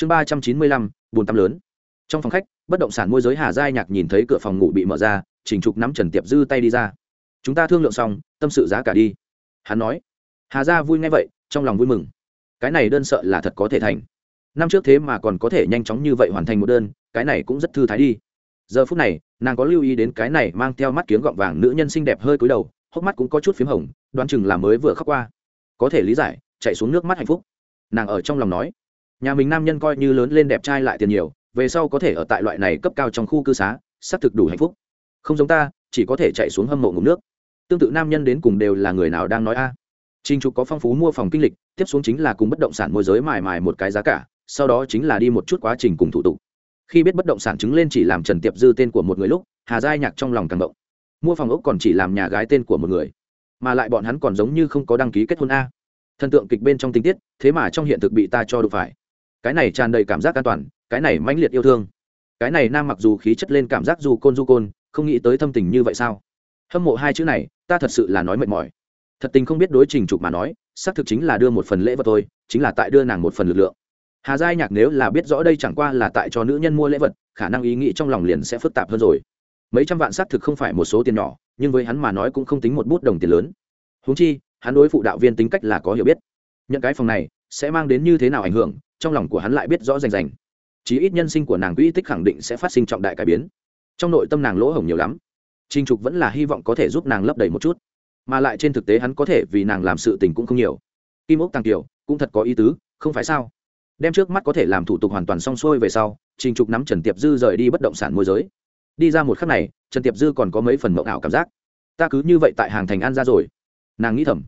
chương ba trăm chín mươi lăm bùn tắm lớn. Trong phòng khách, bất động sản môi giới hà giai nhạc nhìn thấy cửa phòng ngủ bị mở ra trình trục nắm trần tiệp dư tay đi ra. Chúng ta thương lượng xong, tâm sự giá cả đi. Hắn nói. Hà gia vui ngay vậy, trong lòng vui mừng. Cái này đơn sợ là thật có thể thành. Năm trước thế mà còn có thể nhanh chóng như vậy hoàn thành một đơn, cái này cũng rất thư thái đi. Giờ phút này, nàng có lưu ý đến cái này mang theo mắt kiếng gọng vàng nữ nhân xinh đẹp hơi cúi đầu, hốc mắt cũng có chút p h í m hồng, đoán chừng là mới vừa khóc qua. Có thể lý giải, chạy xuống nước mắt hạnh phúc. Nàng ở trong lòng nói nhà mình nam nhân coi như lớn lên đẹp trai lại tiền nhiều về sau có thể ở tại loại này cấp cao trong khu cư xá xác thực đủ hạnh phúc không giống ta chỉ có thể chạy xuống hâm mộ ngủ nước tương tự nam nhân đến cùng đều là người nào đang nói a Trình Trục có phong phú mua phòng kinh lịch, tiếp xuống chính là cùng bất động sản môi giới mài mài một cái giá cả, sau đó chính là đi một chút quá trình cùng thủ tục. Khi biết bất động sản chứng lên chỉ làm Trần Tiệp Dư tên của một người lúc, Hà Giai Nhạc trong lòng càng động. Mua phòng ốc còn chỉ làm nhà gái tên của một người, mà lại bọn hắn còn giống như không có đăng ký kết hôn a. Thần tượng kịch bên trong tình tiết, thế mà trong hiện thực bị ta cho đụng phải. Cái này tràn đầy cảm giác an toàn, cái này mãnh liệt yêu thương. Cái này nam mặc dù khí chất lên cảm giác du côn du côn, không nghĩ tới thâm tình như vậy sao? Hâm mộ hai chữ này, ta thật sự là nói mệt mỏi. Thật tình không biết đối trình trục mà nói xác thực chính là đưa một phần lễ vật thôi chính là tại đưa nàng một phần lực lượng. Hà giai nhạc nếu là biết rõ đây chẳng qua là tại cho nữ nhân mua lễ vật khả năng ý nghĩ trong lòng liền sẽ phức tạp hơn rồi. Mấy trăm vạn xác thực không phải một số tiền nhỏ nhưng với hắn mà nói cũng không tính một bút đồng tiền lớn. Húng chi hắn đối phụ đạo viên tính cách là có hiểu biết. Nhận cái phòng này sẽ mang đến như thế nào ảnh hưởng trong lòng của hắn lại biết rõ rành rành. Chí ít nhân sinh của nàng quỹ tích khẳng định sẽ phát sinh trọng đại cải biến. Trong nội tâm nàng lỗ hổng nhiều lắm. Trinh trục vẫn là hy vọng có thể giúp nàng lấp đầy một chút. Mà lại trên thực tế hắn có thể vì nàng làm sự tình cũng không nhiều. Kim ốc tăng tiểu cũng thật có ý tứ, không phải sao? Đem trước mắt có thể làm thủ tục hoàn toàn xong xuôi về sau, trình trục nắm trần tiệp dư rời đi bất động sản môi giới. Đi ra một khắc này, trần tiệp dư còn có mấy phần mộng ảo cảm giác. Ta cứ như vậy tại hàng thành an ra rồi. Nàng nghĩ thầm.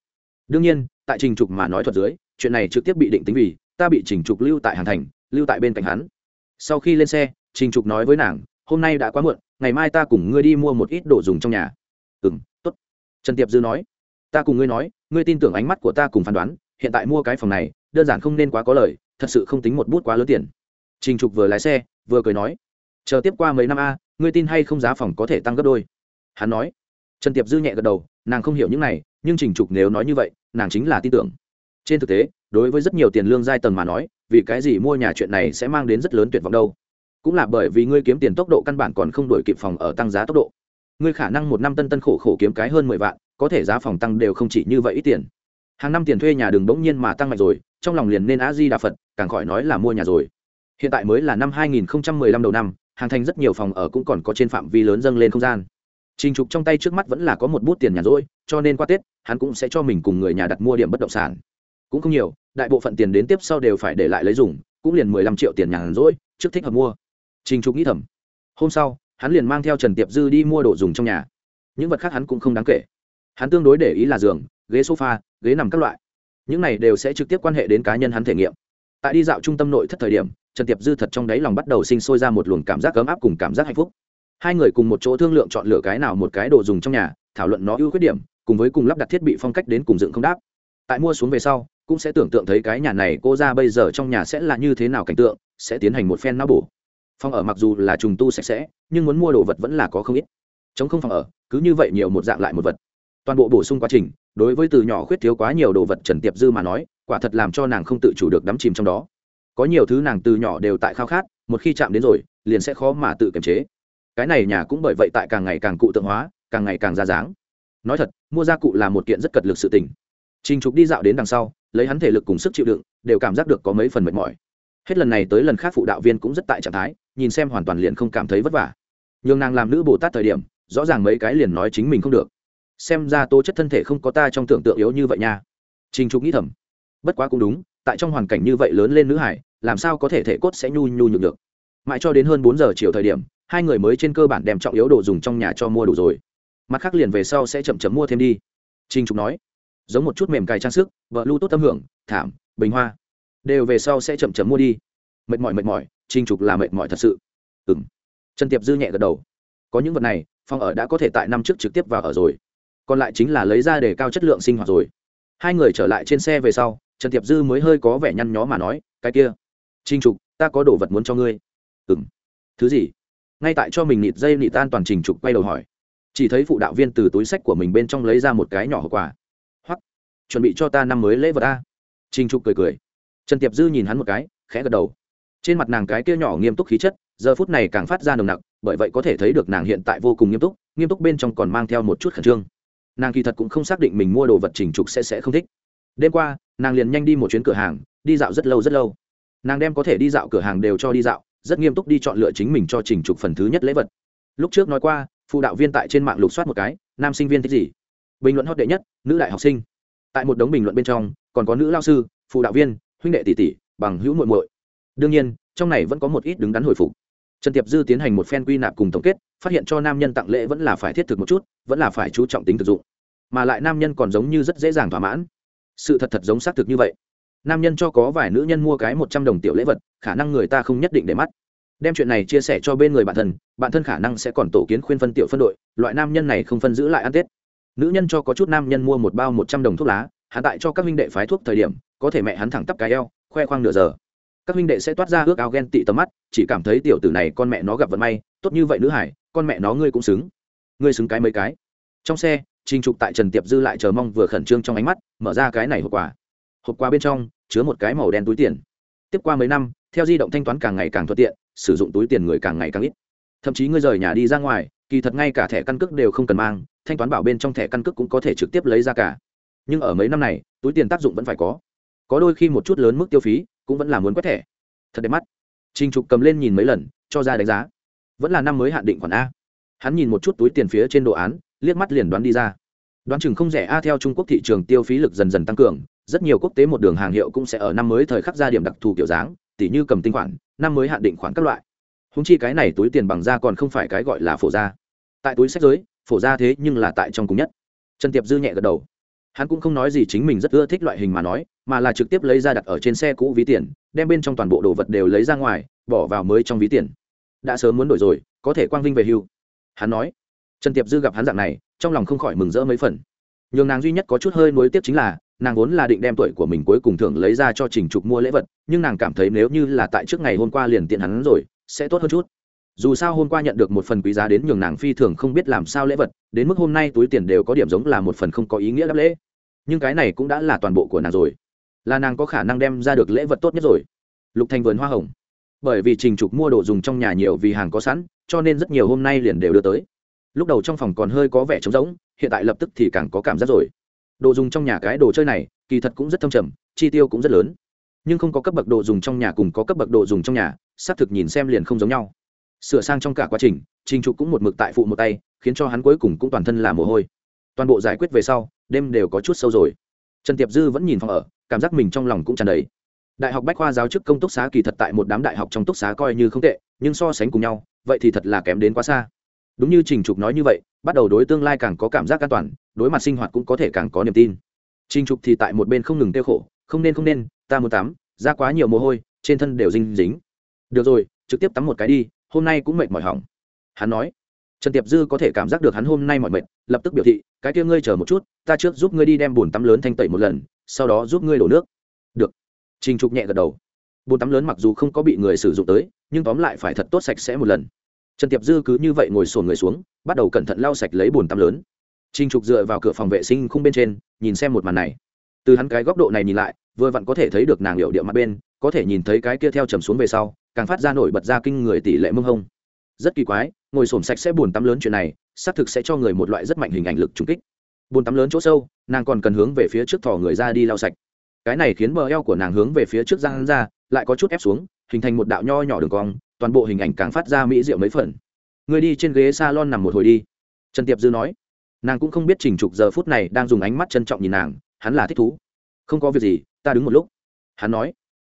Đương nhiên, tại trình trục mà nói thuật dưới, chuyện này trực tiếp bị định tính vì ta bị trình trục lưu tại hàn thành, lưu tại bên cạnh hắn. Sau khi lên xe, trình trục nói với nàng, hôm nay đã quá muộn, ngày mai ta cùng ngươi đi mua một ít đồ dùng trong nhà. Ừ m t ố t trần tiệp dư nói, ta cùng ngươi nói, ngươi tin tưởng ánh mắt của ta cùng phán đoán, hiện tại mua cái phòng này, đơn giản không nên quá có lời, thật sự không tính một bút quá lớn tiền. Trình trục vừa lái xe, vừa cười nói, chờ tiếp qua mấy năm a, ngươi tin hay không giá phòng có thể tăng gấp đôi? Hắn nói. Trần tiệp dư nhẹ gật đầu, nàng không hiểu những này, nhưng trình trục nếu nói như vậy, nàng chính là tin tưởng trên thực tế, đối với rất nhiều tiền lương giai tầng mà nói, vì cái gì mua nhà chuyện này sẽ mang đến rất lớn tuyệt vọng đâu? Cũng là bởi vì ngươi kiếm tiền tốc độ căn bản còn không đổi kịp phòng ở tăng giá tốc độ. Ngươi khả năng một năm tân tân khổ khổ kiếm cái hơn mười vạn, có thể giá phòng tăng đều không chỉ như vậy ít tiền. Hàng năm tiền thuê nhà đường bỗng nhiên mà tăng mạnh rồi, trong lòng liền nên á di đà phật, càng khỏi nói là mua nhà rồi. Hiện tại mới là năm hai nghìn lăm đầu năm, hàng thành rất nhiều phòng ở cũng còn có trên phạm vi lớn dâng lên không gian. Trình trục trong tay trước mắt vẫn là có một bút tiền nhà rỗi, cho nên qua tết, hắn cũng sẽ cho mình cùng người nhà đặt mua điểm bất động sản cũng không nhiều, đại bộ phận tiền đến tiếp sau đều phải để lại lấy dùng, cũng liền mười lăm triệu tiền nhàn rỗi, trước thích hợp mua. Trình trục nghĩ thầm. Hôm sau, hắn liền mang theo trần tiệp dư đi mua đồ dùng trong nhà. Những vật khác hắn cũng không đáng kể. Hắn tương đối để ý là giường, ghế sofa, ghế nằm các loại. Những này đều sẽ trực tiếp quan hệ đến cá nhân hắn thể nghiệm. Tại đi dạo trung tâm nội thất thời điểm, trần tiệp dư thật trong đáy lòng bắt đầu sinh sôi ra một luồng cảm giác ấm áp cùng cảm giác hạnh phúc. Hai người cùng một chỗ thương lượng chọn lựa cái nào một cái đồ dùng trong nhà, thảo luận nó ưu khuyết điểm, cùng với cùng lắp đặt thiết bị phong cách đến cùng dựng không đáp. Tại mua xuống về sau cũng sẽ tưởng tượng thấy cái nhà này cô ra bây giờ trong nhà sẽ là như thế nào cảnh tượng, sẽ tiến hành một phen não bổ. Phòng ở mặc dù là trùng tu sạch sẽ, nhưng muốn mua đồ vật vẫn là có không ít. Chống không phòng ở, cứ như vậy nhiều một dạng lại một vật. Toàn bộ bổ sung quá trình, đối với từ nhỏ khuyết thiếu quá nhiều đồ vật trần tiệp dư mà nói, quả thật làm cho nàng không tự chủ được đắm chìm trong đó. Có nhiều thứ nàng từ nhỏ đều tại khao khát, một khi chạm đến rồi, liền sẽ khó mà tự kiềm chế. Cái này nhà cũng bởi vậy tại càng ngày càng cụ tượng hóa, càng ngày càng ra dáng. Nói thật, mua gia cụ là một kiện rất cật lực sự tình trình trục đi dạo đến đằng sau, lấy hắn thể lực cùng sức chịu đựng, đều cảm giác được có mấy phần mệt mỏi. Hết lần này tới lần khác phụ đạo viên cũng rất tại trạng thái, nhìn xem hoàn toàn liền không cảm thấy vất vả. Nhường nàng làm nữ bồ tát thời điểm, rõ ràng mấy cái liền nói chính mình không được. Xem ra tố chất thân thể không có ta trong tưởng tượng yếu như vậy nha. Trình trục nghĩ thầm. Bất quá cũng đúng, tại trong hoàn cảnh như vậy lớn lên nữ hải, làm sao có thể thể cốt sẽ nhu nhu nhược được mãi cho đến hơn bốn giờ chiều thời điểm, hai người mới trên cơ bản đem trọng yếu đồ dùng trong nhà cho mua đủ rồi. Mặt khác liền về sau sẽ chậm chậm mua thêm đi. Trình trục nói giống một chút mềm cài trang sức vợ lưu tốt tâm hưởng, thảm, bình hoa. Đều về sau sẽ chậm chậm mua đi. Mệt mỏi mệt mỏi trinh trục là mệt mỏi thật sự. Ừ m trần tiệp dư nhẹ gật đầu. Có những vật này phòng ở đã có thể tại năm trước trực tiếp vào ở rồi. Còn lại chính là lấy ra để cao chất lượng sinh hoạt rồi. Hai người trở lại trên xe về sau, trần tiệp dư mới hơi có vẻ nhăn nhó mà nói, cái kia trinh trục, ta có đồ vật muốn cho ngươi. Ừ m thứ gì? Ngay tại cho mình nịt dây nịt tan toàn trình trục quay đầu hỏi. Chỉ thấy phụ đạo viên từ túi sách của mình bên trong lấy ra một cái nhỏ hậu quả chuẩn bị cho ta năm mới lễ vật ta trình trục cười cười. Trần tiệp dư nhìn hắn một cái, khẽ gật đầu. Trên mặt nàng cái kia nhỏ nghiêm túc khí chất, giờ phút này càng phát ra nồng nặc, bởi vậy có thể thấy được nàng hiện tại vô cùng nghiêm túc nghiêm túc bên trong còn mang theo một chút khẩn trương. Nàng kỳ thật cũng không xác định mình mua đồ vật trình trục sẽ sẽ không thích. Đêm qua, nàng liền nhanh đi một chuyến cửa hàng, đi dạo rất lâu rất lâu. Nàng đem có thể đi dạo cửa hàng đều cho đi dạo, rất nghiêm túc đi chọn lựa chính mình cho trình trục phần thứ nhất lễ vật. Lúc trước nói qua, phụ đạo viên tại trên mạng lục soát một cái, nam sinh viên thích gì? Bình luận hot đệ nhất, nữ đại học sinh tại một đống bình luận bên trong, còn có nữ lao sư, phụ đạo viên, huynh đệ tỷ tỷ, bằng hữu muội muội. Đương nhiên, trong này vẫn có một ít đứng đắn hồi phục. Trần tiệp dư tiến hành một phen quy nạp cùng tổng kết, phát hiện cho nam nhân tặng lễ vẫn là phải thiết thực một chút, vẫn là phải chú trọng tính thực dụng. Mà lại nam nhân còn giống như rất dễ dàng thỏa mãn. Sự thật thật giống xác thực như vậy. Nam nhân cho có vài nữ nhân mua cái một trăm đồng tiểu lễ vật, khả năng người ta không nhất định để mắt. Đem chuyện này chia sẻ cho bên người bạn thân bạn thân khả năng sẽ còn tổ kiến khuyên phân tiểu phân đội, loại nam nhân này không phân giữ lại ăn tết nữ nhân cho có chút nam nhân mua một bao một trăm đồng thuốc lá hạ tại cho các minh đệ phái thuốc thời điểm, có thể mẹ hắn thẳng tắp cái eo, khoe khoang nửa giờ. Các minh đệ sẽ toát ra ước ao ghen tị tầm mắt, chỉ cảm thấy tiểu tử này con mẹ nó gặp vận may, tốt như vậy nữ hải, con mẹ nó ngươi cũng xứng. Ngươi xứng cái mấy cái. Trong xe, trình trục tại trần tiệp dư lại chờ mong vừa khẩn trương trong ánh mắt, mở ra cái này hộp quà. Hộp quà bên trong, chứa một cái màu đen túi tiền. Tiếp qua mấy năm, theo di động thanh toán càng ngày càng thuận tiện, sử dụng túi tiền người càng ngày càng ít thậm chí ngươi rời nhà đi ra ngoài, kỳ thật ngay cả thẻ căn cước đều không cần mang, thanh toán bảo bên trong thẻ căn cước cũng có thể trực tiếp lấy ra cả. Nhưng ở mấy năm này, túi tiền tác dụng vẫn phải có. Có đôi khi một chút lớn mức tiêu phí cũng vẫn là muốn quét thẻ. Thật đẹp mắt. Trình trục cầm lên nhìn mấy lần, cho ra đánh giá. Vẫn là năm mới hạn định khoản a. Hắn nhìn một chút túi tiền phía trên đồ án, liếc mắt liền đoán đi ra. Đoán chừng không rẻ a theo trung quốc thị trường tiêu phí lực dần dần tăng cường, rất nhiều quốc tế một đường hàng hiệu cũng sẽ ở năm mới thời khắc ra điểm đặc thù kiểu dáng, tỉ như cầm tinh khoản, năm mới hạn định khoản các loại húng chi cái này túi tiền bằng da còn không phải cái gọi là phổ da. Tại túi sách giới, phổ da thế nhưng là tại trong cùng nhất. Trần tiệp dư nhẹ gật đầu. Hắn cũng không nói gì chính mình rất ưa thích loại hình mà nói, mà là trực tiếp lấy ra đặt ở trên xe cũ ví tiền, đem bên trong toàn bộ đồ vật đều lấy ra ngoài, bỏ vào mới trong ví tiền. Đã sớm muốn đổi rồi, có thể quang vinh về hưu. Hắn nói. Trần tiệp dư gặp hắn dạng này, trong lòng không khỏi mừng rỡ mấy phần. Nhường nàng duy nhất có chút hơi nối tiếp chính là, nàng vốn là định đem tuổi của mình cuối cùng thưởng lấy ra cho trình trục mua lễ vật, nhưng nàng cảm thấy nếu như là tại trước ngày hôm qua liền tiện hắn rồi sẽ tốt hơn chút. Dù sao hôm qua nhận được một phần quý giá đến nhường nàng phi thường không biết làm sao lễ vật, đến mức hôm nay túi tiền đều có điểm giống là một phần không có ý nghĩa đáp lễ. Nhưng cái này cũng đã là toàn bộ của nàng rồi. Là nàng có khả năng đem ra được lễ vật tốt nhất rồi. Lục thành vườn hoa hồng. Bởi vì trình trục mua đồ dùng trong nhà nhiều vì hàng có sẵn, cho nên rất nhiều hôm nay liền đều đưa tới. Lúc đầu trong phòng còn hơi có vẻ trống rỗng, hiện tại lập tức thì càng có cảm giác rồi. Đồ dùng trong nhà cái đồ chơi này, kỳ thật cũng rất thâm trầm, chi tiêu cũng rất lớn nhưng không có cấp bậc đồ dùng trong nhà cùng có cấp bậc đồ dùng trong nhà, xác thực nhìn xem liền không giống nhau. Sửa sang trong cả quá trình trình trục cũng một mực tại phụ một tay, khiến cho hắn cuối cùng cũng toàn thân là mồ hôi. Toàn bộ giải quyết về sau, đêm đều có chút sâu rồi. Trần tiệp dư vẫn nhìn phòng ở, cảm giác mình trong lòng cũng tràn đầy. Đại học bách khoa giáo chức công túc xá kỳ thật tại một đám đại học trong túc xá coi như không tệ, nhưng so sánh cùng nhau, vậy thì thật là kém đến quá xa. Đúng như trình trục nói như vậy, bắt đầu đối tương lai càng có cảm giác an toàn, đối mặt sinh hoạt cũng có thể càng có niềm tin. Trình trục thì tại một bên không ngừng tiêu khổ, không nên không nên ta muốn tắm ra quá nhiều mồ hôi, trên thân đều dinh dính. Được rồi, trực tiếp tắm một cái đi, hôm nay cũng mệt mỏi hỏng. Hắn nói. Trần tiệp dư có thể cảm giác được hắn hôm nay mỏi mệt, lập tức biểu thị, cái kia ngươi chờ một chút, ta trước giúp ngươi đi đem bồn tắm lớn thanh tẩy một lần, sau đó giúp ngươi đổ nước. Được. Trình trục nhẹ gật đầu. Bồn tắm lớn mặc dù không có bị người sử dụng tới, nhưng tóm lại phải thật tốt sạch sẽ một lần. Trần tiệp dư cứ như vậy ngồi sồn người xuống, bắt đầu cẩn thận lau sạch lấy bồn tắm lớn. Trình trục dựa vào cửa phòng vệ sinh khung bên trên, nhìn xem một màn này từ hắn cái góc độ này nhìn lại, vừa vặn có thể thấy được nàng hiệu điệu mặt bên, có thể nhìn thấy cái kia theo trầm xuống về sau, càng phát ra nổi bật ra kinh người tỷ lệ mông hông. Rất kỳ quái, ngồi sổm sạch sẽ buồn tắm lớn chuyện này, xác thực sẽ cho người một loại rất mạnh hình ảnh lực trung kích. Buồn tắm lớn chỗ sâu, nàng còn cần hướng về phía trước thò người ra đi lau sạch. Cái này khiến bờ eo của nàng hướng về phía trước giang ra lại có chút ép xuống, hình thành một đạo nho nhỏ đường cong, toàn bộ hình ảnh càng phát ra mỹ diệu mấy phần. Người đi trên ghế s a lon nằm một hồi đi. Trần tiệp dư nói. Nàng cũng không biết trình trục giờ phút này đang dùng ánh mắt trân trọng nhìn nàng hắn là thích thú. Không có việc gì, ta đứng một lúc. Hắn nói,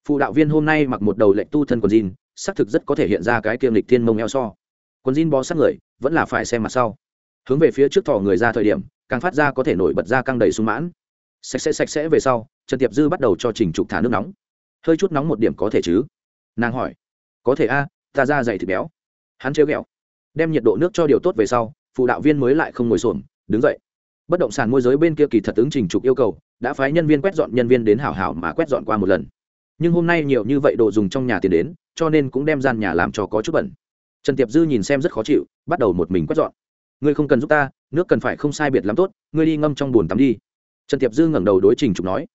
phụ đạo viên hôm nay mặc một đầu lệnh tu thân quần jean, xác thực rất có thể hiện ra cái kiêm lịch thiên mông eo so. Quần jean bó sát người, vẫn là phải xem mặt sau. Hướng về phía trước thỏ người ra thời điểm, càng phát ra có thể nổi bật ra căng đầy sung mãn. Sạch sẽ sạch sẽ về sau, trần tiệp dư bắt đầu cho trình trục thả nước nóng. Hơi chút nóng một điểm có thể chứ? Nàng hỏi, có thể a, ta ra dày thịt béo. Hắn trêu ghẹo, đem nhiệt độ nước cho điều tốt về sau, phụ đạo viên mới lại không ngồi xổm, đứng dậy bất động sản môi giới bên kia kỳ thật ứng trình trục yêu cầu, đã phái nhân viên quét dọn nhân viên đến hảo hảo mà quét dọn qua một lần. Nhưng hôm nay nhiều như vậy đồ dùng trong nhà tiền đến, cho nên cũng đem gian nhà làm cho có chút bẩn. Trần tiệp dư nhìn xem rất khó chịu, bắt đầu một mình quét dọn. Ngươi không cần giúp ta, nước cần phải không sai biệt lắm tốt, ngươi đi ngâm trong bồn tắm đi. Trần tiệp dư ngẩng đầu đối trình trục nói.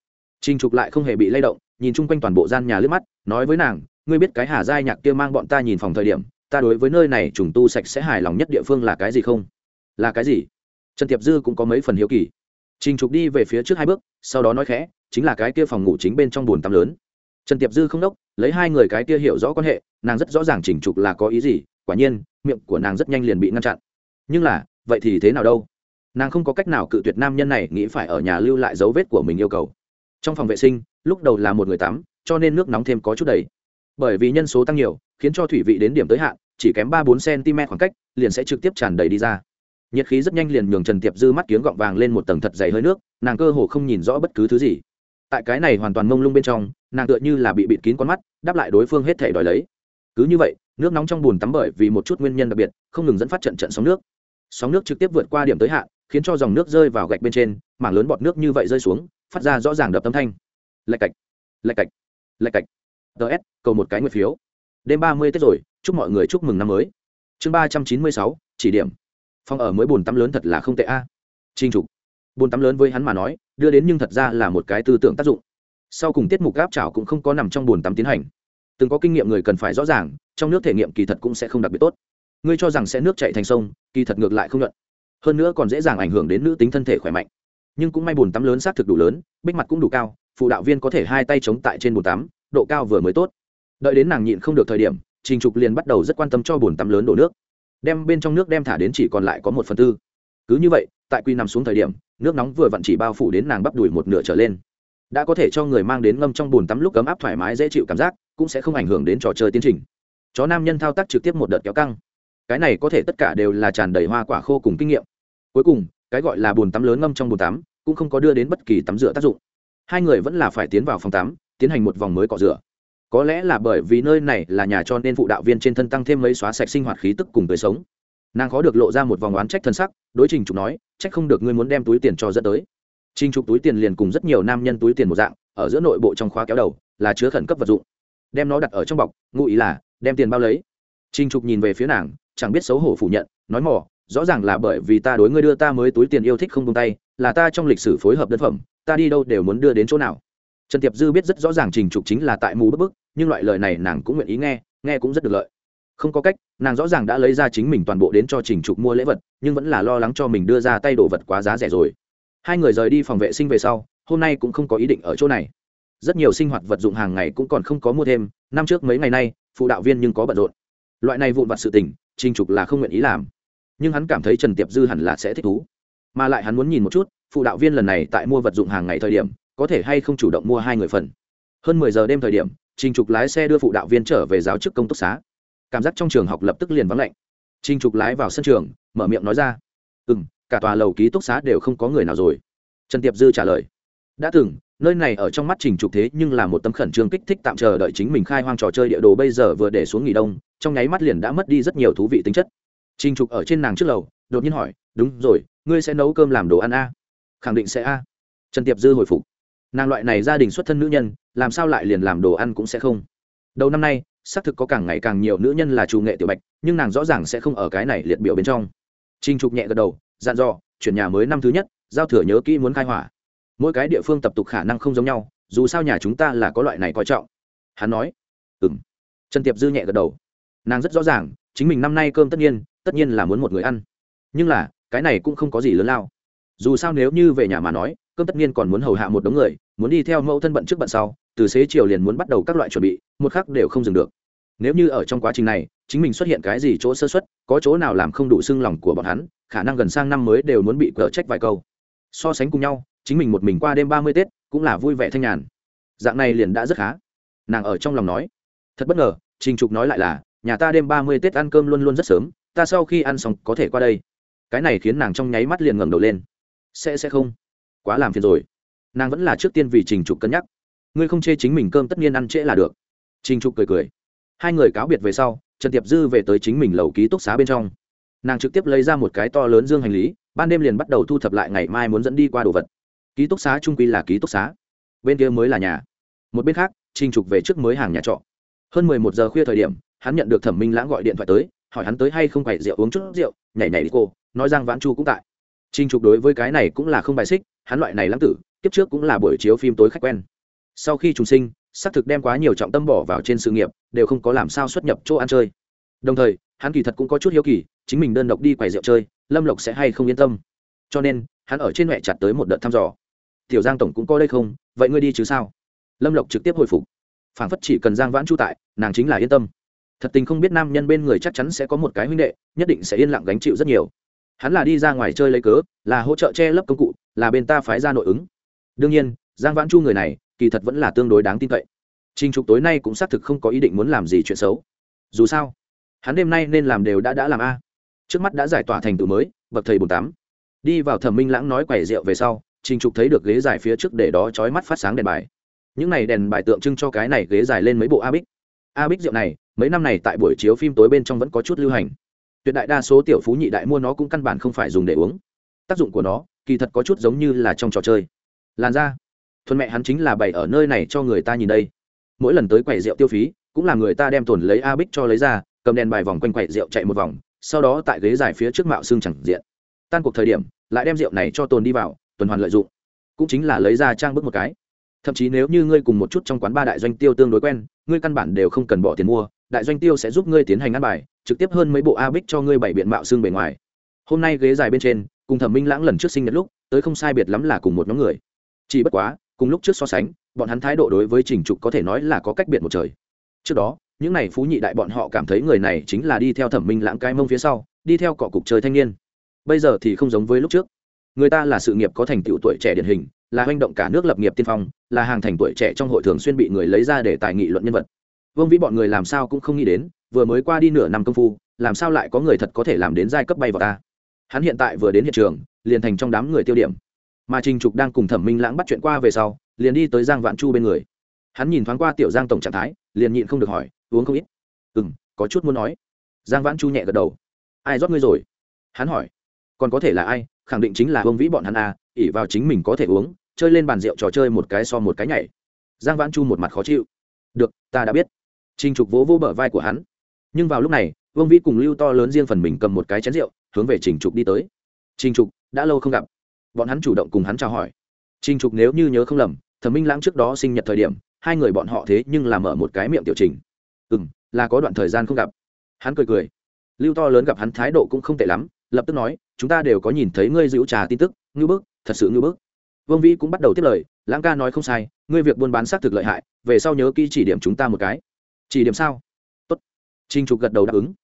Trình trục lại không hề bị lay động, nhìn chung quanh toàn bộ gian nhà lướt mắt, nói với nàng, ngươi biết cái hà giai nhạc kia mang bọn ta nhìn phòng thời điểm, ta đối với nơi này trùng tu sạch sẽ hài lòng nhất địa phương là cái gì không? Là cái gì? Trần tiệp dư cũng có mấy phần hiếu kỳ trình trục đi về phía trước hai bước sau đó nói khẽ chính là cái kia phòng ngủ chính bên trong bồn tắm lớn trần tiệp dư không đốc lấy hai người cái kia hiểu rõ quan hệ nàng rất rõ ràng trình trục là có ý gì quả nhiên miệng của nàng rất nhanh liền bị ngăn chặn nhưng là vậy thì thế nào đâu nàng không có cách nào cự tuyệt nam nhân này nghĩ phải ở nhà lưu lại dấu vết của mình yêu cầu trong phòng vệ sinh lúc đầu là một người tắm cho nên nước nóng thêm có chút đầy bởi vì nhân số tăng nhiều khiến cho thủy vị đến điểm tới hạn chỉ kém ba bốn cm khoảng cách liền sẽ trực tiếp tràn đầy đi ra nhiệt khí rất nhanh liền nhường trần tiệp dư mắt kiếng gọng vàng lên một tầng thật dày hơi nước, nàng cơ hồ không nhìn rõ bất cứ thứ gì. Tại cái này hoàn toàn mông lung bên trong, nàng tựa như là bị bịt kín con mắt, đáp lại đối phương hết thể đòi lấy. Cứ như vậy, nước nóng trong bùn tắm bởi vì một chút nguyên nhân đặc biệt, không ngừng dẫn phát trận trận sóng nước. Sóng nước trực tiếp vượt qua điểm tới hạn, khiến cho dòng nước rơi vào gạch bên trên, mảng lớn bọt nước như vậy rơi xuống, phát ra rõ ràng đập tâm thanh. Lạch cạch lạch cạch lạch cạch. Ts cầu một cái nguyệt phiếu. Đêm ba mươi tết rồi, chúc mọi người chúc mừng năm mới. Chương ba trăm chín mươi sáu, chỉ điểm phòng ở mới bồn tắm lớn thật là không tệ a. À. trinh trục. Bồn tắm lớn với hắn mà nói, đưa đến nhưng thật ra là một cái tư tưởng tác dụng. Sau cùng tiết mục gáp chảo cũng không có nằm trong bồn tắm tiến hành. Từng có kinh nghiệm người cần phải rõ ràng, trong nước thể nghiệm kỳ thật cũng sẽ không đặc biệt tốt. Ngươi cho rằng sẽ nước chạy thành sông, kỳ thật ngược lại không nhuận. Hơn nữa còn dễ dàng ảnh hưởng đến nữ tính thân thể khỏe mạnh. Nhưng cũng may bồn tắm lớn xác thực đủ lớn, bích mặt cũng đủ cao, phụ đạo viên có thể hai tay chống tại trên bồn tắm, độ cao vừa mới tốt. Đợi đến nàng nhịn không được thời điểm, trình trục liền bắt đầu rất quan tâm cho bồn tắm lớn đổ nước đem bên trong nước đem thả đến chỉ còn lại có một phần tư. Cứ như vậy, tại quy nằm xuống thời điểm, nước nóng vừa vặn chỉ bao phủ đến nàng bắp đùi một nửa trở lên. Đã có thể cho người mang đến ngâm trong bồn tắm lúc ấm áp thoải mái dễ chịu cảm giác, cũng sẽ không ảnh hưởng đến trò chơi tiến trình. Chó nam nhân thao tác trực tiếp một đợt kéo căng. Cái này có thể tất cả đều là tràn đầy hoa quả khô cùng kinh nghiệm. Cuối cùng, cái gọi là bồn tắm lớn ngâm trong bồn tắm, cũng không có đưa đến bất kỳ tắm rửa tác dụng. Hai người vẫn là phải tiến vào phòng tắm, tiến hành một vòng mới cọ rửa có lẽ là bởi vì nơi này là nhà cho nên phụ đạo viên trên thân tăng thêm mấy xóa sạch sinh hoạt khí tức cùng tới sống. Nàng khó được lộ ra một vòng oán trách thân sắc, đối trình trục nói, trách không được ngươi muốn đem túi tiền cho dẫn tới. Trình trục túi tiền liền cùng rất nhiều nam nhân túi tiền một dạng, ở giữa nội bộ trong khóa kéo đầu, là chứa khẩn cấp vật dụng. Đem nó đặt ở trong bọc, ngụ ý là, đem tiền bao lấy. Trình trục nhìn về phía nàng, chẳng biết xấu hổ phủ nhận, nói mỏ, rõ ràng là bởi vì ta đối ngươi đưa ta mới túi tiền yêu thích không tung tay, là ta trong lịch sử phối hợp đơn phẩm, ta đi đâu đều muốn đưa đến chỗ nào. Trần tiệp dư biết rất rõ ràng trình trục chính là tại mù bức bức nhưng loại lời này nàng cũng nguyện ý nghe nghe cũng rất được lợi. Không có cách, nàng rõ ràng đã lấy ra chính mình toàn bộ đến cho trình trục mua lễ vật, nhưng vẫn là lo lắng cho mình đưa ra tay đồ vật quá giá rẻ rồi. Hai người rời đi phòng vệ sinh về sau, hôm nay cũng không có ý định ở chỗ này. Rất nhiều sinh hoạt vật dụng hàng ngày cũng còn không có mua thêm, năm trước mấy ngày nay, phụ đạo viên nhưng có bận rộn. Loại này vụn vặt sự tình, trình trục là không nguyện ý làm. Nhưng hắn cảm thấy trần tiệp dư hẳn là sẽ thích thú. Mà lại hắn muốn nhìn một chút, phụ đạo viên lần này tại mua vật dụng hàng ngày thời điểm, có thể hay không chủ động mua hai người phần. Hơn mười giờ đêm thời điểm trình trục lái xe đưa phụ đạo viên trở về giáo chức công túc xá. Cảm giác trong trường học lập tức liền vắng lạnh. Trình trục lái vào sân trường, mở miệng nói ra. Ừ m cả tòa lầu ký túc xá đều không có người nào rồi. Trần tiệp dư trả lời. Đã từng, nơi này ở trong mắt trình trục thế nhưng là một tấm khẩn trương kích thích tạm chờ đợi chính mình khai hoang trò chơi địa đồ bây giờ vừa để xuống nghỉ đông, trong nháy mắt liền đã mất đi rất nhiều thú vị tính chất. Trình trục ở trên nàng trước lầu, đột nhiên hỏi, đúng rồi, ngươi sẽ nấu cơm làm đồ ăn a? Khẳng định sẽ a. Trần tiệp dư hồi phục nàng loại này gia đình xuất thân nữ nhân, làm sao lại liền làm đồ ăn cũng sẽ không. Đầu năm nay, xác thực có càng ngày càng nhiều nữ nhân là chủ nghệ tiểu bạch, nhưng nàng rõ ràng sẽ không ở cái này liệt biểu bên trong. Trinh trục nhẹ gật đầu, dặn dò, chuyển nhà mới năm thứ nhất, giao thừa nhớ kỹ muốn khai hỏa. Mỗi cái địa phương tập tục khả năng không giống nhau, dù sao nhà chúng ta là có loại này coi trọng. Hắn nói ừ m trần tiệp dư nhẹ gật đầu. Nàng rất rõ ràng, chính mình năm nay cơm tất nhiên tất nhiên là muốn một người ăn. Nhưng là, cái này cũng không có gì lớn lao. Dù sao nếu như về nhà mà nói cơm tất nhiên còn muốn hầu hạ một đống người, muốn đi theo mẫu thân bận trước bận sau, từ xế chiều liền muốn bắt đầu các loại chuẩn bị, một khắc đều không dừng được. Nếu như ở trong quá trình này, chính mình xuất hiện cái gì chỗ sơ xuất có chỗ nào làm không đủ xương lòng của bọn hắn, khả năng gần sang năm mới đều muốn bị cờ trách vài câu. So sánh cùng nhau, chính mình một mình qua đêm ba mươi tết, cũng là vui vẻ thanh nhàn. Dạng này liền đã rất khá. Nàng ở trong lòng nói. Thật bất ngờ, trình trục nói lại là, nhà ta đêm ba mươi tết ăn cơm luôn luôn rất sớm, ta sau khi ăn xong có thể qua đây. Cái này khiến nàng trong nháy mắt liền ngẩng đầu lên. Sẽ sẽ không quá làm phiền rồi. Nàng vẫn là trước tiên vì trình trục cân nhắc. Ngươi không chê chính mình cơm tất nhiên ăn trễ là được. Trình trục cười cười. Hai người cáo biệt về sau, trần tiệp dư về tới chính mình lầu ký túc xá bên trong. Nàng trực tiếp lấy ra một cái to lớn dương hành lý, ban đêm liền bắt đầu thu thập lại ngày mai muốn dẫn đi qua đồ vật. Ký túc xá trung quy là ký túc xá. Bên kia mới là nhà. Một bên khác, trình trục về trước mới hàng nhà trọ. Hơn mười một giờ khuya thời điểm, hắn nhận được thẩm minh lãng gọi điện thoại tới, hỏi hắn tới hay không phải rượu, uống chút rượu, nhảy nhảy đi cô, nói rằng vãn chu cũng tại trình trục đối với cái này cũng là không bài xích, hắn loại này lãng tử, kiếp trước cũng là buổi chiếu phim tối khách quen. Sau khi trùng sinh, xác thực đem quá nhiều trọng tâm bỏ vào trên sự nghiệp, đều không có làm sao xuất nhập chỗ ăn chơi. Đồng thời, hắn kỳ thật cũng có chút hiếu kỳ, chính mình đơn độc đi quầy rượu chơi, lâm lộc sẽ hay không yên tâm. Cho nên, hắn ở trên mẹ chặt tới một đợt thăm dò. Tiểu giang tổng cũng có đây không? Vậy ngươi đi chứ sao? Lâm lộc trực tiếp hồi phục. Phản phất chỉ cần giang vãn chu tại, nàng chính là yên tâm. Thật tình không biết nam nhân bên người chắc chắn sẽ có một cái huynh đệ, nhất định sẽ yên lặng gánh chịu rất nhiều hắn là đi ra ngoài chơi lấy cớ là hỗ trợ che lấp công cụ là bên ta phái ra nội ứng đương nhiên giang vãn chu người này kỳ thật vẫn là tương đối đáng tin cậy Trình Trục tối nay cũng xác thực không có ý định muốn làm gì chuyện xấu. Dù sao, hắn đêm nay nên làm đều đã đã làm a. Trước mắt đã giải tỏa thành tựu mới, bậc thầy bồn tám. Đi vào Thẩm Minh Lãng nói quẩy rượu về sau, Trình Trục thấy được ghế dài phía trước để đó chói mắt phát sáng đèn bài. Những này đèn bài tượng trưng cho cái này ghế dài lên mấy bộ a bích. A bích rượu này, mấy năm này tại buổi chiếu phim tối bên trong vẫn có chút lưu hành. Tuyệt đại đa số tiểu phú nhị đại mua nó cũng căn bản không phải dùng để uống. Tác dụng của nó, kỳ thật có chút giống như là trong trò chơi. Làn da, thuần mẹ hắn chính là bày ở nơi này cho người ta nhìn đây. Mỗi lần tới quầy rượu tiêu phí cũng là người ta đem tồn lấy a bích cho lấy ra cầm đèn bài vòng quanh quầy rượu chạy một vòng sau đó tại ghế dài phía trước mạo xương chẳng diện. Tan cuộc thời điểm lại đem rượu này cho tồn đi vào tuần hoàn lợi dụng. Cũng chính là lấy ra trang bức một cái. Thậm chí nếu như ngươi cùng một chút trong quán ba đại doanh tiêu tương đối quen ngươi căn bản đều không cần bỏ tiền mua đại doanh tiêu sẽ giúp ngươi tiến hành ăn bài trực tiếp hơn mấy bộ a bích cho ngươi bảy biện mạo xương bề ngoài. Hôm nay ghế dài bên trên, cùng thẩm minh lãng lần trước sinh nhật lúc, tới không sai biệt lắm là cùng một nhóm người. Chỉ bất quá, cùng lúc trước so sánh, bọn hắn thái độ đối với trình trục có thể nói là có cách biệt một trời. Trước đó, những n à y phú nhị đại bọn họ cảm thấy người này chính là đi theo thẩm minh lãng cái mông phía sau, đi theo cọ cục trời thanh niên. Bây giờ thì không giống với lúc trước. Người ta là sự nghiệp có thành tựu tuổi trẻ điển hình, là hành động cả nước lập nghiệp tiên phong, là hàng thành tuổi trẻ trong hội thường xuyên bị người lấy ra để tài nghị luận nhân vật vương vĩ bọn người làm sao cũng không nghĩ đến, vừa mới qua đi nửa năm công phu, làm sao lại có người thật có thể làm đến giai cấp bay vào ta? Hắn hiện tại vừa đến hiện trường, liền thành trong đám người tiêu điểm. Mà trình trục đang cùng thẩm minh lãng bắt chuyện qua về sau, liền đi tới giang vạn chu bên người. Hắn nhìn thoáng qua tiểu giang tổng trạng thái, liền nhịn không được hỏi, uống không ít? Ừ m có chút muốn nói. Giang vãn chu nhẹ gật đầu. Ai rót ngươi rồi? Hắn hỏi. Còn có thể là ai? Khẳng định chính là vương vĩ bọn hắn à ỉ vào chính mình có thể uống, chơi lên bàn rượu trò chơi một cái so một cái nhảy. Giang vãn chu một mặt khó chịu. Được, ta đã biết. Trình trục vỗ vỗ bờ vai của hắn. Nhưng vào lúc này vương vĩ cùng lưu to lớn riêng phần mình cầm một cái chén rượu hướng về trình trục đi tới. Trình trục đã lâu không gặp. Bọn hắn chủ động cùng hắn chào hỏi. Trình trục nếu như nhớ không lầm thẩm minh lãng trước đó sinh nhật thời điểm hai người bọn họ thế nhưng làm mở một cái miệng tiểu trình. Ừm, là có đoạn thời gian không gặp. Hắn cười cười. Lưu to lớn gặp hắn thái độ cũng không tệ lắm lập tức nói chúng ta đều có nhìn thấy ngươi giữ trà tin tức ngư bức thật sự ngư bức. Vương vĩ cũng bắt đầu tiếp lời lãng ca nói không sai ngươi việc buôn bán xác thực lợi hại về sau nhớ kỹ chỉ điểm chúng ta một cái chỉ điểm sao? Tốt. Trình trục gật đầu đáp ứng.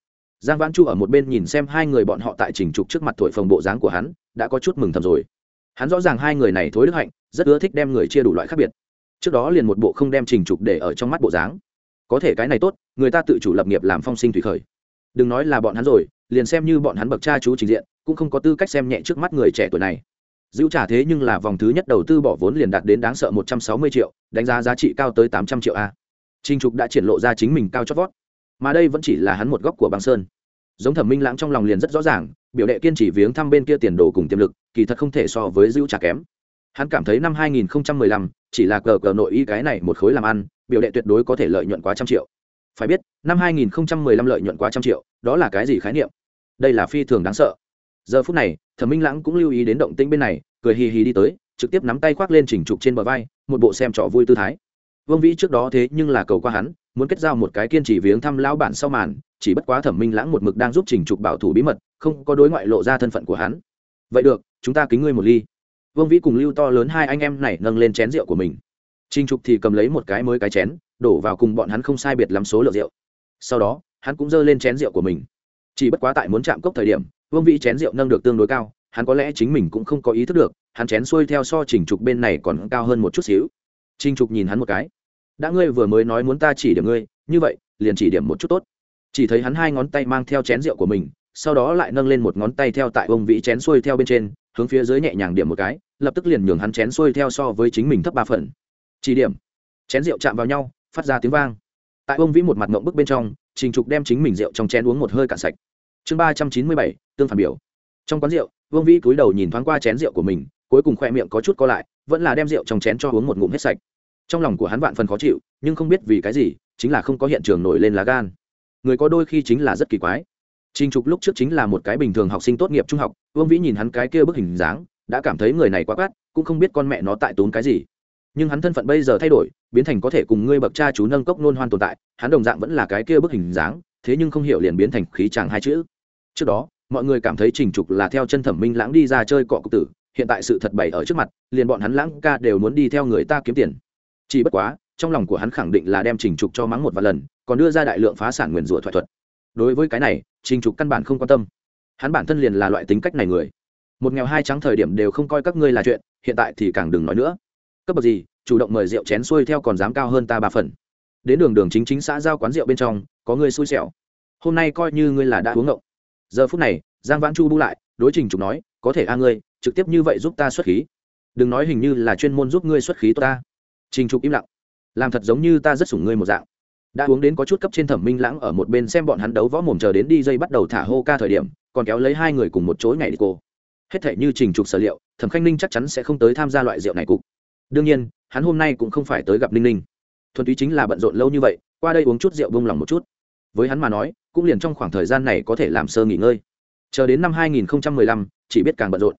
Giang vãn chu ở một bên nhìn xem hai người bọn họ tại trình trục trước mặt thổi phồng bộ dáng của hắn, đã có chút mừng thầm rồi. Hắn rõ ràng hai người này thối đức hạnh, rất ưa thích đem người chia đủ loại khác biệt. Trước đó liền một bộ không đem trình trục để ở trong mắt bộ dáng. Có thể cái này tốt, người ta tự chủ lập nghiệp làm phong sinh thủy khởi. Đừng nói là bọn hắn rồi, liền xem như bọn hắn bậc cha chú trình diện, cũng không có tư cách xem nhẹ trước mắt người trẻ tuổi này. Dữ trả thế nhưng là vòng thứ nhất đầu tư bỏ vốn liền đạt đến đáng sợ một trăm sáu mươi triệu, đánh giá giá trị cao tới tám trăm triệu a trình trục đã triển lộ ra chính mình cao chót vót, mà đây vẫn chỉ là hắn một góc của băng sơn. Giống thẩm minh lãng trong lòng liền rất rõ ràng, biểu đệ kiên trì viếng thăm bên kia tiền đồ cùng tiềm lực, kỳ thật không thể so với Dữu Trà kém. Hắn cảm thấy năm 2015 chỉ là cờ cờ nội y cái này một khối làm ăn, biểu đệ tuyệt đối có thể lợi nhuận quá trăm triệu. Phải biết, năm 2015 lợi nhuận quá trăm triệu, đó là cái gì khái niệm? Đây là phi thường đáng sợ. Giờ phút này, thẩm minh lãng cũng lưu ý đến động tĩnh bên này, cười hì hì đi tới, trực tiếp nắm tay khoác lên chỉnh trục trên bờ vai, một bộ xem trò vui tư thái vương vĩ trước đó thế nhưng là cầu qua hắn, muốn kết giao một cái kiên trì viếng thăm lão bản sau màn, chỉ bất quá thẩm minh lãng một mực đang giúp trình trục bảo thủ bí mật, không có đối ngoại lộ ra thân phận của hắn. Vậy được, chúng ta kính ngươi một ly. Vương vĩ cùng lưu to lớn hai anh em này nâng lên chén rượu của mình. Trình trục thì cầm lấy một cái mới cái chén, đổ vào cùng bọn hắn không sai biệt lắm số lượng rượu. Sau đó, hắn cũng giơ lên chén rượu của mình. Chỉ bất quá tại muốn chạm cốc thời điểm, vương vĩ chén rượu nâng được tương đối cao, hắn có lẽ chính mình cũng không có ý thức được, hắn chén xuôi theo so trình trục bên này còn cao hơn một chút xíu trình trục nhìn hắn một cái. Đã ngươi vừa mới nói muốn ta chỉ điểm ngươi, như vậy, liền chỉ điểm một chút tốt. Chỉ thấy hắn hai ngón tay mang theo chén rượu của mình, sau đó lại nâng lên một ngón tay theo tại ông vĩ chén xuôi theo bên trên, hướng phía dưới nhẹ nhàng điểm một cái, lập tức liền nhường hắn chén xuôi theo so với chính mình thấp ba phần. Chỉ điểm. Chén rượu chạm vào nhau, phát ra tiếng vang. Tại ông vĩ một mặt ngậm bức bên trong, trình trục đem chính mình rượu trong chén uống một hơi cạn sạch. Chương ba trăm chín mươi bảy, tương phản biểu. Trong quán rượu, vương vĩ cúi đầu nhìn thoáng qua chén rượu của mình, cuối cùng khoe miệng có chút co lại, vẫn là đem rượu trong chén cho uống một ngụm hết sạch trong lòng của hắn vạn phần khó chịu nhưng không biết vì cái gì chính là không có hiện trường nổi lên lá gan. Người có đôi khi chính là rất kỳ quái. Trình Trục lúc trước chính là một cái bình thường học sinh tốt nghiệp trung học, Vương Vĩ nhìn hắn cái kia bức hình dáng, đã cảm thấy người này quá quát, cũng không biết con mẹ nó tại tốn cái gì. nhưng hắn thân phận bây giờ thay đổi biến thành có thể cùng ngươi bậc cha chú nâng cốc nôn hoan tồn tại hắn đồng dạng vẫn là cái kia bức hình dáng thế nhưng không hiểu liền biến thành khí chàng hai chữ. Trước đó mọi người cảm thấy trình trục là theo chân thẩm minh lãng đi ra chơi cọ cục tử hiện tại sự thật bày ở trước mặt liền bọn hắn lãng ca đều muốn đi theo người ta kiếm tiền chỉ bất quá, trong lòng của hắn khẳng định là đem trình trục cho mắng một vài lần, còn đưa ra đại lượng phá sản nguyền rủa thoại thuật. Đối với cái này, trình trục căn bản không quan tâm. Hắn bản thân liền là loại tính cách này người. Một nghèo hai trắng thời điểm đều không coi các ngươi là chuyện, hiện tại thì càng đừng nói nữa. Cấp bậc gì, chủ động mời rượu chén xuôi theo còn dám cao hơn ta ba phần. Đến đường đường chính chính xã giao quán rượu bên trong, có người xui xẻo. Hôm nay coi như ngươi là đã uống ngộng. Giờ phút này, giang vãn chu bu lại, đối trình trục nói, có thể a ngươi, trực tiếp như vậy giúp ta xuất khí. Đừng nói hình như là chuyên môn giúp ngươi xuất khí tốt ta trình trục im lặng. Làm thật giống như ta rất sủng ngươi một dạng. Đã uống đến có chút cấp trên thẩm minh lãng ở một bên xem bọn hắn đấu võ mồm chờ đến đi dây bắt đầu thả hô ca thời điểm còn kéo lấy hai người cùng một chối ngày đi cô. Hết thể như trình trục sở liệu thẩm khanh ninh chắc chắn sẽ không tới tham gia loại rượu này cục. Đương nhiên hắn hôm nay cũng không phải tới gặp ninh ninh. Thuần túy chính là bận rộn lâu như vậy qua đây uống chút rượu bông lòng một chút. Với hắn mà nói cũng liền trong khoảng thời gian này có thể làm sơ nghỉ ngơi. Chờ đến năm 2015, chỉ biết càng bận rộn.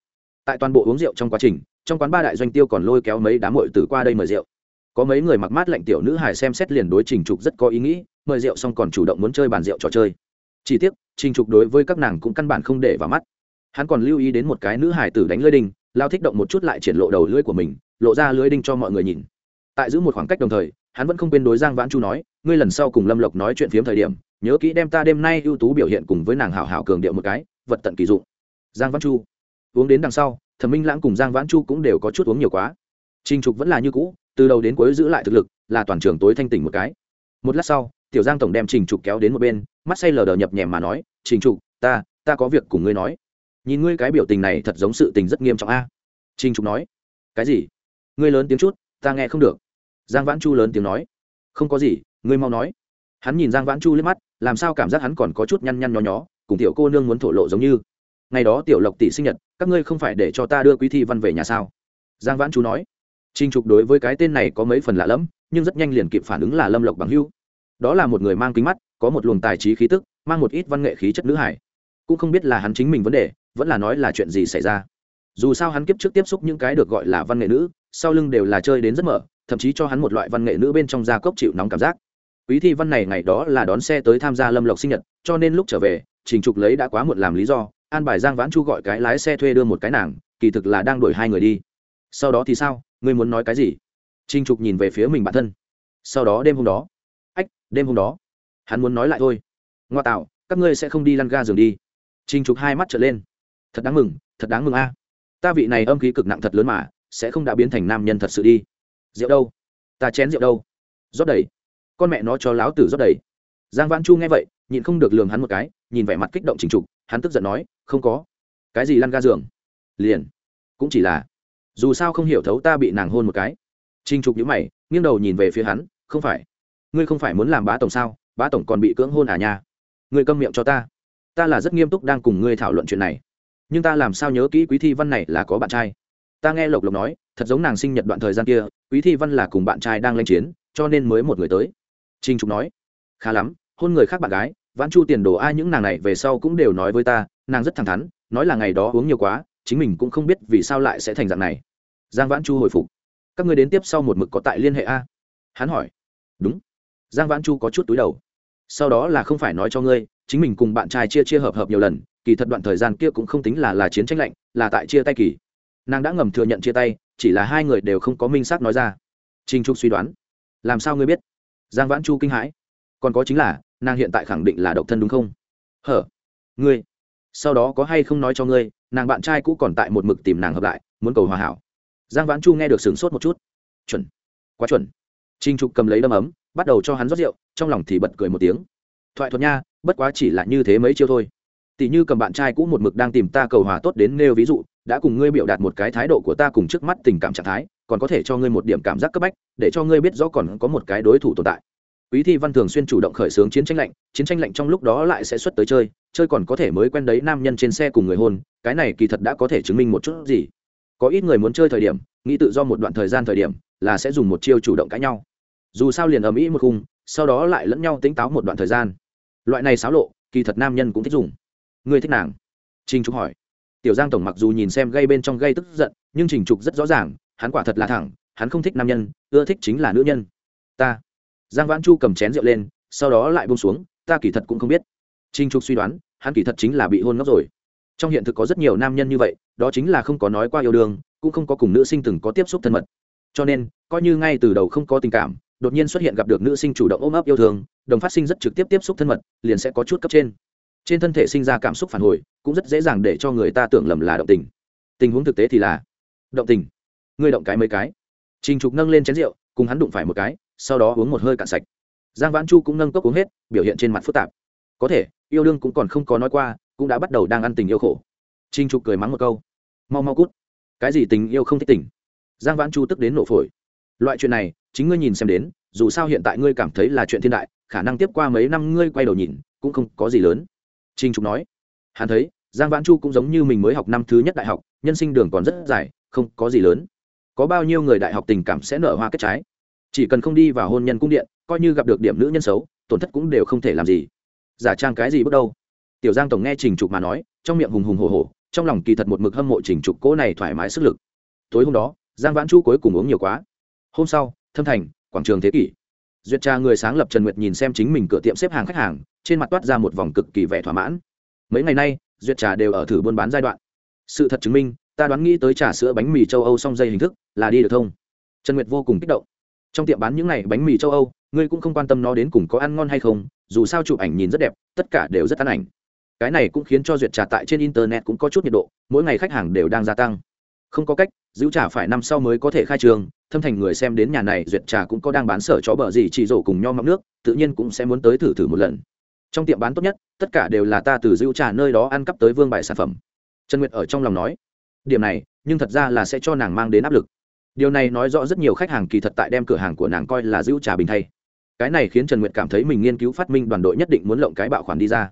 Tại toàn bộ uống rượu trong quá trình trong quán ba đại doanh tiêu còn lôi kéo mấy đám mội từ qua đây mời rượu có mấy người mặc mát lạnh tiểu nữ hải xem xét liền đối trình trục rất có ý nghĩ, mời rượu xong còn chủ động muốn chơi bàn rượu trò chơi. Chỉ tiếc, trình trục đối với các nàng cũng căn bản không để vào mắt. Hắn còn lưu ý đến một cái nữ hải tử đánh lưới đinh, lao thích động một chút lại triển lộ đầu lưỡi của mình, lộ ra lưới đinh cho mọi người nhìn. Tại giữ một khoảng cách đồng thời, hắn vẫn không quên đối giang vãn chu nói, ngươi lần sau cùng lâm lộc nói chuyện phiếm thời điểm, nhớ kỹ đem ta đêm nay ưu tú biểu hiện cùng với nàng hảo hảo cường điệu một cái, vật tận kỳ dụng. Giang vãn chu uống đến đằng sau, thẩm minh lãng cùng giang vãn chu cũng đều có chút uống nhiều quá. Trình trục vẫn là như cũ từ đầu đến cuối giữ lại thực lực, là toàn trường tối thanh tỉnh một cái. Một lát sau, tiểu giang tổng đem trình trục kéo đến một bên, mắt say lờ đờ nhập nhèm mà nói, trình trục, ta ta có việc cùng ngươi nói. Nhìn ngươi cái biểu tình này thật giống sự tình rất nghiêm trọng a. Trình trục nói, cái gì? Ngươi lớn tiếng chút, ta nghe không được. Giang vãn chu lớn tiếng nói, không có gì, ngươi mau nói. Hắn nhìn giang vãn chu liếc mắt, làm sao cảm giác hắn còn có chút nhăn nhăn nhó nhó, cùng tiểu cô nương muốn thổ lộ giống như. Ngày đó tiểu lộc tỷ sinh nhật, các ngươi không phải để cho ta đưa quý thi văn về nhà sao? Giang vãn chu nói Trình trục đối với cái tên này có mấy phần lạ lẫm, nhưng rất nhanh liền kịp phản ứng là lâm lộc bằng hưu. Đó là một người mang kính mắt, có một luồng tài trí khí tức, mang một ít văn nghệ khí chất nữ hải. Cũng không biết là hắn chính mình vấn đề, vẫn là nói là chuyện gì xảy ra. Dù sao hắn kiếp trước tiếp xúc những cái được gọi là văn nghệ nữ, sau lưng đều là chơi đến rất mở, thậm chí cho hắn một loại văn nghệ nữ bên trong da cốc chịu nóng cảm giác. Quý thi văn này ngày đó là đón xe tới tham gia lâm lộc sinh nhật, cho nên lúc trở về, trình trục lấy đã quá muộn làm lý do, an bài giang vãn chu gọi cái lái xe thuê đưa một cái nàng, kỳ thực là đang đuổi hai người đi. Sau đó thì sao? Ngươi muốn nói cái gì? Trình trục nhìn về phía mình bản thân. Sau đó đêm hôm đó. Ách, đêm hôm đó. Hắn muốn nói lại thôi. Ngoa tạo, các ngươi sẽ không đi lăn ga giường đi. Trình trục hai mắt trở lên. Thật đáng mừng, thật đáng mừng a. Ta vị này âm khí cực nặng thật lớn mà, sẽ không đã biến thành nam nhân thật sự đi. Rượu đâu? Ta chén rượu đâu? Rót đầy. Con mẹ nó cho láo tử rót đầy. Giang vãn chu nghe vậy, nhịn không được lường hắn một cái, nhìn vẻ mặt kích động trình trục. Hắn tức giận nói, không có. Cái gì lăn ga giường? Liền. Cũng chỉ là dù sao không hiểu thấu ta bị nàng hôn một cái. Trình trục nhữ mày, nghiêng đầu nhìn về phía hắn, không phải, ngươi không phải muốn làm bá tổng sao? Bá tổng còn bị cưỡng hôn à nha? Ngươi câm miệng cho ta. Ta là rất nghiêm túc đang cùng ngươi thảo luận chuyện này. Nhưng ta làm sao nhớ kỹ quý thi văn này là có bạn trai? Ta nghe lộc lộc nói, thật giống nàng sinh nhật đoạn thời gian kia, quý thi văn là cùng bạn trai đang lanh chiến, cho nên mới một người tới. Trinh trục nói, khá lắm, hôn người khác bạn gái, vãn chu tiền đồ ai những nàng này về sau cũng đều nói với ta, nàng rất thẳng thắn, nói là ngày đó uống nhiều quá chính mình cũng không biết vì sao lại sẽ thành dạng này. Giang vãn chu hồi phục. Các người đến tiếp sau một mực có tại liên hệ a? Hắn hỏi. Đúng. Giang vãn chu có chút túi đầu. Sau đó là không phải nói cho ngươi, chính mình cùng bạn trai chia chia hợp hợp nhiều lần, kỳ thật đoạn thời gian kia cũng không tính là là chiến tranh lạnh, là tại chia tay kỳ. Nàng đã ngầm thừa nhận chia tay, chỉ là hai người đều không có minh xác nói ra. Trinh trục suy đoán. Làm sao ngươi biết? Giang vãn chu kinh hãi. Còn có chính là, nàng hiện tại khẳng định là độc thân đúng không? Hở. Ngươi. Sau đó có hay không nói cho ngươi nàng bạn trai cũ còn tại một mực tìm nàng hợp lại, muốn cầu hòa hảo. Giang vãn chu nghe được sửng sốt một chút. Chuẩn. Quá chuẩn. Trinh trục cầm lấy đâm ấm, bắt đầu cho hắn rót rượu, trong lòng thì bật cười một tiếng. Thoại thuật nha, bất quá chỉ là như thế mấy chiêu thôi. Tỷ như cầm bạn trai cũ một mực đang tìm ta cầu hòa tốt đến nêu ví dụ, đã cùng ngươi biểu đạt một cái thái độ của ta cùng trước mắt tình cảm trạng thái, còn có thể cho ngươi một điểm cảm giác cấp bách, để cho ngươi biết rõ còn có một cái đối thủ tồn tại quý thi văn thường xuyên chủ động khởi xướng chiến tranh lạnh, chiến tranh lạnh trong lúc đó lại sẽ xuất tới chơi chơi còn có thể mới quen đấy nam nhân trên xe cùng người hôn, cái này kỳ thật đã có thể chứng minh một chút gì. Có ít người muốn chơi thời điểm, nghĩ tự do một đoạn thời gian thời điểm, là sẽ dùng một chiêu chủ động cãi nhau. Dù sao liền ầm ĩ một khung, sau đó lại lẫn nhau tính táo một đoạn thời gian. Loại này xáo lộ, kỳ thật nam nhân cũng thích dùng. Người thích nàng? Trình trục hỏi. Tiểu giang tổng mặc dù nhìn xem gây bên trong gây tức giận, nhưng trình trục rất rõ ràng, hắn quả thật là thẳng, hắn không thích nam nhân, ưa thích chính là nữ nhân. Ta giang vãn chu cầm chén rượu lên, sau đó lại bông xuống, ta kỳ thật cũng không biết. Trinh trục suy đoán, hắn kỳ thật chính là bị hôn ngốc rồi. Trong hiện thực có rất nhiều nam nhân như vậy, đó chính là không có nói qua yêu đương, cũng không có cùng nữ sinh từng có tiếp xúc thân mật. Cho nên, coi như ngay từ đầu không có tình cảm, đột nhiên xuất hiện gặp được nữ sinh chủ động ôm ấp yêu thương, đồng phát sinh rất trực tiếp tiếp xúc thân mật, liền sẽ có chút cấp trên. Trên thân thể sinh ra cảm xúc phản hồi, cũng rất dễ dàng để cho người ta tưởng lầm là động tình. Tình huống thực tế thì là, động tình. Ngươi động cái mấy cái. Trình trục nâng lên chén rượu, cùng hắn đụng phải một cái sau đó uống một hơi cạn sạch. Giang vãn chu cũng nâng cốc uống hết, biểu hiện trên mặt phức tạp. Có thể, yêu đương cũng còn không có nói qua, cũng đã bắt đầu đang ăn tình yêu khổ. Trinh trục cười mắng một câu. Mau mau cút. Cái gì tình yêu không thích tình? Giang vãn chu tức đến nổ phổi. Loại chuyện này, chính ngươi nhìn xem đến, dù sao hiện tại ngươi cảm thấy là chuyện thiên đại, khả năng tiếp qua mấy năm ngươi quay đầu nhìn, cũng không có gì lớn. Trinh trục nói. Hắn thấy, giang vãn chu cũng giống như mình mới học năm thứ nhất đại học, nhân sinh đường còn rất dài, không có gì lớn. Có bao nhiêu người đại học tình cảm sẽ nở hoa kết trái? Chỉ cần không đi vào hôn nhân cung điện, coi như gặp được điểm nữ nhân xấu, tổn thất cũng đều không thể làm gì. Giả trang cái gì bước đâu? Tiểu giang tổng nghe trình trục mà nói, trong miệng hùng hùng hồ hồ trong lòng kỳ thật một mực hâm mộ trình trục cỗ này thoải mái sức lực. Tối hôm đó, giang vãn chu cuối cùng uống nhiều quá. Hôm sau, thâm thành, quảng trường thế kỷ. Duyệt trà người sáng lập trần nguyệt nhìn xem chính mình cửa tiệm xếp hàng khách hàng, trên mặt toát ra một vòng cực kỳ vẻ thỏa mãn. Mấy ngày nay, duyệt trà đều ở thử buôn bán giai đoạn. Sự thật chứng minh, ta đoán nghĩ tới trà sữa bánh mì châu âu song dây hình thức là đi được thông trần nguyệt vô cùng kích động trong tiệm bán những n à y bánh mì châu âu, ngươi cũng không quan tâm nó đến cùng có ăn ngon hay không, dù sao chụp ảnh nhìn rất đẹp, tất cả đều rất ăn ảnh. Cái này cũng khiến cho duyệt trà tại trên internet cũng có chút nhiệt độ, mỗi ngày khách hàng đều đang gia tăng. Không có cách, giữ trà phải năm sau mới có thể khai trường, thâm thành người xem đến nhà này, duyệt trà cũng có đang bán sở chó bờ gì chỉ rổ cùng nho mắm nước, tự nhiên cũng sẽ muốn tới thử thử một lần. Trong tiệm bán tốt nhất, tất cả đều là ta từ giữ trà nơi đó ăn cắp tới vương bài sản phẩm. Trần nguyệt ở trong lòng nói, điểm này, nhưng thật ra là sẽ cho nàng mang đến áp lực điều này nói rõ rất nhiều khách hàng kỳ thật tại đem cửa hàng của nàng coi là giữ trà bình thay. Cái này khiến trần nguyệt cảm thấy mình nghiên cứu phát minh đoàn đội nhất định muốn lộng cái bạo khoản đi ra.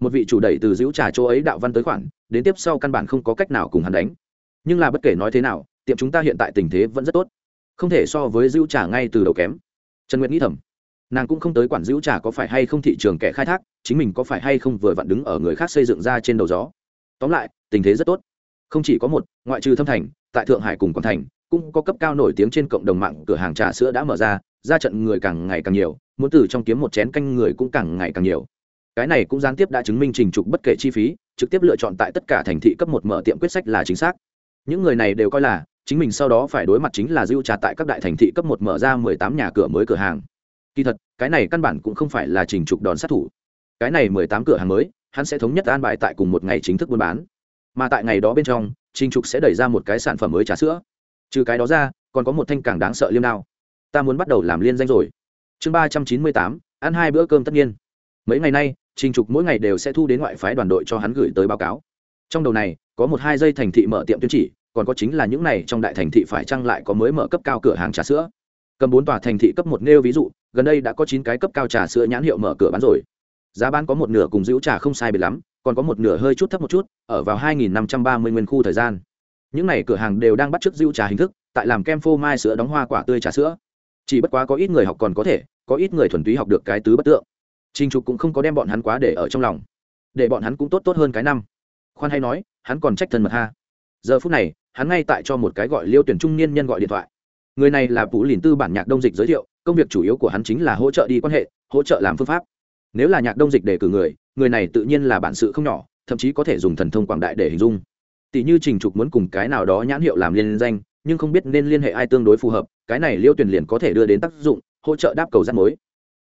Một vị chủ đẩy từ giữ trà chỗ ấy đạo văn tới khoản, đến tiếp sau căn bản không có cách nào cùng hắn đánh. Nhưng là bất kể nói thế nào, tiệm chúng ta hiện tại tình thế vẫn rất tốt. Không thể so với giữ trà ngay từ đầu kém. Trần nguyệt nghĩ thầm, nàng cũng không tới quản giữ trà có phải hay không thị trường kẻ khai thác, chính mình có phải hay không vừa vặn đứng ở người khác xây dựng ra trên đầu gió. Tóm lại, tình thế rất tốt. Không chỉ có một, ngoại trừ thâm thành, tại thượng hải cùng quảng thành cũng có cấp cao nổi tiếng trên cộng đồng mạng, cửa hàng trà sữa đã mở ra ra trận người càng ngày càng nhiều, muốn từ trong kiếm một chén canh người cũng càng ngày càng nhiều. Cái này cũng gián tiếp đã chứng minh trình trục bất kể chi phí, trực tiếp lựa chọn tại tất cả thành thị cấp một mở tiệm quyết sách là chính xác. Những người này đều coi là, chính mình sau đó phải đối mặt chính là dưu trà tại các đại thành thị cấp một mở ra mười tám nhà cửa mới cửa hàng. Kỳ thật, cái này căn bản cũng không phải là trình trục đòn sát thủ. Cái này mười tám cửa hàng mới, hắn sẽ thống nhất an bài tại cùng một ngày chính thức buôn bán. Mà tại ngày đó bên trong, trình trục sẽ đẩy ra một cái sản phẩm mới trà sữa trừ cái đó ra, còn có một thanh càng đáng sợ liêm đao. Ta muốn bắt đầu làm liên danh rồi. Chương ba trăm chín mươi tám, ăn hai bữa cơm tất nhiên. Mấy ngày nay, trình trục mỗi ngày đều sẽ thu đến ngoại phái đoàn đội cho hắn gửi tới báo cáo. Trong đầu này, có một hai dây thành thị mở tiệm tuyên chỉ, còn có chính là những này trong đại thành thị phải chăng lại có mới mở cấp cao cửa hàng trà sữa. Cầm bốn tòa thành thị cấp một nêu ví dụ, gần đây đã có chín cái cấp cao trà sữa nhãn hiệu mở cửa bán rồi. Giá bán có một nửa cùng giữ trà không sai biệt lắm, còn có một nửa hơi chút thấp một chút, ở vào hai nghìn năm trăm ba mươi nguyên khu thời gian những này cửa hàng đều đang bắt chước rượu trà hình thức tại làm kem phô mai sữa đóng hoa quả tươi trà sữa chỉ bất quá có ít người học còn có thể có ít người thuần túy học được cái tứ bất tượng Trình Trục cũng không có đem bọn hắn quá để ở trong lòng, để bọn hắn cũng tốt tốt hơn cái năm. Khoan hay nói, hắn còn trách thân mật ha. Giờ phút này, hắn ngay tại cho một cái gọi Liêu tuyển trung niên nhân gọi điện thoại. Người này là Vũ Lĩnh Tư bản nhạc đông dịch giới thiệu, công việc chủ yếu của hắn chính là hỗ trợ đi quan hệ, hỗ trợ làm phương pháp. Nếu là nhạc đông dịch để cử người, người này tự nhiên là bản sự không nhỏ, thậm chí có thể dùng thần thông quảng đại để hình dung. Tỷ như Trình Trục muốn cùng cái nào đó nhãn hiệu làm liên danh, nhưng không biết nên liên hệ ai tương đối phù hợp, cái này Liêu tuyển liền có thể đưa đến tác dụng, hỗ trợ đáp cầu rắc mối.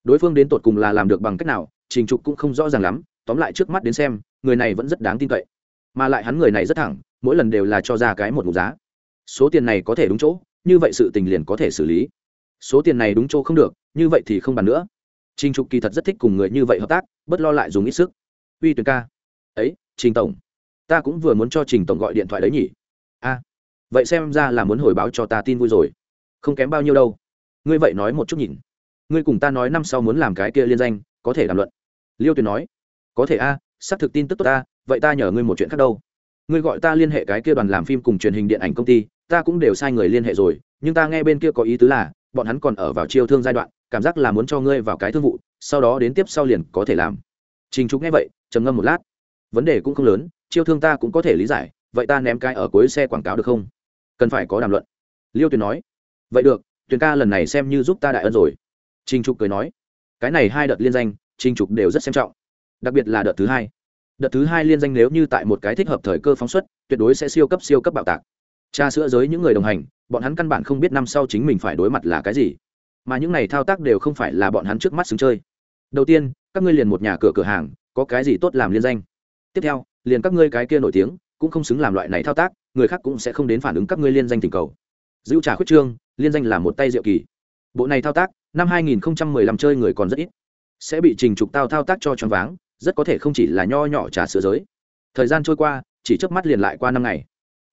Đối phương đến tột cùng là làm được bằng cách nào trình trục cũng không rõ ràng lắm tóm lại trước mắt đến xem người này vẫn rất đáng tin cậy. Mà lại hắn người này rất thẳng mỗi lần đều là cho ra cái một mục giá. Số tiền này có thể đúng chỗ như vậy sự tình liền có thể xử lý. Số tiền này đúng chỗ không được như vậy thì không bàn nữa. Trình trục kỳ thật rất thích cùng người như vậy hợp tác bất lo lại dùng ít sức. Uy tuyển ca. Ấy trình tổng ta cũng vừa muốn cho trình tổng gọi điện thoại đấy nhỉ. A vậy xem ra là muốn hồi báo cho ta tin vui rồi. Không kém bao nhiêu đâu. Ngươi vậy nói một chút nhìn. Ngươi cùng ta nói năm sau muốn làm cái kia liên danh có thể đàm luận. Liêu tuyền nói có thể a à, xác thực tin tức tốt ta vậy ta nhờ ngươi một chuyện khác đâu. Ngươi gọi ta liên hệ cái kia đoàn làm phim cùng truyền hình điện ảnh công ty ta cũng đều sai người liên hệ rồi nhưng ta nghe bên kia có ý tứ là bọn hắn còn ở vào chiêu thương giai đoạn cảm giác là muốn cho ngươi vào cái thương vụ sau đó đến tiếp sau liền có thể làm. Trình trục nghe vậy trầm ngâm một lát. Vấn đề cũng không lớn chiêu thương ta cũng có thể lý giải, vậy ta ném cái ở cuối xe quảng cáo được không? Cần phải có đàm luận. Liêu tuyền nói. Vậy được, tuyền ca lần này xem như giúp ta đại ân rồi. Trinh trục cười nói. Cái này hai đợt liên danh trinh trục đều rất xem trọng. Đặc biệt là đợt thứ hai. Đợt thứ hai liên danh nếu như tại một cái thích hợp thời cơ phóng xuất, tuyệt đối sẽ siêu cấp siêu cấp bạo tạc. Cha sữa giới những người đồng hành, bọn hắn căn bản không biết năm sau chính mình phải đối mặt là cái gì. Mà những này thao tác đều không phải là bọn hắn trước mắt xứng chơi. Đầu tiên, các ngươi liền một nhà cửa cửa hàng, có cái gì tốt làm liên danh? Tiếp theo liền các ngươi cái kia nổi tiếng, cũng không xứng làm loại này thao tác, người khác cũng sẽ không đến phản ứng các ngươi liên danh tình cầu. Dữ trả khuyết trương, liên danh là một tay diệu kỳ. Bộ này thao tác, năm 2015 chơi người còn rất ít. Sẽ bị trình trục tao thao tác cho choáng váng, rất có thể không chỉ là nho nhỏ trà sữa giới. Thời gian trôi qua, chỉ chớp mắt liền lại qua năm ngày.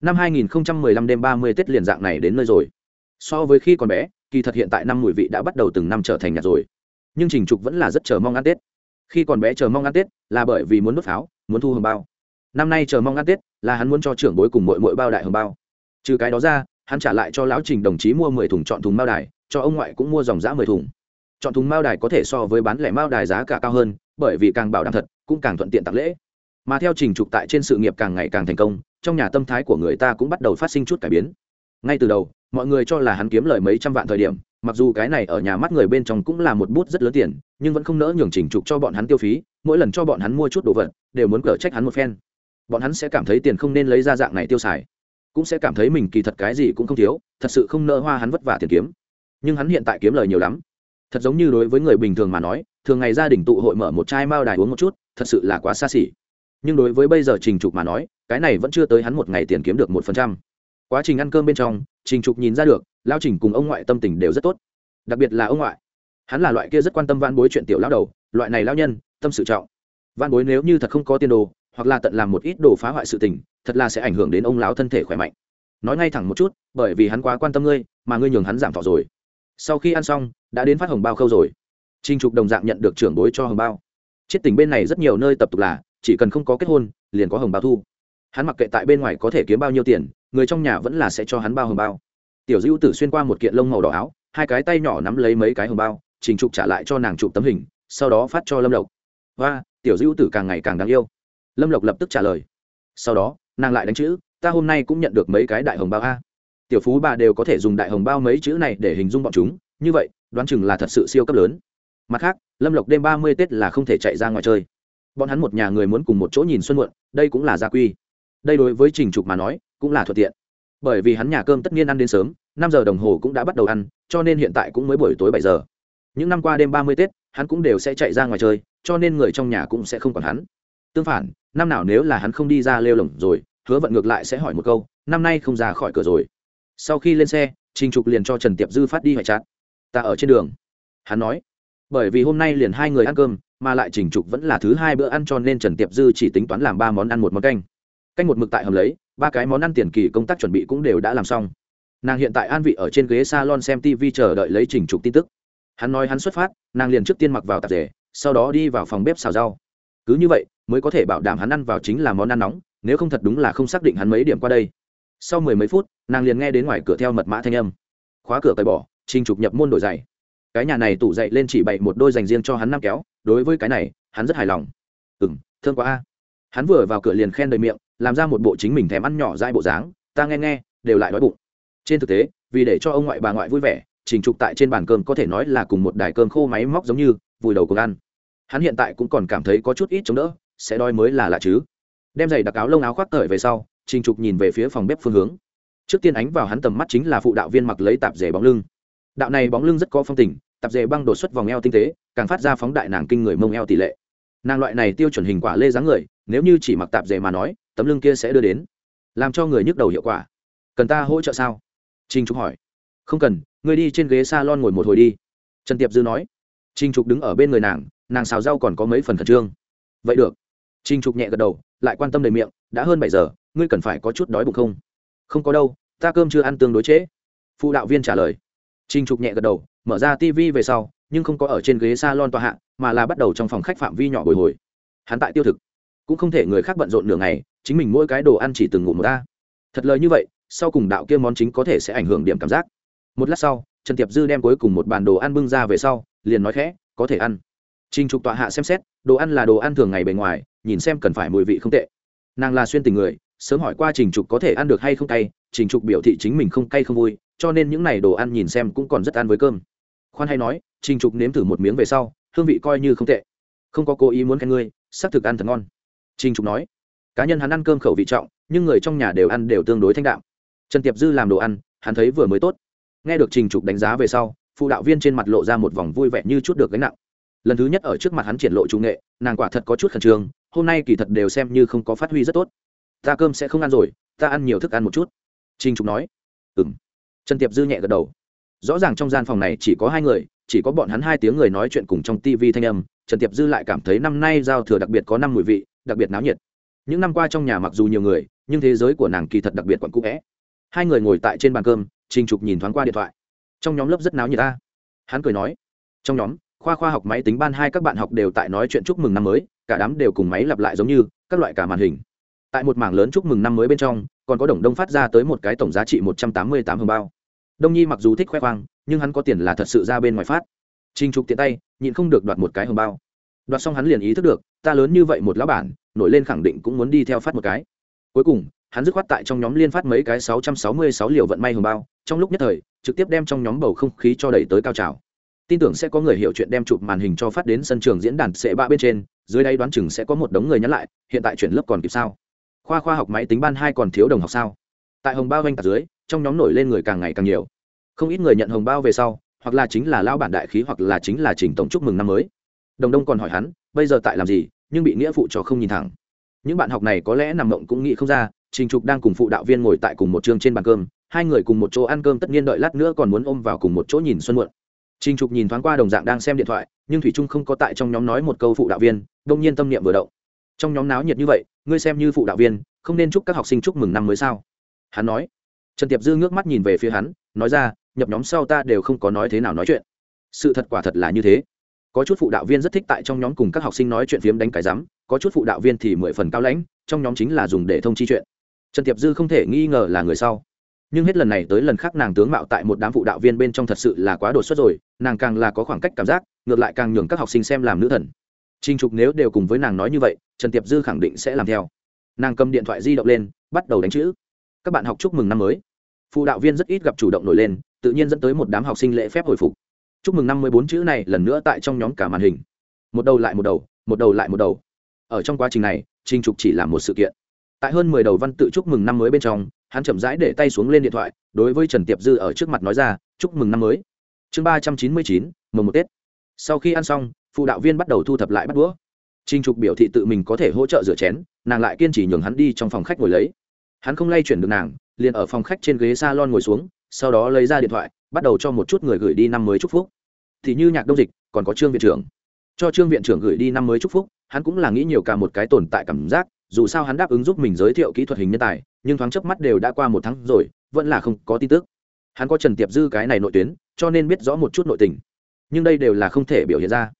Năm 2015 đêm 30 tết liền dạng này đến nơi rồi. So với khi còn bé, kỳ thật hiện tại năm mùi vị đã bắt đầu từng năm trở thành nhạt rồi. Nhưng trình trục vẫn là rất chờ mong ăn tết. Khi còn bé chờ mong ăn tết là bởi vì muốn đốt pháo, muốn thu hồng bao năm nay chờ mong ăn tết là hắn muốn cho trưởng bối cùng mỗi mỗi bao đại hồng bao. Trừ cái đó ra, hắn trả lại cho lão trình đồng chí mua mười thùng chọn thùng mao đài, cho ông ngoại cũng mua dòng giã mười thùng. Chọn thùng mao đài có thể so với bán lẻ mao đài giá cả cao hơn, bởi vì càng bảo đảm thật, cũng càng thuận tiện tặng lễ. Mà theo trình trục tại trên sự nghiệp càng ngày càng thành công, trong nhà tâm thái của người ta cũng bắt đầu phát sinh chút cải biến. Ngay từ đầu, mọi người cho là hắn kiếm lời mấy trăm vạn thời điểm, mặc dù cái này ở nhà mắt người bên trong cũng là một bút rất lớn tiền, nhưng vẫn không nỡ nhường trình trục cho bọn hắn tiêu phí, mỗi lần cho bọn hắn mua chút đồ vật, đều muốn cở trách hắn một phen bọn hắn sẽ cảm thấy tiền không nên lấy ra dạng này tiêu xài. Cũng sẽ cảm thấy mình kỳ thật cái gì cũng không thiếu, thật sự không nỡ hoa hắn vất vả tiền kiếm. Nhưng hắn hiện tại kiếm lời nhiều lắm. Thật giống như đối với người bình thường mà nói, thường ngày gia đình tụ hội mở một chai mao đài uống một chút, thật sự là quá xa xỉ. Nhưng đối với bây giờ trình trục mà nói, cái này vẫn chưa tới hắn một ngày tiền kiếm được một phần trăm. Quá trình ăn cơm bên trong, trình trục nhìn ra được, lao trình cùng ông ngoại tâm tình đều rất tốt. Đặc biệt là ông ngoại. Hắn là loại kia rất quan tâm van bối chuyện tiểu lao đầu, loại này lao nhân, tâm sự trọng. Van bối nếu như thật không có tiền đồ hoặc là tận làm một ít đồ phá hoại sự tình, thật là sẽ ảnh hưởng đến ông lão thân thể khỏe mạnh. Nói ngay thẳng một chút, bởi vì hắn quá quan tâm ngươi, mà ngươi nhường hắn giảm thọ rồi. Sau khi ăn xong, đã đến phát hồng bao khâu rồi. Trinh trục đồng dạng nhận được trưởng bối cho hồng bao. Chiết tình bên này rất nhiều nơi tập tục là, chỉ cần không có kết hôn, liền có hồng bao thu. Hắn mặc kệ tại bên ngoài có thể kiếm bao nhiêu tiền, người trong nhà vẫn là sẽ cho hắn bao hồng bao. Tiểu dữ tử xuyên qua một kiện lông màu đỏ áo, hai cái tay nhỏ nắm lấy mấy cái hồng bao, trình trục trả lại cho nàng chụp tấm hình, sau đó phát cho lâm lộc. Và tiểu dữ tử càng ngày càng đáng yêu lâm lộc lập tức trả lời. Sau đó, nàng lại đánh chữ, ta hôm nay cũng nhận được mấy cái đại hồng bao a. Tiểu phú bà đều có thể dùng đại hồng bao mấy chữ này để hình dung bọn chúng, như vậy, đoán chừng là thật sự siêu cấp lớn. Mặt khác, lâm lộc đêm ba mươi tết là không thể chạy ra ngoài chơi. Bọn hắn một nhà người muốn cùng một chỗ nhìn xuân muộn, đây cũng là gia quy. Đây đối với trình trục mà nói, cũng là thuận tiện. Bởi vì hắn nhà cơm tất nhiên ăn đến sớm, năm giờ đồng hồ cũng đã bắt đầu ăn, cho nên hiện tại cũng mới buổi tối bảy giờ. Những năm qua đêm ba mươi tết, hắn cũng đều sẽ chạy ra ngoài chơi, cho nên người trong nhà cũng sẽ không còn hắn tương phản, năm nào nếu là hắn không đi ra lêu lồng rồi, hứa vận ngược lại sẽ hỏi một câu, năm nay không ra khỏi cửa rồi. Sau khi lên xe, trình trục liền cho trần tiệp dư phát đi hoại chát ta ở trên đường. Hắn nói. Bởi vì hôm nay liền hai người ăn cơm, mà lại trình trục vẫn là thứ hai bữa ăn cho nên trần tiệp dư chỉ tính toán làm ba món ăn một món canh. Canh một mực tại hầm lấy, ba cái món ăn tiền kỳ công tác chuẩn bị cũng đều đã làm xong. Nàng hiện tại an vị ở trên ghế salon xem tv chờ đợi lấy trình trục tin tức. Hắn nói hắn xuất phát, nàng liền trước tiên mặc vào tạp rể sau đó đi vào phòng bếp xào rau cứ như vậy, mới có thể bảo đảm hắn ăn vào chính là món ăn nóng, nếu không thật đúng là không xác định hắn mấy điểm qua đây. Sau mười mấy phút, nàng liền nghe đến ngoài cửa theo mật mã thanh âm. Khóa cửa cởi bỏ, trình trục nhập môn đổi giày. Cái nhà này tủ dậy lên chỉ bày một đôi dành riêng cho hắn năm kéo, đối với cái này, hắn rất hài lòng. Ừ m thương quá a. Hắn vừa vào cửa liền khen đầy miệng, làm ra một bộ chính mình thèm ăn nhỏ dai bộ dáng, ta nghe nghe, đều lại đói bụng. Trên thực tế, vì để cho ông ngoại bà ngoại vui vẻ, trình trục tại trên bàn cơm có thể nói là cùng một đài cơm khô máy móc giống như, vùi đầu cùng ăn hắn hiện tại cũng còn cảm thấy có chút ít chống đỡ, sẽ đói mới là lạ chứ. Đem giày đặc áo lông áo khoác cởi về sau, trình trục nhìn về phía phòng bếp phương hướng. Trước tiên ánh vào hắn tầm mắt chính là phụ đạo viên mặc lấy tạp dề bóng lưng. Đạo này bóng lưng rất có phong tình, tạp dề băng đột xuất vòng eo tinh tế, càng phát ra phóng đại nàng kinh người mông eo tỷ lệ. Nàng loại này tiêu chuẩn hình quả lê dáng người, nếu như chỉ mặc tạp dề mà nói, tấm lưng kia sẽ đưa đến. Làm cho người nhức đầu hiệu quả. Cần ta hỗ trợ sao? Trinh trục hỏi. Không cần người đi trên ghế s a lon ngồi một hồi đi. Trần tiệp dư nói. Trinh trục đứng ở bên người nàng nàng xào rau còn có mấy phần khẩn trương. Vậy được. Trinh trục nhẹ gật đầu, lại quan tâm đầy miệng, đã hơn bảy giờ, ngươi cần phải có chút đói bụng không? Không có đâu, ta cơm chưa ăn tương đối trễ. Phụ đạo viên trả lời. Trinh trục nhẹ gật đầu, mở ra tv về sau, nhưng không có ở trên ghế s a lon tòa hạ, mà là bắt đầu trong phòng khách phạm vi nhỏ bồi hồi. Hắn tại tiêu thực. Cũng không thể người khác bận rộn nửa ngày, chính mình mỗi cái đồ ăn chỉ từng ngủ một ta. Thật lời như vậy, sau cùng đạo kia món chính có thể sẽ ảnh hưởng điểm cảm giác. Một lát sau, trần tiệp dư đem cuối cùng một bàn đồ ăn bưng ra về sau, liền nói khẽ, có thể ăn. Trình Trục tọa hạ xem xét, đồ ăn là đồ ăn thường ngày bề ngoài, nhìn xem cần phải mùi vị không tệ. Nàng là xuyên tình người, sớm hỏi qua Trình Trục có thể ăn được hay không cay, Trình Trục biểu thị chính mình không cay không vui, cho nên những này đồ ăn nhìn xem cũng còn rất ăn với cơm. Khoan hay nói trình trục nếm thử một miếng về sau hương vị coi như không tệ. Không có cố ý muốn khen ngươi xác thực ăn thật ngon. Trình trục nói cá nhân hắn ăn cơm khẩu vị trọng nhưng người trong nhà đều ăn đều tương đối thanh đạm. Trần tiệp dư làm đồ ăn hắn thấy vừa mới tốt. Nghe được trình trục đánh giá về sau phụ đạo viên trên mặt lộ ra một vòng vui vẻ như chút được gánh nặng lần thứ nhất ở trước mặt hắn triển lộ trung nghệ, nàng quả thật có chút khẩn trương, hôm nay kỳ thật đều xem như không có phát huy rất tốt. Ta cơm sẽ không ăn rồi, ta ăn nhiều thức ăn một chút. Trinh trục nói. Ừ m trần tiệp dư nhẹ gật đầu. Rõ ràng trong gian phòng này chỉ có hai người, chỉ có bọn hắn hai tiếng người nói chuyện cùng trong tv thanh âm, trần tiệp dư lại cảm thấy năm nay giao thừa đặc biệt có năm mùi vị, đặc biệt náo nhiệt. Những năm qua trong nhà mặc dù nhiều người, nhưng thế giới của nàng kỳ thật đặc biệt quặn cũ vẽ. Hai người ngồi tại trên bàn cơm, trình trục nhìn thoáng qua điện thoại. Trong nhóm lớp rất náo nhiệt ta. Hắn cười nói. Trong nhóm khoa khoa học máy tính ban hai các bạn học đều tại nói chuyện chúc mừng năm mới, cả đám đều cùng máy lặp lại giống như, các loại cả màn hình. Tại một mảng lớn chúc mừng năm mới bên trong, còn có đồng đông phát ra tới một cái tổng giá trị một trăm tám mươi tám hồng bao. Đông nhi mặc dù thích khoe khoang, nhưng hắn có tiền là thật sự ra bên ngoài phát. Trinh trục tiện tay, nhịn không được đoạt một cái hồng bao. Đoạt xong hắn liền ý thức được, ta lớn như vậy một lão bản, nổi lên khẳng định cũng muốn đi theo phát một cái. Cuối cùng, hắn dứt khoát tại trong nhóm liên phát mấy cái sáu trăm sáu mươi sáu liều vận may hồng bao, trong lúc nhất thời, trực tiếp đem trong nhóm bầu không khí cho đẩy tới cao trào tin tưởng sẽ có người hiểu chuyện đem chụp màn hình cho phát đến sân trường diễn đàn sệ ba bên trên, dưới đây đoán chừng sẽ có một đống người nhắn lại, hiện tại chuyển lớp còn kịp sao? Khoa khoa học máy tính ban hai còn thiếu đồng học sao? Tại hồng bao vanh tạc dưới, trong nhóm nổi lên người càng ngày càng nhiều. Không ít người nhận hồng bao về sau, hoặc là chính là lao bản đại khí hoặc là chính là trình tổng chúc mừng năm mới. Đồng đông còn hỏi hắn, bây giờ tại làm gì, nhưng bị nghĩa phụ cho không nhìn thẳng. Những bạn học này có lẽ nằm mộng cũng nghĩ không ra, trình trục đang cùng phụ đạo viên ngồi tại cùng một trường trên bàn cơm, hai người cùng một chỗ ăn cơm, tất nhiên đợi lát nữa còn muốn ôm vào cùng một chỗ nhìn xuân muộn trình trục nhìn thoáng qua đồng dạng đang xem điện thoại, nhưng thủy trung không có tại trong nhóm nói một câu phụ đạo viên, đông nhiên tâm niệm vừa động. Trong nhóm náo nhiệt như vậy, ngươi xem như phụ đạo viên, không nên chúc các học sinh chúc mừng năm mới sao? Hắn nói. Trần tiệp dư ngước mắt nhìn về phía hắn, nói ra, nhập nhóm sau ta đều không có nói thế nào nói chuyện. Sự thật quả thật là như thế. Có chút phụ đạo viên rất thích tại trong nhóm cùng các học sinh nói chuyện phiếm đánh cái rắm, có chút phụ đạo viên thì mười phần cao lãnh, trong nhóm chính là dùng để thông chi chuyện. Trần tiệp dư không thể nghi ngờ là người sau nhưng hết lần này tới lần khác nàng tướng mạo tại một đám phụ đạo viên bên trong thật sự là quá đột xuất rồi, nàng càng là có khoảng cách cảm giác, ngược lại càng nhường các học sinh xem làm nữ thần. Trinh trục nếu đều cùng với nàng nói như vậy, trần tiệp dư khẳng định sẽ làm theo. Nàng cầm điện thoại di động lên, bắt đầu đánh chữ. Các bạn học chúc mừng năm mới. Phụ đạo viên rất ít gặp chủ động nổi lên, tự nhiên dẫn tới một đám học sinh lễ phép hồi phục. Chúc mừng năm mươi bốn chữ này lần nữa tại trong nhóm cả màn hình. Một đầu lại một đầu một đầu lại một đầu. Ở trong quá trình này trinh trục chỉ là một sự kiện. Tại hơn mười đầu văn tự chúc mừng năm mới bên trong hắn chậm rãi để tay xuống lên điện thoại, đối với trần tiệp dư ở trước mặt nói ra, chúc mừng năm mới. Chương ba trăm chín mươi chín mừng một tết. Sau khi ăn xong, phụ đạo viên bắt đầu thu thập lại bắt đũa. Trinh trục biểu thị tự mình có thể hỗ trợ rửa chén, nàng lại kiên trì nhường hắn đi trong phòng khách ngồi lấy. Hắn không lay chuyển được nàng, liền ở phòng khách trên ghế s a lon ngồi xuống, sau đó lấy ra điện thoại, bắt đầu cho một chút người gửi đi năm mới chúc phúc. Thì như nhạc đông dịch, còn có trương viện trưởng. Cho trương viện trưởng gửi đi năm mới chúc phúc, hắn cũng là nghĩ nhiều cả một cái tồn tại cảm giác dù sao hắn đáp ứng giúp mình giới thiệu kỹ thuật hình nhân tài, nhưng thoáng chớp mắt đều đã qua một tháng rồi, vẫn là không có tin tức. Hắn có trần tiệp dư cái này nội tuyến, cho nên biết rõ một chút nội tình. Nhưng đây đều là không thể biểu hiện ra.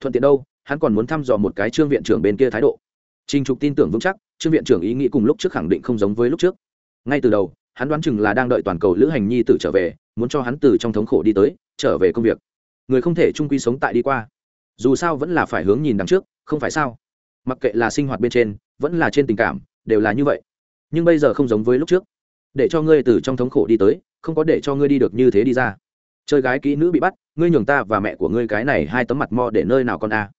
Thuận tiện đâu, hắn còn muốn thăm dò một cái trương viện trưởng bên kia thái độ. Trình trục tin tưởng vững chắc, trương viện trưởng ý nghĩ cùng lúc trước khẳng định không giống với lúc trước. Ngay từ đầu, hắn đoán chừng là đang đợi toàn cầu lữ hành nhi tử trở về, muốn cho hắn từ trong thống khổ đi tới, trở về công việc. Người không thể trung quy sống tại đi qua. Dù sao vẫn là phải hướng nhìn đằng trước, không phải sao? Mặc kệ là sinh hoạt bên trên vẫn là trên tình cảm, đều là như vậy. Nhưng bây giờ không giống với lúc trước. Để cho ngươi từ trong thống khổ đi tới, không có để cho ngươi đi được như thế đi ra. Chơi gái kỹ nữ bị bắt, ngươi nhường ta và mẹ của ngươi cái này hai tấm mặt mo để nơi nào con a?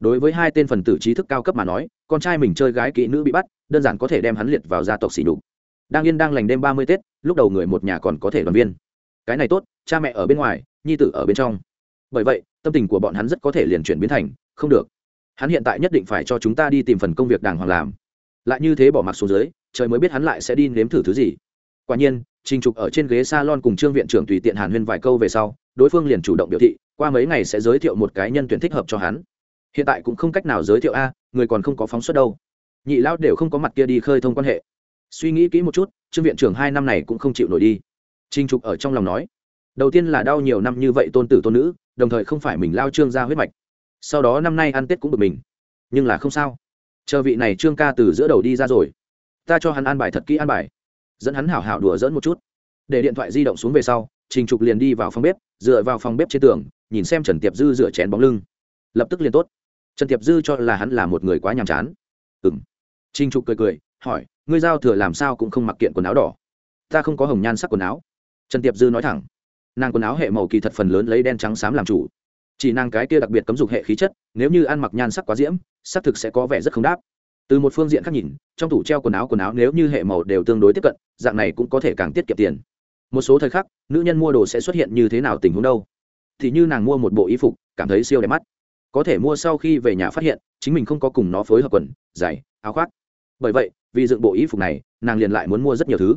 Đối với hai tên phần tử trí thức cao cấp mà nói, con trai mình chơi gái kỹ nữ bị bắt, đơn giản có thể đem hắn liệt vào gia tộc xỉ đục đang yên đang lành đêm ba mươi tết, lúc đầu người một nhà còn có thể đoàn viên. Cái này tốt, cha mẹ ở bên ngoài, nhi tử ở bên trong. Bởi vậy, tâm tình của bọn hắn rất có thể liền chuyển biến thành, không được hắn hiện tại nhất định phải cho chúng ta đi tìm phần công việc đàng hoàng làm. Lại như thế bỏ mặc xuống dưới, trời mới biết hắn lại sẽ đi nếm thử thứ gì. Quả nhiên, trình trục ở trên ghế salon cùng trương viện trưởng tùy tiện hàn huyên vài câu về sau, đối phương liền chủ động biểu thị, qua mấy ngày sẽ giới thiệu một cái nhân tuyển thích hợp cho hắn. Hiện tại cũng không cách nào giới thiệu a, người còn không có phóng xuất đâu. Nhị lão đều không có mặt kia đi khơi thông quan hệ. Suy nghĩ kỹ một chút, trương viện trưởng hai năm này cũng không chịu nổi đi. Trình trục ở trong lòng nói, đầu tiên là đau nhiều năm như vậy tôn tử tôn nữ, đồng thời không phải mình lao trương ra huyết mạch sau đó năm nay ăn tết cũng bực mình. Nhưng là không sao. Chờ vị này trương ca từ giữa đầu đi ra rồi, ta cho hắn ăn bài thật kỹ ăn bài, dẫn hắn hảo hảo đùa dẫn một chút. Để điện thoại di động xuống về sau, trình trục liền đi vào phòng bếp, dựa vào phòng bếp trên tường, nhìn xem trần tiệp dư rửa chén bóng lưng. Lập tức liền tốt. Trần tiệp dư cho là hắn là một người quá nhàm chán. Ừ m trình trục cười cười, hỏi, ngươi giao thừa làm sao cũng không mặc kiện quần áo đỏ? Ta không có hồng nhan sắc quần áo. Trần tiệp dư nói thẳng, nàng quần áo hệ màu kỳ thật phần lớn lấy đen trắng xám làm chủ chỉ nàng cái kia đặc biệt cấm dục hệ khí chất, nếu như ăn mặc nhan sắc quá diễm, xác thực sẽ có vẻ rất không đáp. Từ một phương diện khác nhìn, trong tủ treo quần áo quần áo nếu như hệ màu đều tương đối tiếp cận, dạng này cũng có thể càng tiết kiệm tiền. Một số thời khắc, nữ nhân mua đồ sẽ xuất hiện như thế nào tình huống đâu? Thì như nàng mua một bộ y phục, cảm thấy siêu đẹp mắt. Có thể mua sau khi về nhà phát hiện, chính mình không có cùng nó phối hợp quần, giày, áo khoác. Bởi vậy, vì dựng bộ y phục này, nàng liền lại muốn mua rất nhiều thứ.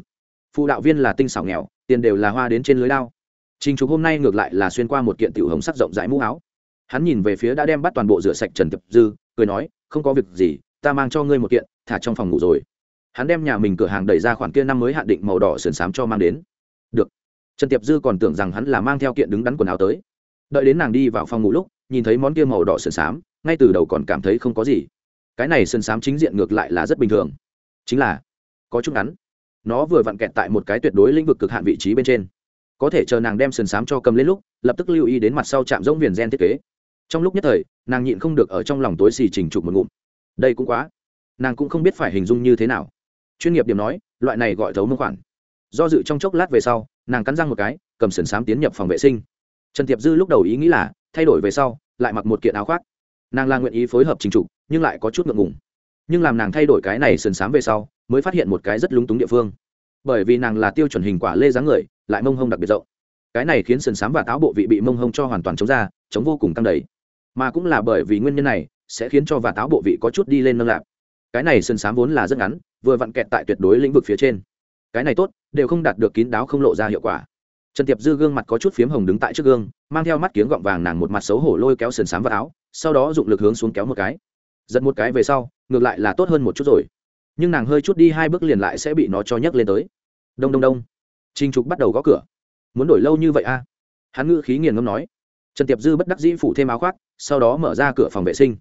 Phụ đạo viên là tinh xảo nghèo, tiền đều là hoa đến trên lưới lao trình trục hôm nay ngược lại là xuyên qua một kiện tiểu hồng sắc rộng rãi mũ áo. Hắn nhìn về phía đã đem bắt toàn bộ rửa sạch trần tiệp dư, cười nói, không có việc gì, ta mang cho ngươi một kiện, thả trong phòng ngủ rồi. Hắn đem nhà mình cửa hàng đẩy ra khoản kia năm mới hạn định màu đỏ sườn xám cho mang đến. Được. Trần tiệp dư còn tưởng rằng hắn là mang theo kiện đứng đắn quần áo tới. Đợi đến nàng đi vào phòng ngủ lúc, nhìn thấy món kia màu đỏ sườn xám, ngay từ đầu còn cảm thấy không có gì. Cái này sườn xám chính diện ngược lại là rất bình thường. Chính là, có chút ngắn. Nó vừa vặn kẹt tại một cái tuyệt đối lĩnh vực cực hạn vị trí bên trên có thể chờ nàng đem sườn xám cho cầm lên lúc, lập tức lưu ý đến mặt sau chạm rỗng viền gen thiết kế. Trong lúc nhất thời, nàng nhịn không được ở trong lòng tối xì chỉnh trục một ngụm. Đây cũng quá. Nàng cũng không biết phải hình dung như thế nào. Chuyên nghiệp điểm nói, loại này gọi thấu mông khoản. Do dự trong chốc lát về sau, nàng cắn răng một cái, cầm sườn xám tiến nhập phòng vệ sinh. Trần tiệp dư lúc đầu ý nghĩ là, thay đổi về sau, lại mặc một kiện áo khoác. Nàng là nguyện ý phối hợp trình trục nhưng lại có chút ngượng ngùng. Nhưng làm nàng thay đổi cái này sườn xám về sau, mới phát hiện một cái rất lúng túng địa phương. Bởi vì nàng là tiêu chuẩn hình quả lê dáng người lại mông hông đặc biệt rộng. Cái này khiến sườn xám và táo bộ vị bị mông hông cho hoàn toàn chống ra, chống vô cùng căng đầy. Mà cũng là bởi vì nguyên nhân này, sẽ khiến cho và táo bộ vị có chút đi lên nâng lạc cái này sườn xám vốn là rất ngắn, vừa vặn kẹt tại tuyệt đối lĩnh vực phía trên. Cái này tốt, đều không đạt được kín đáo không lộ ra hiệu quả. Trần tiệp dư gương mặt có chút phiếm hồng đứng tại trước gương, mang theo mắt kiếng gọng vàng nàng một mặt xấu hổ lôi kéo sườn xám vào áo sau đó dụng lực hướng xuống kéo một cái. Giật một cái về sau, ngược lại là tốt hơn một chút rồi. Nhưng nàng hơi chút đi hai bước liền lại sẽ bị nó cho nhấc lên tới. Đông đông đông trinh trục bắt đầu gõ cửa. Muốn đổi lâu như vậy a à? hắn ngữ khí nghiền ngâm nói. Trần tiệp dư bất đắc dĩ phủ thêm áo khoác, sau đó mở ra cửa phòng vệ sinh.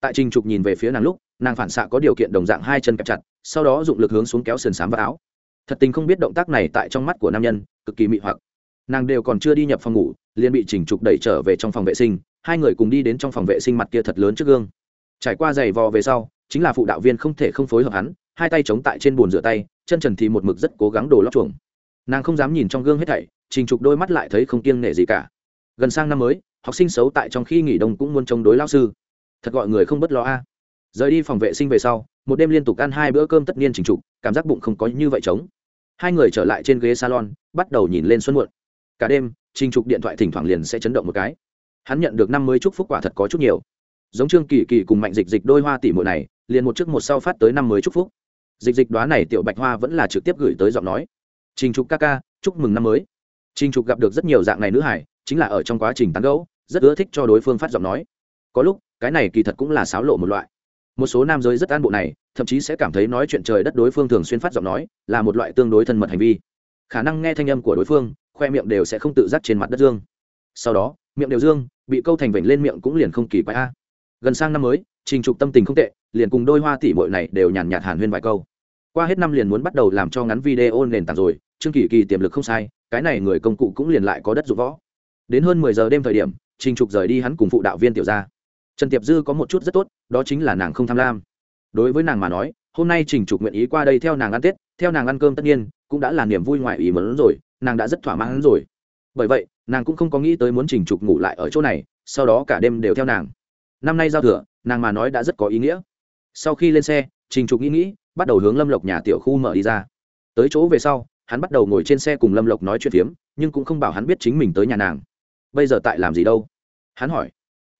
Tại trình trục nhìn về phía nàng lúc, nàng phản xạ có điều kiện đồng dạng hai chân kẹp chặt, sau đó dụng lực hướng xuống kéo sườn xám vào áo. Thật tình không biết động tác này tại trong mắt của nam nhân, cực kỳ mị hoặc. Nàng đều còn chưa đi nhập phòng ngủ, liền bị trình trục đẩy trở về trong phòng vệ sinh, hai người cùng đi đến trong phòng vệ sinh mặt kia thật lớn trước gương. Trải qua giày vò về sau, chính là phụ đạo viên không thể không phối hợp hắn, hai tay chống tại trên bồn rửa tay, chân trần thì một mực rất cố gắng đổ lóc chuồng nàng không dám nhìn trong gương hết thảy, trình trục đôi mắt lại thấy không kiêng nể gì cả. Gần sang năm mới, học sinh xấu tại trong khi nghỉ đông cũng muốn chống đối lao sư. Thật gọi người không bất lo a. Rời đi phòng vệ sinh về sau, một đêm liên tục ăn hai bữa cơm tất niên trình trục, cảm giác bụng không có như vậy trống. Hai người trở lại trên ghế salon, bắt đầu nhìn lên xuân muộn. Cả đêm, trình trục điện thoại thỉnh thoảng liền sẽ chấn động một cái. Hắn nhận được năm mươi chúc phúc quả thật có chút nhiều. Giống trương kỳ kỳ cùng mạnh dịch dịch đôi hoa tỷ muội này, liền một trước một sau phát tới năm mới chúc phúc. Dịch dịch đoá này tiểu bạch hoa vẫn là trực tiếp gửi tới giọng nói trình trục ca ca, chúc mừng năm mới. Trình trục gặp được rất nhiều dạng này nữ hải chính là ở trong quá trình tán gẫu, rất ưa thích cho đối phương phát giọng nói. Có lúc, cái này kỳ thật cũng là xáo lộ một loại. Một số nam giới rất an bộ này, thậm chí sẽ cảm thấy nói chuyện trời đất đối phương thường xuyên phát giọng nói, là một loại tương đối thân mật hành vi. Khả năng nghe thanh âm của đối phương, khoe miệng đều sẽ không tự giác trên mặt đất dương. Sau đó, miệng đều dương, bị câu thành vểnh lên miệng cũng liền không kỳ quái a. Gần sang năm mới, trình trục tâm tình không tệ, liền cùng đôi hoa tỷ bội này đều nhàn nhạt hàn huyên vài câu qua hết năm liền muốn bắt đầu làm cho ngắn video nền tảng rồi, trương kỳ kỳ tiềm lực không sai, cái này người công cụ cũng liền lại có đất dụng võ. Đến hơn mười giờ đêm thời điểm, trình trục rời đi hắn cùng phụ đạo viên tiểu gia. Trần tiệp dư có một chút rất tốt, đó chính là nàng không tham lam. Đối với nàng mà nói, hôm nay trình trục nguyện ý qua đây theo nàng ăn tết, theo nàng ăn cơm tất nhiên, cũng đã là niềm vui ngoài ý mớn rồi, nàng đã rất thỏa mãn rồi. Bởi vậy, nàng cũng không có nghĩ tới muốn trình trục ngủ lại ở chỗ này, sau đó cả đêm đều theo nàng. Năm nay giao thừa, nàng mà nói đã rất có ý nghĩa. Sau khi lên xe, trình trục nghĩ nghĩ bắt đầu hướng lâm lộc nhà tiểu khu mở đi ra. Tới chỗ về sau, hắn bắt đầu ngồi trên xe cùng lâm lộc nói chuyện phiếm, nhưng cũng không bảo hắn biết chính mình tới nhà nàng. Bây giờ tại làm gì đâu? Hắn hỏi.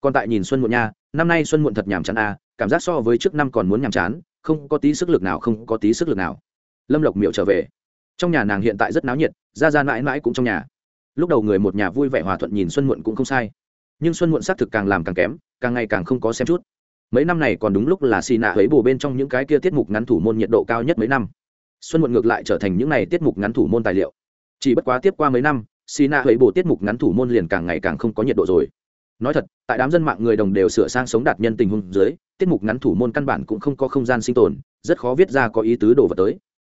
Còn tại nhìn xuân muộn nha, năm nay xuân muộn thật nhàm chán à cảm giác so với trước năm còn muốn nhàm chán, không có tí sức lực nào, không có tí sức lực nào. Lâm lộc miệu trở về. Trong nhà nàng hiện tại rất náo nhiệt, ra ra mãi mãi cũng trong nhà. Lúc đầu người một nhà vui vẻ hòa thuận nhìn xuân muộn cũng không sai. Nhưng xuân muộn xác thực càng làm càng kém, càng ngày càng không có xem chút mấy năm này còn đúng lúc là xì nạ ấy bù bên trong những cái kia tiết mục ngắn thủ môn nhiệt độ cao nhất mấy năm. Xuân muộn ngược lại trở thành những này tiết mục ngắn thủ môn tài liệu. Chỉ bất quá tiếp qua mấy năm, xì nạ ấy bù tiết mục ngắn thủ môn liền càng ngày càng không có nhiệt độ rồi. Nói thật, tại đám dân mạng người đồng đều sửa sang sống đạt nhân tình huống dưới, tiết mục ngắn thủ môn căn bản cũng không có không gian sinh tồn, rất khó viết ra có ý tứ đồ vật tới.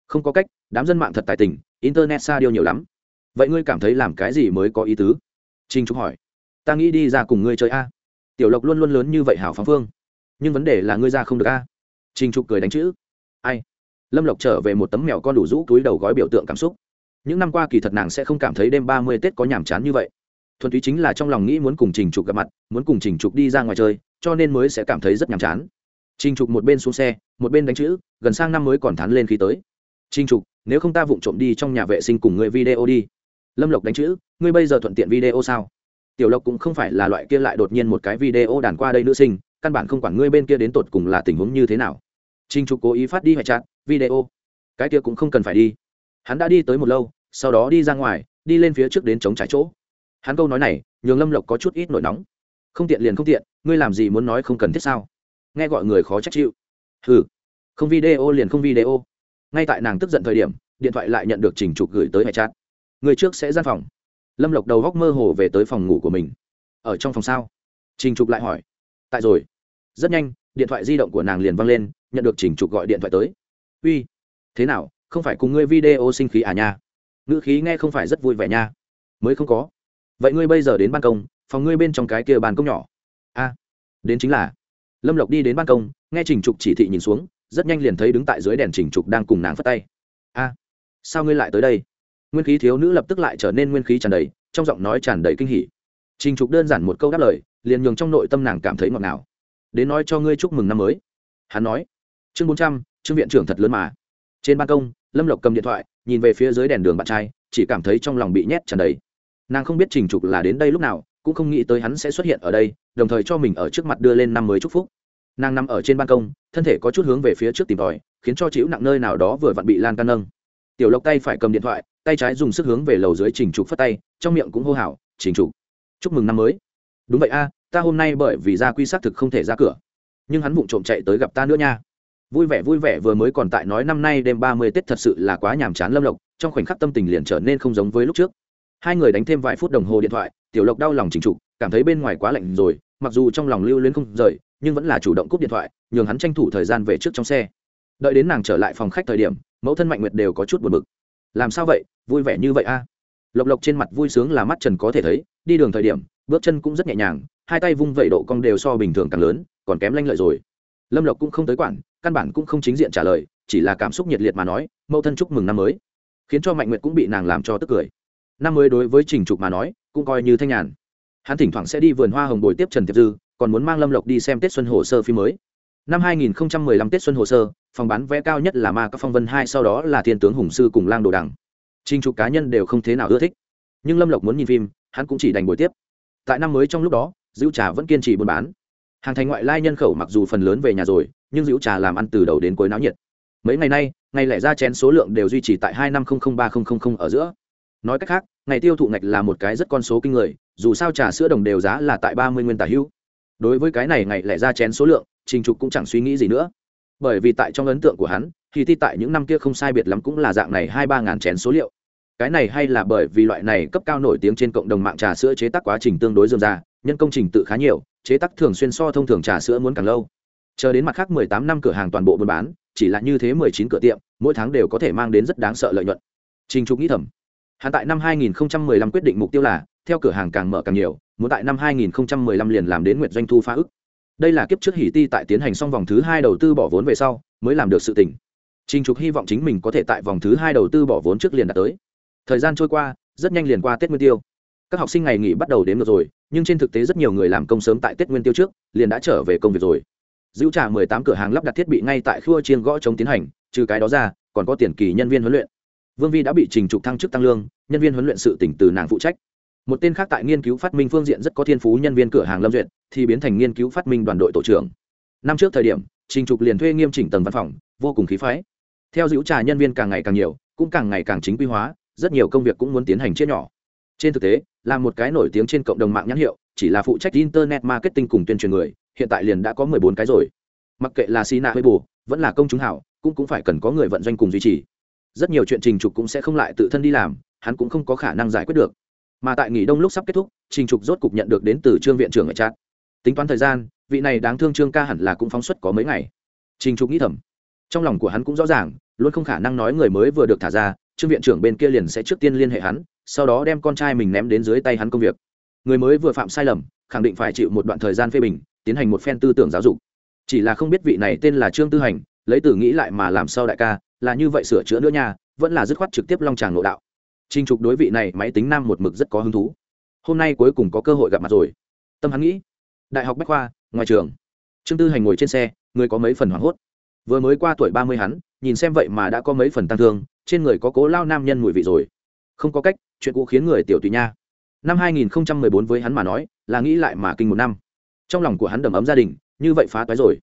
Không có cách, đám dân mạng thật tài tình, internet xa điêu nhiều lắm. Vậy ngươi cảm thấy làm cái gì mới có ý tứ? Trinh trúc hỏi. Ta nghĩ đi ra cùng ngươi chơi a. Tiểu lộc luôn luôn lớn như vậy hảo phóng phương nhưng vấn đề là ngươi ra không được a. Trình trục cười đánh chữ. Ai? Lâm lộc trở về một tấm mèo con đủ rũ túi đầu gói biểu tượng cảm xúc. Những năm qua kỳ thật nàng sẽ không cảm thấy đêm ba mươi tết có nhàm chán như vậy. Thuần túy chính là trong lòng nghĩ muốn cùng trình trục gặp mặt, muốn cùng trình trục đi ra ngoài chơi, cho nên mới sẽ cảm thấy rất nhàm chán. Trình trục một bên xuống xe, một bên đánh chữ, gần sang năm mới còn thắn lên khi tới. Trình trục, nếu không ta vụng trộm đi trong nhà vệ sinh cùng người video đi. Lâm lộc đánh chữ, ngươi bây giờ thuận tiện video sao? Tiểu lộc cũng không phải là loại kia lại đột nhiên một cái video đàn qua đây nữ sinh căn bản không quản ngươi bên kia đến tột cùng là tình huống như thế nào. Trình trục cố ý phát đi hoại chặt video. Cái kia cũng không cần phải đi. Hắn đã đi tới một lâu, sau đó đi ra ngoài, đi lên phía trước đến chống trái chỗ. Hắn câu nói này, nhường lâm lộc có chút ít nổi nóng. Không tiện liền không tiện, ngươi làm gì muốn nói không cần thiết sao? Nghe gọi người khó trách chịu. Hừ. Không video liền không video. Ngay tại nàng tức giận thời điểm, điện thoại lại nhận được trình trục gửi tới hệ chat. Người trước sẽ gian phòng. Lâm lộc đầu góc mơ hồ về tới phòng ngủ của mình. Ở trong phòng sao? Trình trục lại hỏi tại rồi. Rất nhanh, điện thoại di động của nàng liền văng lên, nhận được chỉnh trục gọi điện thoại tới. Uy, thế nào, không phải cùng ngươi video sinh khí à nha? Ngữ khí nghe không phải rất vui vẻ nha. Mới không có. Vậy ngươi bây giờ đến ban công, phòng ngươi bên trong cái kia bàn công nhỏ. A, đến chính là. Lâm lộc đi đến ban công, nghe trình trục chỉ thị nhìn xuống, rất nhanh liền thấy đứng tại dưới đèn trình trục đang cùng nàng phất tay. A, sao ngươi lại tới đây? Nguyên khí thiếu nữ lập tức lại trở nên nguyên khí tràn đầy, trong giọng nói tràn đầy kinh hỉ. Trình trục đơn giản một câu đáp lời liền nhường trong nội tâm nàng cảm thấy ngọt ngào. Đến nói cho ngươi chúc mừng năm mới. Hắn nói, chương bốn trăm trương viện trưởng thật lớn mà. Trên ban công, lâm lộc cầm điện thoại, nhìn về phía dưới đèn đường bạn trai, chỉ cảm thấy trong lòng bị nhét tràn đầy. Nàng không biết trình trục là đến đây lúc nào, cũng không nghĩ tới hắn sẽ xuất hiện ở đây, đồng thời cho mình ở trước mặt đưa lên năm mới chúc phúc. Nàng nằm ở trên ban công, thân thể có chút hướng về phía trước tìm tòi, khiến cho chịu nặng nơi nào đó vừa vặn bị lan can nâng. Tiểu lộc tay phải cầm điện thoại, tay trái dùng sức hướng về lầu dưới trình trục phất tay, trong miệng cũng hô hào, trình trục, chúc mừng năm mới đúng vậy a, ta hôm nay bởi vì gia quy xác thực không thể ra cửa. Nhưng hắn vụng trộm chạy tới gặp ta nữa nha. Vui vẻ vui vẻ, vừa mới còn tại nói năm nay đêm ba mươi tết thật sự là quá nhàm chán lâm lộc, trong khoảnh khắc tâm tình liền trở nên không giống với lúc trước. Hai người đánh thêm vài phút đồng hồ điện thoại, tiểu lộc đau lòng chỉnh trục cảm thấy bên ngoài quá lạnh rồi, mặc dù trong lòng lưu luyến không rời, nhưng vẫn là chủ động cúp điện thoại, nhường hắn tranh thủ thời gian về trước trong xe. Đợi đến nàng trở lại phòng khách thời điểm, mẫu thân mạnh nguyệt đều có chút buồn bực. Làm sao vậy? Vui vẻ như vậy a? Lộc lộc trên mặt vui sướng là mắt trần có thể thấy, đi đường thời điểm bước chân cũng rất nhẹ nhàng, hai tay vung vẩy độ cong đều so bình thường càng lớn, còn kém lanh lợi rồi. Lâm lộc cũng không tới quản, căn bản cũng không chính diện trả lời, chỉ là cảm xúc nhiệt liệt mà nói, mẫu thân chúc mừng năm mới. Khiến cho mạnh nguyệt cũng bị nàng làm cho tức cười. Năm mới đối với trình trục mà nói, cũng coi như thanh nhàn. Hắn thỉnh thoảng sẽ đi vườn hoa hồng bồi tiếp trần tiệp dư, còn muốn mang lâm lộc đi xem tết xuân hồ sơ phim mới. Năm 2015 tết xuân hồ sơ, phòng bán vé cao nhất là ma các phong vân hai, sau đó là thiên tướng hùng sư cùng lang đồ đằng. Trình trục cá nhân đều không thế nào ưa thích. Nhưng lâm lộc muốn nhìn phim, hắn cũng chỉ đành bồi tiếp tại năm mới trong lúc đó dữ trà vẫn kiên trì buôn bán. Hàng thành ngoại lai nhân khẩu mặc dù phần lớn về nhà rồi, nhưng dữ trà làm ăn từ đầu đến cuối náo nhiệt. Mấy ngày nay, ngày lẻ ra chén số lượng đều duy trì tại hai năm ba ở giữa. Nói cách khác, ngày tiêu thụ ngạch là một cái rất con số kinh người, dù sao trà sữa đồng đều giá là tại ba mươi nguyên tả hữu đối với cái này ngày lẻ ra chén số lượng, trình trục cũng chẳng suy nghĩ gì nữa. Bởi vì tại trong ấn tượng của hắn thì ti tại những năm kia không sai biệt lắm cũng là dạng này hai ba ngàn chén số liệu cái này hay là bởi vì loại này cấp cao nổi tiếng trên cộng đồng mạng trà sữa chế tác quá trình tương đối dườm ra nhân công trình tự khá nhiều, chế tác thường xuyên so thông thường trà sữa muốn càng lâu. Chờ đến mặt khác mười tám năm cửa hàng toàn bộ buôn bán, chỉ là như thế mười chín cửa tiệm, mỗi tháng đều có thể mang đến rất đáng sợ lợi nhuận. Trình trục nghĩ thầm, hắn tại năm 2015 quyết định mục tiêu là, theo cửa hàng càng mở càng nhiều, muốn tại năm 2015 liền làm đến nguyện doanh thu phá ức. Đây là kiếp trước hỉ ti tại tiến hành xong vòng thứ hai đầu tư bỏ vốn về sau, mới làm được sự tỉnh. Trình trục hy vọng chính mình có thể tại vòng thứ hai đầu tư bỏ vốn trước liền đạt tới thời gian trôi qua, rất nhanh liền qua tết nguyên tiêu. Các học sinh ngày nghỉ bắt đầu đến được rồi, nhưng trên thực tế rất nhiều người làm công sớm tại tết nguyên tiêu trước, liền đã trở về công việc rồi. Giữ trả mười tám cửa hàng lắp đặt thiết bị ngay tại khua chiên gõ chống tiến hành, trừ cái đó ra, còn có tiền kỳ nhân viên huấn luyện. Vương vi đã bị trình trục thăng chức tăng lương, nhân viên huấn luyện sự tỉnh từ nàng phụ trách. Một tên khác tại nghiên cứu phát minh phương diện rất có thiên phú nhân viên cửa hàng lâm duyệt, thì biến thành nghiên cứu phát minh đoàn đội tổ trưởng. Năm trước thời điểm, trình trục liền thuê nghiêm chỉnh tầng văn phòng, vô cùng khí phái. Theo dữ trà nhân viên càng ngày càng nhiều, cũng càng ngày càng chính quy hóa rất nhiều công việc cũng muốn tiến hành chia nhỏ. Trên thực tế, là một cái nổi tiếng trên cộng đồng mạng nhãn hiệu, chỉ là phụ trách internet marketing cùng tuyên truyền người, hiện tại liền đã có mười bốn cái rồi. Mặc kệ là sina nạ hay bù vẫn là công chúng hảo, cũng cũng phải cần có người vận doanh cùng duy trì. Rất nhiều chuyện trình trục cũng sẽ không lại tự thân đi làm, hắn cũng không có khả năng giải quyết được. Mà tại nghỉ đông lúc sắp kết thúc, trình trục rốt cục nhận được đến từ trương viện trưởng ở chat. Tính toán thời gian, vị này đáng thương trương ca hẳn là cũng phóng xuất có mấy ngày. Trình trục nghĩ thầm. Trong lòng của hắn cũng rõ ràng, luôn không khả năng nói người mới vừa được thả ra trương viện trưởng bên kia liền sẽ trước tiên liên hệ hắn sau đó đem con trai mình ném đến dưới tay hắn công việc người mới vừa phạm sai lầm khẳng định phải chịu một đoạn thời gian phê bình tiến hành một phen tư tưởng giáo dục chỉ là không biết vị này tên là trương tư hành lấy từ nghĩ lại mà làm sao đại ca là như vậy sửa chữa nữa nha vẫn là dứt khoát trực tiếp long tràng nội đạo Trinh Trục đối vị này máy tính nam một mực rất có hứng thú. Hôm nay cuối cùng có cơ hội gặp mặt rồi. Tâm hắn nghĩ. Đại học Bách khoa, ngoài trường. Trương Tư Hành ngồi trên xe, người có mấy phần hoảng hốt. Vừa mới qua tuổi ba mươi hắn, nhìn xem vậy mà đã có mấy phần tăng thương, trên người có cố lao nam nhân mùi vị rồi. Không có cách, chuyện cũ khiến người tiểu tùy nha. Năm 2014 với hắn mà nói, là nghĩ lại mà kinh một năm. Trong lòng của hắn đầm ấm gia đình, như vậy phá toái rồi.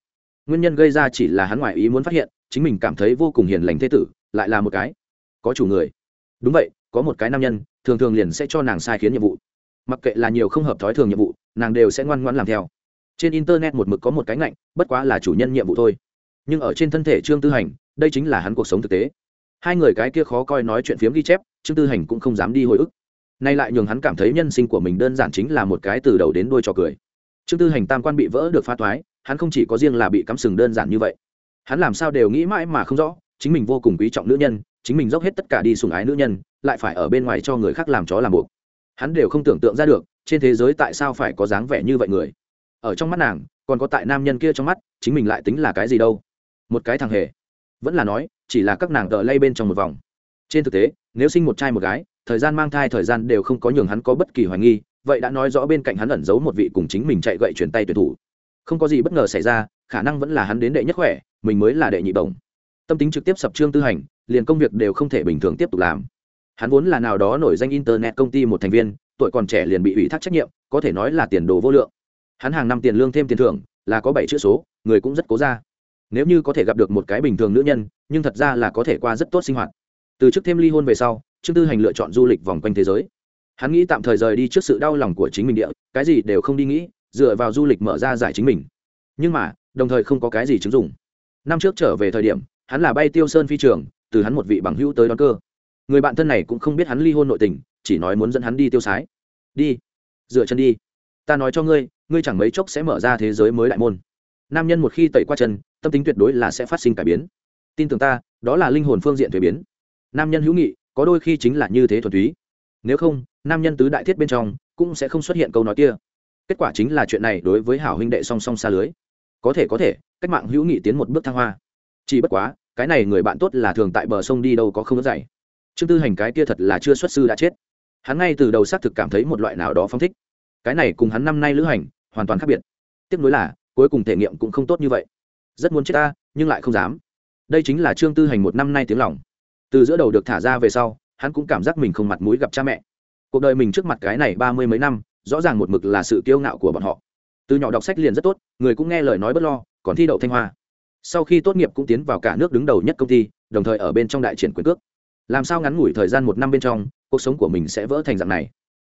Nguyên nhân gây ra chỉ là hắn ngoại ý muốn phát hiện, chính mình cảm thấy vô cùng hiền lành thế tử, lại là một cái có chủ người. Đúng vậy, có một cái nam nhân thường thường liền sẽ cho nàng sai khiến nhiệm vụ mặc kệ là nhiều không hợp thói thường nhiệm vụ nàng đều sẽ ngoan ngoãn làm theo trên internet một mực có một cái ngạnh bất quá là chủ nhân nhiệm vụ thôi nhưng ở trên thân thể trương tư hành đây chính là hắn cuộc sống thực tế. Hai người cái kia khó coi nói chuyện phiếm ghi chép, trương tư hành cũng không dám đi hồi ức. Nay lại nhường hắn cảm thấy nhân sinh của mình đơn giản chính là một cái từ đầu đến đuôi trò cười. Trương tư hành tam quan bị vỡ được phá thoái, hắn không chỉ có riêng là bị cắm sừng đơn giản như vậy. Hắn làm sao đều nghĩ mãi mà không rõ, chính mình vô cùng quý trọng nữ nhân, chính mình dốc hết tất cả đi sùng ái nữ nhân, lại phải ở bên ngoài cho người khác làm chó làm buộc. Hắn đều không tưởng tượng ra được, trên thế giới tại sao phải có dáng vẻ như vậy người. Ở trong mắt nàng, còn có tại nam nhân kia trong mắt, chính mình lại tính là cái gì đâu? Một cái thằng hề vẫn là nói, chỉ là các nàng đợi lay bên trong một vòng. Trên thực tế, nếu sinh một trai một gái, thời gian mang thai thời gian đều không có nhường hắn có bất kỳ hoài nghi, vậy đã nói rõ bên cạnh hắn ẩn giấu một vị cùng chính mình chạy gậy chuyển tay tuyển thủ. Không có gì bất ngờ xảy ra, khả năng vẫn là hắn đến đệ nhất khỏe, mình mới là đệ nhị bổng. Tâm tính trực tiếp sập trương tư hành, liền công việc đều không thể bình thường tiếp tục làm. Hắn vốn là nào đó nổi danh internet công ty một thành viên, tuổi còn trẻ liền bị ủy thác trách nhiệm, có thể nói là tiền đồ vô lượng. Hắn hàng năm tiền lương thêm tiền thưởng, là có bảy chữ số, người cũng rất cố ra nếu như có thể gặp được một cái bình thường nữ nhân, nhưng thật ra là có thể qua rất tốt sinh hoạt. Từ trước thêm ly hôn về sau, trương tư hành lựa chọn du lịch vòng quanh thế giới. Hắn nghĩ tạm thời rời đi trước sự đau lòng của chính mình địa, cái gì đều không đi nghĩ, dựa vào du lịch mở ra giải chính mình. Nhưng mà, đồng thời không có cái gì chứng dụng. Năm trước trở về thời điểm, hắn là bay tiêu sơn phi trường, từ hắn một vị bằng hữu tới đón cơ. Người bạn thân này cũng không biết hắn ly hôn nội tình, chỉ nói muốn dẫn hắn đi tiêu sái. Đi, dựa chân đi. Ta nói cho ngươi ngươi chẳng mấy chốc sẽ mở ra thế giới mới đại môn. Nam nhân một khi tẩy qua chân tâm tính tuyệt đối là sẽ phát sinh cải biến. Tin tưởng ta, đó là linh hồn phương diện thuế biến. Nam nhân hữu nghị, có đôi khi chính là như thế thuần túy. Nếu không, nam nhân tứ đại thiết bên trong, cũng sẽ không xuất hiện câu nói kia. Kết quả chính là chuyện này đối với hảo huynh đệ song song xa lưới. Có thể có thể, cách mạng hữu nghị tiến một bước thăng hoa. Chỉ bất quá, cái này người bạn tốt là thường tại bờ sông đi đâu có không có dạy trương tư hành cái kia thật là chưa xuất sư đã chết. Hắn ngay từ đầu xác thực cảm thấy một loại nào đó phong thích. Cái này cùng hắn năm nay lữ hành, hoàn toàn khác biệt. Tiếp nối là, cuối cùng thể nghiệm cũng không tốt như vậy rất muốn chết ta, nhưng lại không dám. Đây chính là trương tư hành một năm nay tiếng lòng. Từ giữa đầu được thả ra về sau, hắn cũng cảm giác mình không mặt mũi gặp cha mẹ. Cuộc đời mình trước mặt cái này ba mươi mấy năm, rõ ràng một mực là sự kiêu ngạo của bọn họ. Từ nhỏ đọc sách liền rất tốt, người cũng nghe lời nói bất lo, còn thi đậu thanh hoa. Sau khi tốt nghiệp cũng tiến vào cả nước đứng đầu nhất công ty, đồng thời ở bên trong đại triển quyền cước. Làm sao ngắn ngủi thời gian một năm bên trong, cuộc sống của mình sẽ vỡ thành dạng này?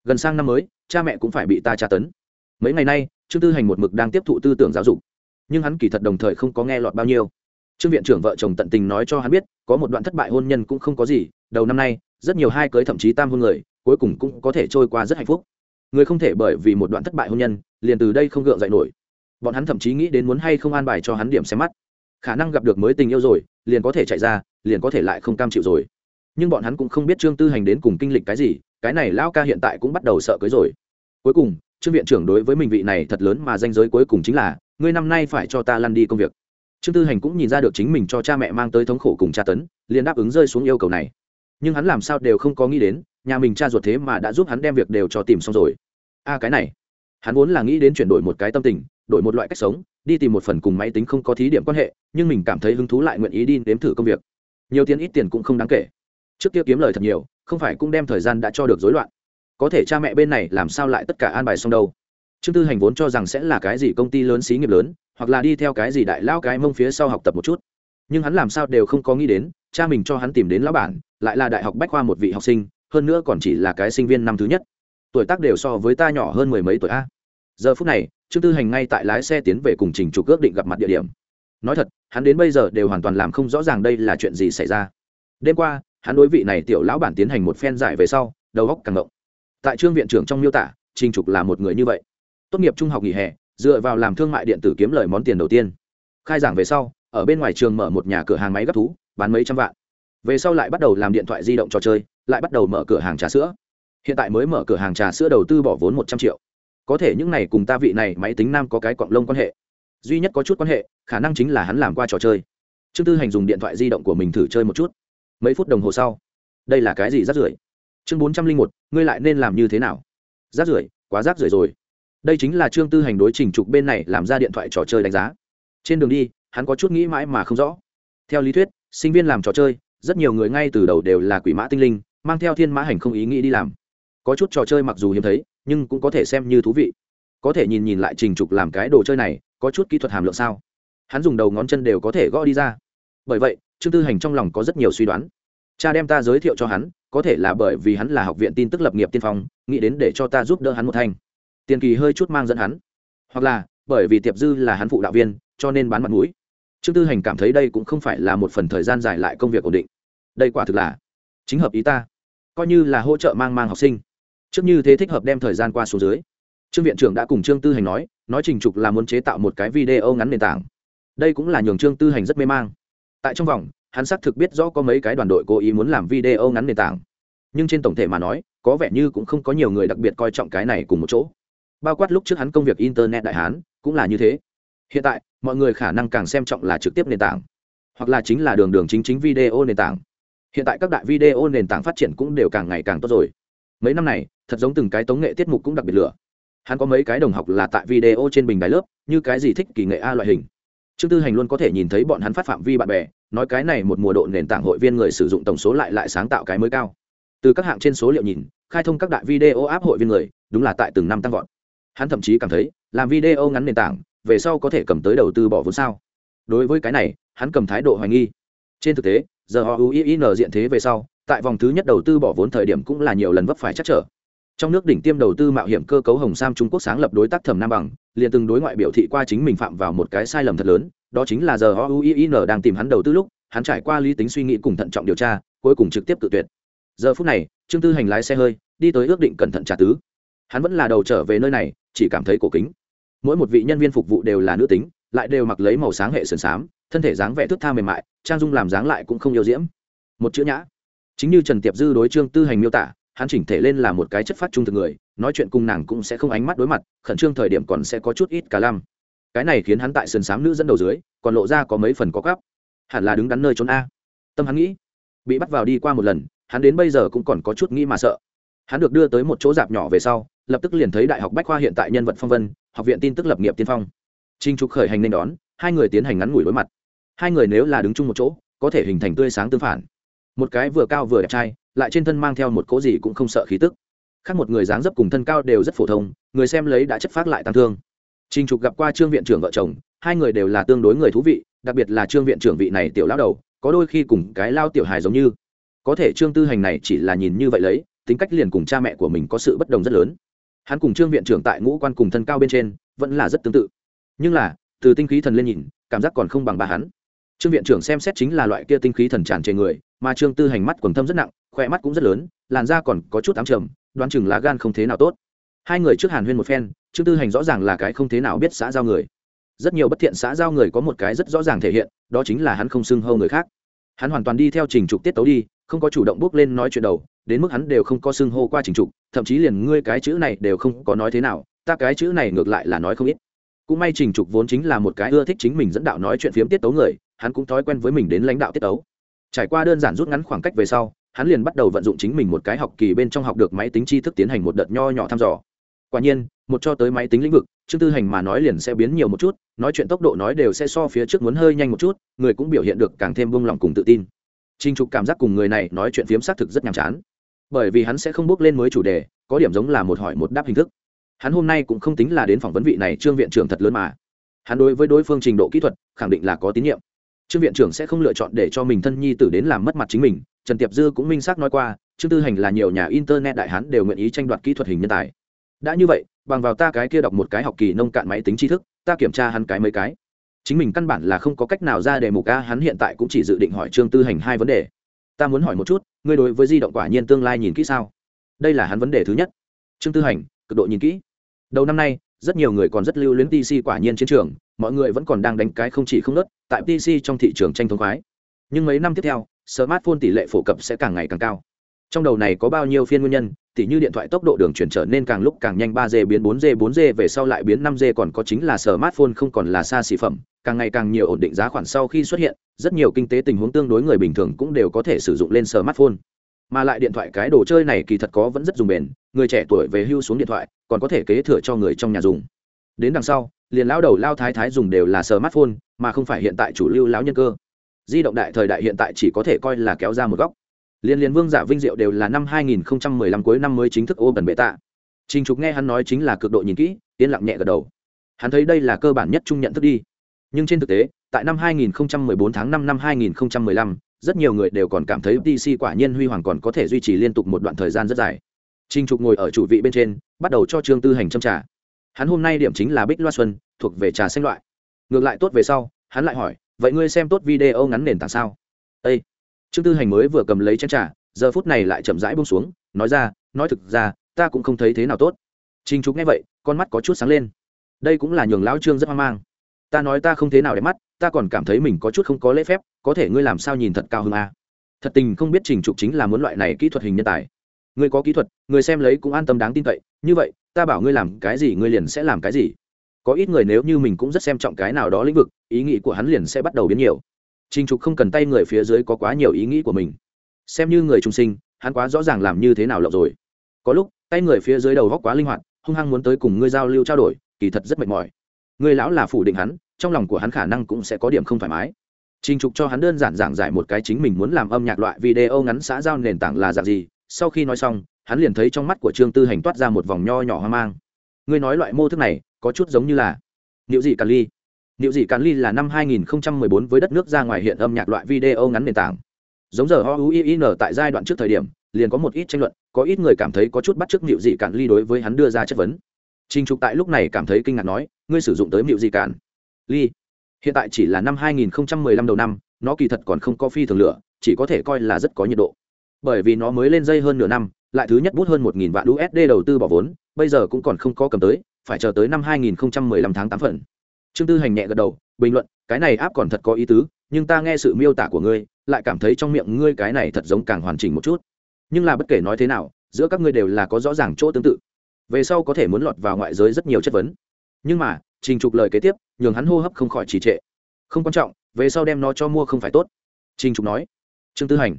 Gần sang năm mới, cha mẹ cũng phải bị ta tra tấn. Mấy ngày nay, trương tư hành một mực đang tiếp thụ tư tưởng giáo dục nhưng hắn kỳ thật đồng thời không có nghe lọt bao nhiêu. Trương viện trưởng vợ chồng tận tình nói cho hắn biết, có một đoạn thất bại hôn nhân cũng không có gì, đầu năm nay, rất nhiều hai cưới thậm chí tam hôn người, cuối cùng cũng có thể trôi qua rất hạnh phúc. Người không thể bởi vì một đoạn thất bại hôn nhân, liền từ đây không gượng dậy nổi. Bọn hắn thậm chí nghĩ đến muốn hay không an bài cho hắn điểm xem mắt. Khả năng gặp được mới tình yêu rồi, liền có thể chạy ra, liền có thể lại không cam chịu rồi. Nhưng bọn hắn cũng không biết trương tư hành đến cùng kinh lịch cái gì, cái này lão ca hiện tại cũng bắt đầu sợ cưới rồi. Cuối cùng, trương viện trưởng đối với mình vị này thật lớn mà danh giới cuối cùng chính là ngươi năm nay phải cho ta lăn đi công việc. Trương tư hành cũng nhìn ra được chính mình cho cha mẹ mang tới thống khổ cùng tra tấn, liền đáp ứng rơi xuống yêu cầu này. Nhưng hắn làm sao đều không có nghĩ đến, nhà mình cha ruột thế mà đã giúp hắn đem việc đều cho tìm xong rồi. A, cái này. Hắn vốn là nghĩ đến chuyển đổi một cái tâm tình, đổi một loại cách sống, đi tìm một phần cùng máy tính không có thí điểm quan hệ, nhưng mình cảm thấy hứng thú lại nguyện ý đi nếm thử công việc. Nhiều tiền ít tiền cũng không đáng kể. Trước kia kiếm lời thật nhiều, không phải cũng đem thời gian đã cho được rối loạn. Có thể cha mẹ bên này làm sao lại tất cả an bài xong đâu? Trương tư hành vốn cho rằng sẽ là cái gì công ty lớn xí nghiệp lớn, hoặc là đi theo cái gì đại lao cái mông phía sau học tập một chút. Nhưng hắn làm sao đều không có nghĩ đến, cha mình cho hắn tìm đến lão bản, lại là đại học bách khoa một vị học sinh, hơn nữa còn chỉ là cái sinh viên năm thứ nhất. Tuổi tác đều so với ta nhỏ hơn mười mấy tuổi a. Giờ phút này, trương tư hành ngay tại lái xe tiến về cùng trình trục ước định gặp mặt địa điểm. Nói thật, hắn đến bây giờ đều hoàn toàn làm không rõ ràng đây là chuyện gì xảy ra. Đêm qua, hắn đối vị này tiểu lão bản tiến hành một phen giải về sau, đầu góc càng ngộng. Tại trương viện trưởng trong miêu tả, trình trục là một người như vậy tốt nghiệp trung học nghỉ hè, dựa vào làm thương mại điện tử kiếm lời món tiền đầu tiên. Khai giảng về sau, ở bên ngoài trường mở một nhà cửa hàng máy gấp thú, bán mấy trăm vạn. Về sau lại bắt đầu làm điện thoại di động trò chơi, lại bắt đầu mở cửa hàng trà sữa. Hiện tại mới mở cửa hàng trà sữa đầu tư bỏ vốn một trăm triệu. Có thể những này cùng ta vị này máy tính nam có cái cọng lông quan hệ. Duy nhất có chút quan hệ, khả năng chính là hắn làm qua trò chơi. Trương tư hành dùng điện thoại di động của mình thử chơi một chút. Mấy phút đồng hồ sau, đây là cái gì rác rưởi? Chương bốn trăm linh một, ngươi lại nên làm như thế nào? Rác rưởi, quá rác rưởi rồi đây chính là trương tư hành đối trình trục bên này làm ra điện thoại trò chơi đánh giá. Trên đường đi, hắn có chút nghĩ mãi mà không rõ. Theo lý thuyết, sinh viên làm trò chơi, rất nhiều người ngay từ đầu đều là quỷ mã tinh linh, mang theo thiên mã hành không ý nghĩ đi làm. Có chút trò chơi mặc dù hiếm thấy, nhưng cũng có thể xem như thú vị. Có thể nhìn nhìn lại trình trục làm cái đồ chơi này, có chút kỹ thuật hàm lượng sao? Hắn dùng đầu ngón chân đều có thể gõ đi ra. Bởi vậy, trương tư hành trong lòng có rất nhiều suy đoán. Cha đem ta giới thiệu cho hắn, có thể là bởi vì hắn là học viện tin tức lập nghiệp tiên phong, nghĩ đến để cho ta giúp đỡ hắn một thanh tiền kỳ hơi chút mang dẫn hắn. Hoặc là, bởi vì tiệp dư là hắn phụ đạo viên, cho nên bán mặt mũi. Trương tư hành cảm thấy đây cũng không phải là một phần thời gian dài lại công việc ổn định. Đây quả thực là chính hợp ý ta. Coi như là hỗ trợ mang mang học sinh. Trước như thế thích hợp đem thời gian qua số dưới. Trương viện trưởng đã cùng trương tư hành nói nói trình trục là muốn chế tạo một cái video ngắn nền tảng. Đây cũng là nhường trương tư hành rất mê mang. Tại trong vòng, hắn xác thực biết rõ có mấy cái đoàn đội cố ý muốn làm video ngắn nền tảng. Nhưng trên tổng thể mà nói, có vẻ như cũng không có nhiều người đặc biệt coi trọng cái này cùng một chỗ bao quát lúc trước hắn công việc internet đại hán, cũng là như thế. Hiện tại, mọi người khả năng càng xem trọng là trực tiếp nền tảng, hoặc là chính là đường đường chính chính video nền tảng. Hiện tại các đại video nền tảng phát triển cũng đều càng ngày càng tốt rồi. Mấy năm này, thật giống từng cái tống nghệ tiết mục cũng đặc biệt lửa. Hắn có mấy cái đồng học là tại video trên bình đài lớp, như cái gì thích kỳ nghệ a loại hình. Trương tư hành luôn có thể nhìn thấy bọn hắn phát phạm vi bạn bè, nói cái này một mùa độ nền tảng hội viên người sử dụng tổng số lại lại sáng tạo cái mới cao. Từ các hạng trên số liệu nhìn, khai thông các đại video áp hội viên người, đúng là tại từng năm tăng vọt hắn thậm chí cảm thấy, làm video ngắn nền tảng, về sau có thể cầm tới đầu tư bỏ vốn sao? Đối với cái này, hắn cầm thái độ hoài nghi. Trên thực tế, giờ họ uin diện thế về sau, tại vòng thứ nhất đầu tư bỏ vốn thời điểm cũng là nhiều lần vấp phải chắc trở. Trong nước đỉnh tiêm đầu tư mạo hiểm cơ cấu hồng sam trung quốc sáng lập đối tác thẩm nam bằng, liền từng đối ngoại biểu thị qua chính mình phạm vào một cái sai lầm thật lớn, đó chính là giờ họ uin đang tìm hắn đầu tư lúc, hắn trải qua lý tính suy nghĩ cùng thận trọng điều tra, cuối cùng trực tiếp tự tuyệt. Giờ phút này, trương tư hành lái xe hơi, đi tới ước định cẩn thận trả tứ hắn vẫn là đầu trở về nơi này, chỉ cảm thấy cổ kính. Mỗi một vị nhân viên phục vụ đều là nữ tính, lại đều mặc lấy màu sáng hệ sườn xám, thân thể dáng vẻ thức tha mềm mại, trang dung làm dáng lại cũng không yêu diễm. Một chữ nhã. Chính như trần tiệp dư đối trương tư hành miêu tả, hắn chỉnh thể lên là một cái chất phát trung thực người, nói chuyện cùng nàng cũng sẽ không ánh mắt đối mặt, khẩn trương thời điểm còn sẽ có chút ít cả lăm. Cái này khiến hắn tại sườn xám nữ dẫn đầu dưới, còn lộ ra có mấy phần có gắp hẳn là đứng đắn nơi trốn a. Tâm hắn nghĩ, bị bắt vào đi qua một lần, hắn đến bây giờ cũng còn có chút nghĩ mà sợ. Hắn được đưa tới một chỗ dạp nhỏ về sau lập tức liền thấy đại học bách khoa hiện tại nhân vật phong vân, học viện tin tức lập nghiệp tiên phong. Trinh trục khởi hành nên đón, hai người tiến hành ngắn ngủi đối mặt. Hai người nếu là đứng chung một chỗ, có thể hình thành tươi sáng tương phản. Một cái vừa cao vừa đẹp trai, lại trên thân mang theo một cố gì cũng không sợ khí tức. Khác một người dáng dấp cùng thân cao đều rất phổ thông, người xem lấy đã chất phát lại tăng thương. Trinh trục gặp qua trương viện trưởng vợ chồng, hai người đều là tương đối người thú vị, đặc biệt là trương viện trưởng vị này tiểu lão đầu, có đôi khi cùng cái lao tiểu hài giống như. Có thể trương tư hành này chỉ là nhìn như vậy lấy, tính cách liền cùng cha mẹ của mình có sự bất đồng rất lớn hắn cùng trương viện trưởng tại ngũ quan cùng thân cao bên trên, vẫn là rất tương tự. Nhưng là, từ tinh khí thần lên nhìn, cảm giác còn không bằng bà hắn. Trương viện trưởng xem xét chính là loại kia tinh khí thần tràn trề người, mà trương tư hành mắt quần thâm rất nặng khoe mắt cũng rất lớn, làn da còn có chút ám trầm, đoán chừng lá gan không thế nào tốt. Hai người trước hàn huyên một phen, trương tư hành rõ ràng là cái không thế nào biết xã giao người. Rất nhiều bất thiện xã giao người có một cái rất rõ ràng thể hiện, đó chính là hắn không xưng hâu người khác. Hắn hoàn toàn đi theo trình trục tiết tấu đi không có chủ động bước lên nói chuyện đầu, đến mức hắn đều không có xưng hô qua trình trục, thậm chí liền ngươi cái chữ này đều không có nói thế nào, ta cái chữ này ngược lại là nói không ít. Cũng may trình trục vốn chính là một cái ưa thích chính mình dẫn đạo nói chuyện phiếm tiết tấu người, hắn cũng thói quen với mình đến lãnh đạo tiết tấu. Trải qua đơn giản rút ngắn khoảng cách về sau, hắn liền bắt đầu vận dụng chính mình một cái học kỳ bên trong học được máy tính tri thức tiến hành một đợt nho nhỏ thăm dò. Quả nhiên, một cho tới máy tính lĩnh vực, chương tư hành mà nói liền sẽ biến nhiều một chút, nói chuyện tốc độ nói đều sẽ so phía trước muốn hơi nhanh một chút, người cũng biểu hiện được càng thêm vung lòng cùng tự tin. Trình Trục cảm giác cùng người này nói chuyện phiếm xác thực rất nhàm chán, bởi vì hắn sẽ không bước lên mới chủ đề, có điểm giống là một hỏi một đáp hình thức. Hắn hôm nay cũng không tính là đến phỏng vấn vị này Trương viện trưởng thật lớn mà. Hắn đối với đối phương trình độ kỹ thuật, khẳng định là có tín nhiệm. Trương viện trưởng sẽ không lựa chọn để cho mình thân nhi tử đến làm mất mặt chính mình, Trần Tiệp Dư cũng minh xác nói qua, Trương Tư Hành là nhiều nhà internet đại hán đều nguyện ý tranh đoạt kỹ thuật hình nhân tài. Đã như vậy, bằng vào ta cái kia đọc một cái học kỳ nông cạn máy tính tri thức, ta kiểm tra hắn cái mấy cái chính mình căn bản là không có cách nào ra đề mục a hắn hiện tại cũng chỉ dự định hỏi trương tư hành hai vấn đề. Ta muốn hỏi một chút ngươi đối với di động quả nhiên tương lai nhìn kỹ sao? Đây là hắn vấn đề thứ nhất. Trương tư hành cực độ nhìn kỹ. Đầu năm nay rất nhiều người còn rất lưu luyến pc quả nhiên chiến trường mọi người vẫn còn đang đánh cái không chỉ không nớt tại pc trong thị trường tranh thống khoái. Nhưng mấy năm tiếp theo smartphone tỷ lệ phổ cập sẽ càng ngày càng cao. Trong đầu này có bao nhiêu phiên nguyên nhân tỉ như điện thoại tốc độ đường chuyển trở nên càng lúc càng nhanh 3G biến 4G 4G về sau lại biến 5G còn có chính là smartphone không còn là xa xỉ phẩm, càng ngày càng nhiều ổn định giá khoản sau khi xuất hiện, rất nhiều kinh tế tình huống tương đối người bình thường cũng đều có thể sử dụng lên smartphone. mà lại điện thoại cái đồ chơi này kỳ thật có vẫn rất dùng bền người trẻ tuổi về hưu xuống điện thoại còn có thể kế thừa cho người trong nhà dùng. Đến đằng sau liền lão đầu lao thái thái dùng đều là smartphone mà không phải hiện tại chủ lưu lão nhân cơ. Di động đại thời đại hiện tại chỉ có thể coi là kéo ra một góc. Liên liên vương giả vinh diệu đều là năm 2015 cuối năm mới chính thức ô bẩn bệ tạ. Trình trục nghe hắn nói chính là cực độ nhìn kỹ yên lặng nhẹ gật đầu. Hắn thấy đây là cơ bản nhất trung nhận thức đi nhưng trên thực tế tại năm 2014 tháng 5 năm 2015, rất nhiều người đều còn cảm thấy DC quả nhiên huy hoàng còn có thể duy trì liên tục một đoạn thời gian rất dài. Trình Trục ngồi ở chủ vị bên trên, bắt đầu cho Trương Tư Hành châm trà. Hắn hôm nay điểm chính là Bích Loa Xuân, thuộc về trà xanh loại. Ngược lại tốt về sau, hắn lại hỏi, vậy ngươi xem tốt video ngắn nền tảng sao? Ê! Trương Tư Hành mới vừa cầm lấy chén trà, giờ phút này lại chậm rãi buông xuống, nói ra, nói thực ra, ta cũng không thấy thế nào tốt. Trình Trục nghe vậy, con mắt có chút sáng lên. Đây cũng là nhường lão Trương rất hoang mang. Ta nói ta không thế nào để mắt, ta còn cảm thấy mình có chút không có lễ phép có thể ngươi làm sao nhìn thật cao hơn a à? thật tình không biết trình trục chính là muốn loại này kỹ thuật hình nhân tài. Ngươi có kỹ thuật người xem lấy cũng an tâm đáng tin cậy như vậy ta bảo ngươi làm cái gì ngươi liền sẽ làm cái gì. Có ít người nếu như mình cũng rất xem trọng cái nào đó lĩnh vực ý nghĩ của hắn liền sẽ bắt đầu biến nhiều. Trình trục không cần tay người phía dưới có quá nhiều ý nghĩ của mình. Xem như người trung sinh hắn quá rõ ràng làm như thế nào lậu rồi. Có lúc tay người phía dưới đầu góc quá linh hoạt hung hăng muốn tới cùng ngươi giao lưu trao đổi kỳ thật rất mệt mỏi. Người lão là phủ định hắn trong lòng của hắn khả năng cũng sẽ có điểm không thoải mái. Trình trục cho hắn đơn giản giảng giải một cái chính mình muốn làm âm nhạc loại video ngắn xã giao nền tảng là dạng gì, sau khi nói xong, hắn liền thấy trong mắt của trương tư hành toát ra một vòng nho nhỏ hoang mang. Ngươi nói loại mô thức này, có chút giống như là liệu gì càn ly. Liệu gì càn ly là năm 2014 với đất nước ra ngoài hiện âm nhạc loại video ngắn nền tảng. Giống giờ ho tại giai đoạn trước thời điểm, liền có một ít tranh luận, có ít người cảm thấy có chút bắt chước liệu gì càn ly đối với hắn đưa ra chất vấn. Trình trục tại lúc này cảm thấy kinh ngạc nói, ngươi sử dụng tới liệu gì cản ly. Hiện tại chỉ là năm 2015 đầu năm, nó kỳ thật còn không có phi thường lửa, chỉ có thể coi là rất có nhiệt độ. Bởi vì nó mới lên dây hơn nửa năm, lại thứ nhất bút hơn một nghìn vạn usd đầu tư bỏ vốn, bây giờ cũng còn không có cầm tới, phải chờ tới năm 2015 tháng 8 phần. Trương tư hành nhẹ gật đầu, bình luận, cái này áp còn thật có ý tứ, nhưng ta nghe sự miêu tả của ngươi, lại cảm thấy trong miệng ngươi cái này thật giống càng hoàn chỉnh một chút. Nhưng là bất kể nói thế nào, giữa các ngươi đều là có rõ ràng chỗ tương tự. Về sau có thể muốn lọt vào ngoại giới rất nhiều chất vấn. Nhưng mà trình trục lời kế tiếp, nhường hắn hô hấp không khỏi trì trệ. Không quan trọng, về sau đem nó cho mua không phải tốt. Trình trục nói. Trương tư hành.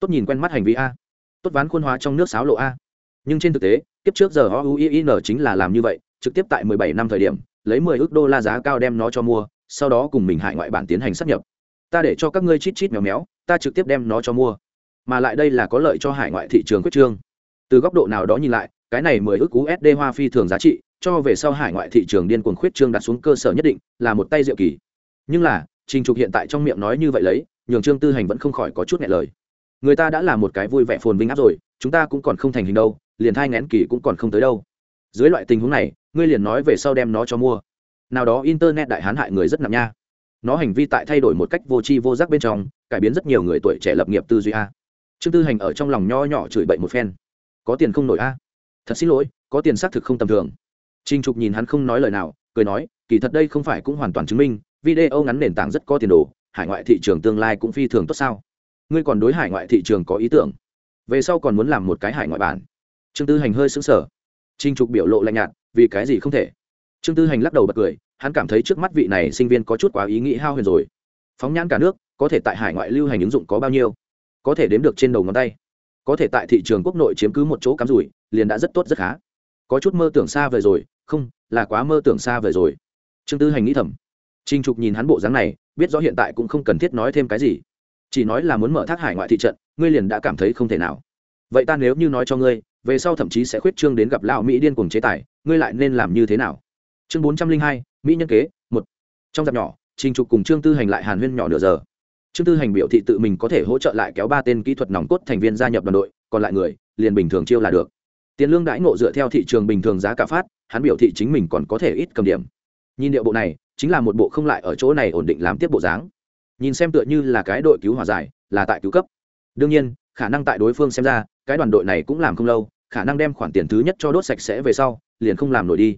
Tốt nhìn quen mắt hành vi a. Tốt ván khuôn hóa trong nước sáo lộ a. Nhưng trên thực tế, kiếp trước giờ o u i n chính là làm như vậy, trực tiếp tại 17 năm thời điểm, lấy 10 ước đô la giá cao đem nó cho mua, sau đó cùng mình hại ngoại bản tiến hành sắp nhập. Ta để cho các ngươi chít chít mèo méo, ta trực tiếp đem nó cho mua. Mà lại đây là có lợi cho hải ngoại thị trường quyết trương. Từ góc độ nào đó nhìn lại, cái này 10 ước usd hoa phi thường giá trị cho về sau hải ngoại thị trường điên cuồng khuyết trương đặt xuống cơ sở nhất định là một tay diệu kỳ. Nhưng là, trình trục hiện tại trong miệng nói như vậy lấy, nhường trương tư hành vẫn không khỏi có chút nhẹ lời. Người ta đã là một cái vui vẻ phồn vinh áp rồi, chúng ta cũng còn không thành hình đâu, liền thai ngén kỳ cũng còn không tới đâu. Dưới loại tình huống này, ngươi liền nói về sau đem nó cho mua. Nào đó internet đại hán hại người rất nặng nha. Nó hành vi tại thay đổi một cách vô tri vô giác bên trong, cải biến rất nhiều người tuổi trẻ lập nghiệp tư duy a. Trương tư hành ở trong lòng nho nhỏ chửi bậy một phen. Có tiền không nổi a. Thật xin lỗi, có tiền xác thực không tầm thường. Trình Trục nhìn hắn không nói lời nào, cười nói, kỳ thật đây không phải cũng hoàn toàn chứng minh, video ngắn nền tảng rất có tiền đồ, hải ngoại thị trường tương lai cũng phi thường tốt sao? Ngươi còn đối hải ngoại thị trường có ý tưởng? Về sau còn muốn làm một cái hải ngoại bản. Trương Tư Hành hơi sững sờ. Trình Trục biểu lộ lạnh nhạt, vì cái gì không thể? Trương Tư Hành lắc đầu bật cười, hắn cảm thấy trước mắt vị này sinh viên có chút quá ý nghĩ hao huyền rồi. Phóng nhãn cả nước, có thể tại hải ngoại lưu hành ứng dụng có bao nhiêu? Có thể đếm được trên đầu ngón tay. Có thể tại thị trường quốc nội chiếm cứ một chỗ cắm rủi, liền đã rất tốt rất khá. Có chút mơ tưởng xa vời rồi, không, là quá mơ tưởng xa vời rồi. Trương tư hành nghĩ thầm. Trinh trục nhìn hắn bộ dáng này, biết rõ hiện tại cũng không cần thiết nói thêm cái gì. Chỉ nói là muốn mở thác hải ngoại thị trận, ngươi liền đã cảm thấy không thể nào. Vậy ta nếu như nói cho ngươi, về sau thậm chí sẽ khuyết trương đến gặp lão mỹ điên cuồng chế tài, ngươi lại nên làm như thế nào? Chương bốn trăm linh hai, mỹ nhân kế, một. Trong dạp nhỏ, trình trục cùng trương tư hành lại hàn huyên nhỏ nửa giờ. Trương tư hành biểu thị tự mình có thể hỗ trợ lại kéo ba tên kỹ thuật nòng cốt thành viên gia nhập đoàn đội, còn lại người, liền bình thường chiêu là được tiền lương đãi ngộ dựa theo thị trường bình thường giá cả phát, hắn biểu thị chính mình còn có thể ít cầm điểm. Nhìn điệu bộ này, chính là một bộ không lại ở chỗ này ổn định làm tiếp bộ dáng. Nhìn xem tựa như là cái đội cứu hỏa giải, là tại cứu cấp. Đương nhiên, khả năng tại đối phương xem ra, cái đoàn đội này cũng làm không lâu, khả năng đem khoản tiền thứ nhất cho đốt sạch sẽ về sau, liền không làm nổi đi.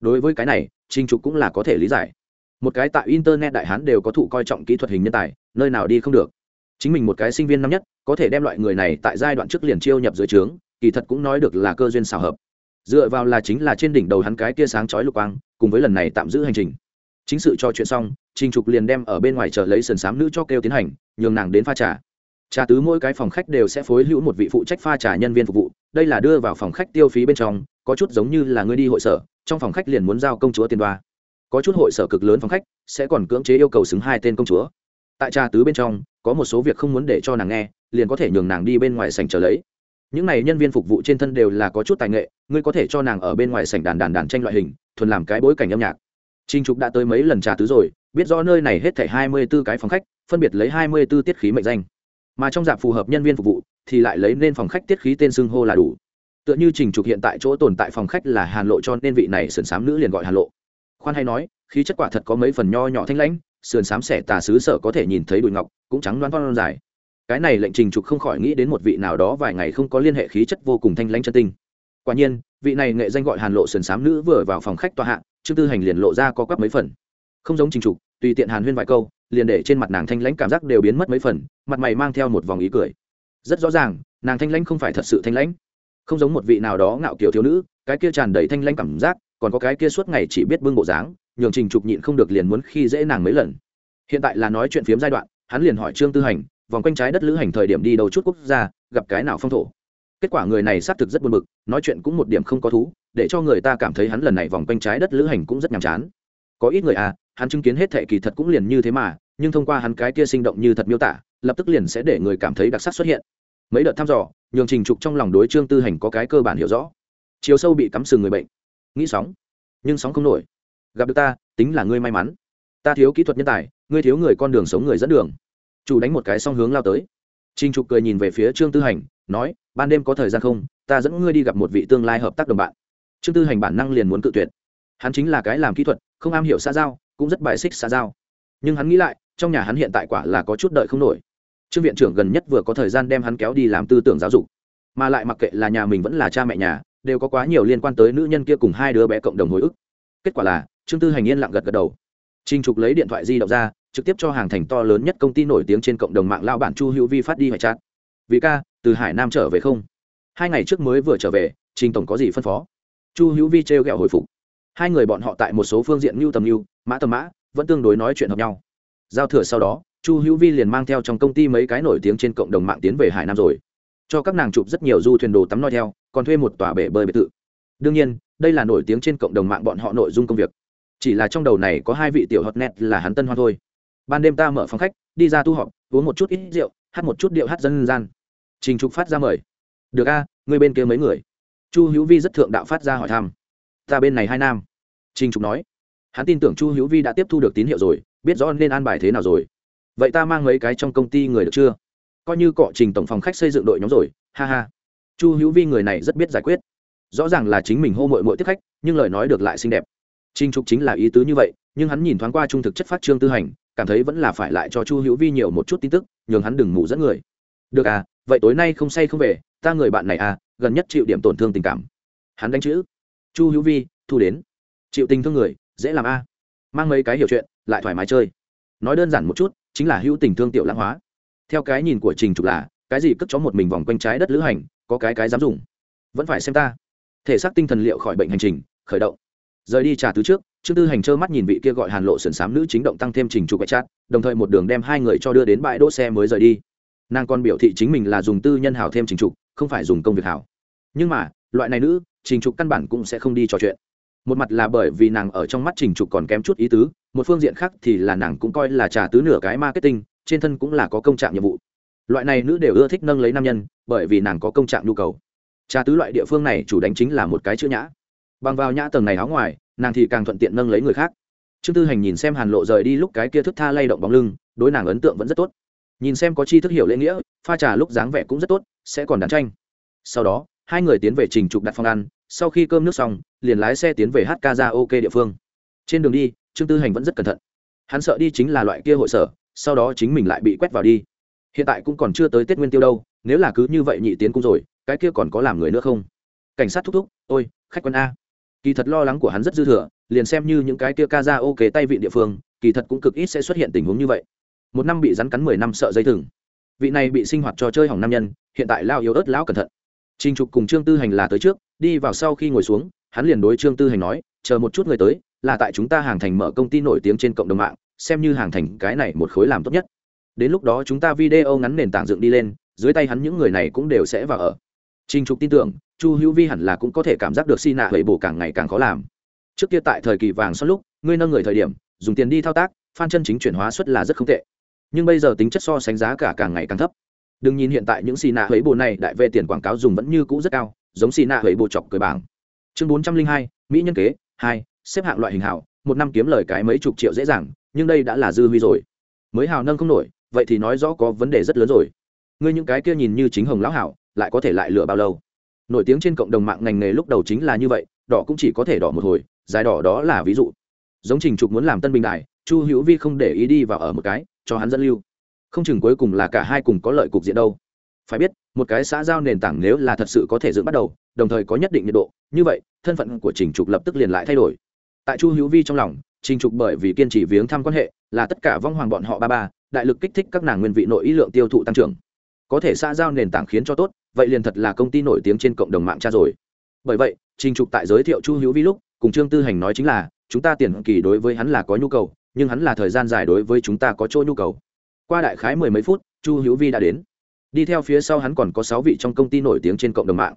Đối với cái này trinh trục cũng là có thể lý giải. Một cái tại internet đại hán đều có thụ coi trọng kỹ thuật hình nhân tài, nơi nào đi không được. Chính mình một cái sinh viên năm nhất, có thể đem loại người này tại giai đoạn trước liền chiêu nhập dưới trướng kỳ thật cũng nói được là cơ duyên xảo hợp. Dựa vào là chính là trên đỉnh đầu hắn cái tia sáng chói lục quang, cùng với lần này tạm giữ hành trình. Chính sự cho chuyện xong, trình trục liền đem ở bên ngoài chờ lấy sườn m nữ cho kêu tiến hành, nhường nàng đến pha trà. Trà tứ mỗi cái phòng khách đều sẽ phối hữu một vị phụ trách pha trà nhân viên phục vụ, đây là đưa vào phòng khách tiêu phí bên trong, có chút giống như là người đi hội sở, trong phòng khách liền muốn giao công chúa tiền đoa. Có chút hội sở cực lớn phòng khách, sẽ còn cưỡng chế yêu cầu xứng hai tên công chúa. Tại trà tứ bên trong, có một số việc không muốn để cho nàng nghe, liền có thể nhường nàng đi bên ngoài sảnh trở lấy những này nhân viên phục vụ trên thân đều là có chút tài nghệ, ngươi có thể cho nàng ở bên ngoài sảnh đàn đàn đàn tranh loại hình, thuần làm cái bối cảnh âm nhạc. Trinh trục đã tới mấy lần trà tứ rồi, biết rõ nơi này hết thảy hai mươi 24 cái phòng khách, phân biệt lấy hai mươi 24 tiết khí mệnh danh. Mà trong dạp phù hợp nhân viên phục vụ, thì lại lấy nên phòng khách tiết khí tên xưng hô là đủ. Tựa như trình trục hiện tại chỗ tồn tại phòng khách là hàn lộ cho nên vị này sườn xám nữ liền gọi hàn lộ. Khoan hay nói, khí chất quả thật có mấy phần nho nhỏ thanh lãnh, sườn xám xẻ tà xứ sở có thể nhìn thấy đùi ngọc, cũng trắng đoán con dài cái này lệnh trình trục không khỏi nghĩ đến một vị nào đó vài ngày không có liên hệ khí chất vô cùng thanh lãnh chân tinh. Quả nhiên, vị này nghệ danh gọi hàn lộ sườn xám nữ vừa vào phòng khách tòa hạ, trương tư hành liền lộ ra có quắp mấy phần. Không giống trình trục, tùy tiện hàn huyên vài câu, liền để trên mặt nàng thanh lãnh cảm giác đều biến mất mấy phần, mặt mày mang theo một vòng ý cười. Rất rõ ràng, nàng thanh lãnh không phải thật sự thanh lãnh. Không giống một vị nào đó ngạo kiểu thiếu nữ, cái kia tràn đầy thanh lãnh cảm giác, còn có cái kia suốt ngày chỉ biết bưng bộ dáng, nhường trình trục nhịn không được liền muốn khi dễ nàng mấy lần. Hiện tại là nói chuyện phiếm giai đoạn, hắn liền hỏi trương tư hành vòng quanh trái đất lữ hành thời điểm đi đầu chút quốc gia, gặp cái nào phong thổ. Kết quả người này xác thực rất buồn bực, nói chuyện cũng một điểm không có thú, để cho người ta cảm thấy hắn lần này vòng quanh trái đất lữ hành cũng rất nhàm chán. Có ít người à hắn chứng kiến hết thệ kỳ thật cũng liền như thế mà, nhưng thông qua hắn cái kia sinh động như thật miêu tả, lập tức liền sẽ để người cảm thấy đặc sắc xuất hiện. Mấy đợt thăm dò, nhường trình trục trong lòng đối trương tư hành có cái cơ bản hiểu rõ. Chiều sâu bị cắm sừng người bệnh. Nghĩ sóng, nhưng sóng không nổi. Gặp được ta, tính là ngươi may mắn. Ta thiếu kỹ thuật nhân tài, ngươi thiếu người con đường sống người dẫn đường chủ đánh một cái song hướng lao tới. Trinh trục cười nhìn về phía trương tư hành, nói, ban đêm có thời gian không? Ta dẫn ngươi đi gặp một vị tương lai hợp tác đồng bạn. Trương tư hành bản năng liền muốn cự tuyệt. Hắn chính là cái làm kỹ thuật, không am hiểu xã giao, cũng rất bài xích xã giao. Nhưng hắn nghĩ lại, trong nhà hắn hiện tại quả là có chút đợi không nổi. Trương viện trưởng gần nhất vừa có thời gian đem hắn kéo đi làm tư tưởng giáo dục. Mà lại mặc kệ là nhà mình vẫn là cha mẹ nhà, đều có quá nhiều liên quan tới nữ nhân kia cùng hai đứa bé cộng đồng hồi ức. Kết quả là, trương tư hành yên lặng gật gật đầu. Trinh trục lấy điện thoại di động ra trực tiếp cho hàng thành to lớn nhất công ty nổi tiếng trên cộng đồng mạng lao bản chu hữu vi phát đi hoại chat. Vì ca, từ hải nam trở về không? Hai ngày trước mới vừa trở về, trình tổng có gì phân phó? Chu hữu vi trêu ghẹo hồi phục. Hai người bọn họ tại một số phương diện mưu tầm mưu mã tầm mã, vẫn tương đối nói chuyện hợp nhau. Giao thừa sau đó, chu hữu vi liền mang theo trong công ty mấy cái nổi tiếng trên cộng đồng mạng tiến về hải nam rồi. Cho các nàng chụp rất nhiều du thuyền đồ tắm noi theo, còn thuê một tòa bể bơi biệt thự. Đương nhiên, đây là nổi tiếng trên cộng đồng mạng bọn họ nội dung công việc. Chỉ là trong đầu này có hai vị tiểu hot net là hắn tân hoa thôi ban đêm ta mở phòng khách, đi ra tu họp, uống một chút ít rượu, hát một chút điệu hát dân gian. Trình trục phát ra mời. Được a, người bên kia mấy người? Chu hữu vi rất thượng đạo phát ra hỏi thăm. Ta bên này hai nam. Trình trục nói. Hắn tin tưởng chu hữu vi đã tiếp thu được tín hiệu rồi, biết rõ nên an bài thế nào rồi. Vậy ta mang mấy cái trong công ty người được chưa? Coi như cọ trình tổng phòng khách xây dựng đội nhóm rồi, ha ha. Chu hữu vi người này rất biết giải quyết. Rõ ràng là chính mình hô mội mội tiếp khách, nhưng lời nói được lại xinh đẹp. Trinh trục chính là ý tứ như vậy, nhưng hắn nhìn thoáng qua trung thực chất phát trương tư hành cảm thấy vẫn là phải lại cho chu hữu vi nhiều một chút tin tức, nhường hắn đừng ngủ dẫn người. Được à vậy tối nay không say không về, ta người bạn này à gần nhất chịu điểm tổn thương tình cảm. Hắn đánh chữ. Chu hữu vi, thu đến. Chịu tình thương người, dễ làm a. Mang mấy cái hiểu chuyện, lại thoải mái chơi. Nói đơn giản một chút, chính là hữu tình thương tiểu lãng hóa. Theo cái nhìn của trình trục là, cái gì cất chó một mình vòng quanh trái đất lữ hành, có cái cái dám dùng. Vẫn phải xem ta. Thể xác tinh thần liệu khỏi bệnh hành trình, khởi động. Rời đi trà tứ trước trương tư hành trơ mắt nhìn vị kia gọi hàn lộ sườn sám nữ chính động tăng thêm trình trục bạch chát, đồng thời một đường đem hai người cho đưa đến bãi đỗ xe mới rời đi. Nàng còn biểu thị chính mình là dùng tư nhân hảo thêm trình trục, không phải dùng công việc hảo. Nhưng mà, loại này nữ, trình trục căn bản cũng sẽ không đi trò chuyện. Một mặt là bởi vì nàng ở trong mắt trình trục còn kém chút ý tứ, một phương diện khác thì là nàng cũng coi là trà tứ nửa cái marketing, trên thân cũng là có công trạng nhiệm vụ. Loại này nữ đều ưa thích nâng lấy nam nhân, bởi vì nàng có công trạng nhu cầu. Trà tứ loại địa phương này chủ đánh chính là một cái chữ nhã. Bằng vào nhã tầng này áo ngoài nàng thì càng thuận tiện nâng lấy người khác. Trương tư hành nhìn xem hàn lộ rời đi lúc cái kia thức tha lay động bóng lưng, đối nàng ấn tượng vẫn rất tốt. Nhìn xem có chi thức hiểu lễ nghĩa, pha trà lúc dáng vẻ cũng rất tốt, sẽ còn đàn tranh. Sau đó, hai người tiến về trình trục đặt phòng ăn, sau khi cơm nước xong, liền lái xe tiến về hát ca ra ok địa phương. Trên đường đi, trương tư hành vẫn rất cẩn thận. Hắn sợ đi chính là loại kia hội sở, sau đó chính mình lại bị quét vào đi. Hiện tại cũng còn chưa tới tết nguyên tiêu đâu, nếu là cứ như vậy nhị tiến cung rồi, cái kia còn có làm người nữa không? Cảnh sát thúc thúc, ôi, khách quân a kỳ thật lo lắng của hắn rất dư thừa liền xem như những cái kia ca ra ok tay vị địa phương kỳ thật cũng cực ít sẽ xuất hiện tình huống như vậy. Một năm bị rắn cắn mười năm sợ dây thừng. Vị này bị sinh hoạt trò chơi hỏng nam nhân hiện tại lao yếu ớt lão cẩn thận. Trình Trục cùng Trương Tư Hành là tới trước, đi vào sau khi ngồi xuống, hắn liền đối Trương Tư Hành nói, chờ một chút người tới, là tại chúng ta hàng thành mở công ty nổi tiếng trên cộng đồng mạng, xem như hàng thành cái này một khối làm tốt nhất. đến lúc đó chúng ta video ngắn nền tảng dựng đi lên dưới tay hắn những người này cũng đều sẽ vào ở. Trình Trục tin tưởng, Chu Hữu Vi hẳn là cũng có thể cảm giác được si Sina hủy bổ càng ngày càng khó làm. Trước kia tại thời kỳ vàng son lúc, ngươi nâng người thời điểm, dùng tiền đi thao tác, phan chân chính chuyển hóa suất là rất không tệ. Nhưng bây giờ tính chất so sánh giá cả càng ngày càng thấp. Đừng nhìn hiện tại những si Sina hủy bổ này đại về tiền quảng cáo dùng vẫn như cũ rất cao, giống si Sina hủy bổ chọc cười bảng. Chương 402, Mỹ nhân kế, 2, xếp hạng loại hình hảo, một năm kiếm lời cái mấy chục triệu dễ dàng, nhưng đây đã là dư huy rồi. Mới hào nâng không nổi, vậy thì nói rõ có vấn đề rất lớn rồi. Ngươi những cái kia nhìn như chính hồng lão hảo, lại có thể lại lửa bao lâu. Nổi tiếng trên cộng đồng mạng ngành nghề lúc đầu chính là như vậy, đỏ cũng chỉ có thể đỏ một hồi, dài đỏ đó là ví dụ. Giống trình trục muốn làm tân bình đại, chu hữu vi không để ý đi vào ở một cái, cho hắn dẫn lưu. Không chừng cuối cùng là cả hai cùng có lợi cục diện đâu. Phải biết, một cái xã giao nền tảng nếu là thật sự có thể dựng bắt đầu, đồng thời có nhất định nhiệt độ, như vậy, thân phận của trình trục lập tức liền lại thay đổi. Tại chu hữu vi trong lòng, trình trục bởi vì kiên trì viếng thăm quan hệ, là tất cả vong hoàng bọn họ ba ba, đại lực kích thích các nàng nguyên vị nội ý lượng tiêu thụ tăng trưởng. Có thể xã giao nền tảng khiến cho tốt vậy liền thật là công ty nổi tiếng trên cộng đồng mạng cha rồi. Bởi vậy, trình trục tại giới thiệu chu hữu vi lúc, cùng trương tư hành nói chính là, chúng ta tiền kỳ đối với hắn là có nhu cầu, nhưng hắn là thời gian dài đối với chúng ta có chỗ nhu cầu. Qua đại khái mười mấy phút, chu hữu vi đã đến. Đi theo phía sau hắn còn có sáu vị trong công ty nổi tiếng trên cộng đồng mạng.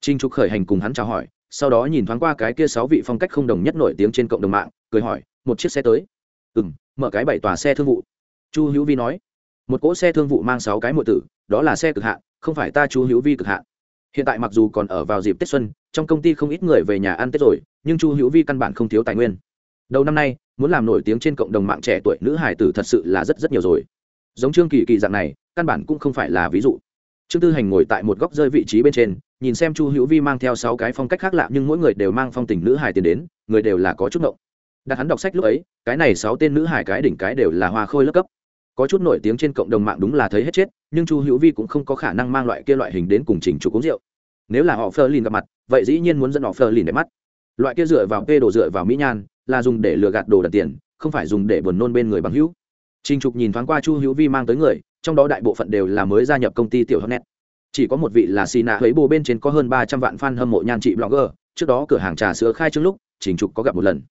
Trình trục khởi hành cùng hắn chào hỏi, sau đó nhìn thoáng qua cái kia sáu vị phong cách không đồng nhất nổi tiếng trên cộng đồng mạng, cười hỏi, một chiếc xe tới? Ừ m mở cái bảy tòa xe thương vụ. Chu hữu vi nói, một cỗ xe thương vụ mang sáu cái mượn tử, đó là xe cực hạn không phải ta chu hữu vi cực hạn. Hiện tại mặc dù còn ở vào dịp tết xuân, trong công ty không ít người về nhà ăn tết rồi, nhưng chu hữu vi căn bản không thiếu tài nguyên. Đầu năm nay, muốn làm nổi tiếng trên cộng đồng mạng trẻ tuổi nữ hải tử thật sự là rất rất nhiều rồi. Giống trương kỳ kỳ dạng này, căn bản cũng không phải là ví dụ. Trương tư hành ngồi tại một góc rơi vị trí bên trên, nhìn xem chu hữu vi mang theo sáu cái phong cách khác lạ, nhưng mỗi người đều mang phong tình nữ hải tiền đến, người đều là có chút ngộng. Đặt hắn đọc sách lúc ấy, cái này sáu tên nữ hải cái đỉnh cái đều là hoa khôi lớp cấp có chút nổi tiếng trên cộng đồng mạng đúng là thấy hết chết, nhưng chu hữu vi cũng không có khả năng mang loại kia loại hình đến cùng trình chủ uống rượu. Nếu là họ phơ lìn gặp mặt, vậy dĩ nhiên muốn dẫn họ phơ lìn để mắt. Loại kia dựa vào p đồ dựa vào mỹ nhan, là dùng để lừa gạt đồ đặt tiền, không phải dùng để buồn nôn bên người bằng hữu. Trình trục nhìn thoáng qua chu hữu vi mang tới người, trong đó đại bộ phận đều là mới gia nhập công ty tiểu hot net chỉ có một vị là xì nạ ấy bồ bên trên có hơn ba trăm vạn fan hâm mộ nhan trị blogger, trước đó cửa hàng trà sữa khai trương lúc, trình trục có gặp một lần.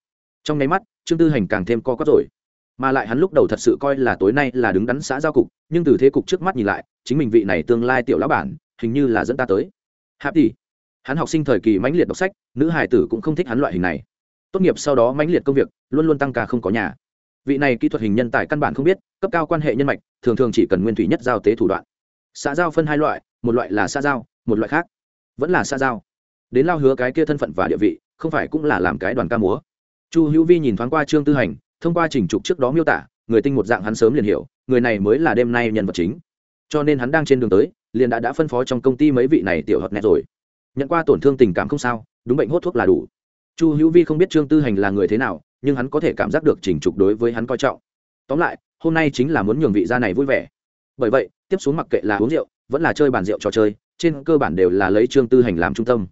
Trong nháy mắt, trương tư hành càng thêm co quắp rồi mà lại hắn lúc đầu thật sự coi là tối nay là đứng đắn xã giao cục, nhưng từ thế cục trước mắt nhìn lại, chính mình vị này tương lai tiểu lão bản, hình như là dẫn ta tới. Hạp đi hắn học sinh thời kỳ mãnh liệt đọc sách, nữ hải tử cũng không thích hắn loại hình này. Tốt nghiệp sau đó mãnh liệt công việc, luôn luôn tăng ca không có nhà. Vị này kỹ thuật hình nhân tài căn bản không biết, cấp cao quan hệ nhân mạch, thường thường chỉ cần nguyên thủy nhất giao tế thủ đoạn. Xã giao phân hai loại, một loại là xã giao, một loại khác. Vẫn là xã giao. Đến lao hứa cái kia thân phận và địa vị, không phải cũng là làm cái đoàn ca múa. Chu hữu vi nhìn thoáng qua trương tư hành thông qua trình trục trước đó miêu tả, người tinh một dạng hắn sớm liền hiểu, người này mới là đêm nay nhân vật chính. Cho nên hắn đang trên đường tới, liền đã đã phân phó trong công ty mấy vị này tiểu hợp nét rồi. Nhận qua tổn thương tình cảm không sao, đúng bệnh hốt thuốc là đủ. Chu hữu vi không biết trương tư hành là người thế nào, nhưng hắn có thể cảm giác được trình trục đối với hắn coi trọng. Tóm lại, hôm nay chính là muốn nhường vị gia này vui vẻ. Bởi vậy, tiếp xuống mặc kệ là uống rượu, vẫn là chơi bàn rượu trò chơi, trên cơ bản đều là lấy trương tư hành làm trung tâm.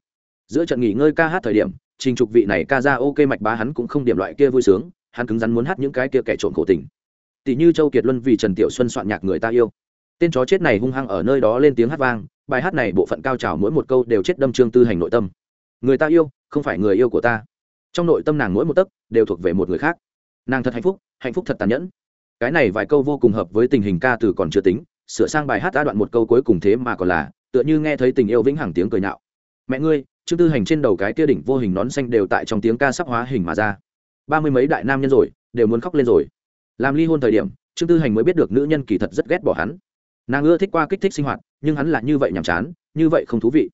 Giữa trận nghỉ ngơi ca hát thời điểm trình trục vị này ca ra ok mạch bá hắn cũng không điểm loại kia vui sướng hắn cứng rắn muốn hát những cái kia kẻ trộm khổ tình. Tỷ như châu kiệt luân vì trần tiểu xuân soạn nhạc người ta yêu. Tên chó chết này hung hăng ở nơi đó lên tiếng hát vang, bài hát này bộ phận cao trào mỗi một câu đều chết đâm trương tư hành nội tâm. Người ta yêu, không phải người yêu của ta. Trong nội tâm nàng mỗi một tấc đều thuộc về một người khác. Nàng thật hạnh phúc hạnh phúc thật tàn nhẫn. Cái này vài câu vô cùng hợp với tình hình ca từ còn chưa tính, sửa sang bài hát đã đoạn một câu cuối cùng thế mà còn là, tựa như nghe thấy tình yêu vĩnh hằng tiếng cười nhạo mẹ ngươi, trương tư hành trên đầu cái kia đỉnh vô hình nón xanh đều tại trong tiếng ca sắp hóa hình mà ra ba mươi mấy đại nam nhân rồi, đều muốn khóc lên rồi. Làm ly hôn thời điểm, trương tư hành mới biết được nữ nhân kỳ thật rất ghét bỏ hắn. Nàng ưa thích qua kích thích sinh hoạt, nhưng hắn là như vậy nhàm chán, như vậy không thú vị.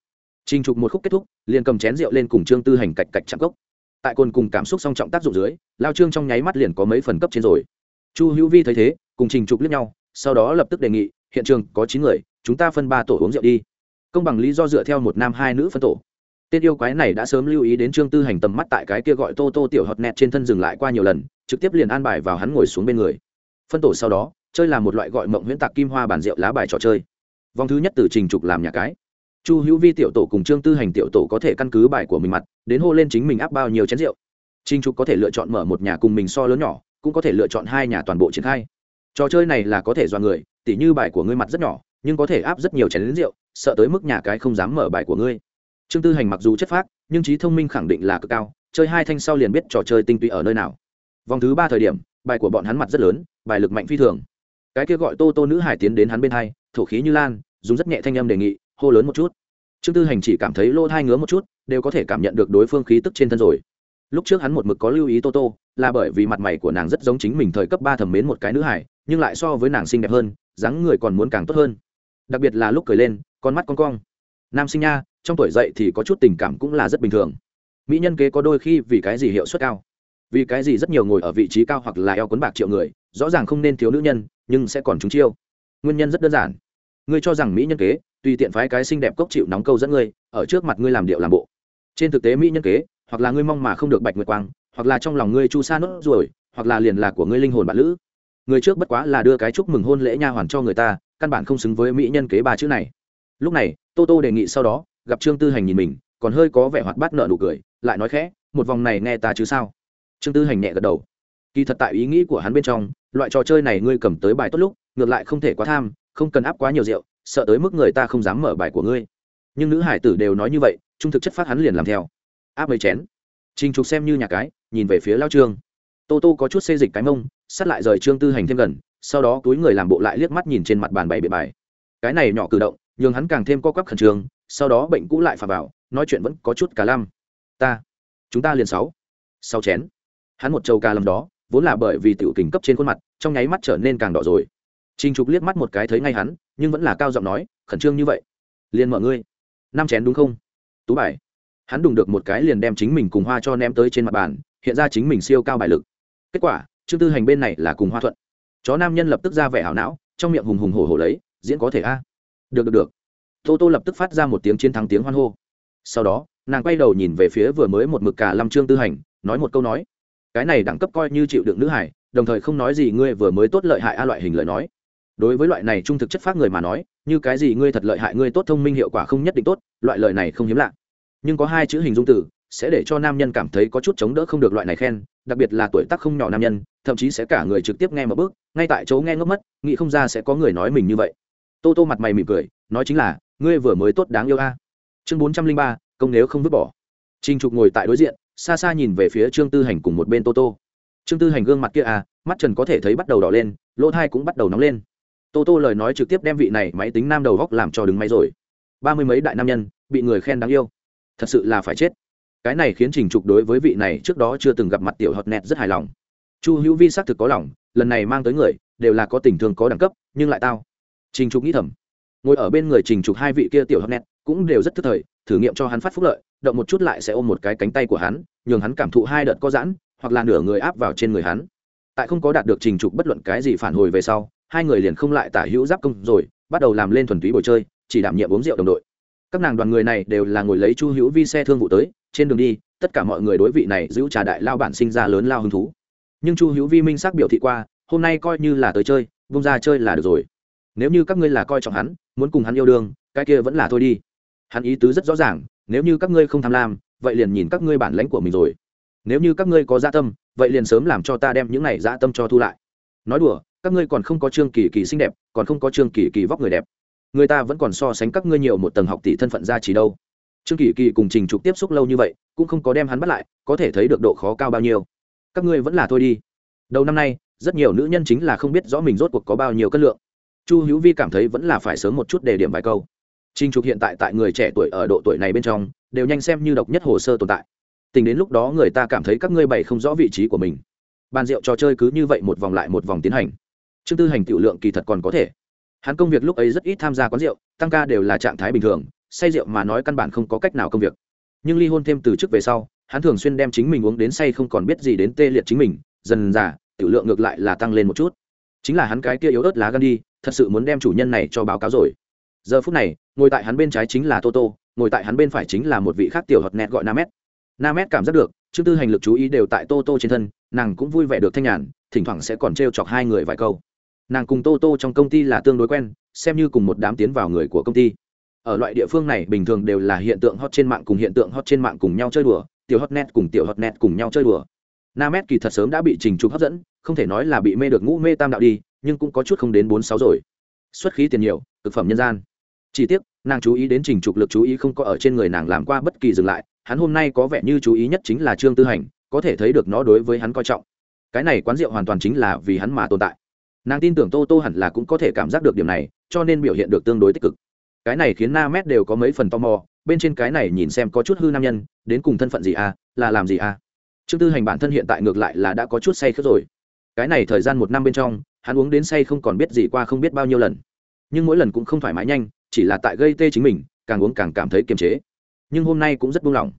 Trình trục một khúc kết thúc, liền cầm chén rượu lên cùng trương tư hành cạch cạch chạm cốc. Tại cồn cùng cảm xúc song trọng tác dụng dưới, lao trương trong nháy mắt liền có mấy phần cấp trên rồi. Chu hữu vi thấy thế, cùng trình trục liếc nhau, sau đó lập tức đề nghị, hiện trường có chín người, chúng ta phân ba tổ uống rượu đi. Công bằng lý do dựa theo một nam hai nữ phân tổ tên yêu quái này đã sớm lưu ý đến trương tư hành tầm mắt tại cái kia gọi tô tô tiểu hot nẹt trên thân dừng lại qua nhiều lần, trực tiếp liền an bài vào hắn ngồi xuống bên người. Phân tổ sau đó, chơi là một loại gọi mộng huyễn tạc kim hoa bản rượu lá bài trò chơi. Vòng thứ nhất từ trình trục làm nhà cái. Chu hữu vi tiểu tổ cùng trương tư hành tiểu tổ có thể căn cứ bài của mình mặt, đến hô lên chính mình áp bao nhiêu chén rượu. Trình trục có thể lựa chọn mở một nhà cùng mình so lớn nhỏ, cũng có thể lựa chọn hai nhà toàn bộ triển khai. Trò chơi này là có thể do người, tỉ như bài của ngươi mặt rất nhỏ, nhưng có thể áp rất nhiều chén đến rượu, sợ tới mức nhà cái không dám mở bài của ngươi trương tư hành mặc dù chất phác, nhưng trí thông minh khẳng định là cực cao, chơi hai thanh sau liền biết trò chơi tinh túy ở nơi nào. Vòng thứ ba thời điểm, bài của bọn hắn mặt rất lớn, bài lực mạnh phi thường. Cái kia gọi tô tô nữ hải tiến đến hắn bên hai, thổ khí như lan, dùng rất nhẹ thanh âm đề nghị, hô lớn một chút. Trương tư hành chỉ cảm thấy lỗ thai ngứa một chút, đều có thể cảm nhận được đối phương khí tức trên thân rồi. Lúc trước hắn một mực có lưu ý tô tô, là bởi vì mặt mày của nàng rất giống chính mình thời cấp ba thẩm mến một cái nữ hải, nhưng lại so với nàng xinh đẹp hơn, dáng người còn muốn càng tốt hơn. Đặc biệt là lúc cười lên, con mắt con cong. Nam sinh nha trong tuổi dậy thì có chút tình cảm cũng là rất bình thường. Mỹ nhân kế có đôi khi vì cái gì hiệu suất cao? Vì cái gì rất nhiều ngồi ở vị trí cao hoặc là eo quấn bạc triệu người, rõ ràng không nên thiếu nữ nhân, nhưng sẽ còn trúng chiêu. Nguyên nhân rất đơn giản. Ngươi cho rằng mỹ nhân kế, tùy tiện phái cái xinh đẹp cốc chịu nóng câu dẫn ngươi, ở trước mặt ngươi làm điệu làm bộ. Trên thực tế mỹ nhân kế, hoặc là ngươi mong mà không được bạch nguyệt quang, hoặc là trong lòng ngươi chu sa nốt ruồi, hoặc là liền là của ngươi linh hồn bạn lữ. Người trước bất quá là đưa cái chúc mừng hôn lễ nha hoàn cho người ta, căn bản không xứng với mỹ nhân kế ba chữ này. Lúc này, tô tô đề nghị sau đó gặp trương tư hành nhìn mình, còn hơi có vẻ hoạt bát nợ nụ cười, lại nói khẽ, một vòng này nghe ta chứ sao? Trương tư hành nhẹ gật đầu. Kỳ thật tại ý nghĩ của hắn bên trong, loại trò chơi này ngươi cầm tới bài tốt lúc, ngược lại không thể quá tham, không cần áp quá nhiều rượu, sợ tới mức người ta không dám mở bài của ngươi. Nhưng nữ hải tử đều nói như vậy, trung thực chất phát hắn liền làm theo. Áp mấy chén. Trình trục xem như nhà cái, nhìn về phía lao trương. Tô tô có chút xê dịch cái mông sát lại rời trương tư hành thêm gần, sau đó túi người làm bộ lại liếc mắt nhìn trên mặt bàn bày bề bài. Cái này nhỏ cử động, nhường hắn càng thêm co quắp khẩn trương sau đó bệnh cũ lại phà vào nói chuyện vẫn có chút cả lăm ta chúng ta liền sáu sáu chén hắn một trầu ca lầm đó vốn là bởi vì tiểu kình cấp trên khuôn mặt trong nháy mắt trở nên càng đỏ rồi Trình Trục liếc mắt một cái thấy ngay hắn, nhưng vẫn là cao giọng nói, khẩn trương như vậy. Liên mở ngươi, năm chén đúng không? Tú bài. Hắn đùng được một cái liền đem chính mình cùng hoa cho ném tới trên mặt bàn, hiện ra chính mình siêu cao bài lực. Kết quả, Trương Tư Hành bên này là cùng hoa thuận. Chó nam nhân lập tức ra vẻ hảo não, trong miệng hùng hùng hổ hổ lấy, diễn có thể a. Được được được. Tô Tô lập tức phát ra một tiếng chiến thắng tiếng hoan hô. Sau đó, nàng quay đầu nhìn về phía vừa mới một mực cả lâm Trương Tư Hành, nói một câu nói. Cái này đẳng cấp coi như chịu đựng nữ hải, đồng thời không nói gì ngươi vừa mới tốt lợi hại a loại hình lời nói đối với loại này trung thực chất phát người mà nói như cái gì ngươi thật lợi hại ngươi tốt thông minh hiệu quả không nhất định tốt loại lời này không hiếm lạ nhưng có hai chữ hình dung từ sẽ để cho nam nhân cảm thấy có chút chống đỡ không được loại này khen đặc biệt là tuổi tác không nhỏ nam nhân thậm chí sẽ cả người trực tiếp nghe một bước ngay tại chỗ nghe ngốc mất nghĩ không ra sẽ có người nói mình như vậy tô tô mặt mày mỉm cười nói chính là ngươi vừa mới tốt đáng yêu a. Chương bốn trăm linh ba, công nếu không vứt bỏ. Trinh trục ngồi tại đối diện, xa xa nhìn về phía trương tư hành cùng một bên tô tô. Trương tư hành gương mặt kia à mắt trần có thể thấy bắt đầu đỏ lên, lỗ thai cũng bắt đầu nóng lên. Tô tô lời nói trực tiếp đem vị này máy tính nam đầu góc làm cho đứng máy rồi. Ba mươi mấy đại nam nhân, bị người khen đáng yêu. Thật sự là phải chết. Cái này khiến trình trục đối với vị này trước đó chưa từng gặp mặt tiểu hot net rất hài lòng. Chu hữu vi xác thực có lòng, lần này mang tới người, đều là có tình thương có đẳng cấp, nhưng lại tao. Trình trục nghĩ thầm ngồi ở bên người trình trục hai vị kia tiểu hot net cũng đều rất thức thời, thử nghiệm cho hắn phát phúc lợi, động một chút lại sẽ ôm một cái cánh tay của hắn, nhường hắn cảm thụ hai đợt có giãn, hoặc là nửa người áp vào trên người hắn. Tại không có đạt được trình trục bất luận cái gì phản hồi về sau, hai người liền không lại tả hữu giáp công rồi, bắt đầu làm lên thuần túy bồi chơi, chỉ đảm nhiệm uống rượu đồng đội. Các nàng đoàn người này đều là ngồi lấy chu hữu vi xe thương vụ tới, trên đường đi, tất cả mọi người đối vị này giữ trà đại lao bản sinh ra lớn lao hứng thú. Nhưng chu hữu vi minh xác biểu thị qua, hôm nay coi như là tới chơi, vung ra chơi là được rồi nếu như các ngươi là coi trọng hắn, muốn cùng hắn yêu đương, cái kia vẫn là thôi đi. Hắn ý tứ rất rõ ràng, nếu như các ngươi không tham lam, vậy liền nhìn các ngươi bản lãnh của mình rồi. Nếu như các ngươi có gia tâm, vậy liền sớm làm cho ta đem những này gia tâm cho thu lại. Nói đùa, các ngươi còn không có trương kỳ kỳ xinh đẹp, còn không có trương kỳ kỳ vóc người đẹp. Người ta vẫn còn so sánh các ngươi nhiều một tầng học tỷ thân phận ra chỉ đâu. Trương kỳ kỳ cùng trình trục tiếp xúc lâu như vậy, cũng không có đem hắn bắt lại, có thể thấy được độ khó cao bao nhiêu. Các ngươi vẫn là thôi đi. Đầu năm nay, rất nhiều nữ nhân chính là không biết rõ mình rốt cuộc có bao nhiêu cân lượng chu hữu vi cảm thấy vẫn là phải sớm một chút để điểm vài câu. Trình trục hiện tại tại người trẻ tuổi ở độ tuổi này bên trong, đều nhanh xem như độc nhất hồ sơ tồn tại. Tính đến lúc đó người ta cảm thấy các ngươi bày không rõ vị trí của mình. Bàn rượu trò chơi cứ như vậy một vòng lại một vòng tiến hành. Trương tư hành tiểu lượng kỳ thật còn có thể. Hắn công việc lúc ấy rất ít tham gia quán rượu, tăng ca đều là trạng thái bình thường, say rượu mà nói căn bản không có cách nào công việc. Nhưng ly hôn thêm từ trước về sau, hắn thường xuyên đem chính mình uống đến say không còn biết gì đến tê liệt chính mình, dần dà, tiểu lượng ngược lại là tăng lên một chút. Chính là hắn cái kia yếu ớt lá gan đi thật sự muốn đem chủ nhân này cho báo cáo rồi. Giờ phút này, ngồi tại hắn bên trái chính là toto, ngồi tại hắn bên phải chính là một vị khác tiểu hợp nẹt gọi nam Namet cảm giác được chương tư hành lực chú ý đều tại toto trên thân, nàng cũng vui vẻ được thanh nhàn, thỉnh thoảng sẽ còn t chọc hai người vài câu. Nàng cùng Toto trong công ty là tương đối quen, xem như cùng một đám tiến vào người của công ty. Ở loại địa phương này, bình thường đều là hiện tượng hot trên mạng cùng hiện tượng hot trên mạng cùng nhau chơi đùa, tiểu hot net cùng tiểu hot net cùng nhau chơi đùa. Namet kỳ thật sớm đã bị trình trục hấp dẫn, không thể nói là bị mê được ngũ mê tam đạo đi nhưng cũng có chút không đến bốn sáu rồi. Xuất khí tiền nhiều thực phẩm nhân gian. Chỉ tiếc, nàng chú ý đến trình trục lực chú ý không có ở trên người nàng làm qua bất kỳ dừng lại, hắn hôm nay có vẻ như chú ý nhất chính là trương tư hành, có thể thấy được nó đối với hắn coi trọng. Cái này quán rượu hoàn toàn chính là vì hắn mà tồn tại. Nàng tin tưởng tô tô hẳn là cũng có thể cảm giác được điểm này, cho nên biểu hiện được tương đối tích cực. Cái này khiến na mét đều có mấy phần tò mò, bên trên cái này nhìn xem có chút hư nam nhân, đến cùng thân phận gì à là làm gì à? Trương tư hành bản thân hiện tại ngược lại là đã có chút say khớp rồi. Cái này thời gian một năm bên trong hắn uống đến say không còn biết gì qua không biết bao nhiêu lần. Nhưng mỗi lần cũng không thoải mái nhanh, chỉ là tại gây tê chính mình, càng uống càng cảm thấy kiềm chế. Nhưng hôm nay cũng rất buông lỏng.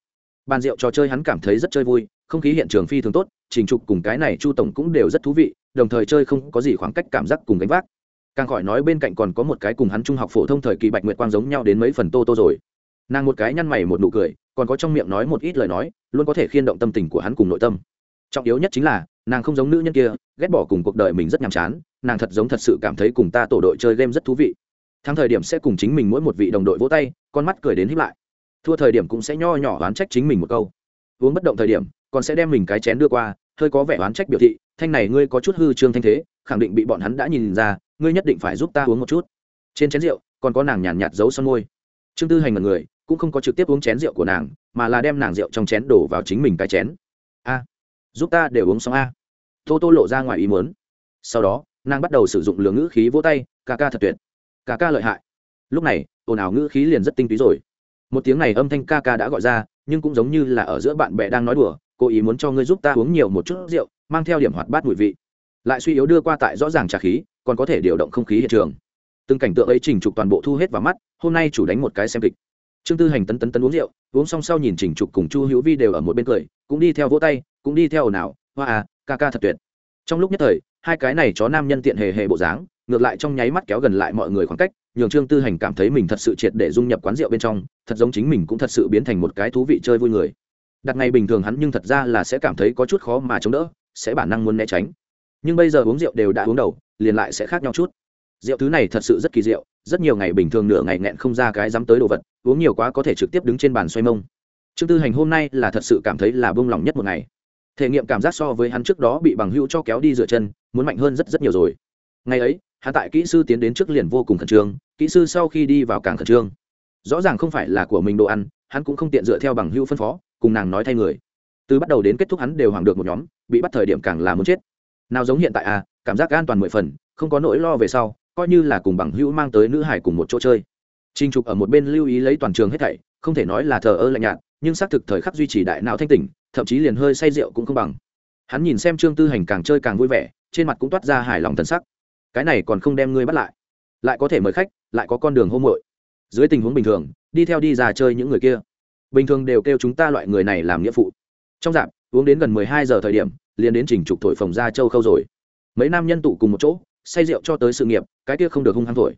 Bàn rượu trò chơi hắn cảm thấy rất chơi vui, không khí hiện trường phi thường tốt, trình trục cùng cái này chu tổng cũng đều rất thú vị, đồng thời chơi không có gì khoảng cách cảm giác cùng gánh vác. Càng khỏi nói bên cạnh còn có một cái cùng hắn trung học phổ thông thời kỳ bạch nguyệt quang giống nhau đến mấy phần tô tô rồi. Nàng một cái nhăn mày một nụ cười, còn có trong miệng nói một ít lời nói, luôn có thể khiên động tâm tình của hắn cùng nội tâm. Trọng yếu nhất chính là nàng không giống nữ nhân kia, ghét bỏ cùng cuộc đời mình rất nhàm chán, nàng thật giống thật sự cảm thấy cùng ta tổ đội chơi game rất thú vị. Thắng thời điểm sẽ cùng chính mình mỗi một vị đồng đội vỗ tay, con mắt cười đến hiếp lại. Thua thời điểm cũng sẽ nho nhỏ oán trách chính mình một câu. Uống bất động thời điểm, còn sẽ đem mình cái chén đưa qua, hơi có vẻ oán trách biểu thị, thanh này ngươi có chút hư trương thanh thế, khẳng định bị bọn hắn đã nhìn ra, ngươi nhất định phải giúp ta uống một chút. Trên chén rượu, còn có nàng nhàn nhạt giấu son môi. Trương tư hành mật người, cũng không có trực tiếp uống chén rượu của nàng, mà là đem nàng rượu trong chén đổ vào chính mình cái chén. A, giúp ta để uống xong a tô tô lộ ra ngoài ý muốn. Sau đó, nàng bắt đầu sử dụng lường ngữ khí vỗ tay, ca ca thật tuyệt. Ca ca lợi hại. Lúc này, ồn ào ngữ khí liền rất tinh túy rồi. Một tiếng này âm thanh ca ca đã gọi ra, nhưng cũng giống như là ở giữa bạn bè đang nói đùa, Cô ý muốn cho ngươi giúp ta uống nhiều một chút rượu, mang theo điểm hoạt bát mùi vị. Lại suy yếu đưa qua tại rõ ràng trà khí, còn có thể điều động không khí hiện trường. Từng cảnh tượng ấy trình trục toàn bộ thu hết vào mắt, hôm nay chủ đánh một cái xem kịch. Trương tư hành tấn tấn tấn uống rượu, uống xong sau nhìn trình trục cùng chu hữu vi đều ở một bên cười, cũng đi theo vỗ tay, cũng đi theo ồn ào, hoa à ca ca thật tuyệt. Trong lúc nhất thời, hai cái này chó nam nhân tiện hề hề bộ dáng, ngược lại trong nháy mắt kéo gần lại mọi người khoảng cách, nhường trương tư hành cảm thấy mình thật sự triệt để dung nhập quán rượu bên trong, thật giống chính mình cũng thật sự biến thành một cái thú vị chơi vui người. Đặt ngày bình thường hắn nhưng thật ra là sẽ cảm thấy có chút khó mà chống đỡ, sẽ bản năng muốn né tránh. Nhưng bây giờ uống rượu đều đã uống đầu, liền lại sẽ khác nhau chút. Rượu thứ này thật sự rất kỳ diệu, rất nhiều ngày bình thường nửa ngày nghẹn không ra cái dám tới đồ vật, uống nhiều quá có thể trực tiếp đứng trên bàn xoay mông. Trương tư hành hôm nay là thật sự cảm thấy là bông lòng nhất một ngày thể nghiệm cảm giác so với hắn trước đó bị bằng hữu cho kéo đi rửa chân, muốn mạnh hơn rất rất nhiều rồi. Ngày ấy, hắn tại kỹ sư tiến đến trước liền vô cùng khẩn trương, kỹ sư sau khi đi vào càng khẩn trương. Rõ ràng không phải là của mình đồ ăn, hắn cũng không tiện dựa theo bằng hữu phân phó, cùng nàng nói thay người. Từ bắt đầu đến kết thúc hắn đều hoảng được một nhóm, bị bắt thời điểm càng là muốn chết. Nào giống hiện tại à cảm giác an toàn mười phần, không có nỗi lo về sau, coi như là cùng bằng hữu mang tới nữ hải cùng một chỗ chơi. Trinh trục ở một bên lưu ý lấy toàn trường hết thảy, không thể nói là thờ ơ lạnh nhạt, nhưng xác thực thời khắc duy trì đại não thanh tỉnh thậm chí liền hơi say rượu cũng không bằng. Hắn nhìn xem trương tư hành càng chơi càng vui vẻ, trên mặt cũng toát ra hài lòng thân sắc. Cái này còn không đem ngươi bắt lại. Lại có thể mời khách, lại có con đường hôm muội. Dưới tình huống bình thường, đi theo đi ra chơi những người kia. Bình thường đều kêu chúng ta loại người này làm nghĩa phụ. Trong dạp, uống đến gần mười hai giờ thời điểm, liền đến trình trục thổi phòng ra châu khâu rồi. Mấy nam nhân tụ cùng một chỗ, say rượu cho tới sự nghiệp, cái kia không được hung hăng thổi.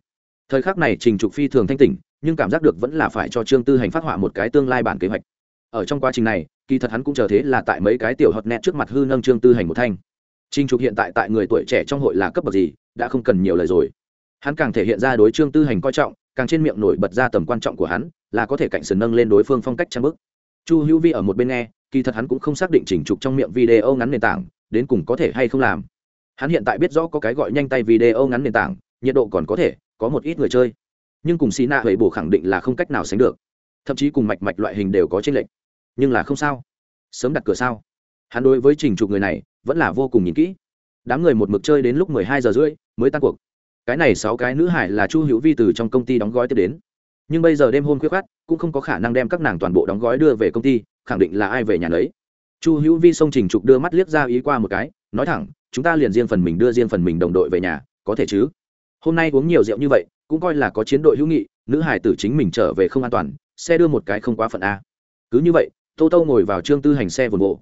Thời khắc này trình trục phi thường thanh tỉnh, nhưng cảm giác được vẫn là phải cho trương tư hành phát họa một cái tương lai bản kế hoạch. Ở trong quá trình này kỳ thật hắn cũng chờ thế là tại mấy cái tiểu hot nét trước mặt hư nâng trương tư hành một thanh. Trinh trục hiện tại tại người tuổi trẻ trong hội là cấp bậc gì, đã không cần nhiều lời rồi. Hắn càng thể hiện ra đối trương tư hành coi trọng, càng trên miệng nổi bật ra tầm quan trọng của hắn, là có thể cạnh sườn nâng lên đối phương phong cách trang bức. Chu hữu vi ở một bên nghe, kỳ thật hắn cũng không xác định chỉnh trục trong miệng video ngắn nền tảng, đến cùng có thể hay không làm. Hắn hiện tại biết rõ có cái gọi nhanh tay video ngắn nền tảng, nhiệt độ còn có thể, có một ít người chơi. Nhưng cùng xì nạ huệ bổ khẳng định là không cách nào sánh được. Thậm chí cùng mạch mạch loại hình đều có trên lệnh nhưng là không sao. Sớm đặt cửa sao? Hắn đối với trình trục người này, vẫn là vô cùng nhìn kỹ. Đám người một mực chơi đến lúc mười hai giờ rưỡi mới tan cuộc. Cái này sáu cái nữ hải là chu hữu vi từ trong công ty đóng gói tiếp đến. Nhưng bây giờ đêm hôm khuyết khát cũng không có khả năng đem các nàng toàn bộ đóng gói đưa về công ty, khẳng định là ai về nhà lấy chu hữu vi xông trình trục đưa mắt liếc ra ý qua một cái, nói thẳng, chúng ta liền riêng phần mình đưa riêng phần mình đồng đội về nhà, có thể chứ? Hôm nay uống nhiều rượu như vậy, cũng coi là có chiến đội hữu nghị, nữ hải tử chính mình trở về không an toàn, xe đưa một cái không quá phận a. Cứ như vậy tô tô ngồi vào trương tư hành xe vồn bộ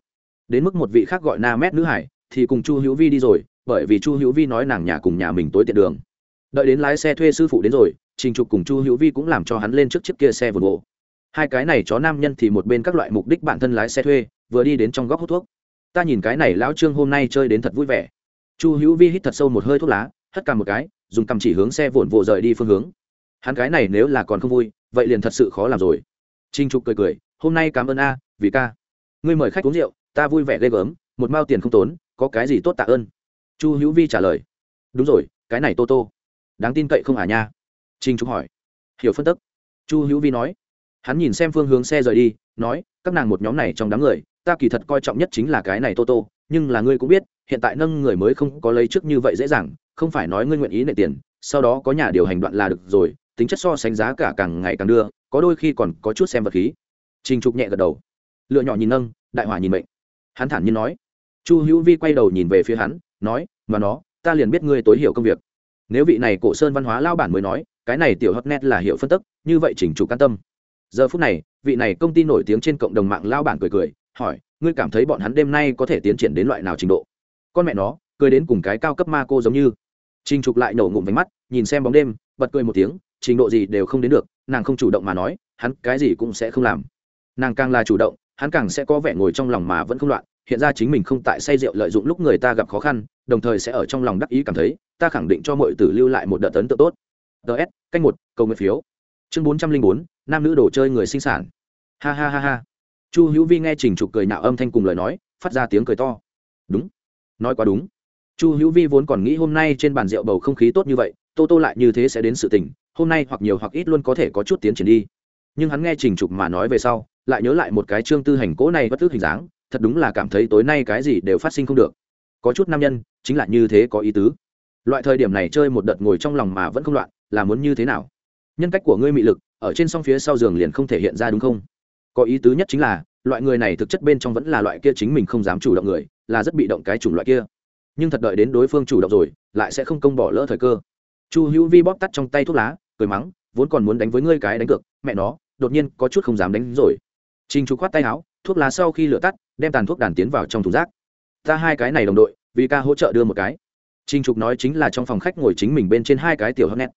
đến mức một vị khác gọi na mét nữ hải, thì cùng chu hữu vi đi rồi, bởi vì chu hữu vi nói nàng nhà cùng nhà mình tối tiện đường. Đợi đến lái xe thuê sư phụ đến rồi, trình trục cùng chu hữu vi cũng làm cho hắn lên trước chiếc kia xe vồn bộ hai cái này chó nam nhân thì một bên các loại mục đích bản thân lái xe thuê, vừa đi đến trong góc hút thuốc. Ta nhìn cái này lão trương hôm nay chơi đến thật vui vẻ. Chu hữu vi hít thật sâu một hơi thuốc lá, hất cả một cái, dùng cầm chỉ hướng xe vồn vộ rời đi phương hướng. Hắn cái này nếu là còn không vui, vậy liền thật sự khó làm rồi. Trinh trục cười cười hôm nay cảm ơn a, vì ca. Ngươi mời khách uống rượu, ta vui vẻ ghê gớm, một mao tiền không tốn, có cái gì tốt tạ ơn? Chu hữu vi trả lời. Đúng rồi, cái này tô tô. Đáng tin cậy không à nha? Trinh trúc hỏi. Hiểu phân tức. Chu hữu vi nói. Hắn nhìn xem phương hướng xe rời đi, nói, các nàng một nhóm này trong đám người, ta kỳ thật coi trọng nhất chính là cái này tô tô, nhưng là ngươi cũng biết, hiện tại nâng người mới không có lấy trước như vậy dễ dàng, không phải nói ngươi nguyện ý nệ tiền, sau đó có nhà điều hành đoạn là được rồi, tính chất so sánh giá cả càng ngày càng đưa, có đôi khi còn có chút xem vật khí trình trục nhẹ gật đầu. Lựa nhỏ nhìn nâng, đại hỏa nhìn mệnh. Hắn thản nhiên nói. Chu hữu vi quay đầu nhìn về phía hắn, nói, mà nó, ta liền biết ngươi tối hiểu công việc. Nếu vị này cổ sơn văn hóa lao bản mới nói, cái này tiểu hot net là hiệu phân tức, như vậy chỉnh chủ can tâm. Giờ phút này, vị này công ty nổi tiếng trên cộng đồng mạng lao bản cười cười, hỏi, ngươi cảm thấy bọn hắn đêm nay có thể tiến triển đến loại nào trình độ? Con mẹ nó, cười đến cùng cái cao cấp ma cô giống như. Trình trục lại nổ ngụm váy mắt, nhìn xem bóng đêm, bật cười một tiếng, trình độ gì đều không đến được, nàng không chủ động mà nói, hắn cái gì cũng sẽ không làm nàng càng là chủ động, hắn càng sẽ có vẻ ngồi trong lòng mà vẫn không loạn, hiện ra chính mình không tại say rượu lợi dụng lúc người ta gặp khó khăn, đồng thời sẽ ở trong lòng đắc ý cảm thấy, ta khẳng định cho mọi tử lưu lại một đợt tấn tượng tốt. Ts canh một, cầu nguyện phiếu. Chương bốn trăm linh bốn, nam nữ đồ chơi người sinh sản. Ha ha ha ha. Chu hữu vi nghe trình trục cười nạo âm thanh cùng lời nói, phát ra tiếng cười to. Đúng. Nói quá đúng. Chu hữu vi vốn còn nghĩ hôm nay trên bàn rượu bầu không khí tốt như vậy, tô tô lại như thế sẽ đến sự tình, hôm nay hoặc nhiều hoặc ít luôn có thể có chút tiến triển đi. Nhưng hắn nghe trình trục mà nói về sau lại nhớ lại một cái trương tư hành cố này bất tức hình dáng, thật đúng là cảm thấy tối nay cái gì đều phát sinh không được. Có chút nam nhân, chính là như thế có ý tứ. Loại thời điểm này chơi một đợt ngồi trong lòng mà vẫn không loạn, là muốn như thế nào? Nhân cách của ngươi mị lực, ở trên song phía sau giường liền không thể hiện ra đúng không? Có ý tứ nhất chính là, loại người này thực chất bên trong vẫn là loại kia chính mình không dám chủ động người, là rất bị động cái chủng loại kia. Nhưng thật đợi đến đối phương chủ động rồi, lại sẽ không công bỏ lỡ thời cơ. Chu hữu vi bóp tắt trong tay thuốc lá, cười mắng, vốn còn muốn đánh với ngươi cái đánh cược, mẹ nó, đột nhiên có chút không dám đánh rồi. Trình Trục khoát tay áo, thuốc lá sau khi lửa tắt, đem tàn thuốc đàn tiến vào trong thùng rác. Ta hai cái này đồng đội, vì ca hỗ trợ đưa một cái. Trình Trục nói chính là trong phòng khách ngồi chính mình bên trên hai cái tiểu hắc nét.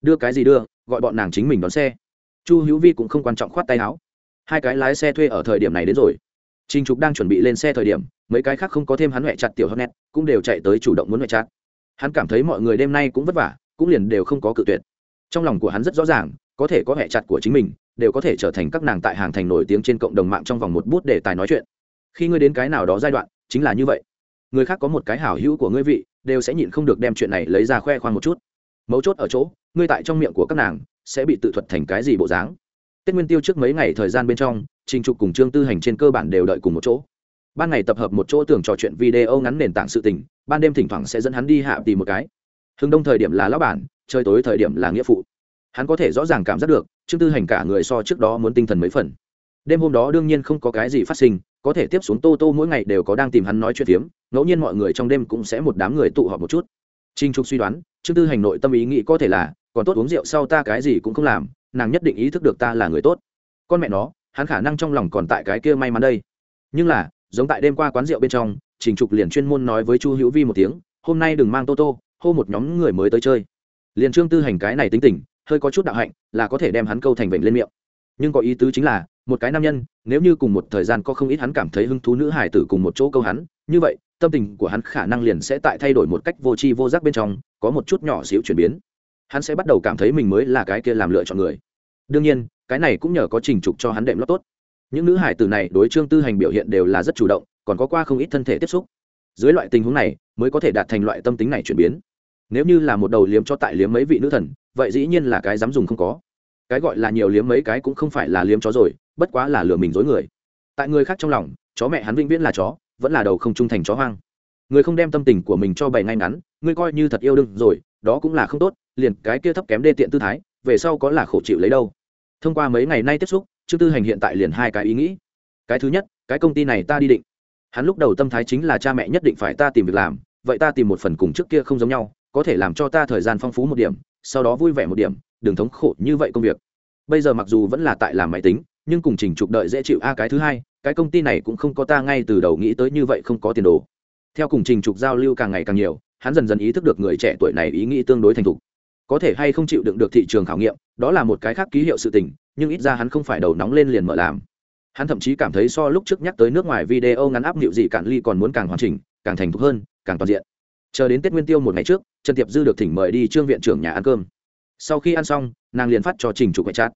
Đưa cái gì đưa, gọi bọn nàng chính mình đón xe. Chu Hữu Vi cũng không quan trọng khoát tay áo. Hai cái lái xe thuê ở thời điểm này đến rồi. Trình Trục đang chuẩn bị lên xe thời điểm, mấy cái khác không có thêm hắn hoẹ chặt tiểu hắc nét, cũng đều chạy tới chủ động muốn hoẹ chặt. Hắn cảm thấy mọi người đêm nay cũng vất vả, cũng liền đều không có cự tuyệt. Trong lòng của hắn rất rõ ràng, có thể có hoẹ chặt của chính mình, đều có thể trở thành các nàng tại hàng thành nổi tiếng trên cộng đồng mạng trong vòng một bút để tài nói chuyện. Khi ngươi đến cái nào đó giai đoạn, chính là như vậy. Người khác có một cái hảo hữu của ngươi vị, đều sẽ nhịn không được đem chuyện này lấy ra khoe khoang một chút. Mấu chốt ở chỗ, ngươi tại trong miệng của các nàng, sẽ bị tự thuật thành cái gì bộ dáng. Tết nguyên tiêu trước mấy ngày thời gian bên trong, trình trục cùng trương tư hành trên cơ bản đều đợi cùng một chỗ. Ban ngày tập hợp một chỗ tưởng trò chuyện video ngắn nền tảng sự tình, ban đêm thỉnh thoảng sẽ dẫn hắn đi hạ tìm một cái. Hưng đông thời điểm là lão bản chơi tối thời điểm là nghĩa phụ hắn có thể rõ ràng cảm giác được, trương tư hành cả người so trước đó muốn tinh thần mấy phần. Đêm hôm đó đương nhiên không có cái gì phát sinh, có thể tiếp xuống tô tô mỗi ngày đều có đang tìm hắn nói chuyện phiếm, ngẫu nhiên mọi người trong đêm cũng sẽ một đám người tụ họp một chút. Trinh trục suy đoán, trương tư hành nội tâm ý nghĩ có thể là, còn tốt uống rượu sau ta cái gì cũng không làm, nàng nhất định ý thức được ta là người tốt. Con mẹ nó, hắn khả năng trong lòng còn tại cái kia may mắn đây. Nhưng là, giống tại đêm qua quán rượu bên trong, trình trục liền chuyên môn nói với chu hữu vi một tiếng, hôm nay đừng mang tô tô, hô một nhóm người mới tới chơi. Liền trương tư hành cái này tính tình hơi có chút đạo hạnh, là có thể đem hắn câu thành vịnh lên miệng. Nhưng có ý tứ chính là, một cái nam nhân, nếu như cùng một thời gian có không ít hắn cảm thấy hứng thú nữ hải tử cùng một chỗ câu hắn, như vậy, tâm tình của hắn khả năng liền sẽ tại thay đổi một cách vô tri vô giác bên trong, có một chút nhỏ xíu chuyển biến. Hắn sẽ bắt đầu cảm thấy mình mới là cái kia làm lựa chọn người. Đương nhiên, cái này cũng nhờ có trình trục cho hắn đệm lót tốt. Những nữ hải tử này đối trương tư hành biểu hiện đều là rất chủ động, còn có qua không ít thân thể tiếp xúc. Dưới loại tình huống này, mới có thể đạt thành loại tâm tính này chuyển biến nếu như là một đầu liếm cho tại liếm mấy vị nữ thần, vậy dĩ nhiên là cái dám dùng không có. Cái gọi là nhiều liếm mấy cái cũng không phải là liếm chó rồi, bất quá là lừa mình dối người. Tại người khác trong lòng, chó mẹ hắn vĩnh viễn là chó, vẫn là đầu không trung thành chó hoang. Người không đem tâm tình của mình cho bày ngay ngắn, ngươi coi như thật yêu đương rồi, đó cũng là không tốt, liền cái kia thấp kém đê tiện tư thái, về sau có là khổ chịu lấy đâu. Thông qua mấy ngày nay tiếp xúc, trương tư hành hiện tại liền hai cái ý nghĩ. Cái thứ nhất, cái công ty này ta đi định. Hắn lúc đầu tâm thái chính là cha mẹ nhất định phải ta tìm việc làm, vậy ta tìm một phần cùng trước kia không giống nhau có thể làm cho ta thời gian phong phú một điểm, sau đó vui vẻ một điểm, đừng thống khổ như vậy công việc. Bây giờ mặc dù vẫn là tại làm máy tính, nhưng cùng trình trục đợi dễ chịu a cái thứ hai, cái công ty này cũng không có ta ngay từ đầu nghĩ tới như vậy không có tiền đồ. Theo cùng trình trục giao lưu càng ngày càng nhiều, hắn dần dần ý thức được người trẻ tuổi này ý nghĩ tương đối thành thục. Có thể hay không chịu đựng được thị trường khảo nghiệm, đó là một cái khác ký hiệu sự tình, nhưng ít ra hắn không phải đầu nóng lên liền mở làm. Hắn thậm chí cảm thấy so lúc trước nhắc tới nước ngoài video ngắn áp liệu gì cạn ly còn muốn càng hoàn chỉnh, càng thành thục hơn, càng toàn diện chờ đến tết nguyên tiêu một ngày trước, trần tiệp dư được thỉnh mời đi trương viện trưởng nhà ăn cơm. Sau khi ăn xong, nàng liền phát cho trình chủ quay chát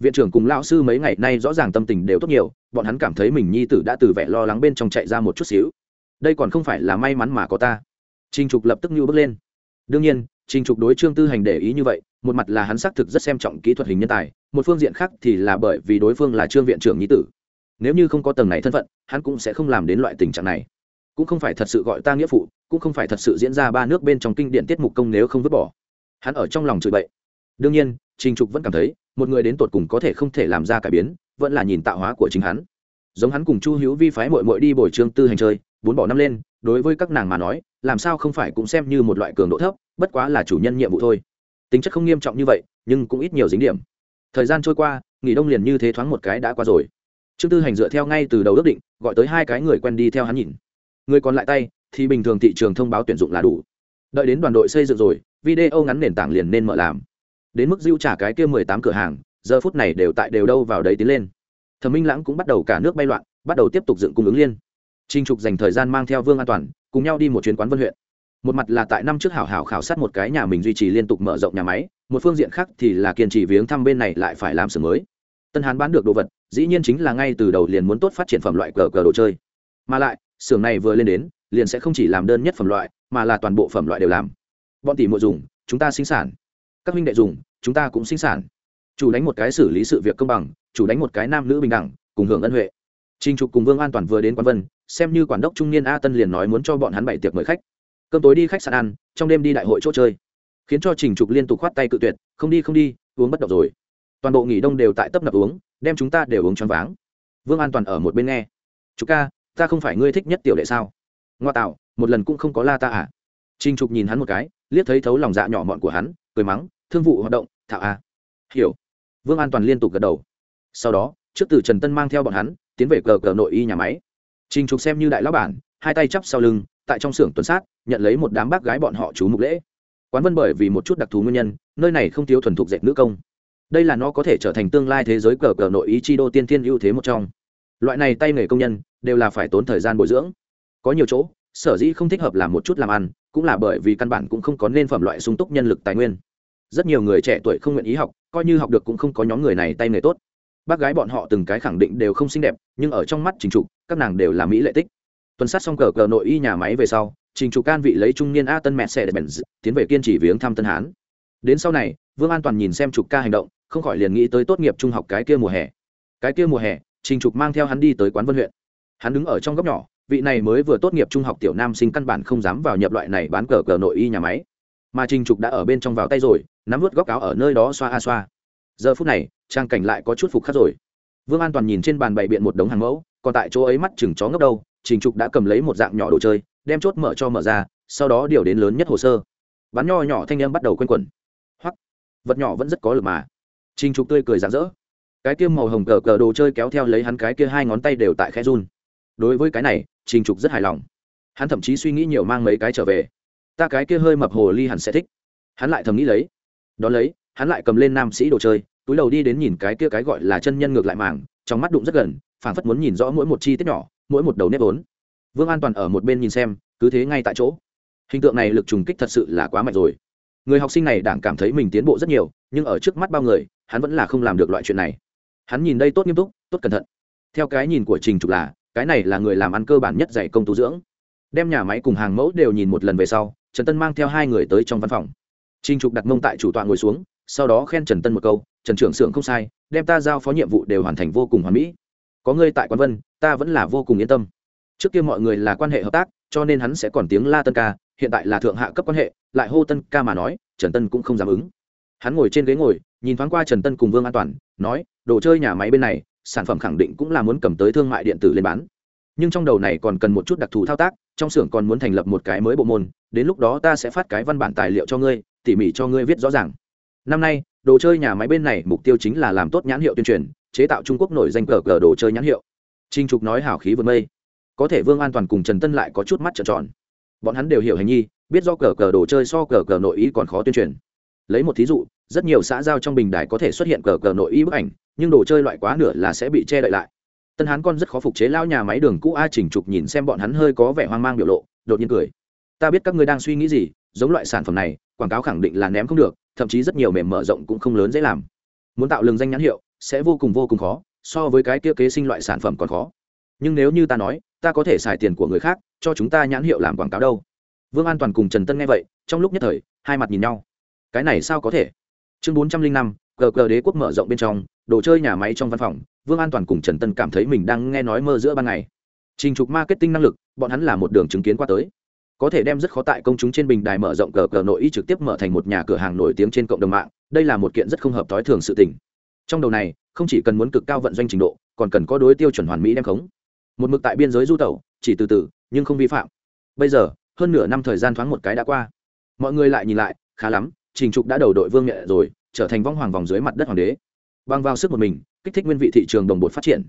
viện trưởng cùng lão sư mấy ngày nay rõ ràng tâm tình đều tốt nhiều, bọn hắn cảm thấy mình nhi tử đã từ vẻ lo lắng bên trong chạy ra một chút xíu. Đây còn không phải là may mắn mà có ta. Trình trục lập tức như bước lên. Đương nhiên, trình trục đối trương tư hành để ý như vậy, một mặt là hắn xác thực rất xem trọng kỹ thuật hình nhân tài, một phương diện khác thì là bởi vì đối phương là trương viện trưởng nhi tử. Nếu như không có tầng này thân phận, hắn cũng sẽ không làm đến loại tình trạng này cũng không phải thật sự gọi ta nghĩa phụ, cũng không phải thật sự diễn ra ba nước bên trong kinh điển tiết mục công nếu không vứt bỏ. Hắn ở trong lòng chửi bậy. Đương nhiên, trình trục vẫn cảm thấy, một người đến tột cùng có thể không thể làm ra cải biến, vẫn là nhìn tạo hóa của chính hắn. Giống hắn cùng chu hữu vi phái mội mội đi bồi trương tư hành chơi, bốn bỏ năm lên, đối với các nàng mà nói, làm sao không phải cũng xem như một loại cường độ thấp, bất quá là chủ nhân nhiệm vụ thôi. Tính chất không nghiêm trọng như vậy, nhưng cũng ít nhiều dính điểm. Thời gian trôi qua, nghỉ đông liền như thế thoáng một cái đã qua rồi. Trương tư hành dựa theo ngay từ đầu ước định, gọi tới hai cái người quen đi theo hắn nhìn người còn lại tay, thì bình thường thị trường thông báo tuyển dụng là đủ. Đợi đến đoàn đội xây dựng rồi, video ngắn nền tảng liền nên mở làm. Đến mức dưu trả cái kia mười tám cửa hàng, giờ phút này đều tại đều đâu vào đấy tiến lên. Thẩm minh lãng cũng bắt đầu cả nước bay loạn, bắt đầu tiếp tục dựng cung ứng liên. Trinh trục dành thời gian mang theo vương an toàn, cùng nhau đi một chuyến quán vân huyện. Một mặt là tại năm trước hảo hảo khảo sát một cái nhà mình duy trì liên tục mở rộng nhà máy, một phương diện khác thì là kiên trì viếng thăm bên này lại phải làm sửa mới. Tân hán bán được đồ vật, dĩ nhiên chính là ngay từ đầu liền muốn tốt phát triển phẩm loại cờ cờ đồ chơi. Mà lại xưởng này vừa lên đến liền sẽ không chỉ làm đơn nhất phẩm loại mà là toàn bộ phẩm loại đều làm bọn tỷ muội dùng chúng ta sinh sản các huynh đệ dùng chúng ta cũng sinh sản chủ đánh một cái xử lý sự việc công bằng chủ đánh một cái nam nữ bình đẳng cùng hưởng ân huệ Trình Trục cùng Vương An Toàn vừa đến quán Vân, xem như quản đốc trung niên A Tân liền nói muốn cho bọn hắn bảy tiệc mời khách. Cơm tối đi khách sạn ăn, trong đêm đi đại hội chỗ chơi. Khiến cho Trình Trục liên tục khoát tay cự tuyệt, không đi không đi, uống bất động rồi. Toàn bộ nghỉ đông đều tại tấp nập uống, đem chúng ta đều uống choáng váng. Vương An Toàn ở một bên nghe. "Trục ca, ta không phải ngươi thích nhất tiểu đệ sao?" Ngoa tạo, một lần cũng không có la ta à? trinh Trục nhìn hắn một cái, liếc thấy thấu lòng dạ nhỏ mọn của hắn, cười mắng, "Thương vụ hoạt động, thạo a." À. "Hiểu." Vương An Toàn liên tục gật đầu. Sau đó, trước từ Trần Tân mang theo bọn hắn, tiến về cờ cờ nội y nhà máy trinh trục xem như đại lão bản hai tay chắp sau lưng tại trong xưởng tuần sát nhận lấy một đám bác gái bọn họ chú mục lễ quán vân bởi vì một chút đặc thù nguyên nhân nơi này không thiếu thuần thục dệt nữ công đây là nó có thể trở thành tương lai thế giới cờ cờ nội ý chi đô tiên thiên ưu thế một trong loại này tay nghề công nhân, đều là phải tốn thời gian bồi dưỡng. Có nhiều chỗ, sở dĩ không thích hợp làm một chút làm ăn, cũng là bởi vì căn bản cũng không có nên phẩm loại sung túc nhân lực tài nguyên. Rất nhiều người trẻ tuổi không nguyện ý học, coi như học được cũng không có nhóm người này tay nghề tốt. Bác gái bọn họ từng cái khẳng định đều không xinh đẹp, nhưng ở trong mắt trình trục, các nàng đều là mỹ lệ tích. Tuần sát xong cờ cờ nội y nhà máy về sau, trình trục can vị lấy trung niên a tân mẹ xe để bèn tiến về kiên trì viếng thăm tân hán. Đến sau này, vương an toàn nhìn xem trục ca hành động, không khỏi liền nghĩ tới tốt nghiệp trung học cái kia mùa hè. Cái kia mùa hè trình trục mang theo hắn đi tới quán vân huyện. Hắn đứng ở trong góc nhỏ, vị này mới vừa tốt nghiệp trung học tiểu nam sinh căn bản không dám vào nhập loại này bán cờ cờ nội y nhà máy. Mà trình trục đã ở bên trong vào tay rồi, nắm vớt góc áo ở nơi đó xoa a xoa. Giờ phút này, trang cảnh lại có chút phục khắc rồi. Vương an toàn nhìn trên bàn bày biện một đống hàng mẫu, còn tại chỗ ấy mắt chừng chó ngốc đâu, trình trục đã cầm lấy một dạng nhỏ đồ chơi, đem chốt mở cho mở ra, sau đó điều đến lớn nhất hồ sơ. Bắn nho nhỏ thanh em bắt đầu quen u quẩn. Hoặc vật nhỏ vẫn rất có lực mà. Trình trục tươi cười rạng rỡ cái kia màu hồng cờ cờ đồ chơi kéo theo lấy hắn cái kia hai ngón tay đều tại khe run. Đối với cái này, trình trục rất hài lòng. Hắn thậm chí suy nghĩ nhiều mang mấy cái trở về. Ta cái kia hơi mập hồ ly hẳn sẽ thích. Hắn lại thầm nghĩ lấy. Đón lấy, hắn lại cầm lên nam sĩ đồ chơi, túi đầu đi đến nhìn cái kia cái gọi là chân nhân ngược lại màng, trong mắt đụng rất gần, phảng phất muốn nhìn rõ mỗi một chi tiết nhỏ, mỗi một đầu nếp vốn. Vương an toàn ở một bên nhìn xem, cứ thế ngay tại chỗ. Hình tượng này lực trùng kích thật sự là quá mạnh rồi. Người học sinh này đảng cảm thấy mình tiến bộ rất nhiều, nhưng ở trước mắt bao người, hắn vẫn là không làm được loại chuyện này hắn nhìn đây tốt nghiêm túc, tốt cẩn thận. Theo cái nhìn của trình trục là, cái này là người làm ăn cơ bản nhất dạy công tu dưỡng. Đem nhà máy cùng hàng mẫu đều nhìn một lần về sau, trần tân mang theo hai người tới trong văn phòng. Trình trục đặt mông tại chủ tọa ngồi xuống, sau đó khen trần tân một câu, trần trưởng xưởng không sai, đem ta giao phó nhiệm vụ đều hoàn thành vô cùng hoàn mỹ. Có ngươi tại quan vân, ta vẫn là vô cùng yên tâm. Trước kia mọi người là quan hệ hợp tác, cho nên hắn sẽ còn tiếng la tân ca, hiện tại là thượng hạ cấp quan hệ, lại hô tân ca mà nói, trần tân cũng không dám ứng. Hắn ngồi trên ghế ngồi, nhìn thoáng qua trần tân cùng vương an toàn, nói đồ chơi nhà máy bên này, sản phẩm khẳng định cũng là muốn cầm tới thương mại điện tử lên bán. Nhưng trong đầu này còn cần một chút đặc thù thao tác, trong xưởng còn muốn thành lập một cái mới bộ môn, đến lúc đó ta sẽ phát cái văn bản tài liệu cho ngươi, tỉ mỉ cho ngươi viết rõ ràng. Năm nay, đồ chơi nhà máy bên này mục tiêu chính là làm tốt nhãn hiệu tuyên truyền, chế tạo trung quốc nổi danh cờ cờ đồ chơi nhãn hiệu. Trinh trục nói hảo khí vượt mây. Có thể vương an toàn cùng trần tân lại có chút mắt trợn tròn. Bọn hắn đều hiểu hành nhi, biết do cờ cờ đồ chơi so cờ cờ nội ý còn khó tuyên truyền lấy một thí dụ, rất nhiều xã giao trong bình đài có thể xuất hiện cờ cờ nội y bức ảnh, nhưng đồ chơi loại quá nửa là sẽ bị che đậy lại. Tân hán con rất khó phục chế lao nhà máy đường cũ a chỉnh trục nhìn xem bọn hắn hơi có vẻ hoang mang biểu lộ, đột nhiên cười. Ta biết các ngươi đang suy nghĩ gì, giống loại sản phẩm này, quảng cáo khẳng định là ném không được, thậm chí rất nhiều mềm mở rộng cũng không lớn dễ làm. Muốn tạo lường danh nhãn hiệu, sẽ vô cùng vô cùng khó, so với cái kia kế sinh loại sản phẩm còn khó. Nhưng nếu như ta nói, ta có thể xài tiền của người khác, cho chúng ta nhãn hiệu làm quảng cáo đâu. Vương an toàn cùng trần tân nghe vậy, trong lúc nhất thời, hai mặt nhìn nhau cái này sao có thể? Chương bốn trăm linh năm gờ cờ đế quốc mở rộng bên trong, đồ chơi nhà máy trong văn phòng, vương an toàn cùng trần tân cảm thấy mình đang nghe nói mơ giữa ban ngày. Trình trục marketing năng lực, bọn hắn là một đường chứng kiến qua tới. Có thể đem rất khó tại công chúng trên bình đài mở rộng cờ cờ nội y trực tiếp mở thành một nhà cửa hàng nổi tiếng trên cộng đồng mạng, đây là một kiện rất không hợp thói thường sự tình. Trong đầu này, không chỉ cần muốn cực cao vận doanh trình độ, còn cần có đối tiêu chuẩn hoàn mỹ đem khống. Một mực tại biên giới du tẩu, chỉ từ từ, nhưng không vi phạm. Bây giờ, hơn nửa năm thời gian thoáng một cái đã qua. Mọi người lại nhìn lại, khá lắm trình trục đã đầu đội vương nghệ rồi, trở thành vong hoàng vòng dưới mặt đất hoàng đế. Bằng vào sức một mình, kích thích nguyên vị thị trường đồng bột phát triển.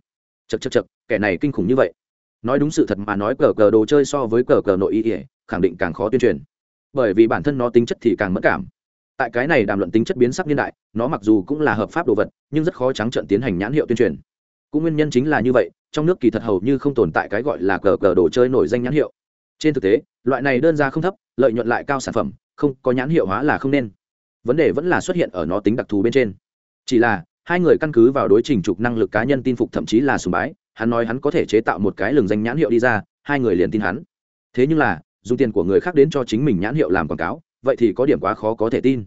Chật chật chật kẻ này kinh khủng như vậy. Nói đúng sự thật mà nói cờ cờ đồ chơi so với cờ cờ nội ý ỉa khẳng định càng khó tuyên truyền. Bởi vì bản thân nó tính chất thì càng mất cảm. Tại cái này đàm luận tính chất biến sắc niên đại, nó mặc dù cũng là hợp pháp đồ vật, nhưng rất khó trắng trợn tiến hành nhãn hiệu tuyên truyền. Cũng nguyên nhân chính là như vậy, trong nước kỳ thật hầu như không tồn tại cái gọi là cờ cờ đồ chơi nổi danh nhãn hiệu. Trên thực tế, loại này đơn ra không thấp, lợi nhuận lại cao sản phẩm, không, có nhãn hiệu hóa là không nên vấn đề vẫn là xuất hiện ở nó tính đặc thù bên trên. Chỉ là, hai người căn cứ vào đối trình trục năng lực cá nhân tin phục thậm chí là sùng bái, hắn nói hắn có thể chế tạo một cái lường danh nhãn hiệu đi ra, hai người liền tin hắn. Thế nhưng là dùng tiền của người khác đến cho chính mình nhãn hiệu làm quảng cáo, vậy thì có điểm quá khó có thể tin.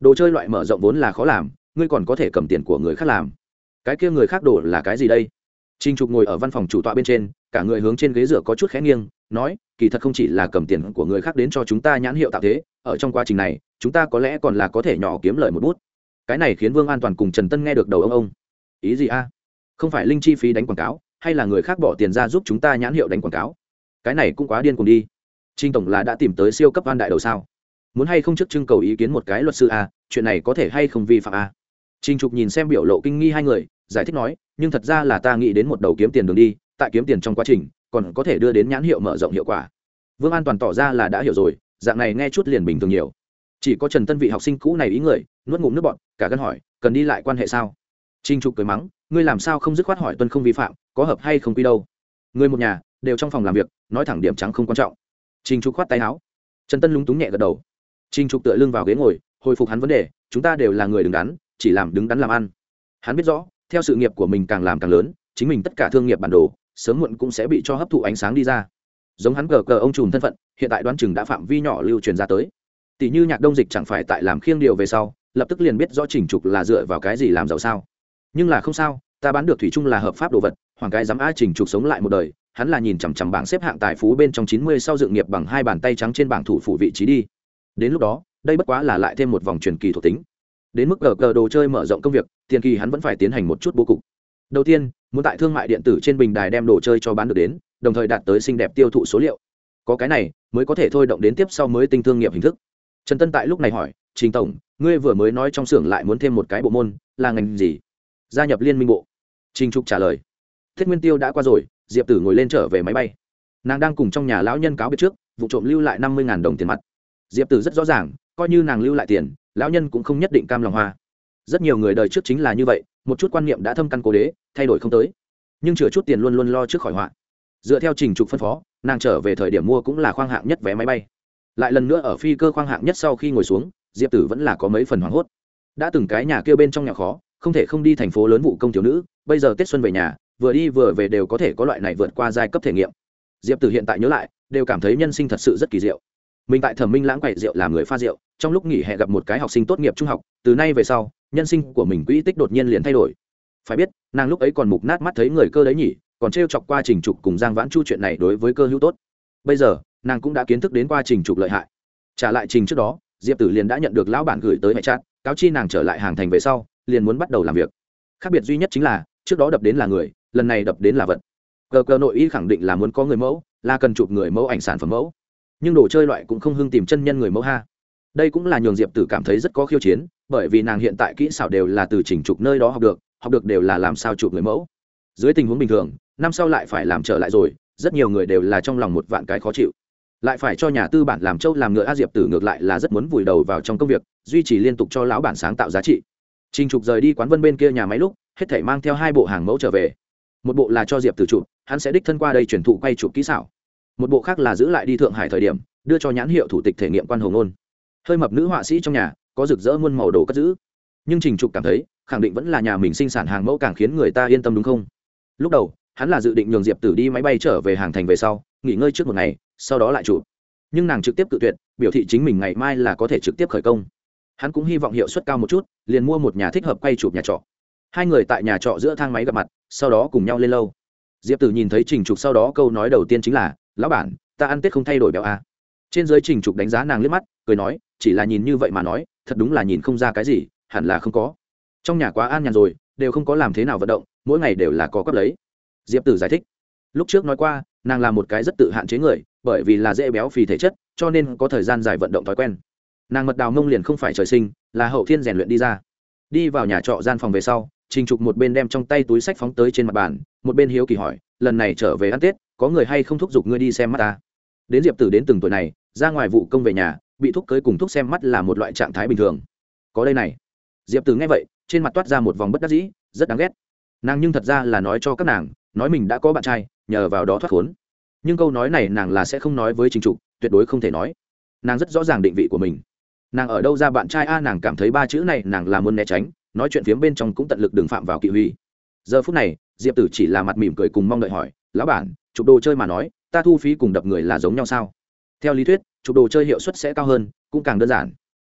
Đồ chơi loại mở rộng vốn là khó làm, ngươi còn có thể cầm tiền của người khác làm. Cái kia người khác đổ là cái gì đây? Trinh trục ngồi ở văn phòng chủ tọa bên trên, cả người hướng trên ghế rửa có chút khẽ nghiêng, nói, kỳ thật không chỉ là cầm tiền của người khác đến cho chúng ta nhãn hiệu tạo thế, ở trong quá trình này chúng ta có lẽ còn là có thể nhỏ kiếm lợi một bút. Cái này khiến vương an toàn cùng trần tân nghe được đầu ông ông. Ý gì a? Không phải linh chi phí đánh quảng cáo, hay là người khác bỏ tiền ra giúp chúng ta nhãn hiệu đánh quảng cáo? Cái này cũng quá điên cùng đi. Trinh tổng là đã tìm tới siêu cấp an đại đầu sao? Muốn hay không trước trưng cầu ý kiến một cái luật sư a, chuyện này có thể hay không vi phạm a? Trinh trục nhìn xem biểu lộ kinh nghi hai người, giải thích nói, nhưng thật ra là ta nghĩ đến một đầu kiếm tiền đường đi, tại kiếm tiền trong quá trình, còn có thể đưa đến nhãn hiệu mở rộng hiệu quả. Vương an toàn tỏ ra là đã hiểu rồi, dạng này nghe chút liền bình thường nhiều chỉ có trần tân vị học sinh cũ này ý người, nuốt ngụm nước bọn cả gân hỏi, cần đi lại quan hệ sao? Trinh trục cười mắng, ngươi làm sao không dứt khoát hỏi tuân không vi phạm, có hợp hay không quy đâu? Người một nhà, đều trong phòng làm việc, nói thẳng điểm trắng không quan trọng. Trinh trục khoát tay áo. Trần tân lúng túng nhẹ gật đầu. Trinh trục tựa lưng vào ghế ngồi, hồi phục hắn vấn đề, chúng ta đều là người đứng đắn, chỉ làm đứng đắn làm ăn. Hắn biết rõ, theo sự nghiệp của mình càng làm càng lớn, chính mình tất cả thương nghiệp bản đồ, sớm muộn cũng sẽ bị cho hấp thụ ánh sáng đi ra. Giống hắn cờ cờ ông trùm thân phận, hiện tại đoán chừng đã phạm vi nhỏ lưu truyền ra tới tỷ như nhạc đông dịch chẳng phải tại làm khiêng điều về sau, lập tức liền biết rõ chỉnh trục là dựa vào cái gì làm giàu sao. Nhưng là không sao, ta bán được thủy chung là hợp pháp đồ vật, hoàng cái dám a chỉnh trục sống lại một đời, hắn là nhìn chằm chằm bảng xếp hạng tài phú bên trong chín mươi sau dự nghiệp bằng hai bàn tay trắng trên bảng thủ phủ vị trí đi. Đến lúc đó, đây bất quá là lại thêm một vòng truyền kỳ thuộc tính. Đến mức cờ cờ đồ chơi mở rộng công việc, tiền kỳ hắn vẫn phải tiến hành một chút bố cục. Đầu tiên, muốn tại thương mại điện tử trên bình đài đem đồ chơi cho bán được đến, đồng thời đạt tới xinh đẹp tiêu thụ số liệu. Có cái này, mới có thể thôi động đến tiếp sau mới tinh thương nghiệp hình thức trần tân tại lúc này hỏi, trình tổng, ngươi vừa mới nói trong xưởng lại muốn thêm một cái bộ môn, là ngành gì? Gia nhập liên minh bộ. Trình trục trả lời, thiết nguyên tiêu đã qua rồi, diệp tử ngồi lên trở về máy bay. Nàng đang cùng trong nhà lão nhân cáo biệt trước, vụ trộm lưu lại năm mươi đồng tiền mặt. Diệp tử rất rõ ràng, coi như nàng lưu lại tiền, lão nhân cũng không nhất định cam lòng hoa. Rất nhiều người đời trước chính là như vậy, một chút quan niệm đã thâm căn cố đế, thay đổi không tới. Nhưng chừa chút tiền luôn luôn lo trước khỏi họa. Dựa theo trình trục phân phó, nàng trở về thời điểm mua cũng là khoang hạng nhất vé máy bay lại lần nữa ở phi cơ khoang hạng nhất sau khi ngồi xuống, diệp tử vẫn là có mấy phần hoảng hốt. Đã từng cái nhà kêu bên trong nhà khó, không thể không đi thành phố lớn vụ công thiếu nữ, bây giờ tết xuân về nhà, vừa đi vừa về đều có thể có loại này vượt qua giai cấp thể nghiệm. Diệp tử hiện tại nhớ lại, đều cảm thấy nhân sinh thật sự rất kỳ diệu. Mình tại thẩm minh lãng quậy rượu làm người pha rượu, trong lúc nghỉ hè gặp một cái học sinh tốt nghiệp trung học, từ nay về sau, nhân sinh của mình quỹ tích đột nhiên liền thay đổi. Phải biết, nàng lúc ấy còn mục nát mắt thấy người cơ đấy nhỉ, còn t chọc qua trình trục cùng giang vãn chu chuyện này đối với cơ hữu tốt. Bây giờ nàng cũng đã kiến thức đến qua trình trục lợi hại. Trả lại trình trước đó, diệp tử liền đã nhận được lão bản gửi tới hệ chat, cáo chi nàng trở lại hàng thành về sau, liền muốn bắt đầu làm việc. Khác biệt duy nhất chính là, trước đó đập đến là người, lần này đập đến là vật. Cờ Cờ nội y khẳng định là muốn có người mẫu, là cần chụp người mẫu ảnh sản phẩm mẫu. Nhưng đồ chơi loại cũng không hưng tìm chân nhân người mẫu ha. Đây cũng là nhường diệp tử cảm thấy rất có khiêu chiến, bởi vì nàng hiện tại kỹ xảo đều là từ chỉnh chụp nơi đó học được học được đều là làm sao chụp người mẫu. Dưới tình huống bình thường, năm sau lại phải làm trở lại rồi, rất nhiều người đều là trong lòng một vạn cái khó chịu lại phải cho nhà tư bản làm châu làm ngựa a diệp tử ngược lại là rất muốn vùi đầu vào trong công việc, duy trì liên tục cho lão bản sáng tạo giá trị. Trình trục rời đi quán vân bên kia nhà máy lúc, hết thể mang theo hai bộ hàng mẫu trở về. Một bộ là cho diệp tử chụp, hắn sẽ đích thân qua đây chuyển thụ quay chụp kỹ xảo. Một bộ khác là giữ lại đi thượng hải thời điểm, đưa cho nhãn hiệu thủ tịch thể nghiệm quan hồng ôn hơi mập nữ họa sĩ trong nhà, có rực rỡ muôn màu đồ cất giữ. Nhưng trình trục cảm thấy, khẳng định vẫn là nhà mình sinh sản hàng mẫu càng khiến người ta yên tâm đúng không? Lúc đầu, hắn là dự định nhường diệp tử đi máy bay trở về hàng thành về sau, nghỉ ngơi trước một ngày sau đó lại chụp. Nhưng nàng trực tiếp cự tuyệt, biểu thị chính mình ngày mai là có thể trực tiếp khởi công. Hắn cũng hy vọng hiệu suất cao một chút, liền mua một nhà thích hợp quay chụp nhà trọ. Hai người tại nhà trọ giữa thang máy gặp mặt, sau đó cùng nhau lên lâu diệp tử nhìn thấy trình trục sau đó câu nói đầu tiên chính là, lão bản, ta ăn tết không thay đổi béo à. trên dưới trình trục đánh giá nàng liếc mắt, cười nói, chỉ là nhìn như vậy mà nói, thật đúng là nhìn không ra cái gì, hẳn là không có. Trong nhà quá an nhàn rồi, đều không có làm thế nào vận động, mỗi ngày đều là có cấp lấy. Diệp tử giải thích. Lúc trước nói qua, nàng là một cái rất tự hạn chế người bởi vì là dễ béo phì thể chất, cho nên có thời gian dài vận động thói quen. Nàng mật đào mông liền không phải trời sinh, là hậu thiên rèn luyện đi ra. Đi vào nhà trọ gian phòng về sau, trình trục một bên đem trong tay túi sách phóng tới trên mặt bàn, một bên hiếu kỳ hỏi, lần này trở về ăn tết, có người hay không thúc giục ngươi đi xem mắt ta? Đến diệp tử đến từng tuổi này, ra ngoài vụ công về nhà, bị thúc cưới cùng thúc xem mắt là một loại trạng thái bình thường. Có đây này. Diệp tử nghe vậy, trên mặt toát ra một vòng bất đắc dĩ, rất đáng ghét. Nàng nhưng thật ra là nói cho các nàng, nói mình đã có bạn trai, nhờ vào đó thoát khốn nhưng câu nói này nàng là sẽ không nói với trình trục, tuyệt đối không thể nói. Nàng rất rõ ràng định vị của mình. Nàng ở đâu ra bạn trai a, nàng cảm thấy ba chữ này nàng là muốn né tránh, nói chuyện phiếm bên trong cũng tận lực đừng phạm vào kỵ huy. Giờ phút này, diệp tử chỉ là mặt mỉm cười cùng mong đợi hỏi, lão bản, chụp đồ chơi mà nói, ta thu phí cùng đập người là giống nhau sao? Theo lý thuyết, chụp đồ chơi hiệu suất sẽ cao hơn, cũng càng đơn giản.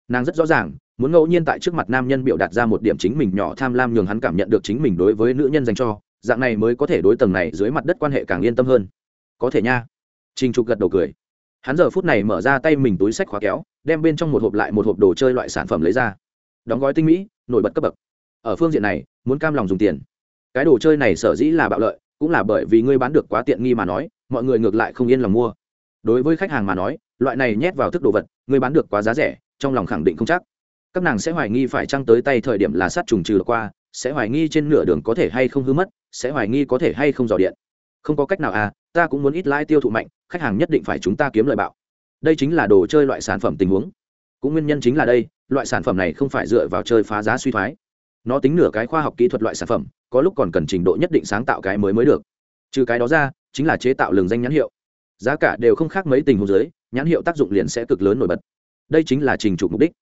Nàng rất rõ ràng, muốn ngẫu nhiên tại trước mặt nam nhân biểu đạt ra một điểm chính mình nhỏ tham lam nhường hắn cảm nhận được chính mình đối với nữ nhân dành cho, dạng này mới có thể đối tầng này dưới mặt đất quan hệ càng yên tâm hơn có thể nha. Trình trục gật đầu cười. Hắn giờ phút này mở ra tay mình túi sách khóa kéo, đem bên trong một hộp lại một hộp đồ chơi loại sản phẩm lấy ra. Đóng gói tinh mỹ, nổi bật cấp bậc. Ở phương diện này, muốn cam lòng dùng tiền. Cái đồ chơi này sở dĩ là bạo lợi, cũng là bởi vì ngươi bán được quá tiện nghi mà nói, mọi người ngược lại không yên lòng mua. Đối với khách hàng mà nói, loại này nhét vào thức đồ vật, ngươi bán được quá giá rẻ, trong lòng khẳng định không chắc. Các nàng sẽ hoài nghi phải trăng tới tay thời điểm là sát trùng trừ qua, sẽ hoài nghi trên nửa đường có thể hay không hư mất, sẽ hoài nghi có thể hay không dò điện. Không có cách nào à ta cũng muốn ít lãi tiêu thụ mạnh, khách hàng nhất định phải chúng ta kiếm lời bạo. Đây chính là đồ chơi loại sản phẩm tình huống. Cũng nguyên nhân chính là đây, loại sản phẩm này không phải dựa vào chơi phá giá suy thoái. Nó tính nửa cái khoa học kỹ thuật loại sản phẩm, có lúc còn cần trình độ nhất định sáng tạo cái mới mới được. Trừ cái đó ra, chính là chế tạo lường danh nhãn hiệu. Giá cả đều không khác mấy tình huống giới nhãn hiệu tác dụng liền sẽ cực lớn nổi bật. Đây chính là trình trục mục đích.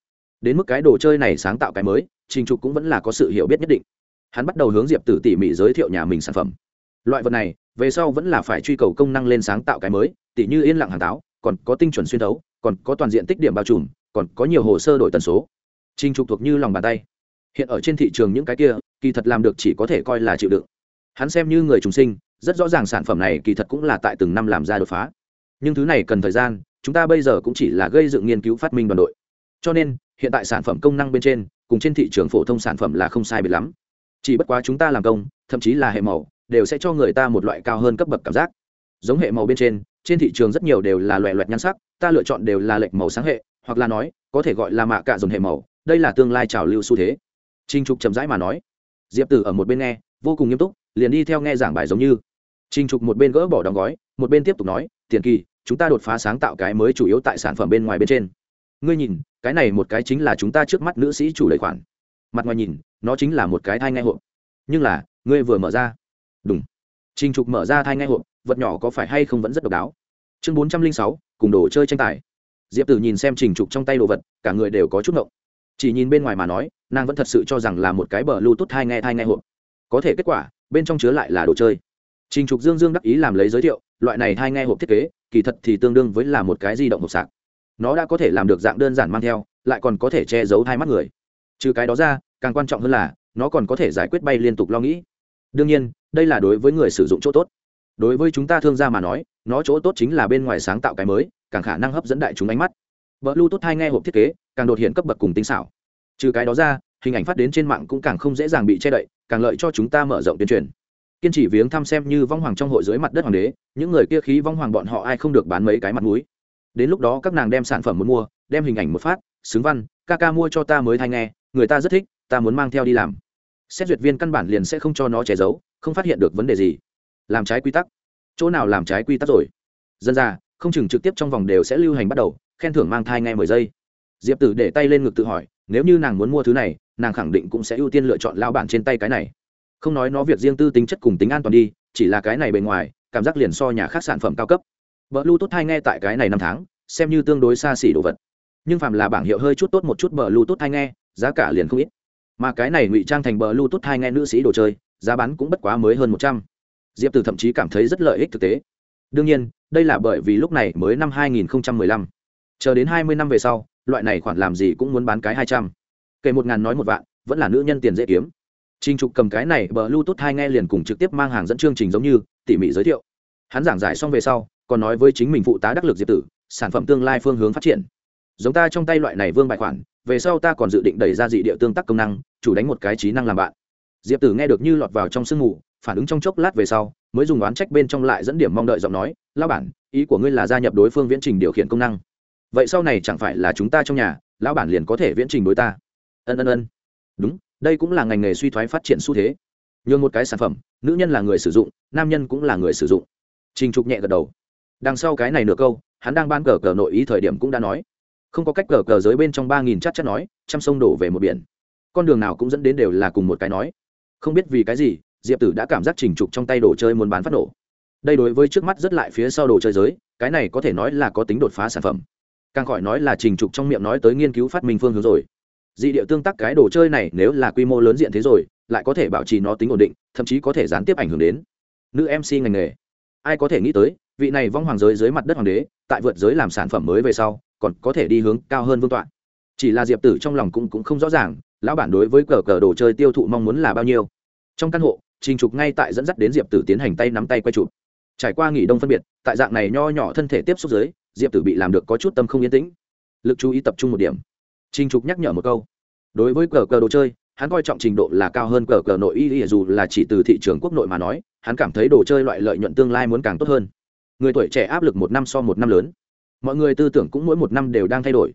Đến mức cái đồ chơi này sáng tạo cái mới, trình trục cũng vẫn là có sự hiểu biết nhất định. Hắn bắt đầu hướng diệp tử tỉ mỉ giới thiệu nhà mình sản phẩm. Loại vật này về sau vẫn là phải truy cầu công năng lên sáng tạo cái mới, tỉ như yên lặng hàng táo, còn có tinh chuẩn xuyên thấu, còn có toàn diện tích điểm bao trùm, còn có nhiều hồ sơ đổi tần số. Trình trục thuộc như lòng bàn tay. Hiện ở trên thị trường những cái kia, kỳ thật làm được chỉ có thể coi là chịu đựng. Hắn xem như người trùng sinh, rất rõ ràng sản phẩm này kỳ thật cũng là tại từng năm làm ra đột phá. Nhưng thứ này cần thời gian, chúng ta bây giờ cũng chỉ là gây dựng nghiên cứu phát minh đoàn đội. Cho nên, hiện tại sản phẩm công năng bên trên, cùng trên thị trường phổ thông sản phẩm là không sai biệt lắm. Chỉ bất quá chúng ta làm công, thậm chí là hệ màu đều sẽ cho người ta một loại cao hơn cấp bậc cảm giác. Giống hệ màu bên trên trên thị trường rất nhiều đều là loẹ loẹt nhan sắc, ta lựa chọn đều là lệch màu sáng hệ, hoặc là nói, có thể gọi là mạ cạ dồn hệ màu, đây là tương lai trào lưu xu thế. Trinh trục chậm rãi mà nói. Diệp tử ở một bên nghe, vô cùng nghiêm túc, liền đi theo nghe giảng bài giống như. Trinh trục một bên gỡ bỏ đóng gói, một bên tiếp tục nói, tiền kỳ, chúng ta đột phá sáng tạo cái mới chủ yếu tại sản phẩm bên ngoài bên trên. Ngươi nhìn, cái này một cái chính là chúng ta trước mắt nữ sĩ chủ đầy khoản. Mặt ngoài nhìn, nó chính là một cái thai ngay hộp. Nhưng là, ngươi vừa mở ra đúng trình trục mở ra thai ngay hộp, vật nhỏ có phải hay không vẫn rất độc đáo. Chương bốn trăm linh sáu, cùng đồ chơi tranh tài. Diệp tử nhìn xem trình trục trong tay đồ vật, cả người đều có chút ngộng. Chỉ nhìn bên ngoài mà nói, nàng vẫn thật sự cho rằng là một cái bờ bluetooth thai nghe thai nghe hộp. Có thể kết quả, bên trong chứa lại là đồ chơi. Trình trục dương dương đắc ý làm lấy giới thiệu, loại này thai nghe hộp thiết kế, kỳ thật thì tương đương với là một cái di động hộp sạc. Nó đã có thể làm được dạng đơn giản mang theo, lại còn có thể che giấu hai mắt người. Trừ cái đó ra, càng quan trọng hơn là, nó còn có thể giải quyết bay liên tục lo nghĩ đương nhiên, đây là đối với người sử dụng chỗ tốt. Đối với chúng ta thương gia mà nói, nó chỗ tốt chính là bên ngoài sáng tạo cái mới, càng khả năng hấp dẫn đại chúng ánh mắt. Vợ lưu tốt hai nghe hộp thiết kế, càng đột hiện cấp bậc cùng tinh xảo. Trừ cái đó ra, hình ảnh phát đến trên mạng cũng càng không dễ dàng bị che đậy, càng lợi cho chúng ta mở rộng tuyên truyền. Kiên trì viếng thăm xem như vong hoàng trong hội dưới mặt đất hoàng đế, những người kia khí vong hoàng bọn họ ai không được bán mấy cái mặt mũi. Đến lúc đó các nàng đem sản phẩm muốn mua, đem hình ảnh một phát, xứng văn, ca ca mua cho ta mới thay nghe, người ta rất thích, ta muốn mang theo đi làm xét duyệt viên căn bản liền sẽ không cho nó che giấu, không phát hiện được vấn đề gì. Làm trái quy tắc. Chỗ nào làm trái quy tắc rồi? Dân ra, không chừng trực tiếp trong vòng đều sẽ lưu hành bắt đầu, khen thưởng mang thai ngay mười giây. Diệp tử để tay lên ngực tự hỏi, nếu như nàng muốn mua thứ này, nàng khẳng định cũng sẽ ưu tiên lựa chọn lao bản trên tay cái này. Không nói nó việc riêng tư tính chất cùng tính an toàn đi, chỉ là cái này bề ngoài, cảm giác liền so nhà khác sản phẩm cao cấp. Bờ lưu tốt thai nghe tại cái này năm tháng, xem như tương đối xa xỉ đồ vật. Nhưng phàm là bảng hiệu hơi chút tốt một chút bờ lưu tốt thai nghe, giá cả liền không ít mà cái này ngụy trang thành bờ lưu tốt hai nghe nữ sĩ đồ chơi giá bán cũng bất quá mới hơn một trăm. Diệp từ thậm chí cảm thấy rất lợi ích thực tế. Đương nhiên đây là bởi vì lúc này mới năm 2015. chờ đến 20 năm về sau loại này khoản làm gì cũng muốn bán cái 200. kể một ngàn nói một vạn vẫn là nữ nhân tiền dễ kiếm. Trình Trục cầm cái này bờ Bluetooth hai nghe liền cùng trực tiếp mang hàng dẫn chương trình giống như, tỉ mỉ giới thiệu. Hắn giảng giải xong về sau còn nói với chính mình phụ tá đắc lực diệp tử sản phẩm tương lai phương hướng phát triển. Giống ta trong tay loại này vương bài khoản về sau ta còn dự định đẩy ra dị địa tương tác công năng, chủ đánh một cái trí năng làm bạn. Diệp tử nghe được như lọt vào trong sương mù, phản ứng trong chốc lát về sau, mới dùng oán trách bên trong lại dẫn điểm mong đợi giọng nói lao bản, ý của ngươi là gia nhập đối phương viễn trình điều khiển công năng. Vậy sau này chẳng phải là chúng ta trong nhà, lão bản liền có thể viễn trình đối ta? Ân ân ân. Đúng, đây cũng là ngành nghề suy thoái phát triển xu thế. Nhường một cái sản phẩm, nữ nhân là người sử dụng, nam nhân cũng là người sử dụng. Trình trục nhẹ gật đầu. Đằng sau cái này nửa câu, hắn đang ban cờ cờ nội ý thời điểm cũng đã nói không có cách cờ cờ giới bên trong ba nghìn chắc chắc nói, trăm sông đổ về một biển. Con đường nào cũng dẫn đến đều là cùng một cái nói. Không biết vì cái gì, diệp tử đã cảm giác trình trục trong tay đồ chơi muốn bán phát nổ. Đây đối với trước mắt rất lại phía sau đồ chơi giới, cái này có thể nói là có tính đột phá sản phẩm. Càng khỏi nói là trình trục trong miệng nói tới nghiên cứu phát minh phương hướng rồi. Dị địa tương tác cái đồ chơi này nếu là quy mô lớn diện thế rồi, lại có thể bảo trì nó tính ổn định, thậm chí có thể gián tiếp ảnh hưởng đến. Nữ mc ngành nghề. Ai có thể nghĩ tới, vị này vong hoàng giới dưới mặt đất hoàng đế, tại vượt giới làm sản phẩm mới về sau còn có thể đi hướng cao hơn vương tọa. Chỉ là diệp tử trong lòng cũng, cũng không rõ ràng lão bản đối với cờ cờ đồ chơi tiêu thụ mong muốn là bao nhiêu. Trong căn hộ trình trục ngay tại dẫn dắt đến diệp tử tiến hành tay nắm tay quay chụp. Trải qua nghỉ đông phân biệt tại dạng này nho nhỏ thân thể tiếp xúc dưới diệp tử bị làm được có chút tâm không yên tĩnh. Lực chú ý tập trung một điểm. Trình trục nhắc nhở một câu. Đối với cờ cờ đồ chơi hắn coi trọng trình độ là cao hơn cờ cờ nội y dù là chỉ từ thị trường quốc nội mà nói hắn cảm thấy đồ chơi loại lợi nhuận tương lai muốn càng tốt hơn. Người tuổi trẻ áp lực một năm so một năm lớn mọi người tư tưởng cũng mỗi một năm đều đang thay đổi.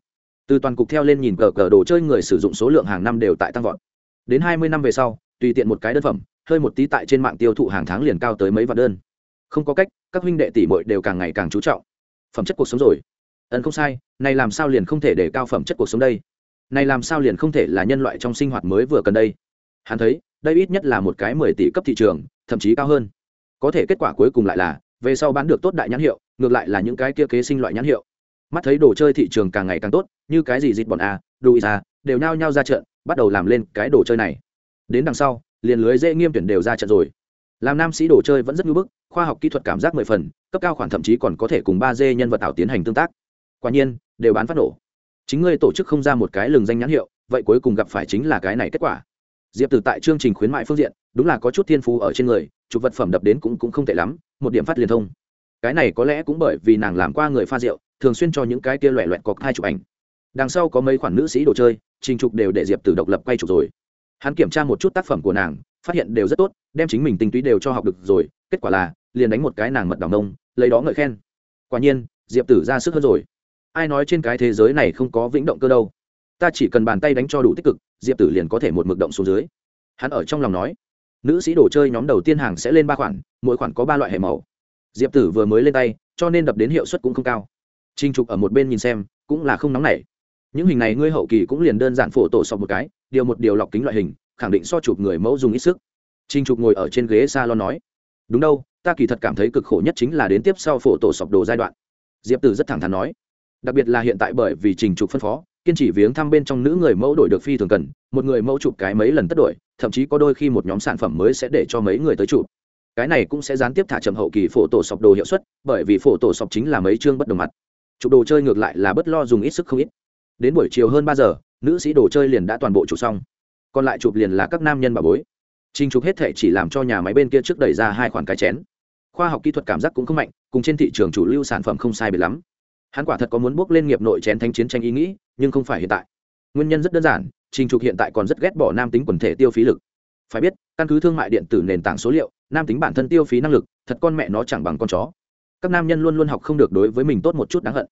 Từ toàn cục theo lên nhìn cờ cờ đồ chơi người sử dụng số lượng hàng năm đều tại tăng vọt. Đến hai mươi năm về sau, tùy tiện một cái đơn phẩm, hơi một tí tại trên mạng tiêu thụ hàng tháng liền cao tới mấy vạn đơn. Không có cách, các huynh đệ tỷ muội đều càng ngày càng chú trọng. Phẩm chất cuộc sống rồi. Ấn không sai, này làm sao liền không thể để cao phẩm chất cuộc sống đây? Này làm sao liền không thể là nhân loại trong sinh hoạt mới vừa cần đây? Hắn thấy, đây ít nhất là một cái mười tỷ cấp thị trường, thậm chí cao hơn. Có thể kết quả cuối cùng lại là, về sau bán được tốt đại nhãn hiệu ngược lại là những cái kia kế sinh loại nhãn hiệu. Mắt thấy đồ chơi thị trường càng ngày càng tốt như cái gì dịt bọn a đu ra, đều nao nhau ra trận bắt đầu làm lên cái đồ chơi này. Đến đằng sau liền lưới dễ nghiêm tuyển đều ra trận rồi. Làm nam sĩ đồ chơi vẫn rất ngưỡng bức khoa học kỹ thuật cảm giác mười phần cấp cao khoản thậm chí còn có thể cùng ba d nhân vật tạo tiến hành tương tác. Quả nhiên đều bán phát nổ. Chính ngươi tổ chức không ra một cái lừng danh nhãn hiệu vậy cuối cùng gặp phải chính là cái này kết quả. Diệp từ tại chương trình khuyến mại phương diện đúng là có chút thiên phú ở trên người chụp vật phẩm đập đến cũng cũng không tệ lắm một điểm phát liên thông cái này có lẽ cũng bởi vì nàng làm qua người pha rượu, thường xuyên cho những cái kia loẹ loẹt cọc hai chụp ảnh. Đằng sau có mấy khoản nữ sĩ đồ chơi, trình trục đều để diệp từ độc lập quay chụp rồi. Hắn kiểm tra một chút tác phẩm của nàng, phát hiện đều rất tốt, đem chính mình tinh túy đều cho học được rồi, kết quả là, liền đánh một cái nàng mật đào nông lấy đó ngợi khen. Quả nhiên, diệp tử ra sức hơn rồi. Ai nói trên cái thế giới này không có vĩnh động cơ đâu. Ta chỉ cần bàn tay đánh cho đủ tích cực, diệp tử liền có thể một mực động xuống dưới. Hắn ở trong lòng nói, nữ sĩ đồ chơi nhóm đầu tiên hàng sẽ lên ba khoản, mỗi khoản có ba loại hệ màu diệp tử vừa mới lên tay, cho nên đập đến hiệu suất cũng không cao. Trinh trục ở một bên nhìn xem, cũng là không nóng nảy. Những hình này ngươi hậu kỳ cũng liền đơn giản phổ tổ sọc một cái, điều một điều lọc kính loại hình, khẳng định so chụp người mẫu dùng ít sức. Trinh trục ngồi ở trên ghế s a lon nói, đúng đâu, ta kỳ thật cảm thấy cực khổ nhất chính là đến tiếp sau phổ tổ sọc đồ giai đoạn. Diệp tử rất thẳng thắn nói, đặc biệt là hiện tại bởi vì trình trục phân phó, kiên trì viếng thăm bên trong nữ người mẫu đổi được phi thường cần, một người mẫu chụp cái mấy lần tất đổi, thậm chí có đôi khi một nhóm sản phẩm mới sẽ để cho mấy người tới chụp cái này cũng sẽ gián tiếp thả chậm hậu kỳ phổ tổ sọc đồ hiệu suất, bởi vì phổ tổ sọc chính là mấy chương bất đồng mặt. Chụp đồ chơi ngược lại là bất lo dùng ít sức không ít. Đến buổi chiều hơn ba giờ, nữ sĩ đồ chơi liền đã toàn bộ chụp xong. Còn lại chụp liền là các nam nhân bà bối. Trình chụp hết thể chỉ làm cho nhà máy bên kia trước đẩy ra hai khoản cái chén. Khoa học kỹ thuật cảm giác cũng không mạnh, cùng trên thị trường chủ lưu sản phẩm không sai biệt lắm. Hắn quả thật có muốn bước lên nghiệp nội chén thanh chiến tranh ý nghĩ, nhưng không phải hiện tại. Nguyên nhân rất đơn giản, trình trục hiện tại còn rất ghét bỏ nam tính quần thể tiêu phí lực phải biết, căn cứ thương mại điện tử nền tảng số liệu, nam tính bản thân tiêu phí năng lực, thật con mẹ nó chẳng bằng con chó. Các nam nhân luôn luôn học không được đối với mình tốt một chút đáng hận.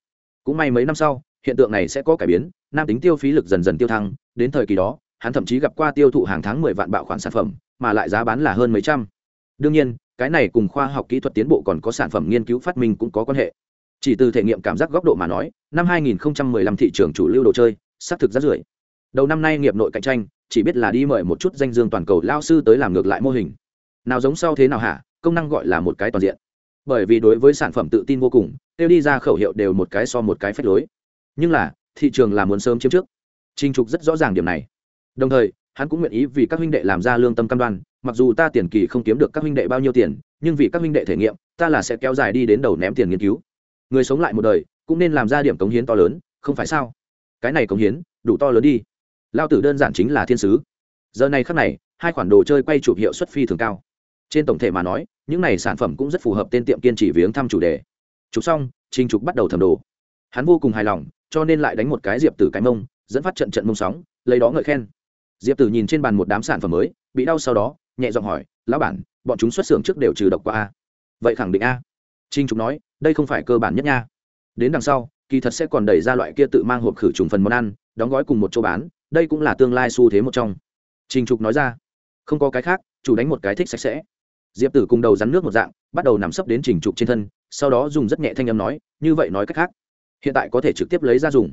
Cũng may mấy năm sau, hiện tượng này sẽ có cải biến, nam tính tiêu phí lực dần dần tiêu thăng, đến thời kỳ đó, hắn thậm chí gặp qua tiêu thụ hàng tháng mười vạn bạo khoản sản phẩm, mà lại giá bán là hơn mấy trăm. Đương nhiên, cái này cùng khoa học kỹ thuật tiến bộ còn có sản phẩm nghiên cứu phát minh cũng có quan hệ. Chỉ từ thể nghiệm cảm giác góc độ mà nói, năm 2015 thị trường chủ lưu đồ chơi, xác thực rất rưởi. Đầu năm nay nghiệp nội cạnh tranh chỉ biết là đi mời một chút danh dương toàn cầu lao sư tới làm ngược lại mô hình. Nào giống sau thế nào hả? Công năng gọi là một cái toàn diện. Bởi vì đối với sản phẩm tự tin vô cùng, tiêu đi ra khẩu hiệu đều một cái so một cái phách lối. Nhưng là, thị trường là muốn sớm chiếm trước. Trinh trục rất rõ ràng điểm này. Đồng thời, hắn cũng nguyện ý vì các huynh đệ làm ra lương tâm cam đoan, mặc dù ta tiền kỳ không kiếm được các huynh đệ bao nhiêu tiền, nhưng vì các huynh đệ thể nghiệm, ta là sẽ kéo dài đi đến đầu ném tiền nghiên cứu. Người sống lại một đời, cũng nên làm ra điểm cống hiến to lớn, không phải sao? Cái này cống hiến, đủ to lớn đi lao tử đơn giản chính là thiên sứ. Giờ này khắc này, hai khoản đồ chơi quay chụp hiệu suất phi thường cao. Trên tổng thể mà nói, những này sản phẩm cũng rất phù hợp tên tiệm kiên trì viếng thăm chủ đề. Chụp xong, trình trục bắt đầu thẩm đồ. Hắn vô cùng hài lòng, cho nên lại đánh một cái diệp tử cái mông, dẫn phát trận trận mông sóng, lấy đó ngợi khen. Diệp tử nhìn trên bàn một đám sản phẩm mới, bị đau sau đó, nhẹ giọng hỏi, lão bản, bọn chúng xuất xưởng trước đều trừ độc qua a? Vậy khẳng định a. Trinh trục nói, đây không phải cơ bản nhất nha. Đến đằng sau, kỳ thật sẽ còn đẩy ra loại kia tự mang hộp khử trùng phần món ăn, đóng gói cùng một chỗ bán đây cũng là tương lai xu thế một trong. Trình trục nói ra, không có cái khác, chủ đánh một cái thích sạch sẽ. Diệp tử cùng đầu rắn nước một dạng, bắt đầu nằm sấp đến trình trục trên thân, sau đó dùng rất nhẹ thanh âm nói, như vậy nói cách khác, hiện tại có thể trực tiếp lấy ra dùng.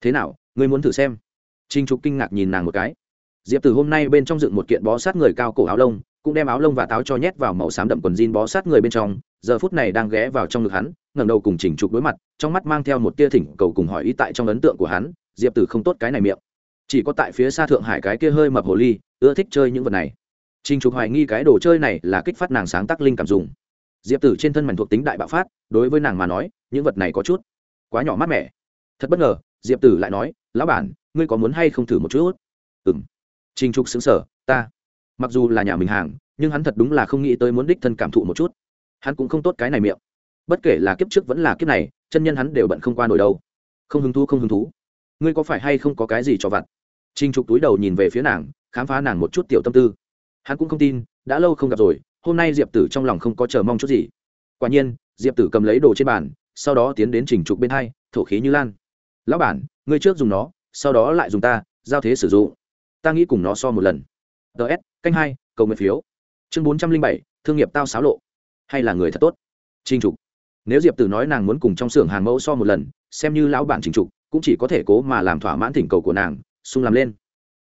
Thế nào, ngươi muốn thử xem? Trình trục kinh ngạc nhìn nàng một cái. Diệp tử hôm nay bên trong dựng một kiện bó sát người cao cổ áo lông, cũng đem áo lông và táo cho nhét vào màu xám đậm quần jean bó sát người bên trong, giờ phút này đang ghé vào trong ngực hắn, ngẩng đầu cùng chỉnh trục đối mặt, trong mắt mang theo một tia thỉnh cầu cùng hỏi ý tại trong ấn tượng của hắn, diệp tử không tốt cái này miệng chỉ có tại phía xa thượng hải cái kia hơi mập hồ ly, ưa thích chơi những vật này. Trình trục hoài nghi cái đồ chơi này là kích phát nàng sáng tác linh cảm dùng. Diệp tử trên thân mảnh thuộc tính đại bạo phát, đối với nàng mà nói, những vật này có chút quá nhỏ mát mẻ. Thật bất ngờ, diệp tử lại nói, lão bản, ngươi có muốn hay không thử một chút? Ừ m trình trục xứng sở ta. Mặc dù là nhà mình hàng, nhưng hắn thật đúng là không nghĩ tới muốn đích thân cảm thụ một chút. Hắn cũng không tốt cái này miệng. Bất kể là kiếp trước vẫn là kiếp này, chân nhân hắn đều bận không qua nổi đâu. Không hứng thú, không hứng thú. Ngươi có phải hay không có cái gì cho vặt? Trình trục túi đầu nhìn về phía nàng, khám phá nàng một chút tiểu tâm tư. Hắn cũng không tin, đã lâu không gặp rồi, hôm nay diệp tử trong lòng không có chờ mong chút gì. Quả nhiên, diệp tử cầm lấy đồ trên bàn, sau đó tiến đến trình trục bên hai, thổ khí như lan. Lão bản, ngươi trước dùng nó, sau đó lại dùng ta, giao thế sử dụng. Ta nghĩ cùng nó so một lần. Ts canh hai, cầu nguyện phiếu. Chương bốn trăm linh bảy, thương nghiệp tao xáo lộ. Hay là người thật tốt? Trình trục. Nếu diệp tử nói nàng muốn cùng trong xưởng hàng mẫu so một lần, xem như lão bản trình trục, cũng chỉ có thể cố mà làm thỏa mãn thỉnh cầu của nàng sung làm lên.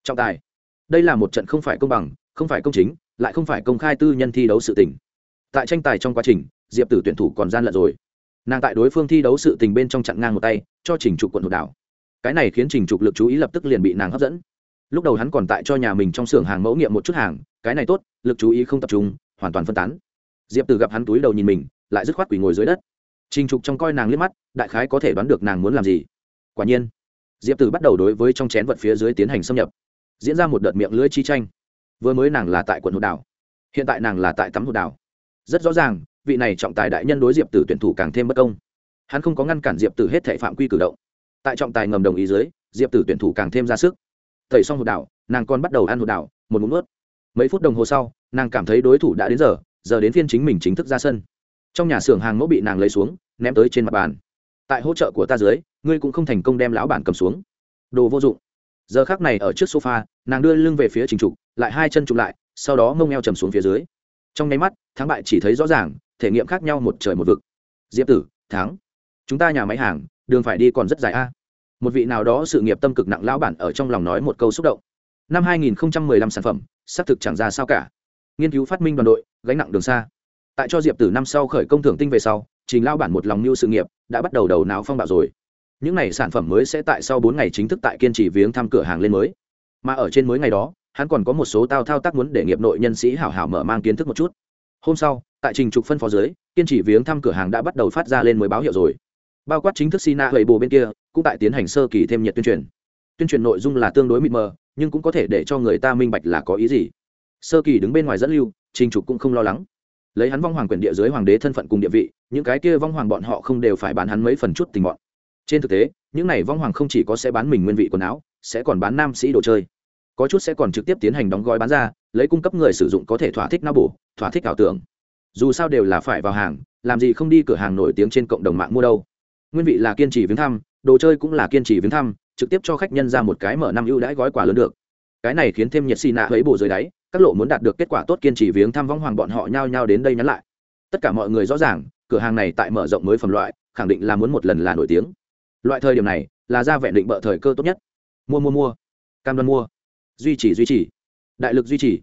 Trọng tài. Đây là một trận không phải công bằng, không phải công chính, lại không phải công khai tư nhân thi đấu sự tình. Tại tranh tài trong quá trình, diệp tử tuyển thủ còn gian lận rồi. Nàng tại đối phương thi đấu sự tình bên trong chặn ngang một tay, cho trình trục quận hột đảo. Cái này khiến trình trục lực chú ý lập tức liền bị nàng hấp dẫn. Lúc đầu hắn còn tại cho nhà mình trong xưởng hàng mẫu nghiệm một chút hàng, cái này tốt, lực chú ý không tập trung, hoàn toàn phân tán. Diệp từ gặp hắn túi đầu nhìn mình, lại dứt khoát quỳ ngồi dưới đất. Trình trục trong coi nàng liếc mắt, đại khái có thể đoán được nàng muốn làm gì. Quả nhiên diệp Tử bắt đầu đối với trong chén vật phía dưới tiến hành xâm nhập diễn ra một đợt miệng lưỡi chi tranh vừa mới nàng là tại quận hồ đảo hiện tại nàng là tại tắm hồ đảo rất rõ ràng vị này trọng tài đại nhân đối diệp tử tuyển thủ càng thêm bất công hắn không có ngăn cản diệp tử hết thể phạm quy cử động tại trọng tài ngầm đồng ý dưới diệp tử tuyển thủ càng thêm ra sức tẩy xong hồ đảo nàng còn bắt đầu ăn hồ đảo một mụn ướt mấy phút đồng hồ sau nàng cảm thấy đối thủ đã đến giờ giờ đến phiên chính mình chính thức ra sân trong nhà xưởng hàng mẫu bị nàng lấy xuống ném tới trên mặt bàn tại hỗ trợ của ta dưới ngươi cũng không thành công đem lão bản cầm xuống. Đồ vô dụng. Giờ khác này ở trước sofa, nàng đưa lưng về phía trình trục, lại hai chân trục lại, sau đó mông eo trầm xuống phía dưới. Trong nháy mắt, thắng bại chỉ thấy rõ ràng, thể nghiệm khác nhau một trời một vực. Diệp tử, thắng. Chúng ta nhà máy hàng, đường phải đi còn rất dài a. Một vị nào đó sự nghiệp tâm cực nặng lão bản ở trong lòng nói một câu xúc động. Năm 2015 sản phẩm, xác thực chẳng ra sao cả. Nghiên cứu phát minh đoàn đội, gánh nặng đường xa. Tại cho diệp tử năm sau khởi công thưởng tinh về sau, trình lao bản một lòng mưu sự nghiệp, đã bắt đầu đầu não phong bạo rồi những n à y sản phẩm mới sẽ tại sau bốn ngày chính thức tại kiên trì viếng thăm cửa hàng lên mới. Mà ở trên mới ngày đó, hắn còn có một số tao thao tác muốn để nghiệp nội nhân sĩ hảo hảo mở mang kiến thức một chút. Hôm sau, tại trình trục phân phó dưới, kiên trì viếng thăm cửa hàng đã bắt đầu phát ra lên mới báo hiệu rồi. Bao quát chính thức sina hầy bồ bên kia, cũng tại tiến hành sơ kỳ thêm nhiệt tuyên truyền. Tuyên truyền nội dung là tương đối mịt mờ, nhưng cũng có thể để cho người ta minh bạch là có ý gì. Sơ kỳ đứng bên ngoài dẫn lưu, trình trục cũng không lo lắng. Lấy hắn vong hoàng quyền địa dưới hoàng đế thân phận cùng địa vị, những cái kia vong hoàng bọn họ không đều phải bán hắn mấy phần chút tình bọn trên thực tế, những này vong hoàng không chỉ có sẽ bán mình nguyên vị quần áo, sẽ còn bán nam sĩ đồ chơi. Có chút sẽ còn trực tiếp tiến hành đóng gói bán ra, lấy cung cấp người sử dụng có thể thỏa thích não bổ, thỏa thích ảo tưởng. Dù sao đều là phải vào hàng, làm gì không đi cửa hàng nổi tiếng trên cộng đồng mạng mua đâu. Nguyên vị là kiên trì viếng thăm, đồ chơi cũng là kiên trì viếng thăm, trực tiếp cho khách nhân ra một cái mở năm ưu đãi gói quà lớn được. Cái này khiến thêm nhiệt xì nạ lấy bồ dưới đáy, các lộ muốn đạt được kết quả tốt kiên trì viếng thăm vong hoàng bọn họ nhao nhao đến đây nhắn lại. Tất cả mọi người rõ ràng, cửa hàng này tại mở rộng mới phẩm loại, khẳng định là muốn một lần là nổi tiếng loại thời điểm này, là ra vẹn định bợ thời cơ tốt nhất. Mua mua mua. Cam đoan mua. Duy trì duy trì. Đại lực duy trì.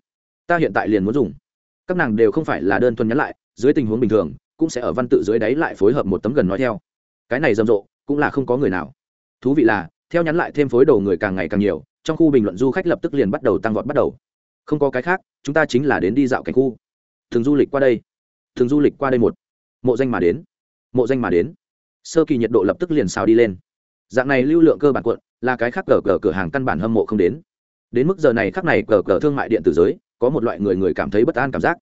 Ta hiện tại liền muốn dùng. Các nàng đều không phải là đơn thuần nhắn lại, dưới tình huống bình thường, cũng sẽ ở văn tự dưới đáy lại phối hợp một tấm gần nói theo. Cái này rầm rộ, cũng là không có người nào. Thú vị là, theo nhắn lại thêm phối đầu người càng ngày càng nhiều, trong khu bình luận du khách lập tức liền bắt đầu tăng vọt bắt đầu. Không có cái khác, chúng ta chính là đến đi dạo cảnh khu. Thường du lịch qua đây. Thường du lịch qua đây một. Mộ danh mà đến. Mộ danh mà đến sơ kỳ nhiệt độ lập tức liền xào đi lên. Dạng này lưu lượng cơ bản quận là cái khác cờ cờ cửa hàng căn bản hâm mộ không đến. Đến mức giờ này khác này cờ cờ thương mại điện tử giới, có một loại người người cảm thấy bất an cảm giác.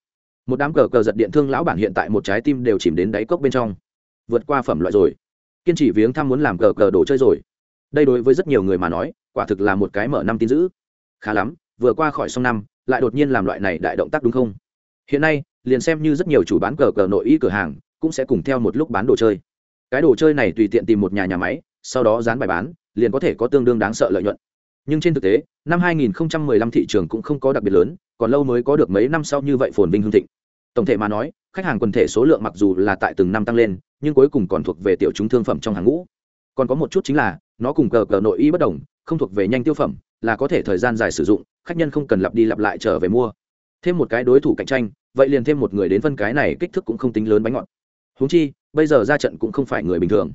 Một đám cờ cờ giật điện thương lão bản hiện tại một trái tim đều chìm đến đáy cốc bên trong. Vượt qua phẩm loại rồi. Kiên trì viếng thăm muốn làm cờ cờ đồ chơi rồi. Đây đối với rất nhiều người mà nói, quả thực là một cái mở năm tin dữ. Khá lắm, vừa qua khỏi xong năm, lại đột nhiên làm loại này đại động tác đúng không? Hiện nay, liền xem như rất nhiều chủ bán cờ cờ nội y cửa hàng, cũng sẽ cùng theo một lúc bán đồ chơi cái đồ chơi này tùy tiện tìm một nhà nhà máy, sau đó dán bài bán, liền có thể có tương đương đáng sợ lợi nhuận. Nhưng trên thực tế, năm 2015 thị trường cũng không có đặc biệt lớn, còn lâu mới có được mấy năm sau như vậy phồn vinh hương thịnh. Tổng thể mà nói, khách hàng quần thể số lượng mặc dù là tại từng năm tăng lên, nhưng cuối cùng còn thuộc về tiểu chúng thương phẩm trong hàng ngũ. Còn có một chút chính là, nó cùng cờ cờ nội y bất đồng, không thuộc về nhanh tiêu phẩm, là có thể thời gian dài sử dụng, khách nhân không cần lặp đi lặp lại trở về mua. Thêm một cái đối thủ cạnh tranh, vậy liền thêm một người đến phân cái này kích thước cũng không tính lớn bánh ngọt. Húng chi bây giờ ra trận cũng không phải người bình thường.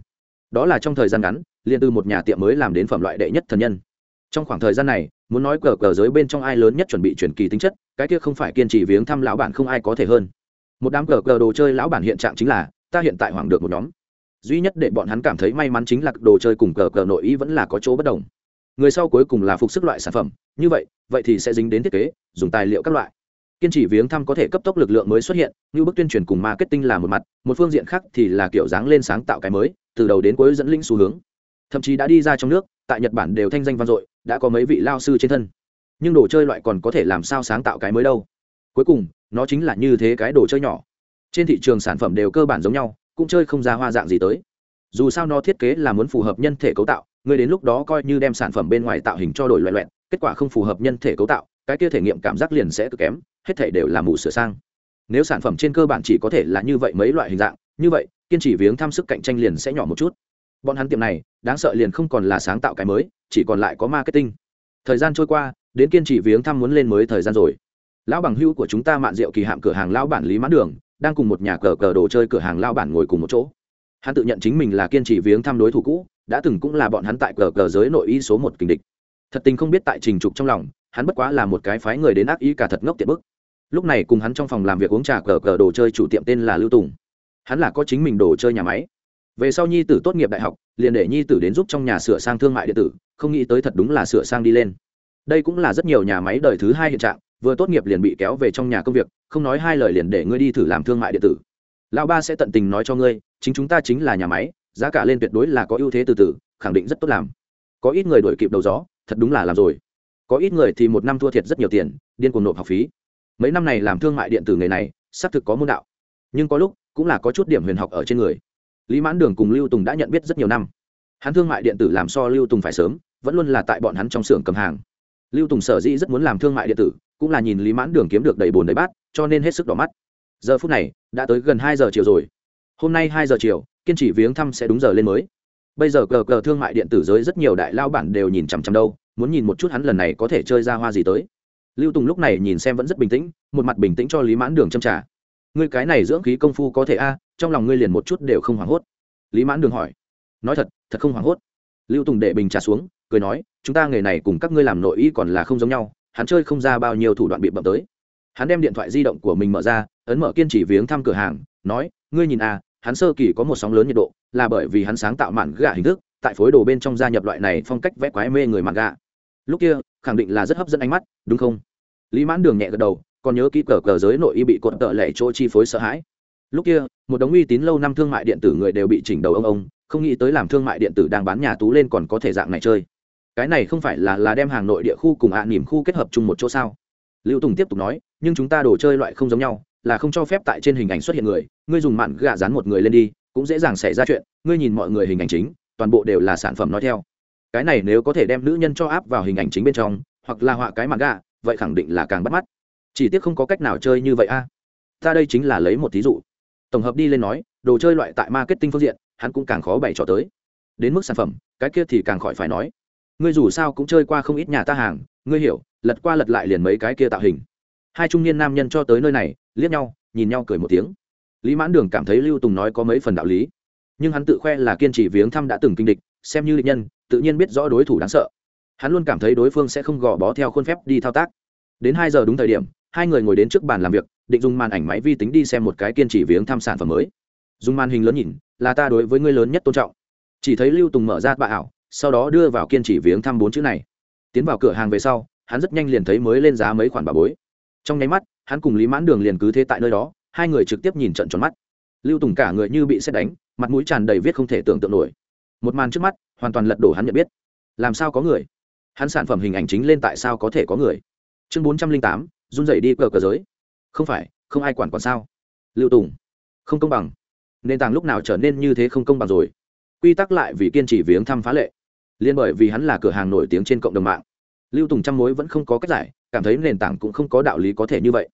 Đó là trong thời gian ngắn, liền từ một nhà tiệm mới làm đến phẩm loại đệ nhất thần nhân. Trong khoảng thời gian này, muốn nói cờ cờ giới bên trong ai lớn nhất chuẩn bị chuyển kỳ tính chất, cái kia không phải kiên trì viếng thăm lão bản không ai có thể hơn. Một đám cờ cờ đồ chơi lão bản hiện trạng chính là, ta hiện tại hoảng được một nhóm. Duy nhất để bọn hắn cảm thấy may mắn chính là đồ chơi cùng cờ cờ nội ý vẫn là có chỗ bất đồng. Người sau cuối cùng là phục sức loại sản phẩm, như vậy vậy thì sẽ dính đến thiết kế, dùng tài liệu các loại kiên trì viếng thăm có thể cấp tốc lực lượng mới xuất hiện, như bức tuyên truyền cùng marketing là một mặt, một phương diện khác thì là kiểu dáng lên sáng tạo cái mới, từ đầu đến cuối dẫn linh xu hướng. Thậm chí đã đi ra trong nước, tại nhật bản đều thanh danh vang dội, đã có mấy vị lao sư trên thân. Nhưng đồ chơi loại còn có thể làm sao sáng tạo cái mới đâu? Cuối cùng, nó chính là như thế cái đồ chơi nhỏ. Trên thị trường sản phẩm đều cơ bản giống nhau, cũng chơi không ra hoa dạng gì tới. Dù sao nó thiết kế là muốn phù hợp nhân thể cấu tạo, người đến lúc đó coi như đem sản phẩm bên ngoài tạo hình cho đổi loại loẹn kết quả không phù hợp nhân thể cấu tạo cái kia thể nghiệm cảm giác liền sẽ cực kém, hết thể đều là mù sửa sang. Nếu sản phẩm trên cơ bản chỉ có thể là như vậy mấy loại hình dạng, như vậy, kiên trì viếng thăm sức cạnh tranh liền sẽ nhỏ một chút. Bọn hắn tiệm này, đáng sợ liền không còn là sáng tạo cái mới, chỉ còn lại có marketing. Thời gian trôi qua, đến kiên trì viếng thăm muốn lên mới thời gian rồi. Lão bằng hữu của chúng ta mạn rượu kỳ hạm cửa hàng lão bản lý mãn đường, đang cùng một nhà cờ cờ đồ chơi cửa hàng lão bản ngồi cùng một chỗ. Hắn tự nhận chính mình là kiên trì viếng thăm đối thủ cũ, đã từng cũng là bọn hắn tại cờ cờ giới nội y số một kình địch. Thật tình không biết tại trình trục trong lòng hắn bất quá là một cái phái người đến ác ý cả thật ngốc tiện bức. Lúc này cùng hắn trong phòng làm việc uống trà cờ cờ đồ chơi chủ tiệm tên là lưu tùng. Hắn là có chính mình đồ chơi nhà máy. Về sau nhi tử tốt nghiệp đại học, liền để nhi tử đến giúp trong nhà sửa sang thương mại điện tử, không nghĩ tới thật đúng là sửa sang đi lên. Đây cũng là rất nhiều nhà máy đời thứ hai hiện trạng, vừa tốt nghiệp liền bị kéo về trong nhà công việc, không nói hai lời liền để ngươi đi thử làm thương mại điện tử. Lão ba sẽ tận tình nói cho ngươi, chính chúng ta chính là nhà máy, giá cả lên tuyệt đối là có ưu thế từ từ, khẳng định rất tốt làm. Có ít người đổi kịp đầu gió, thật đúng là làm rồi có ít người thì một năm thua thiệt rất nhiều tiền, điên cuồng nộp học phí. Mấy năm này làm thương mại điện tử nghề này, xác thực có môn đạo. Nhưng có lúc cũng là có chút điểm huyền học ở trên người. Lý mãn đường cùng lưu tùng đã nhận biết rất nhiều năm. Hắn thương mại điện tử làm so lưu tùng phải sớm, vẫn luôn là tại bọn hắn trong xưởng cầm hàng. Lưu tùng sở dĩ rất muốn làm thương mại điện tử, cũng là nhìn lý mãn đường kiếm được đầy bồn đầy bát, cho nên hết sức đỏ mắt. Giờ phút này, đã tới gần hai giờ chiều rồi. Hôm nay hai giờ chiều, kiên trì viếng thăm sẽ đúng giờ lên mới. Bây giờ cờ cờ thương mại điện tử giới rất nhiều đại lao bản đều nhìn chằm chằm đâu muốn nhìn một chút hắn lần này có thể chơi ra hoa gì tới. Lưu tùng lúc này nhìn xem vẫn rất bình tĩnh, một mặt bình tĩnh cho lý mãn đường châm trả. Ngươi cái này dưỡng khí công phu có thể a, trong lòng ngươi liền một chút đều không hoảng hốt. Lý mãn đường hỏi. Nói thật thật không hoảng hốt. Lưu tùng để bình trà xuống, cười nói, chúng ta nghề này cùng các ngươi làm nội y còn là không giống nhau, hắn chơi không ra bao nhiêu thủ đoạn bị bậm tới. Hắn đem điện thoại di động của mình mở ra, ấn mở kiên trì viếng thăm cửa hàng, nói, ngươi nhìn à hắn sơ kỳ có một sóng lớn nhiệt độ, là bởi vì hắn sáng tạo mạn gạ hình thức, tại phối đồ bên trong gia nhập loại này phong cách vẽ quái mê người mạn gạ lúc kia, khẳng định là rất hấp dẫn ánh mắt, đúng không? Lý mãn đường nhẹ gật đầu, còn nhớ kỹ cờ cờ giới nội y bị cột tợ lệ chỗ chi phối sợ hãi. Lúc kia, một đống uy tín lâu năm thương mại điện tử người đều bị chỉnh đầu ông ông, không nghĩ tới làm thương mại điện tử đang bán nhà tú lên còn có thể dạng này chơi. Cái này không phải là là đem hàng nội địa khu cùng ạ à nỉm khu kết hợp chung một chỗ sao? Lưu tùng tiếp tục nói, nhưng chúng ta đồ chơi loại không giống nhau, là không cho phép tại trên hình ảnh xuất hiện người, ngươi dùng mạn gạ dán một người lên đi, cũng dễ dàng xảy ra chuyện, ngươi nhìn mọi người hình ảnh chính, toàn bộ đều là sản phẩm nói theo cái này nếu có thể đem nữ nhân cho áp vào hình ảnh chính bên trong, hoặc là họa cái mặt gà vậy khẳng định là càng bắt mắt. Chỉ tiếc không có cách nào chơi như vậy a. Ta đây chính là lấy một thí dụ. Tổng hợp đi lên nói, đồ chơi loại tại marketing phương diện, hắn cũng càng khó bày trò tới. Đến mức sản phẩm, cái kia thì càng khỏi phải nói. Ngươi dù sao cũng chơi qua không ít nhà ta hàng, ngươi hiểu, lật qua lật lại liền mấy cái kia tạo hình. Hai trung niên nam nhân cho tới nơi này, liếc nhau, nhìn nhau cười một tiếng. Lý mãn đường cảm thấy lưu tùng nói có mấy phần đạo lý nhưng hắn tự khoe là kiên trì viếng thăm đã từng kinh địch, xem như định nhân, tự nhiên biết rõ đối thủ đáng sợ. Hắn luôn cảm thấy đối phương sẽ không gò bó theo khuôn phép đi thao tác. Đến hai giờ đúng thời điểm, hai người ngồi đến trước bàn làm việc, định dùng màn ảnh máy vi tính đi xem một cái kiên trì viếng thăm sản phẩm mới. Dùng màn hình lớn nhìn, là ta đối với ngươi lớn nhất tôn trọng. Chỉ thấy lưu tùng mở ra bạ ảo, sau đó đưa vào kiên trì viếng thăm bốn chữ này. Tiến vào cửa hàng về sau, hắn rất nhanh liền thấy mới lên giá mấy khoản bà bối. Trong nháy mắt, hắn cùng lý mãn đường liền cứ thế tại nơi đó, hai người trực tiếp nhìn trận tròn mắt. Lưu tùng cả người như bị xét đánh mặt mũi tràn đầy viết không thể tưởng tượng nổi. Một màn trước mắt, hoàn toàn lật đổ hắn nhận biết. Làm sao có người? Hắn sản phẩm hình ảnh chính lên tại sao có thể có người? Chương bốn trăm linh tám, run dậy đi cờ cờ giới. Không phải, không ai quản còn sao? Lưu tùng, không công bằng. Nền tảng lúc nào trở nên như thế không công bằng rồi? Quy tắc lại vì kiên trì viếng thăm phá lệ. Liên bởi vì hắn là cửa hàng nổi tiếng trên cộng đồng mạng. Lưu tùng trăm mối vẫn không có cách giải, cảm thấy nền tảng cũng không có đạo lý có thể như vậy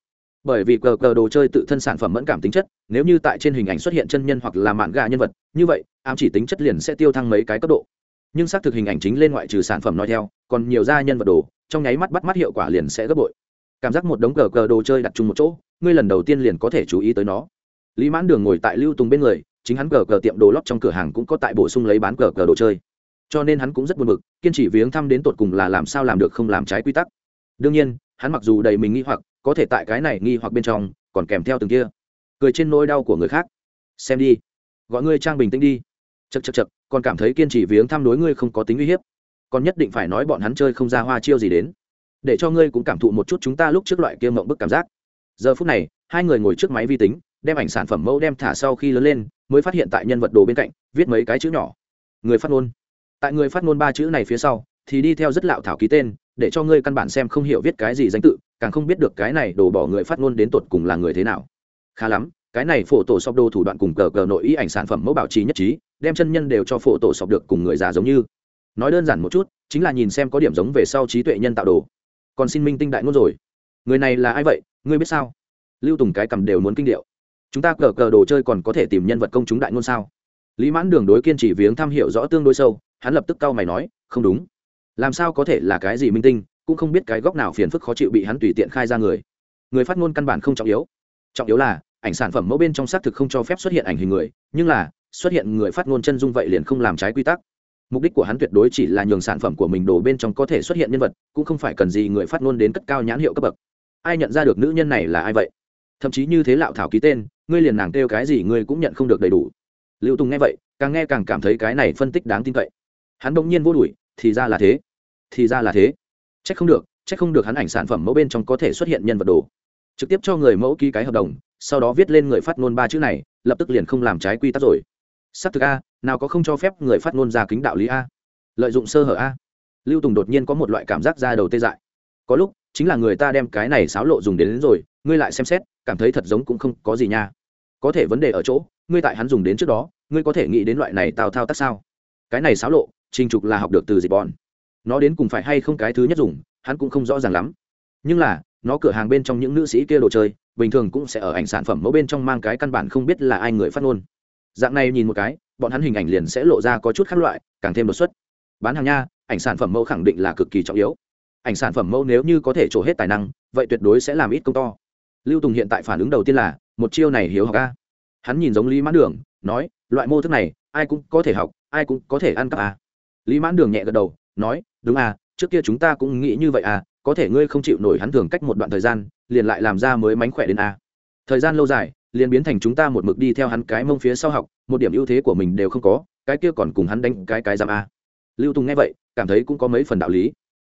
bởi vì cờ cờ đồ chơi tự thân sản phẩm mẫn cảm tính chất, nếu như tại trên hình ảnh xuất hiện chân nhân hoặc là mạn gà nhân vật, như vậy, ám chỉ tính chất liền sẽ tiêu thăng mấy cái cấp độ. Nhưng xác thực hình ảnh chính lên ngoại trừ sản phẩm nói theo, còn nhiều gia nhân vật đồ, trong nháy mắt bắt mắt hiệu quả liền sẽ gấp bội. Cảm giác một đống cờ cờ đồ chơi đặt chung một chỗ, ngươi lần đầu tiên liền có thể chú ý tới nó. Lý mãn đường ngồi tại lưu tùng bên người, chính hắn cờ cờ tiệm đồ lót trong cửa hàng cũng có tại bổ sung lấy bán cờ cờ đồ chơi. Cho nên hắn cũng rất buồn bực, kiên trì viếng thăm đến tột cùng là làm sao làm được không làm trái quy tắc. Đương nhiên, hắn mặc dù đầy mình nghi hoặc có thể tại cái này nghi hoặc bên trong, còn kèm theo từng kia. Cười trên nỗi đau của người khác. Xem đi. Gọi ngươi trang bình tĩnh đi. Chật chật chật còn cảm thấy kiên trì viếng thăm đối ngươi không có tính uy hiếp. Còn nhất định phải nói bọn hắn chơi không ra hoa chiêu gì đến. Để cho ngươi cũng cảm thụ một chút chúng ta lúc trước loại kia mộng bức cảm giác. Giờ phút này, hai người ngồi trước máy vi tính, đem ảnh sản phẩm mẫu đem thả sau khi lớn lên, mới phát hiện tại nhân vật đồ bên cạnh, viết mấy cái chữ nhỏ. Người phát ngôn. Tại người phát ngôn ba chữ này phía sau, thì đi theo rất lạo thảo ký tên, để cho ngươi căn bản xem không hiểu viết cái gì danh tự càng không biết được cái này đổ bỏ người phát ngôn đến tột cùng là người thế nào. Khá lắm, cái này phổ tổ sọc đồ thủ đoạn cùng cờ cờ nội ý ảnh sản phẩm mẫu bảo trì nhất trí, đem chân nhân đều cho phổ tổ sọc được cùng người già giống như. Nói đơn giản một chút, chính là nhìn xem có điểm giống về sau trí tuệ nhân tạo đồ. Còn xin minh tinh đại ngôn rồi. Người này là ai vậy, ngươi biết sao? Lưu tùng cái cầm đều muốn kinh điệu. Chúng ta cờ cờ đồ chơi còn có thể tìm nhân vật công chúng đại ngôn sao? Lý mãn đường đối kiên trì viếng thăm hiểu rõ tương đối sâu, hắn lập tức cau mày nói, không đúng. Làm sao có thể là cái gì minh tinh? Cũng không biết cái góc nào phiền phức khó chịu bị hắn tùy tiện khai ra người. Người phát ngôn căn bản không trọng yếu. Trọng yếu là, ảnh sản phẩm mẫu bên trong xác thực không cho phép xuất hiện ảnh hình người, nhưng là, xuất hiện người phát ngôn chân dung vậy liền không làm trái quy tắc. Mục đích của hắn tuyệt đối chỉ là nhường sản phẩm của mình đổ bên trong có thể xuất hiện nhân vật, cũng không phải cần gì người phát ngôn đến cất cao nhãn hiệu cấp bậc. Ai nhận ra được nữ nhân này là ai vậy? Thậm chí như thế lạo thảo ký tên, ngươi liền nàng kêu cái gì ngươi cũng nhận không được đầy đủ. Lưu tùng nghe vậy, càng nghe càng cảm thấy cái này phân tích đáng tin cậy. Hắn bỗng nhiên vô đuổi, thì ra là thế. Thì ra là thế chắc không được chắc không được hắn ảnh sản phẩm mẫu bên trong có thể xuất hiện nhân vật đồ. Trực tiếp cho người mẫu ký cái hợp đồng sau đó viết lên người phát ngôn ba chữ này lập tức liền không làm trái quy tắc rồi. Sắp thực a nào có không cho phép người phát ngôn ra kính đạo lý a. Lợi dụng sơ hở a. Lưu tùng đột nhiên có một loại cảm giác ra đầu tê dại. Có lúc chính là người ta đem cái này xáo lộ dùng đến, đến rồi ngươi lại xem xét cảm thấy thật giống cũng không có gì nha. Có thể vấn đề ở chỗ ngươi tại hắn dùng đến trước đó ngươi có thể nghĩ đến loại này tào thao tác sao? Cái này xáo lộ trình trục là học được từ dịch bọn nó đến cùng phải hay không cái thứ nhất dùng, hắn cũng không rõ ràng lắm. Nhưng là, nó cửa hàng bên trong những nữ sĩ kia đồ chơi, bình thường cũng sẽ ở ảnh sản phẩm mẫu bên trong mang cái căn bản không biết là ai người phát ngôn. Dạng này nhìn một cái, bọn hắn hình ảnh liền sẽ lộ ra có chút khác loại, càng thêm đột xuất. Bán hàng nha, ảnh sản phẩm mẫu khẳng định là cực kỳ trọng yếu. Ảnh sản phẩm mẫu nếu như có thể trổ hết tài năng, vậy tuyệt đối sẽ làm ít công to. Lưu tùng hiện tại phản ứng đầu tiên là, một chiêu này hiếu học a. Hắn nhìn giống lý mãn đường, nói, loại mô thức này, ai cũng có thể học, ai cũng có thể ăn cắp a. Lý mãn đường nhẹ gật đầu nói, đúng à trước kia chúng ta cũng nghĩ như vậy à có thể ngươi không chịu nổi hắn thường cách một đoạn thời gian, liền lại làm ra mới mánh khỏe đến à. thời gian lâu dài, liền biến thành chúng ta một mực đi theo hắn cái mông phía sau học, một điểm ưu thế của mình đều không có, cái kia còn cùng hắn đánh cái cái giam à. lưu tùng nghe vậy, cảm thấy cũng có mấy phần đạo lý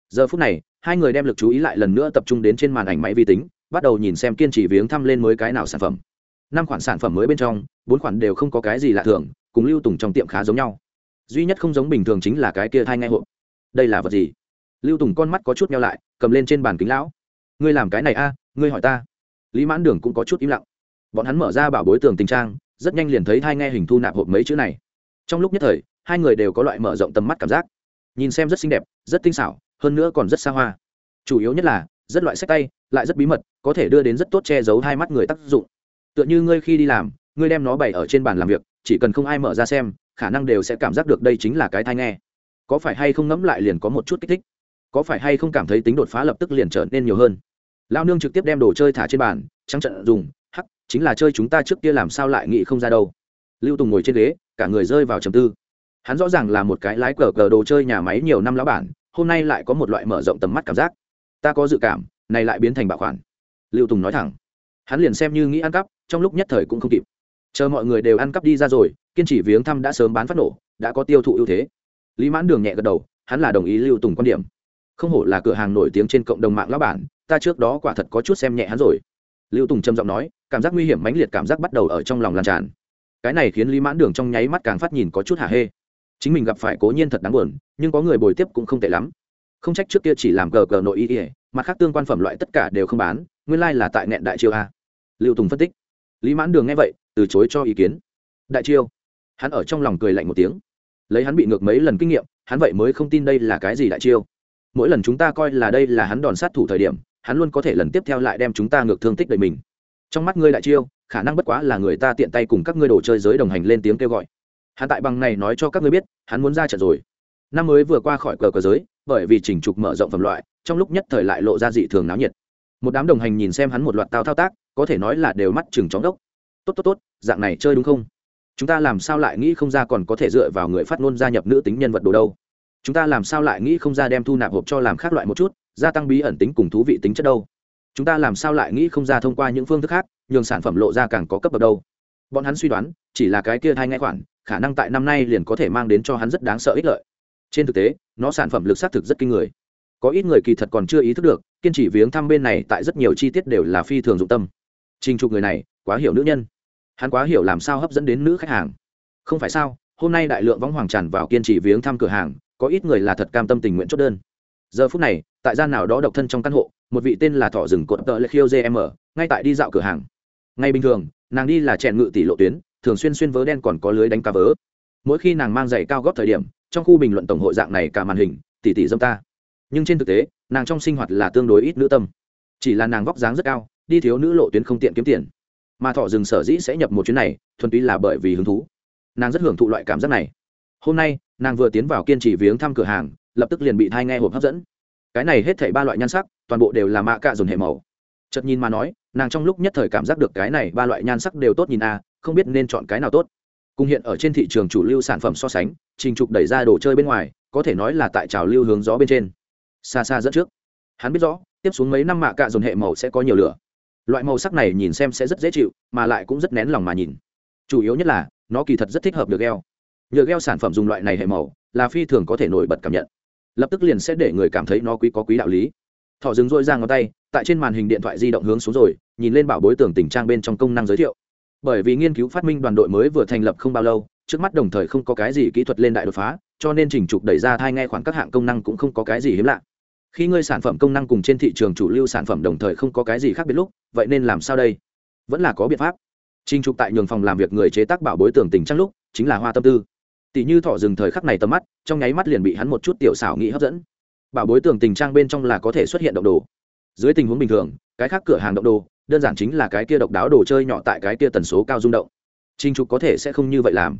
giờ phút này, hai người đem lực chú ý lại lần nữa tập trung đến trên màn ảnh máy vi tính, bắt đầu nhìn xem kiên trì viếng thăm lên mới cái nào sản phẩm năm khoản sản phẩm mới bên trong, bốn khoản đều không có cái gì lạ thường, cùng lưu tùng trong tiệm khá giống nhau duy nhất không giống bình thường chính là cái kia thai ngay hộp đây là vật gì? Lưu tùng con mắt có chút nhau lại, cầm lên trên bàn kính lão. Ngươi làm cái này a, ngươi hỏi ta. Lý mãn đường cũng có chút im lặng. Bọn hắn mở ra bảo bối tường tình trang, rất nhanh liền thấy thai nghe hình thu nạp hộp mấy chữ này. Trong lúc nhất thời, hai người đều có loại mở rộng tầm mắt cảm giác. Nhìn xem rất xinh đẹp, rất tinh xảo, hơn nữa còn rất xa hoa. Chủ yếu nhất là, rất loại sách tay, lại rất bí mật, có thể đưa đến rất tốt che giấu hai mắt người tác dụng. Tựa như ngươi khi đi làm, ngươi đem nó bày ở trên bàn làm việc, chỉ cần không ai mở ra xem, khả năng đều sẽ cảm giác được đây chính là cái thai nghe có phải hay không ngẫm lại liền có một chút kích thích? Có phải hay không cảm thấy tính đột phá lập tức liền trở nên nhiều hơn? Lao nương trực tiếp đem đồ chơi thả trên bàn, trắng trận dùng, hắc, chính là chơi chúng ta trước kia làm sao lại nghĩ không ra đâu. Lưu tùng ngồi trên ghế, cả người rơi vào trầm tư. Hắn rõ ràng là một cái lái cờ cờ đồ chơi nhà máy nhiều năm lão bản, hôm nay lại có một loại mở rộng tầm mắt cảm giác. Ta có dự cảm, này lại biến thành bảo khoản lưu tùng nói thẳng. Hắn liền xem như nghĩ ăn cắp, trong lúc nhất thời cũng không kịp. Chờ mọi người đều ăn cắp đi ra rồi, kiên trì viếng thăm đã sớm bán phát nổ, đã có tiêu thụ ưu thế lý mãn đường nhẹ gật đầu hắn là đồng ý lưu tùng quan điểm. Không hổ là cửa hàng nổi tiếng trên cộng đồng mạng lão bản ta trước đó quả thật có chút xem nhẹ hắn rồi. Lưu tùng trầm giọng nói cảm giác nguy hiểm mãnh liệt cảm giác bắt đầu ở trong lòng lan tràn. Cái này khiến lý mãn đường trong nháy mắt càng phát nhìn có chút hả hê. Chính mình gặp phải cố nhiên thật đáng buồn nhưng có người bồi tiếp cũng không tệ lắm. Không trách trước kia chỉ làm cờ cờ nội y, ỉa mặt khác tương quan phẩm loại tất cả đều không bán nguyên lai、like、là tại nẹn đại chiêu a. Lưu tùng phân tích. Lý mãn đường nghe vậy từ chối cho ý kiến. Đại chiêu. Hắn ở trong lòng cười lạnh một tiếng lấy hắn bị ngược mấy lần kinh nghiệm, hắn vậy mới không tin đây là cái gì đại chiêu. Mỗi lần chúng ta coi là đây là hắn đòn sát thủ thời điểm, hắn luôn có thể lần tiếp theo lại đem chúng ta ngược thương tích đầy mình. Trong mắt ngươi đại chiêu, khả năng bất quá là người ta tiện tay cùng các ngươi đồ chơi giới đồng hành lên tiếng kêu gọi. Hắn tại bằng này nói cho các ngươi biết, hắn muốn ra trận rồi. Năm mới vừa qua khỏi cờ cờ giới, bởi vì chỉnh trục mở rộng phẩm loại, trong lúc nhất thời lại lộ ra dị thường náo nhiệt. Một đám đồng hành nhìn xem hắn một loạt tao thao tác, có thể nói là đều mắt chừng chóng đốc tốt tốt tốt, dạng này chơi đúng không? Chúng ta làm sao lại nghĩ không ra còn có thể dựa vào người phát ngôn gia nhập nữ tính nhân vật đồ đâu? Chúng ta làm sao lại nghĩ không ra đem thu nạp hộp cho làm khác loại một chút, gia tăng bí ẩn tính cùng thú vị tính chất đâu? Chúng ta làm sao lại nghĩ không ra thông qua những phương thức khác, nhường sản phẩm lộ ra càng có cấp bậc đâu? Bọn hắn suy đoán, chỉ là cái kia thay ngay khoản, khả năng tại năm nay liền có thể mang đến cho hắn rất đáng sợ ích lợi. Trên thực tế, nó sản phẩm lực xác thực rất kinh người. Có ít người kỳ thật còn chưa ý thức được, kiên trì viếng thăm bên này tại rất nhiều chi tiết đều là phi thường dụng tâm. Trình trục người này, quá hiểu nữ nhân hắn quá hiểu làm sao hấp dẫn đến nữ khách hàng. Không phải sao, hôm nay đại lượng võng hoàng tràn vào kiên trì viếng thăm cửa hàng, có ít người là thật cam tâm tình nguyện chốt đơn. Giờ phút này, tại gian nào đó độc thân trong căn hộ, một vị tên là thọ rừng cột tợ lệ khiêu gm ngay tại đi dạo cửa hàng. Ngay bình thường, nàng đi là chèn ngự tỷ lộ tuyến, thường xuyên xuyên vớ đen còn có lưới đánh cá vớ. Mỗi khi nàng mang giày cao góp thời điểm, trong khu bình luận tổng hội dạng này cả màn hình tỷ tỷ dâm ta. Nhưng trên thực tế, nàng trong sinh hoạt là tương đối ít nữ tâm. Chỉ là nàng vóc dáng rất cao, đi thiếu nữ lộ tuyến không tiện kiếm tiền mà thọ rừng sở dĩ sẽ nhập một chuyến này, thuần túy là bởi vì hứng thú. Nàng rất hưởng thụ loại cảm giác này. Hôm nay, nàng vừa tiến vào kiên trì viếng thăm cửa hàng, lập tức liền bị thai nghe hộp hấp dẫn. Cái này hết thảy ba loại nhan sắc, toàn bộ đều là mạ cạ dồn hệ màu. Chật nhìn mà nói, nàng trong lúc nhất thời cảm giác được cái này ba loại nhan sắc đều tốt nhìn a à, không biết nên chọn cái nào tốt. Cùng hiện ở trên thị trường chủ lưu sản phẩm so sánh, trình trục đẩy ra đồ chơi bên ngoài, có thể nói là tại trào lưu hướng gió bên trên. Xa xa dẫn trước. Hắn biết rõ, tiếp xuống mấy năm mạ cạ dồn hệ màu sẽ có nhiều lửa loại màu sắc này nhìn xem sẽ rất dễ chịu, mà lại cũng rất nén lòng mà nhìn. Chủ yếu nhất là, nó kỳ thật rất thích hợp được gheo nhựa gheo sản phẩm dùng loại này hệ màu, là phi thường có thể nổi bật cảm nhận. Lập tức liền sẽ để người cảm thấy nó quý có quý đạo lý. Thọ dừng dôi ra ngón tay, tại trên màn hình điện thoại di động hướng xuống rồi, nhìn lên bảo bối tưởng tình trang bên trong công năng giới thiệu. Bởi vì nghiên cứu phát minh đoàn đội mới vừa thành lập không bao lâu, trước mắt đồng thời không có cái gì kỹ thuật lên đại đột phá, cho nên trình trục đẩy ra thai ngay khoản các hạng công năng cũng không có cái gì hiếm lạ khi ngươi sản phẩm công năng cùng trên thị trường chủ lưu sản phẩm đồng thời không có cái gì khác biệt lúc, vậy nên làm sao đây? Vẫn là có biện pháp. Trình trục tại nhường phòng làm việc người chế tác bảo bối tưởng tình trang lúc, chính là hoa tâm tư. Tỷ như thọ dừng thời khắc này tầm mắt, trong nháy mắt liền bị hắn một chút tiểu xảo nghĩ hấp dẫn. Bảo bối tưởng tình trang bên trong là có thể xuất hiện động đồ. Dưới tình huống bình thường, cái khác cửa hàng động đồ, đơn giản chính là cái kia độc đáo đồ chơi nhỏ tại cái kia tần số cao rung động. Trinh trục có thể sẽ không như vậy làm.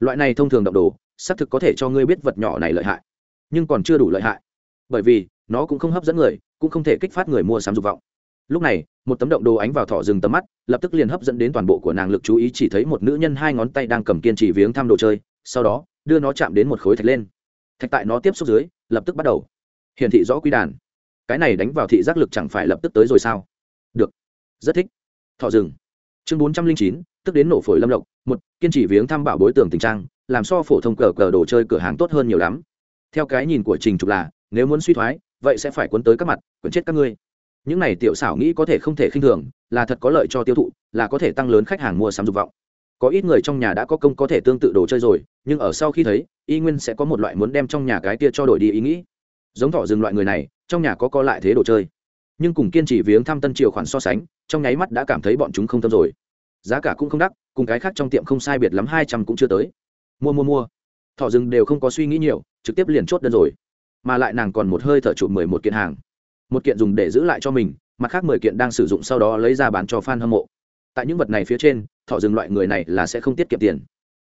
Loại này thông thường động đồ, xác thực có thể cho ngươi biết vật nhỏ này lợi hại, nhưng còn chưa đủ lợi hại bởi vì nó cũng không hấp dẫn người, cũng không thể kích phát người mua sắm dục vọng. Lúc này, một tấm động đồ ánh vào thọ rừng tầm mắt, lập tức liền hấp dẫn đến toàn bộ của nàng lực chú ý chỉ thấy một nữ nhân hai ngón tay đang cầm kiên trì viếng thăm đồ chơi, sau đó, đưa nó chạm đến một khối thạch lên. Thạch tại nó tiếp xúc dưới, lập tức bắt đầu. Hiển thị rõ quy đàn. Cái này đánh vào thị giác lực chẳng phải lập tức tới rồi sao? Được. Rất thích. Thọ rừng. Chương bốn trăm linh chín, tức đến nổ phổi lâm lộc. Một, kiên trì viếng thăm bảo bối tường tình trang, làm so phổ thông cờ cờ đồ chơi cửa hàng tốt hơn nhiều lắm. Theo cái nhìn của trình trục là nếu muốn suy thoái, vậy sẽ phải cuốn tới các mặt, cuốn chết các ngươi. Những này tiểu xảo nghĩ có thể không thể khinh thường, là thật có lợi cho tiêu thụ, là có thể tăng lớn khách hàng mua sắm dục vọng. Có ít người trong nhà đã có công có thể tương tự đồ chơi rồi, nhưng ở sau khi thấy, y nguyên sẽ có một loại muốn đem trong nhà cái kia cho đổi đi ý nghĩ. Giống thọ dừng loại người này, trong nhà có co lại thế đồ chơi. Nhưng cùng kiên trì viếng thăm tân triều khoản so sánh, trong nháy mắt đã cảm thấy bọn chúng không tâm rồi. Giá cả cũng không đắt, cùng cái khác trong tiệm không sai biệt lắm hai trăm cũng chưa tới. Mua mua mua. Thọ rừng đều không có suy nghĩ nhiều, trực tiếp liền chốt đơn rồi mà lại nàng còn một hơi thở chụp mười một kiện hàng. Một kiện dùng để giữ lại cho mình mặt khác mười kiện đang sử dụng sau đó lấy ra bán cho f a n hâm mộ. Tại những vật này phía trên thọ dừng loại người này là sẽ không tiết kiệm tiền.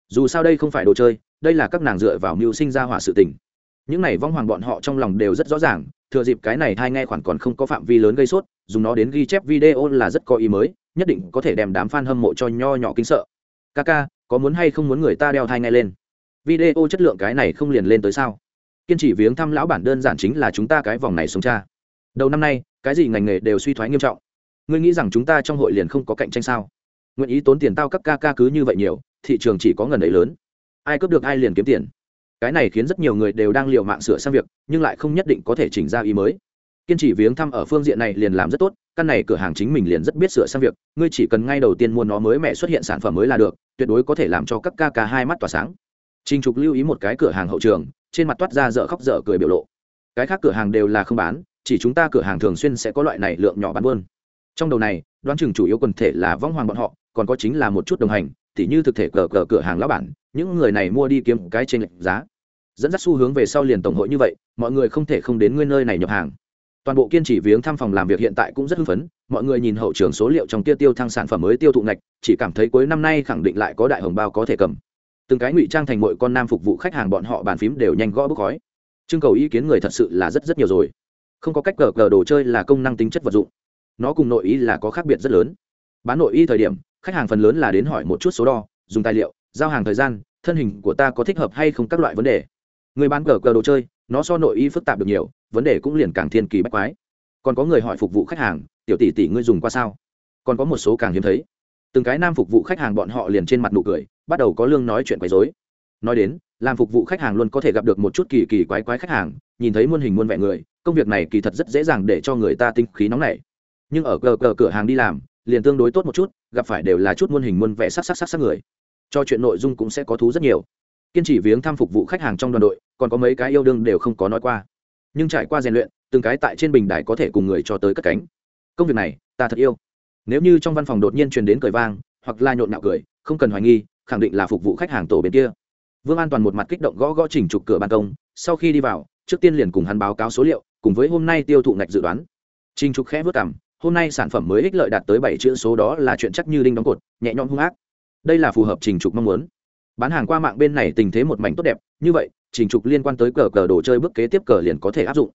Dù sao đây không phải đồ chơi đây là các nàng dựa vào mưu sinh ra hỏa sự tình. Những này vong hoàng bọn họ trong lòng đều rất rõ ràng thừa dịp cái này hai nghe khoản còn không có phạm vi lớn gây sốt dùng nó đến ghi chép video là rất có ý mới nhất định có thể đem đám fan hâm mộ cho nho nhỏ kinh sợ. Kaka, có muốn hay không muốn người ta đeo thai ngay lên? Video chất lượng cái này không liền lên tới sao? Kiên trì viếng thăm lão bản đơn giản chính là chúng ta cái vòng này sống cha. Đầu năm nay cái gì ngành nghề đều suy thoái nghiêm trọng. Ngươi nghĩ rằng chúng ta trong hội liền không có cạnh tranh sao? Nguyện ý tốn tiền tao các ca ca cứ như vậy nhiều thị trường chỉ có ngần ấy lớn. Ai cướp được ai liền kiếm tiền. Cái này khiến rất nhiều người đều đang l mạng sửa sang việc nhưng lại không nhất định có thể chỉnh ra ý mới. Kiên trì viếng thăm ở phương diện này liền làm rất tốt căn này cửa hàng chính mình liền rất biết sửa sang việc ngươi chỉ cần ngay đầu tiên mua nó mới mẹ xuất hiện sản phẩm mới là được tuyệt đối có thể làm cho các ca ca hai mắt tỏa sáng. Trình Trục lưu ý một cái cửa hàng hậu trường, trên mặt toát ra dở khóc dở cười biểu lộ. Cái khác cửa hàng đều là không bán, chỉ chúng ta cửa hàng thường xuyên sẽ có loại này lượng nhỏ bán buôn. Trong đầu này, đoán chừng chủ yếu quần thể là vong hoàng bọn họ, còn có chính là một chút đồng hành, tỉ như thực thể cờ cờ cửa hàng lão bản, những người này mua đi kiếm cái trên lệnh giá. Dẫn dắt xu hướng về sau liền tổng hội như vậy, mọi người không thể không đến nguyên nơi này nhập hàng. Toàn bộ kiên trì viếng thăm phòng làm việc hiện tại cũng rất hưng phấn, mọi người nhìn hậu trường số liệu trong kia tiêu thăng sản phẩm mới tiêu thụ ngạch, chỉ cảm thấy cuối năm nay khẳng định lại có đại hồng bao có thể cầm từng cái ngụy trang thành mọi con nam phục vụ khách hàng bọn họ bàn phím đều nhanh gõ bốc khói. Trưng cầu ý kiến người thật sự là rất rất nhiều rồi. Không có cách cờ cờ đồ chơi là công năng tính chất vật dụng. Nó cùng nội ý là có khác biệt rất lớn. Bán nội y thời điểm, khách hàng phần lớn là đến hỏi một chút số đo, dùng tài liệu, giao hàng thời gian, thân hình của ta có thích hợp hay không các loại vấn đề. Người bán cờ cờ đồ chơi, nó so nội y phức tạp được nhiều, vấn đề cũng liền càng thiên kỳ bách quái. Còn có người hỏi phục vụ khách hàng, tiểu tỷ tỷ ngươi dùng qua sao? Còn có một số càng hiếm thấy. Từng cái nam phục vụ khách hàng bọn họ liền trên mặt nụ cười bắt đầu có lương nói chuyện quấy rối, nói đến làm phục vụ khách hàng luôn có thể gặp được một chút kỳ kỳ quái quái khách hàng nhìn thấy muôn hình muôn vẻ người công việc này kỳ thật rất dễ dàng để cho người ta tinh khí nóng nảy. Nhưng ở cờ cờ cửa hàng đi làm liền tương đối tốt một chút gặp phải đều là chút muôn hình muôn vẻ sắc sắc sắc sắc người. Cho chuyện nội dung cũng sẽ có thú rất nhiều. Kiên trì viếng thăm phục vụ khách hàng trong đoàn đội còn có mấy cái yêu đương đều không có nói qua. Nhưng trải qua rèn luyện từng cái tại trên bình đài có thể cùng người cho tới cất cánh. Công việc này ta thật yêu. Nếu như trong văn phòng đột nhiên truyền đến cười vang hoặc là nhộn nhạo cười không cần hoài nghi khẳng định là phục vụ khách hàng tổ bên kia. Vương an toàn một mặt kích động gõ gõ chỉnh trục cửa ban công, sau khi đi vào, trước tiên liền cùng hắn báo cáo số liệu, cùng với hôm nay tiêu thụ ngạch dự đoán. Trình trục khẽ vất cảm hôm nay sản phẩm mới ích lợi đạt tới bảy chữ số đó là chuyện chắc như đinh đóng cột, nhẹ nhõm hung ác. Đây là phù hợp trình trục mong muốn. Bán hàng qua mạng bên này tình thế một mảnh tốt đẹp, như vậy trình trục liên quan tới cờ cờ đồ chơi bước kế tiếp cờ liền có thể áp dụng.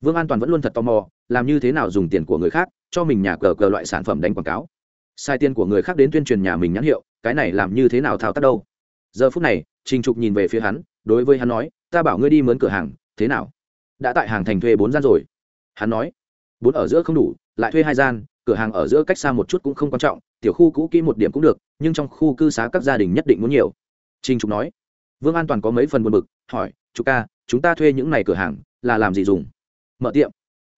Vương an toàn vẫn luôn thật tò mò, làm như thế nào dùng tiền của người khác, cho mình nhà cờ cờ loại sản phẩm đánh quảng cáo. Sai tiền của người khác đến tuyên truyền nhà mình nhãn hiệu cái này làm như thế nào thao tác đâu? Giờ phút này, trình trục nhìn về phía hắn, đối với hắn nói, ta bảo ngươi đi mướn cửa hàng, thế nào? Đã tại hàng thành thuê bốn gian rồi. Hắn nói, bốn ở giữa không đủ, lại thuê hai gian, cửa hàng ở giữa cách xa một chút cũng không quan trọng, tiểu khu cũ kỹ một điểm cũng được, nhưng trong khu cư xá các gia đình nhất định muốn nhiều. Trình trục nói. Vương an toàn có mấy phần buồn bực, hỏi chú ca, chúng ta thuê những này cửa hàng, là làm gì dùng? Mở tiệm.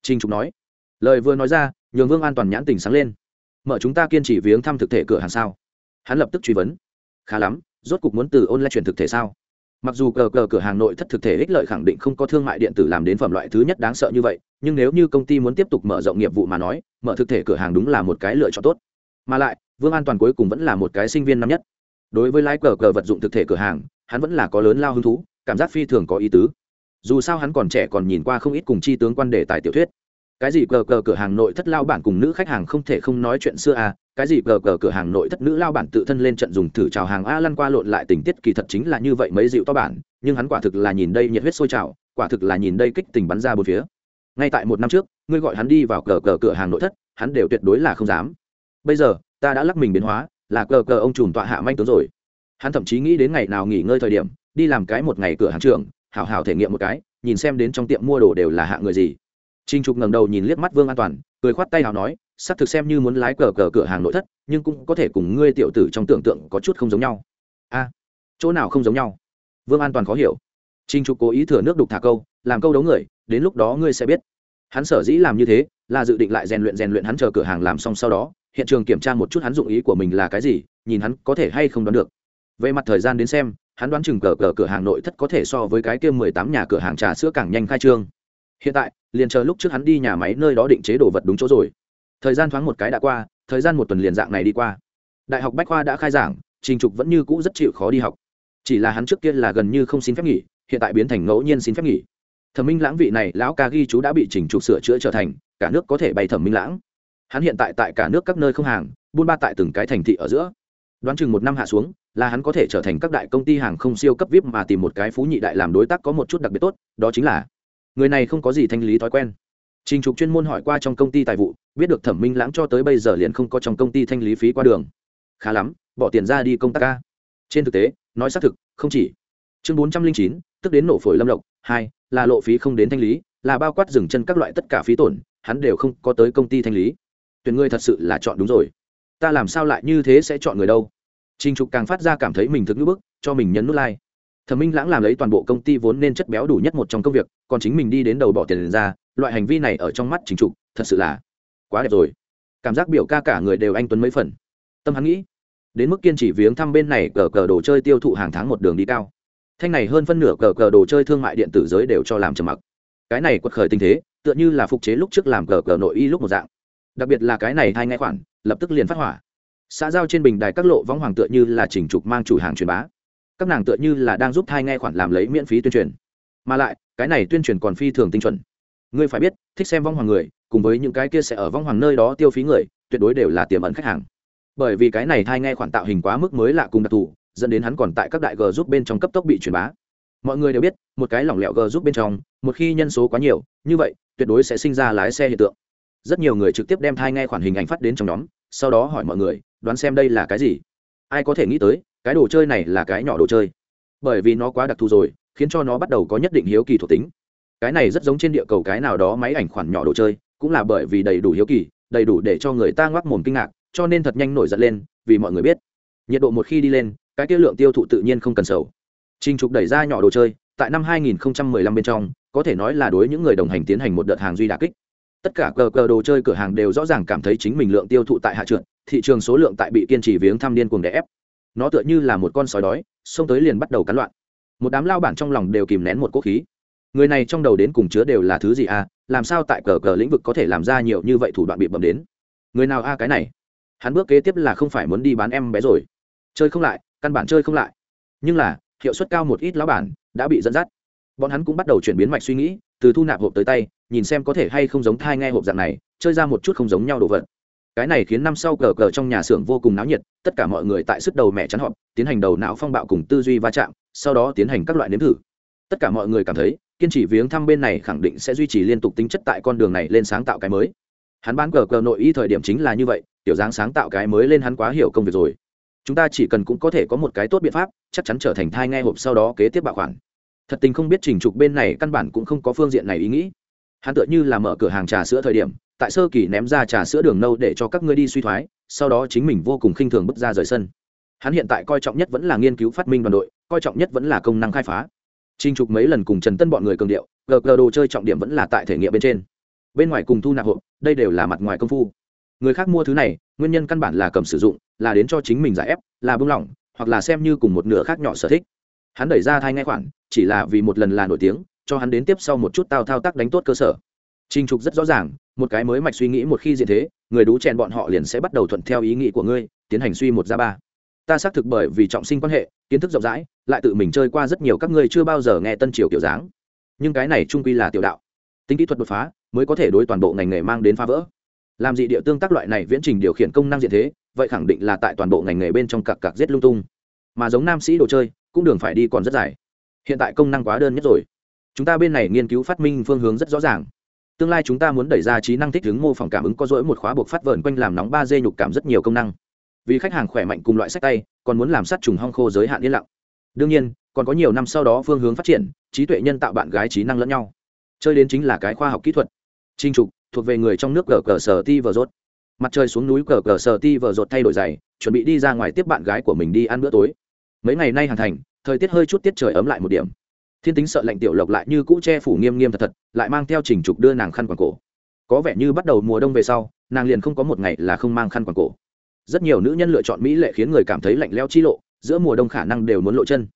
Trình trục nói. Lời vừa nói ra, nhường vương an toàn nhãn tình sáng lên. Mở chúng ta kiên trì viếng thăm thực thể cửa hàng sao? Hắn lập tức truy vấn. Khá lắm, rốt cục muốn từ online chuyển thực thể sao? Mặc dù cờ cờ cửa hàng nội thất thực thể ích lợi khẳng định không có thương mại điện tử làm đến phẩm loại thứ nhất đáng sợ như vậy, nhưng nếu như công ty muốn tiếp tục mở rộng nghiệp vụ mà nói, mở thực thể cửa hàng đúng là một cái lựa chọn tốt. Mà lại, vương an toàn cuối cùng vẫn là một cái sinh viên năm nhất. Đối với lái cờ cờ vật dụng thực thể cửa hàng, hắn vẫn là có lớn lao hứng thú, cảm giác phi thường có ý tứ. Dù sao hắn còn trẻ còn nhìn qua không ít cùng chi tướng quan đề tài tiểu thuyết. Cái gì cờ cờ cửa hàng nội thất lao bản cùng nữ khách hàng không thể không nói chuyện xưa à cái gì cờ cờ cửa hàng nội thất nữ lao bản tự thân lên trận dùng thử chào hàng a lăn qua lộn lại tình tiết kỳ thật chính là như vậy mấy dịu to bản nhưng hắn quả thực là nhìn đây nhiệt huyết sôi trào quả thực là nhìn đây kích tình bắn ra bốn phía. Ngay tại một năm trước ngươi gọi hắn đi vào cờ cờ cửa hàng nội thất hắn đều tuyệt đối là không dám. Bây giờ ta đã lắc mình biến hóa là cờ cờ ông trùm tọa hạ manh tướng rồi. Hắn thậm chí nghĩ đến ngày nào nghỉ ngơi thời điểm đi làm cái một ngày cửa hàng trường hào hào thể nghiệm một cái nhìn xem đến trong tiệm mua đồ đều là hạ người gì. Trình Trục ngẩng đầu nhìn liếc mắt Vương An Toàn, cười khoát tay hào nói, xác thực xem như muốn lái cờ cờ cửa hàng nội thất, nhưng cũng có thể cùng ngươi tiểu tử trong tưởng tượng có chút không giống nhau. A, chỗ nào không giống nhau? Vương An Toàn khó hiểu. trinh Trục cố ý thừa nước đục thả câu, làm câu đấu người, đến lúc đó ngươi sẽ biết. Hắn sở dĩ làm như thế, là dự định lại rèn luyện rèn luyện hắn chờ cửa hàng làm xong sau đó, hiện trường kiểm tra một chút hắn dụng ý của mình là cái gì, nhìn hắn có thể hay không đoán được. Về mặt thời gian đến xem, hắn đoán chừng cờ cờ cửa hàng nội thất có thể so với cái kia mười tám nhà cửa hàng trà sữa càng nhanh khai trương hiện tại liền chờ lúc trước hắn đi nhà máy nơi đó định chế đồ vật đúng chỗ rồi thời gian thoáng một cái đã qua, thời gian một tuần liền dạng này đi qua. Đại học bách khoa đã khai giảng, trình trục vẫn như cũ rất chịu khó đi học. Chỉ là hắn trước kia là gần như không xin phép nghỉ, hiện tại biến thành ngẫu nhiên xin phép nghỉ. Thẩm minh lãng vị này, lão ca ghi chú đã bị trình trục sửa chữa trở thành, cả nước có thể bay thẩm minh lãng. Hắn hiện tại tại cả nước các nơi không hàng, buôn ba tại từng cái thành thị ở giữa. Đoán chừng một năm hạ xuống, là hắn có thể trở thành các đại công ty hàng không siêu cấp vip mà tìm một cái phú nhị đại làm đối tác có một chút đặc biệt tốt, đó chính là người này không có gì thanh lý thói quen trình trục chuyên môn hỏi qua trong công ty tài vụ, biết được thẩm minh lãng cho tới bây giờ liền không có trong công ty thanh lý phí qua đường. Khá lắm, bỏ tiền ra đi công tác ca trên thực tế, nói xác thực, không chỉ. Chương bốn trăm linh chín, tức đến nổ phổi lâm lộc. Hai, là lộ phí không đến thanh lý, là bao quát dừng chân các loại tất cả phí tổn, hắn đều không có tới công ty thanh lý. Tuyển ngươi thật sự là chọn đúng rồi. Ta làm sao lại như thế sẽ chọn người đâu? Trình trục càng phát ra cảm thấy mình thực như bức, cho mình nhấn nút like thẩm minh lãng làm lấy toàn bộ công ty vốn nên chất béo đủ nhất một trong công việc, còn chính mình đi đến đầu bỏ tiền ra, loại hành vi này ở trong mắt chính trục, thật sự là quá đẹp rồi. Cảm giác biểu ca cả người đều anh tuấn mấy phần. Tâm hắn nghĩ, đến mức kiên trì viếng thăm bên này cờ cờ đồ chơi tiêu thụ hàng tháng một đường đi cao. Thanh này hơn phân nửa cờ cờ đồ chơi thương mại điện tử giới đều cho làm trầm mặc. Cái này quật khởi tình thế, tựa như là phục chế lúc trước làm cờ cờ nội y lúc một dạng. Đặc biệt là cái này thay ngay khoản, lập tức liền phát hỏa. Xã giao trên bình đài các lộ võng hoàng tựa như là chỉnh trục mang chủ hàng truyền bá các nàng tựa như là đang giúp thai nghe khoản làm lấy miễn phí tuyên truyền. Mà lại, cái này tuyên truyền còn phi thường tinh chuẩn. Ngươi phải biết, thích xem vong hoàng người, cùng với những cái kia sẽ ở vong hoàng nơi đó tiêu phí người, tuyệt đối đều là tiềm ẩn khách hàng. Bởi vì cái này thai nghe khoản tạo hình quá mức mới lạ cùng đặc thù, dẫn đến hắn còn tại các đại g giúp bên trong cấp tốc bị truyền bá. Mọi người đều biết, một cái lỏng lẻo g giúp bên trong, một khi nhân số quá nhiều, như vậy, tuyệt đối sẽ sinh ra lái xe hiện tượng. Rất nhiều người trực tiếp đem thai nghe khoản hình ảnh phát đến trong nhóm, sau đó hỏi mọi người, đoán xem đây là cái gì? Ai có thể nghĩ tới cái đồ chơi này là cái nhỏ đồ chơi bởi vì nó quá đặc thù rồi khiến cho nó bắt đầu có nhất định hiếu kỳ thuộc tính cái này rất giống trên địa cầu cái nào đó máy ảnh khoản nhỏ đồ chơi cũng là bởi vì đầy đủ hiếu kỳ đầy đủ để cho người ta ngoác mồm kinh ngạc cho nên thật nhanh nổi giận lên vì mọi người biết nhiệt độ một khi đi lên cái tiêu lượng tiêu thụ tự nhiên không cần sầu Trình Trục đẩy ra nhỏ đồ chơi, tại năm 2015 bên trong, có thể nói là đối những người đồng hành tiến hành một đợt hàng duy đà kích. Tất cả cờ cờ đồ chơi cửa hàng đều rõ ràng cảm thấy chính mình lượng tiêu thụ tại hạ trượt, thị trường số lượng tại bị kiên trì viếng thăm điên cuồng đè ép. Nó tựa như là một con sói đói, xông tới liền bắt đầu cắn loạn. Một đám lao bản trong lòng đều kìm nén một cỗ khí. Người này trong đầu đến cùng chứa đều là thứ gì? À? Làm sao tại cờ cờ lĩnh vực có thể làm ra nhiều như vậy thủ đoạn bị bầm đến? Người nào a à cái này? Hắn bước kế tiếp là không phải muốn đi bán em bé rồi. Chơi không lại, căn bản chơi không lại. Nhưng là, hiệu suất cao một ít lão bản đã bị dẫn dắt bọn hắn cũng bắt đầu chuyển biến mạch suy nghĩ từ thu nạp hộp tới tay nhìn xem có thể hay không giống thai nghe hộp dạng này chơi ra một chút không giống nhau đồ vật cái này khiến năm sau cờ cờ trong nhà xưởng vô cùng náo nhiệt, tất cả mọi người tại sức đầu mẹ chắn họp, tiến hành đầu não phong bạo cùng tư duy va chạm, sau đó tiến hành các loại nếm thử. Tất cả mọi người cảm thấy, kiên trì viếng thăm bên này khẳng định sẽ duy trì liên tục tính chất tại con đường này lên sáng tạo cái mới. Hắn bán cờ cờ nội y thời điểm chính là như vậy, tiểu dáng sáng tạo cái mới lên hắn quá hiểu công việc rồi. Chúng ta chỉ cần cũng có thể có một cái tốt biện pháp, chắc chắn trở thành thai nghe hộp sau đó kế tiếp bạo khoản thật tình không biết trình trục bên này căn bản cũng không có phương diện này ý nghĩ. Hắn tựa như là mở cửa hàng trà sữa thời điểm tại sơ kỳ ném ra trà sữa đường nâu để cho các ngươi đi suy thoái, sau đó chính mình vô cùng khinh thường bước ra rời sân. Hắn hiện tại coi trọng nhất vẫn là nghiên cứu phát minh đoàn đội, coi trọng nhất vẫn là công năng khai phá. Trinh trục mấy lần cùng trần tân bọn người cường điệu, gờ gờ đồ chơi trọng điểm vẫn là tại thể nghiệm bên trên. Bên ngoài cùng thu nạp hộp, đây đều là mặt ngoài công phu. Người khác mua thứ này, nguyên nhân căn bản là cầm sử dụng, là đến cho chính mình giải ép, là bưng lỏng, hoặc là xem như cùng một nửa khác nhỏ sở thích. Hắn đẩy ra thai ngay khoản, chỉ là vì một lần là nổi tiếng, cho hắn đến tiếp sau một chút tao thao tác đánh tốt cơ sở. Trình Trục rất rõ ràng, một cái mới mạch suy nghĩ một khi diện thế, người đú chèn bọn họ liền sẽ bắt đầu thuận theo ý nghĩ của ngươi, tiến hành suy một ra ba. Ta xác thực bởi vì trọng sinh quan hệ, kiến thức rộng rãi, lại tự mình chơi qua rất nhiều các ngươi chưa bao giờ nghe tân triều kiểu dáng. Nhưng cái này trung quy là tiểu đạo. Tính kỹ thuật đột phá, mới có thể đối toàn bộ ngành nghề mang đến phá vỡ làm gì địa tương tác loại này viễn trình điều khiển công năng diện thế vậy khẳng định là tại toàn bộ ngành nghề bên trong cặc cặc giết lung tung mà giống nam sĩ đồ chơi cũng đường phải đi còn rất dài hiện tại công năng quá đơn nhất rồi chúng ta bên này nghiên cứu phát minh phương hướng rất rõ ràng tương lai chúng ta muốn đẩy ra trí năng thích ứng mô phỏng cảm ứng có dỗi một khóa buộc phát vờn quanh làm nóng ba d nhục cảm rất nhiều công năng. Vì khách hàng khỏe mạnh cùng loại sách tay, còn muốn làm sát trùng hong khô giới hạn yên lặng. Đương nhiên, còn có nhiều năm sau đó phương hướng phát triển, trí tuệ nhân tạo bạn gái trí năng lẫn nhau. Chơi đến chính là cái khoa học kỹ thuật. Trinh trục, thuộc về người trong nước cờ cờ sở ti vờ rốt. Mặt trời xuống núi cờ cờ sở ti vờ rột thay đổi giày, chuẩn bị đi ra ngoài tiếp bạn gái của mình đi ăn bữa tối. Mấy ngày nay hàng thành, thời tiết hơi chút tiết trời ấm lại một điểm thiên tính sợ lạnh tiểu lộc lại như cũ che phủ nghiêm nghiêm thật thật, lại mang theo trình trục đưa nàng khăn quàng cổ. Có vẻ như bắt đầu mùa đông về sau, nàng liền không có một ngày là không mang khăn quàng cổ. Rất nhiều nữ nhân lựa chọn mỹ lệ khiến người cảm thấy lạnh leo chi lộ, giữa mùa đông khả năng đều muốn lộ chân.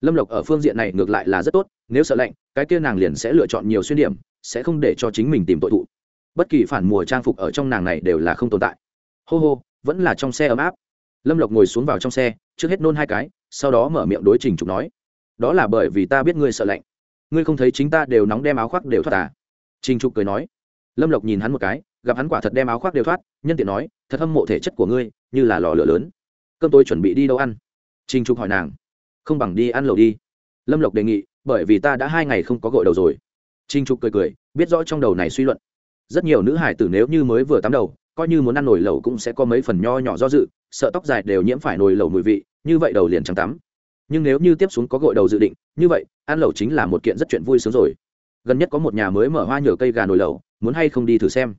Lâm lộc ở phương diện này ngược lại là rất tốt, nếu sợ lạnh, cái kia nàng liền sẽ lựa chọn nhiều xuyên điểm, sẽ không để cho chính mình tìm tội thụ. Bất kỳ phản mùa trang phục ở trong nàng này đều là không tồn tại. Hô hô, vẫn là trong xe ấm áp. Lâm lộc ngồi xuống vào trong xe, trước hết nôn hai cái, sau đó mở miệng đối trình trục nói đó là bởi vì ta biết ngươi sợ lạnh. Ngươi không thấy chính ta đều nóng đem áo khoác đều thoát à? Trình trục cười nói. Lâm lộc nhìn hắn một cái, gặp hắn quả thật đem áo khoác đều thoát, nhân tiện nói, thật hâm mộ thể chất của ngươi, như là lò lửa lớn. Cơm tôi chuẩn bị đi đâu ăn? Trình trục hỏi nàng. Không bằng đi ăn lẩu đi. Lâm lộc đề nghị, bởi vì ta đã hai ngày không có gội đầu rồi. Trình trục cười cười, biết rõ trong đầu này suy luận. Rất nhiều nữ hải tử nếu như mới vừa tắm đầu, coi như muốn ăn nồi lẩu cũng sẽ có mấy phần nho nhỏ do dự, sợ tóc dài đều nhiễm phải nồi lẩu mùi vị, như vậy đầu liền trắng tắm nhưng nếu như tiếp xuống có gội đầu dự định, như vậy, ăn lẩu chính là một kiện rất chuyện vui sướng rồi. Gần nhất có một nhà mới mở hoa nhờ cây gà nồi lẩu, muốn hay không đi thử xem?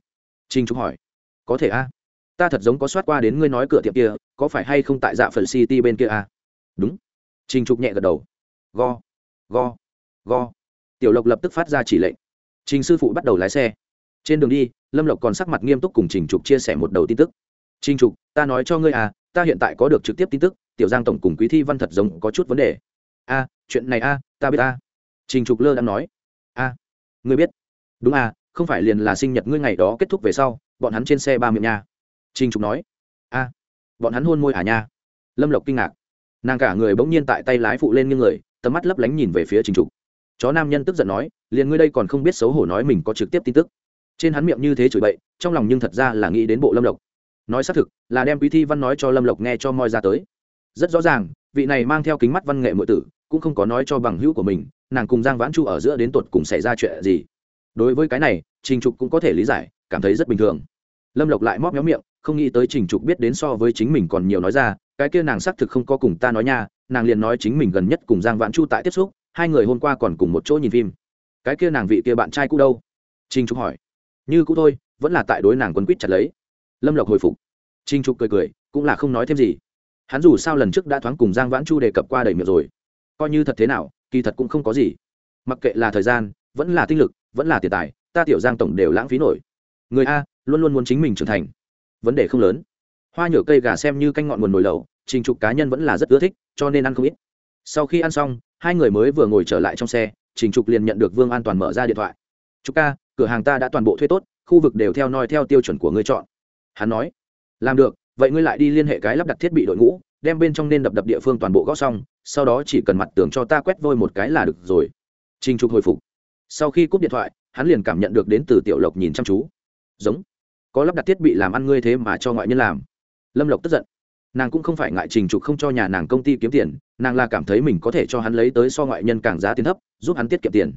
Trinh trúc hỏi. Có thể a. Ta thật giống có soát qua đến ngươi nói cửa tiệm kia, có phải hay không tại dạ phần city bên kia a? Đúng. Trinh trục nhẹ gật đầu. Go go go. Tiểu lộc lập tức phát ra chỉ lệnh. Trình sư phụ bắt đầu lái xe. Trên đường đi, lâm lộc còn sắc mặt nghiêm túc cùng trình trục chia sẻ một đầu tin tức. Trình trục, ta nói cho ngươi à ta hiện tại có được trực tiếp tin tức tiểu giang tổng cùng quý thi văn thật giống có chút vấn đề. A chuyện này a ta biết a. Trình trục lơ đang nói. A ngươi biết. Đúng a, không phải liền là sinh nhật ngươi ngày đó kết thúc về sau bọn hắn trên xe ba miệng nha. Trình trục nói. A bọn hắn hôn môi à nha. Lâm lộc kinh ngạc. Nàng cả người bỗng nhiên tại tay lái phụ lên như người tầm mắt lấp lánh nhìn về phía trình trục. Chó nam nhân tức giận nói liền ngươi đây còn không biết xấu hổ nói mình có trực tiếp tin tức. Trên hắn miệng như thế chửi bậy trong lòng nhưng thật ra là nghĩ đến bộ lâm lộc. Nói xác thực là đem quý thi văn nói cho lâm lộc nghe cho moi ra tới rất rõ ràng, vị này mang theo kính mắt văn nghệ mọi tử, cũng không có nói cho bằng hữu của mình, nàng cùng giang vãn chu ở giữa đến tột cùng xảy ra chuyện gì. Đối với cái này, trình trục cũng có thể lý giải, cảm thấy rất bình thường. Lâm lộc lại móc méo miệng, không nghĩ tới trình trục biết đến so với chính mình còn nhiều nói ra, cái kia nàng xác thực không có cùng ta nói nha, nàng liền nói chính mình gần nhất cùng giang vãn chu tại tiếp xúc, hai người hôm qua còn cùng một chỗ nhìn phim. Cái kia nàng vị kia bạn trai cũ đâu? Trình trục hỏi. Như cũ thôi, vẫn là tại đối nàng quân quýt chặt lấy. Lâm lộc hồi phục. Trình trục cười cười, cũng là không nói thêm gì hắn dù sao lần trước đã thoáng cùng giang vãn chu đề cập qua đầy miệng rồi. Coi như thật thế nào, kỳ thật cũng không có gì. Mặc kệ là thời gian, vẫn là tinh lực, vẫn là tiền tài, ta tiểu giang tổng đều lãng phí nổi. Người a luôn luôn muốn chính mình trưởng thành. Vấn đề không lớn. Hoa nhựa cây gà xem như canh ngọn nguồn nồi lẩu, trình trục cá nhân vẫn là rất ưa thích, cho nên ăn không ít. Sau khi ăn xong, hai người mới vừa ngồi trở lại trong xe, trình trục liền nhận được vương an toàn mở ra điện thoại. Trục ca, cửa hàng ta đã toàn bộ thuê tốt, khu vực đều theo noi theo tiêu chuẩn của ngươi chọn. Hắn nói. Làm được vậy ngươi lại đi liên hệ cái lắp đặt thiết bị đội ngũ, đem bên trong nên đập đập địa phương toàn bộ gõ xong, sau đó chỉ cần mặt tường cho ta quét vôi một cái là được rồi. Trình trục hồi phục. Sau khi cúp điện thoại, hắn liền cảm nhận được đến từ tiểu lộc nhìn chăm chú. Giống. Có lắp đặt thiết bị làm ăn ngươi thế mà cho ngoại nhân làm. Lâm lộc tức giận. Nàng cũng không phải ngại trình trục không cho nhà nàng công ty kiếm tiền, nàng là cảm thấy mình có thể cho hắn lấy tới so ngoại nhân càng giá tiền thấp, giúp hắn tiết kiệm tiền.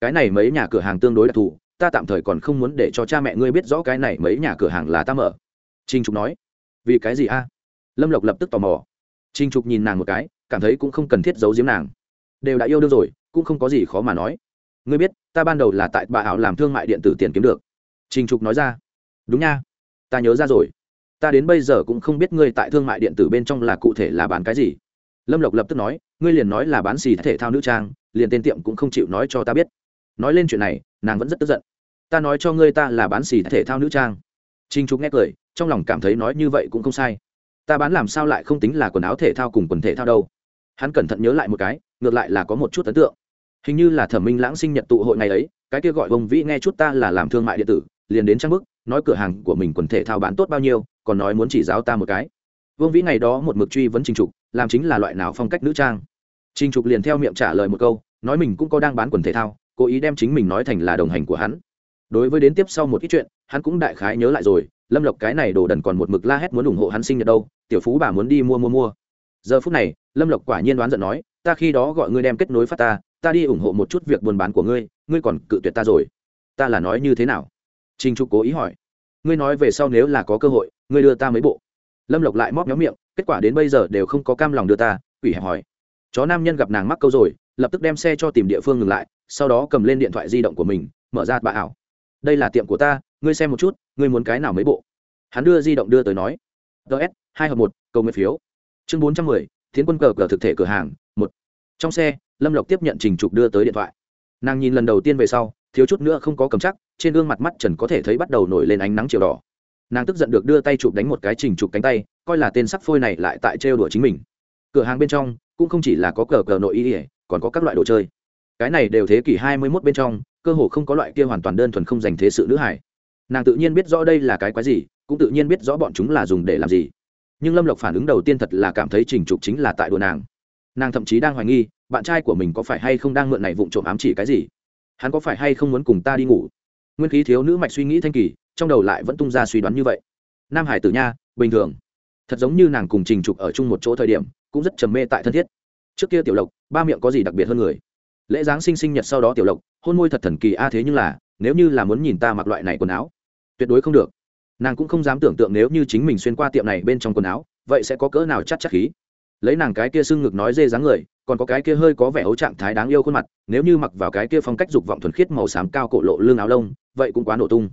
Cái này mấy nhà cửa hàng tương đối đặc thù, ta tạm thời còn không muốn để cho cha mẹ ngươi biết rõ cái này mấy nhà cửa hàng là ta mở. Trình trục nói vì cái gì a? Lâm lộc lập tức tò mò. Trình trục nhìn nàng một cái, cảm thấy cũng không cần thiết giấu giếm nàng. Đều đã yêu đương rồi, cũng không có gì khó mà nói. Ngươi biết, ta ban đầu là tại bà ảo làm thương mại điện tử tiền kiếm được. Trình trục nói ra. Đúng nha. Ta nhớ ra rồi. Ta đến bây giờ cũng không biết ngươi tại thương mại điện tử bên trong là cụ thể là bán cái gì. Lâm lộc lập tức nói, ngươi liền nói là bán xì thể thao nữ trang, liền tên tiệm cũng không chịu nói cho ta biết. Nói lên chuyện này, nàng vẫn rất tức giận. Ta nói cho ngươi ta là bán xì thể thao nữ trang. Trình trục nghe cười, trong lòng cảm thấy nói như vậy cũng không sai. Ta bán làm sao lại không tính là quần áo thể thao cùng quần thể thao đâu. Hắn cẩn thận nhớ lại một cái, ngược lại là có một chút ấn tượng. Hình như là thẩm minh lãng sinh nhật tụ hội ngày ấy, cái kia gọi Vong vĩ nghe chút ta là làm thương mại điện tử, liền đến trang bức, nói cửa hàng của mình quần thể thao bán tốt bao nhiêu, còn nói muốn chỉ giáo ta một cái. Vương vĩ ngày đó một mực truy vấn trình trục, làm chính là loại nào phong cách nữ trang. Trình trục liền theo miệng trả lời một câu, nói mình cũng có đang bán quần thể thao, cố ý đem chính mình nói thành là đồng hành của hắn đối với đến tiếp sau một ít chuyện, hắn cũng đại khái nhớ lại rồi, lâm lộc cái này đồ đần còn một mực la hét muốn ủng hộ hắn sinh nhật đâu, tiểu phú bà muốn đi mua mua mua. Giờ phút này, lâm lộc quả nhiên đoán giận nói, ta khi đó gọi ngươi đem kết nối phát ta ta đi ủng hộ một chút việc buôn bán của ngươi ngươi còn cự tuyệt ta rồi. Ta là nói như thế nào? Trinh trục cố ý hỏi. Ngươi nói về sau nếu là có cơ hội, ngươi đưa ta mấy bộ. Lâm lộc lại móc méo miệng, kết quả đến bây giờ đều không có cam lòng đưa ta, quỷ hẹp hỏi. Chó nam nhân gặp nàng mắc câu rồi, lập tức đem xe cho tìm địa phương ngừng lại, sau đó cầm lên điện thoại di động của mình, mở ra bà ảo đây là tiệm của ta, ngươi xem một chút, ngươi muốn cái nào mấy bộ? Hắn đưa di động đưa tới nói. Ts hai hợp một, cầu nguyện phiếu. Chương bốn trăm mười, thiến quân cờ cờ thực thể cửa hàng, một. Trong xe, lâm lộc tiếp nhận trình trục đưa tới điện thoại. Nàng nhìn lần đầu tiên về sau, thiếu chút nữa không có cầm chắc, trên gương mặt mắt trần có thể thấy bắt đầu nổi lên ánh nắng chiều đỏ. Nàng tức giận được đưa tay chụp đánh một cái trình chụp cánh tay, coi là tên sắc phôi này lại tại trêu đùa chính mình. Cửa hàng bên trong, cũng không chỉ là có cờ cờ nội y ỉa còn có các loại đồ chơi. Cái này đều thế kỷ hai mươi 21 bên trong cơ hồ không có loại kia hoàn toàn đơn thuần không dành thế sự nữ hải nàng tự nhiên biết rõ đây là cái quái gì, cũng tự nhiên biết rõ bọn chúng là dùng để làm gì. Nhưng lâm lộc phản ứng đầu tiên thật là cảm thấy trình trục chính là tại đùa nàng. Nàng thậm chí đang hoài nghi, bạn trai của mình có phải hay không đang mượn này vụng trộm ám chỉ cái gì? Hắn có phải hay không muốn cùng ta đi ngủ? Nguyên khí thiếu nữ mạch suy nghĩ thanh kỳ, trong đầu lại vẫn tung ra suy đoán như vậy. Nam hải tử nha, bình thường. Thật giống như nàng cùng trình trục ở chung một chỗ thời điểm, cũng rất trầm mê tại thân thiết. Trước kia tiểu lộc, ba miệng có gì đặc biệt hơn người? Lễ giáng sinh sinh nhật sau đó tiểu lộc, hôn môi thật thần kỳ, a, thế nhưng là, nếu như là muốn nhìn ta mặc loại này quần áo, tuyệt đối không được. Nàng cũng không dám tưởng tượng nếu như chính mình xuyên qua tiệm này bên trong quần áo, vậy sẽ có cỡ nào chắc chắc khí. Lấy nàng cái kia sưng ngực nói dê dáng người, còn có cái kia hơi có vẻ ấu trạng thái đáng yêu khuôn mặt, nếu như mặc vào cái kia phong cách dục vọng thuần khiết màu xám cao cổ lộ lương áo lông, vậy cũng quá nổ tung.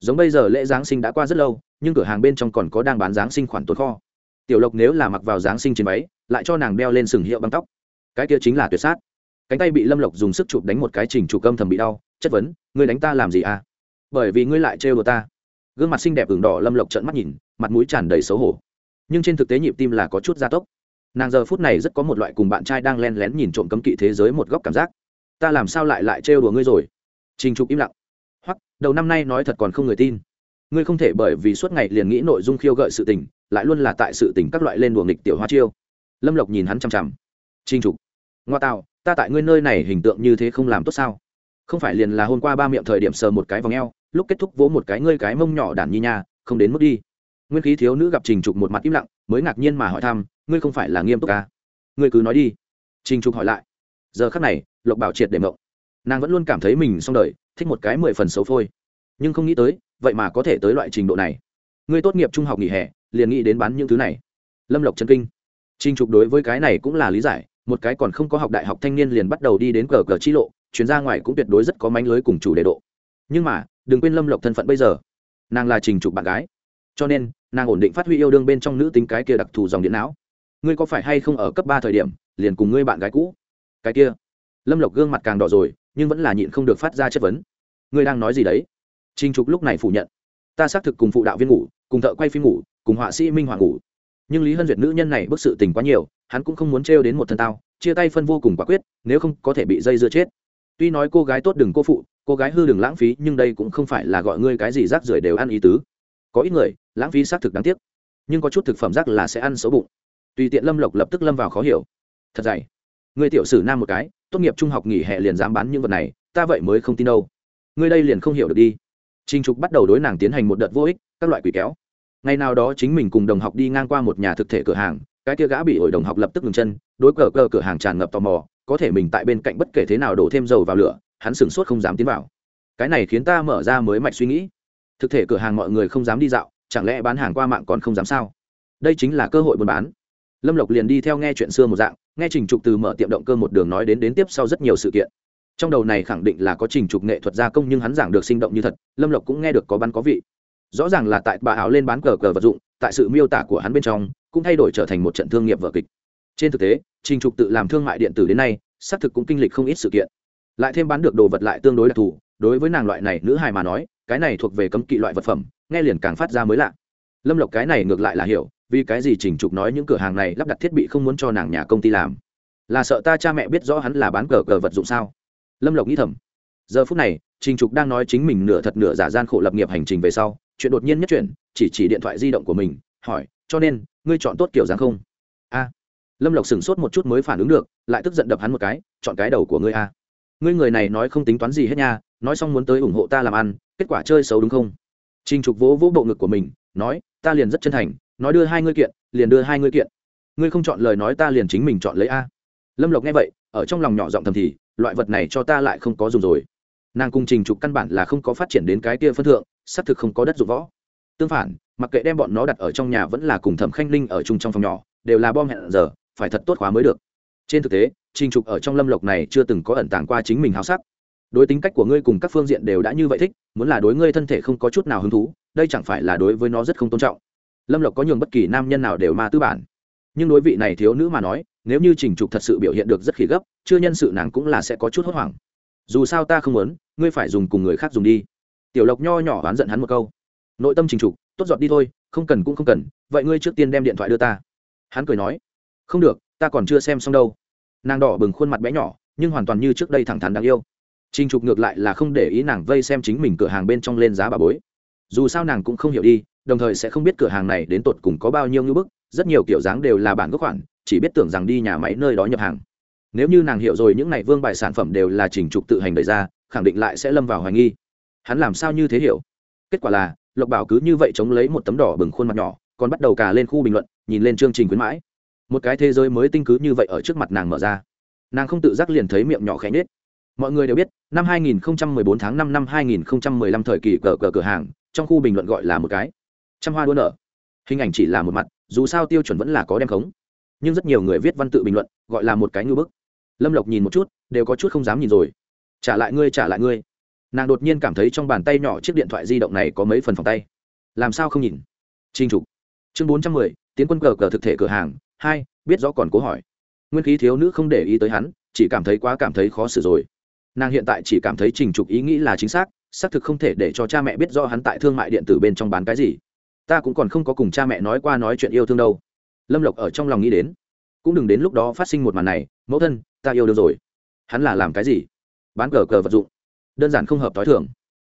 Giống bây giờ lễ giáng sinh đã qua rất lâu, nhưng cửa hàng bên trong còn có đang bán giáng sinh khoản tồn kho. Tiểu lộc nếu là mặc vào giáng sinh trên máy lại cho nàng đeo lên sừng hiệu băng tóc. Cái kia chính là tuyệt sát cánh tay bị lâm lộc dùng sức chụp đánh một cái trình trục âm thầm bị đau, chất vấn, ngươi đánh ta làm gì à? Bởi vì ngươi lại trêu đồ ta. Gương mặt xinh đẹp ửng đỏ lâm lộc trợn mắt nhìn, mặt mũi tràn đầy xấu hổ. Nhưng trên thực tế nhịp tim là có chút gia tốc. Nàng giờ phút này rất có một loại cùng bạn trai đang len lén nhìn trộm cấm kỵ thế giới một góc cảm giác. Ta làm sao lại lại trêu đùa ngươi rồi? Trình trục im lặng. Hoặc đầu năm nay nói thật còn không người tin. Ngươi không thể bởi vì suốt ngày liền nghĩ nội dung khiêu gợi sự tình, lại luôn là tại sự tình các loại lên đùa nghịch tiểu hoa chiêu. Lâm lộc nhìn hắn chằm chằm. Trình trục, ngoa tạo ta tại ngươi nơi này hình tượng như thế không làm tốt sao? Không phải liền là hôm qua ba miệng thời điểm sờ một cái vòng eo, lúc kết thúc vỗ một cái ngươi cái mông nhỏ đản nhi nha, không đến mức đi. Nguyên khí thiếu nữ gặp trình trục một mặt im lặng, mới ngạc nhiên mà hỏi thăm, ngươi không phải là nghiêm túc à? ngươi cứ nói đi. Trình trục hỏi lại. Giờ khắc này, lộc bảo triệt để mộng. Nàng vẫn luôn cảm thấy mình xong đời, thích một cái mười phần xấu phôi. Nhưng không nghĩ tới, vậy mà có thể tới loại trình độ này. Ngươi tốt nghiệp trung học nghỉ hè, liền nghĩ đến bán những thứ này. Lâm lộc chân kinh. Trình trục đối với cái này cũng là lý giải một cái còn không có học đại học thanh niên liền bắt đầu đi đến cờ cờ chi lộ, chuyến ra ngoài cũng tuyệt đối rất có mánh lưới cùng chủ đề độ. Nhưng mà, đừng quên lâm lộc thân phận bây giờ. Nàng là trình trục bạn gái. Cho nên, nàng ổn định phát huy yêu đương bên trong nữ tính cái kia đặc thù dòng điện não. Ngươi có phải hay không ở cấp ba thời điểm, liền cùng ngươi bạn gái cũ? Cái kia. Lâm lộc gương mặt càng đỏ rồi, nhưng vẫn là nhịn không được phát ra chất vấn. Ngươi đang nói gì đấy? Trình trục lúc này phủ nhận. Ta xác thực cùng phụ đạo viên ngủ, cùng thợ quay phim ngủ, cùng họa sĩ minh họa ngủ nhưng lý hân duyệt nữ nhân này bức sự tình quá nhiều, hắn cũng không muốn trêu đến một thân tao, chia tay phân vô cùng quả quyết, nếu không có thể bị dây dưa chết. Tuy nói cô gái tốt đừng cô phụ, cô gái hư đừng lãng phí, nhưng đây cũng không phải là gọi ngươi cái gì rác rưởi đều ăn ý tứ. Có ít người, lãng phí xác thực đáng tiếc, nhưng có chút thực phẩm rác là sẽ ăn xấu bụng. Tùy tiện lâm lộc lập tức lâm vào khó hiểu. Thật dày. Người tiểu sử nam một cái, tốt nghiệp trung học nghỉ hè liền dám bán những vật này, ta vậy mới không tin đâu. Ngươi đây liền không hiểu được đi. Trinh trục bắt đầu đối nàng tiến hành một đợt vô ích, các loại quỷ kéo ngày nào đó chính mình cùng đồng học đi ngang qua một nhà thực thể cửa hàng, cái kia gã bị ổi đồng học lập tức ngừng chân, đối cờ cờ cửa hàng tràn ngập tò mò, có thể mình tại bên cạnh bất kể thế nào đổ thêm dầu vào lửa, hắn sửng sốt không dám tiến vào. Cái này khiến ta mở ra mới mạch suy nghĩ. Thực thể cửa hàng mọi người không dám đi dạo, chẳng lẽ bán hàng qua mạng còn không dám sao? Đây chính là cơ hội buôn bán. Lâm lộc liền đi theo nghe chuyện xưa một dạng, nghe trình trục từ mở tiệm động cơ một đường nói đến đến tiếp sau rất nhiều sự kiện. Trong đầu này khẳng định là có trình trục nghệ thuật gia công nhưng hắn giảng được sinh động như thật, lâm lộc cũng nghe được có bắn có vị rõ ràng là tại bà áo lên bán cờ cờ vật dụng, tại sự miêu tả của hắn bên trong, cũng thay đổi trở thành một trận thương nghiệp vở kịch. Trên thực tế, trình trục tự làm thương mại điện tử đến nay, xác thực cũng kinh lịch không ít sự kiện. Lại thêm bán được đồ vật lại tương đối đặc thù, đối với nàng loại này nữ hài mà nói, cái này thuộc về cấm kỵ loại vật phẩm, nghe liền càng phát ra mới lạ. Lâm lộc cái này ngược lại là hiểu, vì cái gì trình trục nói những cửa hàng này lắp đặt thiết bị không muốn cho nàng nhà công ty làm? Là sợ ta cha mẹ biết rõ hắn là bán cờ cờ vật dụng sao? Lâm lộc nghĩ thầm. Giờ phút này trình trục đang nói chính mình nửa thật nửa giả gian khổ lập nghiệp hành trình về sau, chuyện đột nhiên nhất chuyện chỉ chỉ điện thoại di động của mình, hỏi, cho nên, ngươi chọn tốt kiểu dáng không? A. Lâm lộc sửng sốt một chút mới phản ứng được, lại tức giận đập hắn một cái, chọn cái đầu của ngươi a. Ngươi người này nói không tính toán gì hết nha, nói xong muốn tới ủng hộ ta làm ăn, kết quả chơi xấu đúng không? Trình trục vỗ vỗ bộ ngực của mình, nói, ta liền rất chân thành, nói đưa hai ngươi kiện, liền đưa hai ngươi kiện. Ngươi không chọn lời nói ta liền chính mình chọn lấy a. Lâm lộc nghe vậy, ở trong lòng nhỏ giọng thầm thì, loại vật này cho ta lại không có dùng rồi nàng cung trình trục căn bản là không có phát triển đến cái kia phân thượng, xác thực không có đất dụng võ. Tương phản, mặc kệ đem bọn nó đặt ở trong nhà vẫn là cùng thẩm khanh linh ở chung trong phòng nhỏ, đều là bom hẹn giờ, phải thật tốt khóa mới được. Trên thực tế, trình trục ở trong lâm lộc này chưa từng có ẩn tàng qua chính mình háo sắc. Đối tính cách của ngươi cùng các phương diện đều đã như vậy thích, muốn là đối ngươi thân thể không có chút nào hứng thú, đây chẳng phải là đối với nó rất không tôn trọng. Lâm lộc có nhường bất kỳ nam nhân nào đều ma tư bản. Nhưng đối vị này thiếu nữ mà nói, nếu như trình trục thật sự biểu hiện được rất khỉ gấp, chưa nhân sự nàng cũng là sẽ có chút hốt hoảng dù sao ta không muốn, ngươi phải dùng cùng người khác dùng đi. Tiểu lộc nho nhỏ oán giận hắn một câu. Nội tâm trình trục, tốt giọt đi thôi, không cần cũng không cần, vậy ngươi trước tiên đem điện thoại đưa ta. Hắn cười nói, không được, ta còn chưa xem xong đâu. Nàng đỏ bừng khuôn mặt bé nhỏ, nhưng hoàn toàn như trước đây thẳng thắn đáng yêu. Trình trục ngược lại là không để ý nàng vây xem chính mình cửa hàng bên trong lên giá bà bối. Dù sao nàng cũng không hiểu đi, đồng thời sẽ không biết cửa hàng này đến tột cùng có bao nhiêu ngưỡng bức, rất nhiều kiểu dáng đều là bản gốc khoản, chỉ biết tưởng rằng đi nhà máy nơi đó nhập hàng nếu như nàng hiểu rồi những này vương bài sản phẩm đều là trình trục tự hành đẩy ra, khẳng định lại sẽ lâm vào hoài nghi. Hắn làm sao như thế hiểu? Kết quả là, lộc bảo cứ như vậy chống lấy một tấm đỏ bừng khuôn mặt nhỏ, còn bắt đầu cả lên khu bình luận, nhìn lên chương trình khuyến mãi. Một cái thế giới mới tinh cứ như vậy ở trước mặt nàng mở ra. Nàng không tự giác liền thấy miệng nhỏ khẽ nhết mọi người đều biết, năm 2014 tháng 5 năm 2015 thời kỳ cờ cờ cửa hàng, trong khu bình luận gọi là một cái. Trăm hoa đua nở. Hình ảnh chỉ là một mặt, dù sao tiêu chuẩn vẫn là có đem khống. Nhưng rất nhiều người viết văn tự bình luận, gọi là một cái ngư bức lâm lộc nhìn một chút, đều có chút không dám nhìn rồi. Trả lại ngươi, trả lại ngươi. Nàng đột nhiên cảm thấy trong bàn tay nhỏ chiếc điện thoại di động này có mấy phần phòng tay. Làm sao không nhìn? Trinh trục. Chương bốn trăm mười, tiến quân cờ cờ thực thể cửa hàng, hai, biết rõ còn cố hỏi. Nguyên khí thiếu nữ không để ý tới hắn, chỉ cảm thấy quá cảm thấy khó xử rồi. Nàng hiện tại chỉ cảm thấy trình trục ý nghĩ là chính xác xác thực không thể để cho cha mẹ biết do hắn tại thương mại điện tử bên trong bán cái gì. Ta cũng còn không có cùng cha mẹ nói qua nói chuyện yêu thương đâu. Lâm lộc ở trong lòng nghĩ đến. Cũng đừng đến lúc đó phát sinh một màn này, mẫu thân ta yêu được rồi. Hắn là làm cái gì? Bán cờ cờ vật dụng. Đơn giản không hợp t h o i thường.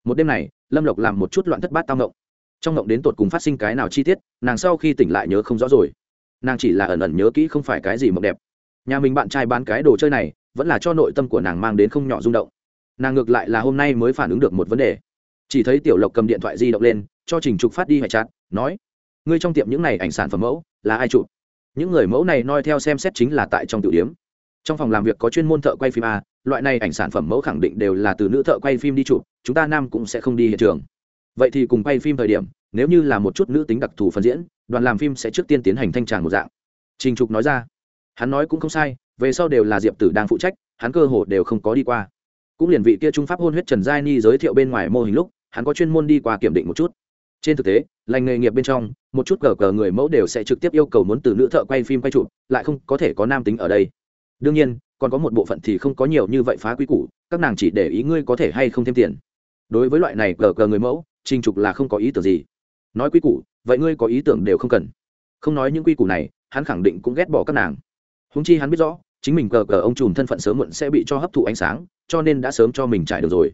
Một đêm này, lâm lộc làm một chút loạn thất bát tao ngộng. Trong ngộng đến tột cùng phát sinh cái nào chi tiết, nàng sau khi tỉnh lại nhớ không rõ rồi. Nàng chỉ là ẩn ẩn nhớ kỹ không phải cái gì mộng đẹp. Nhà mình bạn trai bán cái đồ chơi này, vẫn là cho nội tâm của nàng mang đến không nhỏ rung động. Nàng ngược lại là hôm nay mới phản ứng được một vấn đề. Chỉ thấy tiểu lộc cầm điện thoại di động lên, cho trình trục phát đi hoại chát nói, ngươi trong tiệm những này ảnh sản phẩm mẫu, là ai chụp? Những người mẫu này noi theo xem xét chính là tại trong tiểu điếm trong phòng làm việc có chuyên môn thợ quay phim a, loại này ảnh sản phẩm mẫu khẳng định đều là từ nữ thợ quay phim đi chụp, chúng ta nam cũng sẽ không đi hiện trường. Vậy thì cùng quay phim thời điểm, nếu như là một chút nữ tính đặc thù phân diễn, đoàn làm phim sẽ trước tiên tiến hành thanh tràng một dạng. Trình trục nói ra. Hắn nói cũng không sai, về sau đều là diệp tử đang phụ trách, hắn cơ hồ đều không có đi qua. Cũng liền vị kia trung pháp hôn huyết trần giai ni giới thiệu bên ngoài mô hình lúc, hắn có chuyên môn đi qua kiểm định một chút. Trên thực tế, lành nghề nghiệp bên trong, một chút cờ cờ người mẫu đều sẽ trực tiếp yêu cầu muốn từ nữ thợ quay phim quay chụp, lại không có thể có nam tính ở đây đương nhiên, còn có một bộ phận thì không có nhiều như vậy phá quy củ, các nàng chỉ để ý ngươi có thể hay không thêm tiền. Đối với loại này cờ cờ người mẫu, trình trục là không có ý tưởng gì. Nói quy củ, vậy ngươi có ý tưởng đều không cần. Không nói những quy củ này, hắn khẳng định cũng ghét bỏ các nàng. Húng chi hắn biết rõ, chính mình cờ cờ ông trùm thân phận sớm muộn sẽ bị cho hấp thụ ánh sáng, cho nên đã sớm cho mình trải được rồi.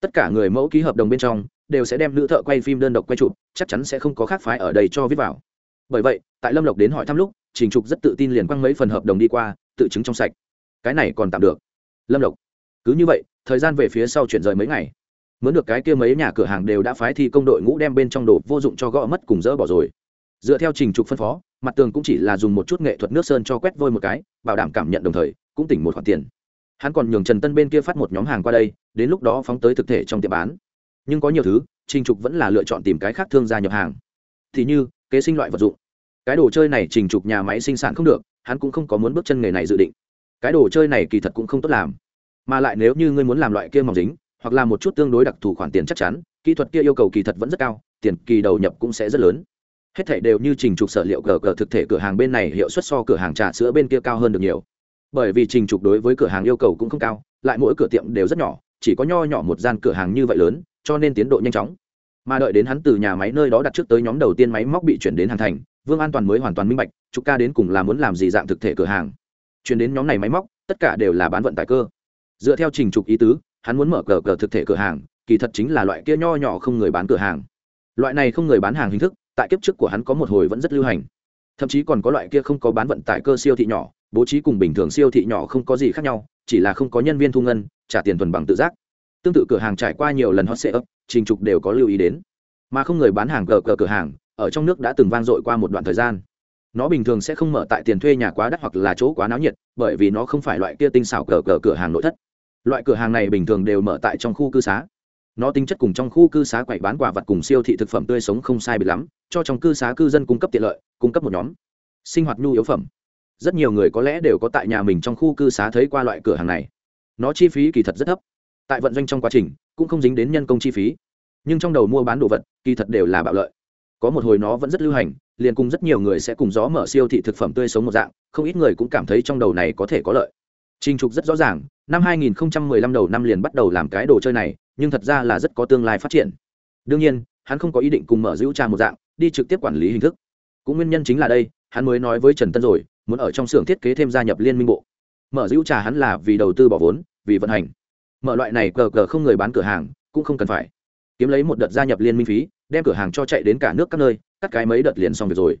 Tất cả người mẫu ký hợp đồng bên trong, đều sẽ đem nữ thợ quay phim đơn độc quay chụp, chắc chắn sẽ không có khác phái ở đây cho viết vào. Bởi vậy, tại lâm lộc đến hỏi thăm lúc trình trục rất tự tin liền quăng mấy phần hợp đồng đi qua, tự chứng trong sạch. Cái này còn tạm được. Lâm lộc, cứ như vậy, thời gian về phía sau chuyển rời mấy ngày. Mướn được cái kia mấy nhà cửa hàng đều đã phái thi công đội ngũ đem bên trong đồ vô dụng cho gõ mất cùng dỡ bỏ rồi. Dựa theo trình trục phân phó, mặt tường cũng chỉ là dùng một chút nghệ thuật nước sơn cho quét vôi một cái, bảo đảm cảm nhận đồng thời, cũng tỉnh một khoản tiền. Hắn còn nhường trần tân bên kia phát một nhóm hàng qua đây, đến lúc đó phóng tới thực thể trong tiệm bán. Nhưng có nhiều thứ, trình trục vẫn là lựa chọn tìm cái khác thương gia nhập hàng. Thì như, kế sinh loại vật dụng cái đồ chơi này trình trục nhà máy sinh sản không được, hắn cũng không có muốn bước chân nghề này dự định. Cái đồ chơi này kỳ thật cũng không tốt làm. Mà lại nếu như ngươi muốn làm loại kia mỏng dính, hoặc là một chút tương đối đặc thù khoản tiền chắc chắn, kỹ thuật kia yêu cầu kỳ thật vẫn rất cao, tiền kỳ đầu nhập cũng sẽ rất lớn. Hết thảy đều như trình trục sở liệu cờ cờ thực thể cửa hàng bên này hiệu suất so cửa hàng trà sữa bên kia cao hơn được nhiều. Bởi vì trình trục đối với cửa hàng yêu cầu cũng không cao, lại mỗi cửa tiệm đều rất nhỏ, chỉ có nho nhỏ một gian cửa hàng như vậy lớn, cho nên tiến độ nhanh chóng. Mà đợi đến hắn từ nhà máy nơi đó đặt trước tới nhóm đầu tiên máy móc bị chuyển đến hàng thành vương an toàn mới hoàn toàn minh bạch trục ca đến cùng là muốn làm gì dạng thực thể cửa hàng. Chuyển đến nhóm này máy móc, tất cả đều là bán vận tải cơ. Dựa theo trình trục ý tứ, hắn muốn mở cờ cờ thực thể cửa hàng, kỳ thật chính là loại kia nho nhỏ không người bán cửa hàng. Loại này không người bán hàng hình thức, tại kiếp trước của hắn có một hồi vẫn rất lưu hành. Thậm chí còn có loại kia không có bán vận tải cơ siêu thị nhỏ, bố trí cùng bình thường siêu thị nhỏ không có gì khác nhau, chỉ là không có nhân viên thu ngân, trả tiền thuần bằng tự giác. Tương tự cửa hàng trải qua nhiều lần hot sale trình trục đều có lưu ý đến. Mà không người bán hàng cờ cờ cửa hàng ở trong nước đã từng vang dội qua một đoạn thời gian. Nó bình thường sẽ không mở tại tiền thuê nhà quá đắt hoặc là chỗ quá náo nhiệt, bởi vì nó không phải loại kia tinh xảo cờ cờ cửa hàng nội thất. Loại cửa hàng này bình thường đều mở tại trong khu cư xá. Nó tính chất cùng trong khu cư xá quậy bán quả vật cùng siêu thị thực phẩm tươi sống không sai biệt lắm, cho trong cư xá cư dân cung cấp tiện lợi, cung cấp một nhóm sinh hoạt nhu yếu phẩm. Rất nhiều người có lẽ đều có tại nhà mình trong khu cư xá thấy qua loại cửa hàng này. Nó chi phí kỳ thật rất thấp. Tại vận doanh trong quá trình, cũng không dính đến nhân công chi phí. Nhưng trong đầu mua bán đồ vật, kỳ thật đều là bạo lợi có một hồi nó vẫn rất lưu hành, liền cùng rất nhiều người sẽ cùng gió mở siêu thị thực phẩm tươi sống một dạng, không ít người cũng cảm thấy trong đầu này có thể có lợi. Trình trục rất rõ ràng, năm 2015 đầu năm liền bắt đầu làm cái đồ chơi này, nhưng thật ra là rất có tương lai phát triển. Đương nhiên, hắn không có ý định cùng mở giữ trà một dạng, đi trực tiếp quản lý hình thức. Cũng nguyên nhân chính là đây, hắn mới nói với trần tân rồi, muốn ở trong xưởng thiết kế thêm gia nhập liên minh bộ. Mở giữ trà hắn là vì đầu tư bỏ vốn, vì vận hành. Mở loại này cờ cờ không người bán cửa hàng, cũng không cần phải. Kiếm lấy một đợt gia nhập liên minh phí đem cửa hàng cho chạy đến cả nước các nơi, cắt cái mấy đợt liền xong việc rồi.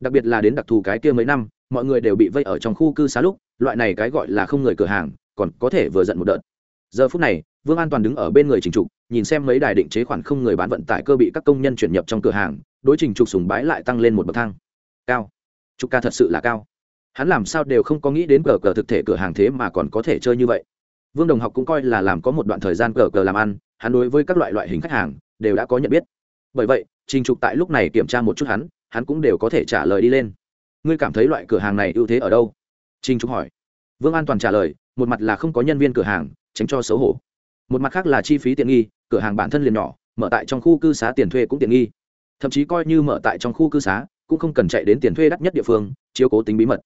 Đặc biệt là đến đặc thù cái kia mấy năm, mọi người đều bị vây ở trong khu cư xá lúc, loại này cái gọi là không người cửa hàng, còn có thể vừa giận một đợt. Giờ phút này, vương an toàn đứng ở bên người trình trục, nhìn xem mấy đài định chế khoản không người bán vận tải cơ bị các công nhân chuyển nhập trong cửa hàng, đối trình trục sùng bái lại tăng lên một bậc thang. Cao. Trục ca thật sự là cao. Hắn làm sao đều không có nghĩ đến cờ cờ thực thể cửa hàng thế mà còn có thể chơi như vậy. Vương đồng học cũng coi là làm có một đoạn thời gian cờ cờ làm ăn, hắn đối với các loại loại hình khách hàng đều đã có nhận biết bởi vậy, trình trục tại lúc này kiểm tra một chút hắn hắn cũng đều có thể trả lời đi lên. Ngươi cảm thấy loại cửa hàng này ưu thế ở đâu? Trình trục hỏi. Vương an toàn trả lời, một mặt là không có nhân viên cửa hàng, tránh cho xấu hổ. Một mặt khác là chi phí tiện nghi, cửa hàng bản thân liền nhỏ, mở tại trong khu cư xá tiền thuê cũng tiện nghi. Thậm chí coi như mở tại trong khu cư xá, cũng không cần chạy đến tiền thuê đắt nhất địa phương, chiếu cố tính bí mật.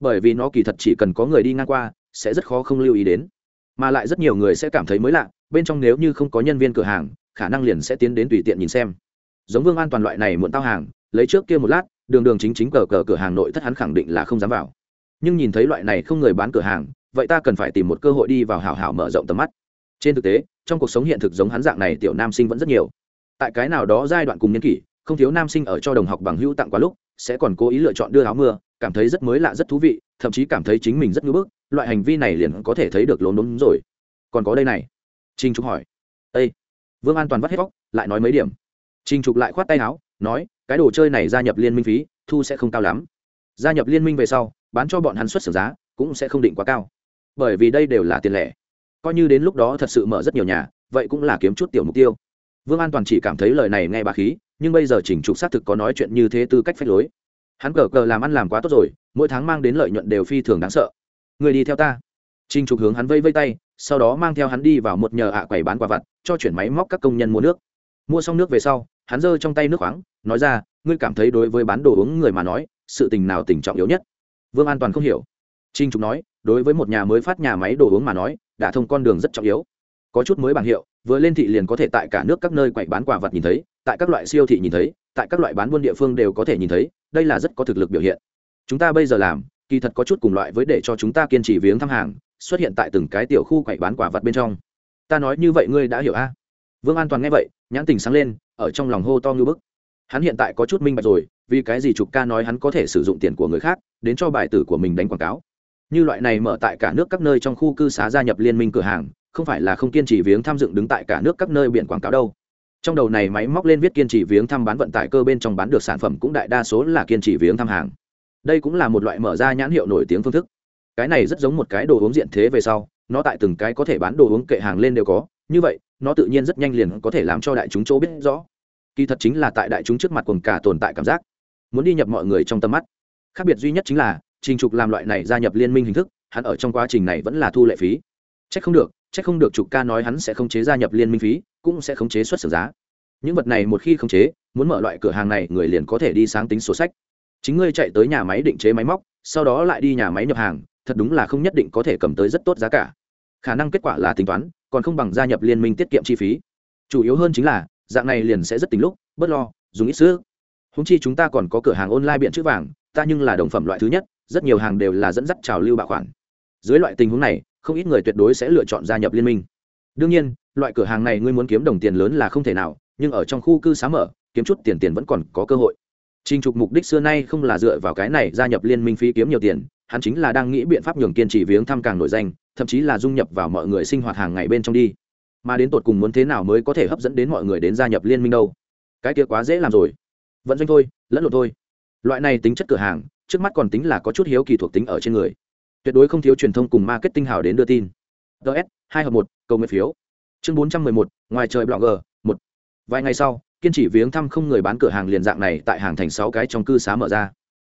Bởi vì nó kỳ thật chỉ cần có người đi ngang qua, sẽ rất khó không lưu ý đến. Mà lại rất nhiều người sẽ cảm thấy mới lạ, bên trong nếu như không có nhân viên cửa hàng, khả năng liền sẽ tiến đến tùy tiện nhìn xem giống vương an toàn loại này muộn tao hàng, lấy trước kia một lát, đường đường chính chính cờ cờ cửa hàng nội thất hắn khẳng định là không dám vào. Nhưng nhìn thấy loại này không người bán cửa hàng, vậy ta cần phải tìm một cơ hội đi vào hào hào mở rộng tầm mắt. Trên thực tế, trong cuộc sống hiện thực giống hắn dạng này tiểu nam sinh vẫn rất nhiều. Tại cái nào đó giai đoạn cùng nhân kỷ, không thiếu nam sinh ở cho đồng học bằng hữu tặng quá lúc, sẽ còn cố ý lựa chọn đưa áo mưa, cảm thấy rất mới lạ, rất thú vị, thậm chí cảm thấy chính mình rất ngưỡng bức, loại hành vi này liền có thể thấy được lốn đốn rồi. Còn có đây này. Trinh Trúc hỏi. Ây vương an toàn vắt hết vóc lại nói mấy điểm. Trình trục lại khoát tay áo, nói, cái đồ chơi này gia nhập liên minh phí, thu sẽ không cao lắm. Gia nhập liên minh về sau, bán cho bọn hắn xuất xưởng giá, cũng sẽ không định quá cao. Bởi vì đây đều là tiền lẻ. Coi như đến lúc đó thật sự mở rất nhiều nhà, vậy cũng là kiếm chút tiểu mục tiêu. Vương an toàn chỉ cảm thấy lời này nghe bà khí, nhưng bây giờ Trình trục xác thực có nói chuyện như thế tư cách phách lối. Hắn cờ cờ làm ăn làm quá tốt rồi, mỗi tháng mang đến lợi nhuận đều phi thường đáng sợ. Người đi theo ta. Trình trục hướng hắn vây vây tay, sau đó mang theo hắn đi vào một nhờ ạ quầy bán quà vặt, cho chuyển máy móc các công nhân mua nước mua xong nước về sau, hắn giơ trong tay nước khoáng, nói ra, ngươi cảm thấy đối với bán đồ uống người mà nói, sự tình nào tình trọng yếu nhất? Vương an toàn không hiểu. Trinh trục nói, đối với một nhà mới phát nhà máy đồ uống mà nói đã thông con đường rất trọng yếu. Có chút mới bảng hiệu, vừa lên thị liền có thể tại cả nước các nơi quậy bán quả vật nhìn thấy, tại các loại siêu thị nhìn thấy, tại các loại bán buôn địa phương đều có thể nhìn thấy, đây là rất có thực lực biểu hiện. Chúng ta bây giờ làm, kỳ thật có chút cùng loại với để cho chúng ta kiên trì viếng thăm hàng, xuất hiện tại từng cái tiểu khu quậy bán quả vật bên trong. Ta nói như vậy ngươi đã hiểu a? Vương an toàn nghe vậy, nhãn tình sáng lên, ở trong lòng hô to ngư bức. Hắn hiện tại có chút minh bạch rồi, vì cái gì trục ca nói hắn có thể sử dụng tiền của người khác, đến cho bài tử của mình đánh quảng cáo. Như loại này mở tại cả nước các nơi trong khu cư xá gia nhập liên minh cửa hàng, không phải là không kiên trì viếng tham dựng đứng tại cả nước các nơi biển quảng cáo đâu. Trong đầu này máy móc lên viết kiên trì viếng thăm bán vận tải cơ bên trong bán được sản phẩm cũng đại đa số là kiên trì viếng thăm hàng. Đây cũng là một loại mở ra nhãn hiệu nổi tiếng phương thức. Cái này rất giống một cái đồ uống diện thế về sau, nó tại từng cái có thể bán đồ uống kệ hàng lên đều có như vậy, nó tự nhiên rất nhanh liền có thể làm cho đại chúng chỗ biết rõ. Kỳ thật chính là tại đại chúng trước mặt quần cả tồn tại cảm giác. Muốn đi nhập mọi người trong tầm mắt. Khác biệt duy nhất chính là, trình trục làm loại này gia nhập liên minh hình thức, hắn ở trong quá trình này vẫn là thu lệ phí. C h ắ c không được c h ắ c không được trục ca nói hắn sẽ không chế gia nhập liên minh phí, cũng sẽ không chế xuất xưởng giá. Những vật này một khi không chế, muốn mở loại cửa hàng này, người liền có thể đi sáng tính sổ sách. Chính ngươi chạy tới nhà máy định chế máy móc, sau đó lại đi nhà máy nhập hàng, thật đúng là không nhất định có thể cầm tới rất tốt giá cả. Khả năng kết quả là tính toán còn không bằng gia nhập liên minh tiết kiệm chi phí. Chủ yếu hơn chính là dạng này liền sẽ rất tính lúc bớt lo dùng ít sữa húng chi chúng ta còn có cửa hàng online biện chữ vàng ta nhưng là đồng phẩm loại thứ nhất rất nhiều hàng đều là dẫn dắt trào lưu bạo khoản. Dưới loại tình huống này không ít người tuyệt đối sẽ lựa chọn gia nhập liên minh. Đương nhiên loại cửa hàng này ngươi muốn kiếm đồng tiền lớn là không thể nào nhưng ở trong khu cư xá mở kiếm chút tiền tiền vẫn còn có cơ hội. Trình trục mục đích xưa nay không là dựa vào cái này gia nhập liên minh phí kiếm nhiều tiền, hắn chính là đang nghĩ biện pháp nhường kiên trì viếng thăm càng nổi danh, thậm chí là dung nhập vào mọi người sinh hoạt hàng ngày bên trong đi. Mà đến tột cùng muốn thế nào mới có thể hấp dẫn đến mọi người đến gia nhập liên minh đâu? Cái kia quá dễ làm rồi. Vận doanh thôi, lẫn lộn thôi. Loại này tính chất cửa hàng, trước mắt còn tính là có chút hiếu kỳ thuộc tính ở trên người. Tuyệt đối không thiếu truyền thông cùng marketing hào đến đưa tin. ts hai hợp một, cầu nguyện phiếu. Chương bốn trăm mười một, ngoài trời blogger, một. Vài ngày sau, kiên trì viếng thăm không người bán cửa hàng liền dạng này tại hàng thành sáu cái trong cư xá mở ra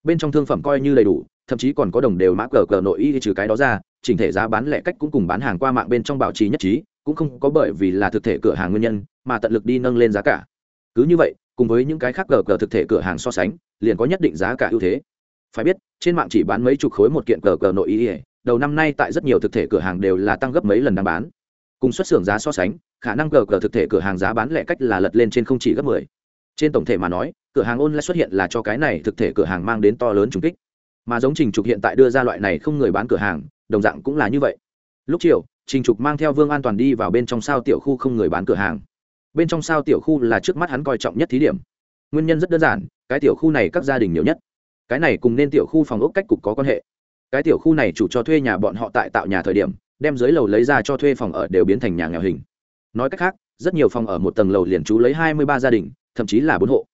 bên trong thương phẩm coi như đầy đủ thậm chí còn có đồng đều mã cờ cờ nội y trừ cái đó ra chỉnh thể giá bán lẻ cách cũng cùng bán hàng qua mạng bên trong bảo trì nhất trí, cũng không có bởi vì là thực thể cửa hàng nguyên nhân mà tận lực đi nâng lên giá cả. Cứ như vậy, cùng với những cái khác gờ cờ thực thể cửa hàng so sánh, liền có nhất định giá cả ưu thế. Phải biết, trên mạng chỉ bán mấy chục khối một kiện cờ cờ nội y đầu năm nay tại rất nhiều thực thể cửa hàng đều là tăng gấp mấy lần đang bán. Cùng xuất xưởng giá so sánh, khả năng gờ cờ thực thể cửa hàng giá bán lẻ cách là lật lên trên không chỉ gấp 10. trên tổng thể mà nói, cửa hàng online xuất hiện là cho cái này thực thể cửa hàng mang đến to lớn trùng kích. Mà giống trình trục hiện tại đưa ra loại này không người bán cửa hàng đồng dạng cũng là như vậy. Lúc chiều, trình trục mang theo vương an toàn đi vào bên trong sao tiểu khu không người bán cửa hàng. Bên trong sao tiểu khu là trước mắt hắn coi trọng nhất thí điểm. Nguyên nhân rất đơn giản, cái tiểu khu này các gia đình nhiều nhất. Cái này cùng nên tiểu khu phòng ốc cách cục có quan hệ. Cái tiểu khu này chủ cho thuê nhà bọn họ tại tạo nhà thời điểm, đem dưới lầu lấy ra cho thuê phòng ở đều biến thành nhà nghèo hình. Nói cách khác, rất nhiều phòng ở một tầng lầu liền trú lấy hai mươi ba gia đình, thậm chí là bốn hộ.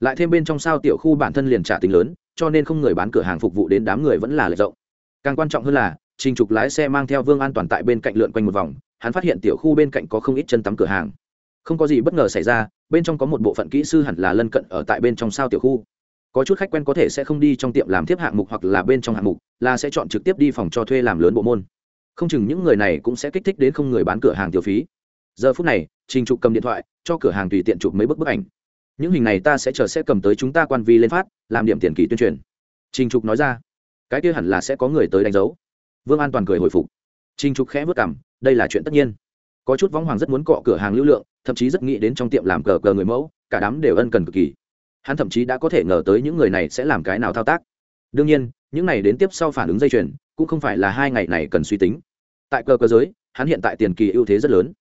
Lại thêm bên trong sao tiểu khu bản thân liền trả tính lớn, cho nên không người bán cửa hàng phục vụ đến đám người vẫn là lệch rộng. Càng quan trọng hơn là trình trục lái xe mang theo vương an toàn tại bên cạnh lượn quanh một vòng, hắn phát hiện tiểu khu bên cạnh có không ít chân tắm cửa hàng. Không có gì bất ngờ xảy ra, bên trong có một bộ phận kỹ sư hẳn là lân cận ở tại bên trong sao tiểu khu. Có chút khách quen có thể sẽ không đi trong tiệm làm tiếp hạng mục hoặc là bên trong hạng mục, là sẽ chọn trực tiếp đi phòng cho thuê làm lớn bộ môn. Không chừng những người này cũng sẽ kích thích đến không người bán cửa hàng tiêu phí. Giờ phút này, trình trục cầm điện thoại, cho cửa hàng tùy tiện chụp mấy bức bức ảnh. Những hình này ta sẽ chờ sẽ cầm tới chúng ta quan vi lên phát, làm điểm tiền kỳ tuyên truyền. Trình trục nói ra, cái kia hẳn là sẽ có người tới đánh dấu vương an toàn cười hồi phục. Trinh trục khẽ vất cảm đây là chuyện tất nhiên. Có chút võng hoàng rất muốn cọ cửa hàng lưu lượng, thậm chí rất nghĩ đến trong tiệm làm cờ cờ người mẫu, cả đám đều ân cần cực kỳ. Hắn thậm chí đã có thể ngờ tới những người này sẽ làm cái nào thao tác. Đương nhiên, những này đến tiếp sau phản ứng dây chuyền, cũng không phải là hai ngày này cần suy tính. Tại cờ cờ giới, hắn hiện tại tiền kỳ ưu thế rất lớn.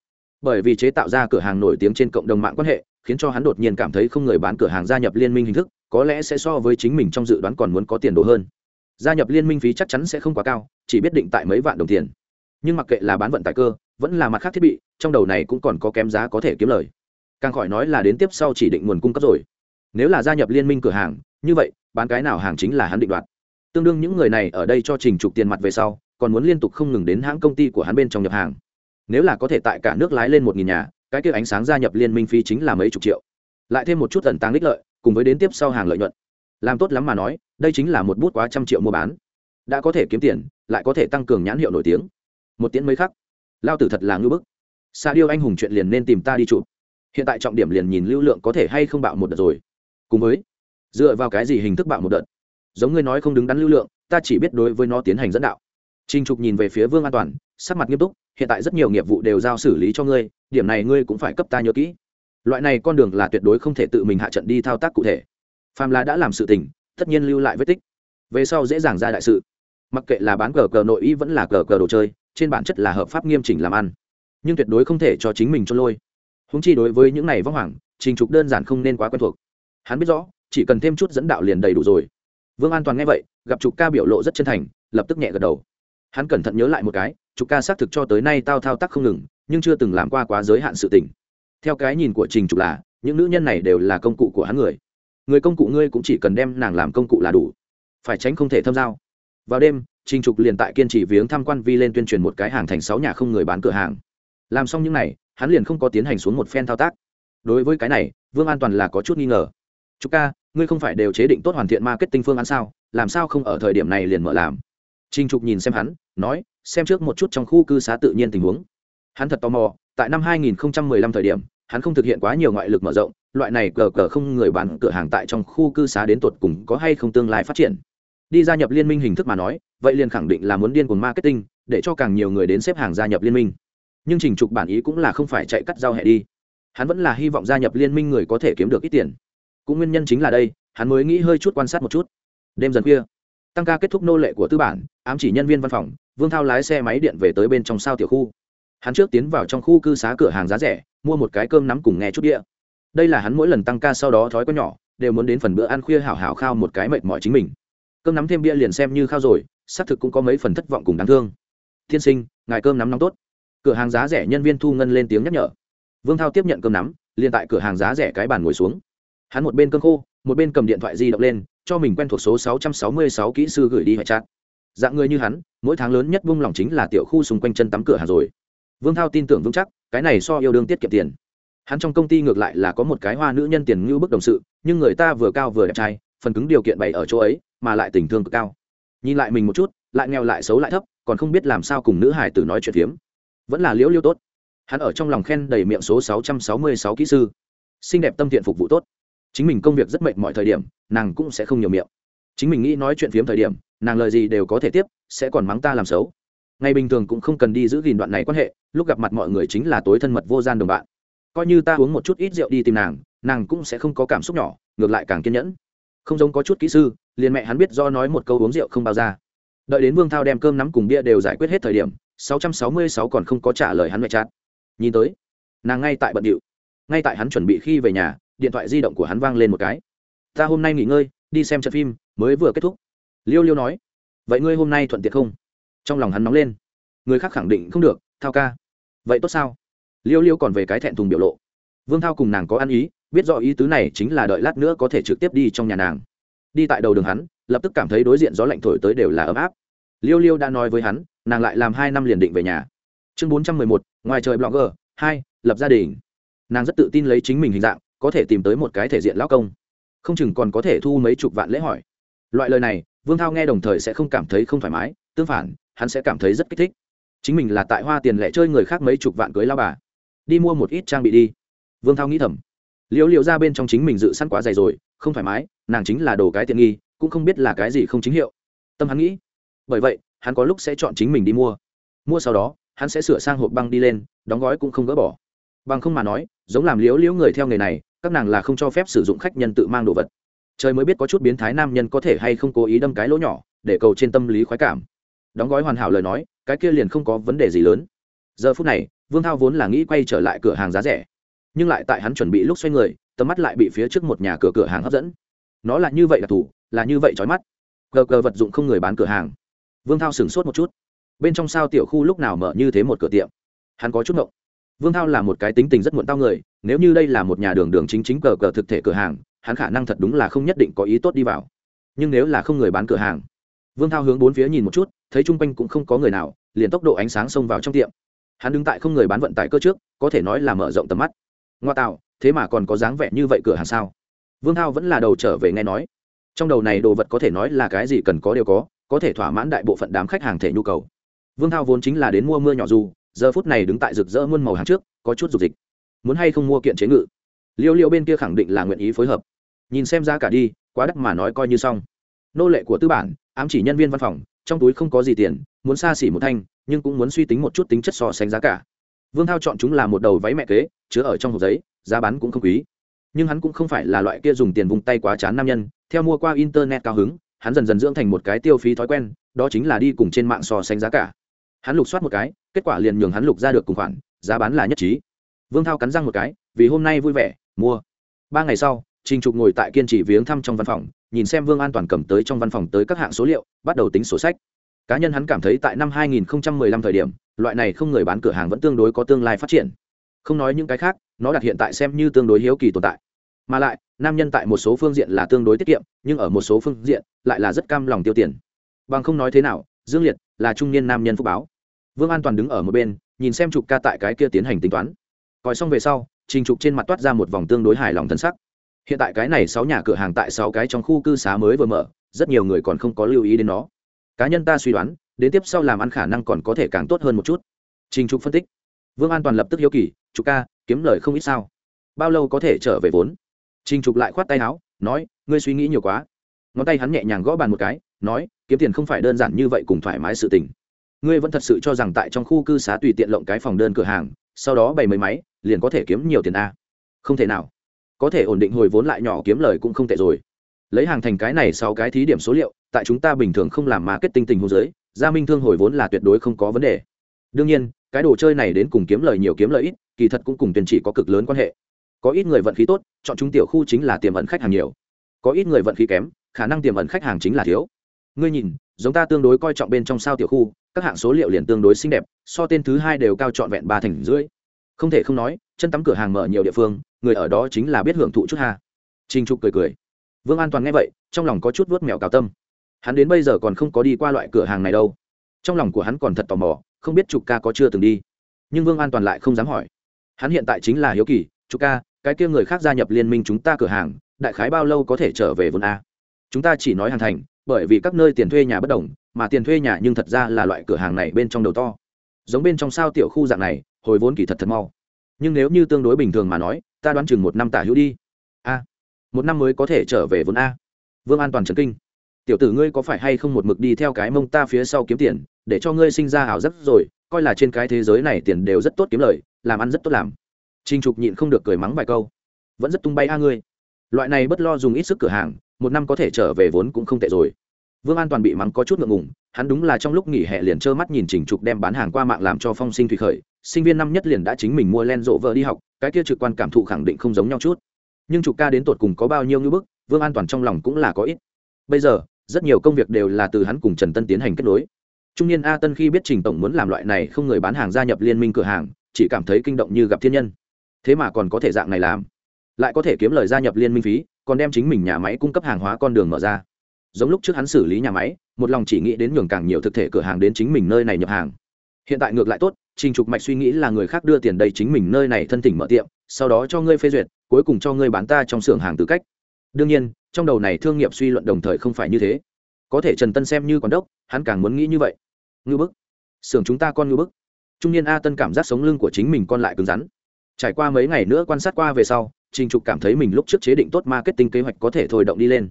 Bởi vì chế tạo ra cửa hàng nổi tiếng trên cộng đồng mạng quan hệ, khiến cho hắn đột nhiên cảm thấy không người bán cửa hàng gia nhập liên minh hình thức, có lẽ sẽ so với chính mình trong dự đoán còn muốn có tiền đồ hơn gia nhập liên minh phí chắc chắn sẽ không quá cao, chỉ biết định tại mấy vạn đồng tiền. Nhưng mặc kệ là bán vận tải cơ, vẫn là mặt khác thiết bị, trong đầu này cũng còn có kém giá có thể kiếm lời. Càng khỏi nói là đến tiếp sau chỉ định nguồn cung cấp rồi. Nếu là gia nhập liên minh cửa hàng, như vậy, bán cái nào hàng chính là hắn định đoạt. Tương đương những người này ở đây cho trình trục tiền mặt về sau, còn muốn liên tục không ngừng đến hãng công ty của hắn bên trong nhập hàng. Nếu là có thể tại cả nước lái lên một nghìn nhà, cái kia ánh sáng gia nhập liên minh phí chính là mấy chục triệu. Lại thêm một chút tần tăng đích lợi, cùng với đến tiếp sau hàng lợi nhuận làm tốt lắm mà nói đây chính là một bút quá trăm triệu mua bán. Đã có thể kiếm tiền lại có thể tăng cường nhãn hiệu nổi tiếng. Một tiếng mấy khắc lao tử thật là ngưỡng bức. Sa điêu anh hùng chuyện liền nên tìm ta đi chụp. Hiện tại trọng điểm liền nhìn lưu lượng có thể hay không bạo một đợt rồi. Cùng với dựa vào cái gì hình thức bạo một đợt? Giống ngươi nói không đứng đắn lưu lượng ta chỉ biết đối với nó tiến hành dẫn đạo. Trình Trục nhìn về phía Vương An Toàn, sắc mặt nghiêm túc, hiện tại rất nhiều nghiệp vụ đều giao xử lý cho ngươi, điểm này ngươi cũng phải cấp ta nhớ kỹ. Loại này con đường là tuyệt đối không thể tự mình hạ trận đi thao tác cụ thể. Phàm là đã làm sự tình, tất nhiên lưu lại vết tích. Về sau dễ dàng ra đại sự. Mặc kệ là bán cờ cờ nội y vẫn là cờ cờ đồ chơi, trên bản chất là hợp pháp nghiêm chỉnh làm ăn, nhưng tuyệt đối không thể cho chính mình cho lôi. húng chi đối với những này vong hoàng, Trình Trục đơn giản không nên quá quen thuộc. Hắn biết rõ, chỉ cần thêm chút dẫn đạo liền đầy đủ rồi. Vương An Toàn nghe vậy, gặp Trục Ca biểu lộ rất chân thành, lập tức nhẹ gật đầu hắn cẩn thận nhớ lại một cái trục ca xác thực cho tới nay tao thao tác không ngừng nhưng chưa từng làm qua quá giới hạn sự tình theo cái nhìn của trình trục là những nữ nhân này đều là công cụ của hắn người người công cụ ngươi cũng chỉ cần đem nàng làm công cụ là đủ. Phải tránh không thể thâm giao. Vào đêm trình trục liền tại kiên trì viếng tham quan vi lên tuyên truyền một cái hàng thành sáu nhà không người bán cửa hàng. Làm xong những n à y hắn liền không có tiến hành xuống một phen thao tác. Đối với cái này vương an toàn là có chút nghi ngờ. Trục ca ngươi không phải đều chế định tốt hoàn thiện marketing phương án sao? Làm sao không ở thời điểm này liền mở làm? Trình Trục nhìn xem hắn, nói, xem trước một chút trong khu cư xá tự nhiên tình huống. Hắn thật tò mò, tại năm 2015 thời điểm, hắn không thực hiện quá nhiều ngoại lực mở rộng, loại này cờ cờ không người bán cửa hàng tại trong khu cư xá đến tuột cùng có hay không tương lai phát triển. Đi gia nhập liên minh hình thức mà nói, vậy liền khẳng định là muốn điên cuồng marketing, để cho càng nhiều người đến xếp hàng gia nhập liên minh. Nhưng Trình Trục bản ý cũng là không phải chạy cắt giao hẹ đi. Hắn vẫn là hy vọng gia nhập liên minh người có thể kiếm được ít tiền. Cũng nguyên nhân chính là đây, hắn mới nghĩ hơi chút quan sát một chút. Đêm dần khuya, tăng ca kết thúc nô lệ của tư bản ám chỉ nhân viên văn phòng vương thao lái xe máy điện về tới bên trong sao tiểu khu hắn trước tiến vào trong khu cư xá cửa hàng giá rẻ mua một cái cơm nắm cùng nghe chút đĩa đây là hắn mỗi lần tăng ca sau đó thói quen nhỏ, đều muốn đến phần bữa ăn khuya hảo hảo khao một cái mệt mỏi chính mình. Cơm nắm thêm bia liền xem như khao rồi, xác thực cũng có mấy phần thất vọng cùng đáng thương. Thiên sinh, ngài cơm nắm nóng tốt. Cửa hàng giá rẻ nhân viên thu ngân lên tiếng nhắc nhở. Vương thao tiếp nhận cơm nắm, liền tại cửa hàng giá rẻ cái bàn ngồi xuống. Hắn một bên cơm khô, một bên cầm điện thoại di động lên, cho mình quen thuộc số 666 kỹ sư gửi đi hệ chat. Dạng người như hắn, mỗi tháng lớn nhất vung lòng chính là tiểu khu xung quanh chân tắm cửa hàng rồi. Vương thao tin tưởng vững chắc, cái này so yêu đương tiết kiệm tiền hắn trong công ty ngược lại là có một cái hoa nữ nhân tiền ngưu bức đồng sự, nhưng người ta vừa cao vừa đẹp trai, phần cứng điều kiện bày ở chỗ ấy, mà lại tình thương cực cao. Nhìn lại mình một chút, lại nghèo lại xấu lại thấp, còn không biết làm sao cùng nữ hải tử nói chuyện phiếm. Vẫn là liễu liêu tốt. Hắn ở trong lòng khen đầy miệng số 666 kỹ sư. Xinh đẹp tâm thiện phục vụ tốt. Chính mình công việc rất mệt mọi thời điểm, nàng cũng sẽ không nhiều miệng. Chính mình nghĩ nói chuyện phiếm thời điểm, nàng lời gì đều có thể tiếp, sẽ còn mắng ta làm xấu. Ngày bình thường cũng không cần đi giữ gìn đoạn này quan hệ, lúc gặp mặt mọi người chính là tối thân mật vô gian đồng bạn coi như ta uống một chút ít rượu đi tìm nàng nàng cũng sẽ không có cảm xúc nhỏ, ngược lại càng kiên nhẫn. Không giống có chút kỹ sư, liền mẹ hắn biết do nói một câu uống rượu không bao ra. Đợi đến vương thao đem cơm nắm cùng bia đều giải quyết hết thời điểm 666 còn không có trả lời hắn mẹ chát. Nhìn tới, nàng ngay tại bận điệu. Ngay tại hắn chuẩn bị khi về nhà, điện thoại di động của hắn vang lên một cái. Ta hôm nay nghỉ ngơi, đi xem trận phim, mới vừa kết thúc. Liêu liêu nói. Vậy ngươi hôm nay thuận tiện không? Trong lòng hắn nóng lên. Người khác khẳng định không được, thao ca. Vậy tốt sao? Liêu liêu còn về cái thẹn thùng biểu lộ. Vương thao cùng nàng có ăn ý, biết rõ ý tứ này chính là đợi lát nữa có thể trực tiếp đi trong nhà nàng. Đi tại đầu đường hắn, lập tức cảm thấy đối diện gió lạnh thổi tới đều là ấm áp. Liêu liêu đã nói với hắn, nàng lại làm hai năm liền định về nhà. Chương bốn trăm mười một, ngoài trời blogger, hai, lập gia đình. Nàng rất tự tin lấy chính mình hình dạng, có thể tìm tới một cái thể diện lão công. Không chừng còn có thể thu mấy chục vạn lễ hỏi. Loại lời này, vương thao nghe đồng thời sẽ không cảm thấy không thoải mái, tương phản, hắn sẽ cảm thấy rất kích thích. Chính mình là tại hoa tiền lẻ chơi người khác mấy chục vạn cưới lao bà đi mua một ít trang bị đi. Vương thao nghĩ thầm. Liễu liễu ra bên trong chính mình dự sẵn quá dày rồi, không thoải mái, nàng chính là đồ cái tiện nghi, cũng không biết là cái gì không chính hiệu. Tâm hắn nghĩ, bởi vậy, hắn có lúc sẽ chọn chính mình đi mua. Mua sau đó, hắn sẽ sửa sang hộp băng đi lên, đóng gói cũng không gỡ bỏ. Bằng không mà nói, giống làm liễu liễu người theo nghề này, các nàng là không cho phép sử dụng khách nhân tự mang đồ vật. Trời mới biết có chút biến thái nam nhân có thể hay không cố ý đâm cái lỗ nhỏ, để cầu trên tâm lý khoái cảm. Đóng gói hoàn hảo lời nói, cái kia liền không có vấn đề gì lớn giờ phút này, vương thao vốn là nghĩ quay trở lại cửa hàng giá rẻ, nhưng lại tại hắn chuẩn bị lúc xoay người, tầm mắt lại bị phía trước một nhà cửa cửa hàng hấp dẫn. Nó là như vậy đặc thù là như vậy trói mắt. Gờ gờ vật dụng không người bán cửa hàng. Vương thao sửng sốt một chút. Bên trong sao tiểu khu lúc nào mở như thế một cửa tiệm? Hắn có chút ngộng. Vương thao là một cái tính tình rất muộn tao người, nếu như đây là một nhà đường đường chính chính cờ cờ thực thể cửa hàng, hắn khả năng thật đúng là không nhất định có ý tốt đi vào. Nhưng nếu là không người bán cửa hàng, vương thao hướng bốn phía nhìn một chút, thấy chung quanh cũng không có người nào, liền tốc độ ánh sáng xông vào trong tiệm hắn đứng tại không người bán vận tải cơ trước, có thể nói là mở rộng tầm mắt. Ngoa tạo, thế mà còn có dáng vẻ như vậy cửa hàng sao? Vương thao vẫn là đầu trở về nghe nói. Trong đầu này đồ vật có thể nói là cái gì cần có đều có có thể thỏa mãn đại bộ phận đám khách hàng thể nhu cầu. Vương thao vốn chính là đến mua mưa nhỏ dù, giờ phút này đứng tại rực rỡ muôn màu hàng trước, có chút dục dịch. Muốn hay không mua kiện chế ngự? Liêu liêu bên kia khẳng định là nguyện ý phối hợp. Nhìn xem ra cả đi, quá đắt mà nói coi như xong. Nô lệ của tư bản, ám chỉ nhân viên văn phòng trong túi không có gì tiền, muốn xa xỉ một thanh, nhưng cũng muốn suy tính một chút tính chất so sánh giá cả. Vương thao chọn chúng là một đầu váy mẹ kế, chứa ở trong hộp giấy, giá bán cũng không quý. Nhưng hắn cũng không phải là loại kia dùng tiền vung tay quá chán nam nhân, theo mua qua internet cao hứng, hắn dần dần dưỡng thành một cái tiêu phí thói quen, đó chính là đi cùng trên mạng so sánh giá cả. Hắn lục soát một cái, kết quả liền nhường hắn lục ra được cùng khoản, giá bán là nhất trí. Vương thao cắn răng một cái, vì hôm nay vui vẻ, mua. Ba ngày sau trình trục ngồi tại kiên trì viếng thăm trong văn phòng, nhìn xem vương an toàn cầm tới trong văn phòng tới các hạng số liệu, bắt đầu tính sổ sách. Cá nhân hắn cảm thấy tại năm 2015 thời điểm, loại này không người bán cửa hàng vẫn tương đối có tương lai phát triển. Không nói những cái khác, nó đặt hiện tại xem như tương đối hiếu kỳ tồn tại. Mà lại, nam nhân tại một số phương diện là tương đối tiết kiệm, nhưng ở một số phương diện lại là rất cam lòng tiêu tiền. Bằng không nói thế nào, dương liệt là trung niên nam nhân phúc báo. Vương an toàn đứng ở một bên, nhìn xem trục ca tại cái kia tiến hành tính toán. Coi xong về sau, trình trục trên mặt toát ra một vòng tương đối hài lòng thân sắc hiện tại cái này sáu nhà cửa hàng tại sáu cái trong khu cư xá mới vừa mở, rất nhiều người còn không có lưu ý đến nó. Cá nhân ta suy đoán, đến tiếp sau làm ăn khả năng còn có thể càng tốt hơn một chút. Trình trục phân tích. Vương an toàn lập tức hiếu kỳ, trục ca, kiếm lời không ít sao? Bao lâu có thể trở về vốn? Trình trục lại khoát tay áo, nói, ngươi suy nghĩ nhiều quá. Ngón tay hắn nhẹ nhàng gõ bàn một cái, nói, kiếm tiền không phải đơn giản như vậy cùng thoải mái sự tình. Ngươi vẫn thật sự cho rằng tại trong khu cư xá tùy tiện lộng cái phòng đơn cửa hàng, sau đó bày mấy máy, liền có thể kiếm nhiều tiền a không thể nào có thể ổn định hồi vốn lại nhỏ kiếm lời cũng không tệ rồi. Lấy hàng thành cái này sau cái thí điểm số liệu, tại chúng ta bình thường không làm marketing tình hồ dưới, gia minh thương hồi vốn là tuyệt đối không có vấn đề. Đương nhiên, cái đồ chơi này đến cùng kiếm lời nhiều kiếm lợi ít, kỳ thật cũng cùng tiền chỉ có cực lớn quan hệ. Có ít người vận khí tốt, chọn chúng tiểu khu chính là tiềm ẩn khách hàng nhiều. Có ít người vận khí kém, khả năng tiềm ẩn khách hàng chính là thiếu. Ngươi nhìn, giống ta tương đối coi trọng bên trong sao tiểu khu, các hạng số liệu liền tương đối xinh đẹp, so tên thứ hai đều cao trọn vẹn ba thành rưỡi không thể không nói, chân tắm cửa hàng mở nhiều địa phương, người ở đó chính là biết hưởng thụ chút ha. Trình trục cười cười. Vương an toàn nghe vậy, trong lòng có chút vớt mèo cào tâm. Hắn đến bây giờ còn không có đi qua loại cửa hàng này đâu. Trong lòng của hắn còn thật tò mò, không biết trục ca có chưa từng đi. Nhưng vương an toàn lại không dám hỏi. Hắn hiện tại chính là hiếu kỳ, trục ca, cái kia người khác gia nhập liên minh chúng ta cửa hàng, đại khái bao lâu có thể trở về vốn a? Chúng ta chỉ nói hàng thành, bởi vì các nơi tiền thuê nhà bất đồng, mà tiền thuê nhà nhưng thật ra là loại cửa hàng này bên trong đầu to. Giống bên trong sao tiểu khu dạng này hồi vốn kỳ thật thật mau. Nhưng nếu như tương đối bình thường mà nói, ta đoán chừng một năm tả hữu đi. A, một năm mới có thể trở về vốn a. Vương an toàn trần kinh. Tiểu tử ngươi có phải hay không một mực đi theo cái mông ta phía sau kiếm tiền, để cho ngươi sinh ra ảo giấc rồi, coi là trên cái thế giới này tiền đều rất tốt kiếm lời, làm ăn rất tốt làm. Trinh trục nhịn không được cười mắng vài câu. Vẫn rất tung bay a ngươi. Loại này bất lo dùng ít sức cửa hàng, một năm có thể trở về vốn cũng không tệ rồi. Vương an toàn bị mắng có chút ngượng ngùng, hắn đúng là trong lúc nghỉ hè liền trơ mắt nhìn trình trục đem bán hàng qua mạng làm cho phong sinh thủy khởi sinh viên năm nhất liền đã chính mình mua len rộ vợ đi học, cái kia trực quan cảm thụ khẳng định không giống nhau chút. Nhưng trục ca đến tột cùng có bao nhiêu ngưỡng bức, vương an toàn trong lòng cũng là có ít. Bây giờ, rất nhiều công việc đều là từ hắn cùng trần tân tiến hành kết nối. Trung niên a tân khi biết trình tổng muốn làm loại này không người bán hàng gia nhập liên minh cửa hàng, chỉ cảm thấy kinh động như gặp thiên nhân. Thế mà còn có thể dạng này làm. Lại có thể kiếm lời gia nhập liên minh phí, còn đem chính mình nhà máy cung cấp hàng hóa con đường mở ra. Giống lúc trước hắn xử lý nhà máy, một lòng chỉ nghĩ đến nhường càng nhiều thực thể cửa hàng đến chính mình nơi này nhập hàng. Hiện tại ngược lại tốt trình trục mạch suy nghĩ là người khác đưa tiền đây chính mình nơi này thân thỉnh mở tiệm, sau đó cho ngươi phê duyệt, cuối cùng cho ngươi bán ta trong xưởng hàng tư cách. Đương nhiên, trong đầu này thương nghiệp suy luận đồng thời không phải như thế. Có thể trần tân xem như còn đốc, hắn càng muốn nghĩ như vậy. Ngư bức, xưởng chúng ta con ngư bức. Trung niên a tân cảm giác sống lưng của chính mình con lại cứng rắn. Trải qua mấy ngày nữa quan sát qua về sau, trình trục cảm thấy mình lúc trước chế định tốt marketing kế hoạch có thể thôi động đi lên.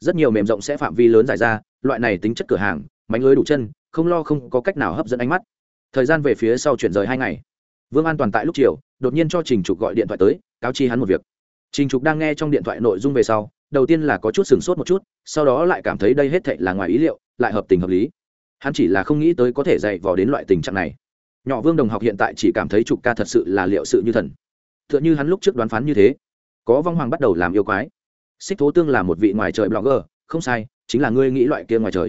Rất nhiều mềm rộng sẽ phạm vi lớn giải ra, loại này tính chất cửa hàng, mánh lưới đủ chân, không lo không có cách nào hấp dẫn ánh mắt thời gian về phía sau chuyển rời hai ngày. Vương an toàn tại lúc chiều, đột nhiên cho trình trục gọi điện thoại tới, cáo chi hắn một việc. Trình trục đang nghe trong điện thoại nội dung về sau, đầu tiên là có chút sửng sốt một chút, sau đó lại cảm thấy đây hết thệ là ngoài ý liệu, lại hợp tình hợp lý. Hắn chỉ là không nghĩ tới có thể dạy vò đến loại tình trạng này. Nhỏ vương đồng học hiện tại chỉ cảm thấy trục ca thật sự là liệu sự như thần. T h ư ợ n h ư hắn lúc trước đoán phán như thế. Có vong hoàng bắt đầu làm yêu quái. Xích thố tương là một vị ngoài trời blogger, không sai, chính là ngươi nghĩ loại kia ngoài trời.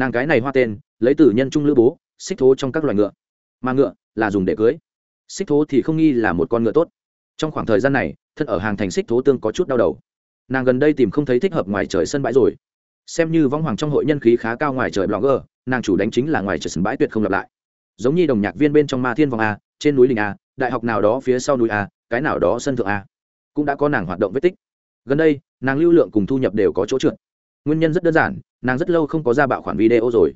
Nàng cái này hoa tên, lấy từ nhân trung lữ bố xích thố trong các loài ngựa. Mà ngựa là dùng để cưới. Xích thố thì không nghi là một con ngựa tốt. Trong khoảng thời gian này, thân ở hàng thành xích thố tương có chút đau đầu. Nàng gần đây tìm không thấy thích hợp ngoài trời sân bãi rồi. Xem như vong hoàng trong hội nhân khí khá cao ngoài trời blogger, nàng chủ đánh chính là ngoài trời sân bãi tuyệt không lặp lại. Giống như đồng nhạc viên bên trong ma thiên vòng a, trên núi đình a, đại học nào đó phía sau núi a, cái nào đó sân thượng a. Cũng đã có nàng hoạt động vết tích. Gần đây, nàng lưu lượng cùng thu nhập đều có chỗ trượt. Nguyên nhân rất đơn giản, nàng rất lâu không có ra bạo khoản video rồi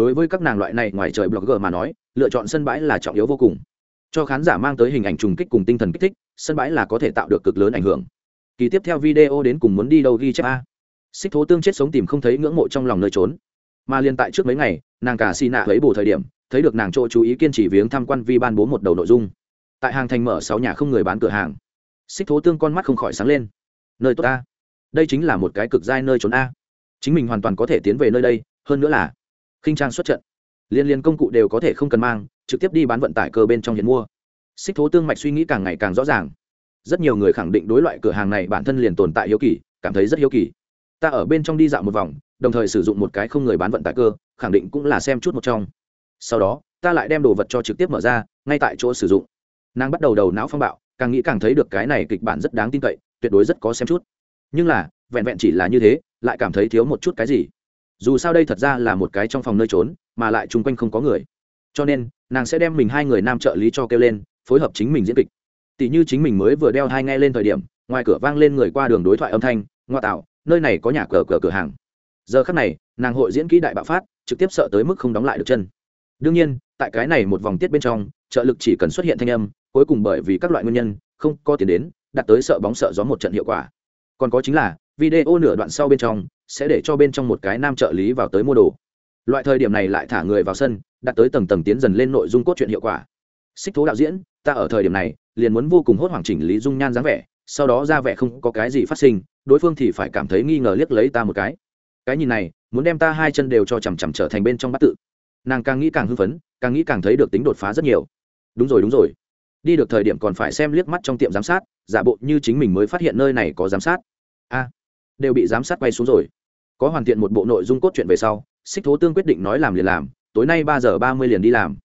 đối với các nàng loại này ngoài trời blogger mà nói, lựa chọn sân bãi là trọng yếu vô cùng. Cho khán giả mang tới hình ảnh trùng kích cùng tinh thần kích thích, sân bãi là có thể tạo được cực lớn ảnh hưởng. Kỳ tiếp theo video đến cùng muốn đi đâu ghi chép a? Xích thố tương chết sống tìm không thấy ngưỡng mộ trong lòng nơi trốn. Mà liên tại trước mấy ngày, nàng cả xì nạ lấy bù thời điểm, thấy được nàng chỗ chú ý kiên trì viếng tham quan vi ban bố một đầu nội dung. Tại hàng thành mở sáu nhà không người bán cửa hàng. Xích thố tương con mắt không khỏi sáng lên. Nơi tốt a. Đây chính là một cái cực giai nơi trốn a. Chính mình hoàn toàn có thể tiến về nơi đây, hơn nữa là khinh trang xuất trận. Liên liên công cụ đều có thể không cần mang, trực tiếp đi bán vận tải cơ bên trong hiện mua. Xích thố tương mạch suy nghĩ càng ngày càng rõ ràng. Rất nhiều người khẳng định đối loại cửa hàng này bản thân liền tồn tại hiếu kỳ, cảm thấy rất hiếu kỳ. Ta ở bên trong đi dạo một vòng, đồng thời sử dụng một cái không người bán vận tải cơ, khẳng định cũng là xem chút một trong. Sau đó, ta lại đem đồ vật cho trực tiếp mở ra, ngay tại chỗ sử dụng. Nàng bắt đầu đầu não phong bạo, càng nghĩ càng thấy được cái này kịch bản rất đáng tin cậy, tuyệt đối rất có xem chút. Nhưng là, vẹn vẹn chỉ là như thế, lại cảm thấy thiếu một chút cái gì dù sao đây thật ra là một cái trong phòng nơi trốn, mà lại chung quanh không có người. Cho nên, nàng sẽ đem mình hai người nam trợ lý cho kêu lên, phối hợp chính mình diễn kịch. Tỷ như chính mình mới vừa đeo hai nghe lên thời điểm, ngoài cửa vang lên người qua đường đối thoại âm thanh, ngoa tạo, nơi này có nhà cờ cửa cửa hàng. Giờ khắc này, nàng hội diễn kỹ đại bạo phát, trực tiếp sợ tới mức không đóng lại được chân. Đương nhiên, tại cái này một vòng tiết bên trong, trợ lực chỉ cần xuất hiện thanh âm, cuối cùng bởi vì các loại nguyên nhân, không có tiền đến đặt tới sợ bóng sợ gió một trận hiệu quả. Còn có chính là, video nửa đoạn sau bên trong sẽ để cho bên trong một cái nam trợ lý vào tới mua đồ. Loại thời điểm này lại thả người vào sân, đặt tới tầng tầng tiến dần lên nội dung cốt truyện hiệu quả. Xích thố đạo diễn, ta ở thời điểm này, liền muốn vô cùng hốt hoảng chỉnh lý dung nhan dáng vẻ, sau đó ra vẻ không có cái gì phát sinh, đối phương thì phải cảm thấy nghi ngờ liếc lấy ta một cái. Cái nhìn này, muốn đem ta hai chân đều cho chằm chằm trở thành bên trong bát tự. Nàng càng nghĩ càng hưng phấn, càng nghĩ càng thấy được tính đột phá rất nhiều. Đúng rồi đúng rồi. Đi được thời điểm còn phải xem liếc mắt trong tiệm giám sát, giả bộ như chính mình mới phát hiện nơi này có giám sát. A, đều bị giám sát quay xuống rồi có hoàn thiện một bộ nội dung cốt truyện về sau xích thố tương quyết định nói làm liền làm, tối nay ba giờ ba mươi liền đi làm.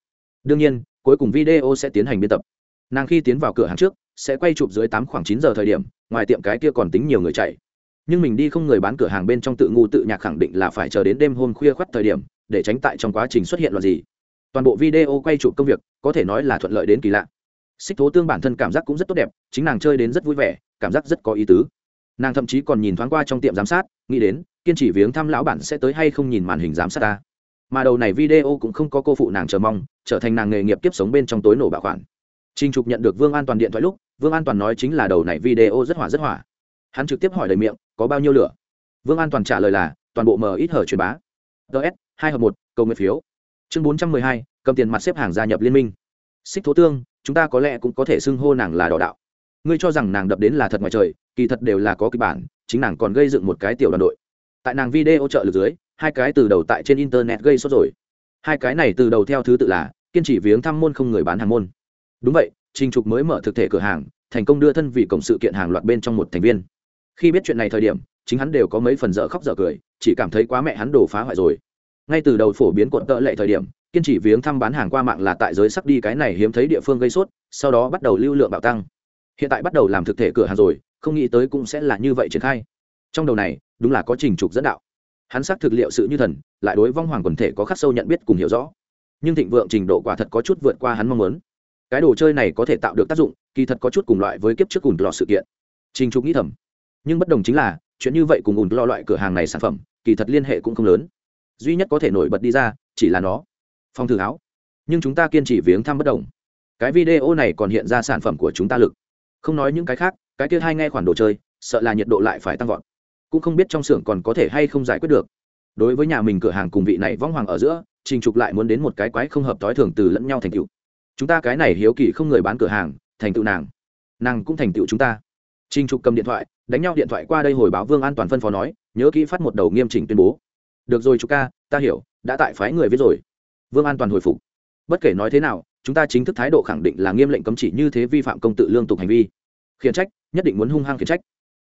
Đương nhiên, cuối cùng video sẽ tiến hành biên tập. Nàng khi tiến vào cửa hàng trước, sẽ quay chụp dưới tám khoảng chín giờ thời điểm, ngoài tiệm cái kia còn tính nhiều người chạy. Nhưng mình đi không người bán cửa hàng bên trong tự ngu tự nhạc khẳng định là phải chờ đến đêm hôm khuya khoắt thời điểm, để tránh tại trong quá trình xuất hiện loạt gì. Toàn bộ video quay chụp công việc, có thể nói là thuận lợi đến kỳ lạ. Xích thố tương bản thân cảm giác cũng rất tốt đẹp, chính nàng chơi đến rất vui vẻ, cảm giác rất có ý tứ nàng thậm chí còn nhìn thoáng qua trong tiệm giám sát nghĩ đến kiên trì viếng thăm lão bản sẽ tới hay không nhìn màn hình giám sát ta mà đầu này video cũng không có cô phụ nàng chờ mong trở thành nàng nghề nghiệp tiếp sống bên trong tối nổ bảo khoản Trinh Trục nhận được Vương An Toàn điện thoại lúc, Vương An Toàn nói chính là đầu này video rất hỏa rất hỏa. Hắn trực tiếp hỏi đầy miệng, có bao nhiêu lửa? Vương An Toàn trả lời là, toàn bộ mờ ít hở truyền bá. ts hai hợp một, cầu nguyện phiếu. Chương bốn trăm mười hai, cầm tiền mặt xếp hàng gia nhập liên minh. Xích Thố Tương, chúng ta có lẽ cũng có thể xưng hô nàng là đỏ đạo. Ngươi cho rằng nàng đập đến là thật ngoài trời, kỳ thật đều là có kịch bản, chính nàng còn gây dựng một cái tiểu đoàn đội. Tại nàng video trợ lực dưới, hai cái từ đầu tại trên internet gây sốt rồi. Hai cái này từ đầu theo thứ tự là kiên trì viếng thăm môn không người bán hàng môn đúng vậy trình trục mới mở thực thể cửa hàng thành công đưa thân vì cổng sự kiện hàng loạt bên trong một thành viên khi biết chuyện này thời điểm chính hắn đều có mấy phần dở khóc dở cười chỉ cảm thấy quá mẹ hắn đổ phá hoại rồi ngay từ đầu phổ biến cuộn tợ lệ thời điểm kiên trì viếng thăm bán hàng qua mạng là tại giới sắc đi cái này hiếm thấy địa phương gây sốt sau đó bắt đầu lưu lượng bạo tăng hiện tại bắt đầu làm thực thể cửa hàng rồi không nghĩ tới cũng sẽ là như vậy triển khai. Trong đầu này, đúng là có trình trục dẫn đạo. Hắn xác thực liệu sự như thần, lại đối vong hoàng quần thể có khắc sâu nhận biết cùng hiểu rõ. Nhưng thịnh vượng trình độ quả thật có chút vượt qua hắn mong muốn. Cái đồ chơi này có thể tạo được tác dụng, kỳ thật có chút cùng loại với kiếp trước ủn lò sự kiện. Trình trục nghĩ thầm. Nhưng bất đồng chính là, chuyện như vậy cùng ủn lo loại cửa hàng này sản phẩm, kỳ thật liên hệ cũng không lớn. Duy nhất có thể nổi bật đi ra, chỉ là nó. Phong thử áo. Nhưng chúng ta kiên trì viếng thăm bất đồng. Cái video này còn hiện ra sản phẩm của chúng ta lực. Không nói những cái khác cái kia hai nghe khoản đồ chơi, sợ là nhiệt độ lại phải tăng vọt. Cũng không biết trong xưởng còn có thể hay không giải quyết được. Đối với nhà mình cửa hàng cùng vị này vong hoàng ở giữa, trình trục lại muốn đến một cái quái không hợp tối thường từ lẫn nhau thành tựu. Chúng ta cái này hiếu kỳ không người bán cửa hàng, thành tựu nàng. Nàng cũng thành tựu chúng ta. Trình trục cầm điện thoại, đánh nhau điện thoại qua đây hồi báo vương an toàn phân phó nói, nhớ kỹ phát một đầu nghiêm chỉnh tuyên bố. Được rồi chú ca, ta hiểu, đã tại phái người viết rồi. Vương an toàn hồi phục. Bất kể nói thế nào, chúng ta chính thức thái độ khẳng định là nghiêm lệnh cấm chỉ như thế vi phạm công tự lương tục hành vi khiển trách, nhất định muốn hung hăng khiển trách.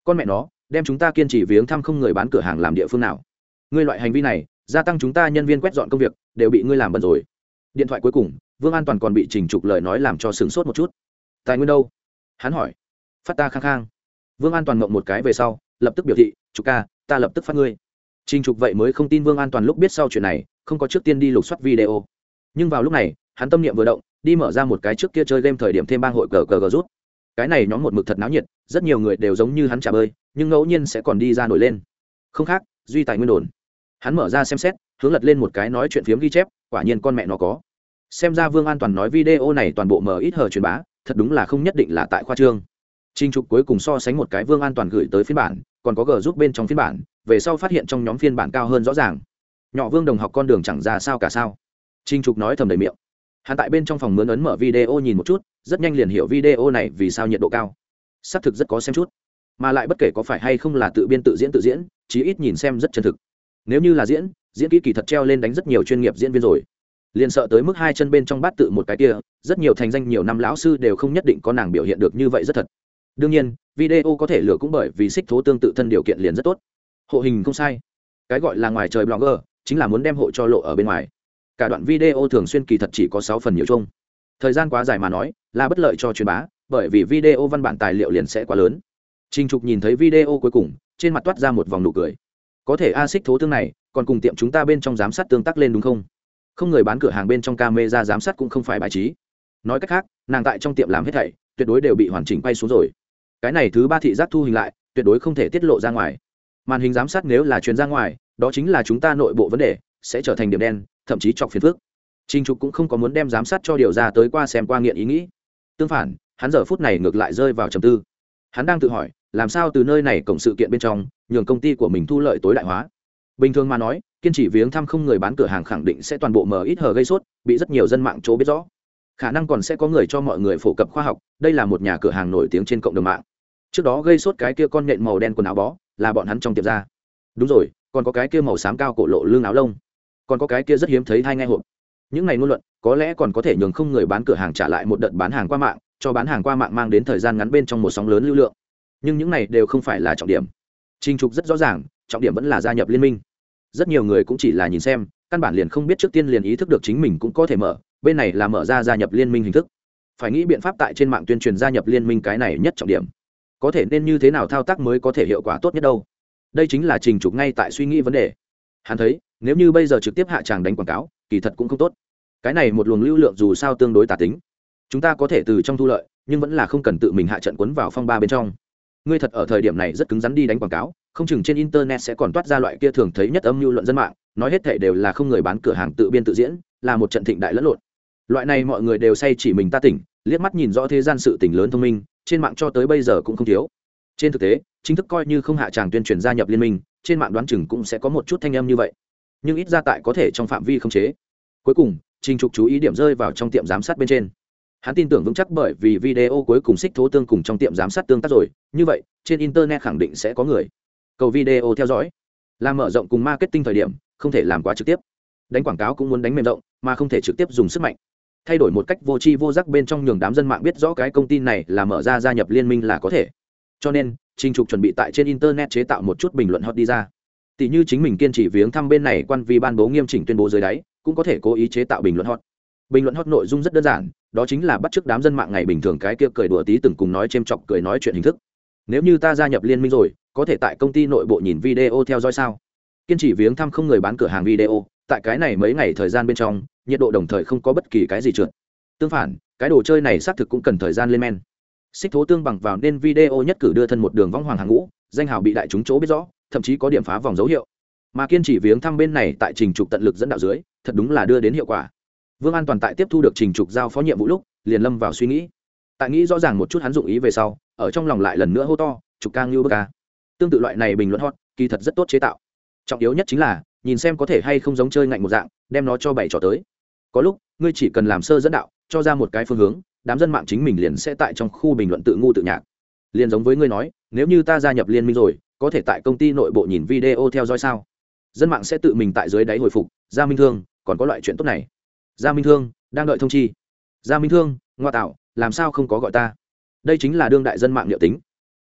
Con mẹ nó, đem chúng ta kiên trì viếng thăm không người bán cửa hàng làm địa phương nào? Ngươi loại hành vi này, gia tăng chúng ta nhân viên quét dọn công việc, đều bị ngươi làm bận rồi. Điện thoại cuối cùng, vương an toàn còn bị trình trục lời nói làm cho sửng sốt một chút. Tài nguyên đâu? Hắn hỏi. Phát ta khang khang. Vương an toàn mộng một cái về sau, lập tức biểu thị, trục ca, ta lập tức phát ngươi. Trình trục vậy mới không tin vương an toàn lúc biết sau chuyện này, không có trước tiên đi lục soát video. Nhưng vào lúc này, hắn tâm niệm vừa động, đi mở ra một cái trước kia chơi game thời điểm thêm bang hội cờ cờ gờ rút cái này nhóm một mực thật náo nhiệt, rất nhiều người đều giống như hắn trả bơi, nhưng ngẫu nhiên sẽ còn đi ra nổi lên. Không khác, duy tài nguyên đồn. Hắn mở ra xem xét, hướng lật lên một cái nói chuyện phiếm ghi chép, quả nhiên con mẹ nó có. Xem ra vương an toàn nói video này toàn bộ mở ít hờ truyền bá, thật đúng là không nhất định là tại khoa trương. Trinh trục cuối cùng so sánh một cái vương an toàn gửi tới phiên bản, còn có g giúp bên trong phiên bản, về sau phát hiện trong nhóm phiên bản cao hơn rõ ràng. Nhỏ vương đồng học con đường chẳng ra sao cả sao. Trinh trục nói thầm đầy miệng hắn tại bên trong phòng mướn ấn mở video nhìn một chút, rất nhanh liền hiểu video này vì sao nhiệt độ cao. Xác thực rất có xem chút. Mà lại bất kể có phải hay không là tự biên tự diễn tự diễn, chí ít nhìn xem rất chân thực. Nếu như là diễn diễn kỹ kỳ thật treo lên đánh rất nhiều chuyên nghiệp diễn viên rồi. Liền sợ tới mức hai chân bên trong bát tự một cái kia, rất nhiều thành danh nhiều năm lão sư đều không nhất định có nàng biểu hiện được như vậy rất thật. Đương nhiên, video có thể lửa cũng bởi vì xích thố tương tự thân điều kiện liền rất tốt. Hộ hình không sai. Cái gọi là ngoài trời blogger, chính là muốn đem hộ cho lộ ở bên ngoài cả đoạn video thường xuyên kỳ thật chỉ có sáu phần nhiều chung thời gian quá dài mà nói là bất lợi cho truyền bá bởi vì video văn bản tài liệu liền sẽ quá lớn Trình Trục nhìn thấy video cuối cùng, trên mặt toát ra một vòng nụ cười. Có thể a xích thố tương này, còn cùng tiệm chúng ta bên trong giám sát tương tác lên đúng không? Không người bán cửa hàng bên trong camera giám sát cũng không phải bài trí. Nói cách khác, nàng tại trong tiệm làm hết thảy, tuyệt đối đều bị hoàn chỉnh quay xuống rồi. Cái này thứ ba thị giác thu hình lại, tuyệt đối không thể tiết lộ ra ngoài. Màn hình giám sát nếu là truyền ra ngoài, đó chính là chúng ta nội bộ vấn đề, sẽ trở thành điểm đen, thậm chí chọc phiền phức. Trình Trục cũng không có muốn đem giám sát cho điều ra tới qua xem qua nghiện ý nghĩ. Tương phản, hắn giờ phút này ngược lại rơi vào trầm tư. Hắn đang tự hỏi, làm sao từ nơi này cộng sự kiện bên trong nhường công ty của mình thu lợi tối đại hóa bình thường mà nói kiên trì viếng thăm không người bán cửa hàng khẳng định sẽ toàn bộ mở ít hờ gây sốt bị rất nhiều dân mạng chỗ biết rõ khả năng còn sẽ có người cho mọi người phổ cập khoa học đây là một nhà cửa hàng nổi tiếng trên cộng đồng mạng trước đó gây sốt cái kia con nhện màu đen quần áo bó là bọn hắn trong tiệm ra đúng rồi còn có cái kia màu xám cao cổ lộ lưng áo lông còn có cái kia rất hiếm thấy thay ngay hộp. Những ngày ngôn luận, có lẽ còn có thể nhường không người bán cửa hàng trả lại một đợt bán hàng qua mạng, cho bán hàng qua mạng mang đến thời gian ngắn bên trong một sóng lớn lưu lượng. Nhưng những này đều không phải là trọng điểm. Trình trục rất rõ ràng, trọng điểm vẫn là gia nhập liên minh. Rất nhiều người cũng chỉ là nhìn xem, căn bản liền không biết trước tiên liền ý thức được chính mình cũng có thể mở, bên này là mở ra gia nhập liên minh hình thức. Phải nghĩ biện pháp tại trên mạng tuyên truyền gia nhập liên minh cái này nhất trọng điểm. Có thể nên như thế nào thao tác mới có thể hiệu quả tốt nhất đâu? Đây chính là trình trục ngay tại suy nghĩ vấn đề. Hắn thấy nếu như bây giờ trực tiếp hạ tràng đánh quảng cáo, kỳ thật cũng không tốt. Cái này một luồng lưu lượng dù sao tương đối tả tính. Chúng ta có thể từ trong thu lợi, nhưng vẫn là không cần tự mình hạ trận quấn vào phong ba bên trong. Ngươi thật ở thời điểm này rất cứng rắn đi đánh quảng cáo, không chừng trên internet sẽ còn toát ra loại kia thường thấy nhất âm mưu luận dân mạng, nói hết thể đều là không người bán cửa hàng tự biên tự diễn, là một trận thịnh đại lẫn lộn. Loại này mọi người đều say chỉ mình ta tỉnh, liếc mắt nhìn rõ thế gian sự tỉnh lớn thông minh, trên mạng cho tới bây giờ cũng không thiếu. Trên thực tế, chính thức coi như không hạ tràng tuyên truyền gia nhập liên minh, trên mạng đoán chừng cũng sẽ có một chút thanh âm như vậy nhưng ít ra tại có thể trong phạm vi không chế. Cuối cùng, trình trục chú ý điểm rơi vào trong tiệm giám sát bên trên. Hắn tin tưởng vững chắc bởi vì video cuối cùng xích thố tương cùng trong tiệm giám sát tương tác rồi, như vậy, trên internet khẳng định sẽ có người. Cầu video theo dõi. Làm mở rộng cùng marketing thời điểm, không thể làm quá trực tiếp. Đánh quảng cáo cũng muốn đánh mềm rộng, mà không thể trực tiếp dùng sức mạnh. Thay đổi một cách vô tri vô giác bên trong nhường đám dân mạng biết rõ cái công ty này là mở ra gia nhập liên minh là có thể. Cho nên, trình trục chuẩn bị tại trên internet chế tạo một chút bình luận hot đi ra tỷ như chính mình kiên trì viếng thăm bên này quan vi ban bố nghiêm chỉnh tuyên bố dưới đáy, cũng có thể cố ý chế tạo bình luận hot. Bình luận hot nội dung rất đơn giản, đó chính là bắt chước đám dân mạng ngày bình thường cái kia cười đùa tí từng cùng nói chêm chọc cười nói chuyện hình thức. Nếu như ta gia nhập liên minh rồi, có thể tại công ty nội bộ nhìn video theo dõi sao? Kiên trì viếng thăm không người bán cửa hàng video, tại cái này mấy ngày thời gian bên trong, nhiệt độ đồng thời không có bất kỳ cái gì trượt. Tương phản, cái đồ chơi này xác thực cũng cần thời gian lên men. Xích thố tương bằng vào nên video nhất cử đưa thân một đường vong hoàng hàng ngũ, danh hào bị đại chúng chỗ biết rõ thậm chí có điểm phá vòng dấu hiệu. Mà kiên trì viếng thăm bên này tại trình trục tận lực dẫn đạo dưới, thật đúng là đưa đến hiệu quả. Vương an toàn tại tiếp thu được trình trục giao phó nhiệm vụ lúc, liền lâm vào suy nghĩ. Tại nghĩ rõ ràng một chút hắn dụng ý về sau, ở trong lòng lại lần nữa hô to, trục ca, ngưu bơ ca. Tương tự loại này bình luận hot, kỳ thật rất tốt chế tạo. Trọng yếu nhất chính là, nhìn xem có thể hay không giống chơi ngạnh một dạng, đem nó cho bảy trò tới. Có lúc, ngươi chỉ cần làm sơ dẫn đạo, cho ra một cái phương hướng, đám dân mạng chính mình liền sẽ tại trong khu bình luận tự ngu tự nhạc. Liền giống với ngươi nói, nếu như ta gia nhập liên minh rồi có thể tại công ty nội bộ nhìn video theo dõi sao? Dân mạng sẽ tự mình tại dưới đáy hồi phục. Gia minh thương, còn có loại chuyện tốt này. Gia minh thương, đang đợi thông chi. Gia minh thương ngoa tạo, làm sao không có gọi ta? Đây chính là đương đại dân mạng liệu tính.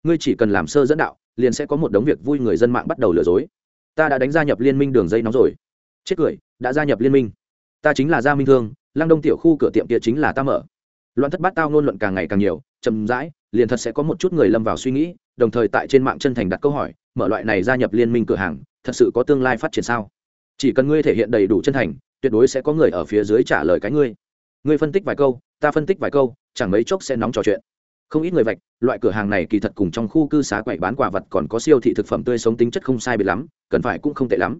Ngươi chỉ cần làm sơ dẫn đạo, liền sẽ có một đống việc vui người dân mạng bắt đầu lừa dối. Ta đã đánh gia nhập liên minh đường dây nóng rồi. Chết cười, đã gia nhập liên minh. Ta chính là gia minh thương, lăng đông tiểu khu cửa tiệm kia chính là ta mở. Loạn thất bát tao ngôn luận càng ngày càng nhiều, chậm rãi, liền thật sẽ có một chút người lâm vào suy nghĩ đồng thời tại trên mạng chân thành đặt câu hỏi, mở loại này gia nhập liên minh cửa hàng, thật sự có tương lai phát triển sao? Chỉ cần ngươi thể hiện đầy đủ chân thành, tuyệt đối sẽ có người ở phía dưới trả lời cái ngươi. Ngươi phân tích vài câu, ta phân tích vài câu, chẳng mấy chốc sẽ nóng trò chuyện. Không ít người vạch, loại cửa hàng này kỳ thật cùng trong khu cư xá quậy bán quả vật còn có siêu thị thực phẩm tươi sống tính chất không sai biệt lắm, cần phải cũng không tệ lắm.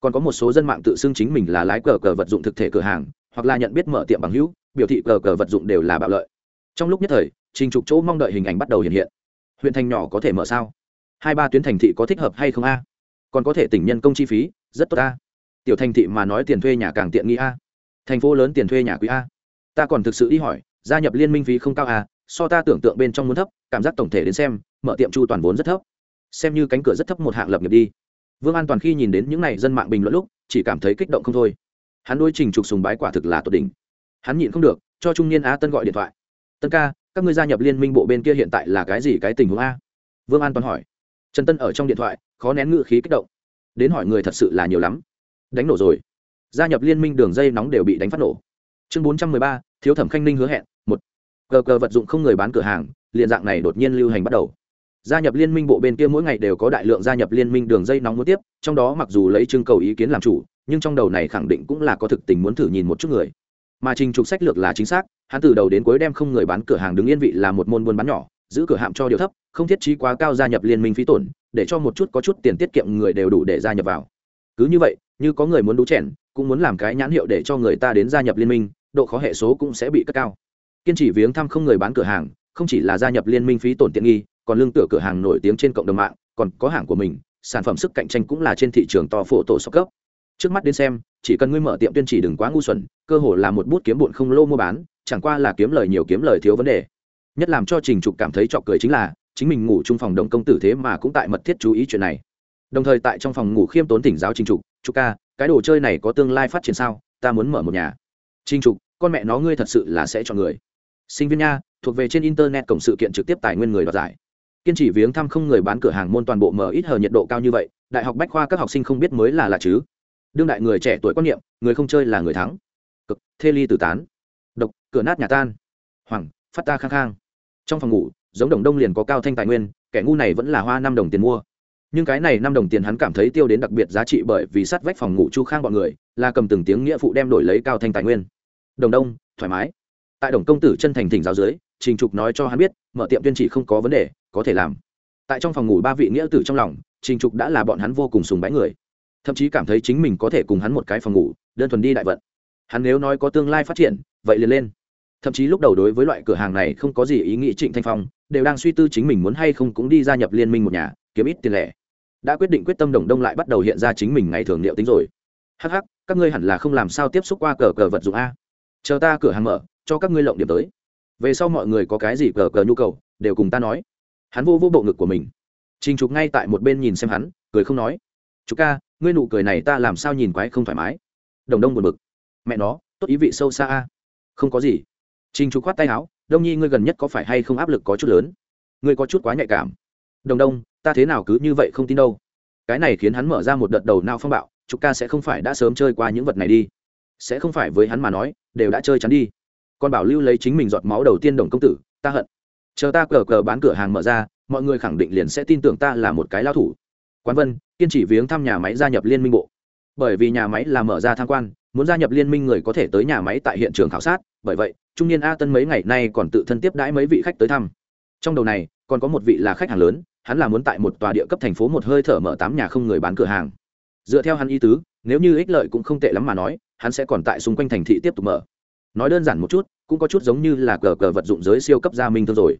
Còn có một số dân mạng tự xưng chính mình là lái cờ cờ vật dụng thực thể cửa hàng, hoặc là nhận biết mở tiệm bằng hữu, biểu thị cờ cờ vật dụng đều là bạo lợi. Trong lúc nhất thời, trình trục chỗ mong đợi hình ảnh bắt đầu hiện hiện huyện thành nhỏ có thể mở sao? Hai ba tuyến thành thị có thích hợp hay không a? Còn có thể tỉnh nhân công chi phí, rất tốt a. Tiểu thành thị mà nói tiền thuê nhà càng tiện nghi a. Thành phố lớn tiền thuê nhà quý a. Ta còn thực sự đi hỏi, gia nhập liên minh phí không cao a, so ta tưởng tượng bên trong muốn thấp, cảm giác tổng thể đến xem, mở tiệm chu toàn vốn rất thấp. Xem như cánh cửa rất thấp một hạng lập nghiệp đi. Vương an toàn khi nhìn đến những n à y dân mạng bình luận lúc, chỉ cảm thấy kích động không thôi. Hắn đôi trình trục sùng bái quả thực là tột đỉnh. Hắn nhịn không được, cho trung niên á tân gọi điện thoại. Tân ca các ngươi gia nhập liên minh bộ bên kia hiện tại là cái gì cái tình huống a? Vương an toàn hỏi. Trần tân ở trong điện thoại, khó nén ngự khí kích động. Đến hỏi người thật sự là nhiều lắm. Đánh nổ rồi. Gia nhập liên minh đường dây nóng đều bị đánh phát nổ. Chương bốn trăm mười ba, thiếu thẩm khanh ninh hứa hẹn, một. Cờ cờ vật dụng không người bán cửa hàng, liền dạng này đột nhiên lưu hành bắt đầu. Gia nhập liên minh bộ bên kia mỗi ngày đều có đại lượng gia nhập liên minh đường dây nóng muốn tiếp, trong đó mặc dù lấy trưng cầu ý kiến làm chủ, nhưng trong đầu này khẳng định cũng là có thực tình muốn thử nhìn một chút người mà trình trục sách lược là chính xác, hắn từ đầu đến cuối đem không người bán cửa hàng đứng yên vị là một môn buôn bán nhỏ, giữ cửa hạm cho điều thấp, không thiết trí quá cao gia nhập liên minh phí tổn, để cho một chút có chút tiền tiết kiệm người đều đủ để gia nhập vào. Cứ như vậy, như có người muốn đú chèn, cũng muốn làm cái nhãn hiệu để cho người ta đến gia nhập liên minh, độ khó hệ số cũng sẽ bị cất cao. Kiên trì viếng thăm không người bán cửa hàng, không chỉ là gia nhập liên minh phí tổn tiện nghi, còn lương tựa cửa hàng nổi tiếng trên cộng đồng mạng, còn có hàng của mình, sản phẩm sức cạnh tranh cũng là trên thị trường to phổ tổ sọc cấp trước mắt đến xem chỉ cần ngươi mở tiệm tuyên chỉ đừng quá ngu xuẩn, cơ hồ là một bút kiếm bụn không lô mua bán, chẳng qua là kiếm lời nhiều kiếm lời thiếu vấn đề. Nhất làm cho trình trục cảm thấy trọc cười chính là, chính mình ngủ chung phòng đồng công tử thế mà cũng tại mật thiết chú ý chuyện này. Đồng thời tại trong phòng ngủ khiêm tốn tỉnh giáo trình trục trục ca, cái đồ chơi này có tương lai phát triển sao? Ta muốn mở một nhà. Trình trục, con mẹ nó ngươi thật sự là sẽ chọn người. Sinh viên nha, thuộc về trên internet cổng sự kiện trực tiếp tài nguyên người đoạt giải. Kiên trì viếng thăm không người bán cửa hàng môn toàn bộ mở ít hờ nhiệt độ cao như vậy, đại học bách khoa các học sinh không biết mới là lạ chứ đương đại người trẻ tuổi quan niệm, người không chơi là người thắng. Cực, thê ly tử tán. Độc, cửa nát nhà tan. Hoàng, phát ta khang khang. Trong phòng ngủ, giống đồng đông liền có cao thanh tài nguyên, kẻ ngu này vẫn là hoa năm đồng tiền mua. Nhưng cái này năm đồng tiền hắn cảm thấy tiêu đến đặc biệt giá trị bởi vì sát vách phòng ngủ chu khang bọn người, là cầm từng tiếng nghĩa phụ đem đổi lấy cao thanh tài nguyên. Đồng đông, thoải mái. Tại đồng công tử chân thành thỉnh giáo dưới, trình trục nói cho hắn biết, mở tiệm tuyên chỉ không có vấn đề, có thể làm. Tại trong phòng ngủ ba vị nghĩa tử trong lòng, trình trục đã là bọn hắn vô cùng sùng bái người thậm chí cảm thấy chính mình có thể cùng hắn một cái phòng ngủ, đơn thuần đi đại vận. Hắn nếu nói có tương lai phát triển, vậy liền lên. Thậm chí lúc đầu đối với loại cửa hàng này không có gì ý nghĩ trịnh thanh phong, đều đang suy tư chính mình muốn hay không cũng đi gia nhập liên minh một nhà, kiếm ít tiền lẻ. Đã quyết định quyết tâm đồng đông lại bắt đầu hiện ra chính mình ngày thường liệu tính rồi. Hh các ngươi hẳn là không làm sao tiếp xúc qua cờ cờ vật dụng a. Chờ ta cửa hàng mở, cho các ngươi lộng điểm tới. Về sau mọi người có cái gì cờ cờ nhu cầu, đều cùng ta nói. Hắn vô vô bộ ngực của mình. Trình trục ngay tại một bên nhìn xem hắn, cười không nói. Chú ca ngươi nụ cười này ta làm sao nhìn quái không thoải mái? Đồng đông buồn bực. Mẹ nó, tốt ý vị sâu xa a. Không có gì. Trình trục khoát tay áo, đông nhi ngươi gần nhất có phải hay không áp lực có chút lớn? Ngươi có chút quá nhạy cảm. Đồng đông, ta thế nào cứ như vậy không tin đâu. Cái này khiến hắn mở ra một đợt đầu nao phong bạo, trục ca sẽ không phải đã sớm chơi qua những vật này đi. Sẽ không phải với hắn mà nói, đều đã chơi chắn đi. Con bảo lưu lấy chính mình giọt máu đầu tiên đồng công tử, ta hận. Chờ ta cờ cờ bán cửa hàng mở ra, mọi người khẳng định liền sẽ tin tưởng ta là một cái lao thủ quán vân, kiên trì viếng thăm nhà máy gia nhập liên minh bộ. Bởi vì nhà máy là mở ra tham quan, muốn gia nhập liên minh người có thể tới nhà máy tại hiện trường khảo sát, bởi vậy, trung niên a tân mấy ngày nay còn tự thân tiếp đãi mấy vị khách tới thăm. Trong đầu này, còn có một vị là khách hàng lớn, hắn là muốn tại một tòa địa cấp thành phố một hơi thở mở tám nhà không người bán cửa hàng. Dựa theo hắn ý tứ, nếu như ích lợi cũng không tệ lắm mà nói, hắn sẽ còn tại xung quanh thành thị tiếp tục mở. Nói đơn giản một chút, cũng có chút giống như là cờ cờ vật dụng giới siêu cấp gia minh thương rồi.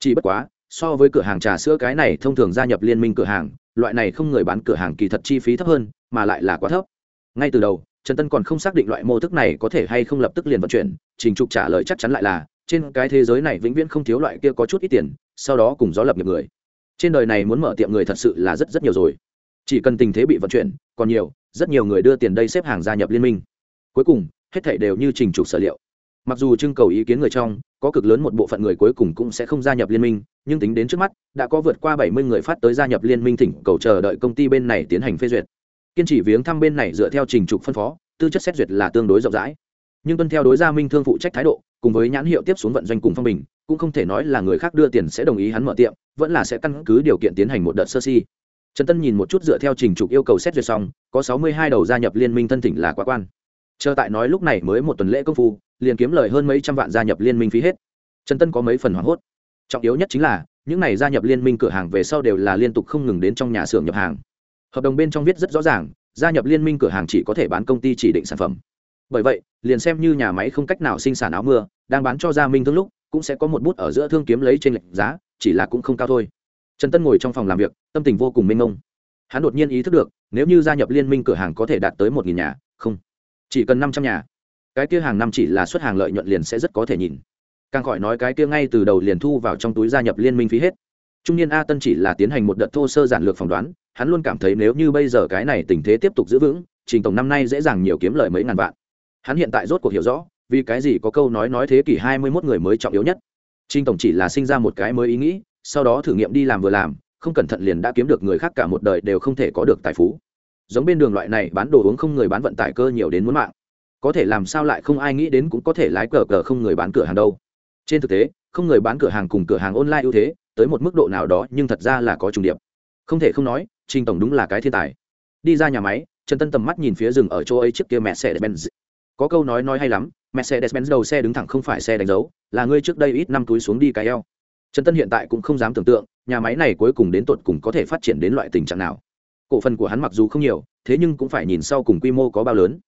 Chỉ bất quá, so với cửa hàng trà sữa cái này thông thường gia nhập liên minh cửa hàng loại này không người bán cửa hàng kỳ thật chi phí thấp hơn, mà lại là quá thấp. Ngay từ đầu, trần tân còn không xác định loại mô thức này có thể hay không lập tức liền vận chuyển, trình trục trả lời chắc chắn lại là, trên cái thế giới này vĩnh viễn không thiếu loại kia có chút ít tiền, sau đó cùng gió lập nghiệp người. Trên đời này muốn mở tiệm người thật sự là rất rất nhiều rồi. Chỉ cần tình thế bị vận chuyển, còn nhiều, rất nhiều người đưa tiền đây xếp hàng gia nhập liên minh. Cuối cùng, hết thảy đều như trình trục sở liệu mặc dù trưng cầu ý kiến người trong, có cực lớn một bộ phận người cuối cùng cũng sẽ không gia nhập liên minh, nhưng tính đến trước mắt, đã có vượt qua bảy mươi người phát tới gia nhập liên minh thỉnh cầu chờ đợi công ty bên này tiến hành phê duyệt. Kiên trì viếng thăm bên này dựa theo trình trục phân phó, tư chất xét duyệt là tương đối rộng rãi. Nhưng tuân theo đối gia minh thương phụ trách thái độ, cùng với nhãn hiệu tiếp xuống vận doanh cùng phong bình, cũng không thể nói là người khác đưa tiền sẽ đồng ý hắn mở tiệm, vẫn là sẽ căn cứ điều kiện tiến hành một đợt sơ si. Trần tân nhìn một chút dựa theo trình trục yêu cầu xét duyệt xong, có sáu mươi hai đầu gia nhập liên minh thân thỉnh là quá quan chờ tại nói lúc này mới một tuần lễ công phu, liền kiếm lời hơn mấy trăm vạn gia nhập liên minh phí hết. Trần tân có mấy phần hoảng hốt. Trọng yếu nhất chính là, những này gia nhập liên minh cửa hàng về sau đều là liên tục không ngừng đến trong nhà xưởng nhập hàng. Hợp đồng bên trong viết rất rõ ràng, gia nhập liên minh cửa hàng chỉ có thể bán công ty chỉ định sản phẩm. Bởi vậy, liền xem như nhà máy không cách nào sinh sản áo mưa, đang bán cho gia minh thương lúc, cũng sẽ có một bút ở giữa thương kiếm lấy trên lệnh giá, chỉ là cũng không cao thôi. Trần tân ngồi trong phòng làm việc, tâm tình vô cùng mênh mông. Hắn đột nhiên ý thức được, nếu như gia nhập liên minh cửa hàng có thể đạt tới một nghìn nhà, không chỉ cần năm trăm nhà. Cái kia hàng năm chỉ là xuất hàng lợi nhuận liền sẽ rất có thể nhìn. Càng khỏi nói cái kia ngay từ đầu liền thu vào trong túi gia nhập liên minh phí hết. Trung niên a tân chỉ là tiến hành một đợt thô sơ giản lược phỏng đoán, hắn luôn cảm thấy nếu như bây giờ cái này tình thế tiếp tục giữ vững, trình tổng năm nay dễ dàng nhiều kiếm lời mấy ngàn vạn. Hắn hiện tại rốt cuộc hiểu rõ, vì cái gì có câu nói nói thế kỷ hai mươi 21 người mới trọng yếu nhất. Trình tổng chỉ là sinh ra một cái mới ý nghĩ, sau đó thử nghiệm đi làm vừa làm, không cẩn thận liền đã kiếm được người khác cả một đời đều không thể có được tài phú giống bên đường loại này bán đồ uống không người bán vận tải cơ nhiều đến muốn mạng. Có thể làm sao lại không ai nghĩ đến cũng có thể lái cờ cờ không người bán cửa hàng đâu. Trên thực tế, không người bán cửa hàng cùng cửa hàng online ưu thế, tới một mức độ nào đó nhưng thật ra là có trùng điệp. Không thể không nói, trình tổng đúng là cái thiên tài. Đi ra nhà máy, trần tân tầm mắt nhìn phía rừng ở chỗ ấy trước kia mẹ xe benz có câu nói nói hay lắm mẹ xe benz đầu xe đứng thẳng không phải xe đánh dấu, là ngươi trước đây ít năm túi xuống đi cái eo. Trần tân hiện tại cũng không dám tưởng tượng, nhà máy này cuối cùng đến tột cùng có thể phát triển đến loại tình trạng nào cổ phần của hắn mặc dù không nhiều, thế nhưng cũng phải nhìn sau cùng quy mô có bao lớn.